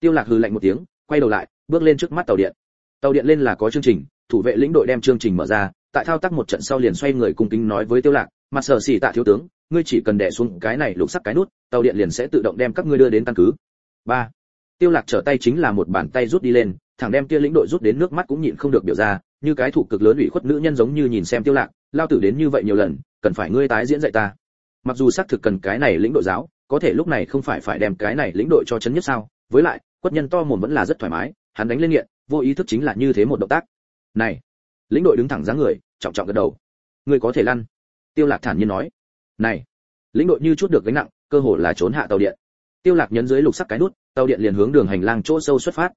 Tiêu lạc hừ lạnh một tiếng, quay đầu lại, bước lên trước mắt tàu điện. Tàu điện lên là có chương trình, thủ vệ lĩnh đội đem chương trình mở ra, tại thao tác một trận sau liền xoay người cung kính nói với tiêu lạc mặt sở xỉ tạ thiếu tướng, ngươi chỉ cần đè xuống cái này lục sắc cái nút, tàu điện liền sẽ tự động đem các ngươi đưa đến căn cứ. Ba. Tiêu lạc trở tay chính là một bàn tay rút đi lên thằng đem kia lĩnh đội rút đến nước mắt cũng nhịn không được biểu ra, như cái thủ cực lớn ủy khuất nữ nhân giống như nhìn xem tiêu lạc, lao tử đến như vậy nhiều lần, cần phải ngươi tái diễn dạy ta. Mặc dù xác thực cần cái này lĩnh đội giáo, có thể lúc này không phải phải đem cái này lĩnh đội cho chấn nhất sao, với lại, quất nhân to mồm vẫn là rất thoải mái, hắn đánh lên nghiện, vô ý thức chính là như thế một động tác. Này, lĩnh đội đứng thẳng dáng người, trọng trọng gật đầu. Ngươi có thể lăn tiêu lạc thản nhiên nói, này, lĩnh đội như chút được gánh nặng, cơ hồ là trốn hạ tàu điện. Tiêu lạc nhấn dưới lục sắc cái nút, tàu điện liền hướng đường hành lang chỗ sâu xuất phát.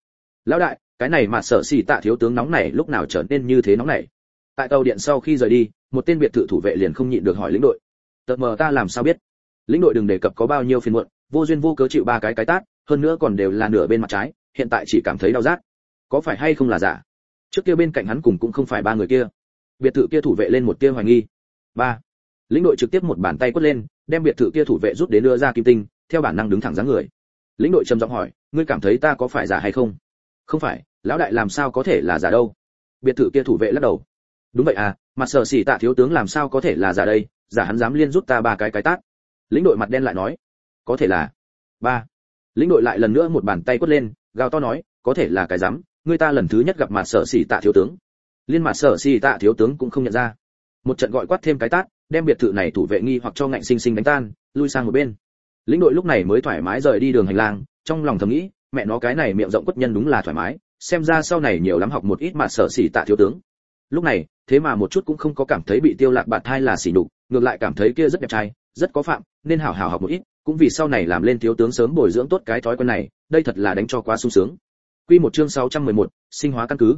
Lão đại, cái này mà sở xỉ tạ thiếu tướng nóng này lúc nào trở nên như thế nóng này? Tại tàu điện sau khi rời đi, một tên biệt thự thủ vệ liền không nhịn được hỏi lĩnh đội tật mờ ta làm sao biết? Lĩnh đội đừng đề cập có bao nhiêu phiền muộn, vô duyên vô cớ chịu ba cái cái tát, hơn nữa còn đều là nửa bên mặt trái, hiện tại chỉ cảm thấy đau rát. Có phải hay không là giả? Trước kia bên cạnh hắn cùng cũng không phải ba người kia. Biệt thự kia thủ vệ lên một tia hoài nghi. Ba lĩnh đội trực tiếp một bàn tay quất lên, đem biệt thự kia thủ vệ rút đến đưa ra kim tinh, theo bản năng đứng thẳng dáng người. Lĩnh đội trầm giọng hỏi, ngươi cảm thấy ta có phải giả hay không? Không phải, lão đại làm sao có thể là giả đâu. Biệt thự kia thủ vệ lắc đầu. Đúng vậy à mặt sở xỉ tạ thiếu tướng làm sao có thể là giả đây, giả hắn dám liên rút ta ba cái cái tát. Lĩnh đội mặt đen lại nói, có thể là. Ba. Lĩnh đội lại lần nữa một bàn tay quất lên, gào to nói, có thể là cái dám người ta lần thứ nhất gặp mặt sở xỉ tạ thiếu tướng. Liên mặt sở xỉ tạ thiếu tướng cũng không nhận ra. Một trận gọi quát thêm cái tát đem biệt thự này thủ vệ nghi hoặc cho ngạnh sinh sinh đánh tan lui sang một bên. Lĩnh đội lúc này mới thoải mái rời đi đường hành lang trong lòng thầm nghĩ mẹ nó cái này miệng rộng quất nhân đúng là thoải mái xem ra sau này nhiều lắm học một ít mà sở sỉ tạ thiếu tướng. Lúc này thế mà một chút cũng không có cảm thấy bị tiêu lạc bạt thai là sỉ nhục ngược lại cảm thấy kia rất đẹp trai rất có phạm nên hảo hảo học một ít cũng vì sau này làm lên thiếu tướng sớm bồi dưỡng tốt cái thói quen này đây thật là đánh cho quá sung sướng. Quy một chương 611, sinh hóa căn cứ.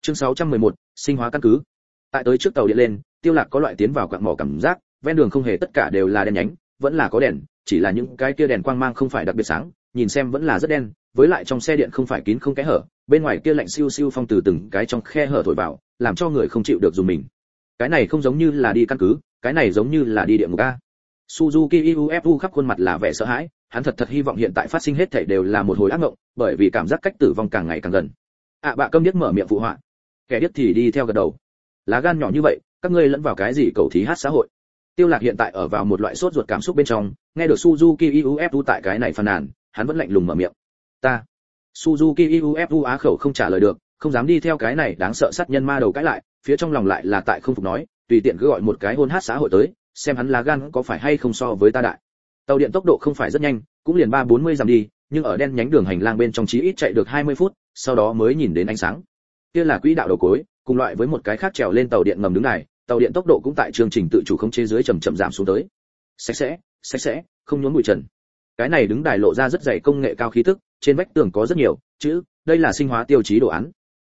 Chương 611, sinh hóa căn cứ. Tại tới trước tàu điện lên tiêu lạc có loại tiến vào quặng mỏ cảm giác ven đường không hề tất cả đều là đèn nhánh vẫn là có đèn chỉ là những cái kia đèn quang mang không phải đặc biệt sáng nhìn xem vẫn là rất đen với lại trong xe điện không phải kín không kẽ hở bên ngoài kia lạnh siêu siêu phong từ từng cái trong khe hở thổi vào làm cho người không chịu được dùng mình. Cái này không giống như là đi căn cứ cái này giống như là đi địa ngục a. Suzuki ufu khắp khuôn mặt là vẻ sợ hãi hắn thật thật hy vọng hiện tại phát sinh hết thảy đều là một hồi ác mộng bởi vì cảm giác cách tử vong càng ngày càng gần. Ạ à, bạ câm điếc mở miệng phụ họa. Kẻ điếc thì đi theo gật đầu. Lá gan nhỏ như vậy các ngươi lẫn vào cái gì cầu thí hát xã hội? Tiêu lạc hiện tại ở vào một loại sốt ruột cảm xúc bên trong, nghe được suzuki ufu tại cái này phàn nàn, hắn vẫn lạnh lùng mở miệng. Ta. Suzuki ufu á khẩu không trả lời được, không dám đi theo cái này đáng sợ sát nhân ma đầu cãi lại, phía trong lòng lại là tại không phục nói, tùy tiện cứ gọi một cái hôn hát xã hội tới, xem hắn lá gan có phải hay không so với ta đại. Tàu điện tốc độ không phải rất nhanh, cũng liền ba bốn mươi dặm đi, nhưng ở đen nhánh đường hành lang bên trong chí ít chạy được 20 phút, sau đó mới nhìn đến ánh sáng. Kia là quỹ đạo đầu cối, cùng loại với một cái khác trèo lên tàu điện ngầm đứng này tàu điện tốc độ cũng tại chương trình tự chủ không chế dưới chậm chậm giảm xuống tới. Sạch sẽ sạch sẽ, không nhốn bụi trần. Cái này đứng đài lộ ra rất dày công nghệ cao khí tức, trên vách tường có rất nhiều, chữ, đây là sinh hóa tiêu chí đồ án.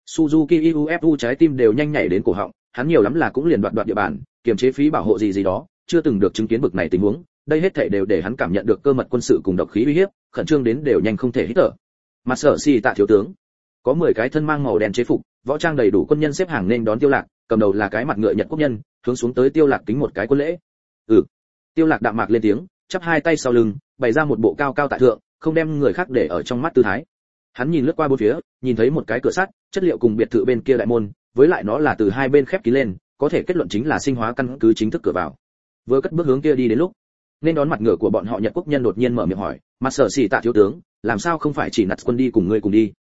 Suzuki ufu trái tim đều nhanh nhảy đến cổ họng, hắn nhiều lắm là cũng liền đoạt đoạt địa bàn, kiềm chế phí bảo hộ gì gì đó, chưa từng được chứng kiến bực này tình huống, đây hết thảy đều để hắn cảm nhận được cơ mật quân sự cùng độc khí uy hiếp, khẩn trương đến đều nhanh không thể hít thở. Mặt sở si tạ thiếu tướng, có 10 cái thân mang màu đen chế phục, võ trang đầy đủ quân nhân xếp hàng nên đón tiêu lạc cầm đầu là cái mặt ngựa nhật quốc nhân, hướng xuống tới tiêu lạc kính một cái quân lễ. Ừ. Tiêu lạc đạm mạc lên tiếng, chắp hai tay sau lưng, bày ra một bộ cao cao tại thượng, không đem người khác để ở trong mắt tư thái. Hắn nhìn lướt qua bốn phía, nhìn thấy một cái cửa sắt, chất liệu cùng biệt thự bên kia đại môn, với lại nó là từ hai bên khép kín lên, có thể kết luận chính là sinh hóa căn cứ chính thức cửa vào. Vừa cất bước hướng kia đi đến lúc, nên đón mặt ngựa của bọn họ nhật quốc nhân đột nhiên mở miệng hỏi, mặt sở xỉ tạ thiếu tướng, làm sao không phải chỉ nặt quân đi cùng ngươi cùng đi?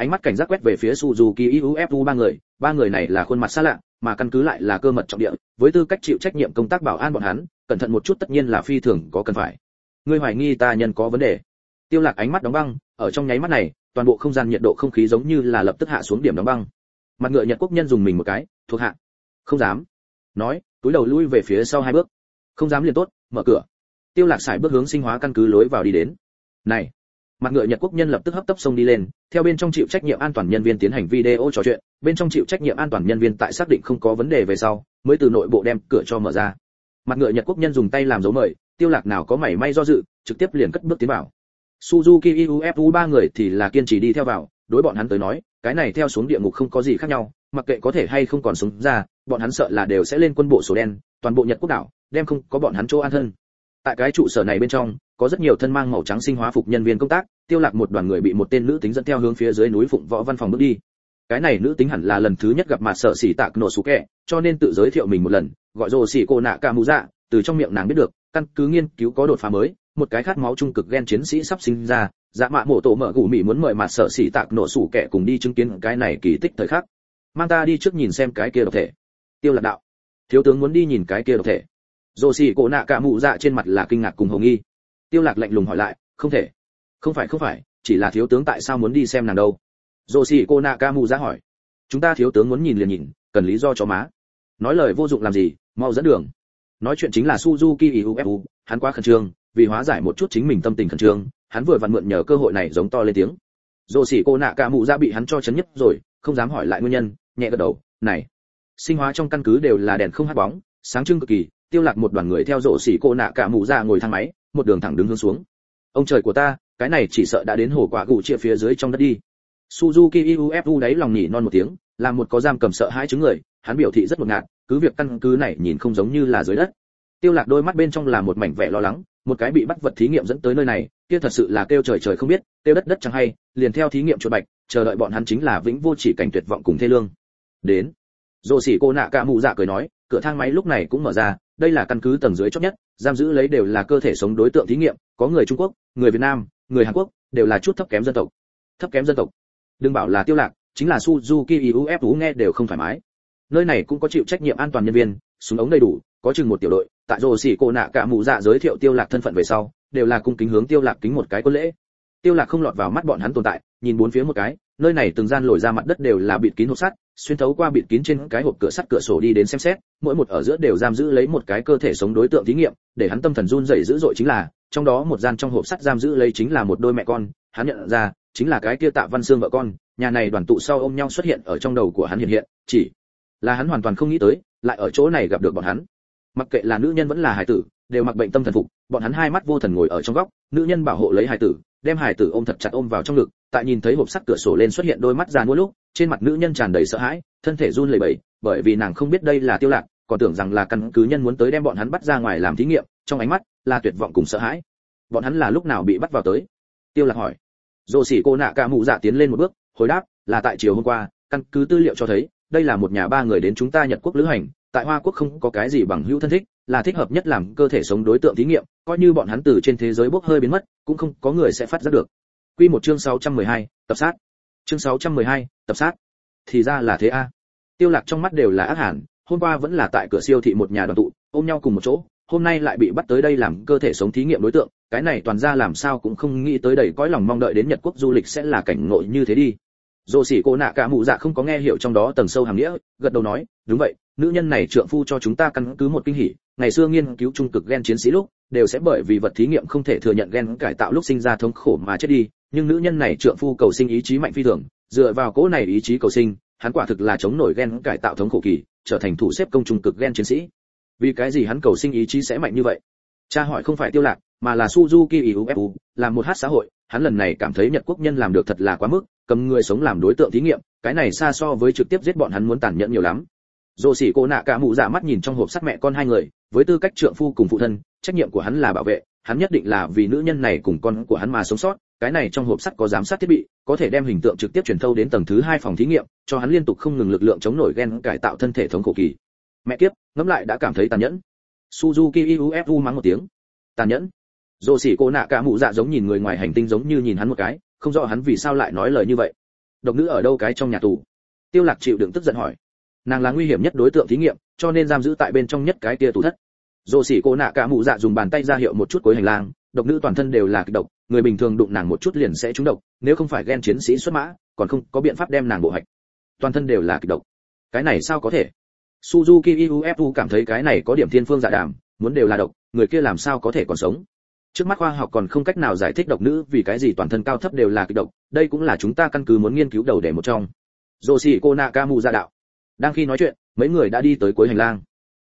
Ánh mắt cảnh giác quét về phía suzuki ufu ba người. Ba người này là khuôn mặt xa lạ, mà căn cứ lại là cơ mật trọng địa. Với tư cách chịu trách nhiệm công tác bảo an bọn hắn, cẩn thận một chút tất nhiên là phi thường có cần phải. Ngươi hoài nghi ta nhân có vấn đề? Tiêu lạc ánh mắt đóng băng, ở trong nháy mắt này, toàn bộ không gian nhiệt độ không khí giống như là lập tức hạ xuống điểm đóng băng. Mặt ngựa nhật quốc nhân dùng mình một cái, thuộc hạ. Không dám. Nói, túi đầu lui về phía sau hai bước. Không dám liền tốt, mở cửa. Tiêu lạc xài bước hướng sinh hóa căn cứ lối vào đi đến. Này mặt ngựa nhật quốc nhân lập tức hấp tấp xông đi lên, theo bên trong chịu trách nhiệm an toàn nhân viên tiến hành video trò chuyện, bên trong chịu trách nhiệm an toàn nhân viên tại xác định không có vấn đề về sau, mới từ nội bộ đem cửa cho mở ra. Mặt ngựa nhật quốc nhân dùng tay làm dấu mời, tiêu lạc nào có mảy may do dự, trực tiếp liền cất bước tiến vào. Suzuki ufu ba người thì là kiên trì đi theo vào, đối bọn hắn tới nói, cái này theo xuống địa ngục không có gì khác nhau, mặc kệ có thể hay không còn sống ra, bọn hắn sợ là đều sẽ lên quân bộ số đen, toàn bộ nhật quốc đảo, đem không có bọn hắn chỗ an thân tại cái trụ sở này bên trong, có rất nhiều thân mang màu trắng sinh hóa phục nhân viên công tác, tiêu lạc một đoàn người bị một tên nữ tính dẫn theo hướng phía dưới núi phụng võ văn phòng bước đi. Cái này nữ tính hẳn là lần thứ nhất gặp mặt sợ xỉ tạc nổ sủ kẹ, cho nên tự giới thiệu mình một lần, gọi rồ xỉ cô nạ ca mũ dạ từ trong miệng nàng biết được, căn cứ nghiên cứu có đột phá mới, một cái khát máu trung cực gen chiến sĩ sắp sinh ra dạ mạ mổ tổ mở gù mị muốn mời mặt sợ xỉ tạc nổ sủ kẹ cùng đi chứng kiến cái này kỳ tích thời khắc. Mang ta đi trước nhìn xem cái kia độc thể. Tiêu lạc đạo. Thiếu tướng muốn đi nhìn cái kia độc thể dồ xỉ cổ nạ cả mụ dạ trên mặt là kinh ngạc cùng hồng nghi. Tiêu lạc lạnh lùng hỏi lại, không thể. Không phải không phải, chỉ là thiếu tướng tại sao muốn đi xem nàng đâu? Dồ xỉ cổ nạ cả mụ dạ hỏi. Chúng ta thiếu tướng muốn nhìn liền nhìn, cần lý do cho má. Nói lời vô dụng làm gì, mau dẫn đường. Nói chuyện chính là suzuki ufu hắn quá khẩn trương, vì hóa giải một chút chính mình tâm tình khẩn trương, hắn vừa vặn mượn nhờ cơ hội này giống to lên tiếng. Dồ xỉ cô nạ cả mụ ra bị hắn cho chấn nhất rồi, không dám hỏi lại nguyên nhân, nhẹ gật đầu, này, sinh hóa trong căn cứ đều là đèn không hát bóng, sáng trưng cực kỳ tiêu lạc một đoàn người theo rộ xỉ cô nạ cả mù ra ngồi thang máy, một đường thẳng đứng hướng xuống. Ông trời của ta, cái này chỉ sợ đã đến hồ quả gù chia phía dưới trong đất đi. Suzuki ufu đấy lòng nhỉ non một tiếng, là một có giam cầm sợ hãi chứng người, hắn biểu thị rất một ngạt, cứ việc căn cứ này nhìn không giống như là dưới đất. Tiêu lạc đôi mắt bên trong là một mảnh vẻ lo lắng, một cái bị bắt vật thí nghiệm dẫn tới nơi này, kia thật sự là kêu trời trời không biết, kêu đất đất chẳng hay, liền theo thí nghiệm chuột bạch, chờ đợi bọn hắn chính là vĩnh vô chỉ cảnh tuyệt vọng cùng thê lương. Đến dồ xỉ cô nạ cả mù dạ cười nói cửa thang máy lúc này cũng mở ra, đây là căn cứ tầng dưới chót nhất, giam giữ lấy đều là cơ thể sống đối tượng thí nghiệm, có người trung quốc, người việt nam, người hàn quốc, đều là chút thấp kém dân tộc. Thấp kém dân tộc. Đừng bảo là tiêu lạc, chính là suzuki ufu nghe đều không thoải mái. Nơi này cũng có chịu trách nhiệm an toàn nhân viên, súng ống đầy đủ, có chừng một tiểu đội, tại rồ xỉ cô nạ cả mụ dạ giới thiệu tiêu lạc thân phận về sau, đều là cung kính hướng tiêu lạc kính một cái quân lễ tiêu lạc không lọt vào mắt bọn hắn tồn tại, nhìn bốn phía một cái, nơi này từng gian lồi ra mặt đất đều là bịt kín hộp sắt, xuyên thấu qua bịt kín trên cái hộp cửa sắt cửa sổ đi đến xem xét, mỗi một ở giữa đều giam giữ lấy một cái cơ thể sống đối tượng thí nghiệm, để hắn tâm thần run rẩy dữ dội chính là, trong đó một gian trong hộp sắt giam giữ lấy chính là một đôi mẹ con, hắn nhận ra, chính là cái kia tạ văn xương vợ con, nhà này đoàn tụ sau ôm nhau xuất hiện ở trong đầu của hắn hiện hiện, chỉ là hắn hoàn toàn không nghĩ tới, lại ở chỗ này gặp được bọn hắn. Mặc kệ là nữ nhân vẫn là hải tử, đều mặc bệnh tâm thần phục, bọn hắn hai mắt vô thần ngồi ở trong góc, nữ nhân bảo hộ lấy hải tử đem hải tử ôm thật chặt ôm vào trong ngực, tại nhìn thấy hộp sắt cửa sổ lên xuất hiện đôi mắt già nuốt lúc, trên mặt nữ nhân tràn đầy sợ hãi, thân thể run lẩy bẩy, bởi vì nàng không biết đây là tiêu lạc, còn tưởng rằng là căn cứ nhân muốn tới đem bọn hắn bắt ra ngoài làm thí nghiệm, trong ánh mắt là tuyệt vọng cùng sợ hãi. Bọn hắn là lúc nào bị bắt vào tới? Tiêu lạc hỏi. Dồ xỉ cô nạ cả mụ dạ tiến lên một bước, hồi đáp, là tại chiều hôm qua, căn cứ tư liệu cho thấy, đây là một nhà ba người đến chúng ta nhật quốc lữ hành, tại hoa quốc không có cái gì bằng hữu thân thích là thích hợp nhất làm cơ thể sống đối tượng thí nghiệm coi như bọn hắn từ trên thế giới bốc hơi biến mất cũng không có người sẽ phát giác được. Quy một chương 612, tập sát. Chương 612, tập sát. Thì ra là thế a. Tiêu lạc trong mắt đều là ác hẳn hôm qua vẫn là tại cửa siêu thị một nhà đoàn tụ ôm nhau cùng một chỗ hôm nay lại bị bắt tới đây làm cơ thể sống thí nghiệm đối tượng cái này toàn ra làm sao cũng không nghĩ tới đầy cõi lòng mong đợi đến nhật quốc du lịch sẽ là cảnh ngộ như thế đi. Dỗ sĩ cô nạ cả mụ dạ không có nghe hiểu trong đó tầng sâu hàm nghĩa gật đầu nói đúng vậy nữ nhân này trượng phu cho chúng ta căn cứ một kinh hỉ, ngày xưa nghiên cứu trung cực gen chiến sĩ lúc, đều sẽ bởi vì vật thí nghiệm không thể thừa nhận gen cải tạo lúc sinh ra thống khổ mà chết đi, nhưng nữ nhân này trượng phu cầu sinh ý chí mạnh phi thường, dựa vào cỗ này ý chí cầu sinh, hắn quả thực là chống nổi gen cải tạo thống khổ kỳ, trở thành thủ xếp công trung cực gen chiến sĩ. Vì cái gì hắn cầu sinh ý chí sẽ mạnh như vậy? Cha hỏi không phải tiêu lạc, mà là suzuki ufu là một hát xã hội, hắn lần này cảm thấy nhật quốc nhân làm được thật là quá mức, cầm người sống làm đối tượng thí nghiệm, cái này xa so với trực tiếp giết bọn hắn muốn tàn nhẫn nhiều lắm dồ xỉ cô nạ cả mụ dạ mắt nhìn trong hộp sắt mẹ con hai người, với tư cách trượng phu cùng phụ thân, trách nhiệm của hắn là bảo vệ, hắn nhất định là vì nữ nhân này cùng con của hắn mà sống sót, cái này trong hộp sắt có giám sát thiết bị, có thể đem hình tượng trực tiếp truyền thâu đến tầng thứ hai phòng thí nghiệm, cho hắn liên tục không ngừng lực lượng chống nổi gen cải tạo thân thể thống khổ kỳ. Mẹ kiếp, ngẫm lại đã cảm thấy tàn nhẫn. Suzuki ufu mắng một tiếng. Tàn nhẫn. Dồ xỉ cô nạ cả mụ dạ giống nhìn người ngoài hành tinh giống như nhìn hắn một cái, không rõ hắn vì sao lại nói lời như vậy. Độc nữ ở đâu cái trong nhà tù? Tiêu lạc chịu đựng tức giận hỏi nàng là nguy hiểm nhất đối tượng thí nghiệm, cho nên giam giữ tại bên trong nhất cái kia tủ thất. Dồ xỉ cô nạ cả mụ dạ dùng bàn tay ra hiệu một chút cuối hành lang, độc nữ toàn thân đều là kịch độc, người bình thường đụng nàng một chút liền sẽ trúng độc, nếu không phải ghen chiến sĩ xuất mã, còn không có biện pháp đem nàng bộ hạch. Toàn thân đều là kịch độc. Cái này sao có thể? Suzuki ufu cảm thấy cái này có điểm thiên phương dạ đàm, muốn đều là độc, người kia làm sao có thể còn sống? Trước mắt khoa học còn không cách nào giải thích độc nữ vì cái gì toàn thân cao thấp đều là kịch độc, đây cũng là chúng ta căn cứ muốn nghiên cứu đầu để một trong. Dồ xỉ cô nakamu ra dạ đạo đang khi nói chuyện, mấy người đã đi tới cuối hành lang.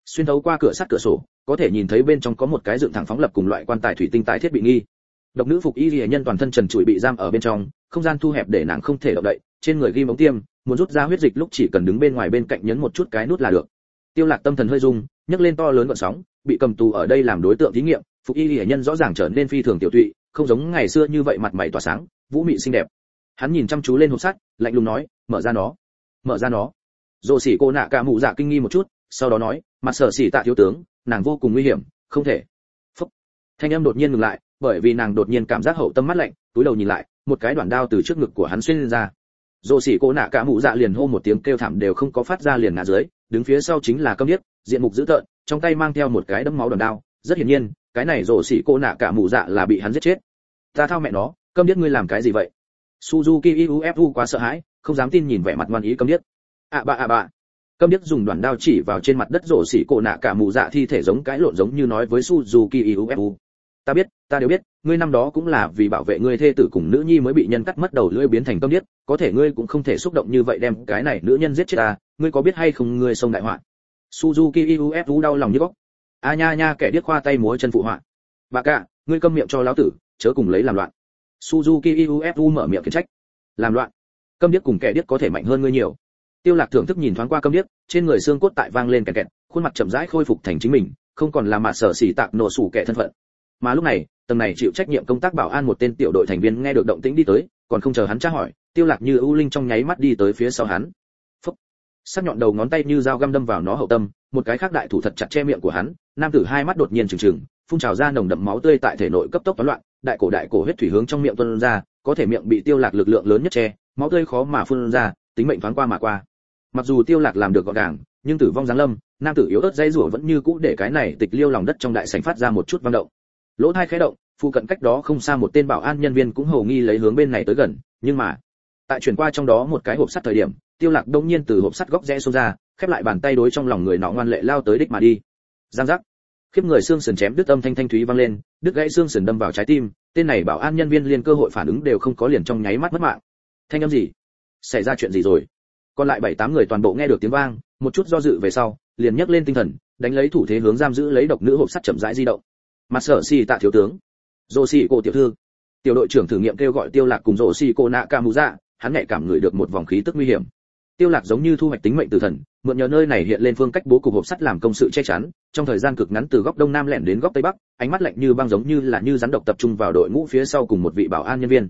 Xuyên thấu qua cửa sắt cửa sổ, có thể nhìn thấy bên trong có một cái dựng thẳng phóng lập cùng loại quan tài thủy tinh tại thiết bị nghi. Độc nữ phục y lìa nhân toàn thân trần trụi bị giam ở bên trong, không gian thu hẹp để nàng không thể động đậy, trên người ghi ống tiêm, muốn rút ra huyết dịch lúc chỉ cần đứng bên ngoài bên cạnh nhấn một chút cái nút là được. Tiêu lạc tâm thần hơi rung, nhấc lên to lớn gợn sóng, bị cầm tù ở đây làm đối tượng thí nghiệm, phục y lìa nhân rõ ràng trở nên phi thường tiểu tụy, không giống ngày xưa như vậy mặt mày tỏa sáng, vũ mị xinh đẹp. Hắn nhìn chăm chú lên hộp sắt, lạnh lùng nói, mở ra nó, mở ra nó. Rồ xỉ cô nạ cả mụ dạ kinh nghi một chút, sau đó nói, mặt sở xỉ tạ thiếu tướng, nàng vô cùng nguy hiểm, không thể. Phúc. Thanh âm đột nhiên ngừng lại, bởi vì nàng đột nhiên cảm giác hậu tâm mắt lạnh, túi đầu nhìn lại, một cái đoạn đao từ trước ngực của hắn xuyên lên ra. Rồ xỉ cô nạ cả mụ dạ liền hô một tiếng kêu thảm đều không có phát ra liền ngã dưới, đứng phía sau chính là câm điếc, diện mục dữ tợn, trong tay mang theo một cái đấm máu đòn đao. Rất hiển nhiên, cái này rồ xỉ cô nạ cả mụ dạ là bị hắn giết chết. Ta thao mẹ nó, câm điếc ngươi làm cái gì vậy? Suzuki ufu quá sợ hãi, không dám tin nhìn vẻ mặt ngoan ý câm điếc ạ bà bạ ạ à bạ câm điếc dùng đoạn đao chỉ vào trên mặt đất rổ xỉ cổ nạ cả mù dạ thi thể giống cái lộn giống như nói với suzuki ufu ta biết, ta đều biết, ngươi năm đó cũng là vì bảo vệ ngươi thê tử cùng nữ nhi mới bị nhân cắt mất đầu lưỡi biến thành câm điếc, có thể ngươi cũng không thể xúc động như vậy đem cái này nữ nhân giết chết ta, ngươi có biết hay không ngươi xông đại họa? Suzuki ufu đau lòng như góc. A nha nha, kẻ điếc khoa tay múa chân phụ họa. Bà cả, ngươi câm miệng cho lão tử, chớ cùng lấy làm loạn. Suzuki ufu mở miệng khiển trách. Làm loạn. Câm điếc cùng kẻ điếc có thể mạnh hơn ngươi nhiều tiêu lạc thưởng thức nhìn thoáng qua câm điếc, trên người xương cốt tại vang lên kẹt kẹt, khuôn mặt chậm rãi khôi phục thành chính mình, không còn là mặt sở xỉ tạc nổ sủ kẻ thân phận. Mà lúc này, tầng này chịu trách nhiệm công tác bảo an một tên tiểu đội thành viên nghe được động tĩnh đi tới, còn không chờ hắn tra hỏi, tiêu lạc như ưu linh trong nháy mắt đi tới phía sau hắn. Phúc. sắc nhọn đầu ngón tay như dao găm đâm vào nó hậu tâm, một cái khác đại thủ thật chặt che miệng của hắn, nam tử hai mắt đột nhiên trừng trừng, phun trào ra nồng đậm máu tươi tại thể nội cấp tốc toán loạn, đại cổ đại cổ huyết thủy hướng trong miệng tuôn ra, có thể miệng bị tiêu lạc lực lượng lớn nhất che, máu tươi khó mà phun ra, tính mệnh thoáng qua mà qua mặc dù tiêu lạc làm được gọn gàng, nhưng tử vong giáng lâm, nam tử yếu ớt dây rủa vẫn như cũ để cái này tịch liêu lòng đất trong đại sảnh phát ra một chút vang động. Lỗ thai khẽ động, phụ cận cách đó không xa một tên bảo an nhân viên cũng hầu nghi lấy hướng bên này tới gần, nhưng mà, tại chuyển qua trong đó một cái hộp sắt thời điểm, tiêu lạc đông nhiên từ hộp sắt góc rẽ xông ra, khép lại bàn tay đối trong lòng người nọ ngoan lệ lao tới đích mà đi. Giang giác. Khiếp người xương sườn chém đứt âm thanh thanh thúy vang lên, đứt gãy xương sườn đâm vào trái tim, tên này bảo an nhân viên liền cơ hội phản ứng đều không có liền trong nháy mắt mất mạng. Thanh âm gì? Xảy ra chuyện gì rồi? Còn lại bảy tám người toàn bộ nghe được tiếng vang, một chút do dự về sau, liền nhấc lên tinh thần, đánh lấy thủ thế hướng giam giữ lấy độc nữ hộp sắt chậm rãi di động. Mặt sở xì tạ thiếu tướng. Rồ xì cổ tiểu thư. Tiểu đội trưởng thử nghiệm kêu gọi tiêu lạc cùng rồ xì cổ nạ ca mù dạ hắn nhạy cảm ngửi được một vòng khí tức nguy hiểm. Tiêu lạc giống như thu hoạch tính mệnh từ thần, mượn nhờ nơi này hiện lên phương cách bố cục hộp sắt làm công sự che chắn, trong thời gian cực ngắn từ góc đông nam lẻn đến góc tây bắc, ánh mắt lạnh như băng giống như là như rắn độc tập trung vào đội ngũ phía sau cùng một vị bảo an nhân viên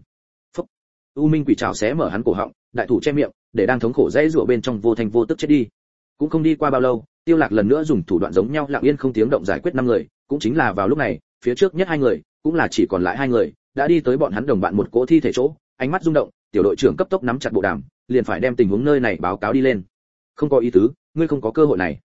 u minh quỷ trảo xé mở hắn cổ họng, đại thủ che miệng, để đang thống khổ dãy rủa bên trong vô thành vô tức chết đi. Cũng không đi qua bao lâu, tiêu lạc lần nữa dùng thủ đoạn giống nhau lặng yên không tiếng động giải quyết năm người, cũng chính là vào lúc này, phía trước nhất hai người, cũng là chỉ còn lại hai người, đã đi tới bọn hắn đồng bạn một cỗ thi thể chỗ, ánh mắt rung động, tiểu đội trưởng cấp tốc nắm chặt bộ đàm, liền phải đem tình huống nơi này báo cáo đi lên. Không có ý tứ, ngươi không có cơ hội này.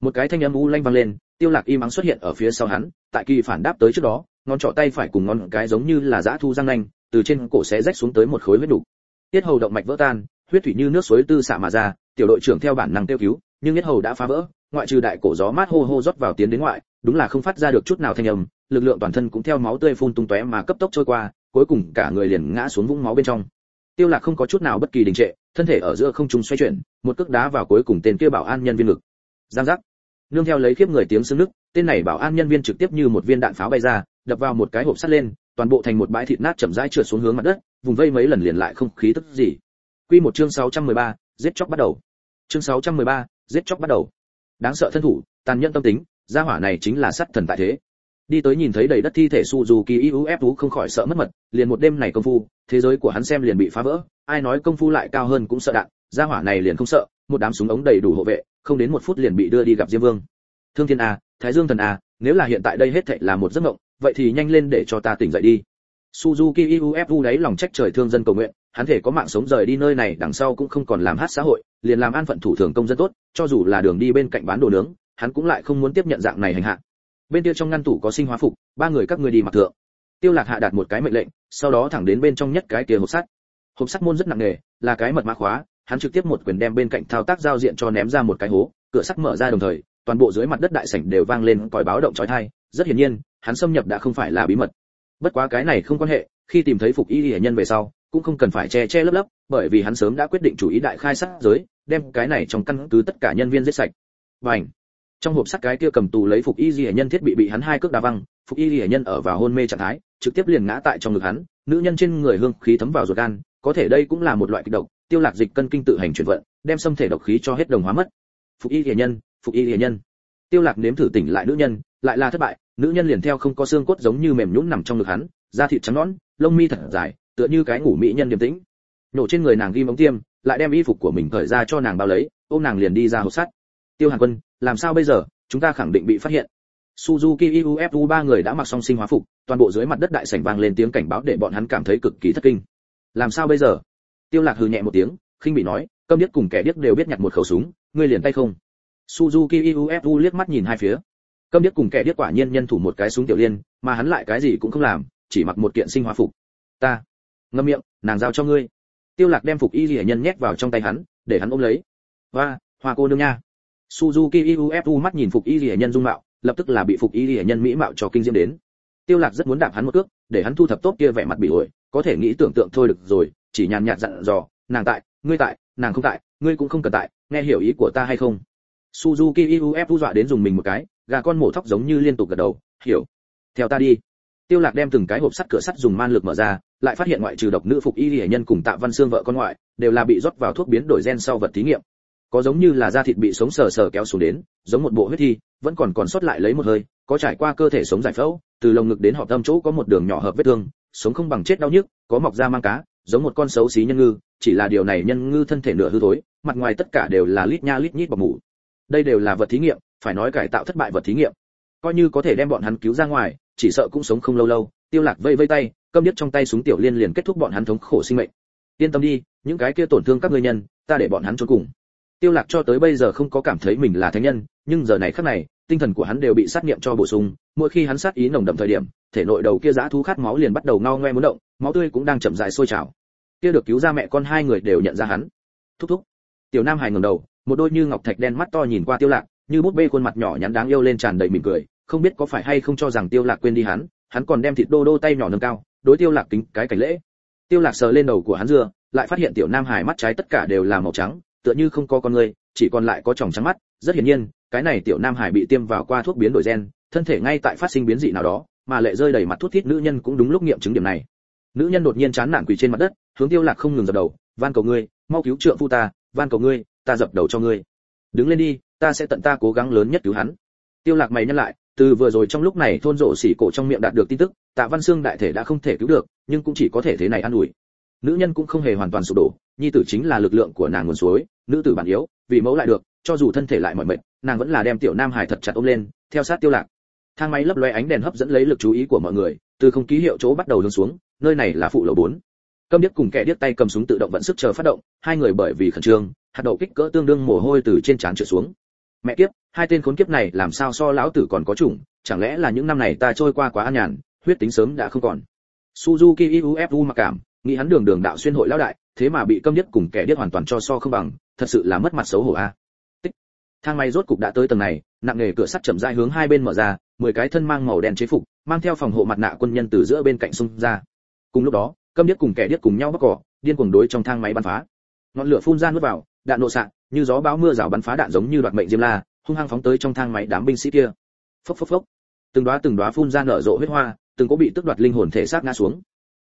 Một cái thanh âm u lanh vang lên, tiêu lạc im ắng xuất hiện ở phía sau hắn, tại kỳ phản đáp tới trước đó, ngón trỏ tay phải cùng ngón cái giống như là giã thu răng nanh từ trên cổ xé rách xuống tới một khối huyết đủ tiết hầu động mạch vỡ tan, huyết thủy như nước suối tư xạ mà ra, tiểu đội trưởng theo bản năng tiêu cứu, nhưng tiết hầu đã phá vỡ, ngoại trừ đại cổ gió mát hô hô rót vào tiến đến ngoại, đúng là không phát ra được chút nào thanh âm, lực lượng toàn thân cũng theo máu tươi phun tung tóe mà cấp tốc trôi qua, cuối cùng cả người liền ngã xuống vũng máu bên trong. Tiêu lạc không có chút nào bất kỳ đình trệ, thân thể ở giữa không trung xoay chuyển, một cước đá vào cuối cùng tên kia bảo an nhân viên ngực. Giang giác. Nương theo lấy khiếp người tiếng sưng nức tên này bảo an nhân viên trực tiếp như một viên đạn pháo bay ra, đập vào một cái hộp sắt lên toàn bộ thành một bãi thịt nát chậm rãi trượt xuống hướng mặt đất vùng vây mấy lần liền lại không khí tức gì. Quy một chương 613, giết chóc bắt đầu. Chương 613, giết chóc bắt đầu. Đáng sợ thân thủ tàn nhẫn tâm tính gia hỏa này chính là sát thần tại thế. Đi tới nhìn thấy đầy đất thi thể Suzuki UFU không khỏi sợ mất mật, liền một đêm này công phu, thế giới của hắn xem liền bị phá vỡ, ai nói công phu lại cao hơn cũng sợ đạn, gia hỏa này liền không sợ, một đám súng ống đầy đủ hộ vệ, không đến một phút liền bị đưa đi gặp Diêm Vương. Thương Thiên a, Thái Dương thần a, nếu là hiện tại đây hết thảy là một giấc mộng, vậy thì nhanh lên để cho ta tỉnh dậy đi. Suzuki UFU đấy lòng trách trời thương dân cầu nguyện, hắn thể có mạng sống rời đi nơi này đằng sau cũng không còn làm hát xã hội, liền làm an phận thủ thường công dân tốt, cho dù là đường đi bên cạnh bán đồ nướng, hắn cũng lại không muốn tiếp nhận dạng này hành hạ. Bên kia trong ngăn tủ có sinh hóa phục ba người các ngươi đi mặc thượng. Tiêu lạc hạ đạt một cái mệnh lệnh sau đó thẳng đến bên trong nhất cái kia hộp sắt. Hộp sắt môn rất nặng nề là cái mật mã khóa hắn trực tiếp một quyền đem bên cạnh thao tác giao diện cho ném ra một cái hố cửa sắt mở ra đồng thời toàn bộ dưới mặt đất đại sảnh đều vang lên còi báo động chói tai. Rất hiển nhiên hắn xâm nhập đã không phải là bí mật. Bất quá cái này không quan hệ, khi tìm thấy phục y hệ nhân về sau, cũng không cần phải che che lấp lấp, bởi vì hắn sớm đã quyết định chủ ý đại khai sát giới, đem cái này trong căn cứ tất cả nhân viên giết sạch. Vành trong hộp sắt cái kia cầm tù lấy phục y di nhân thiết bị bị hắn hai cước đá văng, phục y di nhân ở vào hôn mê trạng thái, trực tiếp liền ngã tại trong ngực hắn, nữ nhân trên người hương khí thấm vào ruột gan, có thể đây cũng là một loại kịch độc, tiêu lạc dịch cân kinh tự hành chuyển vận, đem xâm thể độc khí cho hết đồng hóa mất. Phục y di nhân, phục y di nhân. Tiêu lạc nếm thử tỉnh lại nữ nhân lại là thất bại nữ nhân liền theo không có xương cốt giống như mềm nhũn nằm trong ngực hắn da thịt trắng nõn lông mi thật dài tựa như cái ngủ mỹ nhân điềm tĩnh nổ trên người nàng ghi móng tiêm lại đem y phục của mình cởi ra cho nàng bao lấy ôm nàng liền đi ra hộp sắt tiêu hàn quân làm sao bây giờ chúng ta khẳng định bị phát hiện Suzuki UFU ba người đã mặc xong sinh hóa phục, toàn bộ dưới mặt đất đại sảnh vang lên tiếng cảnh báo để bọn hắn cảm thấy cực kỳ thất kinh. Làm sao bây giờ? Tiêu Lạc hừ nhẹ một tiếng, khinh bị nói, câm điếc cùng kẻ điếc đều biết nhặt một khẩu súng, ngươi liền tay không? Suzuki UFU liếc mắt nhìn hai phía. Câm điếc cùng kẻ điếc quả nhiên nhân thủ một cái súng tiểu liên, mà hắn lại cái gì cũng không làm, chỉ mặc một kiện sinh hóa phục. Ta, ngậm miệng, nàng giao cho ngươi. Tiêu Lạc đem phục y liễu nhân nhét vào trong tay hắn, để hắn ôm lấy. Và, hoa cô nương nha. Suzuki UFU mắt nhìn phục y liễu nhân dung mạo, lập tức là bị phục y liễu nhân mỹ mạo cho kinh diễm đến. Tiêu Lạc rất muốn đạp hắn một cước, để hắn thu thập tốt kia vẻ mặt bị ổi, có thể nghĩ tưởng tượng thôi được rồi, chỉ nhàn nhạt dặn dò, nàng tại, ngươi tại, nàng không tại, ngươi cũng không cần tại, nghe hiểu ý của ta hay không? Suzuki UFU dọa đến dùng mình một cái, gà con mổ thóc giống như liên tục gật đầu, hiểu. Theo ta đi. Tiêu Lạc đem từng cái hộp sắt cửa sắt dùng man lực mở ra, lại phát hiện ngoại trừ độc nữ phục y hệ nhân cùng Tạ Văn Xương vợ con ngoại, đều là bị rót vào thuốc biến đổi gen sau vật thí nghiệm. Có giống như là da thịt bị sống sờ sờ kéo xuống đến, giống một bộ huyết thi, vẫn còn còn sót lại lấy một hơi, có trải qua cơ thể sống giải phẫu, từ lồng ngực đến họng tâm chỗ có một đường nhỏ hợp vết thương, sống không bằng chết đau nhức, có mọc da mang cá, giống một con xấu xí nhân ngư, chỉ là điều này nhân ngư thân thể nửa hư thối, mặt ngoài tất cả đều là lít nha lít nhít bọc mủ. Đây đều là vật thí nghiệm, phải nói cải tạo thất bại vật thí nghiệm. Coi như có thể đem bọn hắn cứu ra ngoài, chỉ sợ cũng sống không lâu lâu. Tiêu Lạc vây vây tay, câm điếc trong tay súng tiểu liên liền kết thúc bọn hắn thống khổ sinh mệnh. Yên tâm đi, những cái kia tổn thương các ngươi nhân, ta để bọn hắn trốn cùng. Tiêu Lạc cho tới bây giờ không có cảm thấy mình là thánh nhân, nhưng giờ này khắc này, tinh thần của hắn đều bị sát nghiệm cho bổ sung, mỗi khi hắn sát ý nồng đậm thời điểm, thể nội đầu kia dã thú khát máu liền bắt đầu ngao ngoe muốn động, máu tươi cũng đang chậm rãi sôi trào. Kia được cứu ra mẹ con hai người đều nhận ra hắn. Thúc thúc. Tiểu Nam Hải ngẩng đầu, một đôi như ngọc thạch đen mắt to nhìn qua Tiêu Lạc, như bút bê khuôn mặt nhỏ nhắn đáng yêu lên tràn đầy mỉm cười, không biết có phải hay không cho rằng Tiêu Lạc quên đi hắn, hắn còn đem thịt đô đô tay nhỏ nâng cao, đối Tiêu Lạc kính cái cảnh lễ. Tiêu Lạc sờ lên đầu của hắn dừa lại phát hiện tiểu Nam Hải mắt trái tất cả đều là màu trắng, tựa như không có con người, chỉ còn lại có tròng trắng mắt, rất hiển nhiên, cái này tiểu Nam Hải bị tiêm vào qua thuốc biến đổi gen, thân thể ngay tại phát sinh biến dị nào đó, mà lệ rơi đầy mặt thuốc thiết nữ nhân cũng đúng lúc nghiệm chứng điểm này. Nữ nhân đột nhiên chán nản quỳ trên mặt đất, hướng Tiêu Lạc không ngừng dập đầu, van cầu ngươi, mau cứu trượng phu ta, van cầu ngươi, ta dập đầu cho ngươi. Đứng lên đi, ta sẽ tận ta cố gắng lớn nhất cứu hắn. Tiêu Lạc mày nhăn lại, từ vừa rồi trong lúc này thôn rộ xỉ cổ trong miệng đạt được tin tức, Tạ Văn Xương đại thể đã không thể cứu được, nhưng cũng chỉ có thể thế này an ủi. Nữ nhân cũng không hề hoàn toàn sụp đổ, nhi tử chính là lực lượng của nàng nguồn suối, nữ tử bản yếu, vì mẫu lại được, cho dù thân thể lại mỏi mệt, nàng vẫn là đem tiểu Nam Hải thật chặt ôm lên, theo sát Tiêu Lạc. Thang máy lấp lóe ánh đèn hấp dẫn lấy lực chú ý của mọi người, từ không ký hiệu chỗ bắt đầu hướng xuống, nơi này là phụ lầu 4. Câm điếc cùng kẻ điếc tay cầm súng tự động vận sức chờ phát động, hai người bởi vì khẩn trương, hạt đậu kích cỡ tương đương mồ hôi từ trên trán trượt xuống. Mẹ kiếp, hai tên khốn kiếp này làm sao so lão tử còn có chủng, chẳng lẽ là những năm này ta trôi qua quá an nhàn, huyết tính sớm đã không còn. Suzuki UFU mặc cảm, nghĩ hắn đường đường đạo xuyên hội lão đại, thế mà bị câm điếc cùng kẻ điếc hoàn toàn cho so không bằng, thật sự là mất mặt xấu hổ a. Tích. Thang máy rốt cục đã tới tầng này, nặng nghề cửa sắt chậm rãi hướng hai bên mở ra, mười cái thân mang màu đen chế phục, mang theo phòng hộ mặt nạ quân nhân từ giữa bên cạnh xung ra. Cùng lúc đó, câm điếc cùng kẻ điếc cùng nhau bắt cỏ, điên cuồng đối trong thang máy bắn phá. Ngọn lửa phun ra nuốt vào, đạn nổ sạn, như gió bão mưa rào bắn phá đạn giống như đoạt mệnh diêm la, hung hăng phóng tới trong thang máy đám binh sĩ kia. Phốc phốc phốc. Từng đóa từng đóa phun ra nở rộ huyết hoa, từng có bị tước đoạt linh hồn thể xác ngã xuống.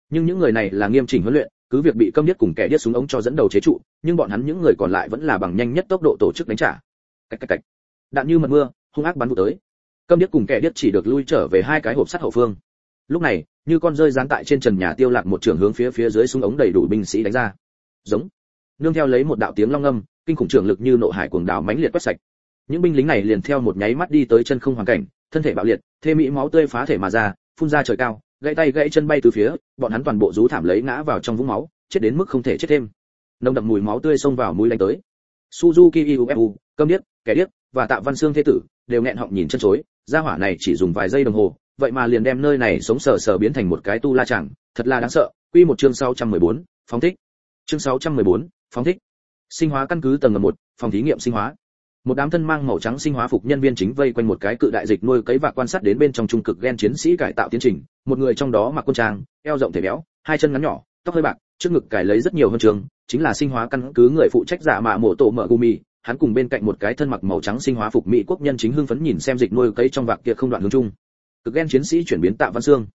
Nhưng những người này là nghiêm chỉnh huấn luyện, cứ việc bị câm điếc cùng kẻ điếc súng ống cho dẫn đầu chế trụ, nhưng bọn hắn những người còn lại vẫn là bằng nhanh nhất tốc độ tổ chức đánh trả. Cách cách cách. Đạn như mật mưa, hung ác bắn vụ tới. Câm điếc cùng kẻ điếc chỉ được lui trở về hai cái hộp sắt hậu phương. Lúc này, như con rơi dán tại trên trần nhà tiêu lạc một trường hướng phía phía dưới súng ống đầy đủ binh sĩ đánh ra. Giống. Nương theo lấy một đạo tiếng long âm, kinh khủng trường lực như nộ hải cuồng đảo mãnh liệt quét sạch. Những binh lính này liền theo một nháy mắt đi tới chân không hoàn cảnh, thân thể bạo liệt, thê mỹ máu tươi phá thể mà ra, phun ra trời cao, gãy tay gãy chân bay từ phía, bọn hắn toàn bộ rú thảm lấy ngã vào trong vũng máu, chết đến mức không thể chết thêm. Nồng đậm mùi máu tươi xông vào mũi đánh tới. Suzuki UFU, câm điếc, kẻ điếc và Tạ Văn Xương thế tử đều nghẹn họng nhìn chân chối, gia hỏa này chỉ dùng vài giây đồng hồ, vậy mà liền đem nơi này sống sờ sờ biến thành một cái tu la chẳng, thật là đáng sợ. Quy một chương 614, phóng thích. Chương 614, phóng thích. Sinh hóa căn cứ tầng 1, phòng thí nghiệm sinh hóa. Một đám thân mang màu trắng sinh hóa phục nhân viên chính vây quanh một cái cự đại dịch nuôi cấy và quan sát đến bên trong trung cực gen chiến sĩ cải tạo tiến trình, một người trong đó mặc quân trang, eo rộng thể béo, hai chân ngắn nhỏ, tóc hơi bạc, trước ngực cài lấy rất nhiều hơn trường, chính là sinh hóa căn cứ người phụ trách giả mạ mổ tổ mở gumi, hắn cùng bên cạnh một cái thân mặc màu trắng sinh hóa phục mỹ quốc nhân chính hưng phấn nhìn xem dịch nuôi cấy trong vạc kia không đoạn hướng chung cực gen chiến sĩ chuyển biến tạ văn xương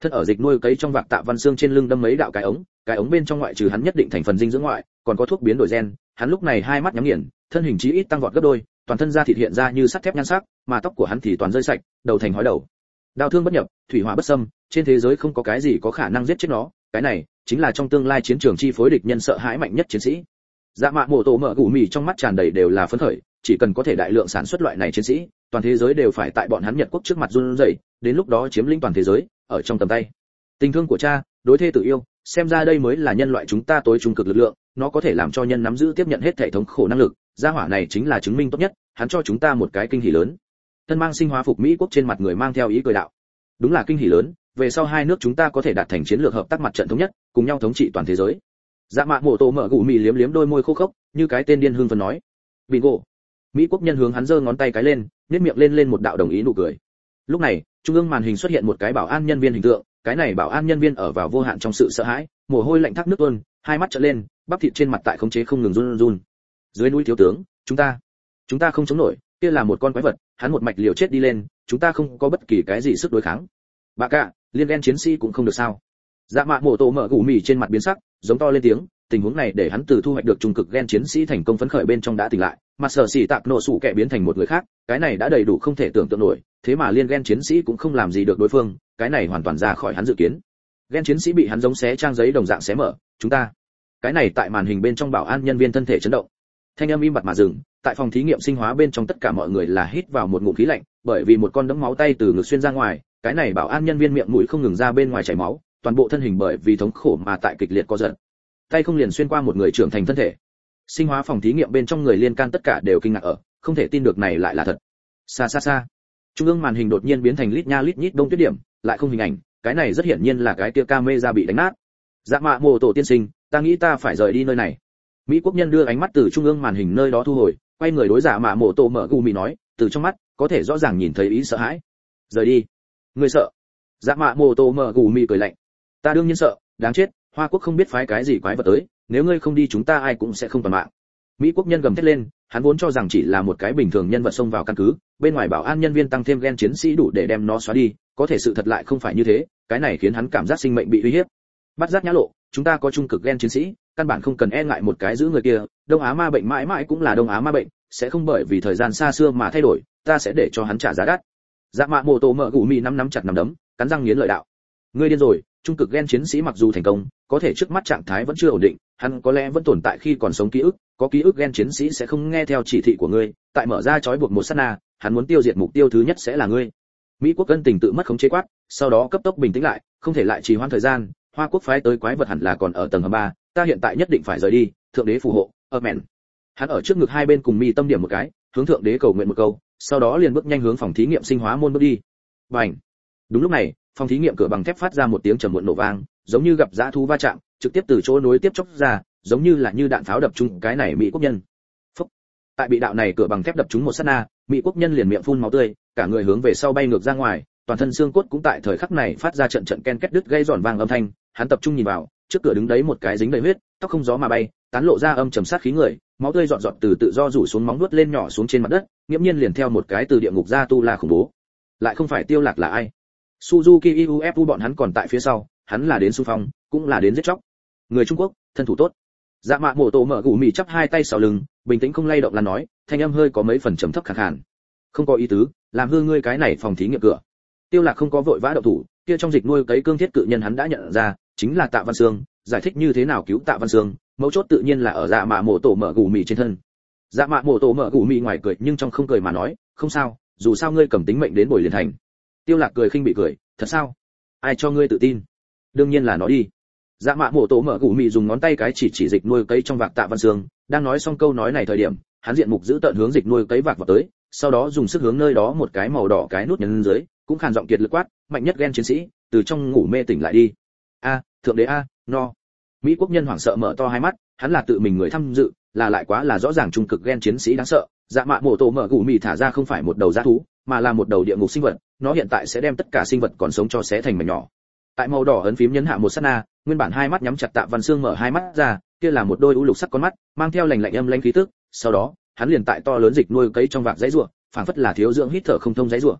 thân ở dịch nuôi cấy trong vạc tạ văn xương trên lưng đâm mấy đạo cái ống cái ống bên trong ngoại trừ hắn nhất định thành phần dinh dưỡng ngoại, còn có thuốc biến đổi gen, hắn lúc này hai mắt nhắm nghiền, thân hình chí ít tăng vọt gấp đôi, toàn thân da thịt hiện ra như sắt thép nhan sắc, mà tóc của hắn thì toàn rơi sạch, đầu thành hói đầu. Đau thương bất nhập, thủy hỏa bất xâm, trên thế giới không có cái gì có khả năng giết chết nó, cái này chính là trong tương lai chiến trường chi phối địch nhân sợ hãi mạnh nhất chiến sĩ. Dạ mạ mổ tổ mở gù mì trong mắt tràn đầy đều là phấn khởi, chỉ cần có thể đại lượng sản xuất loại này chiến sĩ toàn thế giới đều phải tại bọn hắn nhật quốc trước mặt run rẩy, đến lúc đó chiếm lĩnh toàn thế giới, ở trong tầm tay. Tình thương của cha, đối thê tự yêu, xem ra đây mới là nhân loại chúng ta tối trung cực lực lượng, nó có thể làm cho nhân nắm giữ tiếp nhận hết hệ thống khổ năng lực, gia hỏa này chính là chứng minh tốt nhất, hắn cho chúng ta một cái kinh hỉ lớn. Thân mang sinh hóa phục mỹ quốc trên mặt người mang theo ý cười đạo. Đúng là kinh hỉ lớn, về sau hai nước chúng ta có thể đạt thành chiến lược hợp tác mặt trận thống nhất, cùng nhau thống trị toàn thế giới. Dạ mạ mộ tô mở gù mì liếm liếm đôi môi khô khốc, như cái tên điên hương phấn nói. Bingo mỹ quốc nhân hướng hắn giơ ngón tay cái lên, nhếch miệng lên lên một đạo đồng ý nụ cười. Lúc này, trung ương màn hình xuất hiện một cái bảo an nhân viên hình tượng, cái này bảo an nhân viên ở vào vô hạn trong sự sợ hãi, mồ hôi lạnh thác nước tuôn, hai mắt trợn lên, bắp thịt trên mặt tại khống chế không ngừng run run. Dưới núi thiếu tướng, chúng ta chúng ta không chống nổi, kia là một con quái vật, hắn một mạch liều chết đi lên, chúng ta không có bất kỳ cái gì sức đối kháng. Bà cả, liên đen chiến sĩ cũng không được sao. Dạ mạ mổ tổ mở gù mì trên mặt biến sắc, giống to lên tiếng tình huống này để hắn từ thu hoạch được trung cực gen chiến sĩ thành công phấn khởi bên trong đã tỉnh lại, mà sở xỉ tạc nổ sủ kẻ biến thành một người khác, cái này đã đầy đủ không thể tưởng tượng nổi, thế mà liên gen chiến sĩ cũng không làm gì được đối phương, cái này hoàn toàn ra khỏi hắn dự kiến. Gen chiến sĩ bị hắn giống xé trang giấy đồng dạng xé mở, chúng ta. Cái này tại màn hình bên trong bảo an nhân viên thân thể chấn động. Thanh âm im bặt mà dừng, tại phòng thí nghiệm sinh hóa bên trong tất cả mọi người là hít vào một ngụm khí lạnh, bởi vì một con đấm máu tay từ ngực xuyên ra ngoài, cái này bảo an nhân viên miệng mũi không ngừng ra bên ngoài chảy máu, toàn bộ thân hình bởi vì thống khổ mà tại kịch liệt co giật tay không liền xuyên qua một người trưởng thành thân thể. Sinh hóa phòng thí nghiệm bên trong người liên can tất cả đều kinh ngạc ở, không thể tin được này lại là thật. Xa xa xa. Trung ương màn hình đột nhiên biến thành lít nha lít nhít đông tuyết điểm, lại không hình ảnh, cái này rất hiển nhiên là cái tia camera bị đánh nát. Dạ mạ mô tổ tiên sinh, ta nghĩ ta phải rời đi nơi này. Mỹ quốc nhân đưa ánh mắt từ trung ương màn hình nơi đó thu hồi, quay người đối giả mạ mộ tổ mở gù mì nói, từ trong mắt, có thể rõ ràng nhìn thấy ý sợ hãi. Rời đi. Người sợ. Dạ mạ mồ tổ mở gù mì cười lạnh. Ta đương nhiên sợ, đáng chết hoa quốc không biết phái cái gì quái vật tới, nếu ngươi không đi chúng ta ai cũng sẽ không toàn mạng. Mỹ quốc nhân gầm thét lên, hắn vốn cho rằng chỉ là một cái bình thường nhân vật xông vào căn cứ, bên ngoài bảo an nhân viên tăng thêm gen chiến sĩ đủ để đem nó xóa đi, có thể sự thật lại không phải như thế, cái này khiến hắn cảm giác sinh mệnh bị uy hiếp. Bắt giác nhã lộ, chúng ta có trung cực gen chiến sĩ, căn bản không cần e ngại một cái giữ người kia, đông á ma bệnh mãi mãi cũng là đông á ma bệnh, sẽ không bởi vì thời gian xa xưa mà thay đổi, ta sẽ để cho hắn trả giá đắt. Dạ mạ mô tô mở gù mị năm nắm chặt nắm đấm, cắn răng nghiến lợi đạo. Ngươi điên rồi trung cực gen chiến sĩ mặc dù thành công, có thể trước mắt trạng thái vẫn chưa ổn định, hắn có lẽ vẫn tồn tại khi còn sống ký ức, có ký ức gen chiến sĩ sẽ không nghe theo chỉ thị của ngươi, tại mở ra trói buộc một sát na, hắn muốn tiêu diệt mục tiêu thứ nhất sẽ là ngươi. Mỹ quốc cân tình tự mất khống chế quát, sau đó cấp tốc bình tĩnh lại, không thể lại trì hoãn thời gian, hoa quốc phái tới quái vật hẳn là còn ở tầng hầm ba, ta hiện tại nhất định phải rời đi, thượng đế phù hộ, amen. Hắn ở trước ngực hai bên cùng mi tâm điểm một cái, hướng thượng đế cầu nguyện một câu, sau đó liền bước nhanh hướng phòng thí nghiệm sinh hóa môn bước đi. Bành! Đúng lúc này phòng thí nghiệm cửa bằng thép phát ra một tiếng trầm muộn nổ vang, giống như gặp dã thú va chạm, trực tiếp từ chỗ nối tiếp chốc ra, giống như là như đạn pháo đập trúng cái này mỹ quốc nhân. Phúc. tại bị đạo này cửa bằng thép đập trúng một sát na, mỹ quốc nhân liền miệng phun máu tươi, cả người hướng về sau bay ngược ra ngoài, toàn thân xương cốt cũng tại thời khắc này phát ra trận trận ken két đứt gây giòn vang âm thanh, hắn tập trung nhìn vào, trước cửa đứng đấy một cái dính đầy huyết, tóc không gió mà bay, tán lộ ra âm trầm sát khí người, máu tươi dọn dọn từ tự do rủ xuống móng nuốt lên nhỏ xuống trên mặt đất, nghiễm nhiên liền theo một cái từ địa ngục ra tu la khủng bố. Lại không phải tiêu lạc là ai? Suzuki ufu bọn hắn còn tại phía sau, hắn là đến xung phong, cũng là đến giết chóc. Người trung quốc, thân thủ tốt. Dạ mạ Mộ tổ mở gù mì chắp hai tay sau lưng, bình tĩnh không lay động là nói, thanh âm hơi có mấy phần trầm thấp khàn khàn. Không có ý tứ, làm hư ngươi cái này phòng thí nghiệm cửa. Tiêu lạc không có vội vã động thủ, kia trong dịch nuôi cấy cương thiết cự nhân hắn đã nhận ra, chính là tạ văn sương, giải thích như thế nào cứu tạ văn sương, mấu chốt tự nhiên là ở dạ mạ Mộ tổ mở gù mì trên thân. Dạ mạ Mộ tổ mở gù mì ngoài cười, nhưng trong không cười mà nói, không sao, dù sao ngươi cầm tính mệnh đến bồi liền thành tiêu lạc cười khinh bị cười, thật sao? Ai cho ngươi tự tin? Đương nhiên là nó đi. Dạ mạ mổ tổ mở gù mì dùng ngón tay cái chỉ chỉ dịch nuôi cấy trong vạc tạ văn sương đang nói xong câu nói này thời điểm, hắn diện mục giữ tận hướng dịch nuôi cấy vạc vào tới, sau đó dùng sức hướng nơi đó một cái màu đỏ cái nút nhấn dưới, cũng khàn giọng kiệt lực quát, mạnh nhất ghen chiến sĩ, từ trong ngủ mê tỉnh lại đi. A, thượng đế a, no. Mỹ quốc nhân hoảng sợ mở to hai mắt, hắn là tự mình người tham dự, là lại quá là rõ ràng trung cực ghen chiến sĩ đáng sợ. Dạ mạ mổ tổ mở gù mì thả ra không phải một đầu g thú, mà là một đầu địa ngục sinh vật nó hiện tại sẽ đem tất cả sinh vật còn sống cho xé thành mảnh nhỏ. Tại màu đỏ ấn phím nhấn hạ một sát na, nguyên bản hai mắt nhắm chặt tạ văn xương mở hai mắt ra, kia là một đôi u lục sắc con mắt, mang theo lành lạnh âm lãnh khí tức. Sau đó, hắn liền tại to lớn dịch nuôi cấy trong vạc dãy rùa phảng phất là thiếu dưỡng hít thở không thông dãy rùa